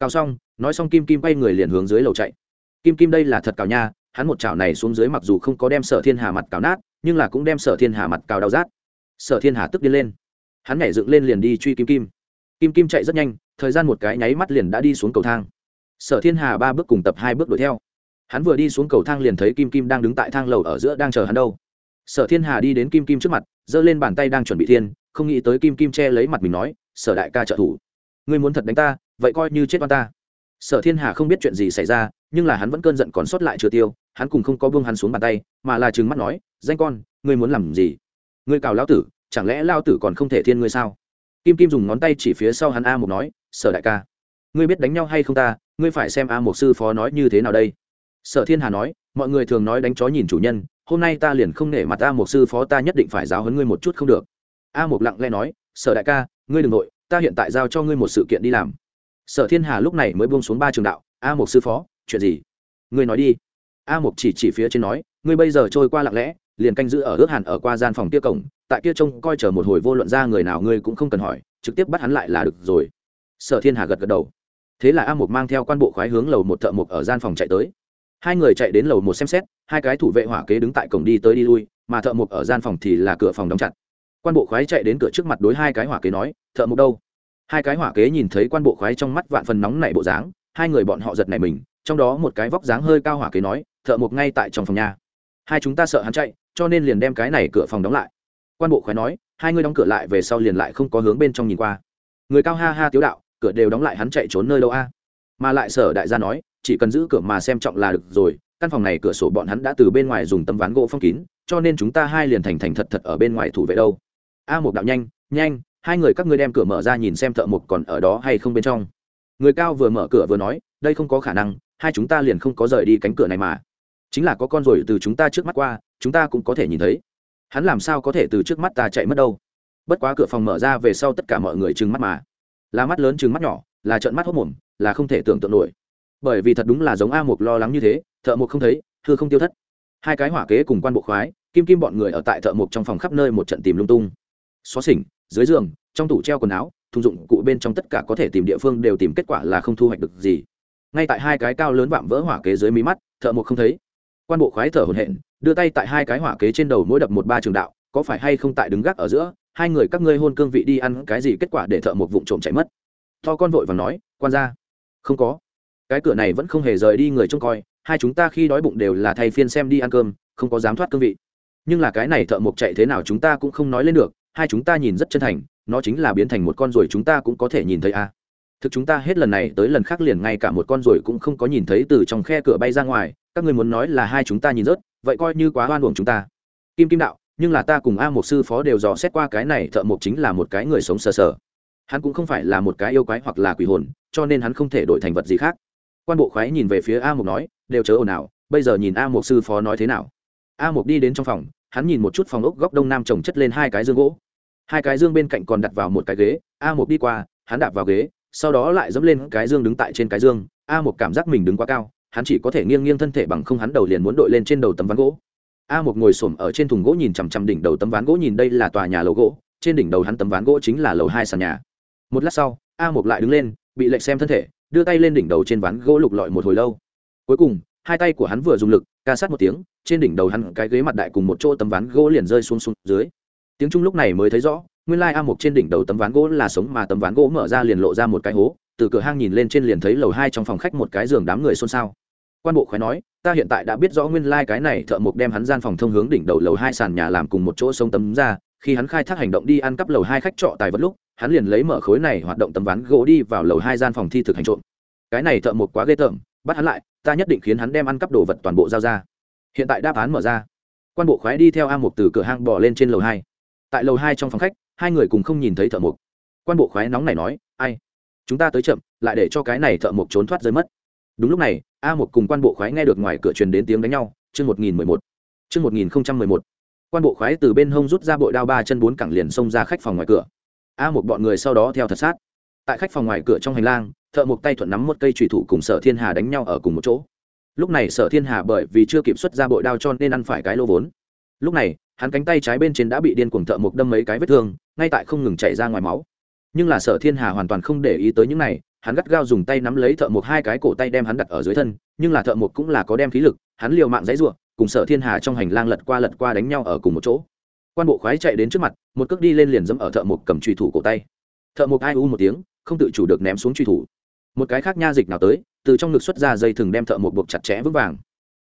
Cào xong, nói xong kim kim bay người liền hướng dưới lầu chạy. Kim kim đây là thật cào nha, hắn một chảo này xuống dưới mặc dù không có đem sở thiên hà mặt cào nát, nhưng là cũng đem sở thiên hà mặt cào đau rát. Sở thiên hà tức đi lên. Hắn nhảy dựng lên liền đi truy kim kim. Kim kim chạy rất nhanh, thời gian một cái nháy mắt liền đã đi xuống cầu thang. Sở thiên hà ba bước cùng tập hai bước đuổi theo. Hắn vừa đi xuống cầu thang liền thấy kim kim đang đứng tại thang lầu ở giữa đang chờ hắn đâu sở thiên hà đi đến kim kim trước mặt, giơ lên bàn tay đang chuẩn bị thiên, không nghĩ tới kim kim che lấy mặt mình nói, sở đại ca trợ thủ, ngươi muốn thật đánh ta, vậy coi như chết oan ta. Sở thiên hà không biết chuyện gì xảy ra, nhưng là hắn vẫn cơn giận còn sót lại chưa tiêu, hắn cùng không có buông hắn xuống bàn tay, mà là trừng mắt nói, danh con, ngươi muốn làm gì? Ngươi cào lão tử, chẳng lẽ lao tử còn không thể thiên ngươi sao? Kim kim dùng ngón tay chỉ phía sau hắn a một nói, sở đại ca, ngươi biết đánh nhau hay không ta? Ngươi phải xem a một sư phó nói như thế nào đây sở thiên hà nói, mọi người thường nói đánh chó nhìn chủ nhân, hôm nay ta liền không nể mặt a một sư phó ta nhất định phải giáo hấn ngươi một chút không được. A một lặng lẽ nói, sở đại ca, ngươi đ ừ n g nội, ta hiện tại giao cho ngươi một sự kiện đi làm. Sở thiên hà lúc này mới buông xuống ba trường đạo, a một sư phó, chuyện gì? Ngươi nói đi. A một chỉ chỉ phía trên nói, ngươi bây giờ trôi qua lặng lẽ, liền canh giữ ở ước hàn ở qua gian phòng kia cổng, tại kia trông coi chờ một hồi vô luận ra người nào ngươi cũng không cần hỏi, trực tiếp bắt hắn lại là được rồi. Sở thiên hà gật gật đầu. Thế là a một mang theo quan bộ khoái hướng lầu một thợ mộc ở gian phòng chạy tới hai người chạy đến lầu một xem xét, hai cái thủ vệ hỏa kế đứng tại cổng đi tới đi lui, mà thợ mộc ở gian phòng thì là cửa phòng đóng chặt. Quan bộ khoái chạy đến cửa trước mặt đối hai cái hỏa kế nói, thợ mộc đâu? Hai cái hỏa kế nhìn thấy quan bộ khoái trong mắt vạn phần nóng nảy bộ dáng, hai người bọn họ giật nảy mình, trong đó một cái vóc dáng hơi cao hỏa kế nói, thợ mộc ngay tại trong phòng nhà hai chúng ta sợ hắn chạy, cho nên liền đem cái này cửa phòng đóng lại. Quan bộ khoái nói, hai người đóng cửa lại về sau liền lại không có hướng bên trong nhìn qua. Người cao ha ha tiếu đạo, cửa đều đóng lại hắn chạy trốn nơi đâu a? Mà lại sở đại gia nói chỉ cần giữ cửa mà xem trọng là được rồi, căn phòng này cửa sổ bọn hắn đã từ bên ngoài dùng tấm ván gỗ phong kín, cho nên chúng ta hai liền thành thành thật thật ở bên ngoài thủ vệ đâu. A một đạo nhanh nhanh, hai người các ngươi đem cửa mở ra nhìn xem thợ mộc còn ở đó hay không bên trong. Người cao vừa mở cửa vừa nói, đây không có khả năng, hai chúng ta liền không có rời đi cánh cửa này mà. Chính là có con rồi từ chúng ta trước mắt qua, chúng ta cũng có thể nhìn thấy. Hắn làm sao có thể từ trước mắt ta chạy mất đâu? Bất quá cửa phòng mở ra về sau tất cả mọi người trừng mắt mà. Là mắt lớn trừng mắt nhỏ, là trợn mắt hốc mồm, là không thể tưởng tượng nổi bởi vì thật đúng là giống a mục lo lắng như thế, thợ mục không thấy thưa không tiêu thất. Hai cái hỏa kế cùng quan bộ khoái, kim kim bọn người ở tại thợ mộc trong phòng khắp nơi một trận tìm lung tung. Xóa xỉnh dưới giường, trong tủ treo quần áo, thùng dụng cụ bên trong tất cả có thể tìm địa phương đều tìm kết quả là không thu hoạch được gì. Ngay tại hai cái cao lớn vạm vỡ hỏa kế dưới mí mắt, thợ mộc không thấy. Quan bộ khoái thở hồn hện đưa tay tại hai cái hỏa kế trên đầu mỗi đập một ba trường đạo, có phải hay không tại đứng gác ở giữa, hai người các ngươi hôn cương vị đi ăn cái gì kết quả để thợ một vụ trộm chạy mất. To con vội và nói, quan ra không có cái cửa này vẫn không hề rời đi người trông coi, hai chúng ta khi đói bụng đều là thay phiên xem đi ăn cơm, không có dám thoát cương vị. Nhưng là cái này thợ mộc chạy thế nào chúng ta cũng không nói lên được, hai chúng ta nhìn rất chân thành, nó chính là biến thành một con ruồi chúng ta cũng có thể nhìn thấy a. À. thực chúng ta hết lần này tới lần khác liền ngay cả một con ruồi cũng không có nhìn thấy từ trong khe cửa bay ra ngoài, các người muốn nói là hai chúng ta nhìn rớt, vậy coi như quá hoan uổng chúng ta. Kim kim đạo, nhưng là ta cùng a một sư phó đều dò xét qua cái này thợ mộc chính là một cái người sống sờ sờ. Hắn cũng không phải là một cái yêu quái hoặc là quỷ hồn, cho nên hắn không thể đổi thành vật gì khác quan bộ khoái nhìn về phía a mục nói, đều chớ ồn ào, bây giờ nhìn a mục sư phó nói thế nào? A mục đi đến trong phòng, hắn nhìn một chút phòng ốc góc đông nam trồng chất lên hai cái dương gỗ. Hai cái dương bên cạnh còn đặt vào một cái ghế, a mục đi qua, hắn đạp vào ghế, sau đó lại dẫm lên cái dương đứng tại trên cái dương. A Mục cảm giác mình đứng quá cao, hắn chỉ có thể nghiêng nghiêng thân thể bằng không, hắn đầu liền muốn đội lên trên đầu tấm ván gỗ. A Mục ngồi xổm ở trên thùng gỗ nhìn chằm chằm đỉnh đầu tấm ván gỗ, nhìn đây là tòa nhà lầu gỗ, trên đỉnh đầu hắn tấm ván gỗ chính là lầu hai sàn nhà. Một lát sau, a Mục lại đứng lên, bị lệch xem thân thể đưa tay lên đỉnh đầu trên ván gỗ lục lọi một hồi lâu. Cuối cùng, hai tay của hắn vừa dùng lực, ca sát một tiếng, trên đỉnh đầu hắn cái ghế mặt đại cùng một chỗ tấm ván gỗ liền rơi xuống xuống dưới. Tiếng trung lúc này mới thấy rõ, nguyên lai a một trên đỉnh đầu tấm ván gỗ là sống mà tấm ván gỗ mở ra liền lộ ra một cái hố, từ cửa hang nhìn lên trên liền thấy lầu hai trong phòng khách một cái giường đám người xôn xao. Quan bộ khói nói, ta hiện tại đã biết rõ nguyên lai cái này thợ mộc đem hắn gian phòng thông hướng đỉnh đầu lầu hai sàn nhà làm cùng một chỗ sông tấm ra, khi hắn khai thác hành động đi ăn cắp lầu hai khách trọ tài vật lúc hắn liền lấy mở khối này hoạt động tấm ván gỗ đi vào lầu hai gian phòng thi thực hành trộm. Cái này thợ mộc quá ghê tởm, bắt hắn lại, ta nhất định khiến hắn đem ăn cắp đồ vật toàn bộ giao ra. Hiện tại đáp án mở ra. Quan bộ khoái đi theo a mục từ cửa hang bỏ lên trên lầu hai. Tại lầu hai trong phòng khách, hai người cùng không nhìn thấy thợ mộc. Quan bộ khoái nóng này nói, ai? Chúng ta tới chậm, lại để cho cái này thợ mộc trốn thoát rơi mất. Đúng lúc này, a mục cùng quan bộ khoái nghe được ngoài cửa truyền đến tiếng đánh nhau, chương một nghìn mười một. Chương một nghìn không trăm mười một. Quan bộ khoái từ bên hông rút ra bội đao ba chân bốn cẳng liền xông ra khách phòng ngoài cửa a một bọn người sau đó theo thật sát. Tại khách phòng ngoài cửa trong hành lang, thợ mộc tay thuận nắm một cây trùy thủ cùng sở thiên hà đánh nhau ở cùng một chỗ. Lúc này sở thiên hà bởi vì chưa kịp xuất ra bội đao cho nên ăn phải cái lô vốn. Lúc này, hắn cánh tay trái bên trên đã bị điên cuồng thợ mộc đâm mấy cái vết thương, ngay tại không ngừng chảy ra ngoài máu. Nhưng là sở thiên hà hoàn toàn không để ý tới những này, hắn gắt gao dùng tay nắm lấy thợ mộc hai cái cổ tay đem hắn đặt ở dưới thân, nhưng là thợ mộc cũng là có đem khí lực, hắn liều mạng dãy ruộng cùng sở thiên hà trong hành lang lật qua lật qua đánh nhau ở cùng một chỗ quan bộ khoái chạy đến trước mặt, một cước đi lên liền dẫm ở thợ mộc cầm truy thủ cổ tay. Thợ mộc ai u một tiếng, không tự chủ được ném xuống truy thủ. Một cái khác nha dịch nào tới, từ trong ngực xuất ra dây thừng đem thợ mộc buộc chặt chẽ vững vàng.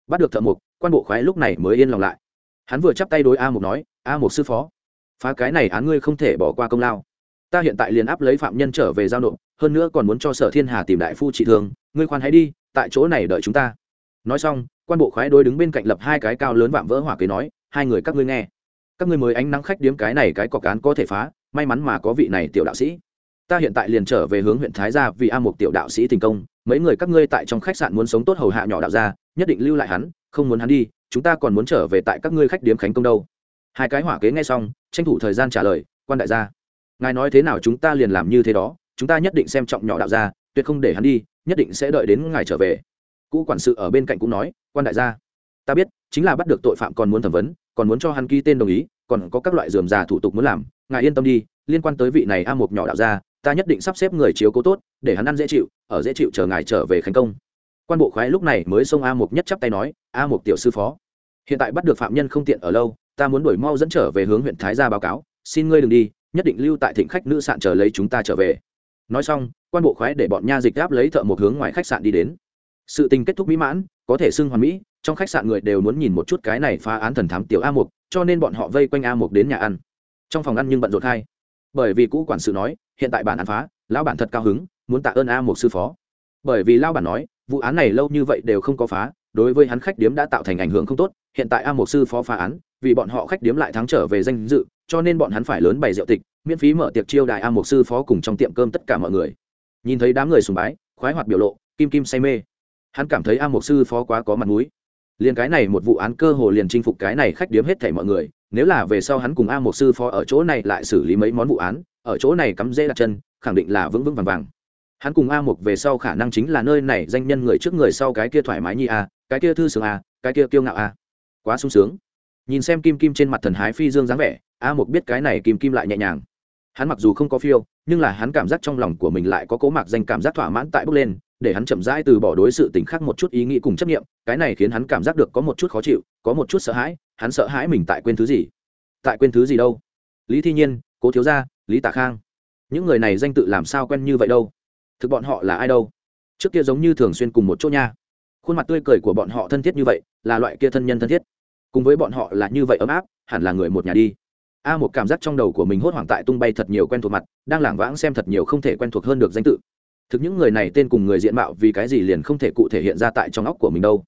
Bắt được thợ mộc, quan bộ khoái lúc này mới yên lòng lại. Hắn vừa chắp tay đối a mộc nói, a mộc sư phó, phá cái này án ngươi không thể bỏ qua công lao. Ta hiện tại liền áp lấy phạm nhân trở về giao nộp, hơn nữa còn muốn cho sở thiên hà tìm đại phu trị thương, ngươi khoan hãy đi, tại chỗ này đợi chúng ta. Nói xong, quan bộ khoái đối đứng bên cạnh lập hai cái cao lớn vạm vỡ hỏa kế nói, hai người các ngươi nghe các ngươi mới ánh nắng khách điếm cái này cái cọc cán có thể phá, may mắn mà có vị này tiểu đạo sĩ. Ta hiện tại liền trở về hướng huyện thái gia vì a một tiểu đạo sĩ thành công, mấy người các ngươi tại trong khách sạn muốn sống tốt hầu hạ nhỏ đạo gia, nhất định lưu lại hắn, không muốn hắn đi, chúng ta còn muốn trở về tại các ngươi khách điếm khánh công đâu. Hai cái hỏa kế nghe xong, tranh thủ thời gian trả lời, quan đại gia, ngài nói thế nào chúng ta liền làm như thế đó, chúng ta nhất định xem trọng nhỏ đạo gia, tuyệt không để hắn đi, nhất định sẽ đợi đến ngài trở về. Cũ quản sự ở bên cạnh cũng nói, quan đại gia, ta biết, chính là bắt được tội phạm còn muốn thẩm vấn còn muốn cho hắn ký tên đồng ý, còn có các loại dườm già thủ tục muốn làm, ngài yên tâm đi, liên quan tới vị này a một nhỏ đạo gia, ta nhất định sắp xếp người chiếu cố tốt, để hắn ăn dễ chịu, ở dễ chịu chờ ngài trở về khánh công. Quan bộ khoái lúc này mới xông a một nhất chắp tay nói, a một tiểu sư phó, hiện tại bắt được phạm nhân không tiện ở lâu, ta muốn đuổi mau dẫn trở về hướng huyện thái gia báo cáo, xin ngươi đừng đi, nhất định lưu tại thịnh khách nữ sạn chờ lấy chúng ta trở về. Nói xong, quan bộ khoái để bọn nha dịch gáp lấy thợ một hướng ngoài khách sạn đi đến sự tình kết thúc mỹ mãn, có thể xưng hoàn mỹ, trong khách sạn người đều muốn nhìn một chút cái này phá án thần thám tiểu a mục, cho nên bọn họ vây quanh a mục đến nhà ăn. Trong phòng ăn nhưng bận rộn khai bởi vì cũ quản sự nói, hiện tại bản án phá, lão bản thật cao hứng, muốn tạ ơn a mục sư phó. Bởi vì lão bản nói, vụ án này lâu như vậy đều không có phá, đối với hắn khách điếm đã tạo thành ảnh hưởng không tốt, hiện tại a mục sư phó phá án, vì bọn họ khách điếm lại thắng trở về danh dự, cho nên bọn hắn phải lớn bày rượu tịch, miễn phí mở tiệc chiêu đại a mục sư phó cùng trong tiệm cơm tất cả mọi người. Nhìn thấy đám người sùng bái, khoái hoạt biểu lộ, kim kim say mê hắn cảm thấy a mục sư phó quá có mặt mũi. Liền cái này một vụ án cơ hồ liền chinh phục cái này khách điếm hết thảy mọi người, nếu là về sau hắn cùng a mục sư phó ở chỗ này lại xử lý mấy món vụ án, ở chỗ này cắm dễ đặt chân, khẳng định là vững vững vàng vàng. Hắn cùng a mục về sau khả năng chính là nơi này danh nhân người trước người sau cái kia thoải mái như a, cái kia thư sướng a, cái kia kiêu ngạo a. Quá sung sướng. Nhìn xem kim kim trên mặt thần hái phi dương dáng vẻ, a mục biết cái này kim kim lại nhẹ nhàng. Hắn mặc dù không có phiêu, nhưng là hắn cảm giác trong lòng của mình lại có cố mạc danh cảm giác thỏa mãn tại bước lên để hắn chậm rãi từ bỏ đối sự tình khác một chút ý nghĩ cùng chấp nghiệm cái này khiến hắn cảm giác được có một chút khó chịu, có một chút sợ hãi, hắn sợ hãi mình tại quên thứ gì. Tại quên thứ gì đâu? Lý thi nhiên, cố thiếu gia, lý tạ khang. Những người này danh tự làm sao quen như vậy đâu? Thực bọn họ là ai đâu? Trước kia giống như thường xuyên cùng một chỗ nha. Khuôn mặt tươi cười của bọn họ thân thiết như vậy, là loại kia thân nhân thân thiết. Cùng với bọn họ là như vậy ấm áp, hẳn là người một nhà đi. A một cảm giác trong đầu của mình hốt hoảng tại tung bay thật nhiều quen thuộc mặt, đang lảng vãng xem thật nhiều không thể quen thuộc hơn được danh tự thực những người này tên cùng người diện mạo vì cái gì liền không thể cụ thể hiện ra tại trong óc của mình đâu.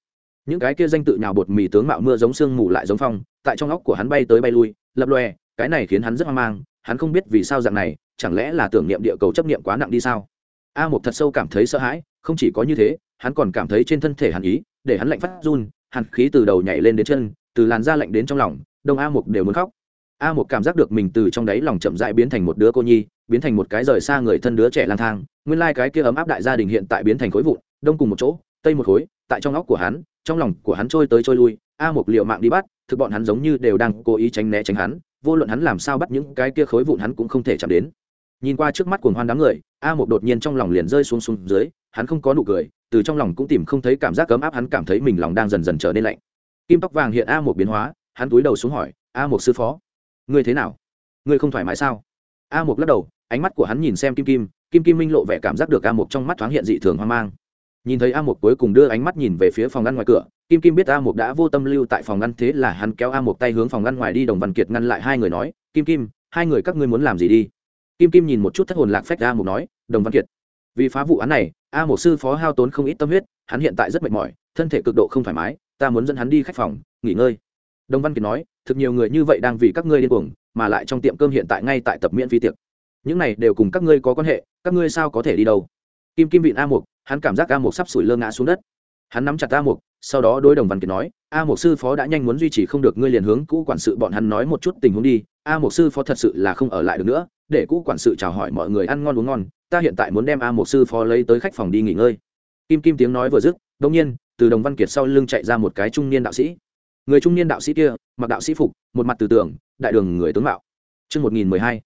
Những cái kia danh tự nhào bột mì tướng mạo mưa giống sương mù lại giống phong, tại trong óc của hắn bay tới bay lui, lập lòe, cái này khiến hắn rất hoang mang, hắn không biết vì sao dạng này, chẳng lẽ là tưởng niệm địa cầu chấp niệm quá nặng đi sao? A một thật sâu cảm thấy sợ hãi, không chỉ có như thế, hắn còn cảm thấy trên thân thể hàn ý, để hắn lạnh phát run, hàn khí từ đầu nhảy lên đến chân, từ làn da lạnh đến trong lòng, đông a một đều muốn khóc. A một cảm giác được mình từ trong đáy lòng chậm rãi biến thành một đứa cô nhi biến thành một cái rời xa người thân đứa trẻ lang thang, nguyên lai、like、cái kia ấm áp đại gia đình hiện tại biến thành khối vụn, đông cùng một chỗ, tây một khối, tại trong óc của hắn, trong lòng của hắn trôi tới trôi lui, a một liệu mạng đi bắt, thực bọn hắn giống như đều đang cố ý tránh né tránh hắn, vô luận hắn làm sao bắt những cái kia khối vụn hắn cũng không thể chạm đến. Nhìn qua trước mắt cuồng hoan đám người, a một đột nhiên trong lòng liền rơi xuống xuống dưới, hắn không có nụ cười, từ trong lòng cũng tìm không thấy cảm giác cấm áp, hắn cảm thấy mình lòng đang dần dần trở nên lạnh. Kim tóc vàng hiện a một biến hóa, hắn túi đầu xuống hỏi, a một sư phó, ngươi thế nào? Ngươi không thoải mái sao? A một lắc đầu ánh mắt của hắn nhìn xem kim kim kim kim minh lộ vẻ cảm giác được a Mục trong mắt thoáng hiện dị thường hoang mang. Nhìn thấy a Mục cuối cùng đưa ánh mắt nhìn về phía phòng ngăn ngoài cửa, kim kim biết a Mục đã vô tâm lưu tại phòng ngăn thế là hắn kéo a Mục tay hướng phòng ngăn ngoài đi, đồng văn kiệt ngăn lại hai người nói, kim kim, hai người các ngươi muốn làm gì đi? Kim kim nhìn một chút thất hồn lạc phách a Mục nói, đồng văn kiệt, vì phá vụ án này, a Mục sư phó hao tốn không ít tâm huyết, hắn hiện tại rất mệt mỏi, thân thể cực độ không thoải mái, ta muốn dẫn hắn đi khách phòng, nghỉ ngơi. Đồng văn kiệt nói, thực nhiều người như vậy đang vì các ngươi điên cuồng, mà lại trong tiệm cơm hiện tại ngay tại tập miễn phí tiệc những này đều cùng các ngươi có quan hệ, các ngươi sao có thể đi đâu? Kim kim vịn a mục, hắn cảm giác a mục sắp sủi lơ ngã xuống đất. Hắn nắm chặt a mục, sau đó đối đồng văn kiệt nói, a mục sư phó đã nhanh muốn duy trì không được, ngươi liền hướng cũ quản sự bọn hắn nói một chút tình huống đi. A mục sư phó thật sự là không ở lại được nữa, để cũ quản sự chào hỏi mọi người ăn ngon uống ngon, ta hiện tại muốn đem a mục sư phó lấy tới khách phòng đi nghỉ ngơi. Kim kim tiếng nói vừa dứt đông nhiên, từ đồng văn kiệt sau lưng chạy ra một cái trung niên đạo sĩ. Người trung niên đạo sĩ kia, mặc đạo sĩ phục, một mặt từ tưởng, đại đường người tướng mạo. Chương một nghìn mười hai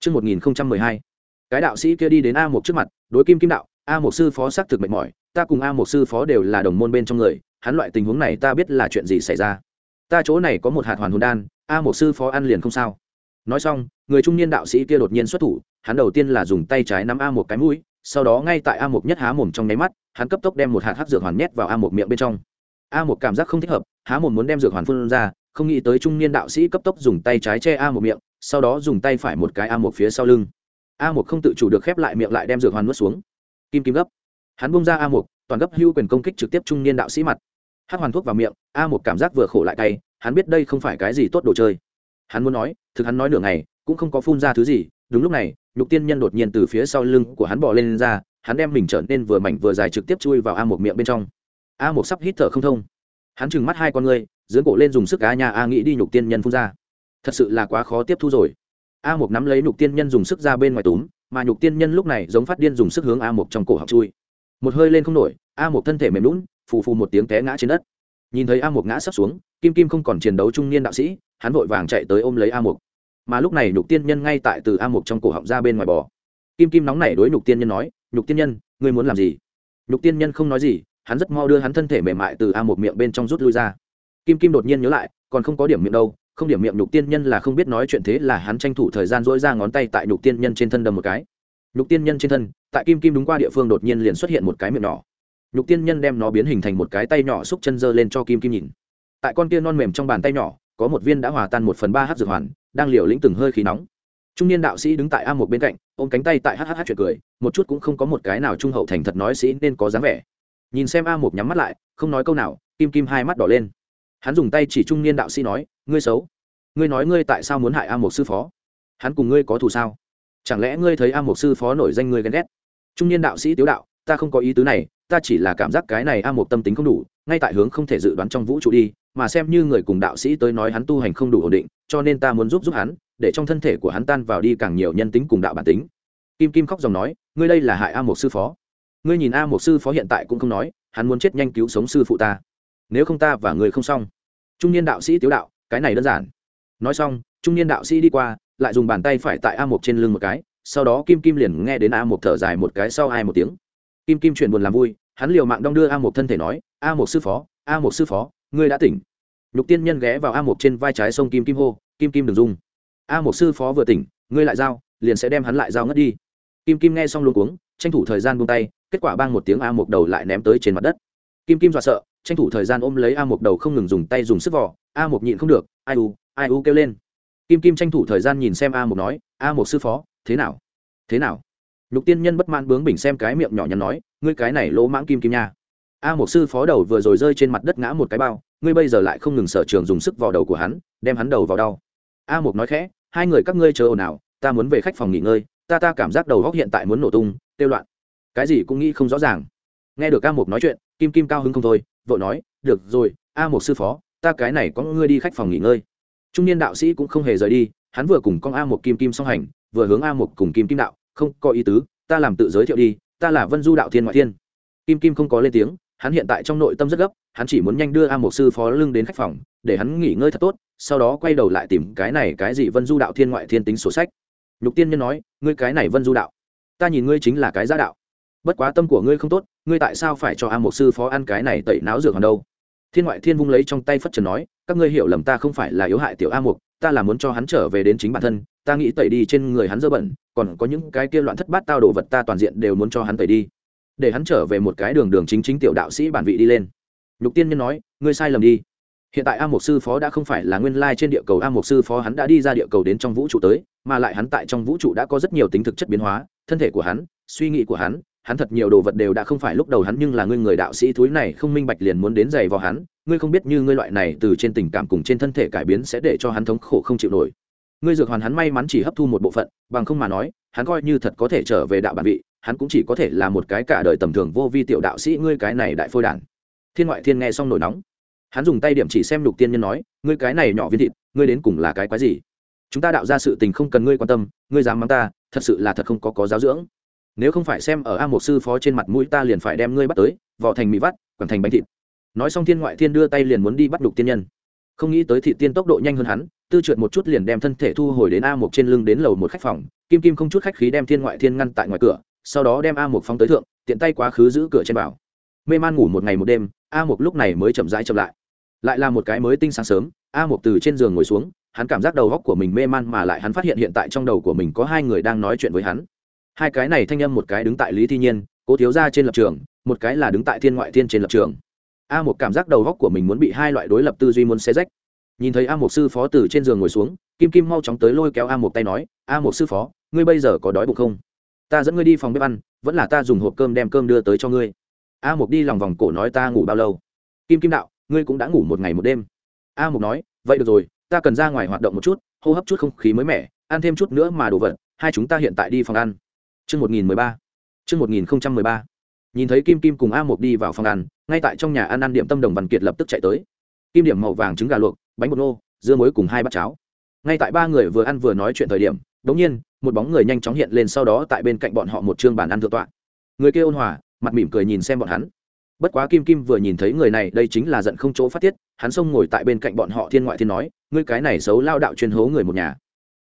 chương một nghìn mười hai. Cái đạo sĩ kia đi đến a một trước mặt, đối kim kim đạo, a một sư phó xác thực mệt mỏi, ta cùng a một sư phó đều là đồng môn bên trong người, hắn loại tình huống này ta biết là chuyện gì xảy ra. Ta chỗ này có một hạt hoàn hồn đan, a một sư phó ăn liền không sao. Nói xong, người trung niên đạo sĩ kia đột nhiên xuất thủ, hắn đầu tiên là dùng tay trái nắm a một cái mũi, sau đó ngay tại a một nhất há mồm trong nháy mắt, hắn cấp tốc đem một hạt hắc dược hoàn nhét vào a một miệng bên trong. A một cảm giác không thích hợp, há mồm muốn đem dược hoàn phun ra, không nghĩ tới trung niên đạo sĩ cấp tốc dùng tay trái che a một miệng sau đó dùng tay phải một cái a một phía sau lưng. A một không tự chủ được khép lại miệng lại đem dược hoàn nuốt xuống. Kim kim gấp. Hắn bung ra a một toàn gấp hưu quyền công kích trực tiếp trung niên đạo sĩ mặt. Hát hoàn thuốc vào miệng a một cảm giác vừa khổ lại cay hắn biết đây không phải cái gì tốt đồ chơi. Hắn muốn nói thực hắn nói nửa ngày cũng không có phun ra thứ gì đúng lúc này nhục tiên nhân đột nhiên từ phía sau lưng của hắn bỏ lên, lên ra hắn đem mình trở nên vừa mảnh vừa dài trực tiếp chui vào a một miệng bên trong. A một sắp hít thở không thông. Hắn trừng mắt hai con ngươi dưỡng cổ lên dùng sức cá nhà a nghĩ đi nhục tiên nhân phun ra thật sự là quá khó tiếp thu rồi. A Mục nắm lấy nhục tiên nhân dùng sức ra bên ngoài túm, mà nhục tiên nhân lúc này giống phát điên dùng sức hướng a Mục trong cổ học chui. Một hơi lên không nổi, a Mục thân thể mềm lún phù phù một tiếng té ngã trên đất. Nhìn thấy a Mục ngã sắp xuống, kim kim không còn chiến đấu trung niên đạo sĩ, hắn vội vàng chạy tới ôm lấy a Mục. mà lúc này nhục tiên nhân ngay tại từ a Mục trong cổ họng ra bên ngoài bò. Kim kim nóng nảy đối nhục tiên nhân nói, nhục tiên nhân, ngươi muốn làm gì? Nhục tiên nhân không nói gì, hắn rất mau đưa hắn thân thể mềm mại từ a một miệng bên trong rút lui ra. Kim kim đột nhiên nhớ lại, còn không có điểm miệng đâu không điểm miệng nhục tiên nhân là không biết nói chuyện thế là hắn tranh thủ thời gian dỗi ra ngón tay tại nhục tiên nhân trên thân đâm một cái. Nhục tiên nhân trên thân, tại kim kim đúng qua địa phương đột nhiên liền xuất hiện một cái miệng nhỏ. Nhục tiên nhân đem nó biến hình thành một cái tay nhỏ xúc chân dơ lên cho kim kim nhìn. Tại con kia non mềm trong bàn tay nhỏ, có một viên đã hòa tan một phần ba hát dược hoàn, đang liều lĩnh từng hơi khí nóng. Trung niên đạo sĩ đứng tại a một bên cạnh, ôm cánh tay tại hhh chuyện cười, một chút cũng không có một cái nào trung hậu thành thật nói sĩ nên có dáng vẻ. Nhìn xem a một nhắm mắt lại, không nói câu nào, kim kim hai mắt đỏ lên hắn dùng tay chỉ trung niên đạo sĩ nói, ngươi xấu. Ngươi nói ngươi tại sao muốn hại a một sư phó? Hắn cùng ngươi có thù sao? Chẳng lẽ ngươi thấy a một sư phó nổi danh ngươi ghen ghét? Trung niên đạo sĩ tiếu đạo, ta không có ý tứ này, ta chỉ là cảm giác cái này a một tâm tính không đủ, ngay tại hướng không thể dự đoán trong vũ trụ đi, mà xem như người cùng đạo sĩ tới nói hắn tu hành không đủ ổn định, cho nên ta muốn giúp giúp hắn, để trong thân thể của hắn tan vào đi càng nhiều nhân tính cùng đạo bản tính. Kim kim khóc dòng nói, ngươi đây là hại a một sư phó. Ngươi nhìn a một sư phó hiện tại cũng không nói, hắn muốn chết nhanh cứu sống sư phụ ta nếu không ta và người không xong. Trung niên đạo sĩ tiếu đạo, cái này đơn giản. Nói xong, trung niên đạo sĩ đi qua, lại dùng bàn tay phải tại a một trên lưng một cái, sau đó kim kim liền nghe đến a một thở dài một cái sau hai một tiếng. Kim kim chuyển buồn làm vui, hắn liều mạng đong đưa a một thân thể nói, a một sư phó, a một sư phó, ngươi đã tỉnh. Nhục tiên nhân ghé vào a một trên vai trái sông kim kim hô, kim kim đừng dung a một sư phó vừa tỉnh, ngươi lại giao, liền sẽ đem hắn lại giao ngất đi. Kim kim nghe xong luôn cuống, tranh thủ thời gian buông tay, kết quả bang một tiếng a một đầu lại ném tới trên mặt đất. Kim kim dọa sợ tranh thủ thời gian ôm lấy a một đầu không ngừng dùng tay dùng sức vỏ a một nhịn không được, ai u ai u kêu lên. Kim kim tranh thủ thời gian nhìn xem a một nói, a một sư phó, thế nào? Thế nào? Nhục tiên nhân bất mãn bướng bình xem cái miệng nhỏ nhắn nói, ngươi cái này lỗ mãng kim kim nha. A một sư phó đầu vừa rồi rơi trên mặt đất ngã một cái bao, ngươi bây giờ lại không ngừng sở trường dùng sức vào đầu của hắn, đem hắn đầu vào đau. A một nói khẽ, hai người các ngươi chờ ồn ào, ta muốn về khách phòng nghỉ ngơi, ta ta cảm giác đầu góc hiện tại muốn nổ tung, tiêu loạn. Cái gì cũng nghĩ không rõ ràng. Nghe được a một nói chuyện, kim kim cao hứng không thôi vợ nói, được rồi, a một sư phó, ta cái này có ngươi đi khách phòng nghỉ ngơi. Trung niên đạo sĩ cũng không hề rời đi, hắn vừa cùng con a một kim kim song hành, vừa hướng a một cùng kim kim đạo, không, có ý tứ, ta làm tự giới thiệu đi, ta là vân du đạo thiên ngoại thiên. Kim kim không có lên tiếng, hắn hiện tại trong nội tâm rất gấp, hắn chỉ muốn nhanh đưa a một sư phó lưng đến khách phòng, để hắn nghỉ ngơi thật tốt, sau đó quay đầu lại tìm cái này cái gì vân du đạo thiên ngoại thiên tính sổ sách. Nhục tiên nhân nói, ngươi cái này vân du đạo, ta nhìn ngươi chính là cái giả đạo. Bất quá tâm của ngươi không tốt ngươi tại sao phải cho a một sư phó ăn cái này tẩy não dược hoàn đâu? Thiên ngoại thiên vung lấy trong tay phất trần nói, các ngươi hiểu lầm ta không phải là yếu hại tiểu a mục ta là muốn cho hắn trở về đến chính bản thân, ta nghĩ tẩy đi trên người hắn dơ bẩn, còn có những cái kia loạn thất bát tao đồ vật ta toàn diện đều muốn cho hắn tẩy đi. Để hắn trở về một cái đường đường chính chính tiểu đạo sĩ bản vị đi lên. Nhục tiên nhân nói, ngươi sai lầm đi. Hiện tại a mục sư phó đã không phải là nguyên lai trên địa cầu a mục sư phó hắn đã đi ra địa cầu đến trong vũ trụ tới, mà lại hắn tại trong vũ trụ đã có rất nhiều tính thực chất biến hóa, thân thể của hắn, suy nghĩ của hắn hắn thật nhiều đồ vật đều đã không phải lúc đầu hắn, nhưng là ngươi người đạo sĩ thúi này không minh bạch liền muốn đến giày vào hắn, ngươi không biết như ngươi loại này từ trên tình cảm cùng trên thân thể cải biến sẽ để cho hắn thống khổ không chịu nổi. Ngươi dược hoàn hắn may mắn chỉ hấp thu một bộ phận, bằng không mà nói, hắn coi như thật có thể trở về đạo bản vị, hắn cũng chỉ có thể là một cái cả đời tầm thường vô vi tiểu đạo sĩ ngươi cái này đại phôi đản. Thiên ngoại thiên nghe xong nổi nóng. Hắn dùng tay điểm chỉ xem lục tiên nhân nói, ngươi cái này nhỏ viên thịt, ngươi đến cùng là cái quái gì? Chúng ta đạo ra sự tình không cần ngươi quan tâm, ngươi dám mắng ta, thật sự là thật không có có giáo dưỡng nếu không phải xem ở a một sư phó trên mặt mũi ta liền phải đem ngươi bắt tới vỏ thành mì vắt, quẳng thành bánh thịt. Nói xong thiên ngoại thiên đưa tay liền muốn đi bắt đục tiên nhân. Không nghĩ tới thị tiên tốc độ nhanh hơn hắn, tư trượt một chút liền đem thân thể thu hồi đến a một trên lưng đến lầu một khách phòng, kim kim không chút khách khí đem thiên ngoại thiên ngăn tại ngoài cửa, sau đó đem a một phóng tới thượng, tiện tay quá khứ giữ cửa trên bảo. Mê man ngủ một ngày một đêm, a một lúc này mới chậm rãi chậm lại. Lại là một cái mới tinh sáng sớm, a một từ trên giường ngồi xuống, hắn cảm giác đầu góc của mình mê man mà lại hắn phát hiện hiện tại trong đầu của mình có hai người đang nói chuyện với hắn hai cái này thanh âm một cái đứng tại lý thi nhiên, cố thiếu ra trên lập trường, một cái là đứng tại thiên ngoại thiên trên lập trường. A một cảm giác đầu góc của mình muốn bị hai loại đối lập tư duy muốn xé rách. Nhìn thấy a một sư phó từ trên giường ngồi xuống, kim kim mau chóng tới lôi kéo a một tay nói, a một sư phó, ngươi bây giờ có đói bụng không? Ta dẫn ngươi đi phòng bếp ăn, vẫn là ta dùng hộp cơm đem cơm đưa tới cho ngươi. A một đi lòng vòng cổ nói, ta ngủ bao lâu? Kim kim đạo, ngươi cũng đã ngủ một ngày một đêm. A một nói, vậy được rồi, ta cần ra ngoài hoạt động một chút, hô hấp chút không khí mới mẻ, ăn thêm chút nữa mà đồ vật, hai chúng ta hiện tại đi phòng ăn. Chương 1013. Chương 1013. Nhìn thấy Kim Kim cùng A Mộc đi vào phòng ăn, ngay tại trong nhà ăn ăn điểm tâm đồng văn kiệt lập tức chạy tới. Kim điểm màu vàng trứng gà luộc, bánh bột nô, dưa muối cùng hai bát cháo. Ngay tại ba người vừa ăn vừa nói chuyện thời điểm, đột nhiên, một bóng người nhanh chóng hiện lên sau đó tại bên cạnh bọn họ một trương bàn ăn thượng tọa. Người kia ôn hòa, mặt mỉm cười nhìn xem bọn hắn. Bất quá Kim Kim vừa nhìn thấy người này, đây chính là giận không chỗ phát tiết, hắn xông ngồi tại bên cạnh bọn họ Thiên Ngoại Thiên nói, ngươi cái này xấu lao đạo chuyên hố người một nhà.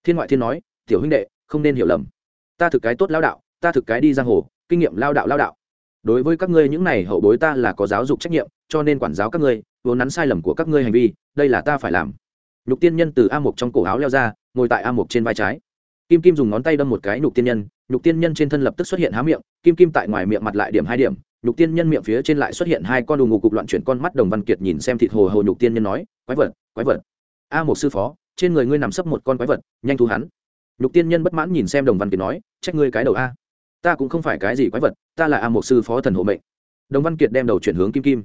Thiên Ngoại Thiên nói, tiểu huynh đệ, không nên hiểu lầm ta thực cái tốt lao đạo, ta thực cái đi giang hồ, kinh nghiệm lao đạo lao đạo. Đối với các ngươi những này hậu bối ta là có giáo dục trách nhiệm, cho nên quản giáo các ngươi, vốn nắn sai lầm của các ngươi hành vi, đây là ta phải làm. Nhục tiên nhân từ a mục trong cổ áo leo ra, ngồi tại a mục trên vai trái. Kim kim dùng ngón tay đâm một cái nhục tiên nhân, nhục tiên nhân trên thân lập tức xuất hiện há miệng, kim kim tại ngoài miệng mặt lại điểm hai điểm, nhục tiên nhân miệng phía trên lại xuất hiện hai con đù ngủ cục loạn chuyển con mắt đồng văn kiệt nhìn xem thịt hồ hồ nhục tiên nhân nói, quái vật quái vật. A một sư phó, trên người ngươi nằm sấp một con quái vật, nhanh thu hắn nhục tiên nhân bất mãn nhìn xem đồng văn kiệt nói, trách ngươi cái đầu a. Ta cũng không phải cái gì quái vật, ta là a một sư phó thần hộ mệnh. Đồng văn kiệt đem đầu chuyển hướng kim kim.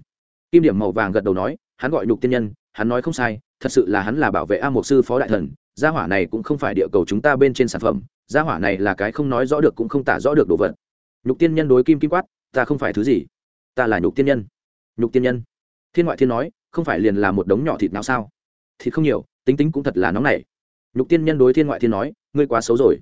Kim điểm màu vàng gật đầu nói, hắn gọi nhục tiên nhân, hắn nói không sai, thật sự là hắn là bảo vệ a một sư phó đại thần, gia hỏa này cũng không phải địa cầu chúng ta bên trên sản phẩm, gia hỏa này là cái không nói rõ được cũng không tả rõ được đồ vật. Nhục tiên nhân đối kim kim quát, ta không phải thứ gì, ta là nhục tiên nhân. Nhục tiên nhân. Thiên ngoại thiên nói, không phải liền là một đống nhỏ thịt nào sao? Thịt không nhiều, tính tính cũng thật là nóng nảy. Nhục tiên nhân đối thiên ngoại thiên nói ngươi quá xấu rồi.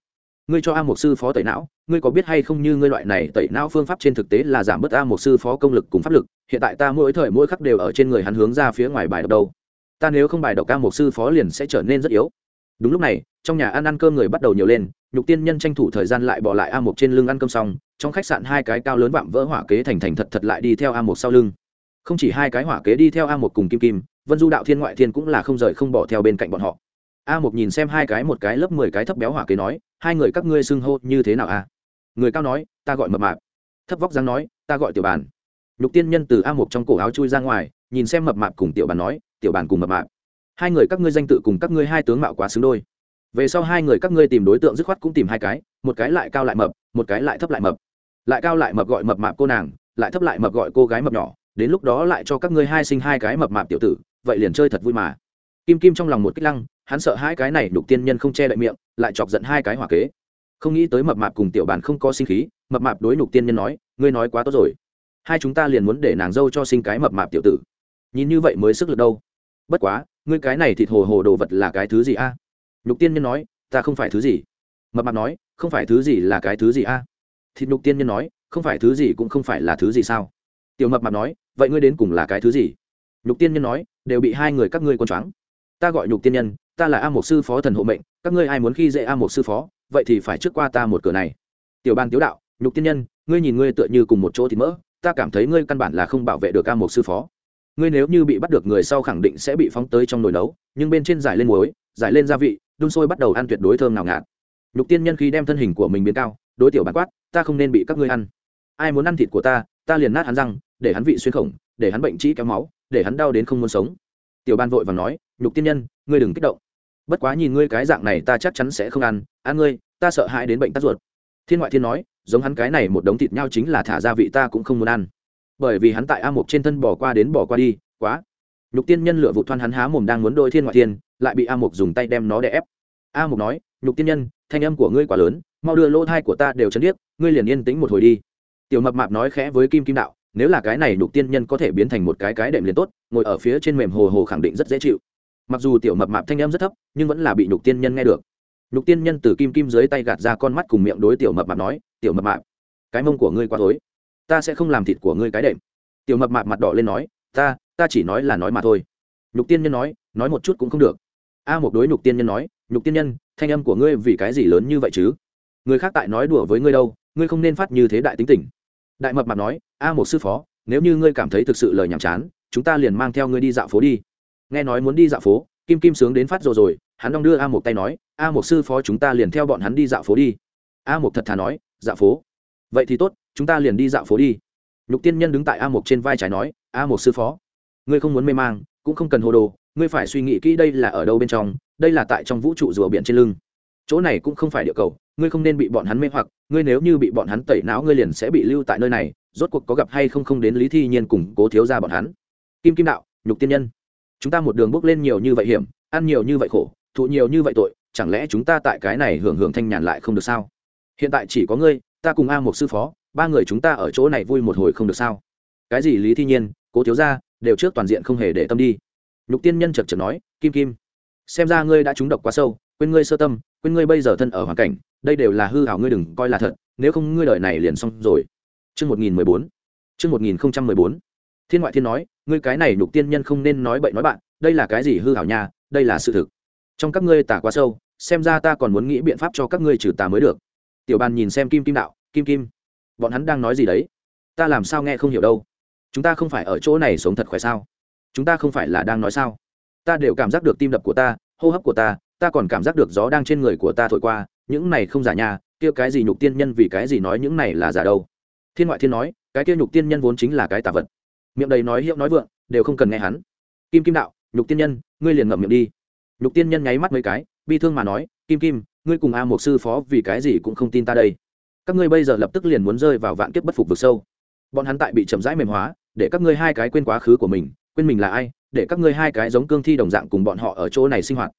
Ngươi cho a một sư phó tẩy não, ngươi có biết hay không như ngươi loại này tẩy não phương pháp trên thực tế là giảm bớt a một sư phó công lực cùng pháp lực, hiện tại ta mỗi thời mỗi khắc đều ở trên người hắn hướng ra phía ngoài bài độc đâu. Ta nếu không bài độc a một sư phó liền sẽ trở nên rất yếu. Đúng lúc này, trong nhà ăn ăn cơm người bắt đầu nhiều lên, nhục tiên nhân tranh thủ thời gian lại bỏ lại a một trên lưng ăn cơm xong, trong khách sạn hai cái cao lớn vạm vỡ hỏa kế thành thành thật thật lại đi theo a một sau lưng. Không chỉ hai cái hỏa kế đi theo a một cùng kim kim, vân du đạo thiên ngoại thiên cũng là không rời không bỏ theo bên cạnh bọn họ a một nhìn xem hai cái một cái lớp mười cái thấp béo hỏa kế nói, hai người các ngươi xưng hô như thế nào a người cao nói, ta gọi mập mạp. Thấp vóc dáng nói, ta gọi tiểu bàn nhục tiên nhân từ a một trong cổ áo chui ra ngoài, nhìn xem mập mạp cùng tiểu bàn nói, tiểu bàn cùng mập mạp. Hai người các ngươi danh tự cùng các ngươi hai tướng mạo quá xứng đôi. Về sau hai người các ngươi tìm đối tượng dứt khoát cũng tìm hai cái, một cái lại cao lại mập, một cái lại thấp lại mập. Lại cao lại mập gọi mập mạp cô nàng, lại thấp lại mập gọi cô gái mập nhỏ, đến lúc đó lại cho các ngươi hai sinh hai cái mập mạp tiểu tử, vậy liền chơi thật vui mà. Kim kim trong lòng một kích lăng hắn sợ hai cái này đục tiên nhân không che đậy miệng, lại chọc giận hai cái hỏa kế. Không nghĩ tới mập mạp cùng tiểu bàn không có sinh khí, mập mạp đối nhục tiên nhân nói, ngươi nói quá tốt rồi. Hai chúng ta liền muốn để nàng dâu cho sinh cái mập mạp tiểu tử. Nhìn như vậy mới sức lực đâu. Bất quá, ngươi cái này thịt hồ hồ đồ vật là cái thứ gì a? Nhục tiên nhân nói, ta không phải thứ gì. Mập mạp nói, không phải thứ gì là cái thứ gì a? Thịt nhục tiên nhân nói, không phải thứ gì cũng không phải là thứ gì sao? Tiểu mập mạp nói, vậy ngươi đến cùng là cái thứ gì? Nhục tiên nhân nói, đều bị hai người các ngươi con choáng. Ta gọi nhục tiên nhân ta là a một sư phó thần hộ mệnh, các ngươi ai muốn khi dễ a một sư phó, vậy thì phải trước qua ta một cửa này. Tiểu ban tiếu đạo, nhục tiên nhân, ngươi nhìn ngươi tựa như cùng một chỗ thì mỡ, ta cảm thấy ngươi căn bản là không bảo vệ được a một sư phó. Ngươi nếu như bị bắt được người sau khẳng định sẽ bị phóng tới trong nồi nấu, nhưng bên trên giải lên muối, giải lên gia vị, đun sôi bắt đầu ăn tuyệt đối thơm nào ngạt. Nhục tiên nhân khi đem thân hình của mình biến cao, đối tiểu bản quát, ta không nên bị các ngươi ăn. Ai muốn ăn thịt của ta ta liền nát hắn răng, để hắn vị xuyên khổng, để hắn bệnh trĩ kéo máu, để hắn đau đến không muốn sống. Tiểu ban vội và nói, nhục tiên nhân, ngươi đừng kích động bất quá nhìn ngươi cái dạng này ta chắc chắn sẽ không ăn. Ăn ngươi, ta sợ hãi đến bệnh tắc ruột. Thiên ngoại thiên nói, giống hắn cái này một đống thịt nhau chính là thả ra vị ta cũng không muốn ăn. Bởi vì hắn tại a mục trên thân bỏ qua đến bỏ qua đi, quá. Nhục tiên nhân lựa vụ thoan hắn há mồm đang muốn đôi thiên ngoại thiên, lại bị a mục dùng tay đem nó đè ép. A mục nói, nhục tiên nhân, thanh âm của ngươi quá lớn, mau đưa lỗ thai của ta đều chấn điếc, ngươi liền yên tĩnh một hồi đi. Tiểu mập mạp nói khẽ với kim kim đạo, nếu là cái này nhục tiên nhân có thể biến thành một cái cái đệm liền tốt, ngồi ở phía trên mềm hồ hồ khẳng định rất dễ chịu mặc dù tiểu mập mạp thanh âm rất thấp, nhưng vẫn là bị nhục tiên nhân nghe được. Nhục tiên nhân từ kim kim dưới tay gạt ra con mắt cùng miệng đối tiểu mập mạp nói, tiểu mập mạp, cái mông của ngươi quá tối ta sẽ không làm thịt của ngươi cái đệm. Tiểu mập mạp mặt đỏ lên nói, ta ta chỉ nói là nói mà thôi. Nhục tiên nhân nói nói một chút cũng không được. A một đối nhục tiên nhân nói, nhục tiên nhân, thanh âm của ngươi vì cái gì lớn như vậy chứ? Người khác tại nói đùa với ngươi đâu, ngươi không nên phát như thế đại tính tình. Đại mập mạp nói, a một sư phó, nếu như ngươi cảm thấy thực sự lời nhàm chán, chúng ta liền mang theo ngươi đi dạo phố đi nghe nói muốn đi dạo phố, kim kim sướng đến phát rồi rồi, hắn đong đưa a một tay nói, a một sư phó chúng ta liền theo bọn hắn đi dạo phố đi. A một thật thà nói, dạo phố? Vậy thì tốt, chúng ta liền đi dạo phố đi. Nhục tiên nhân đứng tại a một trên vai trái nói, a một sư phó, ngươi không muốn mê mang, cũng không cần hồ đồ, ngươi phải suy nghĩ kỹ đây là ở đâu bên trong, đây là tại trong vũ trụ rùa biển trên lưng. Chỗ này cũng không phải địa cầu, ngươi không nên bị bọn hắn mê hoặc, ngươi nếu như bị bọn hắn tẩy não ngươi liền sẽ bị lưu tại nơi này, rốt cuộc có gặp hay không không đến lý thi nhiên cùng cố thiếu ra bọn hắn. Kim kim đạo, nhục tiên nhân chúng ta một đường bước lên nhiều như vậy hiểm, ăn nhiều như vậy khổ, thụ nhiều như vậy tội, chẳng lẽ chúng ta tại cái này hưởng hưởng thanh nhàn lại không được sao hiện tại chỉ có ngươi, ta cùng a một sư phó, ba người chúng ta ở chỗ này vui một hồi không được sao cái gì lý thi nhiên, cố thiếu ra đều trước toàn diện không hề để tâm đi nhục tiên nhân chật chật nói, kim kim, xem ra ngươi đã trúng độc quá sâu, quên ngươi sơ tâm, quên ngươi bây giờ thân ở hoàn cảnh, đây đều là hư hảo ngươi đừng coi là thật, nếu không ngươi đời này liền xong rồi Chương 1014. Chương 1014. Thiên ngoại thiên nói, ngươi cái này nhục tiên nhân không nên nói bậy nói bạn, đây là cái gì hư hảo nhà đây là sự thực. Trong các ngươi tà quá sâu, xem ra ta còn muốn nghĩ biện pháp cho các ngươi trừ tà mới được. Tiểu Ban nhìn xem Kim Kim đạo, Kim Kim, bọn hắn đang nói gì đấy? Ta làm sao nghe không hiểu đâu. Chúng ta không phải ở chỗ này sống thật khỏe sao? Chúng ta không phải là đang nói sao? Ta đều cảm giác được tim đập của ta, hô hấp của ta, ta còn cảm giác được gió đang trên người của ta thổi qua, những này không giả nhà kia cái gì nhục tiên nhân vì cái gì nói những này là giả đâu? thiên ngoại thiên nói cái kia nhục tiên nhân vốn chính là cái tà vật miệng đầy nói hiệu nói vượng, đều không cần nghe hắn. Kim kim đạo, nhục tiên nhân, ngươi liền ngậm miệng đi. Nhục tiên nhân nháy mắt mấy cái, bi thương mà nói, kim kim, ngươi cùng a một sư phó vì cái gì cũng không tin ta đây? Các ngươi bây giờ lập tức liền muốn rơi vào vạn kiếp bất phục vực sâu. Bọn hắn tại bị chậm rãi mềm hóa, để các ngươi hai cái quên quá khứ của mình, quên mình là ai, để các ngươi hai cái giống cương thi đồng dạng cùng bọn họ ở chỗ này sinh hoạt.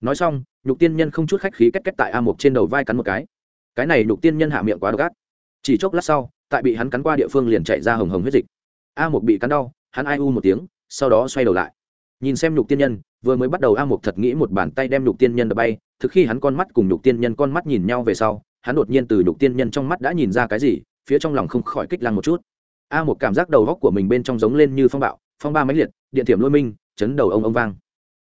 Nói xong, nhục tiên nhân không chút khách khí cách cách tại a một trên đầu vai cắn một cái. Cái này nhục tiên nhân hạ miệng quá độc ác. Chỉ chốc lát sau, tại bị hắn cắn qua địa phương liền chạy ra hồng hồng huyết dịch a một bị cắn đau, hắn ai u một tiếng, sau đó xoay đầu lại. Nhìn xem nhục tiên nhân, vừa mới bắt đầu a một thật nghĩ một bàn tay đem nhục tiên nhân đập bay, thực khi hắn con mắt cùng nhục tiên nhân con mắt nhìn nhau về sau, hắn đột nhiên từ nhục tiên nhân trong mắt đã nhìn ra cái gì, phía trong lòng không khỏi kích lăng một chút. A một cảm giác đầu góc của mình bên trong giống lên như phong bạo, phong ba mãnh liệt, điện thiểm lôi minh, chấn đầu ông ông vang.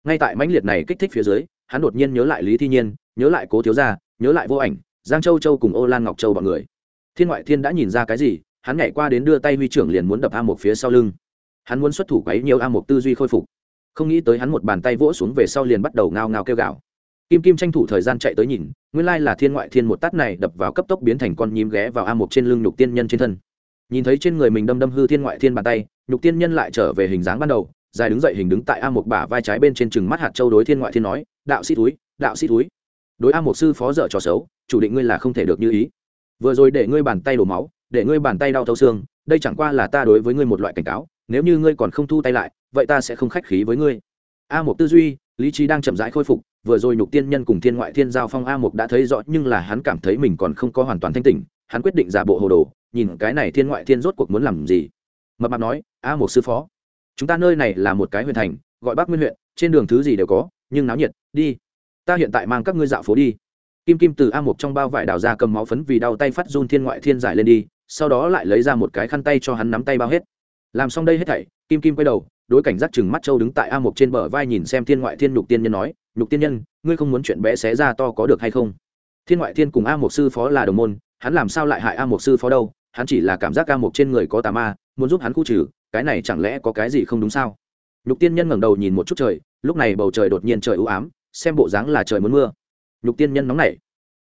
Ngay tại mãnh liệt này kích thích phía dưới, hắn đột nhiên nhớ lại lý thi nhiên, nhớ lại cố thiếu gia, nhớ lại vô ảnh, giang châu châu cùng ô lan ngọc châu bọn người. Thiên ngoại thiên đã nhìn ra cái gì hắn nhảy qua đến đưa tay huy trưởng liền muốn đập a một phía sau lưng. Hắn muốn xuất thủ quấy nhiều a một tư duy khôi phục. Không nghĩ tới hắn một bàn tay vỗ xuống về sau liền bắt đầu ngao ngao kêu gào. Kim kim tranh thủ thời gian chạy tới nhìn, nguyên lai là thiên ngoại thiên một tát này đập vào cấp tốc biến thành con nhím ghé vào a một trên lưng nhục tiên nhân trên thân. Nhìn thấy trên người mình đâm đâm hư thiên ngoại thiên bàn tay, nhục tiên nhân lại trở về hình dáng ban đầu, dài đứng dậy hình đứng tại a một bả vai trái bên trên chừng mắt hạt châu đối thiên ngoại thiên nói, đạo sĩ túi đạo sĩ túi đối a một sư phó dở trò xấu, chủ định ngươi là không thể được như ý. Vừa rồi để ngươi bàn tay đổ máu để ngươi bàn tay đau thấu xương, đây chẳng qua là ta đối với ngươi một loại cảnh cáo, nếu như ngươi còn không thu tay lại, vậy ta sẽ không khách khí với ngươi. A một tư duy, lý trí đang chậm rãi khôi phục, vừa rồi nhục tiên nhân cùng thiên ngoại thiên giao phong a Mục đã thấy rõ, nhưng là hắn cảm thấy mình còn không có hoàn toàn thanh tỉnh, hắn quyết định giả bộ hồ đồ, nhìn cái này thiên ngoại thiên rốt cuộc muốn làm gì. Mập mạp nói, a một sư phó, chúng ta nơi này là một cái huyện thành, gọi bắc nguyên huyện, trên đường thứ gì đều có, nhưng náo nhiệt, đi. Ta hiện tại mang các ngươi dạo phố đi. Kim kim từ a Mục trong bao vải đào ra cầm máu phấn vì đau tay phát run thiên ngoại thiên giải lên đi sau đó lại lấy ra một cái khăn tay cho hắn nắm tay bao hết. Làm xong đây hết thảy, kim kim quay đầu, đối cảnh giác chừng mắt châu đứng tại a một trên bờ vai nhìn xem thiên ngoại thiên nhục tiên nhân nói, nhục tiên nhân, ngươi không muốn chuyện bé xé ra to có được hay không? Thiên ngoại thiên cùng a một sư phó là đồng môn, hắn làm sao lại hại a một sư phó đâu? Hắn chỉ là cảm giác a một trên người có tà ma, muốn giúp hắn khu trừ, cái này chẳng lẽ có cái gì không đúng sao? Nhục tiên nhân ngẩng đầu nhìn một chút trời, lúc này bầu trời đột nhiên trời ưu ám, xem bộ dáng là trời muốn mưa. Nhục tiên nhân nóng nảy.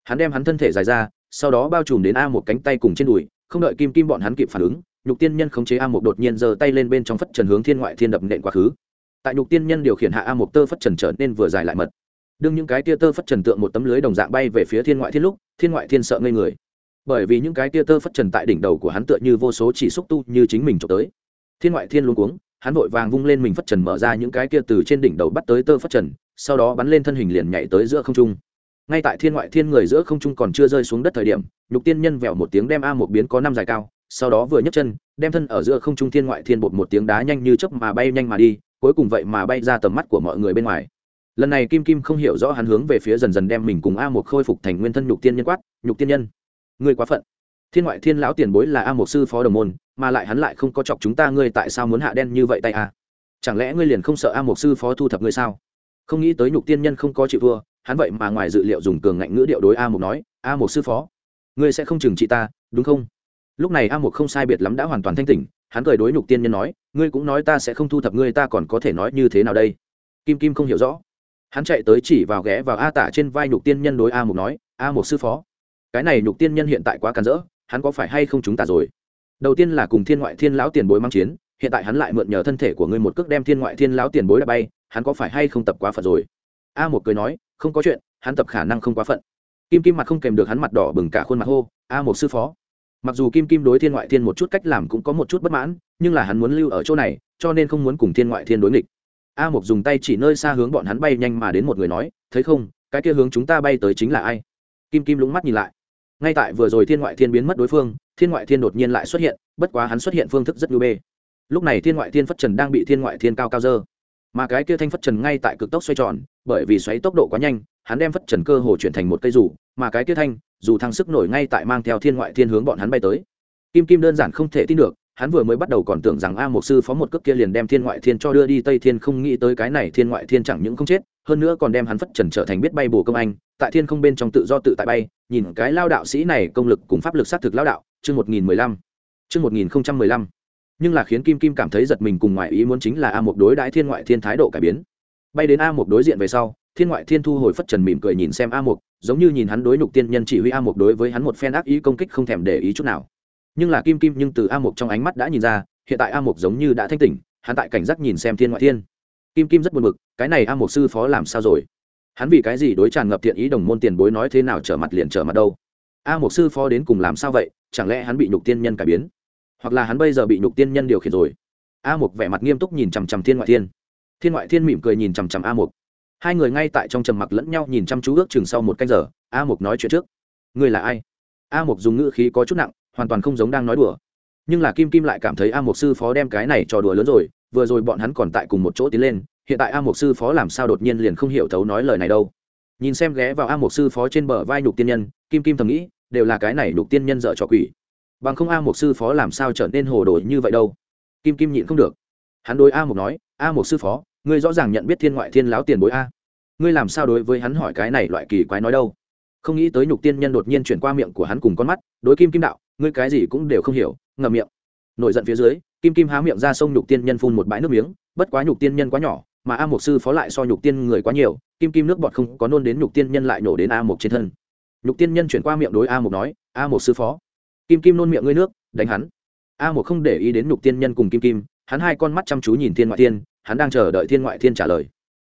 Hắn đem hắn thân thể dài ra, sau đó bao trùm đến a một cánh tay cùng trên đùi không đợi kim kim bọn hắn kịp phản ứng, nhục tiên nhân khống chế a mục đột nhiên giơ tay lên bên trong phất trần hướng thiên ngoại thiên đập nện quá khứ. Tại nhục tiên nhân điều khiển hạ a mục tơ phất trần trở nên vừa dài lại mật. Đương những cái tia tơ phất trần tượng một tấm lưới đồng dạng bay về phía thiên ngoại thiên lúc, thiên ngoại thiên sợ ngây người. Bởi vì những cái tia tơ phất trần tại đỉnh đầu của hắn tựa như vô số chỉ xúc tu như chính mình trộm tới. Thiên ngoại thiên luôn cuống, hắn vội vàng vung lên mình phất trần mở ra những cái kia từ trên đỉnh đầu bắt tới tơ phất trần, sau đó bắn lên thân hình liền nhảy tới giữa không trung ngay tại thiên ngoại thiên người giữa không trung còn chưa rơi xuống đất thời điểm, nhục tiên nhân vẹo một tiếng đem a một biến có năm dài cao, sau đó vừa nhấc chân, đem thân ở giữa không trung thiên ngoại thiên bột một tiếng đá nhanh như chớp mà bay nhanh mà đi, cuối cùng vậy mà bay ra tầm mắt của mọi người bên ngoài. Lần này kim kim không hiểu rõ hắn hướng về phía dần dần đem mình cùng a một khôi phục thành nguyên thân nhục tiên nhân quát, nhục tiên nhân người quá phận. Thiên ngoại thiên lão tiền bối là a một sư phó đồng môn, mà lại hắn lại không có chọc chúng ta ngươi tại sao muốn hạ đen như vậy tay a chẳng lẽ ngươi liền không sợ a một sư phó thu thập ngươi sao? Không nghĩ tới nhục tiên nhân không có chịu thua hắn vậy mà ngoài dự liệu dùng cường ngạnh ngữ điệu đối a mục nói, a mục sư phó, ngươi sẽ không trừng trị ta, đúng không? Lúc này a mục không sai biệt lắm đã hoàn toàn thanh tỉnh, hắn cười đối nhục tiên nhân nói, ngươi cũng nói ta sẽ không thu thập ngươi, ta còn có thể nói như thế nào đây? Kim kim không hiểu rõ. Hắn chạy tới chỉ vào ghé vào a tả trên vai nhục tiên nhân đối a mục nói, a mục sư phó, cái này nhục tiên nhân hiện tại quá càn rỡ, hắn có phải hay không chúng ta rồi? Đầu tiên là cùng thiên ngoại thiên lão tiền bối mang chiến, hiện tại hắn lại mượn nhờ thân thể của ngươi một cước đem thiên ngoại thiên lão tiền bối đã bay, hắn có phải hay không tập quá phật rồi? A một cười nói không có chuyện, hắn tập khả năng không quá phận. Kim kim mặt không kèm được hắn mặt đỏ bừng cả khuôn mặt hô, a một sư phó. Mặc dù kim kim đối thiên ngoại thiên một chút cách làm cũng có một chút bất mãn, nhưng là hắn muốn lưu ở chỗ này, cho nên không muốn cùng thiên ngoại thiên đối nghịch. A một dùng tay chỉ nơi xa hướng bọn hắn bay nhanh mà đến một người nói, thấy không, cái kia hướng chúng ta bay tới chính là ai? Kim kim lúng mắt nhìn lại. Ngay tại vừa rồi thiên ngoại thiên biến mất đối phương, thiên ngoại thiên đột nhiên lại xuất hiện, bất quá hắn xuất hiện phương thức rất nhu bê. Lúc này thiên ngoại thiên phất trần đang bị thiên ngoại thiên cao cao dơ mà cái kia thanh phất trần ngay tại cực tốc xoay tròn, bởi vì xoáy tốc độ quá nhanh, hắn đem phất trần cơ hồ chuyển thành một cây rủ mà cái kia thanh, dù thăng sức nổi ngay tại mang theo thiên ngoại thiên hướng bọn hắn bay tới. Kim kim đơn giản không thể tin được, hắn vừa mới bắt đầu còn tưởng rằng a một sư phó một cước kia liền đem thiên ngoại thiên cho đưa đi tây thiên, không nghĩ tới cái này thiên ngoại thiên chẳng những không chết, hơn nữa còn đem hắn phất trần trở thành biết bay bổ công anh, tại thiên không bên trong tự do tự tại bay, nhìn cái lao đạo sĩ này công lực cùng pháp lực xác thực lao đạo, chương một nghìn mười lăm, chương một nghìn không trăm mười lăm nhưng là khiến kim kim cảm thấy giật mình cùng ngoại ý muốn chính là a một đối đãi thiên ngoại thiên thái độ cải biến. Bay đến a một đối diện về sau, thiên ngoại thiên thu hồi phất trần mỉm cười nhìn xem a một giống như nhìn hắn đối nhục tiên nhân chỉ huy a một đối với hắn một phen ác ý công kích không thèm để ý chút nào. Nhưng là kim kim nhưng từ a một trong ánh mắt đã nhìn ra, hiện tại a một giống như đã thanh tỉnh, hắn tại cảnh giác nhìn xem thiên ngoại thiên. Kim kim rất buồn bực, cái này a một sư phó làm sao rồi? Hắn vì cái gì đối tràn ngập thiện ý đồng môn tiền bối nói thế nào trở mặt liền trở mặt đâu? A một sư phó đến cùng làm sao vậy? Chẳng lẽ hắn bị nhục tiên nhân cải biến? Hoặc là hắn bây giờ bị nhục tiên nhân điều khiển rồi. A Mục vẻ mặt nghiêm túc nhìn chằm chằm thiên ngoại thiên. Thiên ngoại thiên mỉm cười nhìn chằm chằm a Mục. hai người ngay tại trong trầm mặc lẫn nhau nhìn chăm chú ước chừng sau một canh giờ, a Mục nói chuyện trước. Người là ai? A Mục dùng ngữ khí có chút nặng, hoàn toàn không giống đang nói đùa. Nhưng là kim kim lại cảm thấy a Mục sư phó đem cái này trò đùa lớn rồi, vừa rồi bọn hắn còn tại cùng một chỗ tiến lên, hiện tại a Mục sư phó làm sao đột nhiên liền không hiểu thấu nói lời này đâu. Nhìn xem ghé vào a Mục sư phó trên bờ vai nhục tiên nhân, kim kim thầm nghĩ, đều là cái này nhục tiên nhân dợ trò quỷ bằng không a một sư phó làm sao trở nên hồ đồ như vậy đâu? Kim kim nhịn không được. Hắn đối a một nói, a một sư phó, ngươi rõ ràng nhận biết thiên ngoại thiên láo tiền bối a. Ngươi làm sao đối với hắn hỏi cái này loại kỳ quái nói đâu? Không nghĩ tới nhục tiên nhân đột nhiên chuyển qua miệng của hắn cùng con mắt, đối kim kim đạo, ngươi cái gì cũng đều không hiểu, ngậm miệng. Nổi giận phía dưới, kim kim há miệng ra sông nhục tiên nhân phun một bãi nước miếng, bất quá nhục tiên nhân quá nhỏ, mà a mục sư phó lại so nhục tiên người quá nhiều, kim kim nước bọt không có nôn đến nhục tiên nhân lại nổ đến a mục trên thân. Nhục tiên nhân chuyển qua miệng đối a mục nói, a mục sư phó kim kim nôn miệng ngươi nước, đánh hắn. A mục không để ý đến nhục tiên nhân cùng kim kim, hắn hai con mắt chăm chú nhìn thiên ngoại thiên, hắn đang chờ đợi thiên ngoại thiên trả lời.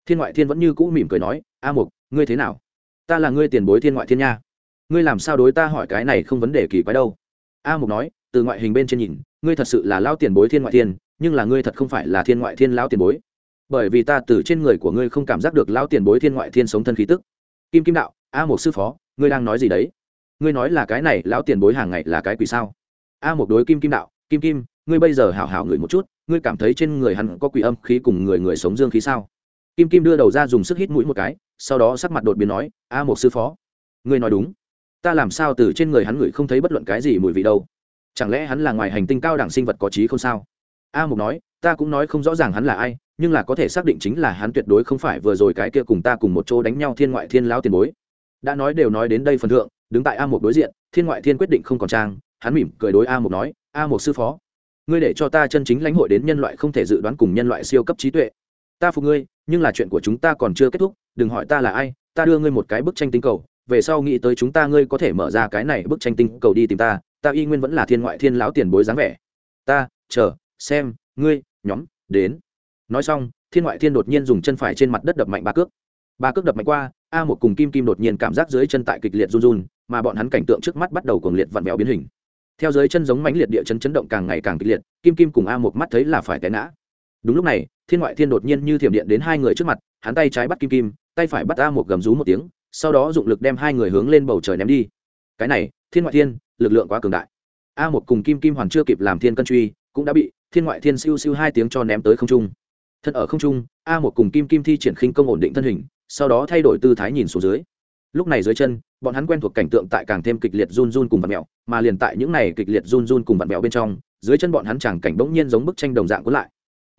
Thiên ngoại thiên vẫn như cũ mỉm cười nói, a mục ngươi thế nào? Ta là ngươi tiền bối thiên ngoại thiên nha. Ngươi làm sao đối ta hỏi cái này không vấn đề kỳ quái đâu. A mục nói, từ ngoại hình bên trên nhìn, ngươi thật sự là lao tiền bối thiên ngoại thiên, nhưng là ngươi thật không phải là thiên ngoại thiên lao tiền bối. Bởi vì ta từ trên người của ngươi không cảm giác được lao tiền bối thiên ngoại thiên sống thân khí tức. Kim kim đạo, a một sư phó, ngươi đang nói gì đấy? Ngươi nói là cái này, lão tiền bối hàng ngày là cái quỷ sao? A một đối kim kim đạo, kim kim, ngươi bây giờ hảo hảo ngửi một chút, ngươi cảm thấy trên người hắn có quỷ âm khí cùng người người sống dương khí sao? Kim kim đưa đầu ra dùng sức hít mũi một cái, sau đó sắc mặt đột biến nói, a một sư phó, ngươi nói đúng. Ta làm sao từ trên người hắn ngửi không thấy bất luận cái gì mùi vị đâu? Chẳng lẽ hắn là ngoài hành tinh cao đẳng sinh vật có trí không sao? A mục nói, ta cũng nói không rõ ràng hắn là ai, nhưng là có thể xác định chính là hắn tuyệt đối không phải vừa rồi cái kia cùng ta cùng một chỗ đánh nhau thiên ngoại thiên lão tiền bối. Đã nói đều nói đến đây phần thượng đứng tại a mục đối diện, thiên ngoại thiên quyết định không còn trang, hắn mỉm cười đối a mục nói, a mục sư phó, ngươi để cho ta chân chính lãnh hội đến nhân loại không thể dự đoán cùng nhân loại siêu cấp trí tuệ. Ta phục ngươi, nhưng là chuyện của chúng ta còn chưa kết thúc, đừng hỏi ta là ai, ta đưa ngươi một cái bức tranh tinh cầu, về sau nghĩ tới chúng ta ngươi có thể mở ra cái này bức tranh tinh cầu đi tìm ta ta y nguyên vẫn là thiên ngoại thiên lão tiền bối dáng vẻ. Ta, chờ, xem, ngươi, nhóm, đến. Nói xong, thiên ngoại thiên đột nhiên dùng chân phải trên mặt đất đập mạnh ba cước. Ba cước đập mạnh qua, a một cùng kim kim đột nhiên cảm giác dưới chân tại kịch liệt run run mà bọn hắn cảnh tượng trước mắt bắt đầu cuồng liệt vặn vẹo biến hình. Theo dưới chân giống mãnh liệt địa chấn chấn động càng ngày càng kịch liệt, kim kim cùng a một mắt thấy là phải té ngã. Đúng lúc này, thiên ngoại thiên đột nhiên như thiểm điện đến hai người trước mặt, hắn tay trái bắt kim kim, tay phải bắt a một gầm rú một tiếng, sau đó dụng lực đem hai người hướng lên bầu trời ném đi. Cái này, thiên ngoại thiên, lực lượng quá cường đại. A một cùng kim kim hoàn chưa kịp làm thiên cân truy, cũng đã bị thiên ngoại thiên siêu siêu hai tiếng cho ném tới không trung. Thân ở không trung, a một cùng kim kim thi triển khinh công ổn định thân hình, sau đó thay đổi tư thái nhìn xuống dưới lúc này dưới chân, bọn hắn quen thuộc cảnh tượng tại càng thêm kịch liệt run run cùng vạt mẹo mà liền tại những này kịch liệt run run cùng vạt mẹo bên trong, dưới chân bọn hắn chẳng cảnh bỗng nhiên giống bức tranh đồng dạng cuốn lại.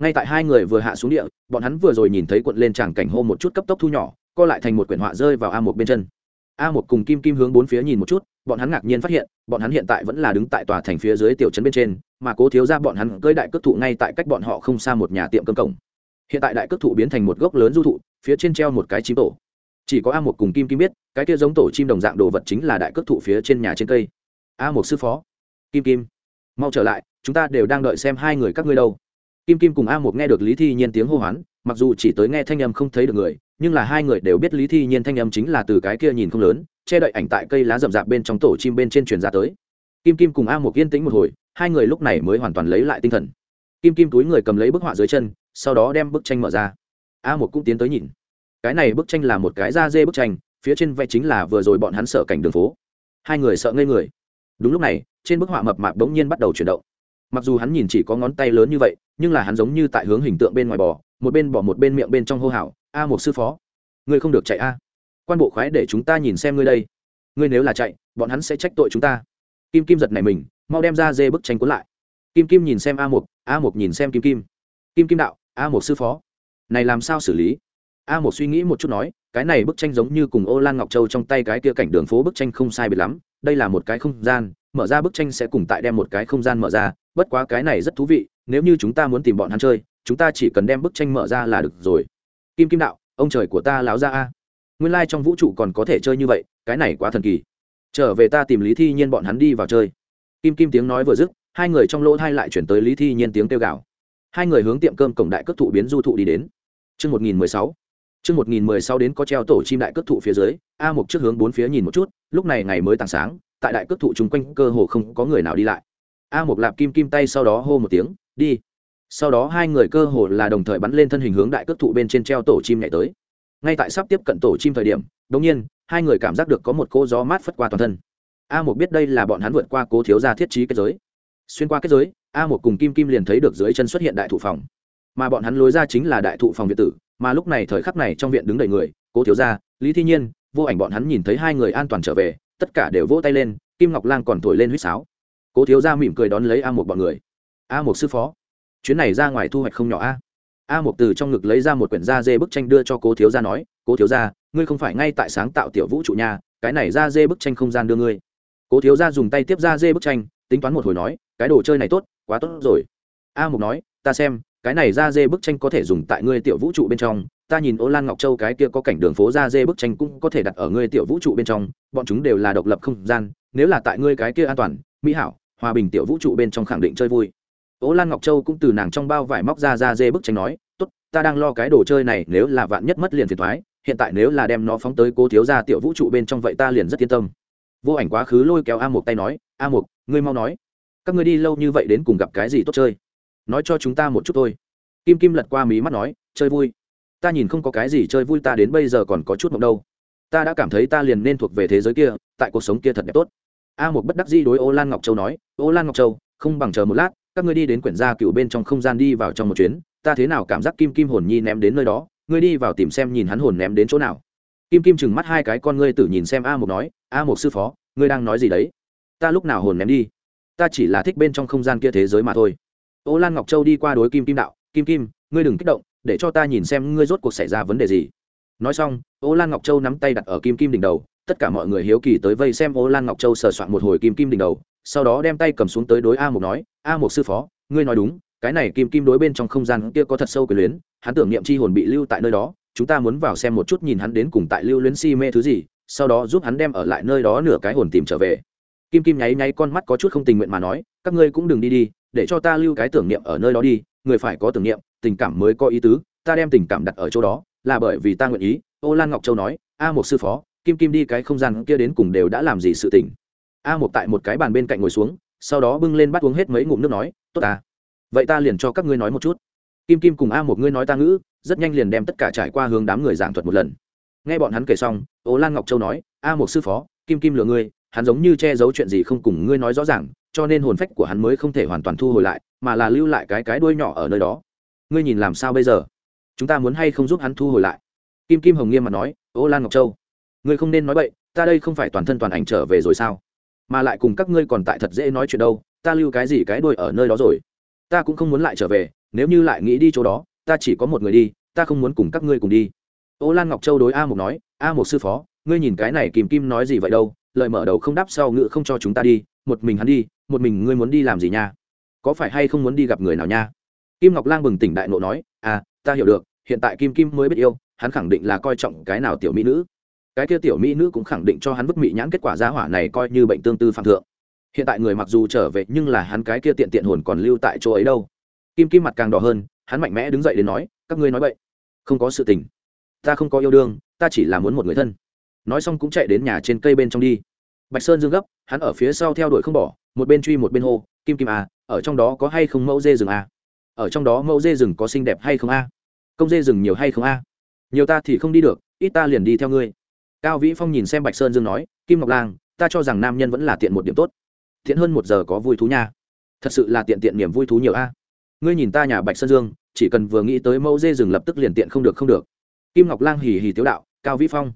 Ngay tại hai người vừa hạ xuống địa, bọn hắn vừa rồi nhìn thấy cuộn lên chẳng cảnh hô một chút cấp tốc thu nhỏ, co lại thành một quyển họa rơi vào a một bên chân. A một cùng kim kim hướng bốn phía nhìn một chút, bọn hắn ngạc nhiên phát hiện, bọn hắn hiện tại vẫn là đứng tại tòa thành phía dưới tiểu trấn bên trên, mà cố thiếu ra bọn hắn cưới đại cước thụ ngay tại cách bọn họ không xa một nhà tiệm cơm cổng. Hiện tại đại cước thụ biến thành một gốc lớn du thụ, phía trên treo một cái chim tổ chỉ có a một cùng kim kim biết, cái kia giống tổ chim đồng dạng đồ vật chính là đại cước thụ phía trên nhà trên cây. A một sư phó, kim kim, mau trở lại, chúng ta đều đang đợi xem hai người các ngươi đâu. Kim kim cùng a một nghe được lý thi nhiên tiếng hô hoán, mặc dù chỉ tới nghe thanh âm không thấy được người, nhưng là hai người đều biết lý thi nhiên thanh âm chính là từ cái kia nhìn không lớn, che đậy ảnh tại cây lá rậm rạp bên trong tổ chim bên trên truyền ra tới. Kim kim cùng a một yên tĩnh một hồi, hai người lúc này mới hoàn toàn lấy lại tinh thần. Kim kim túi người cầm lấy bức họa dưới chân, sau đó đem bức tranh mở ra. A một cũng tiến tới nhìn cái này bức tranh là một cái da dê bức tranh, phía trên vẽ chính là vừa rồi bọn hắn sợ cảnh đường phố. Hai người sợ ngây người. Đúng lúc này, trên bức họa mập mạp bỗng nhiên bắt đầu chuyển động. Mặc dù hắn nhìn chỉ có ngón tay lớn như vậy, nhưng là hắn giống như tại hướng hình tượng bên ngoài bò, một bên bỏ một bên miệng bên trong hô hào, a một sư phó, ngươi không được chạy a. Quan bộ khoái để chúng ta nhìn xem ngươi đây. Ngươi nếu là chạy, bọn hắn sẽ trách tội chúng ta. Kim kim giật này mình, mau đem ra dê bức tranh cuốn lại. Kim kim nhìn xem a một a một nhìn xem kim kim. Kim kim đạo, a một sư phó, này làm sao xử lý? a một suy nghĩ một chút nói cái này bức tranh giống như cùng ô lan ngọc châu trong tay cái kia cảnh đường phố bức tranh không sai bị lắm đây là một cái không gian mở ra bức tranh sẽ cùng tại đem một cái không gian mở ra bất quá cái này rất thú vị nếu như chúng ta muốn tìm bọn hắn chơi chúng ta chỉ cần đem bức tranh mở ra là được rồi. Kim kim đạo ông trời của ta láo ra a. Nguyên lai、like、trong vũ trụ còn có thể chơi như vậy cái này quá thần kỳ. Trở về ta tìm lý thi nhiên bọn hắn đi vào chơi. Kim kim tiếng nói vừa dứt hai người trong lỗ thai lại chuyển tới lý thi nhiên tiếng kêu gào. Hai người hướng tiệm cơm cổng đại cất thụ biến du thụ đi đến. Trước 1016, Trước 1016 đến có treo tổ chim đại cước thụ phía dưới, A Mục trước hướng bốn phía nhìn một chút, lúc này ngày mới tàng sáng, tại đại cước thụ chung quanh cơ hồ không có người nào đi lại. A Mục lạp kim kim tay sau đó hô một tiếng, đi. Sau đó hai người cơ hồ là đồng thời bắn lên thân hình hướng đại cước thụ bên trên treo tổ chim nhảy tới. Ngay tại sắp tiếp cận tổ chim thời điểm, đột nhiên, hai người cảm giác được có một cô gió mát phất qua toàn thân. A Mục biết đây là bọn hắn vượt qua cố thiếu gia thiết trí kết giới. Xuyên qua kết giới, A Mục cùng Kim Kim liền thấy được dưới chân xuất hiện đại thụ phòng. Mà bọn hắn lối ra chính là đại thụ phòng viện tử, mà lúc này thời khắc này trong viện đứng đầy người, cố thiếu gia, lý thi nhiên, vô ảnh bọn hắn nhìn thấy hai người an toàn trở về, tất cả đều vỗ tay lên, kim ngọc lang còn thổi lên huýt sáo. Cố thiếu gia mỉm cười đón lấy a một bọn người. A một sư phó, chuyến này ra ngoài thu hoạch không nhỏ a. A một từ trong ngực lấy ra một quyển da dê bức tranh đưa cho cố thiếu gia nói, cố thiếu gia, ngươi không phải ngay tại sáng tạo tiểu vũ trụ nhà, cái này da dê bức tranh không gian đưa ngươi. Cố thiếu gia dùng tay tiếp da dê bức tranh, tính toán một hồi nói, cái đồ chơi này tốt, quá tốt rồi. A một nói, ta xem cái này ra dê bức tranh có thể dùng tại ngươi tiểu vũ trụ bên trong. Ta nhìn ô lan ngọc châu cái kia có cảnh đường phố ra dê bức tranh cũng có thể đặt ở ngươi tiểu vũ trụ bên trong. Bọn chúng đều là độc lập không gian, nếu là tại ngươi cái kia an toàn, mỹ hảo, hòa bình tiểu vũ trụ bên trong khẳng định chơi vui. Ô lan ngọc châu cũng từ nàng trong bao vải móc ra ra dê bức tranh nói, tốt, ta đang lo cái đồ chơi này, nếu là vạn nhất mất liền phiền thoái hiện tại nếu là đem nó phóng tới cô thiếu ra tiểu vũ trụ bên trong vậy ta liền rất yên tâm. Vô ảnh quá khứ lôi kéo a một tay nói, a một ngươi mau nói, các ngươi đi lâu như vậy đến cùng gặp cái gì tốt chơi? Nói cho chúng ta một chút thôi. Kim kim lật qua mí mắt nói, chơi vui. Ta nhìn không có cái gì chơi vui, ta đến bây giờ còn có chút mộng đâu. Ta đã cảm thấy ta liền nên thuộc về thế giới kia, tại cuộc sống kia thật đẹp tốt. A một bất đắc di đối ô lan ngọc châu nói, ô lan ngọc châu, không bằng chờ một lát, các ngươi đi đến quyển gia cựu bên trong không gian đi vào trong một chuyến, ta thế nào cảm giác kim kim hồn nhi ném đến nơi đó, ngươi đi vào tìm xem nhìn hắn hồn ném đến chỗ nào. Kim kim chừng mắt hai cái con ngươi tử nhìn xem a một nói, a một sư phó, ngươi đang nói gì đấy? Ta lúc nào hồn ném đi? Ta chỉ là thích bên trong không gian kia thế giới mà thôi ô lan ngọc châu đi qua đối kim kim đạo, kim kim, ngươi đừng kích động, để cho ta nhìn xem ngươi rốt cuộc xảy ra vấn đề gì. Nói xong, ô lan ngọc châu nắm tay đặt ở kim kim đỉnh đầu, tất cả mọi người hiếu kỳ tới vây xem ô lan ngọc châu sờ soạn một hồi kim kim đỉnh đầu, sau đó đem tay cầm xuống tới đối a Mục nói, a Mục sư phó, ngươi nói đúng, cái này kim kim đối bên trong không gian kia có thật sâu quyền luyến, hắn tưởng niệm chi hồn bị lưu tại nơi đó, chúng ta muốn vào xem một chút nhìn hắn đến cùng tại lưu luyến si mê thứ gì, sau đó giúp hắn đem ở lại nơi đó nửa cái hồn tìm trở về kim kim nháy nháy con mắt có chút không tình nguyện mà nói, các ngươi cũng đừng đi đi, để cho ta lưu cái tưởng niệm ở nơi đó đi, người phải có tưởng niệm, tình cảm mới có ý tứ, ta đem tình cảm đặt ở chỗ đó, là bởi vì ta nguyện ý. Ô lan ngọc châu nói, a một sư phó, kim kim đi cái không gian kia đến cùng đều đã làm gì sự tình? A một tại một cái bàn bên cạnh ngồi xuống, sau đó bưng lên bắt uống hết mấy ngụm nước nói, tốt ta. Vậy ta liền cho các ngươi nói một chút. Kim kim cùng a một ngươi nói ta ngữ, rất nhanh liền đem tất cả trải qua hướng đám người giảng thuật một lần. Nghe bọn hắn kể xong, ô lan ngọc châu nói, a một sư phó, kim kim lừa ngươi hắn giống như che giấu chuyện gì không cùng ngươi nói rõ ràng, cho nên hồn phách của hắn mới không thể hoàn toàn thu hồi lại, mà là lưu lại cái cái đuôi nhỏ ở nơi đó. Ngươi nhìn làm sao bây giờ? Chúng ta muốn hay không giúp hắn thu hồi lại? Kim kim hồng nghiêm mà nói, ô lan ngọc châu, ngươi không nên nói vậy ta đây không phải toàn thân toàn ảnh trở về rồi sao? Mà lại cùng các ngươi còn tại thật dễ nói chuyện đâu, ta lưu cái gì cái đuôi ở nơi đó rồi? Ta cũng không muốn lại trở về, nếu như lại nghĩ đi chỗ đó, ta chỉ có một người đi, ta không muốn cùng các ngươi cùng đi. Ô lan ngọc châu đối a mục nói, a mục sư phó, ngươi nhìn cái này kìm kim nói gì vậy đâu? Lời mở đầu không đáp sau ngự không cho chúng ta đi, một mình hắn đi, một mình ngươi muốn đi làm gì nha? Có phải hay không muốn đi gặp người nào nha? Kim ngọc lang bừng tỉnh đại nộ nói à ta hiểu được, hiện tại kim kim mới biết yêu, hắn khẳng định là coi trọng cái nào tiểu mỹ nữ. Cái kia tiểu mỹ nữ cũng khẳng định cho hắn bức mỹ nhãn kết quả giá hỏa này coi như bệnh tương tư phạm thượng. Hiện tại người mặc dù trở về, nhưng là hắn cái kia tiện tiện hồn còn lưu tại chỗ ấy đâu. Kim kim mặt càng đỏ hơn, hắn mạnh mẽ đứng dậy đến nói, các ngươi nói vậy không có sự tình. Ta không có yêu đương, ta chỉ là muốn một người thân nói xong cũng chạy đến nhà trên cây bên trong đi. Bạch sơn dương gấp, hắn ở phía sau theo đuổi không bỏ, một bên truy một bên hô, kim kim à ở trong đó có hay không mẫu dê rừng à? Ở trong đó mẫu dê rừng có xinh đẹp hay không a công dê rừng nhiều hay không a nhiều ta thì không đi được, ít ta liền đi theo ngươi. Cao vĩ phong nhìn xem bạch sơn dương nói, kim ngọc lang, ta cho rằng nam nhân vẫn là tiện một điểm tốt. Tiện hơn một giờ có vui thú nha. Thật sự là tiện tiện niềm vui thú nhiều a ngươi nhìn ta nhà bạch sơn dương, chỉ cần vừa nghĩ tới mẫu dê rừng lập tức liền tiện không được không được. Kim ngọc lang hì hì tiếu đạo, cao vĩ phong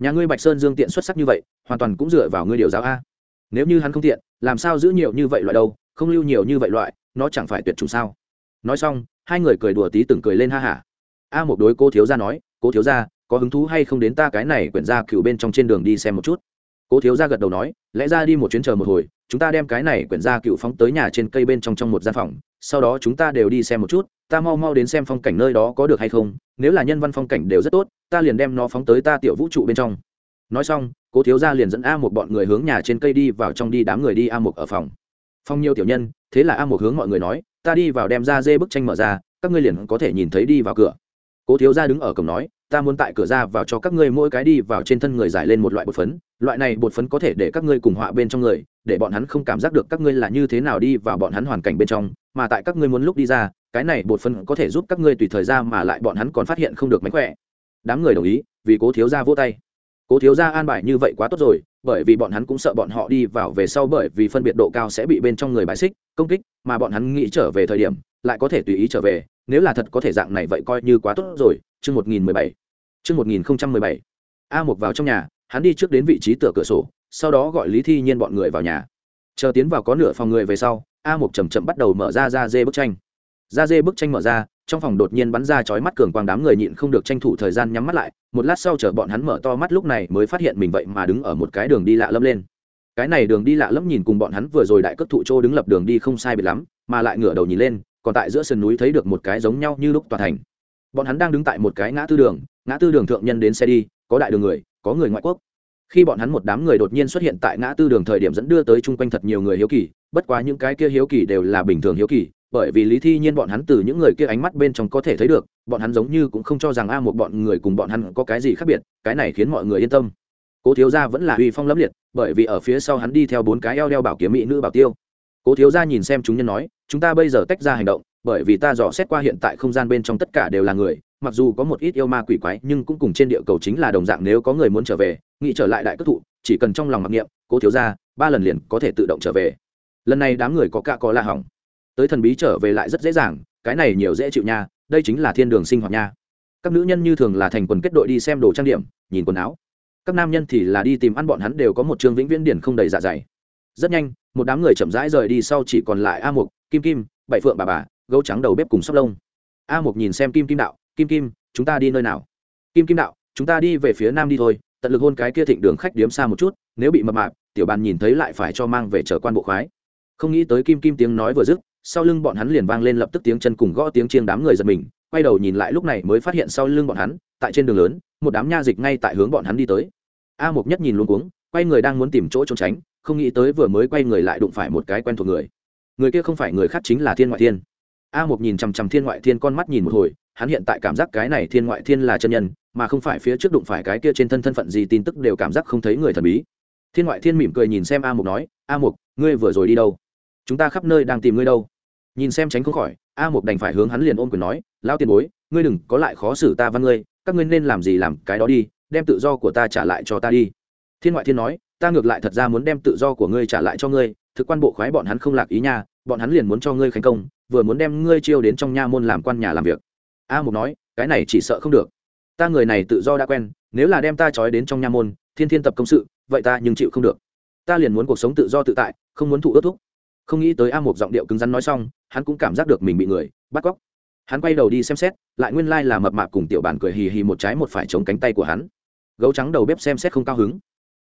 nhà ngươi bạch sơn dương tiện xuất sắc như vậy, hoàn toàn cũng dựa vào ngươi điều giáo a. Nếu như hắn không tiện, làm sao giữ nhiều như vậy loại đâu, không lưu nhiều như vậy loại, nó chẳng phải tuyệt chủng sao? Nói xong, hai người cười đùa tí từng cười lên ha hả. A một đối cô thiếu gia nói cô thiếu gia, có hứng thú hay không đến ta cái này quyển ra cựu bên trong trên đường đi xem một chút? Cô thiếu gia gật đầu nói, lẽ ra đi một chuyến chờ một hồi, chúng ta đem cái này quyển ra cựu phóng tới nhà trên cây bên trong trong một gian phòng sau đó chúng ta đều đi xem một chút, ta mau mau đến xem phong cảnh nơi đó có được hay không, nếu là nhân văn phong cảnh đều rất tốt, ta liền đem nó phóng tới ta tiểu vũ trụ bên trong. Nói xong, cố thiếu gia liền dẫn a một bọn người hướng nhà trên cây đi vào trong đi đám người đi a một ở phòng. Phong nhiều tiểu nhân, thế là a một hướng mọi người nói, ta đi vào đem ra dê bức tranh mở ra, các ngươi liền có thể nhìn thấy đi vào cửa. Cố thiếu gia đứng ở cổng nói, ta muốn tại cửa ra vào cho các ngươi mỗi cái đi vào trên thân người giải lên một loại bột phấn, loại này bột phấn có thể để các ngươi cùng họa bên trong người để bọn hắn không cảm giác được các ngươi là như thế nào đi vào bọn hắn hoàn cảnh bên trong, mà tại các ngươi muốn lúc đi ra, cái này bột phân có thể giúp các ngươi tùy thời ra mà lại bọn hắn còn phát hiện không được mánh khỏe. Đám người đồng ý, vì cố thiếu gia vô tay. Cố thiếu gia an bài như vậy quá tốt rồi, bởi vì bọn hắn cũng sợ bọn họ đi vào về sau bởi vì phân biệt độ cao sẽ bị bên trong người bài xích, công kích, mà bọn hắn nghĩ trở về thời điểm, lại có thể tùy ý trở về, nếu là thật có thể dạng này vậy coi như quá tốt rồi. Chương một nghìn mười bảy. Chương một nghìn không trăm mười bảy. A một vào trong nhà, hắn đi trước đến vị trí tựa cửa sổ sau đó gọi lý thi nhiên bọn người vào nhà. Chờ tiến vào có nửa phòng người về sau, a một chầm chậm bắt đầu mở ra ra dê bức tranh. Ra dê bức tranh mở ra, trong phòng đột nhiên bắn ra chói mắt cường quang đám người nhịn không được tranh thủ thời gian nhắm mắt lại, một lát sau chờ bọn hắn mở to mắt lúc này mới phát hiện mình vậy mà đứng ở một cái đường đi lạ lẫm lên. Cái này đường đi lạ lẫm nhìn cùng bọn hắn vừa rồi đại cất thụ châu đứng lập đường đi không sai biệt lắm, mà lại ngửa đầu nhìn lên, còn tại giữa sườn núi thấy được một cái giống nhau như lúc tòa thành. Bọn hắn đang đứng tại một cái ngã tư đường, ngã tư đường thượng nhân đến xe đi, có đại đường người, có người ngoại quốc khi bọn hắn một đám người đột nhiên xuất hiện tại ngã tư đường thời điểm dẫn đưa tới chung quanh thật nhiều người hiếu kỳ, bất quá những cái kia hiếu kỳ đều là bình thường hiếu kỳ, bởi vì lý thi nhiên bọn hắn từ những người kia ánh mắt bên trong có thể thấy được, bọn hắn giống như cũng không cho rằng a một bọn người cùng bọn hắn có cái gì khác biệt, cái này khiến mọi người yên tâm. Cố thiếu gia vẫn là uy phong lẫm liệt, bởi vì ở phía sau hắn đi theo bốn cái eo đeo bảo kiếm mỹ nữ bảo tiêu. Cố thiếu gia nhìn xem chúng nhân nói, chúng ta bây giờ tách ra hành động, bởi vì ta dò xét qua hiện tại không gian bên trong tất cả đều là người mặc dù có một ít yêu ma quỷ quái, nhưng cũng cùng trên địa cầu chính là đồng dạng nếu có người muốn trở về, nghĩ trở lại đại cất thụ, chỉ cần trong lòng mặc niệm, cố thiếu gia, ba lần liền có thể tự động trở về. Lần này đám người có cạ có la hỏng. Tới thần bí trở về lại rất dễ dàng, cái này nhiều dễ chịu nha, đây chính là thiên đường sinh hoạt nha. Các nữ nhân như thường là thành quần kết đội đi xem đồ trang điểm, nhìn quần áo. Các nam nhân thì là đi tìm ăn bọn hắn đều có một trường vĩnh viễn điển không đầy dạ dày. Rất nhanh, một đám người chậm rãi rời đi sau chỉ còn lại a mục, kim kim, bảy phượng bà bà, gấu trắng đầu bếp cùng sóc lông. A mục nhìn xem kim kim đạo kim kim, chúng ta đi nơi nào? Kim kim đạo, chúng ta đi về phía nam đi thôi, tận lực hôn cái kia thịnh đường khách điếm xa một chút, nếu bị mập mạp, tiểu bàn nhìn thấy lại phải cho mang về chờ quan bộ khoái. Không nghĩ tới kim kim tiếng nói vừa dứt, sau lưng bọn hắn liền vang lên lập tức tiếng chân cùng gõ tiếng chiêng đám người giật mình, quay đầu nhìn lại lúc này mới phát hiện sau lưng bọn hắn, tại trên đường lớn, một đám nha dịch ngay tại hướng bọn hắn đi tới. A mục nhất nhìn luôn cuống, quay người đang muốn tìm chỗ trốn tránh, không nghĩ tới vừa mới quay người lại đụng phải một cái quen thuộc người. Người kia không phải người khác chính là thiên ngoại thiên. A mục nhìn chằm chằm thiên ngoại thiên con mắt nhìn một hồi hắn hiện tại cảm giác cái này thiên ngoại thiên là chân nhân, mà không phải phía trước đụng phải cái kia trên thân thân phận gì tin tức đều cảm giác không thấy người thần bí. Thiên ngoại thiên mỉm cười nhìn xem a mục nói, a mục, ngươi vừa rồi đi đâu? Chúng ta khắp nơi đang tìm ngươi đâu. Nhìn xem tránh không khỏi, a mục đành phải hướng hắn liền ôm quyền nói lao tiền bối, ngươi đừng có lại khó xử ta văn ngươi, các ngươi nên làm gì làm cái đó đi, đem tự do của ta trả lại cho ta đi. Thiên ngoại thiên nói, ta ngược lại thật ra muốn đem tự do của ngươi trả lại cho ngươi, thực quan bộ khoái bọn hắn không lạc ý nha, bọn hắn liền muốn cho ngươi khánh công, vừa muốn đem ngươi chiêu đến trong nha môn làm quan nhà làm việc a mục nói, cái này chỉ sợ không được. Ta người này tự do đã quen, nếu là đem ta trói đến trong nha môn, thiên thiên tập công sự, vậy ta nhưng chịu không được. Ta liền muốn cuộc sống tự do tự tại, không muốn thụ ước thúc. Không nghĩ tới a một giọng điệu cứng rắn nói xong, hắn cũng cảm giác được mình bị người bắt cóc. Hắn quay đầu đi xem xét, lại nguyên lai là mập mạp cùng tiểu Bàn cười hì hì một trái một phải chống cánh tay của hắn. Gấu trắng đầu bếp xem xét không cao hứng.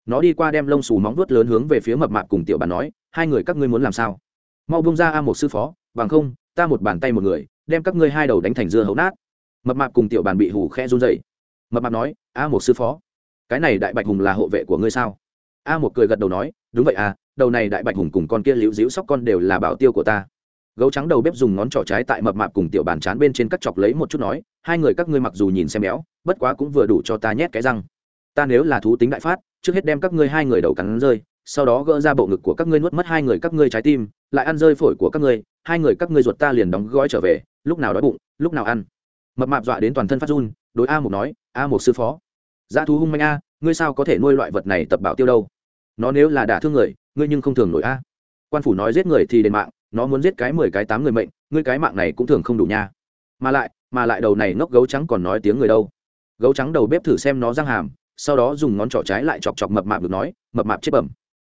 Nó đi qua đem lông xù móng vuốt lớn hướng về phía mập mạp cùng tiểu Bàn nói, hai người các ngươi muốn làm sao? Mau bông ra a một sư phó, bằng không, ta một bàn tay một người đem các ngươi hai đầu đánh thành dưa hấu nát. Mập mạp cùng tiểu bàn bị hủ khe run dậy mập mạp nói, a một sư phó, cái này đại bạch hùng là hộ vệ của ngươi sao? A một cười gật đầu nói, đúng vậy à đầu này đại bạch hùng cùng con kia liễu dĩu sóc con đều là bảo tiêu của ta. Gấu trắng đầu bếp dùng ngón trỏ trái tại mập mạp cùng tiểu bàn chán bên trên cắt chọc lấy một chút nói, hai người các ngươi mặc dù nhìn xem béo, bất quá cũng vừa đủ cho ta nhét cái răng. Ta nếu là thú tính đại phát, trước hết đem các ngươi hai người đầu cắn rơi, sau đó gỡ ra bộ ngực của các ngươi nuốt mất hai người các ngươi trái tim, lại ăn rơi phổi của các ngươi, hai người các ngươi ruột ta liền đóng gói trở về lúc nào đói bụng, lúc nào ăn. Mập mạp dọa đến toàn thân phát run, đối a một nói, a một sư phó, dã thú hung manh a, ngươi sao có thể nuôi loại vật này tập bảo tiêu đâu? Nó nếu là đả thương người, ngươi nhưng không thường nổi a. Quan phủ nói giết người thì đền mạng, nó muốn giết cái mười cái tám người mệnh, ngươi cái mạng này cũng thường không đủ nha. Mà lại mà lại đầu này ngốc gấu trắng còn nói tiếng người đâu. Gấu trắng đầu bếp thử xem nó răng hàm, sau đó dùng ngón trỏ trái lại chọc chọc mập mạp được nói, mập mạp chết bẩm.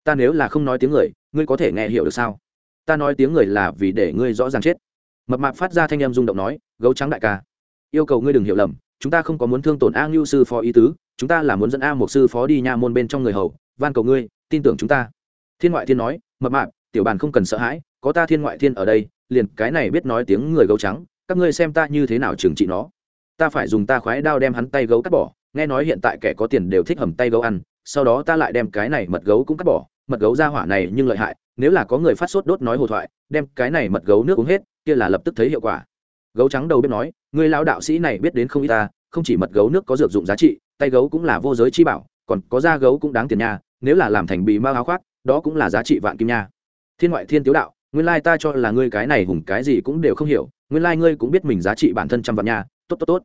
Ta nếu là không nói tiếng người, ngươi có thể nghe hiểu được sao? Ta nói tiếng người là vì để ngươi rõ ràng chết mập mạp phát ra thanh em rung động nói, gấu trắng đại ca, yêu cầu ngươi đừng hiểu lầm, chúng ta không có muốn thương tổn a ngưu sư phó ý tứ, chúng ta là muốn dẫn a một sư phó đi nha môn bên trong người hầu, van cầu ngươi, tin tưởng chúng ta. Thiên ngoại thiên nói, mập mạp, tiểu bàn không cần sợ hãi, có ta thiên ngoại thiên ở đây, liền cái này biết nói tiếng người gấu trắng, các ngươi xem ta như thế nào trừng trị nó. Ta phải dùng ta khoái đao đem hắn tay gấu cắt bỏ, nghe nói hiện tại kẻ có tiền đều thích hầm tay gấu ăn, sau đó ta lại đem cái này mật gấu cũng cắt bỏ, mật gấu ra hỏa này nhưng lợi hại nếu là có người phát sốt đốt nói hồ thoại, đem cái này mật gấu nước uống hết, kia là lập tức thấy hiệu quả. Gấu trắng đầu bếp nói người lão đạo sĩ này biết đến không ít ta, không chỉ mật gấu nước có dược dụng giá trị, tay gấu cũng là vô giới chi bảo, còn có da gấu cũng đáng tiền nha, nếu là làm thành bị mao áo khoác, đó cũng là giá trị vạn kim nha. Thiên ngoại thiên tiếu đạo, nguyên lai ta cho là ngươi cái này hùng cái gì cũng đều không hiểu, nguyên lai ngươi cũng biết mình giá trị bản thân trăm vạn nha, tốt tốt tốt.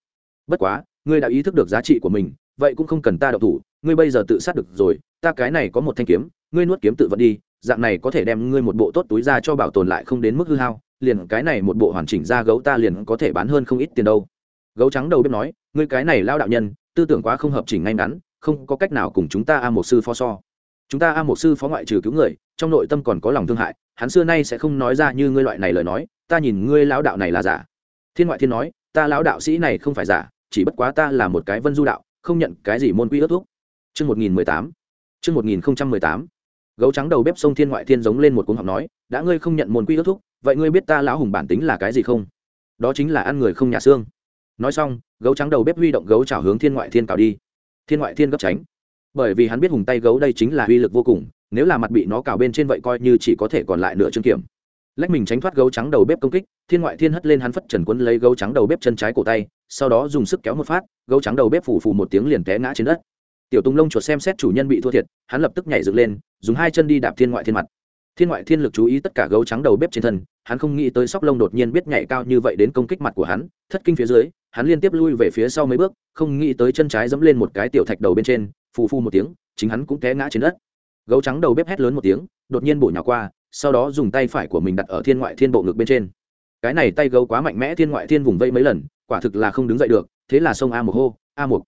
Bất quá, ngươi đã ý thức được giá trị của mình, vậy cũng không cần ta đậu thủ, ngươi bây giờ tự sát được rồi, ta cái này có một thanh kiếm, ngươi nuốt kiếm tự vận đi dạng này có thể đem ngươi một bộ tốt túi ra cho bảo tồn lại không đến mức hư hao, liền cái này một bộ hoàn chỉnh ra gấu ta liền có thể bán hơn không ít tiền đâu. Gấu trắng đầu bếp nói, ngươi cái này lao đạo nhân, tư tưởng quá không hợp chỉnh ngay ngắn, không có cách nào cùng chúng ta a một sư phó so. Chúng ta a một sư phó ngoại trừ cứu người, trong nội tâm còn có lòng thương hại, hắn xưa nay sẽ không nói ra như ngươi loại này lời nói, ta nhìn ngươi lão đạo này là giả. Thiên ngoại thiên nói, ta lão đạo sĩ này không phải giả, chỉ bất quá ta là một cái vân du đạo, không nhận cái gì môn quy ước thuốc chương một nghìn mười tám, chương một nghìn không trăm mười tám gấu trắng đầu bếp sông thiên ngoại thiên giống lên một cuốn học nói, đã ngươi không nhận môn quy ước thuốc vậy ngươi biết ta lão hùng bản tính là cái gì không? Đó chính là ăn người không nhà xương. Nói xong, gấu trắng đầu bếp huy động gấu trào hướng thiên ngoại thiên cào đi. Thiên ngoại thiên gấp tránh. Bởi vì hắn biết hùng tay gấu đây chính là uy lực vô cùng, nếu là mặt bị nó cào bên trên vậy coi như chỉ có thể còn lại nửa chương kiểm. Lách mình tránh thoát gấu trắng đầu bếp công kích, thiên ngoại thiên hất lên hắn phất trần quấn lấy gấu trắng đầu bếp chân trái cổ tay, sau đó dùng sức kéo một phát, gấu trắng đầu bếp phủ phủ một tiếng liền té ngã trên đất tiểu tùng lông chuột xem xét chủ nhân bị thua thiệt, hắn lập tức nhảy dựng lên, dùng hai chân đi đạp thiên ngoại thiên mặt. Thiên ngoại thiên lực chú ý tất cả gấu trắng đầu bếp trên thân, hắn không nghĩ tới sóc lông đột nhiên biết nhảy cao như vậy đến công kích mặt của hắn, thất kinh phía dưới, hắn liên tiếp lui về phía sau mấy bước, không nghĩ tới chân trái dẫm lên một cái tiểu thạch đầu bên trên, phù phu một tiếng, chính hắn cũng té ngã trên đất. Gấu trắng đầu bếp hét lớn một tiếng, đột nhiên bổ nhỏ qua, sau đó dùng tay phải của mình đặt ở thiên ngoại thiên bộ ngực bên trên. Cái này tay gấu quá mạnh mẽ, thiên ngoại thiên vùng vây mấy lần, quả thực là không đứng dậy được, thế là sông a một hô, a mục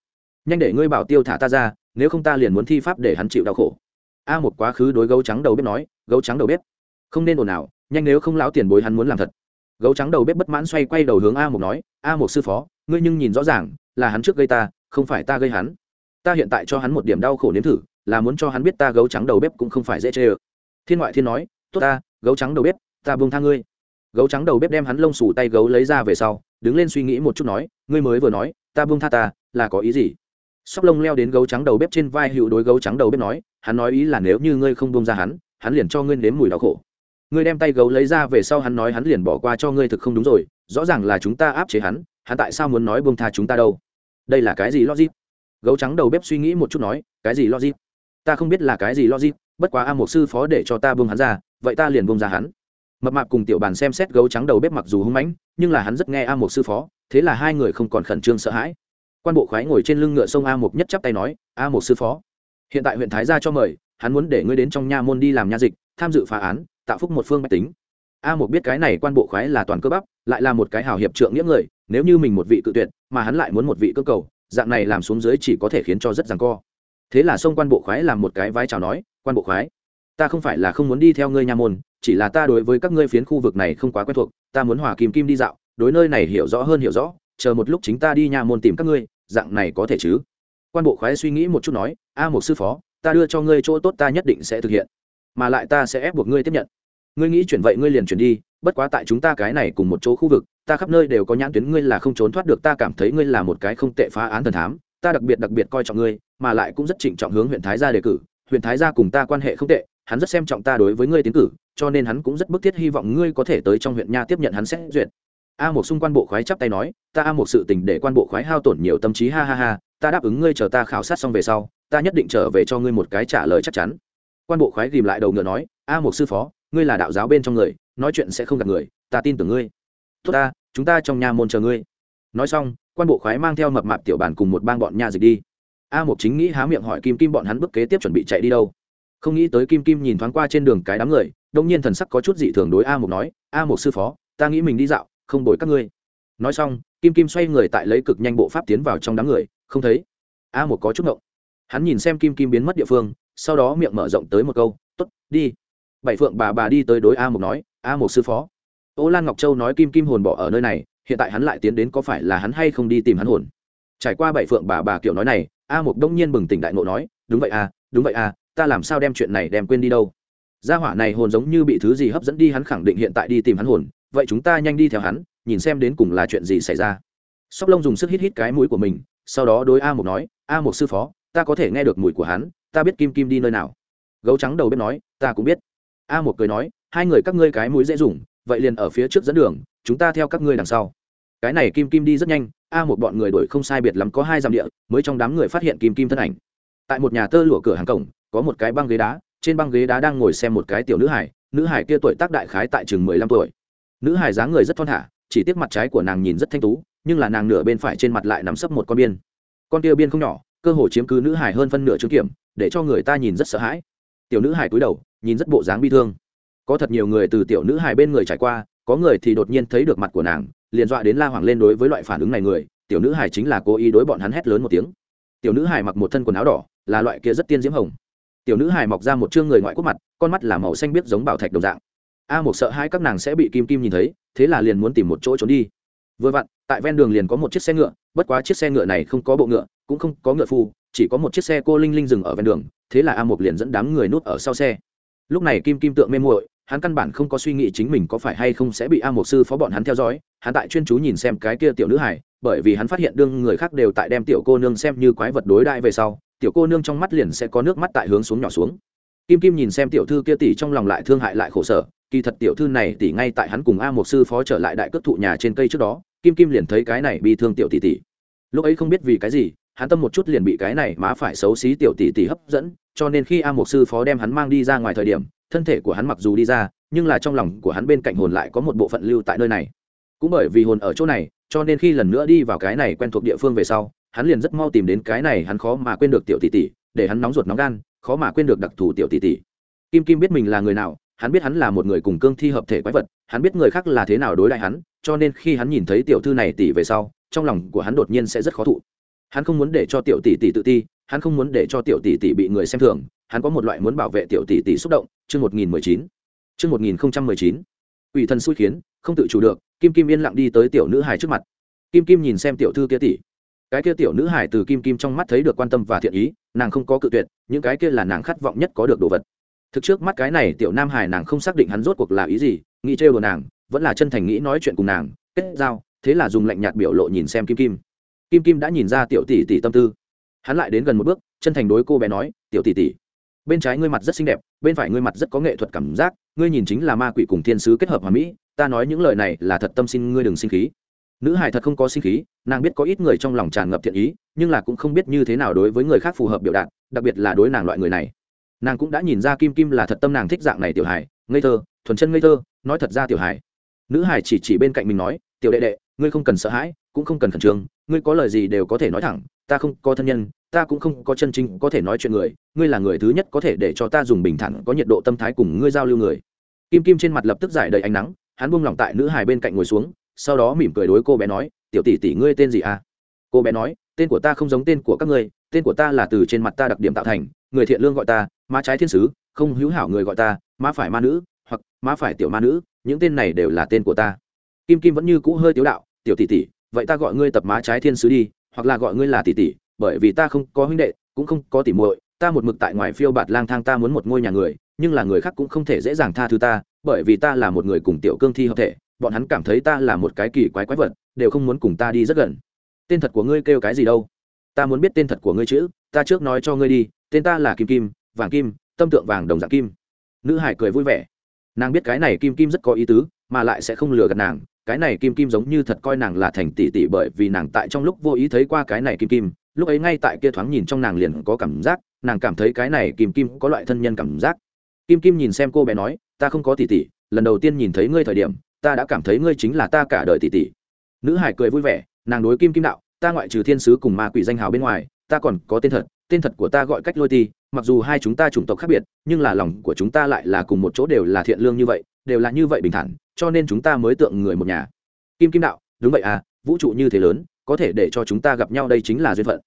nhanh để ngươi bảo tiêu thả ta ra, nếu không ta liền muốn thi pháp để hắn chịu đau khổ. A một quá khứ đối gấu trắng đầu bếp nói, gấu trắng đầu bếp, không nên ồn ào, nhanh nếu không lão tiền bối hắn muốn làm thật. Gấu trắng đầu bếp bất mãn xoay quay đầu hướng a một nói, a một sư phó, ngươi nhưng nhìn rõ ràng, là hắn trước gây ta, không phải ta gây hắn. Ta hiện tại cho hắn một điểm đau khổ nếm thử, là muốn cho hắn biết ta gấu trắng đầu bếp cũng không phải dễ chê ơ. Thiên ngoại thiên nói, tốt ta, gấu trắng đầu bếp, ta buông tha ngươi. Gấu trắng đầu bếp đem hắn lông xù tay gấu lấy ra về sau, đứng lên suy nghĩ một chút nói, ngươi mới vừa nói, ta buông tha ta, là có ý gì? Sóc lông leo đến gấu trắng đầu bếp trên vai hữu đối gấu trắng đầu bếp nói, hắn nói ý là nếu như ngươi không buông ra hắn hắn liền cho ngươi nếm mùi đau khổ. Ngươi đem tay gấu lấy ra về sau hắn nói hắn liền bỏ qua cho ngươi thực không đúng rồi, rõ ràng là chúng ta áp chế hắn hắn tại sao muốn nói buông tha chúng ta đâu? Đây là cái gì logic? Gấu trắng đầu bếp suy nghĩ một chút nói, cái gì logic? Ta không biết là cái gì logic, bất quá a một sư phó để cho ta buông hắn ra, vậy ta liền buông ra hắn. Mập mạp cùng tiểu bàn xem xét gấu trắng đầu bếp mặc dù hung mãnh, nhưng là hắn rất nghe a một sư phó, thế là hai người không còn khẩn trương sợ hãi quan bộ khoái ngồi trên lưng ngựa sông a một nhất chắp tay nói, a một sư phó, hiện tại huyện thái gia cho mời, hắn muốn để ngươi đến trong nha môn đi làm nha dịch, tham dự phá án, tạo phúc một phương bách tính. A một biết cái này quan bộ khoái là toàn cơ bắp, lại là một cái hào hiệp trượng nghĩa người, nếu như mình một vị cự tuyệt, mà hắn lại muốn một vị cơ cầu, dạng này làm xuống dưới chỉ có thể khiến cho rất rằng co. Thế là sông quan bộ khoái làm một cái vai chào nói, quan bộ khoái, ta không phải là không muốn đi theo ngươi nha môn, chỉ là ta đối với các ngươi phiến khu vực này không quá quen thuộc, ta muốn hòa kim kim đi dạo, đối nơi này hiểu rõ hơn hiểu rõ chờ một lúc chính ta đi nhà môn tìm các ngươi, dạng này có thể chứ? Quan bộ khoái suy nghĩ một chút nói, a một sư phó, ta đưa cho ngươi chỗ tốt ta nhất định sẽ thực hiện, mà lại ta sẽ ép buộc ngươi tiếp nhận. Ngươi nghĩ chuyển vậy ngươi liền chuyển đi, bất quá tại chúng ta cái này cùng một chỗ khu vực, ta khắp nơi đều có nhãn tuyến ngươi là không trốn thoát được, ta cảm thấy ngươi là một cái không tệ phá án thần thám, ta đặc biệt đặc biệt coi trọng ngươi, mà lại cũng rất trịnh trọng hướng huyện thái gia đề cử. Huyện thái gia cùng ta quan hệ không tệ, hắn rất xem trọng ta đối với ngươi tiến cử, cho nên hắn cũng rất bức thiết hy vọng ngươi có thể tới trong huyện nha tiếp nhận hắn xét duyệt a một xung quan bộ khoái chắp tay nói, ta a một sự tình để quan bộ khoái hao tổn nhiều tâm trí, ha ha ha, ta đáp ứng ngươi chờ ta khảo sát xong về sau, ta nhất định trở về cho ngươi một cái trả lời chắc chắn. Quan bộ khoái ghìm lại đầu ngựa nói, a một sư phó, ngươi là đạo giáo bên trong người, nói chuyện sẽ không gặp người, ta tin tưởng ngươi. Tốt ta, chúng ta trong nhà môn chờ ngươi. Nói xong, quan bộ khoái mang theo mập mạp tiểu bản cùng một bang bọn nhà dịch đi. A một chính nghĩ há miệng hỏi kim kim bọn hắn bước kế tiếp chuẩn bị chạy đi đâu. Không nghĩ tới kim kim nhìn thoáng qua trên đường cái đám người đông nhiên thần sắc có chút dị thường đối a một nói, a một sư phó, ta nghĩ mình đi dạo không bồi các ngươi. Nói xong, kim kim xoay người tại lấy cực nhanh bộ pháp tiến vào trong đám người, không thấy. A một có chút ngộng. Hắn nhìn xem kim kim biến mất địa phương, sau đó miệng mở rộng tới một câu t ố t đi. Bảy phượng bà bà đi tới đối a một nói, a một sư phó. Ô lan ngọc châu nói kim kim hồn bỏ ở nơi này, hiện tại hắn lại tiến đến có phải là hắn hay không đi tìm hắn hồn? Trải qua bảy phượng bà bà kiểu nói này, a một đông nhiên bừng tỉnh đại ngộ nói, đúng vậy à đúng vậy à ta làm sao đem chuyện này đem quên đi đâu? Gia hỏa này hồn giống như bị thứ gì hấp dẫn đi, hắn khẳng định hiện tại đi tìm hắn hồn vậy chúng ta nhanh đi theo hắn, nhìn xem đến cùng là chuyện gì xảy ra. Sóc lông dùng sức hít hít cái mũi của mình, sau đó đối a một nói, a một sư phó, ta có thể nghe được mùi của hắn, ta biết kim kim đi nơi nào. Gấu trắng đầu bếp nói, ta cũng biết. A một cười nói, hai người các ngươi cái mũi dễ dùng, vậy liền ở phía trước dẫn đường, chúng ta theo các ngươi đằng sau. Cái này kim kim đi rất nhanh, a một bọn người đuổi không sai biệt lắm có hai dặm địa, mới trong đám người phát hiện kim kim thân ảnh. Tại một nhà tơ lụa cửa hàng cổng, có một cái băng ghế đá, trên băng ghế đá đang ngồi xem một cái tiểu nữ hải nữ hải kia tuổi tác đại khái tại chừng mười lăm tuổi nữ hải dáng người rất thon thả, chỉ tiếc mặt trái của nàng nhìn rất thanh tú, nhưng là nàng nửa bên phải trên mặt lại nắm sấp một con biên. Con kia biên không nhỏ, cơ hồ chiếm cứ nữ hải hơn phân nửa chứng kiểm, để cho người ta nhìn rất sợ hãi. Tiểu nữ hải cúi đầu, nhìn rất bộ dáng bi thương. Có thật nhiều người từ tiểu nữ hải bên người trải qua, có người thì đột nhiên thấy được mặt của nàng, liền dọa đến la hoàng lên đối với loại phản ứng này người, tiểu nữ hải chính là cố ý đối bọn hắn hét lớn một tiếng. Tiểu nữ hải mặc một thân quần áo đỏ, là loại kia rất tiên diễm hồng. Tiểu nữ hải mọc ra một chương người ngoại quốc mặt, con mắt là màu xanh biết giống bảo thạch đồng dạng a một sợ hai các nàng sẽ bị kim kim nhìn thấy, thế là liền muốn tìm một chỗ trốn đi. Vừa vặn, tại ven đường liền có một chiếc xe ngựa, bất quá chiếc xe ngựa này không có bộ ngựa, cũng không có ngựa phu chỉ có một chiếc xe cô linh linh dừng ở ven đường, thế là a một liền dẫn đám người nuốt ở sau xe. Lúc này kim kim tượng mê muội, hắn căn bản không có suy nghĩ chính mình có phải hay không sẽ bị a một sư phó bọn hắn theo dõi, hắn tại chuyên chú nhìn xem cái kia tiểu nữ hải bởi vì hắn phát hiện đương người khác đều tại đem tiểu cô nương xem như quái vật đối đại về sau, tiểu cô nương trong mắt liền sẽ có nước mắt tại hướng xuống nhỏ xuống. Kim kim nhìn xem tiểu thư kia tỷ trong lòng lại thương hại lại khổ sở kỳ thật tiểu thư này tỷ ngay tại hắn cùng a một sư phó trở lại đại cước thụ nhà trên cây trước đó, kim kim liền thấy cái này bị thương tiểu tỷ tỷ. Lúc ấy không biết vì cái gì, hắn tâm một chút liền bị cái này má phải xấu xí tiểu tỷ tỷ hấp dẫn, cho nên khi a một sư phó đem hắn mang đi ra ngoài thời điểm, thân thể của hắn mặc dù đi ra, nhưng là trong lòng của hắn bên cạnh hồn lại có một bộ phận lưu tại nơi này. Cũng bởi vì hồn ở chỗ này, cho nên khi lần nữa đi vào cái này quen thuộc địa phương về sau, hắn liền rất mau tìm đến cái này hắn khó mà quên được tiểu tỷ tỷ, để hắn nóng ruột nóng gan, khó mà quên được đặc thù tiểu tỷ tỷ. Kim kim biết mình là người nào hắn biết hắn là một người cùng cương thi hợp thể quái vật, hắn biết người khác là thế nào đối lại hắn, cho nên khi hắn nhìn thấy tiểu thư này tỷ về sau, trong lòng của hắn đột nhiên sẽ rất khó thụ. Hắn không muốn để cho tiểu tỷ tỷ tự ti, hắn không muốn để cho tiểu tỷ tỷ bị người xem thường, hắn có một loại muốn bảo vệ tiểu tỷ tỷ xúc động. Chương một nghìn mười chín. Chương một nghìn không trăm mười chín. Ủy thần xui khiến, không tự chủ được, kim kim yên lặng đi tới tiểu nữ hài trước mặt. Kim kim nhìn xem tiểu thư kia tỷ cái kia tiểu nữ hài từ kim kim trong mắt thấy được quan tâm và thiện ý, nàng không có cự tuyệt, những cái kia là nàng khát vọng nhất có được đồ vật thực trước mắt cái này tiểu nam hải nàng không xác định hắn rốt cuộc là ý gì, nghĩ trêu đồ nàng, vẫn là chân thành nghĩ nói chuyện cùng nàng, kết giao, thế là dùng lạnh nhạt biểu lộ nhìn xem kim kim. Kim kim đã nhìn ra tiểu tỷ tỷ tâm tư. Hắn lại đến gần một bước, chân thành đối cô bé nói, tiểu tỷ tỷ, bên trái ngươi mặt rất xinh đẹp, bên phải ngươi mặt rất có nghệ thuật cảm giác, ngươi nhìn chính là ma quỷ cùng thiên sứ kết hợp hòa mỹ, ta nói những lời này là thật tâm xin ngươi đừng sinh khí. Nữ hải thật không có sinh khí, nàng biết có ít người trong lòng tràn ngập thiện ý, nhưng là cũng không biết như thế nào đối với người khác phù hợp biểu đạt, đặc biệt là đối nàng loại người này nàng cũng đã nhìn ra kim kim là thật tâm nàng thích dạng này tiểu hải ngây thơ, thuần chân ngây thơ, nói thật ra tiểu hải nữ hải chỉ chỉ bên cạnh mình nói, tiểu đệ đệ, ngươi không cần sợ hãi, cũng không cần khẩn trương, ngươi có lời gì đều có thể nói thẳng, ta không có thân nhân, ta cũng không có chân chính có thể nói chuyện người, ngươi là người thứ nhất có thể để cho ta dùng bình thản, có nhiệt độ tâm thái cùng ngươi giao lưu người. Kim kim trên mặt lập tức giải đầy ánh nắng, hắn buông lỏng tại nữ hài bên cạnh ngồi xuống, sau đó mỉm cười đối cô bé nói, tiểu tỷ tỷ ngươi tên gì à? Cô bé nói, tên của ta không giống tên của các ngươi, tên của ta là từ trên mặt ta đặc điểm tạo thành người thiện lương gọi ta, má trái thiên sứ, không hữu hảo người gọi ta, má phải ma nữ, hoặc má phải tiểu ma nữ, những tên này đều là tên của ta. Kim kim vẫn như cũ hơi tiếu đạo, tiểu tỷ tỷ, vậy ta gọi ngươi tập má trái thiên sứ đi, hoặc là gọi ngươi là tỷ tỷ, bởi vì ta không có huynh đệ, cũng không có tỷ muội, ta một mực tại ngoài phiêu bạt lang thang ta muốn một ngôi nhà người, nhưng là người khác cũng không thể dễ dàng tha thứ ta, bởi vì ta là một người cùng tiểu cương thi hợp thể, bọn hắn cảm thấy ta là một cái kỳ quái quái vật, đều không muốn cùng ta đi rất gần. Tên thật của ngươi kêu cái gì đâu? Ta muốn biết tên thật của ngươi chữ, ta trước nói cho ngươi đi, tên ta là kim kim, vàng kim, tâm tượng vàng đồng dạng kim. Nữ hải cười vui vẻ. Nàng biết cái này kim kim rất có ý tứ, mà lại sẽ không lừa gạt nàng. Cái này kim kim giống như thật coi nàng là thành tỷ tỷ bởi vì nàng tại trong lúc vô ý thấy qua cái này kim kim. Lúc ấy ngay tại kia thoáng nhìn trong nàng liền có cảm giác, nàng cảm thấy cái này kim kim có loại thân nhân cảm giác. Kim kim nhìn xem cô bé nói, ta không có tỷ tỷ, lần đầu tiên nhìn thấy ngươi thời điểm, ta đã cảm thấy ngươi chính là ta cả đời tỷ tỷ. Nữ hải cười vui vẻ, nàng đối kim kim đạo ta ngoại trừ thiên sứ cùng ma quỷ danh hào bên ngoài, ta còn có tên thật tên thật của ta gọi cách lôi ti, mặc dù hai chúng ta chủng tộc khác biệt, nhưng là lòng của chúng ta lại là cùng một chỗ đều là thiện lương như vậy, đều là như vậy bình thản, cho nên chúng ta mới tượng người một nhà. Kim kim đạo, đúng vậy à vũ trụ như thế lớn, có thể để cho chúng ta gặp nhau đây chính là duyên phận.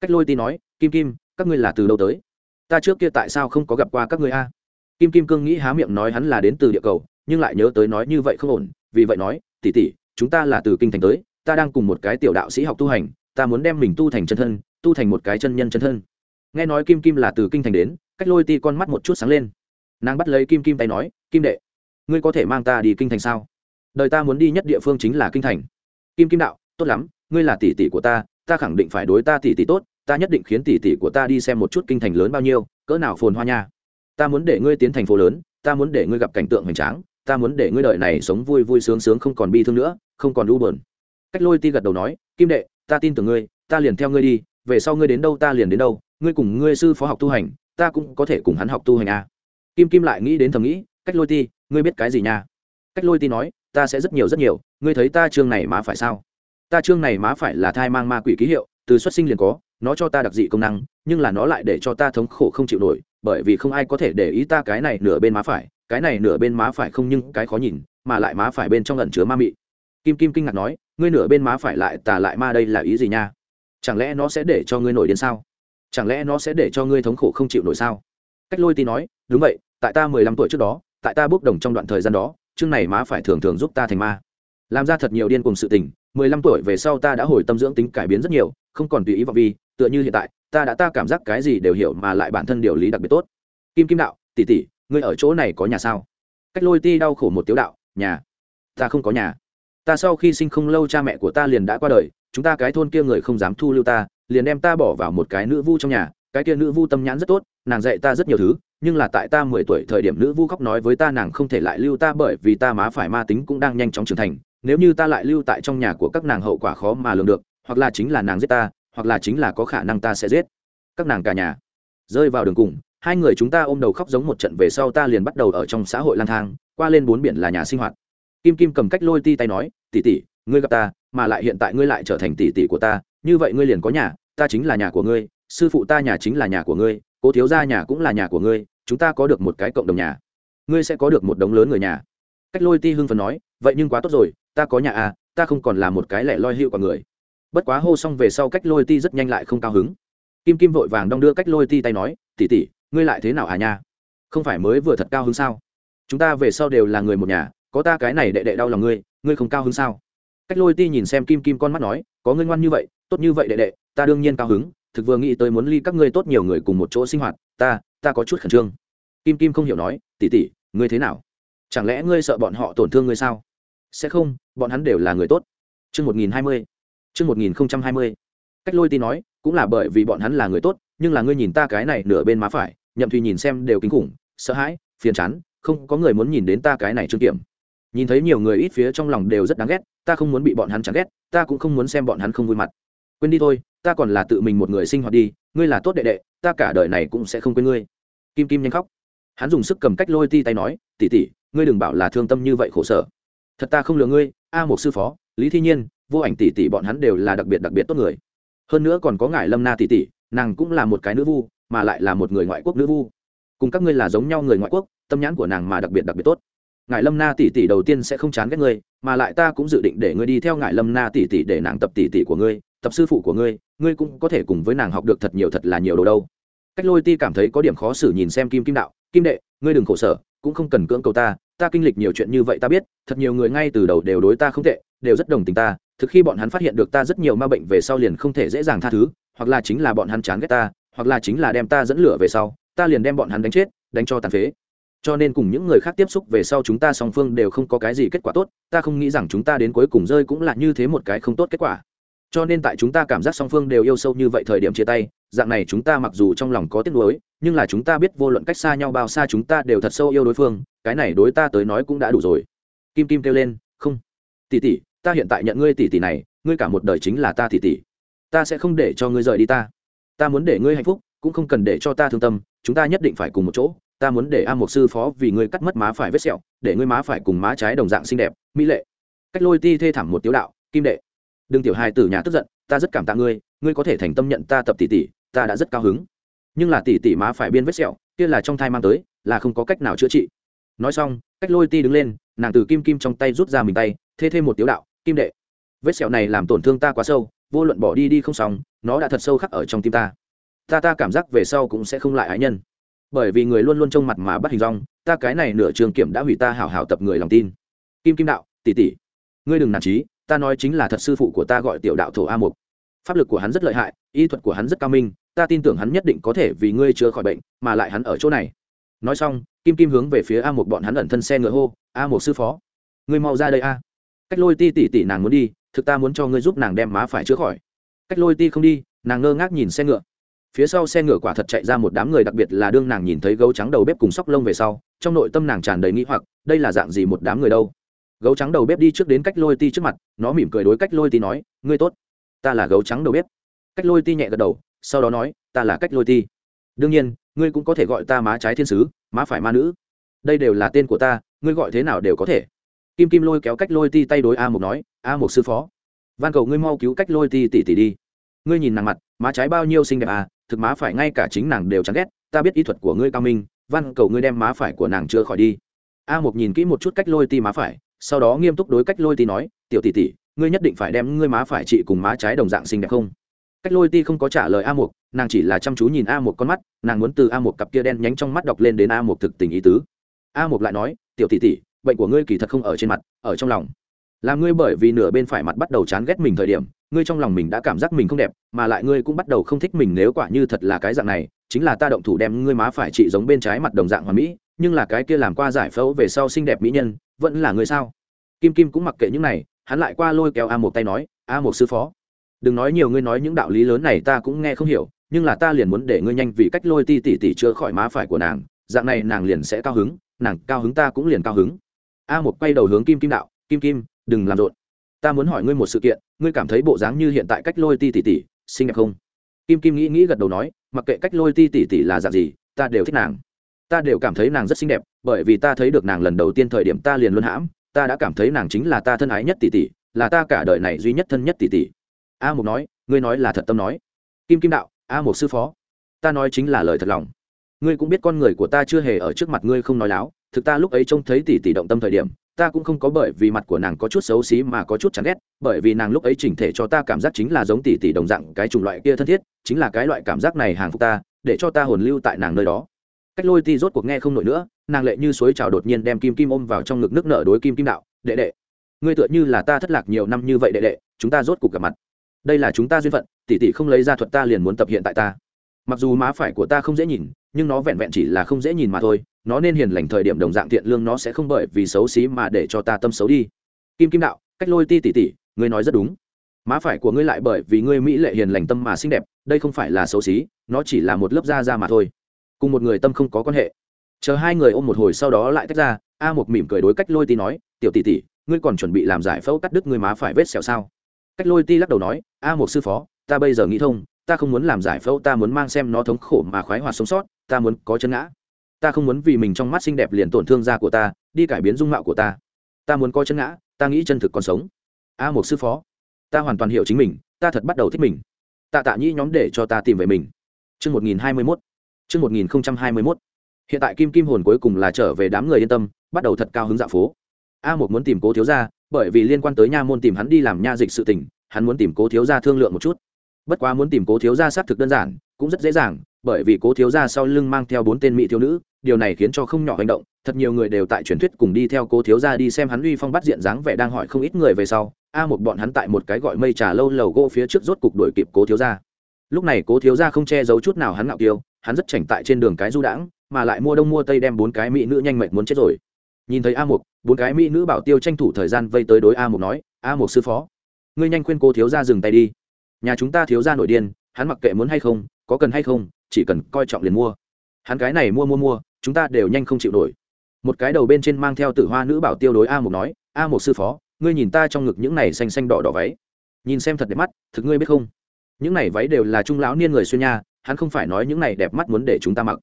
Cách lôi ti nói, kim kim, các ngươi là từ đâu tới? Ta trước kia tại sao không có gặp qua các ngươi a? Kim kim cương nghĩ há miệng nói hắn là đến từ địa cầu, nhưng lại nhớ tới nói như vậy không ổn, vì vậy nói tỉ tỉ chúng ta là từ kinh thành tới ta đang cùng một cái tiểu đạo sĩ học tu hành, ta muốn đem mình tu thành chân thân, tu thành một cái chân nhân chân thân. Nghe nói kim kim là từ kinh thành đến, cách lôi ti con mắt một chút sáng lên. Nàng bắt lấy kim kim tay nói, kim đệ, ngươi có thể mang ta đi kinh thành sao? Đời ta muốn đi nhất địa phương chính là kinh thành. Kim kim đạo, tốt lắm, ngươi là tỷ tỷ của ta ta khẳng định phải đối ta tỷ tỷ tốt, ta nhất định khiến tỷ tỷ của ta đi xem một chút kinh thành lớn bao nhiêu, cỡ nào phồn hoa nha. Ta muốn để ngươi tiến thành phố lớn, ta muốn để ngươi gặp cảnh tượng hoành tráng, ta muốn để ngươi đợi này sống vui vui sướng sướng không còn bi thương nữa, không còn u buồn cách lôi ti gật đầu nói, kim đệ, ta tin tưởng ngươi, ta liền theo ngươi đi, về sau ngươi đến đâu ta liền đến đâu, ngươi cùng ngươi sư phó học tu hành, ta cũng có thể cùng hắn học tu hành à. kim kim lại nghĩ đến thầm nghĩ, cách lôi ti, ngươi biết cái gì nha? Cách lôi ti nói, ta sẽ rất nhiều rất nhiều, ngươi thấy ta chương này má phải sao? Ta chương này má phải là thai mang ma quỷ ký hiệu, từ xuất sinh liền có, nó cho ta đặc dị công năng, nhưng là nó lại để cho ta thống khổ không chịu nổi, bởi vì không ai có thể để ý ta cái này nửa bên má phải, cái này nửa bên má phải không nhưng cái khó nhìn, mà lại má phải bên trong lẩn chứa ma mị. Kim kim kinh ngạc nói ngươi nửa bên má phải lại tà lại ma đây là ý gì nha? Chẳng lẽ nó sẽ để cho ngươi nổi điên sao? Chẳng lẽ nó sẽ để cho ngươi thống khổ không chịu nổi sao? Cách lôi tí nói, đúng vậy, tại ta mười lăm tuổi trước đó, tại ta bốc đồng trong đoạn thời gian đó, chương này má phải thường thường giúp ta thành ma. Làm ra thật nhiều điên cùng sự tình, mười lăm tuổi về sau ta đã hồi tâm dưỡng tính cải biến rất nhiều, không còn tùy ý vào vi, tựa như hiện tại, ta đã ta cảm giác cái gì đều hiểu mà lại bản thân điều lý đặc biệt tốt. Kim kim đạo, tỷ tỷ, ngươi ở chỗ này có nhà sao? Cách lôi ti đau khổ một tiếu đạo, nhà, ta không có nhà ta sau khi sinh không lâu cha mẹ của ta liền đã qua đời, chúng ta cái thôn kia người không dám thu lưu ta, liền đem ta bỏ vào một cái nữ vu trong nhà, cái kia nữ vu tâm nhãn rất tốt, nàng dạy ta rất nhiều thứ, nhưng là tại ta mười tuổi thời điểm nữ vu khóc nói với ta nàng không thể lại lưu ta bởi vì ta má phải ma tính cũng đang nhanh chóng trưởng thành, nếu như ta lại lưu tại trong nhà của các nàng hậu quả khó mà lường được, hoặc là chính là nàng giết ta, hoặc là chính là có khả năng ta sẽ giết các nàng cả nhà. Rơi vào đường cùng, hai người chúng ta ôm đầu khóc giống một trận về sau ta liền bắt đầu ở trong xã hội lang thang, qua lên bốn biển là nhà sinh hoạt kim kim cầm cách lôi ti tay nói tỷ tỷ, ngươi gặp ta mà lại hiện tại ngươi lại trở thành tỷ tỷ của ta như vậy ngươi liền có nhà ta chính là nhà của ngươi sư phụ ta nhà chính là nhà của ngươi cố thiếu gia nhà cũng là nhà của ngươi chúng ta có được một cái cộng đồng nhà. Ngươi sẽ có được một đống lớn người nhà. Cách lôi ti hưng phần nói vậy nhưng quá tốt rồi ta có nhà à ta không còn là một cái lẻ loi hiệu của người. Bất quá hô xong về sau cách lôi ti rất nhanh lại không cao hứng. Kim kim vội vàng đong đưa cách lôi ti tay nói tỉ tỉ ngươi lại thế nào à nha? Không phải mới vừa thật cao hứng sao? Chúng ta về sau đều là người một nhà có ta cái này đệ đệ đau lòng ngươi ngươi không cao hứng sao? Cách lôi ti nhìn xem kim kim con mắt nói, có ngươi ngoan như vậy, tốt như vậy đệ đệ, ta đương nhiên cao hứng, thực vừa nghĩ tới muốn ly các ngươi tốt nhiều người cùng một chỗ sinh hoạt, ta ta có chút khẩn trương. Kim kim không hiểu nói tỉ tỉ ngươi thế nào? Chẳng lẽ ngươi sợ bọn họ tổn thương ngươi sao? Sẽ không, bọn hắn đều là người tốt. Chương một nghìn hai mươi, chương một nghìn hai mươi. Cách lôi ti nói, cũng là bởi vì bọn hắn là người tốt, nhưng là ngươi nhìn ta cái này nửa bên má phải, nhậm thùy nhìn xem đều kinh khủng, sợ hãi, phiền chán, không có người muốn nhìn đến ta cái này trương kiểm nhìn thấy nhiều người ít phía trong lòng đều rất đáng ghét, ta không muốn bị bọn hắn chán ghét, ta cũng không muốn xem bọn hắn không vui mặt. Quên đi thôi, ta còn là tự mình một người sinh hoạt đi, ngươi là tốt đệ đệ, ta cả đời này cũng sẽ không quên ngươi. Kim kim nhanh khóc. Hắn dùng sức cầm cách lôi ti tay nói tỉ tỉ ngươi đừng bảo là thương tâm như vậy khổ sở. Thật ta không lừa ngươi, a một sư phó, lý thi nhiên, vô ảnh tỷ tỷ bọn hắn đều là đặc biệt đặc biệt tốt người. Hơn nữa còn có ngài lâm na tỷ tỷ, nàng cũng là một cái nữ vu, mà lại là một người ngoại quốc nữ vu. Cùng các ngươi là giống nhau người ngoại quốc, tâm nhãn của nàng mà đặc biệt đặc biệt tốt ngài lâm na tỷ tỷ đầu tiên sẽ không chán ghét ngươi, mà lại ta cũng dự định để ngươi đi theo ngài lâm na tỷ tỷ để nàng tập tỷ tỷ của ngươi, tập sư phụ của ngươi ngươi cũng có thể cùng với nàng học được thật nhiều thật là nhiều đồ đâu. Cách lôi ti cảm thấy có điểm khó xử nhìn xem kim kim đạo, kim đệ, ngươi đừng khổ sở, cũng không cần cưỡng cầu ta ta kinh lịch nhiều chuyện như vậy ta biết, thật nhiều người ngay từ đầu đều đối ta không tệ, đều rất đồng tình ta, thực khi bọn hắn phát hiện được ta rất nhiều ma bệnh về sau liền không thể dễ dàng tha thứ, hoặc là chính là bọn hắn chán ghét ta, hoặc là chính là đem ta dẫn lửa về sau, ta liền đem bọn hắn đánh chết, đánh cho tàn phế cho nên cùng những người khác tiếp xúc về sau chúng ta song phương đều không có cái gì kết quả tốt, ta không nghĩ rằng chúng ta đến cuối cùng rơi cũng là như thế một cái không tốt kết quả. Cho nên tại chúng ta cảm giác song phương đều yêu sâu như vậy thời điểm chia tay, dạng này chúng ta mặc dù trong lòng có tiếc nuối, nhưng là chúng ta biết vô luận cách xa nhau bao xa chúng ta đều thật sâu yêu đối phương, cái này đối ta tới nói cũng đã đủ rồi. Kim kim kêu lên, không, tỷ tỷ, ta hiện tại nhận ngươi tỷ tỷ này, ngươi cả một đời chính là ta tỷ tỷ. Ta sẽ không để cho ngươi rời đi ta. Ta muốn để ngươi hạnh phúc, cũng không cần để cho ta thương tâm, chúng ta nhất định phải cùng một chỗ ta muốn để a một sư phó vì ngươi cắt mất má phải vết sẹo, để ngươi má phải cùng má trái đồng dạng xinh đẹp, mỹ lệ. Cách lôi ti thê thảm một tiếu đạo, kim đệ. Đừng tiểu hài tử nhà tức giận, ta rất cảm tạ ngươi ngươi có thể thành tâm nhận ta tập tỷ tỷ, ta đã rất cao hứng. Nhưng là tỷ tỷ má phải biên vết sẹo, kia là trong thai mang tới, là không có cách nào chữa trị. Nói xong, cách lôi ti đứng lên, nàng từ kim kim trong tay rút ra mình tay, thê thêm một tiếu đạo, kim đệ. Vết sẹo này làm tổn thương ta quá sâu, vô luận bỏ đi đi không xong, nó đã thật sâu khắc ở trong tim ta. Ta ta cảm giác về sau cũng sẽ không lại ái nhân bởi vì người luôn luôn trông mặt mà bắt hình rong, ta cái này nửa trường kiểm đã hủy ta hảo hảo tập người lòng tin. Kim kim đạo, tỷ tỷ, ngươi đừng nản trí ta nói chính là thật sư phụ của ta gọi tiểu đạo thổ a mục. Pháp lực của hắn rất lợi hại, y thuật của hắn rất cao minh, ta tin tưởng hắn nhất định có thể vì ngươi chữa khỏi bệnh, mà lại hắn ở chỗ này. Nói xong, kim kim hướng về phía a một bọn hắn ẩn thân xe ngựa hô, a một sư phó, ngươi mau ra đây a. Cách lôi ti tỉ tỉ nàng muốn đi, thực ta muốn cho ngươi giúp nàng đem má phải chữa khỏi. Cách lôi ti không đi, nàng ngơ ngác nhìn xe ngựa phía sau xe ngựa quả thật chạy ra một đám người đặc biệt là đương nàng nhìn thấy gấu trắng đầu bếp cùng sóc lông về sau, trong nội tâm nàng tràn đầy nghĩ hoặc, đây là dạng gì một đám người đâu? Gấu trắng đầu bếp đi trước đến cách lôi ti trước mặt, nó mỉm cười đối cách lôi ti nói, ngươi tốt, ta là gấu trắng đầu bếp. Cách lôi ti nhẹ gật đầu, sau đó nói, ta là cách lôi ti. Đương nhiên, ngươi cũng có thể gọi ta má trái thiên sứ, má phải ma nữ. Đây đều là tên của ta, ngươi gọi thế nào đều có thể. Kim kim lôi kéo cách lôi ti tay đối a mục nói, a mục sư phó, van cầu ngươi mau cứu cách lôi ti tỉ tỉ đi. Ngươi nhìn nàng mặt, má trái bao nhiêu xinh đẹp à thực má phải ngay cả chính nàng đều chán ghét, ta biết ý thuật của ngươi cao minh văn cầu ngươi đem má phải của nàng chưa khỏi đi. A một nhìn kỹ một chút cách lôi ti má phải, sau đó nghiêm túc đối cách lôi ti nói, tiểu tỷ tỷ, ngươi nhất định phải đem ngươi má phải trị cùng má trái đồng dạng xinh đẹp không? Cách lôi ti không có trả lời a một nàng chỉ là chăm chú nhìn a một con mắt, nàng muốn từ a một cặp kia đen nhánh trong mắt đọc lên đến a một thực tình ý tứ. A một lại nói, tiểu tỷ tỷ, bệnh của ngươi kỳ thật không ở trên mặt, ở trong lòng. Là ngươi bởi vì nửa bên phải mặt bắt đầu chán ghét mình thời điểm ngươi trong lòng mình đã cảm giác mình không đẹp, mà lại ngươi cũng bắt đầu không thích mình nếu quả như thật là cái dạng này, chính là ta động thủ đem ngươi má phải trị giống bên trái mặt đồng dạng hoàn mỹ, nhưng là cái kia làm qua giải phẫu về sau xinh đẹp mỹ nhân, vẫn là người sao? Kim kim cũng mặc kệ những này, hắn lại qua lôi kéo a một tay nói, a một sư phó, đừng nói nhiều, ngươi nói những đạo lý lớn này ta cũng nghe không hiểu, nhưng là ta liền muốn để ngươi nhanh vì cách lôi ti tỉ tỉ chữa khỏi má phải của nàng, dạng này nàng liền sẽ cao hứng, nàng cao hứng ta cũng liền cao hứng. A một quay đầu hướng kim kim đạo, kim kim, đừng làm rộn ta muốn hỏi ngươi một sự kiện, ngươi cảm thấy bộ dáng như hiện tại cách lôi ti tỉ tỉ xinh đẹp không? Kim kim nghĩ nghĩ gật đầu nói, mặc kệ cách lôi ti tỉ tỉ là dạng gì, ta đều thích nàng. Ta đều cảm thấy nàng rất xinh đẹp, bởi vì ta thấy được nàng lần đầu tiên thời điểm ta liền luôn hãm, ta đã cảm thấy nàng chính là ta thân ái nhất tỷ tỷ, là ta cả đời này duy nhất thân nhất tỷ tỷ. A mục nói, ngươi nói là thật tâm nói. Kim kim đạo, a mục sư phó, ta nói chính là lời thật lòng. Ngươi cũng biết con người của ta chưa hề ở trước mặt ngươi không nói láo, thực ta lúc ấy trông thấy tỷ tỷ động tâm thời điểm ta cũng không có bởi vì mặt của nàng có chút xấu xí mà có chút chán ghét, bởi vì nàng lúc ấy chỉnh thể cho ta cảm giác chính là giống tỷ tỷ đồng dạng cái chủng loại kia thân thiết, chính là cái loại cảm giác này hàng phục ta, để cho ta hồn lưu tại nàng nơi đó. Cách lôi ti rốt cuộc nghe không nổi nữa, nàng lệ như suối trào đột nhiên đem kim kim ôm vào trong ngực nước nở đối kim kim đạo, đệ đệ, ngươi tựa như là ta thất lạc nhiều năm như vậy đệ đệ, chúng ta rốt cuộc gặp mặt. Đây là chúng ta duyên phận, tỷ tỷ không lấy ra thuật ta liền muốn tập hiện tại ta. Mặc dù má phải của ta không dễ nhìn nhưng nó vẹn vẹn chỉ là không dễ nhìn mà thôi, nó nên hiền lành thời điểm đồng dạng thiện lương nó sẽ không bởi vì xấu xí mà để cho ta tâm xấu đi. Kim kim đạo, cách lôi ti tỷ tỷ, ngươi nói rất đúng. Má phải của ngươi lại bởi vì ngươi mỹ lệ hiền lành tâm mà xinh đẹp, đây không phải là xấu xí, nó chỉ là một lớp da da mà thôi. Cùng một người tâm không có quan hệ. Chờ hai người ôm một hồi sau đó lại tách ra, a một mỉm cười đối cách lôi ti nói, tiểu tỷ tỷ, ngươi còn chuẩn bị làm giải phẫu cắt đứt ngươi má phải vết sẹo sao? Cách lôi ti lắc đầu nói, a một sư phó, ta bây giờ nghĩ thông, ta không muốn làm giải phẫu, ta muốn mang xem nó thống khổ mà khoái hoạt sống sót ta muốn có chân ngã ta không muốn vì mình trong mắt xinh đẹp liền tổn thương da của ta đi cải biến dung mạo của ta ta muốn có chân ngã ta nghĩ chân thực còn sống a một sư phó ta hoàn toàn hiểu chính mình ta thật bắt đầu thích mình tạ tạ nhĩ nhóm để cho ta tìm về mình Chương 1021. Chương 1021. Hiện tại Kim Kim hồn cuối cùng là trở về đám người yên tâm, bắt đầu thật cao hứng dạo phố. A một muốn tìm Cố thiếu gia, bởi vì liên quan tới nha môn tìm hắn đi làm nha dịch sự tình, hắn muốn tìm Cố thiếu gia thương lượng một chút. Bất quá muốn tìm Cố thiếu gia xác thực đơn giản, cũng rất dễ dàng, bởi vì Cố thiếu gia sau lưng mang theo bốn tên mỹ thiếu nữ, điều này khiến cho không nhỏ hành động, thật nhiều người đều tại truyền thuyết cùng đi theo Cố thiếu gia đi xem hắn uy phong bắt diện dáng vẻ đang hỏi không ít người về sau, A một bọn hắn tại một cái gọi mây trà lâu lầu gỗ phía trước rốt cục đuổi kịp Cố thiếu gia. Lúc này cố thiếu gia không che giấu chút nào hắn ngạo kiêu hắn rất chảnh tại trên đường cái du đãng mà lại mua đông mua tây đem bốn cái mỹ nữ nhanh mệnh muốn chết rồi. Nhìn thấy a một bốn cái mỹ nữ bảo tiêu tranh thủ thời gian vây tới đối a một nói a một sư phó ngươi nhanh khuyên cô thiếu gia dừng tay đi. Nhà chúng ta thiếu gia nổi điên hắn mặc kệ muốn hay không có cần hay không chỉ cần coi trọng liền mua. Hắn cái này mua mua mua, chúng ta đều nhanh không chịu nổi. Một cái đầu bên trên mang theo tử hoa nữ bảo tiêu đối a một nói, a một sư phó, ngươi nhìn ta trong ngực những này xanh xanh đỏ đỏ váy. Nhìn xem thật đẹp mắt, thực ngươi biết không? Những này váy đều là trung lão niên người xuyên nha, hắn không phải nói những này đẹp mắt muốn để chúng ta mặc.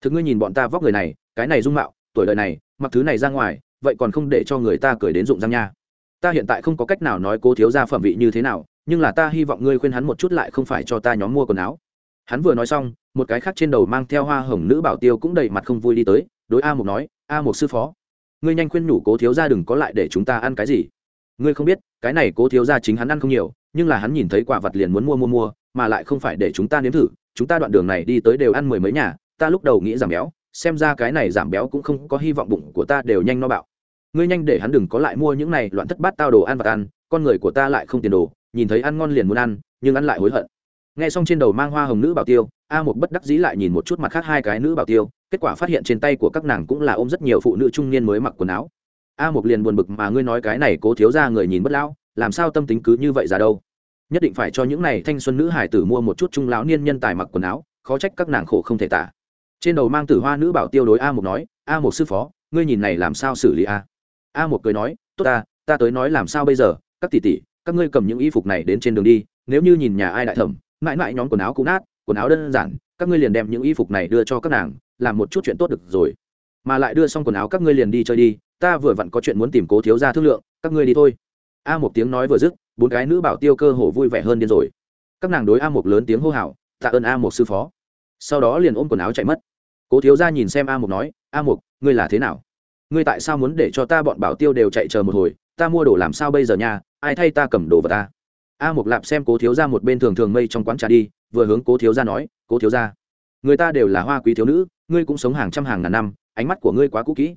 Thực ngươi nhìn bọn ta vóc người này, cái này dung mạo, tuổi đời này, mặc thứ này ra ngoài, vậy còn không để cho người ta cười đến dụng răng nha. Ta hiện tại không có cách nào nói cố thiếu ra phẩm vị như thế nào, nhưng là ta hy vọng ngươi khuyên hắn một chút lại không phải cho ta nhóm mua quần áo hắn vừa nói xong, một cái khác trên đầu mang theo hoa hồng nữ bảo tiêu cũng đầy mặt không vui đi tới, đối a mục nói, a mục sư phó, ngươi nhanh khuyên nhủ cố thiếu ra đừng có lại để chúng ta ăn cái gì. Ngươi không biết, cái này cố thiếu ra chính hắn ăn không nhiều, nhưng là hắn nhìn thấy quả vật liền muốn mua mua mua, mà lại không phải để chúng ta nếm thử. Chúng ta đoạn đường này đi tới đều ăn mười mấy nhà, ta lúc đầu nghĩ giảm béo, xem ra cái này giảm béo cũng không có hy vọng bụng của ta đều nhanh no bạo. Ngươi nhanh để hắn đừng có lại mua những này loạn thất bát tao đồ ăn vật ăn, con người của ta lại không tiền đồ, nhìn thấy ăn ngon liền muốn ăn, nhưng ăn lại hối hận nghe xong trên đầu mang hoa hồng nữ bảo tiêu, a một bất đắc dĩ lại nhìn một chút mặt khác hai cái nữ bảo tiêu, kết quả phát hiện trên tay của các nàng cũng là ôm rất nhiều phụ nữ trung niên mới mặc quần áo. A một liền buồn bực mà ngươi nói cái này cố thiếu ra người nhìn bất lão, làm sao tâm tính cứ như vậy ra đâu? Nhất định phải cho những này thanh xuân nữ hải tử mua một chút trung lão niên nhân tài mặc quần áo, khó trách các nàng khổ không thể tả. Trên đầu mang tử hoa nữ bảo tiêu đối a một nói, a một sư phó, ngươi nhìn này làm sao xử lý a? A một cười nói, tốt ta ta tới nói làm sao bây giờ, các tỷ tỷ, các ngươi cầm những y phục này đến trên đường đi, nếu như nhìn nhà ai đại thẩm mãi mãi nhóm quần áo cũ nát, quần áo đơn giản, các ngươi liền đem những y phục này đưa cho các nàng, làm một chút chuyện tốt được rồi. Mà lại đưa xong quần áo các ngươi liền đi chơi đi, ta vừa vặn có chuyện muốn tìm cố thiếu ra thương lượng, các ngươi đi thôi. A một tiếng nói vừa dứt, bốn cái nữ bảo tiêu cơ hồ vui vẻ hơn điên rồi. Các nàng đối a một lớn tiếng hô hào, tạ ơn a một sư phó. Sau đó liền ôm quần áo chạy mất. Cố thiếu ra nhìn xem a một nói, a một ngươi là thế nào? Ngươi tại sao muốn để cho ta bọn bảo tiêu đều chạy chờ một hồi? Ta mua đồ làm sao bây giờ nha? Ai thay ta cầm đồ vào ta? A một lạp xem cố thiếu ra một bên thường thường mây trong quán trà đi, vừa hướng cố thiếu ra nói, cố thiếu ra người ta đều là hoa quý thiếu nữ, ngươi cũng sống hàng trăm hàng ngàn năm, ánh mắt của ngươi quá cũ kỹ.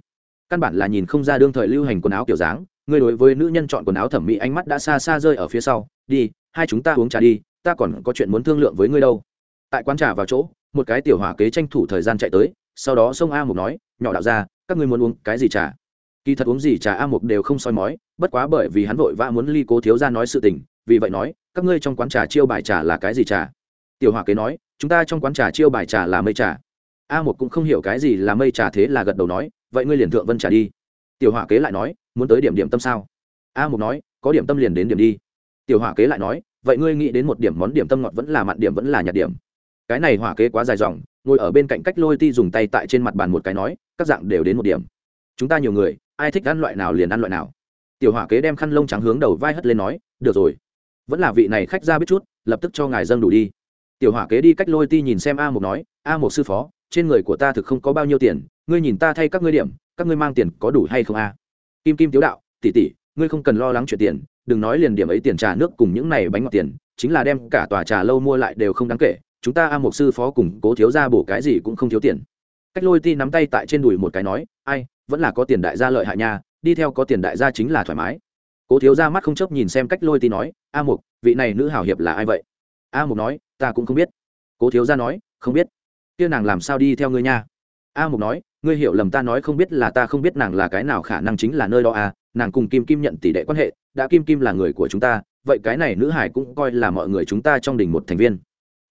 Căn bản là nhìn không ra đương thời lưu hành quần áo kiểu dáng, ngươi đối với nữ nhân chọn quần áo thẩm mỹ ánh mắt đã xa xa rơi ở phía sau, đi, hai chúng ta uống trà đi, ta còn có chuyện muốn thương lượng với ngươi đâu. Tại quán trà vào chỗ, một cái tiểu hỏa kế tranh thủ thời gian chạy tới, sau đó xông a mục nói, nhỏ đạo ra các ngươi muốn uống cái gì trà? Kỳ thật uống gì trà a mục đều không soi mói, bất quá bởi vì hắn vội vã muốn ly cố thiếu ra nói sự tình vì vậy nói, các ngươi trong quán trà chiêu bài trà là cái gì trà? Tiểu hỏa kế nói, chúng ta trong quán trà chiêu bài trà là mây trà. A một cũng không hiểu cái gì là mây trà thế là gật đầu nói, vậy ngươi liền thượng vân trà đi. Tiểu hỏa kế lại nói, muốn tới điểm điểm tâm sao? A một nói, có điểm tâm liền đến điểm đi. Tiểu hỏa kế lại nói, vậy ngươi nghĩ đến một điểm món điểm tâm ngọt vẫn là mặn điểm vẫn là nhạt điểm? Cái này hỏa kế quá dài dòng, ngồi ở bên cạnh cách lôi ti dùng tay tại trên mặt bàn một cái nói, các dạng đều đến một điểm. Chúng ta nhiều người, ai thích ăn loại nào liền ăn loại nào. Tiểu hỏa kế đem khăn lông trắng hướng đầu vai hất lên nói, được rồi vẫn là vị này khách ra biết chút, lập tức cho ngài dâng đủ đi. Tiểu hỏa kế đi cách lôi ti nhìn xem a một nói, a một sư phó, trên người của ta thực không có bao nhiêu tiền, ngươi nhìn ta thay các ngươi điểm, các ngươi mang tiền có đủ hay không a? Kim kim tiếu đạo, tỷ tỷ, ngươi không cần lo lắng chuyện tiền, đừng nói liền điểm ấy tiền trà nước cùng những này bánh ngọt tiền, chính là đem cả tòa trà lâu mua lại đều không đáng kể, chúng ta a một sư phó cùng cố thiếu ra bổ cái gì cũng không thiếu tiền. Cách lôi ti nắm tay tại trên đùi một cái nói, ai, vẫn là có tiền đại gia lợi hại nha, đi theo có tiền đại gia chính là thoải mái cố thiếu ra mắt không chấp nhìn xem cách lôi ti nói, a mục, vị này nữ hảo hiệp là ai vậy? A mục nói, ta cũng không biết. Cố thiếu ra nói, không biết. Kia nàng làm sao đi theo ngươi nha? A mục nói, ngươi hiểu lầm ta nói không biết là ta không biết nàng là cái nào khả năng chính là nơi đó à nàng cùng kim kim nhận tỷ đệ quan hệ, đã kim kim là người của chúng ta, vậy cái này nữ hải cũng coi là mọi người chúng ta trong đình một thành viên.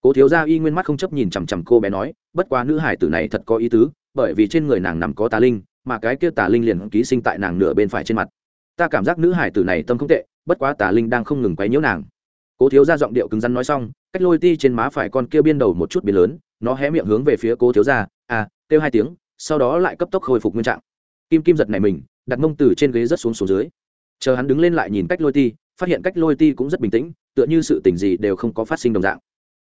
Cố thiếu gia y nguyên mắt không chấp nhìn chằm chằm cô bé nói, bất quá nữ hải tử này thật có ý tứ, bởi vì trên người nàng nằm có tà linh, mà cái kia tà linh liền ký sinh tại nàng nửa bên phải trên mặt ta cảm giác nữ hải tử này tâm không tệ, bất quá tà linh đang không ngừng quấy nhiễu nàng. Cố thiếu gia giọng điệu cứng rắn nói xong, cách lôi ti trên má phải con kia biên đầu một chút biến lớn, nó hé miệng hướng về phía cố thiếu gia à kêu hai tiếng, sau đó lại cấp tốc khôi phục nguyên trạng. Kim kim giật này mình, đặt mông từ trên ghế rất xuống xuống dưới. Chờ hắn đứng lên lại nhìn cách lôi ti, phát hiện cách lôi ti cũng rất bình tĩnh, tựa như sự tình gì đều không có phát sinh đồng dạng.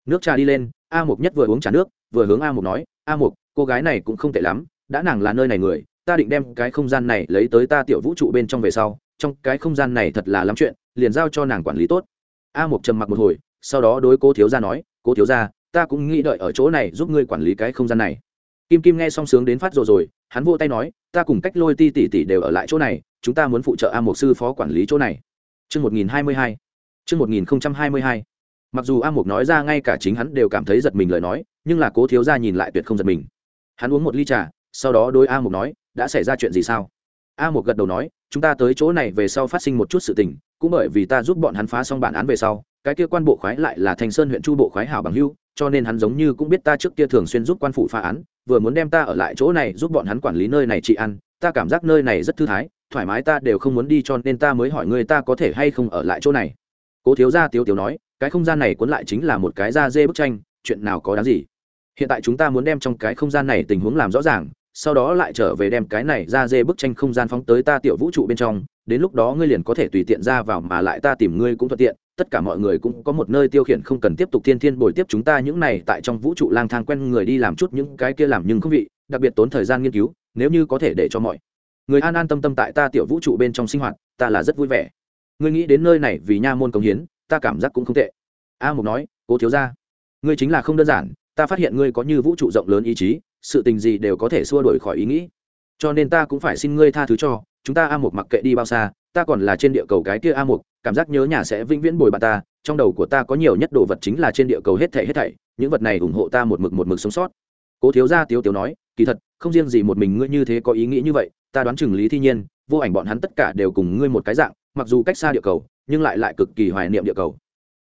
Nước trà đi lên, a mục nhất vừa uống trà nước, vừa hướng a mục nói, a mục, cô gái này cũng không tệ lắm, đã nàng là nơi này người ta định đem cái không gian này lấy tới ta tiểu vũ trụ bên trong về sau trong cái không gian này thật là lắm chuyện liền giao cho nàng quản lý tốt a mục trầm mặc một hồi sau đó đối cố thiếu gia nói cố thiếu gia ta cũng nghĩ đợi ở chỗ này giúp ngươi quản lý cái không gian này kim kim nghe xong sướng đến phát rồi rồi hắn vô tay nói ta cùng cách lôi ti tỷ tỷ đều ở lại chỗ này chúng ta muốn phụ trợ a một sư phó quản lý chỗ này Chương 1022. Chương 1022. Mặc dù A Mục nói ra ngay cả chính hắn đều cảm thấy giật mình lời nói, nhưng là Cố thiếu gia nhìn lại tuyệt không giật mình. Hắn uống một ly trà, sau đó đối A Mục nói, đã xảy ra chuyện gì sao? A một gật đầu nói, chúng ta tới chỗ này về sau phát sinh một chút sự tình, cũng bởi vì ta giúp bọn hắn phá xong bản án về sau, cái kia quan bộ khoái lại là Thành Sơn huyện Chu bộ khoái hảo bằng hưu, cho nên hắn giống như cũng biết ta trước kia thường xuyên giúp quan phủ phá án, vừa muốn đem ta ở lại chỗ này giúp bọn hắn quản lý nơi này trị ăn, ta cảm giác nơi này rất thư thái, thoải mái ta đều không muốn đi cho nên ta mới hỏi ngươi ta có thể hay không ở lại chỗ này cố thiếu gia tiếu tiếu nói cái không gian này cuốn lại chính là một cái da dê bức tranh chuyện nào có đáng gì hiện tại chúng ta muốn đem trong cái không gian này tình huống làm rõ ràng sau đó lại trở về đem cái này ra dê bức tranh không gian phóng tới ta tiểu vũ trụ bên trong, đến lúc đó ngươi liền có thể tùy tiện ra vào mà lại ta tìm ngươi cũng thuận tiện, tất cả mọi người cũng có một nơi tiêu khiển không cần tiếp tục thiên thiên bồi tiếp chúng ta những này tại trong vũ trụ lang thang quen người đi làm chút những cái kia làm nhưng không vị, đặc biệt tốn thời gian nghiên cứu, nếu như có thể để cho mọi người an an tâm tâm tại ta tiểu vũ trụ bên trong sinh hoạt, ta là rất vui vẻ. Ngươi nghĩ đến nơi này vì nha môn công hiến, ta cảm giác cũng không tệ. A mục nói, cố thiếu ra ngươi chính là không đơn giản, ta phát hiện ngươi có như vũ trụ rộng lớn ý chí sự tình gì đều có thể xua đổi khỏi ý nghĩ. Cho nên ta cũng phải xin ngươi tha thứ cho, chúng ta a mục mặc kệ đi bao xa, ta còn là trên địa cầu cái kia a mục, cảm giác nhớ nhà sẽ vĩnh viễn bồi bạn ta, trong đầu của ta có nhiều nhất đồ vật chính là trên địa cầu hết thảy hết thảy, những vật này ủng hộ ta một mực một mực sống sót. Cố thiếu gia tiếu tiếu nói, kỳ thật, không riêng gì một mình ngươi như thế có ý nghĩ như vậy, ta đoán chừng lý thi nhiên, vô ảnh bọn hắn tất cả đều cùng ngươi một cái dạng, mặc dù cách xa địa cầu, nhưng lại lại cực kỳ hoài niệm địa cầu.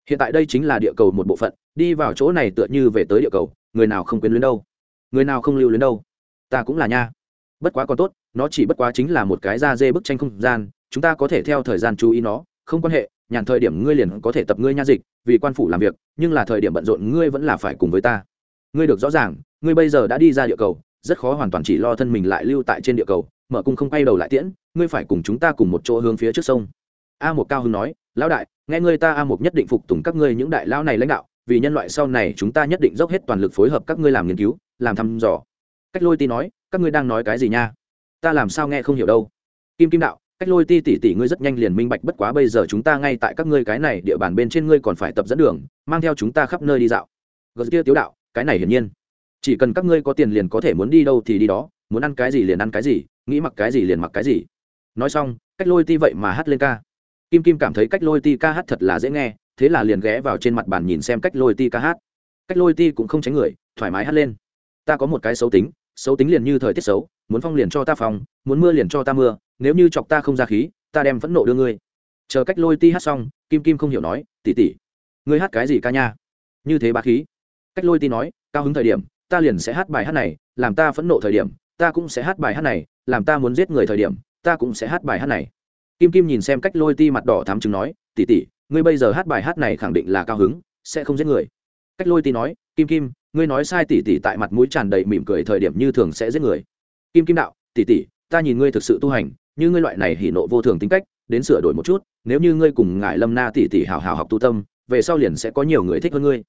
Hiện tại đây chính là địa cầu một bộ phận, đi vào chỗ này tựa như về tới địa cầu, người nào không quyến luyến đâu người nào không lưu luyến đâu. Ta cũng là nha. Bất quá còn tốt, nó chỉ bất quá chính là một cái da dê bức tranh không gian, chúng ta có thể theo thời gian chú ý nó, không quan hệ, nhàn thời điểm ngươi liền có thể tập ngươi nha dịch, vì quan phủ làm việc, nhưng là thời điểm bận rộn ngươi vẫn là phải cùng với ta. Ngươi được rõ ràng, ngươi bây giờ đã đi ra địa cầu, rất khó hoàn toàn chỉ lo thân mình lại lưu tại trên địa cầu, mở cung không quay đầu lại tiễn, ngươi phải cùng chúng ta cùng một chỗ hướng phía trước sông. A một cao hưng nói, lão đại, nghe ngươi ta a một nhất định phục tùng các ngươi những đại lão này lãnh đạo vì nhân loại sau này chúng ta nhất định dốc hết toàn lực phối hợp các ngươi làm nghiên cứu, làm thăm dò. Cách lôi ti nói, các ngươi đang nói cái gì nha? Ta làm sao nghe không hiểu đâu. Kim kim đạo, cách lôi ti tỉ tỉ ngươi rất nhanh liền minh bạch bất quá bây giờ chúng ta ngay tại các ngươi cái này địa bàn bên trên ngươi còn phải tập dẫn đường, mang theo chúng ta khắp nơi đi dạo. Gờ kia tiếu đạo, cái này hiển nhiên. Chỉ cần các ngươi có tiền liền có thể muốn đi đâu thì đi đó, muốn ăn cái gì liền ăn cái gì, nghĩ mặc cái gì liền mặc cái gì. Nói xong, cách lôi ti vậy mà hát lên ca. Kim kim cảm thấy cách lôi ti ca hát thật là dễ nghe thế là liền ghé vào trên mặt bàn nhìn xem cách lôi ti ca hát. Cách lôi ti cũng không tránh người, thoải mái hát lên. Ta có một cái xấu tính xấu tính liền như thời tiết xấu, muốn phong liền cho ta phong, muốn mưa liền cho ta mưa, nếu như chọc ta không ra khí, ta đem phẫn nộ đưa ngươi. Chờ cách lôi ti hát xong, kim kim không hiểu nói tỉ tỉ ngươi hát cái gì ca nha? Như thế bá khí. Cách lôi ti nói, cao hứng thời điểm, ta liền sẽ hát bài hát này, làm ta phẫn nộ thời điểm, ta cũng sẽ hát bài hát này, làm ta muốn giết người thời điểm, ta cũng sẽ hát bài hát này. Kim kim nhìn xem cách lôi ti mặt đỏ thám chứng nói tỉ tỉ ngươi bây giờ hát bài hát này khẳng định là cao hứng, sẽ không giết người. Cách lôi ti nói, kim kim, ngươi nói sai tỉ tỉ tại mặt mũi tràn đầy mỉm cười thời điểm như thường sẽ giết người. Kim kim đạo, tỉ tỉ, ta nhìn ngươi thực sự tu hành, như ngươi loại này hỉ nộ vô thường tính cách, đến sửa đổi một chút, nếu như ngươi cùng ngài lâm na tỉ tỉ hào hào học tu tâm, về sau liền sẽ có nhiều người thích hơn ngươi.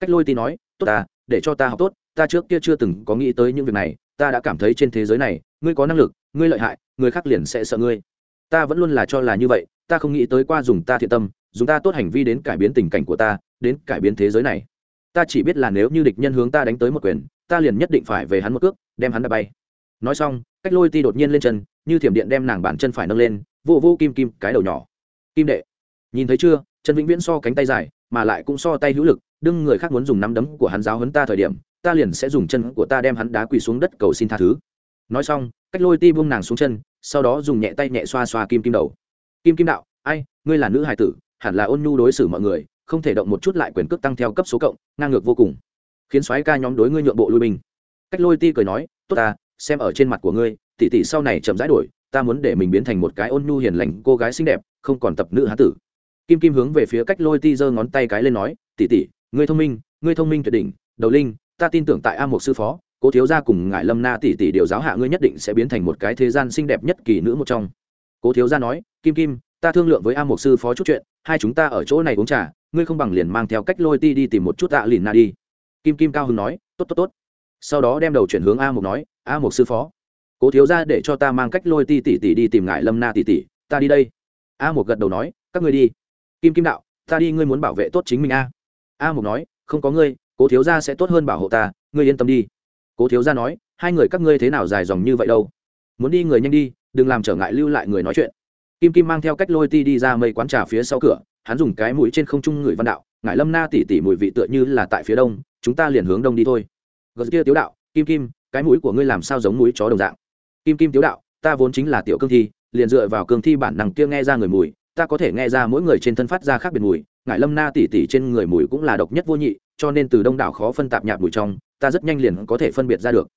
Cách lôi ti nói, tốt ta, để cho ta học tốt, ta trước kia chưa từng có nghĩ tới những việc này, ta đã cảm thấy trên thế giới này, ngươi có năng lực, ngươi lợi hại, người khác liền sẽ sợ ngươi. Ta vẫn luôn là cho là như vậy, ta không nghĩ tới qua dùng ta thiện tâm dùng ta tốt hành vi đến cải biến tình cảnh của ta, đến cải biến thế giới này. Ta chỉ biết là nếu như địch nhân hướng ta đánh tới một quyền, ta liền nhất định phải về hắn một cước, đem hắn đập bay. Nói xong, cách lôi ti đột nhiên lên chân, như thiểm điện đem nàng bản chân phải nâng lên, vô vô kim kim, cái đầu nhỏ. Kim đệ. Nhìn thấy chưa, trần vĩnh viễn so cánh tay dài, mà lại cũng so tay hữu lực, đương người khác muốn dùng nắm đấm của hắn giáo hấn ta thời điểm, ta liền sẽ dùng chân của ta đem hắn đá quỳ xuống đất cầu xin tha thứ. Nói xong, cách lôi ti buông nàng xuống chân, sau đó dùng nhẹ tay nhẹ xoa xoa kim kim đầu. Kim kim đạo, ai, ngươi là nữ hài tử hẳn là ôn nhu đối xử mọi người, không thể động một chút lại quyền cước tăng theo cấp số cộng, ngang ngược vô cùng. Khiến soái ca nhóm đối ngươi nhượng bộ lui binh. Cách lôi ti cười nói, tốt ta, xem ở trên mặt của ngươi, tỷ tỷ sau này chậm rãi đổi, ta muốn để mình biến thành một cái ôn nhu hiền lành cô gái xinh đẹp, không còn tập nữ hán tử. Kim kim hướng về phía cách lôi ti giơ ngón tay cái lên nói, tỷ tỷ, ngươi thông minh, ngươi thông minh tuyệt đỉnh, đầu linh, ta tin tưởng tại a một sư phó, cố thiếu gia cùng ngải lâm na tỷ tỷ điều giáo hạ ngươi nhất định sẽ biến thành một cái thế gian xinh đẹp nhất kỳ nữ một trong. Cố thiếu gia nói, kim kim ta thương lượng với a Mục sư phó chút chuyện, hai chúng ta ở chỗ này uống trà, ngươi không bằng liền mang theo cách lôi ti đi tìm một chút tạ lìn na đi. Kim kim cao hưng nói, tốt tốt tốt. Sau đó đem đầu chuyển hướng a Mục nói, a Mục sư phó, cố thiếu gia để cho ta mang cách lôi ti tỷ tỷ đi tìm ngại lâm na tỷ tỷ, ta đi đây. A Mục gật đầu nói, các ngươi đi. Kim kim đạo, ta đi, ngươi muốn bảo vệ tốt chính mình a. A Mục nói, không có ngươi, cố thiếu gia sẽ tốt hơn bảo hộ ta, ngươi yên tâm đi. Cố thiếu gia nói, hai người các ngươi thế nào dài dòng như vậy đâu? Muốn đi người nhanh đi, đừng làm trở ngại lưu lại người nói chuyện kim kim mang theo cách lôi ti đi ra mây quán trà phía sau cửa, hắn dùng cái mũi trên không trung người văn đạo ngại lâm na tỉ tỉ mùi vị tựa như là tại phía đông, chúng ta liền hướng đông đi thôi. Gật kia tiếu đạo, kim kim, cái mũi của ngươi làm sao giống mũi chó đồng dạng? Kim kim tiếu đạo, ta vốn chính là tiểu cương thi, liền dựa vào cương thi bản năng kia nghe ra người mùi, ta có thể nghe ra mỗi người trên thân phát ra khác biệt mùi ngại lâm na tỉ tỉ trên người mùi cũng là độc nhất vô nhị, cho nên từ đông đảo khó phân tạp nhạt mùi trong, ta rất nhanh liền có thể phân biệt ra được.